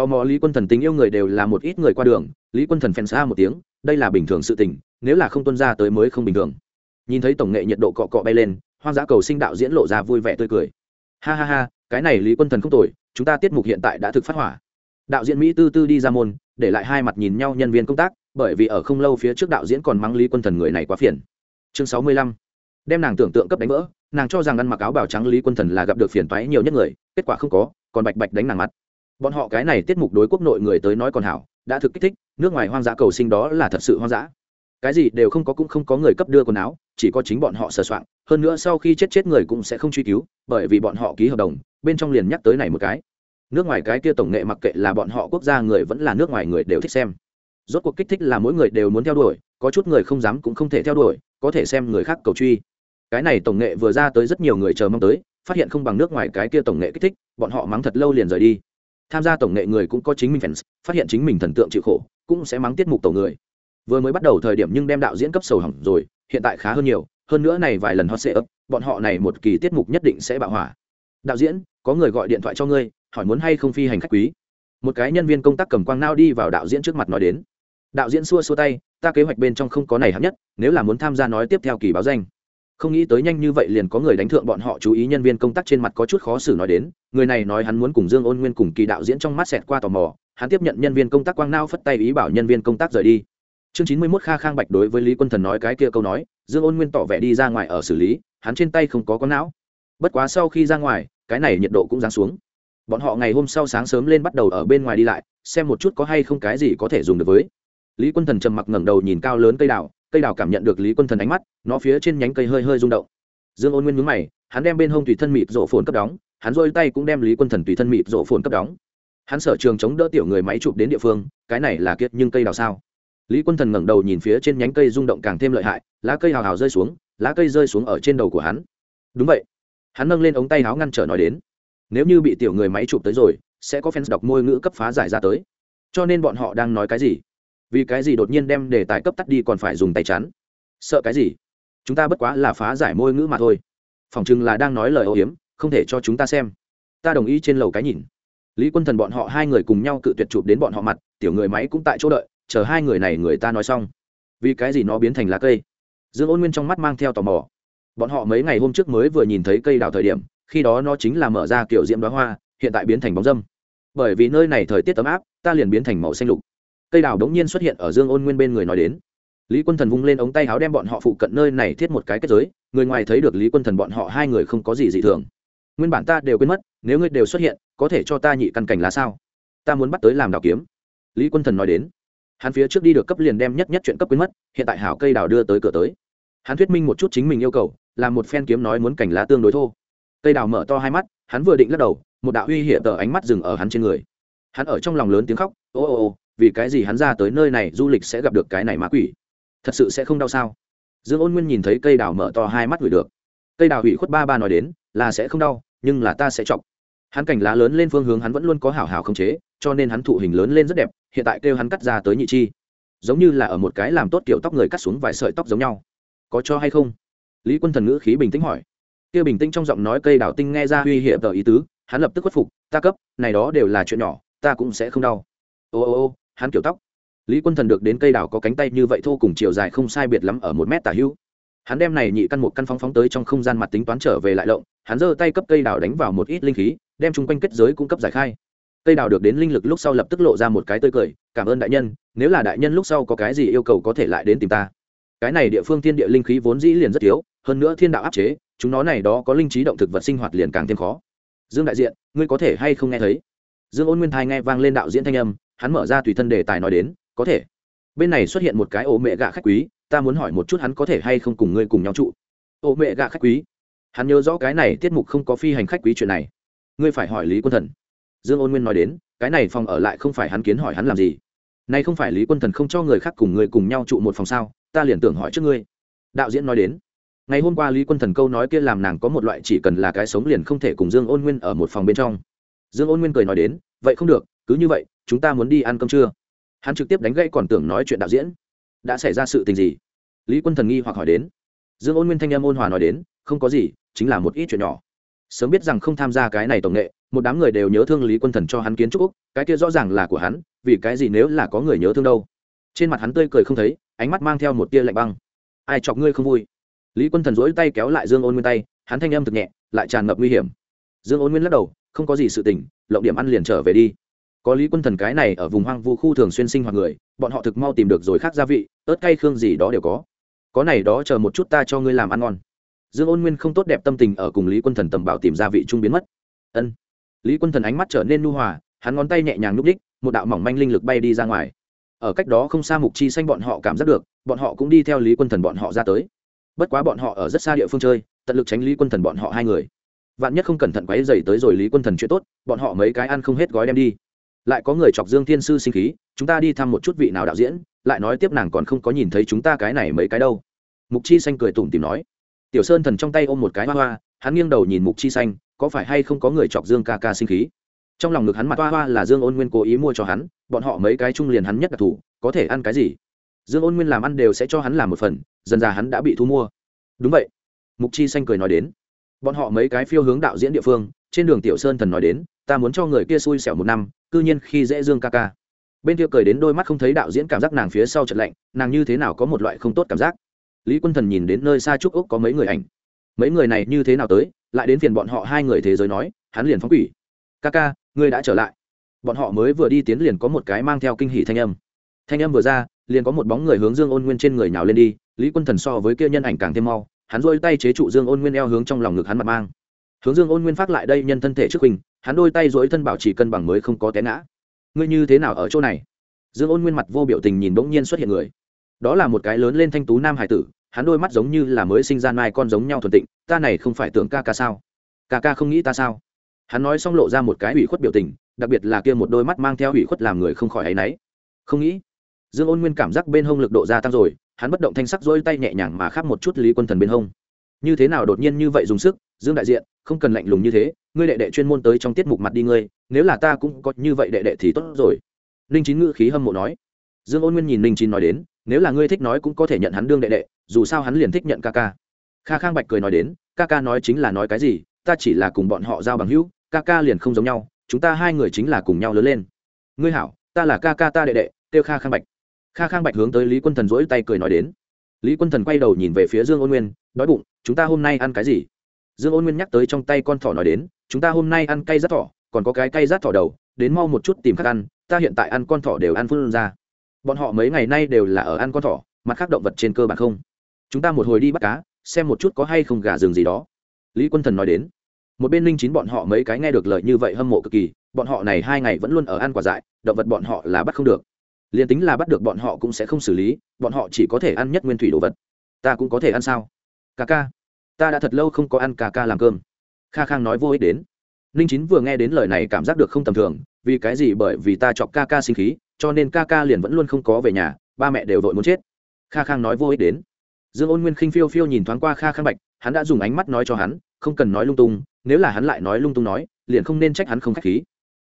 A: tò mò lý quân thần tình yêu người đều là một ít người qua đường, lý quân thần phèn xa một tiếng, đây là bình thường sự tình, nếu là không tuân ra tới mới không bình thường. Nhìn thấy tổng nghệ nhiệt độ cọ cọ bay lên, hoang dã cầu sinh đạo diễn lộ ra vui vẻ tươi cười. Ha ha ha, cái này lý quân thần không tồi, chúng ta tiết mục hiện tại đã thực phát hỏa. Đạo diễn mỹ tư tư đi ra môn, để lại hai mặt nhìn nhau nhân viên công tác, bởi vì ở không lâu phía trước đạo diễn còn mắng lý quân thần người này quá phiền. Chương sáu mươi lăm. Đem nàng tưởng tượng cấp đánh vỡ, nàng cho rằng ăn mặc áo bào trắng lý quân thần là gặp được phiền toái nhiều nhất người, kết quả không có, còn bạch bạch đánh nàng mặt bọn họ cái này tiết mục đối quốc nội người tới nói còn hảo, đã thực kích thích, nước ngoài hoang dã cầu sinh đó là thật sự hoang dã. Cái gì đều không có cũng không có người cấp đưa quần áo, chỉ có chính bọn họ sờ soạn, hơn nữa sau khi chết chết người cũng sẽ không truy cứu, bởi vì bọn họ ký hợp đồng, bên trong liền nhắc tới này một cái. Nước ngoài cái kia tổng nghệ mặc kệ là bọn họ quốc gia người vẫn là nước ngoài người đều thích xem. Rốt cuộc kích thích là mỗi người đều muốn theo đuổi, có chút người không dám cũng không thể theo đuổi, có thể xem người khác cầu truy. Cái này tổng nghệ vừa ra tới rất nhiều người chờ mong tới, phát hiện không bằng nước ngoài cái kia tổng nghệ kích thích, bọn họ mắng thật lâu liền rời đi tham gia tổng nghệ người cũng có chính mình fans, phát hiện chính mình thần tượng chịu khổ, cũng sẽ mắng tiết mục tổ người. Vừa mới bắt đầu thời điểm nhưng đem đạo diễn cấp sầu hỏng rồi, hiện tại khá hơn nhiều, hơn nữa này vài lần hot sẽ ấp bọn họ này một kỳ tiết mục nhất định sẽ bạo hỏa. Đạo diễn, có người gọi điện thoại cho ngươi, hỏi muốn hay không phi hành khách quý. Một cái nhân viên công tác cầm quang nao đi vào đạo diễn trước mặt nói đến. Đạo diễn xua xua tay, ta kế hoạch bên trong không có này hạng nhất, nếu là muốn tham gia nói tiếp theo kỳ báo danh không nghĩ tới nhanh như vậy liền có người đánh thượng bọn họ chú ý nhân viên công tác trên mặt có chút khó xử nói đến, người này nói hắn muốn cùng dương ôn nguyên cùng kỳ đạo diễn trong mắt xẹt qua tò mò, hắn tiếp nhận nhân viên công tác quang nao phất tay ý bảo nhân viên công tác rời đi. Chương chín mươi mốt kha khang bạch đối với lý quân thần nói cái kia câu nói, dương ôn nguyên tỏ vẻ đi ra ngoài ở xử lý, hắn trên tay không có con não. Bất quá sau khi ra ngoài, cái này nhiệt độ cũng giáng xuống. Bọn họ ngày hôm sau sáng sớm lên bắt đầu ở bên ngoài đi lại, xem một chút có hay không cái gì có thể dùng được với. Lý quân thần trầm mặc ngẩng đầu nhìn cao lớn cây đào cây đào cảm nhận được lý quân thần ánh mắt, nó phía trên nhánh cây hơi hơi rung động. Dương ôn nguyên mướn mày, hắn đem bên hông tùy thân mịt rộ phồn cấp đóng, hắn rôi tay cũng đem lý quân thần tùy thân mịt rộ phồn cấp đóng. Hắn sở trường chống đỡ tiểu người máy chụp đến địa phương, cái này là kiệt nhưng cây đào sao? Lý quân thần ngẩng đầu nhìn phía trên nhánh cây rung động càng thêm lợi hại, lá cây hào hào rơi xuống, lá cây rơi xuống ở trên đầu của hắn. Đúng vậy. Hắn nâng lên ống tay áo ngăn trở nói đến. Nếu như bị tiểu người máy chụp tới rồi, sẽ có fans đọc môi ngữ cấp phá giải ra tới. Cho nên bọn họ đang nói cái gì? Vì cái gì đột nhiên đem đề tài cấp tắt đi còn phải dùng tay chắn? Sợ cái gì? Chúng ta bất quá là phá giải môi ngữ mà thôi. Phòng chừng là đang nói lời âu hiếm, không thể cho chúng ta xem. Ta đồng ý trên lầu cái nhìn. Lý quân thần bọn họ hai người cùng nhau cự tuyệt chụp đến bọn họ mặt, tiểu người máy cũng tại chỗ đợi, chờ hai người này người ta nói xong. Vì cái gì nó biến thành lá cây? Dương ôn nguyên trong mắt mang theo tò mò. Bọn họ mấy ngày hôm trước mới vừa nhìn thấy cây đào thời điểm, khi đó nó chính là mở ra kiểu diễm đoá hoa, hiện tại biến thành bóng dâm. Bởi vì nơi này thời tiết ấm áp, ta liền biến thành màu xanh lục cây đào đống nhiên xuất hiện ở dương ôn nguyên bên người nói đến. Lý quân thần vung lên ống tay áo đem bọn họ phụ cận nơi này thiết một cái kết giới, người ngoài thấy được lý quân thần bọn họ hai người không có gì dị thường. Nguyên bản ta đều quên mất, nếu ngươi đều xuất hiện, có thể cho ta nhị căn cảnh lá sao? Ta muốn bắt tới làm đào kiếm. Lý quân thần nói đến. Hắn phía trước đi được cấp liền đem nhất nhất chuyện cấp quên mất, hiện tại hảo cây đào đưa tới cửa tới. Hắn thuyết minh một chút chính mình yêu cầu, làm một phen kiếm nói muốn cảnh lá tương đối thô. Cây đào mở to hai mắt, hắn vừa định lắc đầu, một đạo uy hiểm tờ ánh mắt dừng ở hắn trên người. Hắn ở trong lòng lớn tiếng khóc, ô ô ô vì cái gì hắn ra tới nơi này du lịch sẽ gặp được cái này ma quỷ? Thật sự sẽ không đau sao? Dương ôn nguyên nhìn thấy cây đào mở to hai mắt gửi được. Cây đào hủy khuất ba ba nói đến, là sẽ không đau, nhưng là ta sẽ chọc. Hắn cảnh lá lớn lên phương hướng hắn vẫn luôn có hảo hảo không chế, cho nên hắn thụ hình lớn lên rất đẹp, hiện tại kêu hắn cắt ra tới nhị chi. Giống như là ở một cái làm tốt kiểu tóc người cắt xuống vài sợi tóc giống nhau. Có cho hay không? Lý quân thần ngữ khí bình tĩnh hỏi. Kia bình tĩnh trong giọng nói cây đào tinh nghe ra uy hiểm tờ ý tứ, hắn lập tức khuất phục, ta cấp, này đó đều là chuyện nhỏ, ta cũng sẽ không đau. Ô ô ô hắn kiểu tóc. Lý quân thần được đến cây đào có cánh tay như vậy thô cùng chiều dài không sai biệt lắm ở một mét tả hữu. Hắn đem này nhị căn một căn phóng phóng tới trong không gian mặt tính toán trở về lại lộng, hắn giơ tay cấp cây đào đánh vào một ít linh khí, đem chung quanh kết giới cung cấp giải khai. Cây đào được đến linh lực lúc sau lập tức lộ ra một cái tươi cười, cảm ơn đại nhân, nếu là đại nhân lúc sau có cái gì yêu cầu có thể lại đến tìm ta. Cái này địa phương thiên địa linh khí vốn dĩ liền rất thiếu, hơn nữa thiên đạo áp chế, chúng nó này đó có linh trí động thực vật sinh hoạt liền càng thêm khó. Dương đại diện, ngươi có thể hay không nghe thấy? Dương ôn nguyên thai nghe vang lên đạo diễn thanh âm hắn mở ra tùy thân đề tài nói đến, có thể. Bên này xuất hiện một cái ổ mẹ gạ khách quý, ta muốn hỏi một chút hắn có thể hay không cùng ngươi cùng nhau trụ. Ổ mẹ gạ khách quý? Hắn nhớ rõ cái này tiết mục không có phi hành khách quý chuyện này. Ngươi phải hỏi lý quân thần. Dương ôn nguyên nói đến, cái này phòng ở lại không phải hắn kiến hỏi hắn làm gì. Nay không phải lý quân thần không cho người khác cùng người cùng nhau trụ một phòng sao, ta liền tưởng hỏi trước ngươi. Đạo diễn nói đến, ngày hôm qua lý quân thần câu nói kia làm nàng có một loại chỉ cần là cái sống liền không thể cùng dương ôn nguyên ở một phòng bên trong. Dương ôn nguyên cười nói đến, vậy không được, cứ như vậy chúng ta muốn đi ăn cơm trưa hắn trực tiếp đánh gãy còn tưởng nói chuyện đạo diễn. Đã xảy ra sự tình gì? Lý quân thần nghi hoặc hỏi đến. Dương ôn nguyên thanh em ôn hòa nói đến, không có gì, chính là một ít chuyện nhỏ. Sớm biết rằng không tham gia cái này tổng nghệ, một đám người đều nhớ thương lý quân thần cho hắn kiến trúc úc, cái kia rõ ràng là của hắn, vì cái gì nếu là có người nhớ thương đâu? Trên mặt hắn tươi cười không thấy, ánh mắt mang theo một tia lạnh băng. Ai chọc ngươi không vui? Lý quân thần dỗi tay kéo lại dương ôn nguyên tay, hắn thanh âm thực nhẹ, lại tràn ngập nguy hiểm. Dương ôn nguyên lắc đầu, không có gì sự tình, lộng điểm ăn liền trở về đi có lý quân thần cái này ở vùng hoang vu khu thường xuyên sinh hoạt người, bọn họ thực mau tìm được rồi khác gia vị, ớt cay khương gì đó đều có. Có này đó chờ một chút ta cho ngươi làm ăn ngon. Dương ôn nguyên không tốt đẹp tâm tình ở cùng lý quân thần tầm bảo tìm gia vị trung biến mất. Ân. Lý quân thần ánh mắt trở nên nu hòa, hắn ngón tay nhẹ nhàng núp đích một đạo mỏng manh linh lực bay đi ra ngoài. Ở cách đó không xa mục chi xanh bọn họ cảm giác được, bọn họ cũng đi theo lý quân thần bọn họ ra tới. Bất quá bọn họ ở rất xa địa phương chơi, tận lực tránh lý quân thần bọn họ hai người. Vạn nhất không cẩn thận quấy dày tới rồi lý quân thần chuyện tốt, bọn họ mấy cái ăn không hết gói đem đi lại có người chọc dương thiên sư sinh khí, chúng ta đi thăm một chút vị nào đạo diễn, lại nói tiếp nàng còn không có nhìn thấy chúng ta cái này mấy cái đâu. Mục chi xanh cười tủm tìm nói. Tiểu sơn thần trong tay ôm một cái hoa hoa, hắn nghiêng đầu nhìn mục chi xanh, có phải hay không có người chọc dương ca ca sinh khí? Trong lòng ngực hắn mặt hoa hoa là dương ôn nguyên cố ý mua cho hắn, bọn họ mấy cái chung liền hắn nhất đặc thù, có thể ăn cái gì? Dương ôn nguyên làm ăn đều sẽ cho hắn làm một phần, dần ra hắn đã bị thu mua. Đúng vậy. Mục chi xanh cười nói đến. Bọn họ mấy cái phiêu hướng đạo diễn địa phương, trên đường tiểu sơn thần nói đến ta muốn cho người kia xui xẻo một năm, cư nhiên khi dễ dương ca ca. Bên kia cười đến đôi mắt không thấy đạo diễn cảm giác nàng phía sau trận lạnh, nàng như thế nào có một loại không tốt cảm giác. Lý quân thần nhìn đến nơi xa trúc úc có mấy người ảnh. Mấy người này như thế nào tới, lại đến phiền bọn họ hai người thế giới nói, hắn liền phóng quỷ. Ca ca, ngươi đã trở lại. Bọn họ mới vừa đi tiến liền có một cái mang theo kinh hỷ thanh âm. Thanh âm vừa ra, liền có một bóng người hướng dương ôn nguyên trên người nhào lên đi, lý quân thần so với kia nhân ảnh càng thêm mau, hắn rôi tay chế trụ dương ôn nguyên eo hướng trong lòng ngực hắn mặt mang hướng dương ôn nguyên phát lại đây nhân thân thể trước hình hắn đôi tay dối thân bảo trì cân bằng mới không có té ngã. Ngươi như thế nào ở chỗ này? Dương ôn nguyên mặt vô biểu tình nhìn bỗng nhiên xuất hiện người. Đó là một cái lớn lên thanh tú nam hải tử, hắn đôi mắt giống như là mới sinh ra mai con giống nhau thuần tịnh, ta này không phải tưởng ca ca sao? Ca ca không nghĩ ta sao? Hắn nói xong lộ ra một cái ủy khuất biểu tình, đặc biệt là kia một đôi mắt mang theo ủy khuất làm người không khỏi áy náy. Không nghĩ. Dương ôn nguyên cảm giác bên hông lực độ gia tăng rồi, hắn bất động thanh sắc dỗi tay nhẹ nhàng mà khắp một chút lý quân thần bên hông như thế nào đột nhiên như vậy dùng sức, dương đại diện, không cần lạnh lùng như thế, ngươi đệ đệ chuyên môn tới trong tiết mục mặt đi ngươi, nếu là ta cũng có như vậy đệ đệ thì tốt rồi. Ninh chín ngữ khí hâm mộ nói. Dương ôn nguyên nhìn ninh chín nói đến, nếu là ngươi thích nói cũng có thể nhận hắn đương đệ đệ, dù sao hắn liền thích nhận ca ca. Kha khang bạch cười nói đến, ca ca nói chính là nói cái gì, ta chỉ là cùng bọn họ giao bằng hữu, ca ca liền không giống nhau, chúng ta hai người chính là cùng nhau lớn lên. Ngươi hảo, ta là ca ca ta đệ đệ tiêu kha khang bạch. Kha khang bạch hướng tới lý quân thần dỗi tay cười nói đến lý quân thần quay đầu nhìn về phía dương ôn nguyên, đói bụng, chúng ta hôm nay ăn cái gì? Dương ôn nguyên nhắc tới trong tay con thỏ nói đến, chúng ta hôm nay ăn cay rát thỏ, còn có cái cay rát thỏ đầu, đến mau một chút tìm khác ăn, ta hiện tại ăn con thỏ đều ăn phun ra. Bọn họ mấy ngày nay đều là ở ăn con thỏ, mặt khác động vật trên cơ bản không. Chúng ta một hồi đi bắt cá, xem một chút có hay không gà rừng gì đó. Lý quân thần nói đến. Một bên linh chín bọn họ mấy cái nghe được lời như vậy hâm mộ cực kỳ, bọn họ này hai ngày vẫn luôn ở ăn quả dại, động vật bọn họ là bắt không được liền tính là bắt được bọn họ cũng sẽ không xử lý, bọn họ chỉ có thể ăn nhất nguyên thủy đồ vật. Ta cũng có thể ăn sao? Ca ca. Ta đã thật lâu không có ăn ca ca làm cơm. Kha khang nói vô ích đến. Ninh chín vừa nghe đến lời này cảm giác được không tầm thường, vì cái gì bởi vì ta chọc ca ca sinh khí, cho nên ca ca liền vẫn luôn không có về nhà, ba mẹ đều vội muốn chết. Kha khang nói vô ích đến. Dương ôn nguyên khinh phiêu phiêu nhìn thoáng qua kha khang bạch, hắn đã dùng ánh mắt nói cho hắn, không cần nói lung tung, nếu là hắn lại nói lung tung nói, liền không nên trách hắn không k h á c h khí.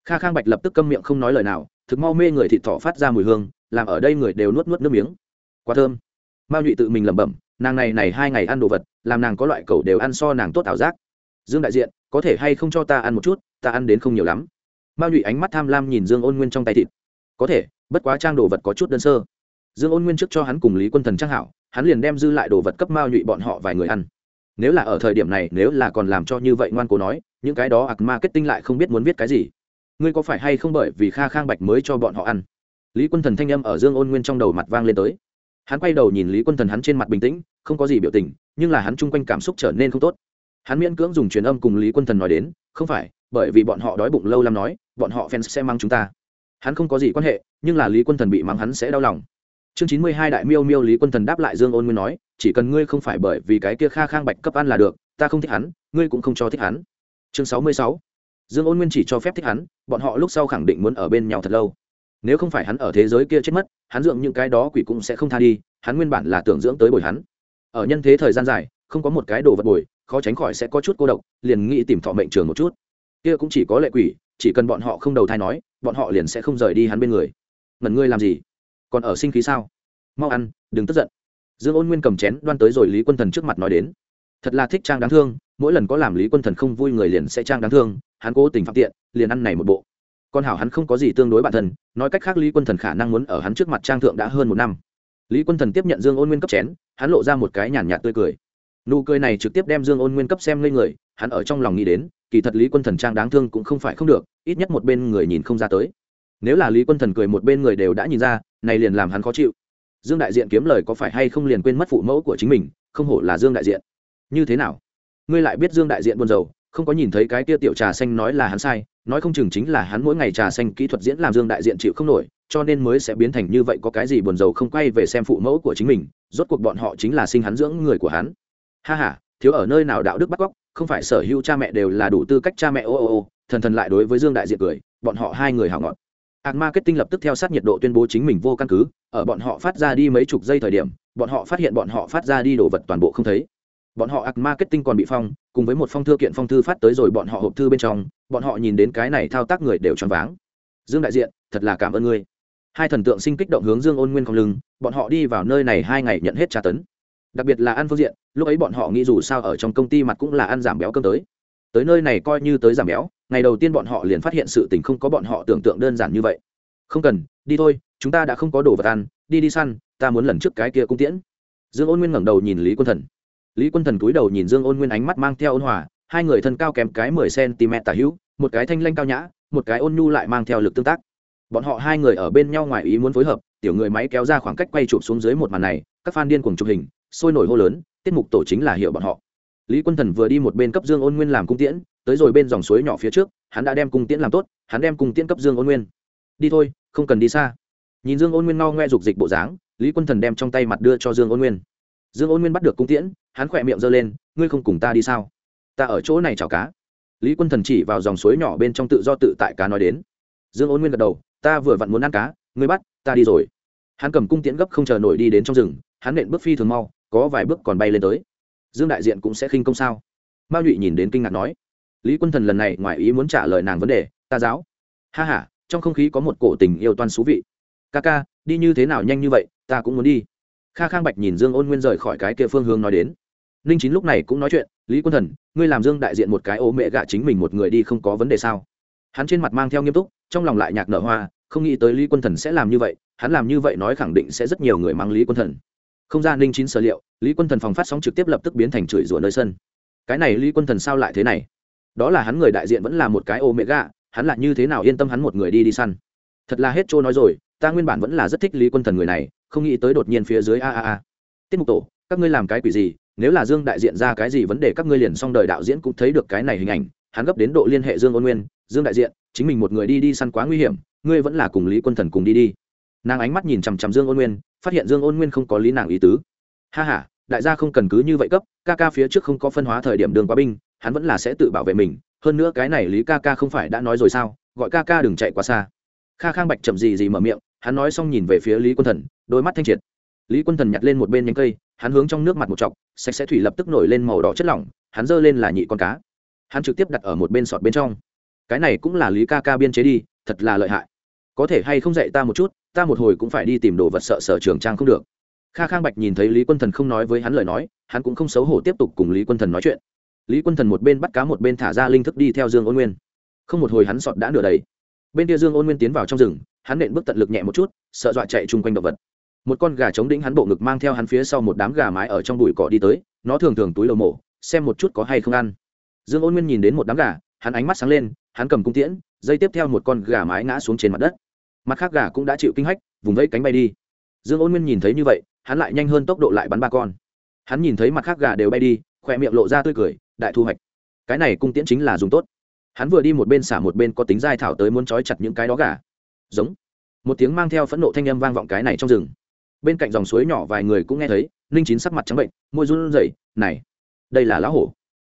A: Kha khang bạch lập tức câm miệng không nói lời nào thực mau mê người thịt thỏ phát ra mùi hương, làm ở đây người đều nuốt nuốt nước miếng. Quá thơm. Mao nhụy tự mình lẩm bẩm, nàng này này hai ngày ăn đồ vật, làm nàng có loại cầu đều ăn so nàng tốt ảo giác. Dương đại diện, có thể hay không cho ta ăn một chút, ta ăn đến không nhiều lắm. Mao nhụy ánh mắt tham lam nhìn dương ôn nguyên trong tay thịt. Có thể, bất quá trang đồ vật có chút đơn sơ. Dương ôn nguyên trước cho hắn cùng lý quân thần trang hảo, hắn liền đem dư lại đồ vật cấp mao nhụy bọn họ vài người ăn. Nếu là ở thời điểm này, nếu là còn làm cho như vậy ngoan cố nói, những cái đó ạc marketing lại không biết muốn viết cái gì ngươi có phải hay không bởi vì kha khang bạch mới cho bọn họ ăn? Lý quân thần thanh â m ở dương ôn nguyên trong đầu mặt vang lên tới. Hắn quay đầu nhìn lý quân thần hắn trên mặt bình tĩnh, không có gì biểu tình, nhưng là hắn chung quanh cảm xúc trở nên không tốt. Hắn miễn cưỡng dùng truyền âm cùng lý quân thần nói đến, không phải, bởi vì bọn họ đói bụng lâu lắm nói, bọn họ fans sẽ mang chúng ta. Hắn không có gì quan hệ, nhưng là lý quân thần bị mắng hắn sẽ đau lòng. Chương chín mươi hai đại miêu miêu lý quân thần đáp lại dương ôn nguyên nói, chỉ cần ngươi không phải bởi vì cái kia kha khang bạch cấp ăn là được, ta không thích hắn, ngươi cũng không cho thích hắn. Chương sáu mươi sáu dương ôn nguyên chỉ cho phép thích hắn, bọn họ lúc sau khẳng định muốn ở bên nhau thật lâu. Nếu không phải hắn ở thế giới kia chết mất, hắn dưỡng những cái đó quỷ cũng sẽ không tha đi, hắn nguyên bản là tưởng dưỡng tới bồi hắn. Ở nhân thế thời gian dài, không có một cái đồ vật bồi, khó tránh khỏi sẽ có chút cô độc, liền nghĩ tìm thọ mệnh trường một chút. Kia cũng chỉ có lệ quỷ, chỉ cần bọn họ không đầu thai nói, bọn họ liền sẽ không rời đi hắn bên người. Ngẩn ngươi làm gì? Còn ở sinh khí sao? Mau ăn, đừng tức giận. Dương ôn nguyên cầm chén đoan tới rồi lý quân thần trước mặt nói đến thật là thích trang đáng thương, mỗi lần có làm lý quân thần không vui người liền sẽ trang đáng thương, hắn cố tình phạm tiện, liền ăn này một bộ. Con hảo hắn không có gì tương đối bản thân, nói cách khác lý quân thần khả năng muốn ở hắn trước mặt trang thượng đã hơn một năm. Lý quân thần tiếp nhận dương ôn nguyên cấp chén, hắn lộ ra một cái nhàn nhạt tươi cười. Nụ cười này trực tiếp đem dương ôn nguyên cấp xem lên người, hắn ở trong lòng nghĩ đến, kỳ thật lý quân thần trang đáng thương cũng không phải không được, ít nhất một bên người nhìn không ra tới. Nếu là lý quân thần cười một bên người đều đã nhìn ra, này liền làm hắn khó chịu. Dương đại diện kiếm lời có phải hay không liền quên mất phụ mẫu của chính mình, không hổ là dương đại diện như thế nào? Ngươi lại biết dương đại diện buồn rầu, không có nhìn thấy cái tia tiểu trà xanh nói là hắn sai, nói không chừng chính là hắn mỗi ngày trà xanh kỹ thuật diễn làm dương đại diện chịu không nổi, cho nên mới sẽ biến thành như vậy có cái gì buồn rầu không quay về xem phụ mẫu của chính mình, rốt cuộc bọn họ chính là sinh hắn dưỡng người của hắn. Ha ha, thiếu ở nơi nào đạo đức bắt cóc, không phải sở hữu cha mẹ đều là đủ tư cách cha mẹ ô ô ô, thần thần lại đối với dương đại diện cười, bọn họ hai người hào ngọt. Ạc marketing lập tức theo sát nhiệt độ tuyên bố chính mình vô căn cứ, ở bọn họ phát ra đi mấy chục giây thời điểm, bọn họ phát hiện bọn họ phát ra đi đồ vật toàn bộ không thấy bọn họ ạc marketing còn bị phong, cùng với một phong thư kiện phong thư phát tới rồi bọn họ hộp thư bên trong, bọn họ nhìn đến cái này thao tác người đều choáng váng. Dương đại diện, thật là cảm ơn ngươi. Hai thần tượng sinh kích động hướng dương ôn nguyên không lưng, bọn họ đi vào nơi này hai ngày nhận hết tra tấn. Đặc biệt là ăn phương diện, lúc ấy bọn họ nghĩ dù sao ở trong công ty mặt cũng là ăn giảm béo cơm tới. Tới nơi này coi như tới giảm béo, ngày đầu tiên bọn họ liền phát hiện sự tình không có bọn họ tưởng tượng đơn giản như vậy. Không cần, đi thôi, chúng ta đã không có đồ vật ăn, đi đi săn, ta muốn lần trước cái kia cung tiễn. Dương ôn nguyên ngẩng đầu nhìn lý quân thần lý quân thần cúi đầu nhìn dương ôn nguyên ánh mắt mang theo ôn hòa, hai người thân cao kém cái mười cm tả hữu, một cái thanh lanh cao nhã, một cái ôn nhu lại mang theo lực tương tác. Bọn họ hai người ở bên nhau ngoài ý muốn phối hợp, tiểu người máy kéo ra khoảng cách quay chụp xuống dưới một màn này, các fan điên cuồng chụp hình, sôi nổi hô lớn, tiết mục tổ chính là hiệu bọn họ. Lý quân thần vừa đi một bên cấp dương ôn nguyên làm cung tiễn, tới rồi bên dòng suối nhỏ phía trước, hắn đã đem cung tiễn làm tốt, hắn đem cung tiễn cấp dương ôn nguyên. Đi thôi, không cần đi xa. Nhìn dương ôn nguyên no ngoe dục dịch bộ dáng, lý quân thần đem trong tay mặt đưa cho dương ôn nguyên dương ôn nguyên bắt được cung tiễn, hắn khỏe miệng giơ lên, ngươi không cùng ta đi sao? Ta ở chỗ này chào cá. Lý quân thần chỉ vào dòng suối nhỏ bên trong tự do tự tại cá nói đến. Dương ôn nguyên gật đầu, ta vừa vặn muốn ăn cá, ngươi bắt, ta đi rồi. Hắn cầm cung tiễn gấp không chờ nổi đi đến trong rừng, hắn nện bước phi thường mau, có vài bước còn bay lên tới. Dương đại diện cũng sẽ khinh công sao? Mao nhụy nhìn đến kinh ngạc nói. Lý quân thần lần này ngoài ý muốn trả lời nàng vấn đề, ta giáo. Ha h a trong không khí có một cổ tình yêu toan xú vị. Ca ca, đi như thế nào nhanh như vậy, ta cũng muốn đi kha khang bạch nhìn dương ôn nguyên rời khỏi cái kia phương hướng nói đến. Ninh chín lúc này cũng nói chuyện, lý quân thần, ngươi làm dương đại diện một cái ô mẹ gạ chính mình một người đi không có vấn đề sao? Hắn trên mặt mang theo nghiêm túc, trong lòng lại nhạc nở hoa, không nghĩ tới lý quân thần sẽ làm như vậy, hắn làm như vậy nói khẳng định sẽ rất nhiều người mang lý quân thần. Không ra ninh chín sở liệu, lý quân thần phòng phát sóng trực tiếp lập tức biến thành chửi rủa nơi sân. Cái này lý quân thần sao lại thế này? Đó là hắn người đại diện vẫn là một cái ô mẹ gạ, hắn lại như thế nào yên tâm hắn một người đi đi săn? Thật là hết trôi nói rồi ta nguyên bản vẫn là rất thích lý quân thần người này không nghĩ tới đột nhiên phía dưới a a a. Tiết mục tổ các ngươi làm cái quỷ gì? Nếu là dương đại diện ra cái gì vấn đề các ngươi liền xong đời đạo diễn cũng thấy được cái này hình ảnh hắn gấp đến độ liên hệ dương ôn nguyên dương đại diện chính mình một người đi đi săn quá nguy hiểm ngươi vẫn là cùng lý quân thần cùng đi đi. Nàng ánh mắt nhìn chằm chằm dương ôn nguyên phát hiện dương ôn nguyên không có lý nàng ý tứ. Ha ha, đại gia không cần cứ như vậy cấp ca ca phía trước không có phân hóa thời điểm đường quá binh hắn vẫn là sẽ tự bảo vệ mình hơn nữa cái này lý ca ca không phải đã nói rồi sao gọi ca ca đừng chạy quá xa. Kha khang bạch chậm gì gì mở miệng hắn nói xong nhìn về phía lý quân thần, đôi mắt thanh triệt. Lý quân thần nhặt lên một bên nhánh cây, hắn hướng trong nước mặt một chọc, sạch sẽ thủy lập tức nổi lên màu đỏ chất lỏng, hắn giơ lên là nhị con cá. Hắn trực tiếp đặt ở một bên sọt bên trong. Cái này cũng là lý ca ca biên chế đi, thật là lợi hại. Có thể hay không dạy ta một chút, ta một hồi cũng phải đi tìm đồ vật sợ sở trường trang không được. Kha khang bạch nhìn thấy lý quân thần không nói với hắn lời nói, hắn cũng không xấu hổ tiếp tục cùng lý quân thần nói chuyện. Lý quân thần một bên bắt cá một bên thả ra linh thức đi theo dương ôn nguyên. Không một hồi hắn sọt đã nửa đầy. Bên kia dương ôn nguyên tiến vào trong rừng hắn nện bước tận lực nhẹ một chút, sợ dọa chạy chung quanh động vật. Một con gà chống đĩnh hắn bộ ngực mang theo hắn phía sau một đám gà mái ở trong bụi cỏ đi tới, nó thường thường túi lầu mổ, xem một chút có hay không ăn. Dương ôn nguyên nhìn đến một đám gà, hắn ánh mắt sáng lên, hắn cầm cung tiễn, dây tiếp theo một con gà mái ngã xuống trên mặt đất. Mặt khác gà cũng đã chịu kinh hách, vùng vẫy cánh bay đi. Dương ôn nguyên nhìn thấy như vậy, hắn lại nhanh hơn tốc độ lại bắn ba con. Hắn nhìn thấy mặt khác gà đều bay đi, khỏe miệng lộ ra tươi cười, đại thu hoạch. Cái này cung tiễn chính là dùng tốt. Hắn vừa đi một bên xả một bên có tính dai thảo tới muốn trói chặt những cái đó gà giống. Một tiếng mang theo phẫn nộ thanh âm vang vọng cái này trong rừng. Bên cạnh dòng suối nhỏ vài người cũng nghe thấy, ninh chín sắc mặt trắng bệnh, môi run rẩy, này, đây là lá hổ.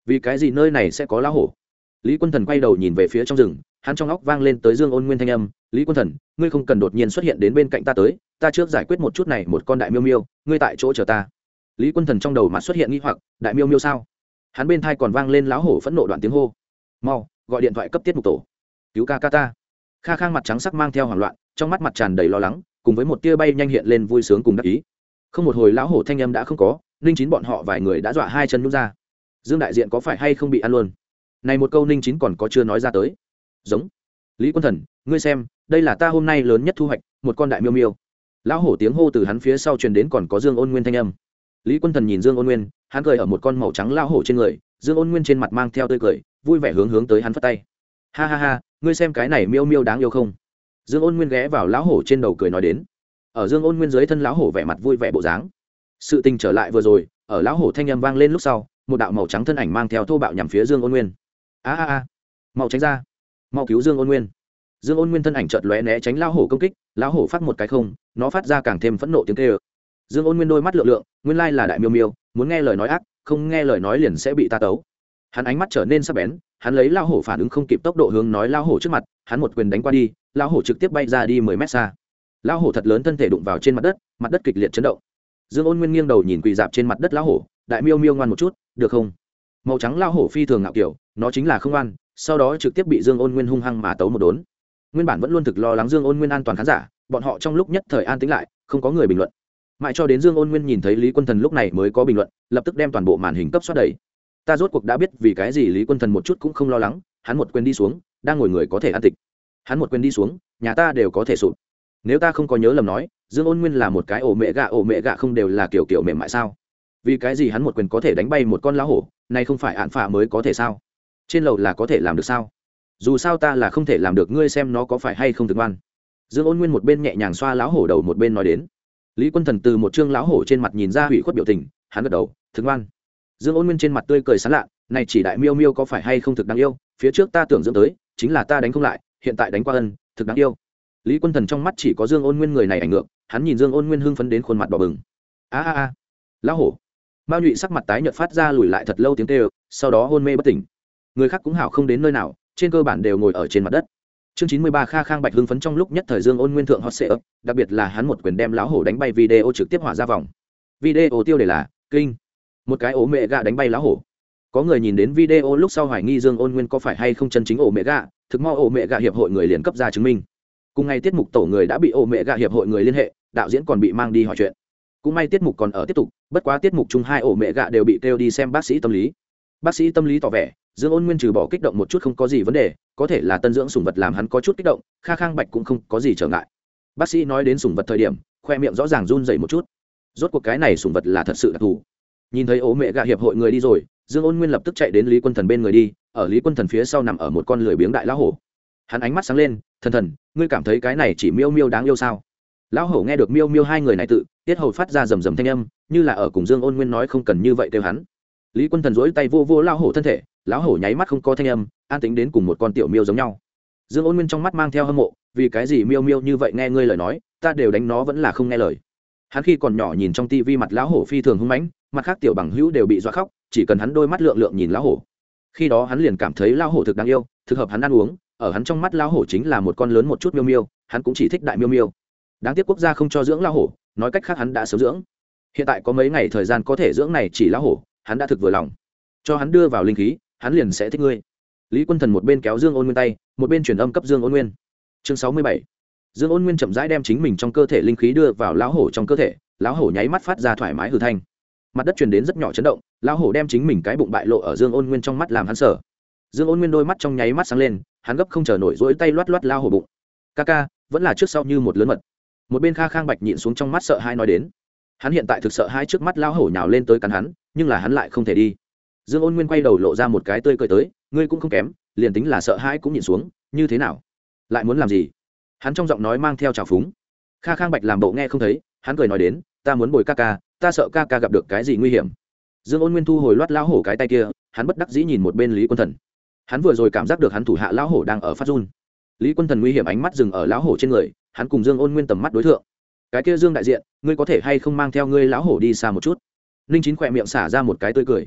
A: Vì cái gì nơi này sẽ có lá hổ? Lý quân thần quay đầu nhìn về phía trong rừng, hắn trong óc vang lên tới dương ôn nguyên thanh âm, lý quân thần, ngươi không cần đột nhiên xuất hiện đến bên cạnh ta tới, ta trước giải quyết một chút này một con đại miêu miêu, ngươi tại chỗ chờ ta. Lý quân thần trong đầu mặt xuất hiện nghi hoặc, đại miêu miêu sao? Hắn bên thai còn vang lên láo hổ phẫn nộ đoạn tiếng hô. Mau, gọi điện thoại cấp tiết mục tổ. Cứu ca ca ta kha khang mặt trắng sắc mang theo hoảng loạn, trong mắt mặt tràn đầy lo lắng, cùng với một tia bay nhanh hiện lên vui sướng cùng đắc ý. Không một hồi lão hổ thanh âm đã không có, ninh chín bọn họ vài người đã dọa hai chân nhút ra. Dương đại diện có phải hay không bị ăn luôn? Này một câu ninh chín còn có chưa nói ra tới. Giống. Lý quân thần, ngươi xem, đây là ta hôm nay lớn nhất thu hoạch, một con đại miêu miêu. Lão hổ tiếng hô từ hắn phía sau truyền đến còn có dương ôn nguyên thanh âm. Lý quân thần nhìn dương ôn nguyên, hắn cười ở một con màu trắng lão hổ trên người, dương ôn nguyên trên mặt mang theo tươi cười, vui vẻ hướng hướng tới hắn phất tay ha ha ha, ngươi xem cái này miêu miêu đáng yêu không? Dương ôn nguyên ghé vào lão hổ trên đầu cười nói đến. Ở dương ôn nguyên dưới thân lão hổ vẻ mặt vui vẻ bộ dáng. Sự tình trở lại vừa rồi, ở lão hổ thanh â m vang lên lúc sau, một đạo màu trắng thân ảnh mang theo thô bạo nhằm phía dương ôn nguyên. A a a, mau tránh ra, mau cứu dương ôn nguyên. Dương ôn nguyên thân ảnh chợt lóe né tránh lão hổ công kích, lão hổ phát một cái không, nó phát ra càng thêm phẫn nộ tiếng kê ơ dương ôn nguyên đôi mắt lượng lượng, nguyên lai là đại miêu miêu, muốn nghe lời nói ác, không nghe lời nói liền sẽ bị ta tấu. Hắn ánh mắt trở nên sắc bén hắn lấy lao hổ phản ứng không kịp tốc độ hướng nói lao hổ trước mặt, hắn một quyền đánh qua đi, lao hổ trực tiếp bay ra đi mười mét xa. Lao hổ thật lớn thân thể đụng vào trên mặt đất mặt đất kịch liệt chấn động. Dương ôn nguyên nghiêng đầu nhìn quỳ dạp trên mặt đất lao hổ, đại miêu miêu ngoan một chút, được không? Màu trắng lao hổ phi thường ngạo kiểu, nó chính là không ngoan, sau đó trực tiếp bị dương ôn nguyên hung hăng mà tấu một đốn. Nguyên bản vẫn luôn thực lo lắng dương ôn nguyên an toàn khán giả, bọn họ trong lúc nhất thời an tính lại, không có người bình luận. Mãi cho đến dương ôn nguyên nhìn thấy lý quân thần lúc này mới có bình luận, lập tức đem toàn bộ màn hình cấp xoát đầy ta rốt cuộc đã biết vì cái gì lý quân thần một chút cũng không lo lắng, hắn một quyền đi xuống, đang ngồi người có thể an tịch. Hắn một quyền đi xuống, nhà ta đều có thể sụp. Nếu ta không có nhớ lầm nói, dương ôn nguyên là một cái ổ mẹ gạ, ổ mẹ gạ không đều là kiểu kiểu mềm mại sao? Vì cái gì hắn một quyền có thể đánh bay một con lá hổ, nay không phải ạn phạ mới có thể sao? Trên lầu là có thể làm được sao? Dù sao ta là không thể làm được, ngươi xem nó có phải hay không thực văn dương ôn nguyên một bên nhẹ nhàng xoa lão hổ đầu một bên nói đến. Lý quân thần từ một chương lão hổ trên mặt nhìn ra hủy khuất biểu tình, hắn gật đầu, thực văn dương ôn nguyên trên mặt tươi cười sán lạ này chỉ đại miêu miêu có phải hay không thực đáng yêu? Phía trước ta tưởng dưỡng tới, chính là ta đánh không lại, hiện tại đánh qua ân, thực đáng yêu. Lý quân thần trong mắt chỉ có dương ôn nguyên người này ảnh ngược, hắn nhìn dương ôn nguyên hưng phấn đến khuôn mặt đỏ bừng. A a a, lão hổ. Mao nhụy sắc mặt tái nhợt phát ra lùi lại thật lâu tiếng kêu, sau đó hôn mê bất tỉnh. Người khác cũng hảo không đến nơi nào, trên cơ bản đều ngồi ở trên mặt đất. Chương chín mươi ba kha khang bạch hưng phấn trong lúc nhất thời dương ôn nguyên thượng hot sệ ấp đặc biệt là hắn một quyền đem lão hổ đánh bay video trực tiếp hỏa ra vòng. Video tiêu đề là, kinh một cái ổ mẹ gạ đánh bay lá hổ. Có người nhìn đến video lúc sau hoài nghi dương ôn nguyên có phải hay không chân chính ổ mẹ gạ thực mo ổ mẹ gạ hiệp hội người liền cấp ra chứng minh. Cùng ngày tiết mục tổ người đã bị ổ mẹ gạ hiệp hội người liên hệ, đạo diễn còn bị mang đi hỏi chuyện. Cũng may tiết mục còn ở tiếp tục, bất quá tiết mục chung hai ổ mẹ gạ đều bị kêu đi xem bác sĩ tâm lý. Bác sĩ tâm lý tỏ vẻ, dương ôn nguyên trừ bỏ kích động một chút không có gì vấn đề, có thể là tân dưỡng sủng vật làm hắn có chút kích động, kha khang bạch cũng không có gì trở ngại. Bác sĩ nói đến sủng vật thời điểm, khoe miệng rõ ràng run dậy một chút. Rốt cuộc cái này sủng vật là thật sự đặc thù nhìn thấy ố mẹ gạ hiệp hội người đi rồi, dương ôn nguyên lập tức chạy đến lý quân thần bên người đi, ở lý quân thần phía sau nằm ở một con lười biếng đại lão hổ. Hắn ánh mắt sáng lên, thần thần, ngươi cảm thấy cái này chỉ miêu miêu đáng yêu sao? Lão hổ nghe được miêu miêu hai người này tự, tiết hầu phát ra rầm rầm thanh âm, như là ở cùng dương ôn nguyên nói không cần như vậy kêu hắn. Lý quân thần dỗi tay vô vô lão hổ thân thể, lão hổ nháy mắt không có thanh âm, an tính đến cùng một con tiểu miêu giống nhau. Dương ôn nguyên trong mắt mang theo hâm mộ, vì cái gì miêu miêu như vậy nghe ngươi lời nói, ta đều đánh nó vẫn là không nghe lời. Hắn khi còn nhỏ nhìn trong tivi mặt lão hổ phi thường hung mãnh mặt khác tiểu bằng hữu đều bị dọa khóc, chỉ cần hắn đôi mắt lượng lượng nhìn lão hổ. Khi đó hắn liền cảm thấy lão hổ thực đáng yêu, thực hợp hắn ăn uống, ở hắn trong mắt lão hổ chính là một con lớn một chút miêu miêu, hắn cũng chỉ thích đại miêu miêu. Đáng tiếc quốc gia không cho dưỡng lão hổ, nói cách khác hắn đã sớm dưỡng. Hiện tại có mấy ngày thời gian có thể dưỡng này chỉ lão hổ, hắn đã thực vừa lòng. Cho hắn đưa vào linh khí, hắn liền sẽ thích ngươi. Lý quân thần một bên kéo dương ôn nguyên tay, một bên truyền âm cấp dương ôn nguyên. Chương sáu mươi bảy. Dương ôn nguyên chậm rãi đem chính mình trong cơ thể linh khí đưa vào lão hổ trong cơ thể, lão hổ nháy mắt phát ra thoải mái hư thanh mặt đất truyền đến rất nhỏ chấn động, lão hổ đem chính mình cái bụng bại lộ ở dương ôn nguyên trong mắt làm hắn sở dương ôn nguyên đôi mắt trong nháy mắt sáng lên, hắn gấp không chờ nổi rỗi tay loắt loắt lao hổ bụng. Ca ca, vẫn là trước sau như một lớn mật. Một bên kha khang bạch nhịn xuống trong mắt sợ hai nói đến. Hắn hiện tại thực sợ hai trước mắt lao hổ nhào lên tới cắn hắn, nhưng là hắn lại không thể đi. Dương ôn nguyên quay đầu lộ ra một cái tươi cười tới, ngươi cũng không kém, liền tính là sợ hãi cũng nhịn xuống, như thế nào? Lại muốn làm gì? Hắn trong giọng nói mang theo trào phúng. Kha khang bạch làm bộ nghe không thấy, hắn cười nói đến, ta muốn bồi ca ca ta sợ ca ca gặp được cái gì nguy hiểm. Dương ôn nguyên thu hồi loát lão hổ cái tay kia, hắn bất đắc dĩ nhìn một bên lý quân thần. Hắn vừa rồi cảm giác được hắn thủ hạ lão hổ đang ở phát run. Lý quân thần nguy hiểm ánh mắt dừng ở lão hổ trên người, hắn cùng dương ôn nguyên tầm mắt đối tượng cái kia dương đại diện, ngươi có thể hay không mang theo ngươi lão hổ đi xa một chút? Ninh chín khỏe miệng xả ra một cái tươi cười.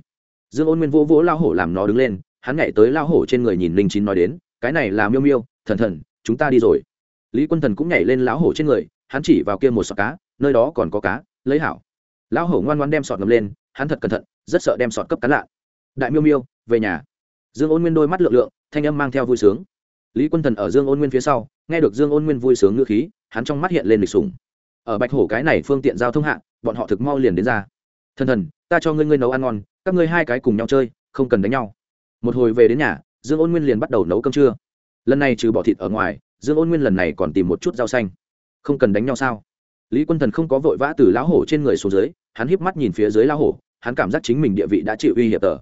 A: Dương ôn nguyên vỗ vỗ lão hổ làm nó đứng lên, hắn nhảy tới lão hổ trên người nhìn linh chín nói đến, cái này là miêu miêu, thần thần, chúng ta đi rồi. Lý quân thần cũng nhảy lên lão hổ trên người, hắn chỉ vào kia một sọt cá, nơi đó còn có cá, lấy hảo lão hổ ngoan ngoan đem sọt ngầm lên, hắn thật cẩn thận, rất sợ đem sọt cấp cắn lạ. Đại miêu miêu, về nhà. Dương ôn nguyên đôi mắt lượng lượng, thanh âm mang theo vui sướng. Lý quân thần ở dương ôn nguyên phía sau, nghe được dương ôn nguyên vui sướng ngữ khí, hắn trong mắt hiện lên lịch sùng ở bạch hổ cái này phương tiện giao thông hạ, bọn họ thực mau liền đến ra. Thần thần, ta cho ngươi ngươi nấu ăn ngon, các ngươi hai cái cùng nhau chơi, không cần đánh nhau. Một hồi về đến nhà, dương ôn nguyên liền bắt đầu nấu cơm trưa. Lần này trừ bỏ thịt ở ngoài, dương ôn nguyên lần này còn tìm một chút rau xanh. Không cần đánh nhau sao? Lý quân thần không có vội vã từ lão hổ trên người xuống dưới, hắn híp mắt nhìn phía dưới lão hổ, hắn cảm giác chính mình địa vị đã chịu uy hiểm tờ.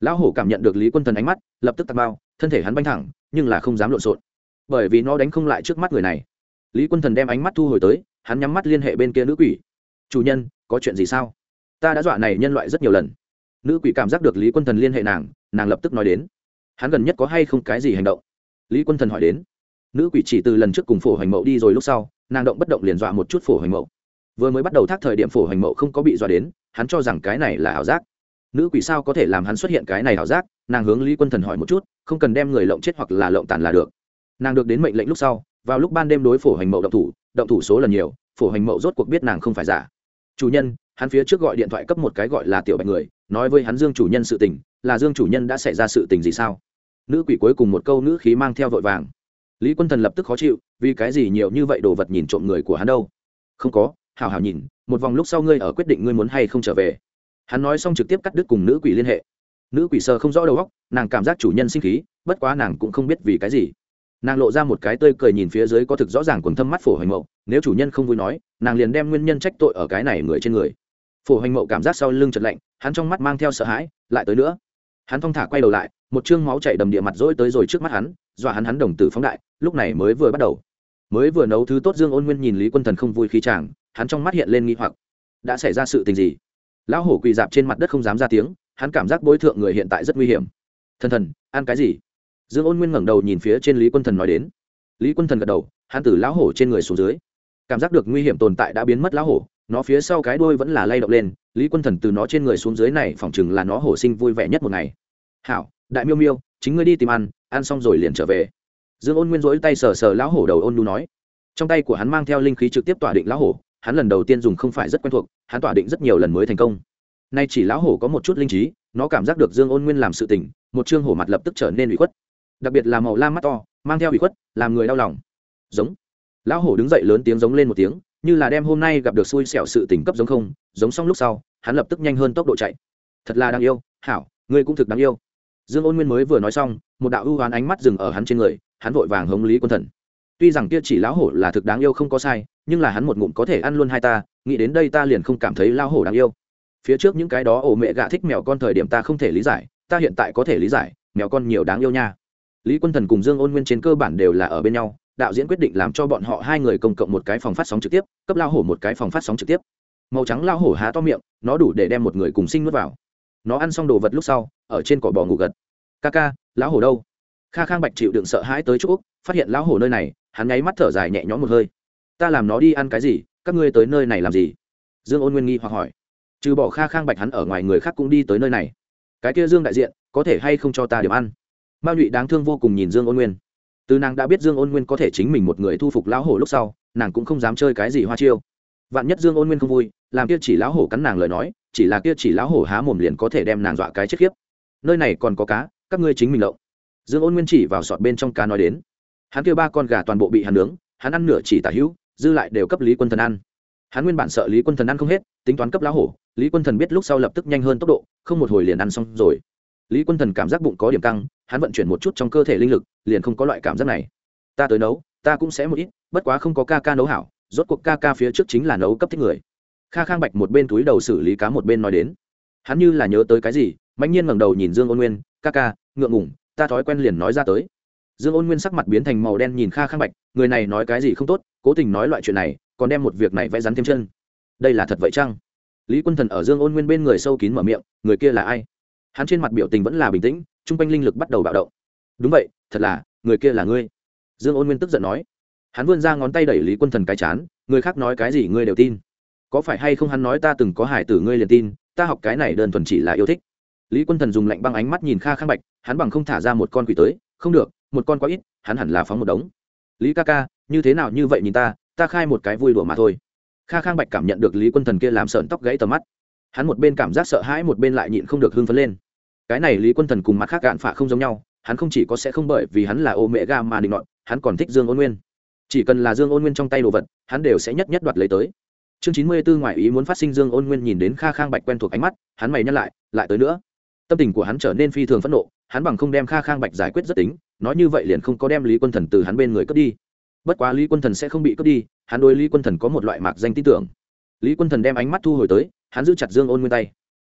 A: Lão hổ cảm nhận được lý quân thần ánh mắt, lập tức tạt bao, thân thể hắn banh thẳng, nhưng là không dám lộn xộn. Bởi vì nó đánh không lại trước mắt người này. Lý quân thần đem ánh mắt thu hồi tới, hắn nhắm mắt liên hệ bên kia nữ quỷ. Chủ nhân, có chuyện gì sao? Ta đã dọa này nhân loại rất nhiều lần. Nữ quỷ cảm giác được lý quân thần liên hệ nàng nàng lập tức nói đến. Hắn gần nhất có hay không cái gì hành động? Lý quân thần hỏi đến nữ quỷ chỉ từ lần trước cùng phổ hoành mậu đi rồi lúc sau, nàng động bất động liền dọa một chút phổ hoành mậu. Vừa mới bắt đầu thác thời điểm phổ hoành mậu không có bị dọa đến, hắn cho rằng cái này là ảo giác. Nữ quỷ sao có thể làm hắn xuất hiện cái này ảo giác? Nàng hướng lý quân thần hỏi một chút, không cần đem người lộng chết hoặc là lộng tàn là được. Nàng được đến mệnh lệnh lúc sau, vào lúc ban đêm đối phổ hoành mậu động thủ động thủ số lần nhiều, phổ hoành mậu rốt cuộc biết nàng không phải giả. Chủ nhân, hắn phía trước gọi điện thoại cấp một cái gọi là tiểu bạch người, nói với hắn dương chủ nhân sự tình, là dương chủ nhân đã xảy ra sự tình gì sao? Nữ quỷ cuối cùng một câu nữ khí mang theo vội vàng lý quân thần lập tức khó chịu, vì cái gì nhiều như vậy đồ vật nhìn trộm người của hắn đâu? Không có hào hào nhìn, một vòng lúc sau ngươi ở quyết định ngươi muốn hay không trở về. Hắn nói xong trực tiếp cắt đứt cùng nữ quỷ liên hệ. Nữ quỷ sơ không rõ đầu óc, nàng cảm giác chủ nhân sinh khí, bất quá nàng cũng không biết vì cái gì. Nàng lộ ra một cái tơi cười nhìn phía dưới có thực rõ ràng quần thâm mắt phổ hoành mậu, nếu chủ nhân không vui nói, nàng liền đem nguyên nhân trách tội ở cái này người trên người. Phổ hoành mậu cảm giác sau lưng chật lạnh, hắn trong mắt mang theo sợ hãi, lại tới nữa. Hắn thong thả quay đầu lại, một chương máu chảy đầm địa mặt rỗi tới rồi trước mắt hắn dọa hắn hắn đồng tử phóng đại, lúc này mới vừa bắt đầu. Mới vừa nấu thứ tốt dương ôn nguyên nhìn lý quân thần không vui khí chàng, hắn trong mắt hiện lên nghi hoặc. Đã xảy ra sự tình gì? Lão hổ quỳ dạp trên mặt đất không dám ra tiếng, hắn cảm giác bối thượng người hiện tại rất nguy hiểm. Thần thần, ăn cái gì? Dương ôn nguyên ngẩng đầu nhìn phía trên lý quân thần nói đến. Lý quân thần gật đầu, hắn từ lão hổ trên người xuống dưới. Cảm giác được nguy hiểm tồn tại đã biến mất lão hổ, nó phía sau cái đuôi vẫn là lay động lên, lý quân thần từ nó trên người xuống dưới này phỏng chừng là nó hổ sinh vui vẻ nhất một ngày. Hảo đại miêu miêu, chính ngươi đi tìm ăn ăn xong rồi liền trở về. Dương ôn nguyên rỗi tay sờ sờ lão hổ đầu ôn nu nói. Trong tay của hắn mang theo linh khí trực tiếp tỏa định lão hổ, hắn lần đầu tiên dùng không phải rất quen thuộc, hắn tỏa định rất nhiều lần mới thành công. Nay chỉ lão hổ có một chút linh trí, nó cảm giác được dương ôn nguyên làm sự tình, một chương hổ mặt lập tức trở nên ủy khuất. Đặc biệt là màu lam mắt to, mang theo ủy khuất, làm người đau lòng. Giống. Lão hổ đứng dậy lớn tiếng giống lên một tiếng, như là đem hôm nay gặp được xui xẻo sự tình cấp giống không, giống xong lúc sau, hắn lập tức nhanh hơn tốc độ chạy. Thật là đáng yêu, hảo, ngươi cũng thực đáng yêu dương ôn nguyên mới vừa nói xong, một đạo ưu hoán ánh mắt dừng ở hắn trên người, hắn vội vàng hống lý quân thần. Tuy rằng kia chỉ lão hổ là thực đáng yêu không có sai, nhưng là hắn một ngụm có thể ăn luôn hai ta, nghĩ đến đây ta liền không cảm thấy lão hổ đáng yêu. Phía trước những cái đó ổ mẹ gạ thích mèo con thời điểm ta không thể lý giải, ta hiện tại có thể lý giải, mèo con nhiều đáng yêu nha. Lý quân thần cùng dương ôn nguyên trên cơ bản đều là ở bên nhau, đạo diễn quyết định làm cho bọn họ hai người công cộng một cái phòng phát sóng trực tiếp, cấp lao hổ một cái phòng phát sóng trực tiếp. Màu trắng lao hổ há to miệng, nó đủ để đem một người cùng sinh nuốt vào nó ăn xong đồ vật lúc sau, ở trên cỏ bò ngủ gật. Ca ca, lão hổ đâu? Kha khang bạch chịu đựng sợ hãi tới chỗ phát hiện lão hổ nơi này, hắn nháy mắt thở dài nhẹ nhõm một hơi. Ta làm nó đi ăn cái gì? Các ngươi tới nơi này làm gì? Dương ôn nguyên nghi hoặc hỏi. Trừ bỏ kha khang bạch hắn ở ngoài người khác cũng đi tới nơi này. Cái kia dương đại diện, có thể hay không cho ta điểm ăn? Mao nhụy đáng thương vô cùng nhìn dương ôn nguyên. Từ nàng đã biết dương ôn nguyên có thể chính mình một người thu phục lão hổ lúc sau, nàng cũng không dám chơi cái gì hoa chiêu. Vạn nhất dương ôn nguyên không vui làm kia chỉ lão hổ cắn nàng lời nói, chỉ là kia chỉ lão hổ há mồm liền có thể đem nàng dọa cái chết khiếp. Nơi này còn có cá, các ngươi chính mình lộng. Dương ôn nguyên chỉ vào sọt bên trong cá nói đến. Hắn kêu ba con gà toàn bộ bị hắn nướng, hắn ăn nửa chỉ tả hữu, dư lại đều cấp lý quân thần ăn. Hắn nguyên bản sợ lý quân thần ăn không hết, tính toán cấp lão hổ, lý quân thần biết lúc sau lập tức nhanh hơn tốc độ, không một hồi liền ăn xong rồi. Lý quân thần cảm giác bụng có điểm căng, hắn vận chuyển một chút trong cơ thể linh lực, liền không có loại cảm giác này. Ta tới nấu, ta cũng sẽ một ít, bất quá không có ca ca nấu hảo, rốt cuộc ca ca phía trước chính là nấu cấp thích người kha khang bạch một bên túi đầu xử lý cá một bên nói đến. Hắn như là nhớ tới cái gì mạnh nhiên ngẩng đầu nhìn dương ôn nguyên, ca ca, ngượng ngủng ta thói quen liền nói ra tới. Dương ôn nguyên sắc mặt biến thành màu đen nhìn kha khang bạch, người này nói cái gì không tốt, cố tình nói loại chuyện này, còn đem một việc này vẽ rắn thêm chân. Đây là thật vậy chăng? Lý quân thần ở dương ôn nguyên bên người sâu kín mở miệng, người kia là ai? Hắn trên mặt biểu tình vẫn là bình tĩnh t r u n g quanh linh lực bắt đầu bạo động. Đúng vậy, thật là, người kia là ngươi. Dương ôn nguyên tức giận nói. Hắn vươn ra ngón tay đẩy lý quân thần cái chán, người khác nói cái gì ngươi đều tin có phải hay không hắn nói ta từng có hải tử ngươi liền tin, ta học cái này đơn thuần chỉ là yêu thích. Lý quân thần dùng lạnh băng ánh mắt nhìn kha khang bạch, hắn bằng không thả ra một con quỷ tới, không được, một con quá ít, hắn hẳn là phóng một đống. Lý ca ca, như thế nào như vậy nhìn ta ta khai một cái vui đùa mà thôi. Kha khang bạch cảm nhận được lý quân thần kia làm sợn tóc gãy tầm mắt. Hắn một bên cảm giác sợ hãi, một bên lại nhịn không được hưng phấn lên. Cái này lý quân thần cùng mặt khác cạn phả không giống nhau, hắn không chỉ có sẽ không bởi vì hắn là ô mẹ ga mà định đoạn hắn còn thích dương ôn nguyên. Chỉ cần là dương ôn nguyên trong tay đồ vật, hắn đều sẽ nhất nhất đoạt lấy tới chương chín mươi bốn ngoại ý muốn phát sinh dương ôn nguyên nhìn đến kha khang bạch quen thuộc ánh mắt, hắn mày nhắc lại lại tới nữa. Tâm tình của hắn trở nên phi thường phẫn nộ, hắn bằng không đem kha khang bạch giải quyết rất tính, nói như vậy liền không có đem lý quân thần từ hắn bên người cướp đi. Bất quá lý quân thần sẽ không bị cướp đi, hắn đối lý quân thần có một loại mạc danh tin tưởng. Lý quân thần đem ánh mắt thu hồi tới, hắn giữ chặt dương ôn nguyên tay.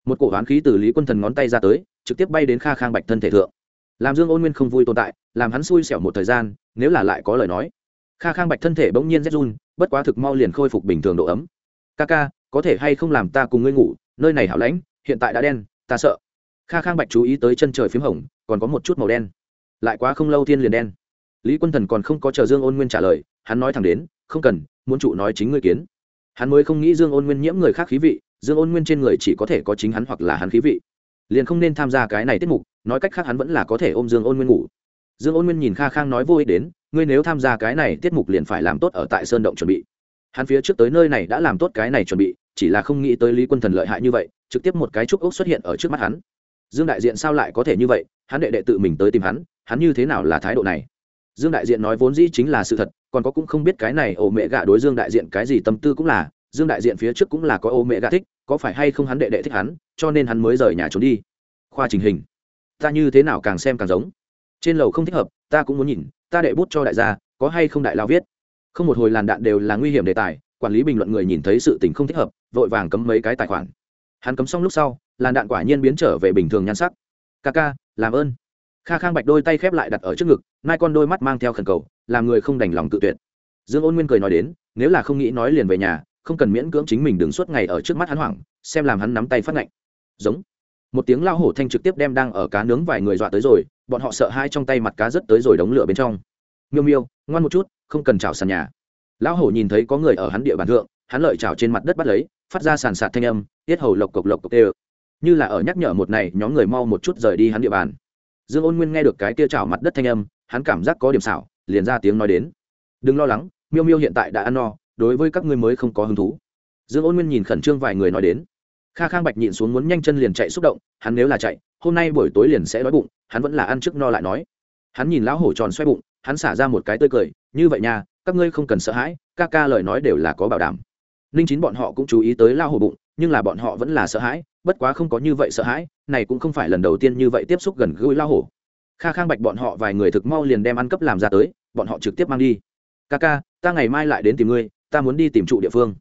A: Một cổ hoán khí từ lý quân thần ngón tay ra tới, trực tiếp bay đến kha khang bạch thân thể thượng. Làm dương ôn nguyên không vui tồn tại, làm hắn xui xẻo một thời gian, nếu là lại có lời nói kha khang bạch thân thể bỗng nhiên rét run, bất quá thực mau liền khôi phục bình thường độ ấm. Ca ca, có thể hay không làm ta cùng ngươi ngủ? Nơi này hảo lãnh, hiện tại đã đen, ta sợ. Kha khang bạch chú ý tới chân trời p h í m hồng, còn có một chút màu đen. Lại quá không lâu thiên liền đen. Lý quân thần còn không có chờ dương ôn nguyên trả lời, hắn nói thẳng đến, không cần, muốn trụ nói chính ngươi kiến. Hắn mới không nghĩ dương ôn nguyên nhiễm người khác khí vị, dương ôn nguyên trên người chỉ có thể có chính hắn hoặc là hắn khí vị. Liền không nên tham gia cái này tiết mục, nói cách khác hắn vẫn là có thể ôm dương ôn nguyên ngủ. Dương ôn nguyên nhìn kha khang nói vô ích đến ngươi nếu tham gia cái này tiết mục liền phải làm tốt ở tại sơn động chuẩn bị. Hắn phía trước tới nơi này đã làm tốt cái này chuẩn bị, chỉ là không nghĩ tới lý quân thần lợi hại như vậy, trực tiếp một cái trúc ốc xuất hiện ở trước mắt hắn. Dương đại diện sao lại có thể như vậy? Hắn đệ đệ tự mình tới tìm hắn hắn như thế nào là thái độ này? Dương đại diện nói vốn dĩ chính là sự thật, còn có cũng không biết cái này ổ mẹ gạ đối dương đại diện cái gì tâm tư cũng là, dương đại diện phía trước cũng là có ổ mẹ gạ thích, có phải hay không hắn đệ đệ thích hắn, cho nên hắn mới rời nhà trốn đi. Khoa trình hình. Ta như thế nào càng xem càng giống. Trên lầu không thích hợp ta cũng muốn nhìn, ta đệ bút cho đại gia, có hay không đại lao viết. Không một hồi làn đạn đều là nguy hiểm đề tài, quản lý bình luận người nhìn thấy sự tình không thích hợp, vội vàng cấm mấy cái tài khoản. Hắn cấm xong lúc sau, làn đạn quả nhiên biến trở về bình thường nhan sắc. Ca ca, làm ơn. Kha khang bạch đôi tay khép lại đặt ở trước ngực nai con đôi mắt mang theo khẩn cầu, làm người không đành lòng tự tuyệt. Dương ôn nguyên cười nói đến, nếu là không nghĩ nói liền về nhà, không cần miễn cưỡng chính mình đứng suốt ngày ở trước mắt hắn hoảng, xem làm hắn nắm tay phát ngạnh. Giống một tiếng lao hổ thanh trực tiếp đem đang ở cá nướng vài người dọa tới rồi, bọn họ sợ hai trong tay mặt cá rất tới rồi đống lửa bên trong. Miêu miêu, ngoan một chút, không cần chảo sàn nhà. Lão hổ nhìn thấy có người ở hắn địa bàn thượng, hắn lợi chảo trên mặt đất bắt lấy, phát ra sàn sạt thanh âm, tiết hầu lộc cộc lộc cộc tê như là ở nhắc nhở một này, nhóm người mau một chút rời đi hắn địa bàn. Dương ôn nguyên nghe được cái kia chảo mặt đất thanh âm, hắn cảm giác có điểm xảo, liền ra tiếng nói đến. Đừng lo lắng, miêu miêu hiện tại đã ăn no, đối với các ngươi mới không có hứng thú. Dương ôn nguyên nhìn khẩn trương vài người nói đến kha khang bạch nhịn xuống muốn nhanh chân liền chạy xúc động, hắn nếu là chạy, hôm nay buổi tối liền sẽ đói bụng, hắn vẫn là ăn trước no lại nói. Hắn nhìn lão hổ tròn xoay bụng, hắn xả ra một cái tươi cười, như vậy nha, các ngươi không cần sợ hãi, ca ca lời nói đều là có bảo đảm. Ninh chín bọn họ cũng chú ý tới lao hổ bụng, nhưng là bọn họ vẫn là sợ hãi, bất quá không có như vậy sợ hãi, này cũng không phải lần đầu tiên như vậy tiếp xúc gần gũi lao hổ. Kha khang bạch bọn họ vài người thực mau liền đem ăn cấp làm ra tới, bọn họ trực tiếp mang đi. Ca ca, ta ngày mai lại đến tìm ngươi, ta muốn đi tìm trụ địa phương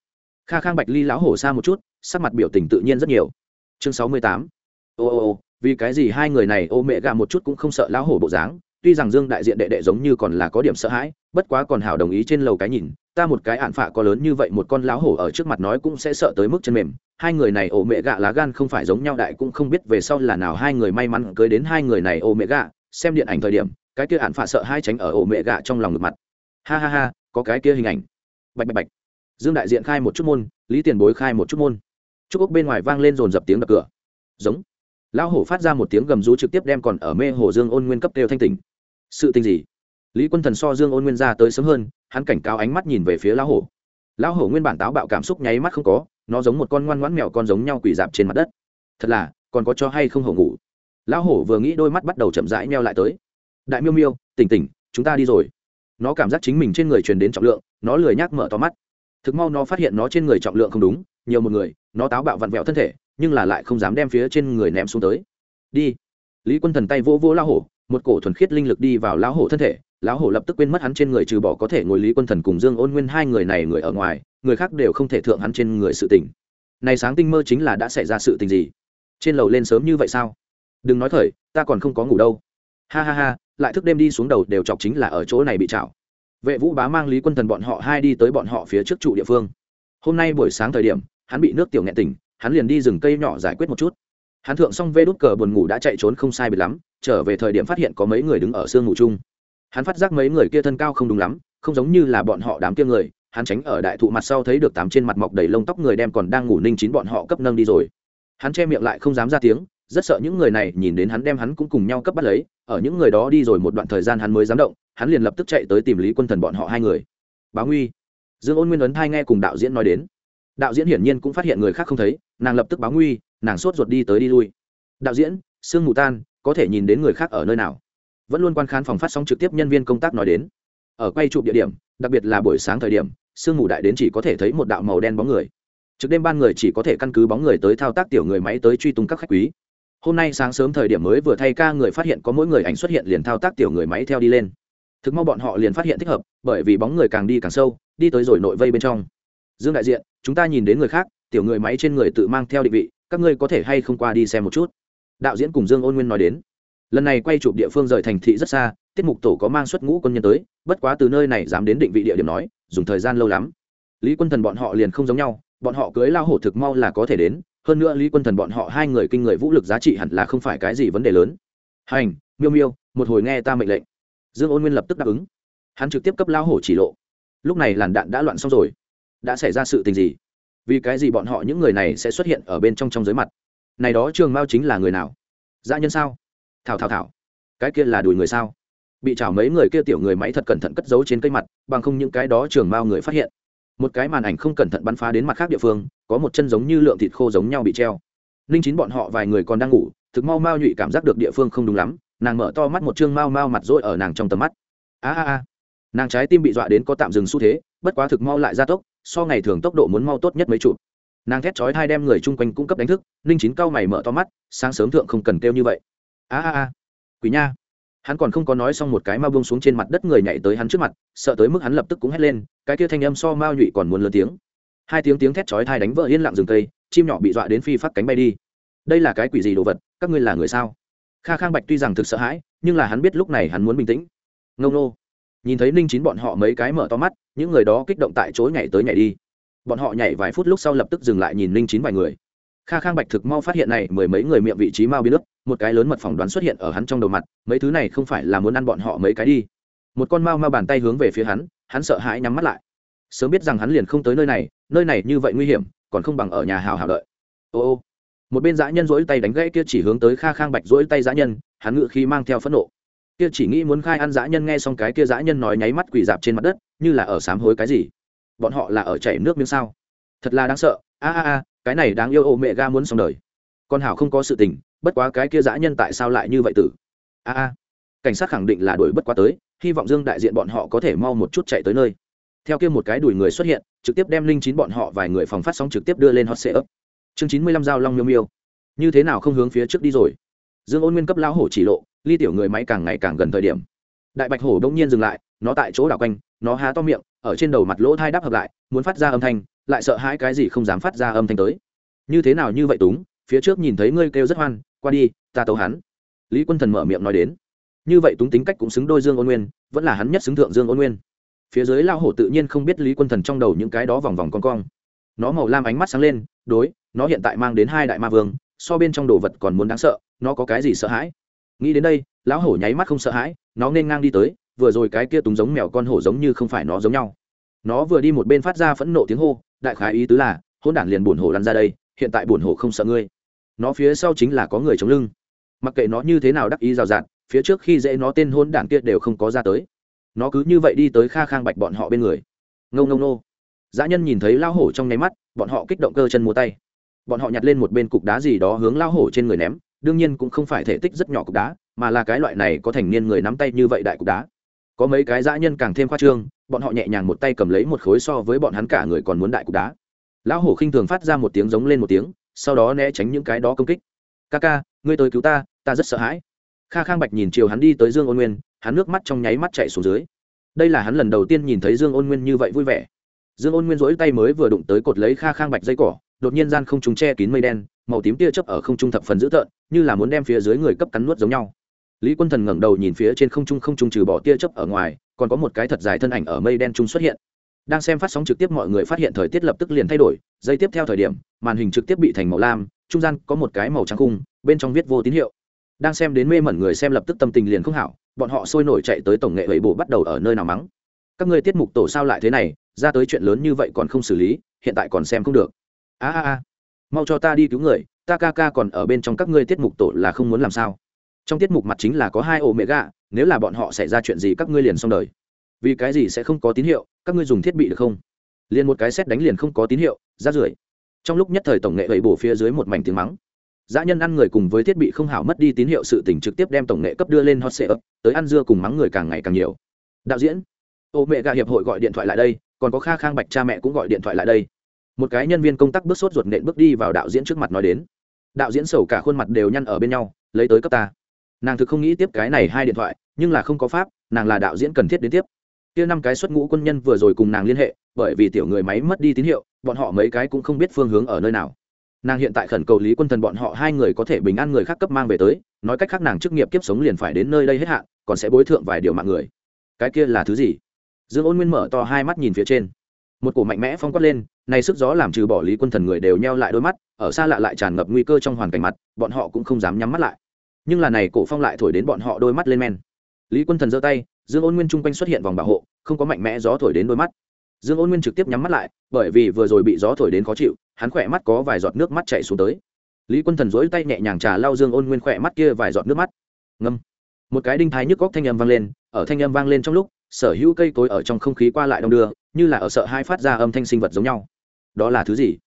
A: kha khang bạch ly lão hổ xa một chút, sắc mặt biểu tình tự nhiên rất nhiều. Chương sáu mươi tám. Ô ô ô, vì cái gì hai người này ô mẹ gà một chút cũng không sợ lão hổ bộ dáng, tuy rằng dương đại diện đệ đệ giống như còn là có điểm sợ hãi, bất quá còn hảo đồng ý trên lầu cái nhìn, ta một cái ạn phạ có lớn như vậy một con lão hổ ở trước mặt nói cũng sẽ sợ tới mức chân mềm, hai người này ổ mẹ gạ lá gan không phải giống nhau đại cũng không biết về sau là nào hai người may mắn cưới đến hai người này ổ mẹ gạ xem điện ảnh thời điểm, cái kia ạn phạ sợ hai tránh ở ổ mẹ gạ trong lòng ngực mặt. Ha ha ha, có cái kia hình ảnh. Bạch bạch bạch dương đại diện khai một chút môn, lý tiền bối khai một chút môn. Trúc ốc bên ngoài vang lên rồn dập tiếng đập cửa. Giống. Lão hổ phát ra một tiếng gầm rú trực tiếp đem còn ở mê hồ dương ôn nguyên cấp đều thanh tỉnh. Sự tình gì? Lý quân thần so dương ôn nguyên ra tới sớm hơn, hắn cảnh cáo ánh mắt nhìn về phía lão hổ. Lão hổ nguyên bản táo bạo cảm xúc nháy mắt không có, nó giống một con ngoan ngoãn mèo con giống nhau quỳ dạp trên mặt đất. Thật là, còn có cho hay không hổ ngủ? Lão hổ vừa nghĩ đôi mắt bắt đầu chậm rãi meo lại tới. Đại miêu miêu, tỉnh tỉnh, chúng ta đi rồi. Nó cảm giác chính mình trên người truyền đến trọng lượng, nó lười nhác mở to mắt thực mau nó phát hiện nó trên người trọng lượng không đúng, nhiều một người, nó táo bạo vặn vẹo thân thể, nhưng là lại không dám đem phía trên người ném xuống tới. Đi. Lý quân thần tay vỗ vỗ lao hổ, một cổ thuần khiết linh lực đi vào lão hổ thân thể, lão hổ lập tức quên mất hắn trên người trừ bỏ có thể ngồi lý quân thần cùng dương ôn nguyên hai người này người ở ngoài, người khác đều không thể thượng hắn trên người sự tình. Này sáng tinh mơ chính là đã xảy ra sự tình gì? Trên lầu lên sớm như vậy sao? Đừng nói khởi ta còn không có ngủ đâu. Ha ha ha, lại thức đêm đi xuống đầu đều chọc chính là ở chỗ này bị chảo vệ vũ bá mang lý quân thần bọn họ hai đi tới bọn họ phía trước trụ địa phương. Hôm nay buổi sáng thời điểm, hắn bị nước tiểu nghẹn tỉnh, hắn liền đi rừng cây nhỏ giải quyết một chút. Hắn thượng xong vê đút cờ buồn ngủ đã chạy trốn không sai biệt lắm, trở về thời điểm phát hiện có mấy người đứng ở sương ngủ chung. Hắn phát giác mấy người kia thân cao không đúng lắm, không giống như là bọn họ đám kia người, hắn tránh ở đại thụ mặt sau thấy được tám trên mặt mọc đầy lông tóc người đem còn đang ngủ ninh chín bọn họ cấp nâng đi rồi. Hắn che miệng lại không dám ra tiếng, rất sợ những người này nhìn đến hắn đem hắn cũng cùng nhau cấp bắt lấy, ở những người đó đi rồi một đoạn thời gian hắn mới dám động hắn liền lập tức chạy tới tìm lý quân thần bọn họ hai người. Báo nguy. Dương ôn nguyên ấn thai nghe cùng đạo diễn nói đến. Đạo diễn hiển nhiên cũng phát hiện người khác không thấy, nàng lập tức báo nguy, nàng sốt ruột đi tới đi lui. Đạo diễn, sương mù tan, có thể nhìn đến người khác ở nơi nào? Vẫn luôn quan khán phòng phát sóng trực tiếp nhân viên công tác nói đến. Ở quay chụp địa điểm, đặc biệt là buổi sáng thời điểm, sương mù đại đến chỉ có thể thấy một đạo màu đen bóng người. Trực đêm ban người chỉ có thể căn cứ bóng người tới thao tác tiểu người máy tới truy tung các khách quý. Hôm nay sáng sớm thời điểm mới vừa thay ca người phát hiện có mỗi người ảnh xuất hiện liền thao tác tiểu người máy theo đi lên thực mau bọn họ liền phát hiện thích hợp, bởi vì bóng người càng đi càng sâu, đi tới rồi nội vây bên trong. Dương đại diện, chúng ta nhìn đến người khác, tiểu người máy trên người tự mang theo định vị, các ngươi có thể hay không qua đi xem một chút? Đạo diễn cùng dương ôn nguyên nói đến. Lần này quay chụp địa phương rời thành thị rất xa, tiết mục tổ có mang xuất ngũ quân nhân tới, bất quá từ nơi này dám đến định vị địa điểm nói, dùng thời gian lâu lắm. Lý quân thần bọn họ liền không giống nhau, bọn họ cưới lao hổ thực mau là có thể đến, hơn nữa lý quân thần bọn họ hai người kinh người vũ lực giá trị hẳn là không phải cái gì vấn đề lớn. Hành, miêu miêu, một hồi nghe ta mệnh lệnh dương ôn nguyên lập tức đáp ứng. Hắn trực tiếp cấp lao hổ chỉ lộ. Lúc này làn đạn đã loạn xong rồi. Đã xảy ra sự tình gì? Vì cái gì bọn họ những người này sẽ xuất hiện ở bên trong trong giới mặt? Này đó trường mao chính là người nào? Dã nhân sao? Thảo thảo thảo. Cái kia là đùi người sao? Bị chảo mấy người kia tiểu người máy thật cẩn thận cất giấu trên cây mặt, bằng không những cái đó trường mao người phát hiện. Một cái màn ảnh không cẩn thận bắn phá đến mặt khác địa phương, có một chân giống như lượng thịt khô giống nhau bị treo. Ninh chín bọn họ vài người còn đang ngủ, thực mau mau nhụy cảm giác được địa phương không đúng lắm nàng mở to mắt một chương mau mau mặt rỗi ở nàng trong tầm mắt. A a a. Nàng trái tim bị dọa đến có tạm dừng xu thế, bất quá thực mau lại gia tốc, so ngày thường tốc độ muốn mau tốt nhất mấy chụp nàng thét chói hai đem người chung quanh cung cấp đánh thức, ninh chín cao mày mở to mắt, sáng sớm thượng không cần kêu như vậy. A a a. Quỷ nha. Hắn còn không có nói xong một cái mau bông xuống trên mặt đất người nhảy tới hắn trước mặt, sợ tới mức hắn lập tức cũng hét lên, cái kia thanh âm so mao nhụy còn muốn lớn tiếng. Hai tiếng tiếng thét chói thai đánh vỡ yên lặng rừng cây, chim nhỏ bị dọa đến phi phát cánh bay đi. Đây là cái quỷ gì đồ vật, các ngươi là người sao? Kha khang bạch tuy rằng thực sợ hãi, nhưng là hắn biết lúc này hắn muốn bình tĩnh. Ngông nô nhìn thấy ninh chín bọn họ mấy cái mở to mắt, những người đó kích động tại chối nhảy tới nhảy đi. Bọn họ nhảy vài phút lúc sau lập tức dừng lại nhìn ninh chín vài người. Kha khang bạch thực mau phát hiện này, mười mấy người miệng vị trí mau biến nước một cái lớn mật phỏng đoán xuất hiện ở hắn trong đầu mặt, mấy thứ này không phải là muốn ăn bọn họ mấy cái đi. Một con mau mau bàn tay hướng về phía hắn hắn sợ hãi nhắm mắt lại. Sớm biết rằng hắn liền không tới nơi này nơi này như vậy nguy hiểm, còn không bằng ở nhà hào hào đợi. Ô ô một bên dã nhân rỗi tay đánh gãy kia chỉ hướng tới kha khang bạch rỗi tay dã nhân, hắn ngự khi mang theo phẫn nộ. Kia chỉ nghĩ muốn khai ăn dã nhân nghe xong cái kia dã nhân nói nháy mắt quỳ dạp trên mặt đất, như là ở sám hối cái gì? Bọn họ là ở chảy nước miếng sao? Thật là đáng sợ. A a a, cái này đáng yêu ô mẹ ga muốn xong đời. Con hảo không có sự tình, bất quá cái kia dã nhân tại sao lại như vậy tử? A a, cảnh sát khẳng định là đuổi bất quá tới, hy vọng dương đại diện bọn họ có thể mau một chút chạy tới nơi. Theo kia một cái đuổi người xuất hiện, trực tiếp đem linh chín bọn họ vài người phòng phát sóng trực tiếp đưa lên hot sệ ấp chương chín mươi lăm dao long miêu miêu. Như thế nào không hướng phía trước đi rồi? Dương ôn nguyên cấp lão hổ chỉ lộ, ly tiểu người máy càng ngày càng gần thời điểm. Đại bạch hổ đông nhiên dừng lại, nó tại chỗ đảo quanh, nó há to miệng, ở trên đầu mặt lỗ thai đáp hợp lại, muốn phát ra âm thanh, lại sợ hãi cái gì không dám phát ra âm thanh tới. Như thế nào như vậy túng, phía trước nhìn thấy ngươi kêu rất hoan, qua đi, ta tấu hắn. Lý quân thần mở miệng nói đến. Như vậy túng tính cách cũng xứng đôi dương ôn nguyên, vẫn là hắn nhất xứng thượng dương ôn nguyên. Phía dưới lao hổ tự nhiên không biết lý quân thần trong đầu những cái đó vòng vòng con cong nó màu lam ánh mắt sáng lên, đối, nó hiện tại mang đến hai đại ma vương, so bên trong đồ vật còn muốn đáng sợ, nó có cái gì sợ hãi? Nghĩ đến đây, lão hổ nháy mắt không sợ hãi, nó nên ngang đi tới, vừa rồi cái kia túng giống mèo con hổ giống như không phải nó giống nhau. Nó vừa đi một bên phát ra phẫn nộ tiếng hô, đại khái ý tứ là hôn đản liền buồn hổ lăn ra đây, hiện tại buồn hổ không sợ ngươi. Nó phía sau chính là có người chống lưng. Mặc kệ nó như thế nào đắc ý rào rạt, phía trước khi dễ nó tên hôn đản kia đều không có ra tới. Nó cứ như vậy đi tới kha khang bạch bọn họ bên người. Ngâu ngâu nô dã nhân nhìn thấy lao hổ trong nháy mắt, bọn họ kích động cơ chân múa tay. Bọn họ nhặt lên một bên cục đá gì đó hướng lao hổ trên người ném, đương nhiên cũng không phải thể tích rất nhỏ cục đá, mà là cái loại này có thành niên người nắm tay như vậy đại cục đá. Có mấy cái dã nhân càng thêm khoa trương, bọn họ nhẹ nhàng một tay cầm lấy một khối so với bọn hắn cả người còn muốn đại cục đá. Lão hổ khinh thường phát ra một tiếng giống lên một tiếng, sau đó né tránh những cái đó công kích. Ca ca, ngươi tới cứu ta ta rất sợ hãi. Kha khang bạch nhìn chiều hắn đi tới dương ôn nguyên, hắn nước mắt trong nháy mắt chạy xuống dưới. Đây là hắn lần đầu tiên nhìn thấy dương ôn nguyên như vậy vui vẻ dương ôn nguyên rỗi tay mới vừa đụng tới cột lấy kha khang bạch dây cỏ, đột nhiên gian không trung che kín mây đen, màu tím tia chớp ở không trung thập phần dữ tợn, như là muốn đem phía dưới người cấp cắn nuốt giống nhau. Lý quân thần ngẩng đầu nhìn phía trên không trung không trung trừ bỏ tia chớp ở ngoài, còn có một cái thật dài thân ảnh ở mây đen trung xuất hiện. Đang xem phát sóng trực tiếp mọi người phát hiện thời tiết lập tức liền thay đổi, giây tiếp theo thời điểm, màn hình trực tiếp bị thành màu lam, trung gian có một cái màu trắng khung, bên trong viết vô tín hiệu. Đang xem đến mê mẩn người xem lập tức tâm tình liền không hảo, bọn họ sôi nổi chạy tới tổng nghệ ấy bộ bắt đầu ở nơi nào mắng các ngươi tiết mục tổ sao lại thế này, ra tới chuyện lớn như vậy còn không xử lý, hiện tại còn xem không được. A a a. Mau cho ta đi cứu người, ta ca ca còn ở bên trong các ngươi tiết mục tổ là không muốn làm sao. Trong tiết mục mặt chính là có hai ổ mẹ gà nếu là bọn họ xảy ra chuyện gì các ngươi liền xong đời. Vì cái gì sẽ không có tín hiệu, các ngươi dùng thiết bị được không? Liền một cái xét đánh liền không có tín hiệu rát rưởi. Trong lúc nhất thời tổng nghệ gậy bổ phía dưới một mảnh tiếng mắng. Dã nhân ăn người cùng với thiết bị không hảo mất đi tín hiệu sự tỉnh trực tiếp đem tổng nghệ cấp đưa lên hot sale tới ăn dưa cùng mắng người càng ngày càng nhiều. Đạo diễn ô mẹ gà hiệp hội gọi điện thoại lại đây, còn có kha khang bạch cha mẹ cũng gọi điện thoại lại đây. Một cái nhân viên công tác bước sốt ruột nện bước đi vào đạo diễn trước mặt nói đến. Đạo diễn sầu cả khuôn mặt đều nhăn ở bên nhau, lấy tới cấp ta. Nàng thực không nghĩ tiếp cái này hai điện thoại, nhưng là không có pháp, nàng là đạo diễn cần thiết đến tiếp. Kia năm cái xuất ngũ quân nhân vừa rồi cùng nàng liên hệ, bởi vì tiểu người máy mất đi tín hiệu, bọn họ mấy cái cũng không biết phương hướng ở nơi nào. Nàng hiện tại khẩn cầu lý quân thần bọn họ hai người có thể bình an người khác cấp mang về tới, nói cách khác nàng chức nghiệp kiếp sống liền phải đến nơi đây hết hạn, còn sẽ bối thượng vài điều mạng người. Cái kia là thứ gì? Dương ôn nguyên mở to hai mắt nhìn phía trên. Một cổ mạnh mẽ phong quát lên, nay sức gió làm trừ bỏ lý quân thần người đều nheo lại đôi mắt, ở xa lạ lại tràn ngập nguy cơ trong hoàn cảnh mặt, bọn họ cũng không dám nhắm mắt lại. Nhưng là này cổ phong lại thổi đến bọn họ đôi mắt lên men. Lý quân thần giơ tay, dương ôn nguyên chung quanh xuất hiện vòng bảo hộ, không có mạnh mẽ gió thổi đến đôi mắt. Dương ôn nguyên trực tiếp nhắm mắt lại, bởi vì vừa rồi bị gió thổi đến khó chịu, hắn khỏe mắt có vài giọt nước mắt chảy xuống tới. Lý quân thần dỗi tay nhẹ nhàng trà lau dương ôn nguyên khỏe mắt kia vài giọt nước mắt. Ngâm. Một cái đinh thái nhức góc thanh âm vang lên, ở thanh âm vang lên trong lúc sở hữu cây cối ở trong không khí qua lại đông đưa, như là ở sợ hai phát ra âm thanh sinh vật giống nhau. Đó là thứ gì?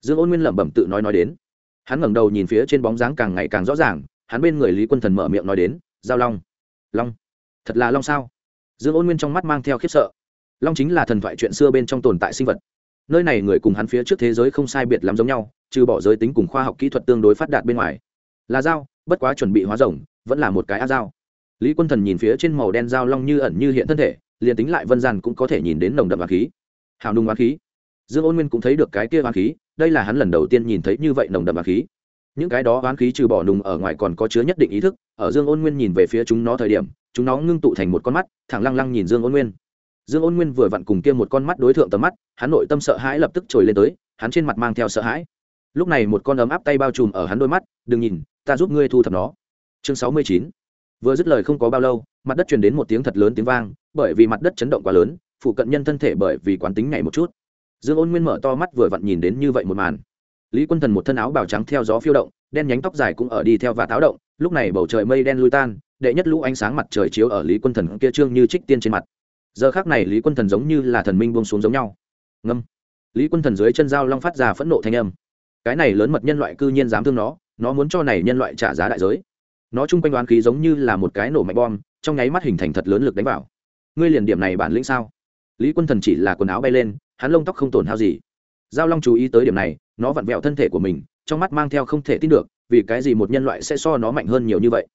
A: Dương ôn nguyên lẩm bẩm tự nói nói đến. Hắn ngẩng đầu nhìn phía trên bóng dáng càng ngày càng rõ ràng, hắn bên người lý quân thần mở miệng nói đến, giao long. Long? Thật là long sao? Dương ôn nguyên trong mắt mang theo khiếp sợ. Long chính là thần thoại chuyện xưa bên trong tồn tại sinh vật. Nơi này người cùng hắn phía trước thế giới không sai biệt lắm giống nhau, trừ bỏ giới tính cùng khoa học kỹ thuật tương đối phát đạt bên ngoài. Là dao, bất quá chuẩn bị hóa rồng, vẫn là một cái á dao lý quân thần nhìn phía trên màu đen dao long như ẩn như hiện thân thể, liền tính lại vân gian cũng có thể nhìn đến nồng đậm và khí. Hào nung và khí. Dương ôn nguyên cũng thấy được cái kia và khí, đây là hắn lần đầu tiên nhìn thấy như vậy nồng đậm và khí. Những cái đó oán khí trừ bỏ nùng ở ngoài còn có chứa nhất định ý thức, ở dương ôn nguyên nhìn về phía chúng nó thời điểm, chúng nó ngưng tụ thành một con mắt, thẳng lăng lăng nhìn dương ôn nguyên. Dương ôn nguyên vừa vặn cùng kia một con mắt đối tượng tầm mắt, hắn nội tâm sợ hãi lập tức trồi lên tới, hắn trên mặt mang theo sợ hãi. Lúc này một con ấm áp tay bao trùm ở hắn đôi mắt, đừng nhìn, ta giúp ngươi thu thập nó. Chương sáu mươi chín vừa dứt lời không có bao lâu, mặt đất truyền đến một tiếng thật lớn tiếng vang, bởi vì mặt đất chấn động quá lớn, phụ cận nhân thân thể bởi vì quán tính nhảy một chút. Dương ôn nguyên mở to mắt vừa vặn nhìn đến như vậy một màn. Lý quân thần một thân áo bào trắng theo gió phiêu động, đen nhánh tóc dài cũng ở đi theo và táo động, lúc này bầu trời mây đen lui tan, đệ nhất lũ ánh sáng mặt trời chiếu ở lý quân thần kia trương như trích tiên trên mặt. Giờ khác này lý quân thần giống như là thần minh buông xuống giống nhau. Ngâm. Lý quân thần dưới chân dao long phát ra phẫn nộ thanh âm. Cái này lớn mật nhân loại cư nhiên dám thương nó nó muốn cho này nhân loại trả giá đại giới nó chung quanh đoán khí giống như là một cái nổ mạnh bom, trong nháy mắt hình thành thật lớn lực đánh vào. Ngươi liền điểm này bản lĩnh sao? Lý quân thần chỉ là quần áo bay lên, hắn lông tóc không tổn hao gì. Giao long chú ý tới điểm này, nó vặn vẹo thân thể của mình, trong mắt mang theo không thể tin được, vì cái gì một nhân loại sẽ so nó mạnh hơn nhiều như vậy?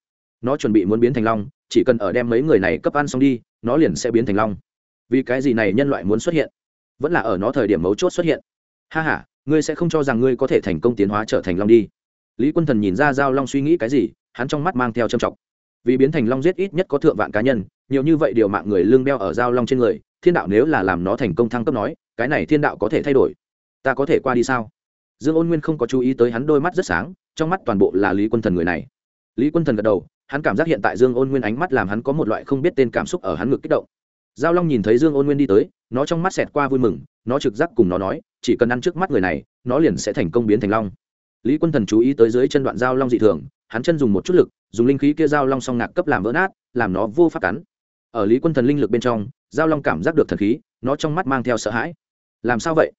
A: Nó chuẩn bị muốn biến thành long, chỉ cần ở đem mấy người này cấp ăn xong đi, nó liền sẽ biến thành long. Vì cái gì này nhân loại muốn xuất hiện? Vẫn là ở nó thời điểm mấu chốt xuất hiện. Ha h a ngươi sẽ không cho rằng ngươi có thể thành công tiến hóa trở thành long đi lý quân thần nhìn ra giao long suy nghĩ cái gì, hắn trong mắt mang theo trầm trọng. Vì biến thành long giết ít nhất có thượng vạn cá nhân, nhiều như vậy điều mạng người lương đeo ở giao long trên người, thiên đạo nếu là làm nó thành công thăng cấp nói, cái này thiên đạo có thể thay đổi. Ta có thể qua đi sao? Dương ôn nguyên không có chú ý tới hắn đôi mắt rất sáng, trong mắt toàn bộ là lý quân thần người này. Lý quân thần gật đầu, hắn cảm giác hiện tại dương ôn nguyên ánh mắt làm hắn có một loại không biết tên cảm xúc ở hắn ngực kích động. Giao long nhìn thấy dương ôn nguyên đi tới, nó trong mắt xẹt qua vui mừng, nó trực giác cùng nó nói, chỉ cần ăn trước mắt người này, nó liền sẽ thành công biến thành long lý quân thần chú ý tới dưới chân đoạn dao long dị thường, hắn chân dùng một chút lực, dùng linh khí kia dao long song ngạc cấp làm vỡ nát, làm nó vô pháp cắn. Ở lý quân thần linh lực bên trong, dao long cảm giác được thần khí, nó trong mắt mang theo sợ hãi. Làm sao vậy?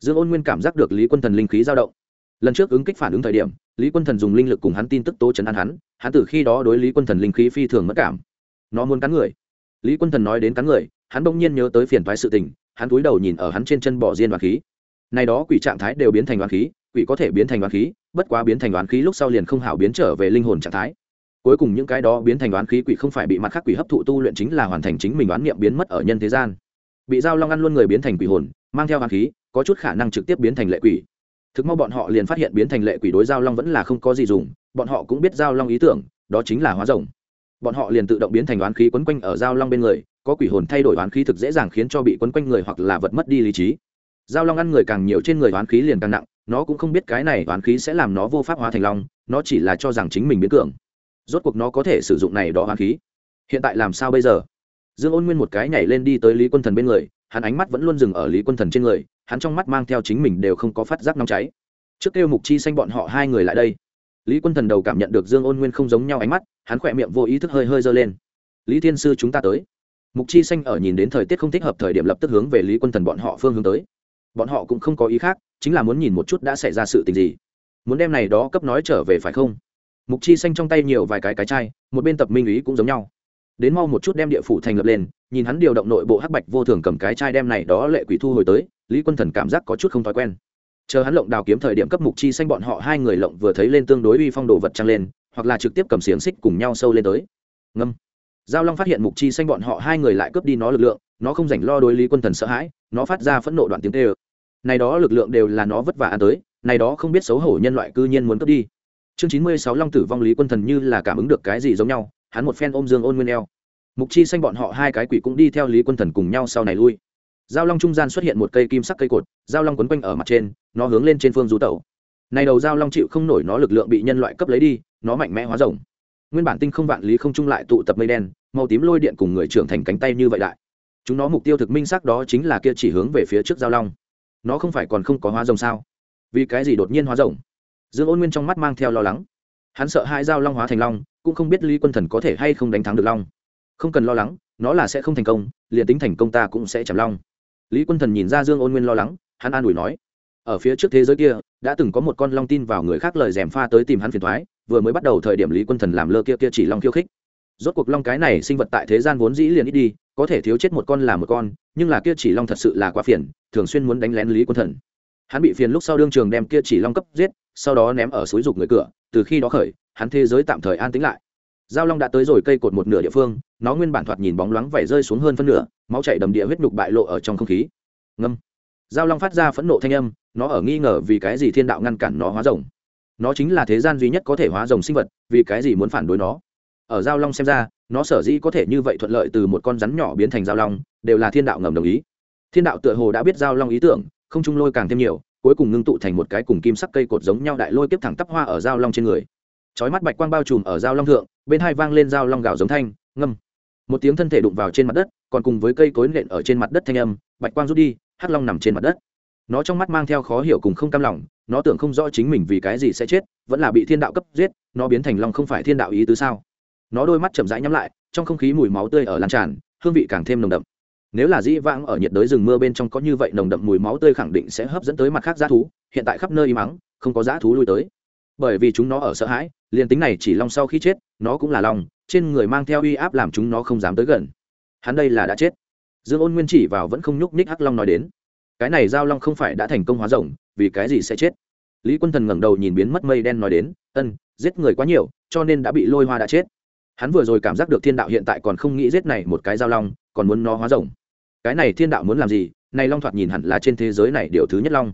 A: Dương ôn nguyên cảm giác được lý quân thần linh khí dao động. Lần trước ứng kích phản ứng thời điểm, lý quân thần dùng linh lực cùng hắn tin tức tố chấn an hắn hắn từ khi đó đối lý quân thần linh khí phi thường mất cảm. Nó muốn cắn người. Lý quân thần nói đến cắn người, hắn bỗng nhiên nhớ tới phiền thoái sự tình, hắn cúi đầu nhìn ở hắn trên chân bỏ diên đoàn khí. Này đó quỷ trạng thái đều biến thành đoàn khí quỷ có thể biến thành đoán khí, bất quá biến thành đoán khí lúc sau liền không hảo biến trở về linh hồn trạng thái. Cuối cùng những cái đó biến thành đoán khí quỷ không phải bị mặt khác quỷ hấp thụ tu luyện chính là hoàn thành chính mình đoán niệm biến mất ở nhân thế gian. Bị giao long ăn luôn người biến thành quỷ hồn, mang theo đoán khí, có chút khả năng trực tiếp biến thành lệ quỷ. Thực mau bọn họ liền phát hiện biến thành lệ quỷ đối giao long vẫn là không có gì dùng, bọn họ cũng biết giao long ý tưởng, đó chính là hóa rồng. Bọn họ liền tự động biến thành đoán khí quấn quanh ở giao long bên người, có quỷ hồn thay đổi đoán khí thực dễ dàng khiến cho bị quấn quanh người hoặc là vật mất đi lý trí. Giao long ăn người càng nhiều trên người đoán khí liền càng nặng nó cũng không biết cái này oán khí sẽ làm nó vô pháp hóa thành long, nó chỉ là cho rằng chính mình biến cường. Rốt cuộc nó có thể sử dụng này đó hoán khí. Hiện tại làm sao bây giờ? Dương ôn nguyên một cái nhảy lên đi tới lý quân thần bên người, hắn ánh mắt vẫn luôn dừng ở lý quân thần trên người, hắn trong mắt mang theo chính mình đều không có phát giác nóng cháy. Trước kêu mục chi xanh bọn họ hai người lại đây. Lý quân thần đầu cảm nhận được dương ôn nguyên không giống nhau ánh mắt, hắn khỏe miệng vô ý thức hơi hơi dơ lên. Lý thiên sư, chúng ta tới. Mục chi xanh ở nhìn đến thời tiết không thích hợp thời điểm lập tức hướng về lý quân thần bọn họ phương hướng tới bọn họ cũng không có ý khác, chính là muốn nhìn một chút đã xảy ra sự tình gì. Muốn đem này đó cấp nói trở về phải không? Mục chi xanh trong tay nhiều vài cái cái chai, một bên tập minh ý cũng giống nhau. Đến mau một chút đem địa phủ thành lập lên, nhìn hắn điều động nội bộ hắc bạch vô thường cầm cái chai đem này đó lệ quỷ thu hồi tới, lý quân thần cảm giác có chút không thói quen. Chờ hắn lộng đào kiếm thời điểm cấp mục chi xanh bọn họ hai người lộng vừa thấy lên tương đối uy phong đồ vật trăng lên, hoặc là trực tiếp cầm xiềng xích cùng nhau sâu lên tới. Ngâm. Giao long phát hiện mục chi xanh bọn họ hai người lại cướp đi nó lực lượng, nó không dành lo đối lý quân thần sợ hãi, nó phát ra phẫn nộ đoạn tiếng tê ơ này đó lực lượng đều là nó vất vả ăn tới, này đó không biết xấu hổ nhân loại cư nhiên muốn cướp đi. Chương chín mươi sáu long tử vong lý quân thần như là cảm ứng được cái gì giống nhau, hắn một phen ôm dương ôn nguyên eo. Mục chi xanh bọn họ hai cái quỷ cũng đi theo lý quân thần cùng nhau sau này lui. Giao long trung gian xuất hiện một cây kim sắc cây cột, giao long quấn quanh ở mặt trên, nó hướng lên trên phương du tẩu. Này đầu giao long chịu không nổi nó lực lượng bị nhân loại cấp lấy đi, nó mạnh mẽ hóa rồng. Nguyên bản tinh không vạn lý không trung lại tụ tập mây đen, màu tím lôi điện cùng người trưởng thành cánh tay như vậy đại chúng nó mục tiêu thực minh sắc đó chính là kia chỉ hướng về phía trước giao long nó không phải còn không có hóa rồng sao? Vì cái gì đột nhiên hóa rồng? Dương ôn nguyên trong mắt mang theo lo lắng. Hắn sợ hai dao long hóa thành long, cũng không biết lý quân thần có thể hay không đánh thắng được long. Không cần lo lắng, nó là sẽ không thành công, liền tính thành công ta cũng sẽ chạm long. Lý quân thần nhìn ra dương ôn nguyên lo lắng, hắn an ủi nói, ở phía trước thế giới kia, đã từng có một con long tin vào người khác lời dèm pha tới tìm hắn phiền thoái vừa mới bắt đầu thời điểm lý quân thần làm lơ kia kia chỉ long khiêu khích. Rốt cuộc long cái này sinh vật tại thế gian vốn dĩ liền ít đi có thể thiếu chết một con là một con, nhưng là kia chỉ long thật sự là quá phiền, thường xuyên muốn đánh lén lý quân thần. Hắn bị phiền lúc sau đương trường đem kia chỉ long cấp giết, sau đó ném ở suối rục người cửa, từ khi đó khởi, hắn thế giới tạm thời an tĩnh lại. Giao long đã tới rồi cây cột một nửa địa phương, nó nguyên bản thoạt nhìn bóng loáng vẩy rơi xuống hơn phân nửa, máu chảy đầm địa huyết nhục bại lộ ở trong không khí. Ngâm. Giao long phát ra phẫn nộ thanh âm, nó ở nghi ngờ vì cái gì thiên đạo ngăn cản nó hóa rồng. Nó chính là thế gian duy nhất có thể hóa rồng sinh vật, vì cái gì muốn phản đối nó? Ở giao long xem ra, nó sở dĩ có thể như vậy thuận lợi từ một con rắn nhỏ biến thành giao long, đều là thiên đạo ngầm đồng ý. Thiên đạo tựa hồ đã biết giao long ý tưởng, không trung lôi càng thêm nhiều, cuối cùng ngưng tụ thành một cái cùng kim sắc cây cột giống nhau đại lôi tiếp thẳng tắp hoa ở giao long trên người. Chói mắt bạch quang bao trùm ở giao long thượng, bên hai vang lên giao long gạo giống thanh, ngâm. Một tiếng thân thể đụng vào trên mặt đất, còn cùng với cây cối nện ở trên mặt đất thanh âm, bạch quang rút đi, hắc long nằm trên mặt đất. Nó trong mắt mang theo khó hiểu cùng không cam lòng, nó tưởng không rõ chính mình vì cái gì sẽ chết, vẫn là bị thiên đạo cấp giết, nó biến thành long không phải thiên đạo ý tứ sao? Nó đôi mắt chậm rãi nhắm lại, trong không khí mùi máu tươi ở lan tràn, hương vị càng thêm nồng đậm. Nếu là dĩ vãng ở nhiệt đới rừng mưa bên trong có như vậy nồng đậm mùi máu tươi khẳng định sẽ hấp dẫn tới mặt khác g thú, hiện tại khắp nơi im ắng, không có g thú lui tới. Bởi vì chúng nó ở sợ hãi, liền tính này chỉ long sau khi chết, nó cũng là long, trên người mang theo uy áp làm chúng nó không dám tới gần. Hắn đây là đã chết. Dương ôn nguyên chỉ vào vẫn không nhúc ních hắc long nói đến. Cái này giao long không phải đã thành công hóa rồng, vì cái gì sẽ chết? Lý quân thần ngẩng đầu nhìn biến mất mây đen nói đến, ân, giết người quá nhiều, cho nên đã bị lôi hoa đã chết hắn vừa rồi cảm giác được thiên đạo hiện tại còn không nghĩ giết này một cái giao long, còn muốn nó hóa rồng. Cái này thiên đạo muốn làm gì? Này long thoạt nhìn hẳn là trên thế giới này điều thứ nhất long.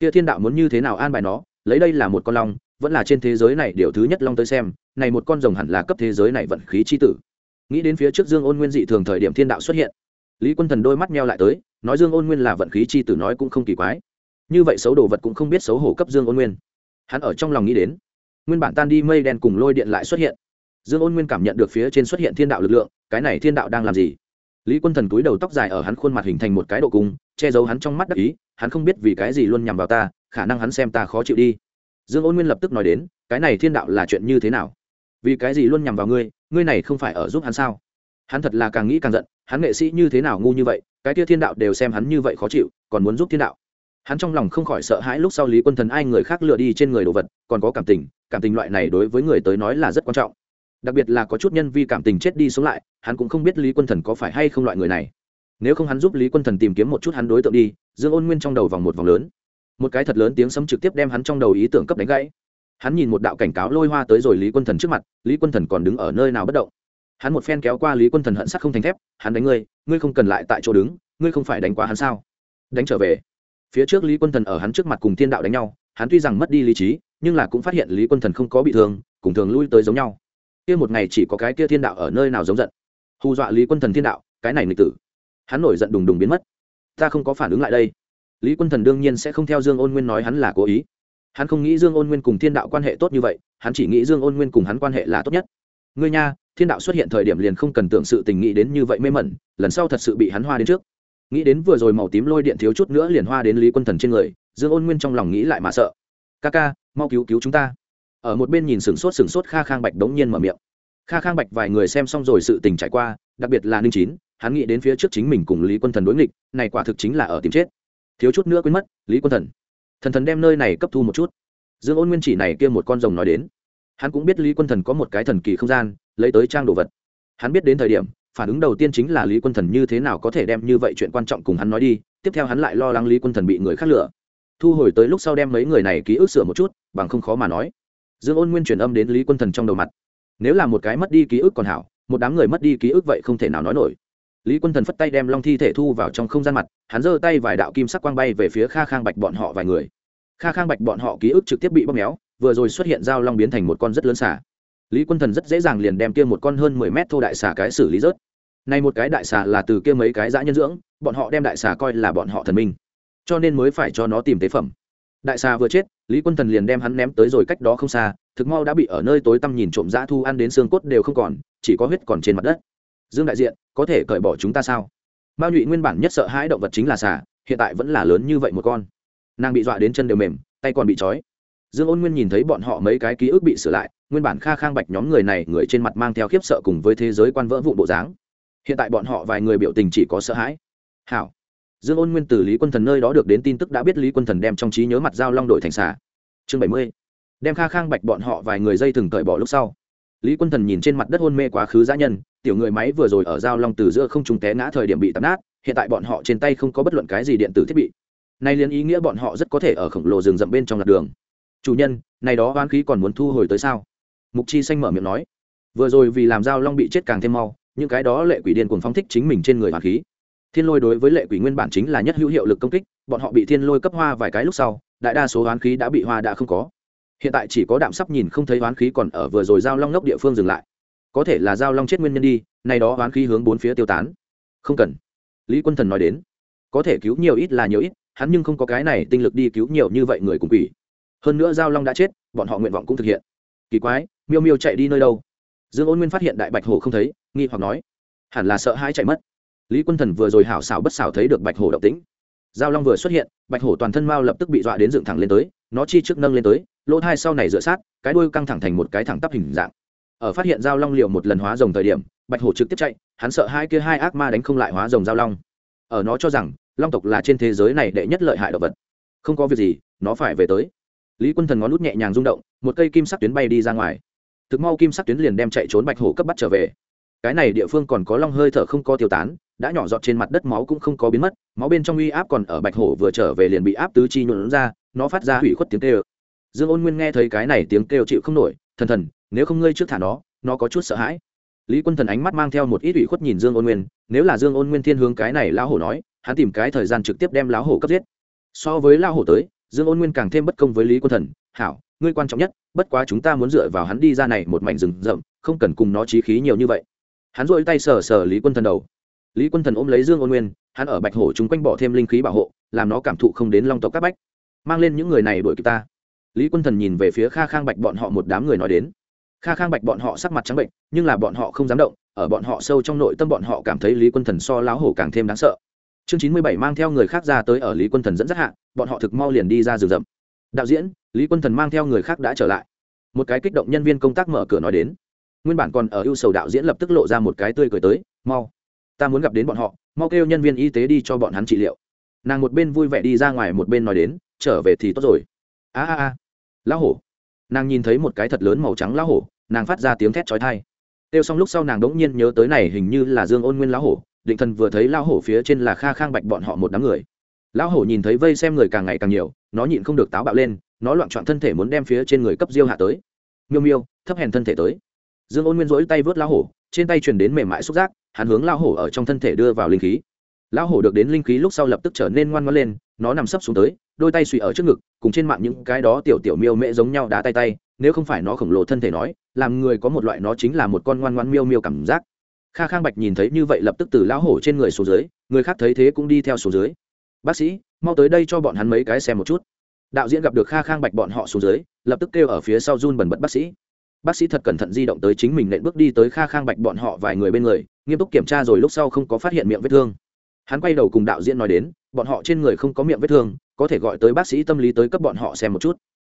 A: Kia thiên đạo muốn như thế nào an bài nó? Lấy đây là một con long, vẫn là trên thế giới này điều thứ nhất long tới xem, này một con rồng hẳn là cấp thế giới này vận khí chi tử. Nghĩ đến phía trước dương ôn nguyên dị thường thời điểm thiên đạo xuất hiện. Lý quân thần đôi mắt meo lại tới, nói dương ôn nguyên là vận khí chi tử nói cũng không kỳ quái. Như vậy xấu đồ vật cũng không biết xấu hổ cấp dương ôn nguyên. Hắn ở trong lòng nghĩ đến, nguyên bản tan đi mây đen cùng lôi điện lại xuất hiện dương ôn nguyên cảm nhận được phía trên xuất hiện thiên đạo lực lượng, cái này thiên đạo đang làm gì? Lý quân thần túi đầu tóc dài ở hắn khuôn mặt hình thành một cái độ cung, che giấu hắn trong mắt đắc ý, hắn không biết vì cái gì luôn nhằm vào ta, khả năng hắn xem ta khó chịu đi. Dương ôn nguyên lập tức nói đến, cái này thiên đạo là chuyện như thế nào? Vì cái gì luôn nhằm vào ngươi ngươi này không phải ở giúp hắn sao? Hắn thật là càng nghĩ càng giận, hắn nghệ sĩ như thế nào ngu như vậy, cái tia thiên đạo đều xem hắn như vậy khó chịu, còn muốn giúp thiên đạo. Hắn trong lòng không khỏi sợ hãi lúc sau lý quân thần ai người khác lựa đi trên người đồ vật, còn có cảm tình cảm tình loại này đối với người tới nói là rất quan trọng đặc biệt là có chút nhân vi cảm tình chết đi sống lại, hắn cũng không biết lý quân thần có phải hay không loại người này. Nếu không hắn giúp lý quân thần tìm kiếm một chút hắn đối tượng đi, dương ôn nguyên trong đầu vòng một vòng lớn. Một cái thật lớn tiếng sấm trực tiếp đem hắn trong đầu ý tưởng cấp đánh gãy. Hắn nhìn một đạo cảnh cáo lôi hoa tới rồi lý quân thần trước mặt, lý quân thần còn đứng ở nơi nào bất động? Hắn một phen kéo qua lý quân thần hận sắc không thành thép, hắn đánh ngươi ngươi không cần lại tại chỗ đứng, ngươi không phải đánh quá hắn sao? Đánh trở về. Phía trước lý quân thần ở hắn trước mặt cùng thiên đạo đánh nhau, hắn tuy rằng mất đi lý trí, nhưng là cũng phát hiện lý quân thần không có bị thương, cùng thường lui tới giống nhau kia một ngày chỉ có cái kia thiên đạo ở nơi nào giống giận. Hù dọa lý quân thần thiên đạo, cái này nghịch tử. Hắn nổi giận đùng đùng biến mất. Ta không có phản ứng lại đây. Lý quân thần đương nhiên sẽ không theo dương ôn nguyên nói hắn là cố ý. Hắn không nghĩ dương ôn nguyên cùng thiên đạo quan hệ tốt như vậy, hắn chỉ nghĩ dương ôn nguyên cùng hắn quan hệ là tốt nhất. Ngươi nha, thiên đạo xuất hiện thời điểm liền không cần tưởng sự tình nghĩ đến như vậy mê mẩn, lần sau thật sự bị hắn hoa đến trước. Nghĩ đến vừa rồi màu tím lôi điện thiếu chút nữa liền hoa đến lý quân thần trên người, dương ôn nguyên trong lòng nghĩ lại mà sợ. Ca ca, mau cứu cứu chúng ta ở một bên nhìn sửng sốt sửng sốt kha khang bạch đống nhiên mở miệng. Kha khang bạch vài người xem xong rồi sự tình trải qua, đặc biệt là ninh chín, hắn nghĩ đến phía trước chính mình cùng lý quân thần đối nghịch, này quả thực chính là ở tìm chết. Thiếu chút nữa quên mất, lý quân thần. Thần thần đem nơi này cấp thu một chút. Dương ôn nguyên chỉ này kia một con rồng nói đến. Hắn cũng biết lý quân thần có một cái thần kỳ không gian, lấy tới trang đồ vật. Hắn biết đến thời điểm, phản ứng đầu tiên chính là lý quân thần như thế nào có thể đem như vậy chuyện quan trọng cùng hắn nói đi, tiếp theo hắn lại lo lắng lý quân thần bị người khác lửa thu hồi tới lúc sau đem mấy người này ký ức sửa một chút, bằng không khó mà nói dương ôn nguyên truyền âm đến lý quân thần trong đầu mặt. Nếu là một cái mất đi ký ức còn hảo, một đám người mất đi ký ức vậy không thể nào nói nổi. Lý quân thần phất tay đem long thi thể thu vào trong không gian mặt, hắn giơ tay vài đạo kim sắc quang bay về phía kha khang bạch bọn họ vài người. Kha khang bạch bọn họ ký ức trực tiếp bị bóp méo, vừa rồi xuất hiện dao long biến thành một con rất lớn xả lý quân thần rất dễ dàng liền đem kia một con hơn mười mét thô đại xà cái xử lý rớt. Nay một cái đại xà là từ kia mấy cái dã nhân dưỡng, bọn họ đem đại xà coi là bọn họ thần minh, cho nên mới phải cho nó tìm tế phẩm đại xà vừa chết, lý quân thần liền đem hắn ném tới rồi cách đó không xa, thực mau đã bị ở nơi tối tăm nhìn trộm dã thu ăn đến xương cốt đều không còn, chỉ có huyết còn trên mặt đất. Dương đại diện, có thể cởi bỏ chúng ta sao? Mao nhụy nguyên bản nhất sợ hãi động vật chính là xà, hiện tại vẫn là lớn như vậy một con. Nàng bị dọa đến chân đều mềm, tay còn bị trói. Dương ôn nguyên nhìn thấy bọn họ mấy cái ký ức bị sửa lại, nguyên bản kha khang bạch nhóm người này, người trên mặt mang theo khiếp sợ cùng với thế giới quan vỡ vụ bộ dáng. Hiện tại bọn họ vài người biểu tình chỉ có sợ hãi. Hảo dương ôn nguyên từ lý quân thần nơi đó được đến tin tức đã biết lý quân thần đem trong trí nhớ mặt dao long đổi thành xà. Chương bảy mươi. Đem kha khang bạch bọn họ vài người dây thừng cởi bỏ lúc sau. Lý quân thần nhìn trên mặt đất hôn mê quá khứ giã nhân, tiểu người máy vừa rồi ở dao long từ giữa không trùng té ngã thời điểm bị tắm nát, hiện tại bọn họ trên tay không có bất luận cái gì điện tử thiết bị. Nay liên ý nghĩa bọn họ rất có thể ở khổng lồ rừng rậm bên trong lạc đường. Chủ nhân, này đó oán khí còn muốn thu hồi tới sao? Mục chi xanh mở miệng nói. Vừa rồi vì làm dao long bị chết càng thêm mau, những cái đó lệ quỷ điên cuồng phóng thích chính mình trên người oán khí thiên lôi đối với lệ quỷ nguyên bản chính là nhất hữu hiệu lực công kích, bọn họ bị thiên lôi cấp hoa vài cái lúc sau, đại đa số oán khí đã bị hoa đã không có. Hiện tại chỉ có đạm sắp nhìn không thấy oán khí còn ở vừa rồi giao long lốc địa phương dừng lại. Có thể là giao long chết nguyên nhân đi, nay đó oán khí hướng bốn phía tiêu tán. Không cần. Lý quân thần nói đến. Có thể cứu nhiều ít là nhiều ít, hắn nhưng không có cái này tinh lực đi cứu nhiều như vậy người cùng quỷ. Hơn nữa giao long đã chết, bọn họ nguyện vọng cũng thực hiện. Kỳ quái, miêu miêu chạy đi nơi đâu? Dương ôn nguyên phát hiện đại bạch hổ không thấy, nghi hoặc nói. Hẳn là sợ hãi chạy mất lý quân thần vừa rồi hảo xảo bất xảo thấy được bạch hổ động tĩnh. Giao long vừa xuất hiện, bạch hổ toàn thân mao lập tức bị dọa đến dựng thẳng lên tới, nó chi trước nâng lên tới, lỗ thai sau này dựa sát, cái đuôi căng thẳng thành một cái thẳng tắp hình dạng. Ở phát hiện giao long liệu một lần hóa rồng thời điểm, bạch hổ trực tiếp chạy, hắn sợ hai kia hai ác ma đánh không lại hóa rồng giao long. Ở nó cho rằng, long tộc là trên thế giới này đệ nhất lợi hại động vật. Không có việc gì, nó phải về tới. Lý quân thần ngón nút nhẹ nhàng rung động, một cây kim sắc tuyến bay đi ra ngoài. Thực mau kim sắc tuyến liền đem chạy trốn bạch hổ cấp bắt trở về. Cái này địa phương còn có long hơi thở không có tiêu tán đã nhỏ giọt trên mặt đất máu cũng không có biến mất, máu bên trong uy áp còn ở bạch hổ vừa trở về liền bị áp tứ chi nhuộn ra, nó phát ra hủy khuất tiếng kêu. Dương ôn nguyên nghe thấy cái này tiếng kêu chịu không nổi, thần thần, nếu không ngơi trước thả nó nó có chút sợ hãi. Lý quân thần ánh mắt mang theo một ít ủy khuất nhìn dương ôn nguyên, nếu là dương ôn nguyên thiên hướng cái này lão hổ nói, hắn tìm cái thời gian trực tiếp đem lão hổ cấp giết. So với lão hổ tới, dương ôn nguyên càng thêm bất công với lý quân thần, hảo, ngươi quan trọng nhất, bất quá chúng ta muốn dựa vào hắn đi ra này một mảnh rừng rậm, không cần cùng nó trí khí nhiều như vậy. Hắn dội tay sờ sờ lý quân thần đầu lý quân thần ôm lấy dương ôn nguyên, hắn ở bạch hổ chúng quanh bỏ thêm linh khí bảo hộ, làm nó cảm thụ không đến long tộc các bách. Mang lên những người này đuổi kịp ta. Lý quân thần nhìn về phía kha khang bạch bọn họ một đám người nói đến. Kha khang bạch bọn họ sắc mặt trắng bệnh, nhưng là bọn họ không dám động, ở bọn họ sâu trong nội tâm bọn họ cảm thấy lý quân thần so láo hổ càng thêm đáng sợ. Chương chín mươi bảy mang theo người khác ra tới ở lý quân thần dẫn dắt hạ, bọn họ thực mau liền đi ra rừng rậm. Đạo diễn, lý quân thần mang theo người khác đã trở lại. Một cái kích động nhân viên công tác mở cửa nói đến. Nguyên bản còn ở ưu sầu đạo diễn lập tức lộ ra một cái tươi cười tới, mau ta muốn gặp đến bọn họ, mau kêu nhân viên y tế đi cho bọn hắn trị liệu. Nàng một bên vui vẻ đi ra ngoài, một bên nói đến, trở về thì tốt rồi. A a a. Lão hổ. Nàng nhìn thấy một cái thật lớn màu trắng lão hổ, nàng phát ra tiếng thét trói thai kêu xong lúc sau nàng đỗng nhiên nhớ tới này hình như là dương ôn nguyên lão hổ, định thần vừa thấy lão hổ phía trên là kha khang bạch bọn họ một đám người. Lão hổ nhìn thấy vây xem người càng ngày càng nhiều, nó nhịn không được táo bạo lên, nó loạn trọn thân thể muốn đem phía trên người cấp diêu hạ tới. Miêu miêu, thấp hèn thân thể tới. Dương ôn nguyên rỗi tay vớt lão hổ trên tay truyền đến mềm mại xúc giác, hắn hướng lão hổ ở trong thân thể đưa vào linh khí. Lão hổ được đến linh khí lúc sau lập tức trở nên ngoan ngoãn lên, nó nằm sấp xuống tới, đôi tay suy ở trước ngực, cùng trên mạng những cái đó tiểu tiểu miêu mễ giống nhau đá tay tay, nếu không phải nó khổng lồ thân thể nói, làm người có một loại nó chính là một con ngoan ngoan miêu miêu cảm giác. Kha khang bạch nhìn thấy như vậy lập tức từ lão hổ trên người xuống dưới, người khác thấy thế cũng đi theo xuống dưới. Bác sĩ, mau tới đây cho bọn hắn mấy cái xem một chút. Đạo diễn gặp được kha khang bạch bọn họ xuống dưới, lập tức kêu ở phía sau run bần bật bác sĩ bác sĩ thật cẩn thận di động tới chính mình nện bước đi tới kha khang bạch bọn họ vài người bên người, nghiêm túc kiểm tra rồi lúc sau không có phát hiện miệng vết thương. Hắn quay đầu cùng đạo diễn nói đến, bọn họ trên người không có miệng vết thương, có thể gọi tới bác sĩ tâm lý tới cấp bọn họ xem một chút.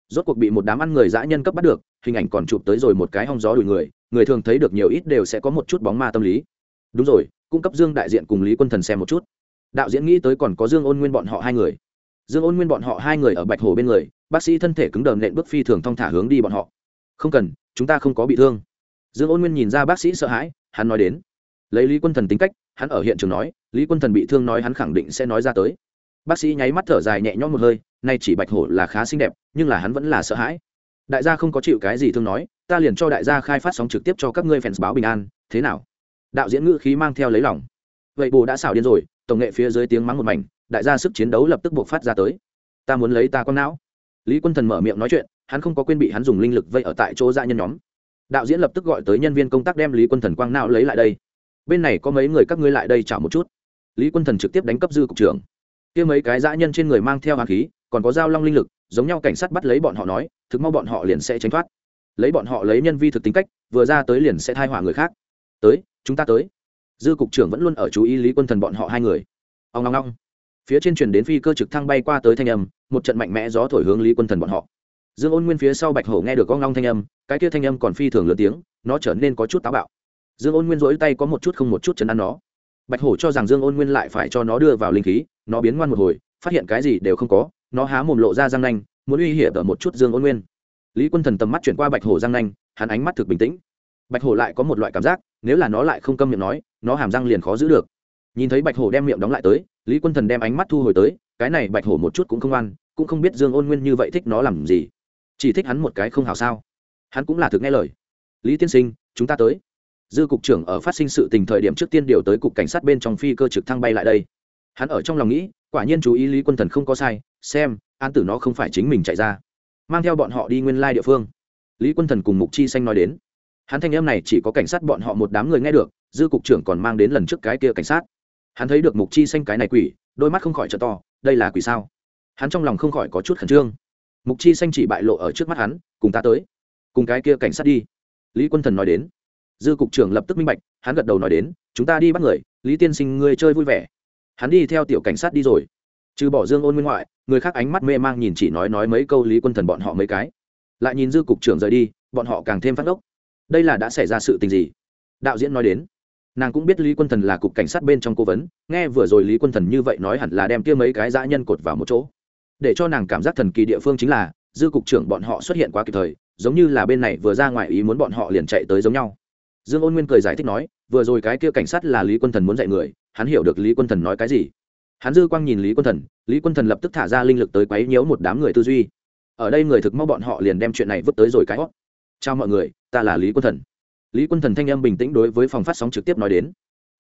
A: Rốt cuộc bị một đám ăn người dã nhân cấp bắt được, hình ảnh còn chụp tới rồi một cái hong gió đùi người người thường thấy được nhiều ít đều sẽ có một chút bóng ma tâm lý. Đúng rồi, cung cấp dương đại diện cùng lý quân thần xem một chút. Đạo diễn nghĩ tới còn có dương ôn nguyên bọn họ hai người. Dương ôn nguyên bọn họ hai người ở bạch hồ bên người, bác sĩ thân thể cứng đờ nện bước phi thường thong thả hướng đi bọn họ. Không cần chúng ta không có bị thương. Dương ôn nguyên nhìn ra bác sĩ sợ hãi, hắn nói đến. Lấy lý quân thần tính cách, hắn ở hiện trường nói, lý quân thần bị thương nói hắn khẳng định sẽ nói ra tới. Bác sĩ nháy mắt thở dài nhẹ nhõm một hơi, nay chỉ bạch hổ là khá xinh đẹp, nhưng là hắn vẫn là sợ hãi. Đại gia không có chịu cái gì thương nói, ta liền cho đại gia khai phát sóng trực tiếp cho các ngươi fans báo bình an, thế nào? Đạo diễn ngữ khí mang theo lấy lòng. Vậy bồ đã xảo điên rồi, tổng nghệ phía dưới tiếng mắng một mảnh, đại gia sức chiến đấu lập tức buộc phát ra tới. Ta muốn lấy ta con não. Lý quân thần mở miệng nói chuyện hắn không có quên bị hắn dùng linh lực vây ở tại chỗ dạ nhân nhóm. Đạo diễn lập tức gọi tới nhân viên công tác đem lý quân thần quang não lấy lại đây. Bên này có mấy người các ngươi lại đây chảo một chút. Lý quân thần trực tiếp đánh cấp dư cục trưởng. Kia mấy cái dã nhân trên người mang theo hoàng khí, còn có dao long linh lực, giống nhau cảnh sát bắt lấy bọn họ nói, thực mau bọn họ liền sẽ tránh thoát. Lấy bọn họ lấy nhân vi thực tính cách, vừa ra tới liền sẽ thai hỏa người khác. Tới, chúng ta tới. Dư cục trưởng vẫn luôn ở chú ý lý quân thần bọn họ hai người. Ông long long phía trên chuyển đến phi cơ trực thăng bay qua tới thanh âm, một trận mạnh mẽ gió thổi hướng lý quân thần bọn họ dương ôn nguyên phía sau bạch hổ nghe được con ngong thanh âm, cái kia thanh âm còn phi thường lớn tiếng, nó trở nên có chút táo bạo. Dương ôn nguyên rỗi tay có một chút không một chút chấn an nó. Bạch hổ cho rằng dương ôn nguyên lại phải cho nó đưa vào linh khí, nó biến ngoan một hồi, phát hiện cái gì đều không có, nó há mồm lộ ra răng nanh, muốn uy hiểm ở một chút dương ôn nguyên. Lý quân thần tầm mắt chuyển qua bạch hổ răng nanh, hắn ánh mắt thực bình tĩnh. Bạch hổ lại có một loại cảm giác, nếu là nó lại không câm miệng nói, nó hàm răng liền khó giữ được. Nhìn thấy bạch hổ đem miệng đóng lại tới, lý quân thần đem ánh mắt thu hồi tới, cái này bạch hổ một chút cũng không ăn cũng không biết dương ôn nguyên như vậy thích nó làm gì chỉ thích hắn một cái không hào sao? Hắn cũng là thực nghe lời. Lý tiên sinh, chúng ta tới. Dư cục trưởng ở phát sinh sự tình thời điểm trước tiên điều tới cục cảnh sát bên trong phi cơ trực thăng bay lại đây. Hắn ở trong lòng nghĩ, quả nhiên chú ý lý quân thần không có sai, xem an tử nó không phải chính mình chạy ra. Mang theo bọn họ đi nguyên lai địa phương. Lý quân thần cùng mục chi xanh nói đến. Hắn thanh em này chỉ có cảnh sát bọn họ một đám người nghe được, dư cục trưởng còn mang đến lần trước cái kia cảnh sát. Hắn thấy được mục chi xanh cái này quỷ, đôi mắt không khỏi t to, đây là quỷ sao? Hắn trong lòng không khỏi có chút khẩn trương mục chi xanh chỉ bại lộ ở trước mắt hắn, cùng ta tới. Cùng cái kia cảnh sát đi. Lý quân thần nói đến. Dư cục trưởng lập tức minh bạch, hắn gật đầu nói đến, chúng ta đi bắt người, lý tiên sinh ngươi chơi vui vẻ. Hắn đi theo tiểu cảnh sát đi rồi. Trừ bỏ dương ôn nguyên ngoại, người khác ánh mắt mê mang nhìn chỉ nói nói mấy câu lý quân thần bọn họ mấy cái. Lại nhìn dư cục trưởng rời đi, bọn họ càng thêm phát ốc đây là đã xảy ra sự tình gì? Đạo diễn nói đến. Nàng cũng biết lý quân thần là cục cảnh sát bên trong cố vấn, nghe vừa rồi lý quân thần như vậy nói hẳn là đem kia mấy cái dã nhân cột vào một chỗ để cho nàng cảm giác thần kỳ địa phương chính là, dư cục trưởng bọn họ xuất hiện quá kịp thời, giống như là bên này vừa ra ngoài ý muốn bọn họ liền chạy tới giống nhau. Dương ôn nguyên cười giải thích nói, vừa rồi cái kia cảnh sát là lý quân thần muốn dạy người, hắn hiểu được lý quân thần nói cái gì. Hắn dư quang nhìn lý quân thần, lý quân thần lập tức thả ra linh lực tới quấy nhiễu một đám người tư duy. Ở đây người thực mau bọn họ liền đem chuyện này vứt tới rồi cái hót chào mọi người, ta là lý quân thần. Lý quân thần thanh âm bình tĩnh đối với phòng phát sóng trực tiếp nói đến.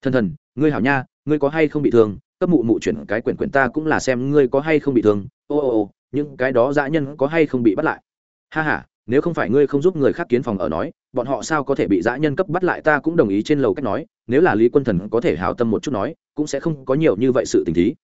A: Thần thần, ngươi hảo nha, ngươi có hay không bị thương? Cấp mụ mụ chuyển cái quyển quyển ta cũng là xem ngươi có hay không bị thương. Ô ô ô, những cái đó dã nhân có hay không bị bắt lại? Ha h a nếu không phải ngươi không giúp người khác kiến phòng ở nói, bọn họ sao có thể bị dã nhân cấp bắt lại ta cũng đồng ý trên lầu cách nói. Nếu là lý quân thần có thể hào tâm một chút nói, cũng sẽ không có nhiều như vậy sự tình thí.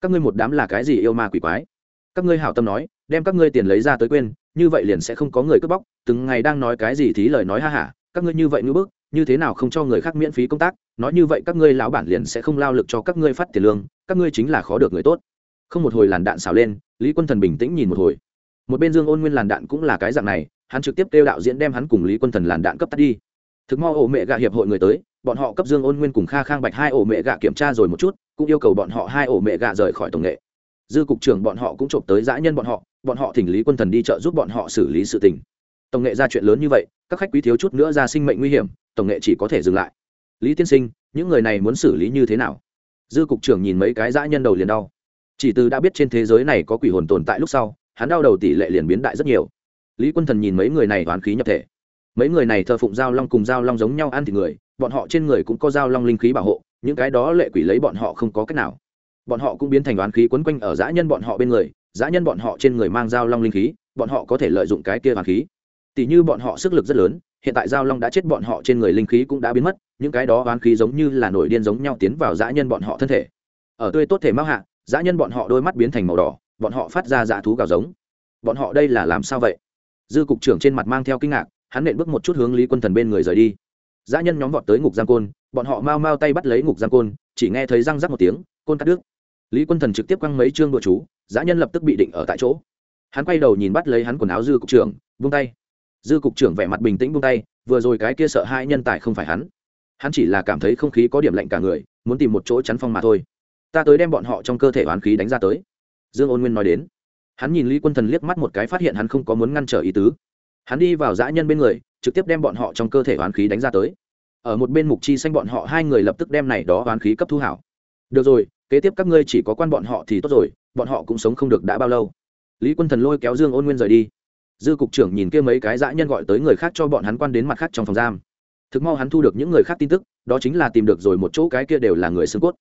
A: Các ngươi một đám là cái gì yêu ma quỷ quái? Các ngươi hào tâm nói, đem các ngươi tiền lấy ra tới quên, như vậy liền sẽ không có người cướp bóc. Từng ngày đang nói cái gì thí lời nói ha hả các ngươi như vậy ngưỡng bức như thế nào không cho người khác miễn phí công tác, nói như vậy các ngươi lão bản liền sẽ không lao lực cho các ngươi phát tiền lương, các ngươi chính là khó được người tốt. Không một hồi làn đạn xào lên, lý quân thần bình tĩnh nhìn một hồi. Một bên dương ôn nguyên làn đạn cũng là cái dạng này, hắn trực tiếp kêu đạo diễn đem hắn cùng lý quân thần làn đạn cấp tắt đi. Thực mo ổ mẹ gạ hiệp hội người tới, bọn họ cấp dương ôn nguyên cùng kha khang bạch hai ổ mẹ gạ kiểm tra rồi một chút, cũng yêu cầu bọn họ hai ổ mẹ gạ rời khỏi tổng nghệ. Dư cục trưởng bọn họ cũng trộm tới giã nhân bọn họ bọn họ thỉnh lý quân thần đi chợ giúp bọn họ xử lý sự tình tổng nghệ ra chuyện lớn như vậy, các khách quý thiếu chút nữa ra sinh mệnh nguy hiểm, tổng nghệ chỉ có thể dừng lại. Lý tiên sinh, những người này muốn xử lý như thế nào? Dư cục trưởng nhìn mấy cái dã nhân đầu liền đau. Chỉ từ đã biết trên thế giới này có quỷ hồn tồn tại lúc sau, hắn đau đầu tỷ lệ liền biến đại rất nhiều. Lý quân thần nhìn mấy người này toán khí nhập thể. Mấy người này thờ phụng giao long cùng giao long giống nhau ăn thịt người, bọn họ trên người cũng có giao long linh khí bảo hộ, những cái đó lệ quỷ lấy bọn họ không có cách nào. Bọn họ cũng biến thành đoán khí quấn quanh ở dã nhân bọn họ bên người, dã nhân bọn họ trên người mang giao long linh khí, bọn họ có thể lợi dụng cái kia đoán khí. Tỉ như bọn họ sức lực rất lớn, hiện tại giao long đã chết bọn họ trên người linh khí cũng đã biến mất, những cái đó oán khí giống như là nổi điên giống nhau tiến vào dã nhân bọn họ thân thể. Ở tươi tốt thể mao hạ, dã nhân bọn họ đôi mắt biến thành màu đỏ, bọn họ phát ra dã thú gào giống. Bọn họ đây là làm sao vậy? Dư cục trưởng trên mặt mang theo kinh ngạc, hắn nện bước một chút hướng lý quân thần bên người rời đi. Dã nhân nhóm vọt tới ngục giang côn, bọn họ mau mau tay bắt lấy ngục giang côn, chỉ nghe thấy răng rắc một tiếng, côn cắt đứt. Lý quân thần trực tiếp quăng mấy chương đội chú, dã nhân lập tức bị định ở tại chỗ. Hắn quay đầu nhìn bắt lấy hắn quần áo dư cục trưởng, vung tay dư cục trưởng vẻ mặt bình tĩnh buông tay, vừa rồi cái kia sợ hai nhân tài không phải hắn. Hắn chỉ là cảm thấy không khí có điểm lạnh cả người, muốn tìm một chỗ chắn phong mà thôi. Ta tới đem bọn họ trong cơ thể oán khí đánh ra tới. Dương ôn nguyên nói đến. Hắn nhìn lý quân thần liếc mắt một cái phát hiện hắn không có muốn ngăn trở ý tứ. Hắn đi vào dã nhân bên người, trực tiếp đem bọn họ trong cơ thể oán khí đánh ra tới. Ở một bên mục chi xanh bọn họ hai người lập tức đem này đó oán khí cấp thu hảo. Được rồi, kế tiếp các ngươi chỉ có quan bọn họ thì tốt rồi, bọn họ cũng sống không được đã bao lâu. Lý quân thần lôi kéo dương ôn nguyên rời đi dư cục trưởng nhìn kia mấy cái dã nhân gọi tới người khác cho bọn hắn quan đến mặt khác trong phòng giam. Thực mau hắn thu được những người khác tin tức, đó chính là tìm được rồi một chỗ cái kia đều là người xương cốt.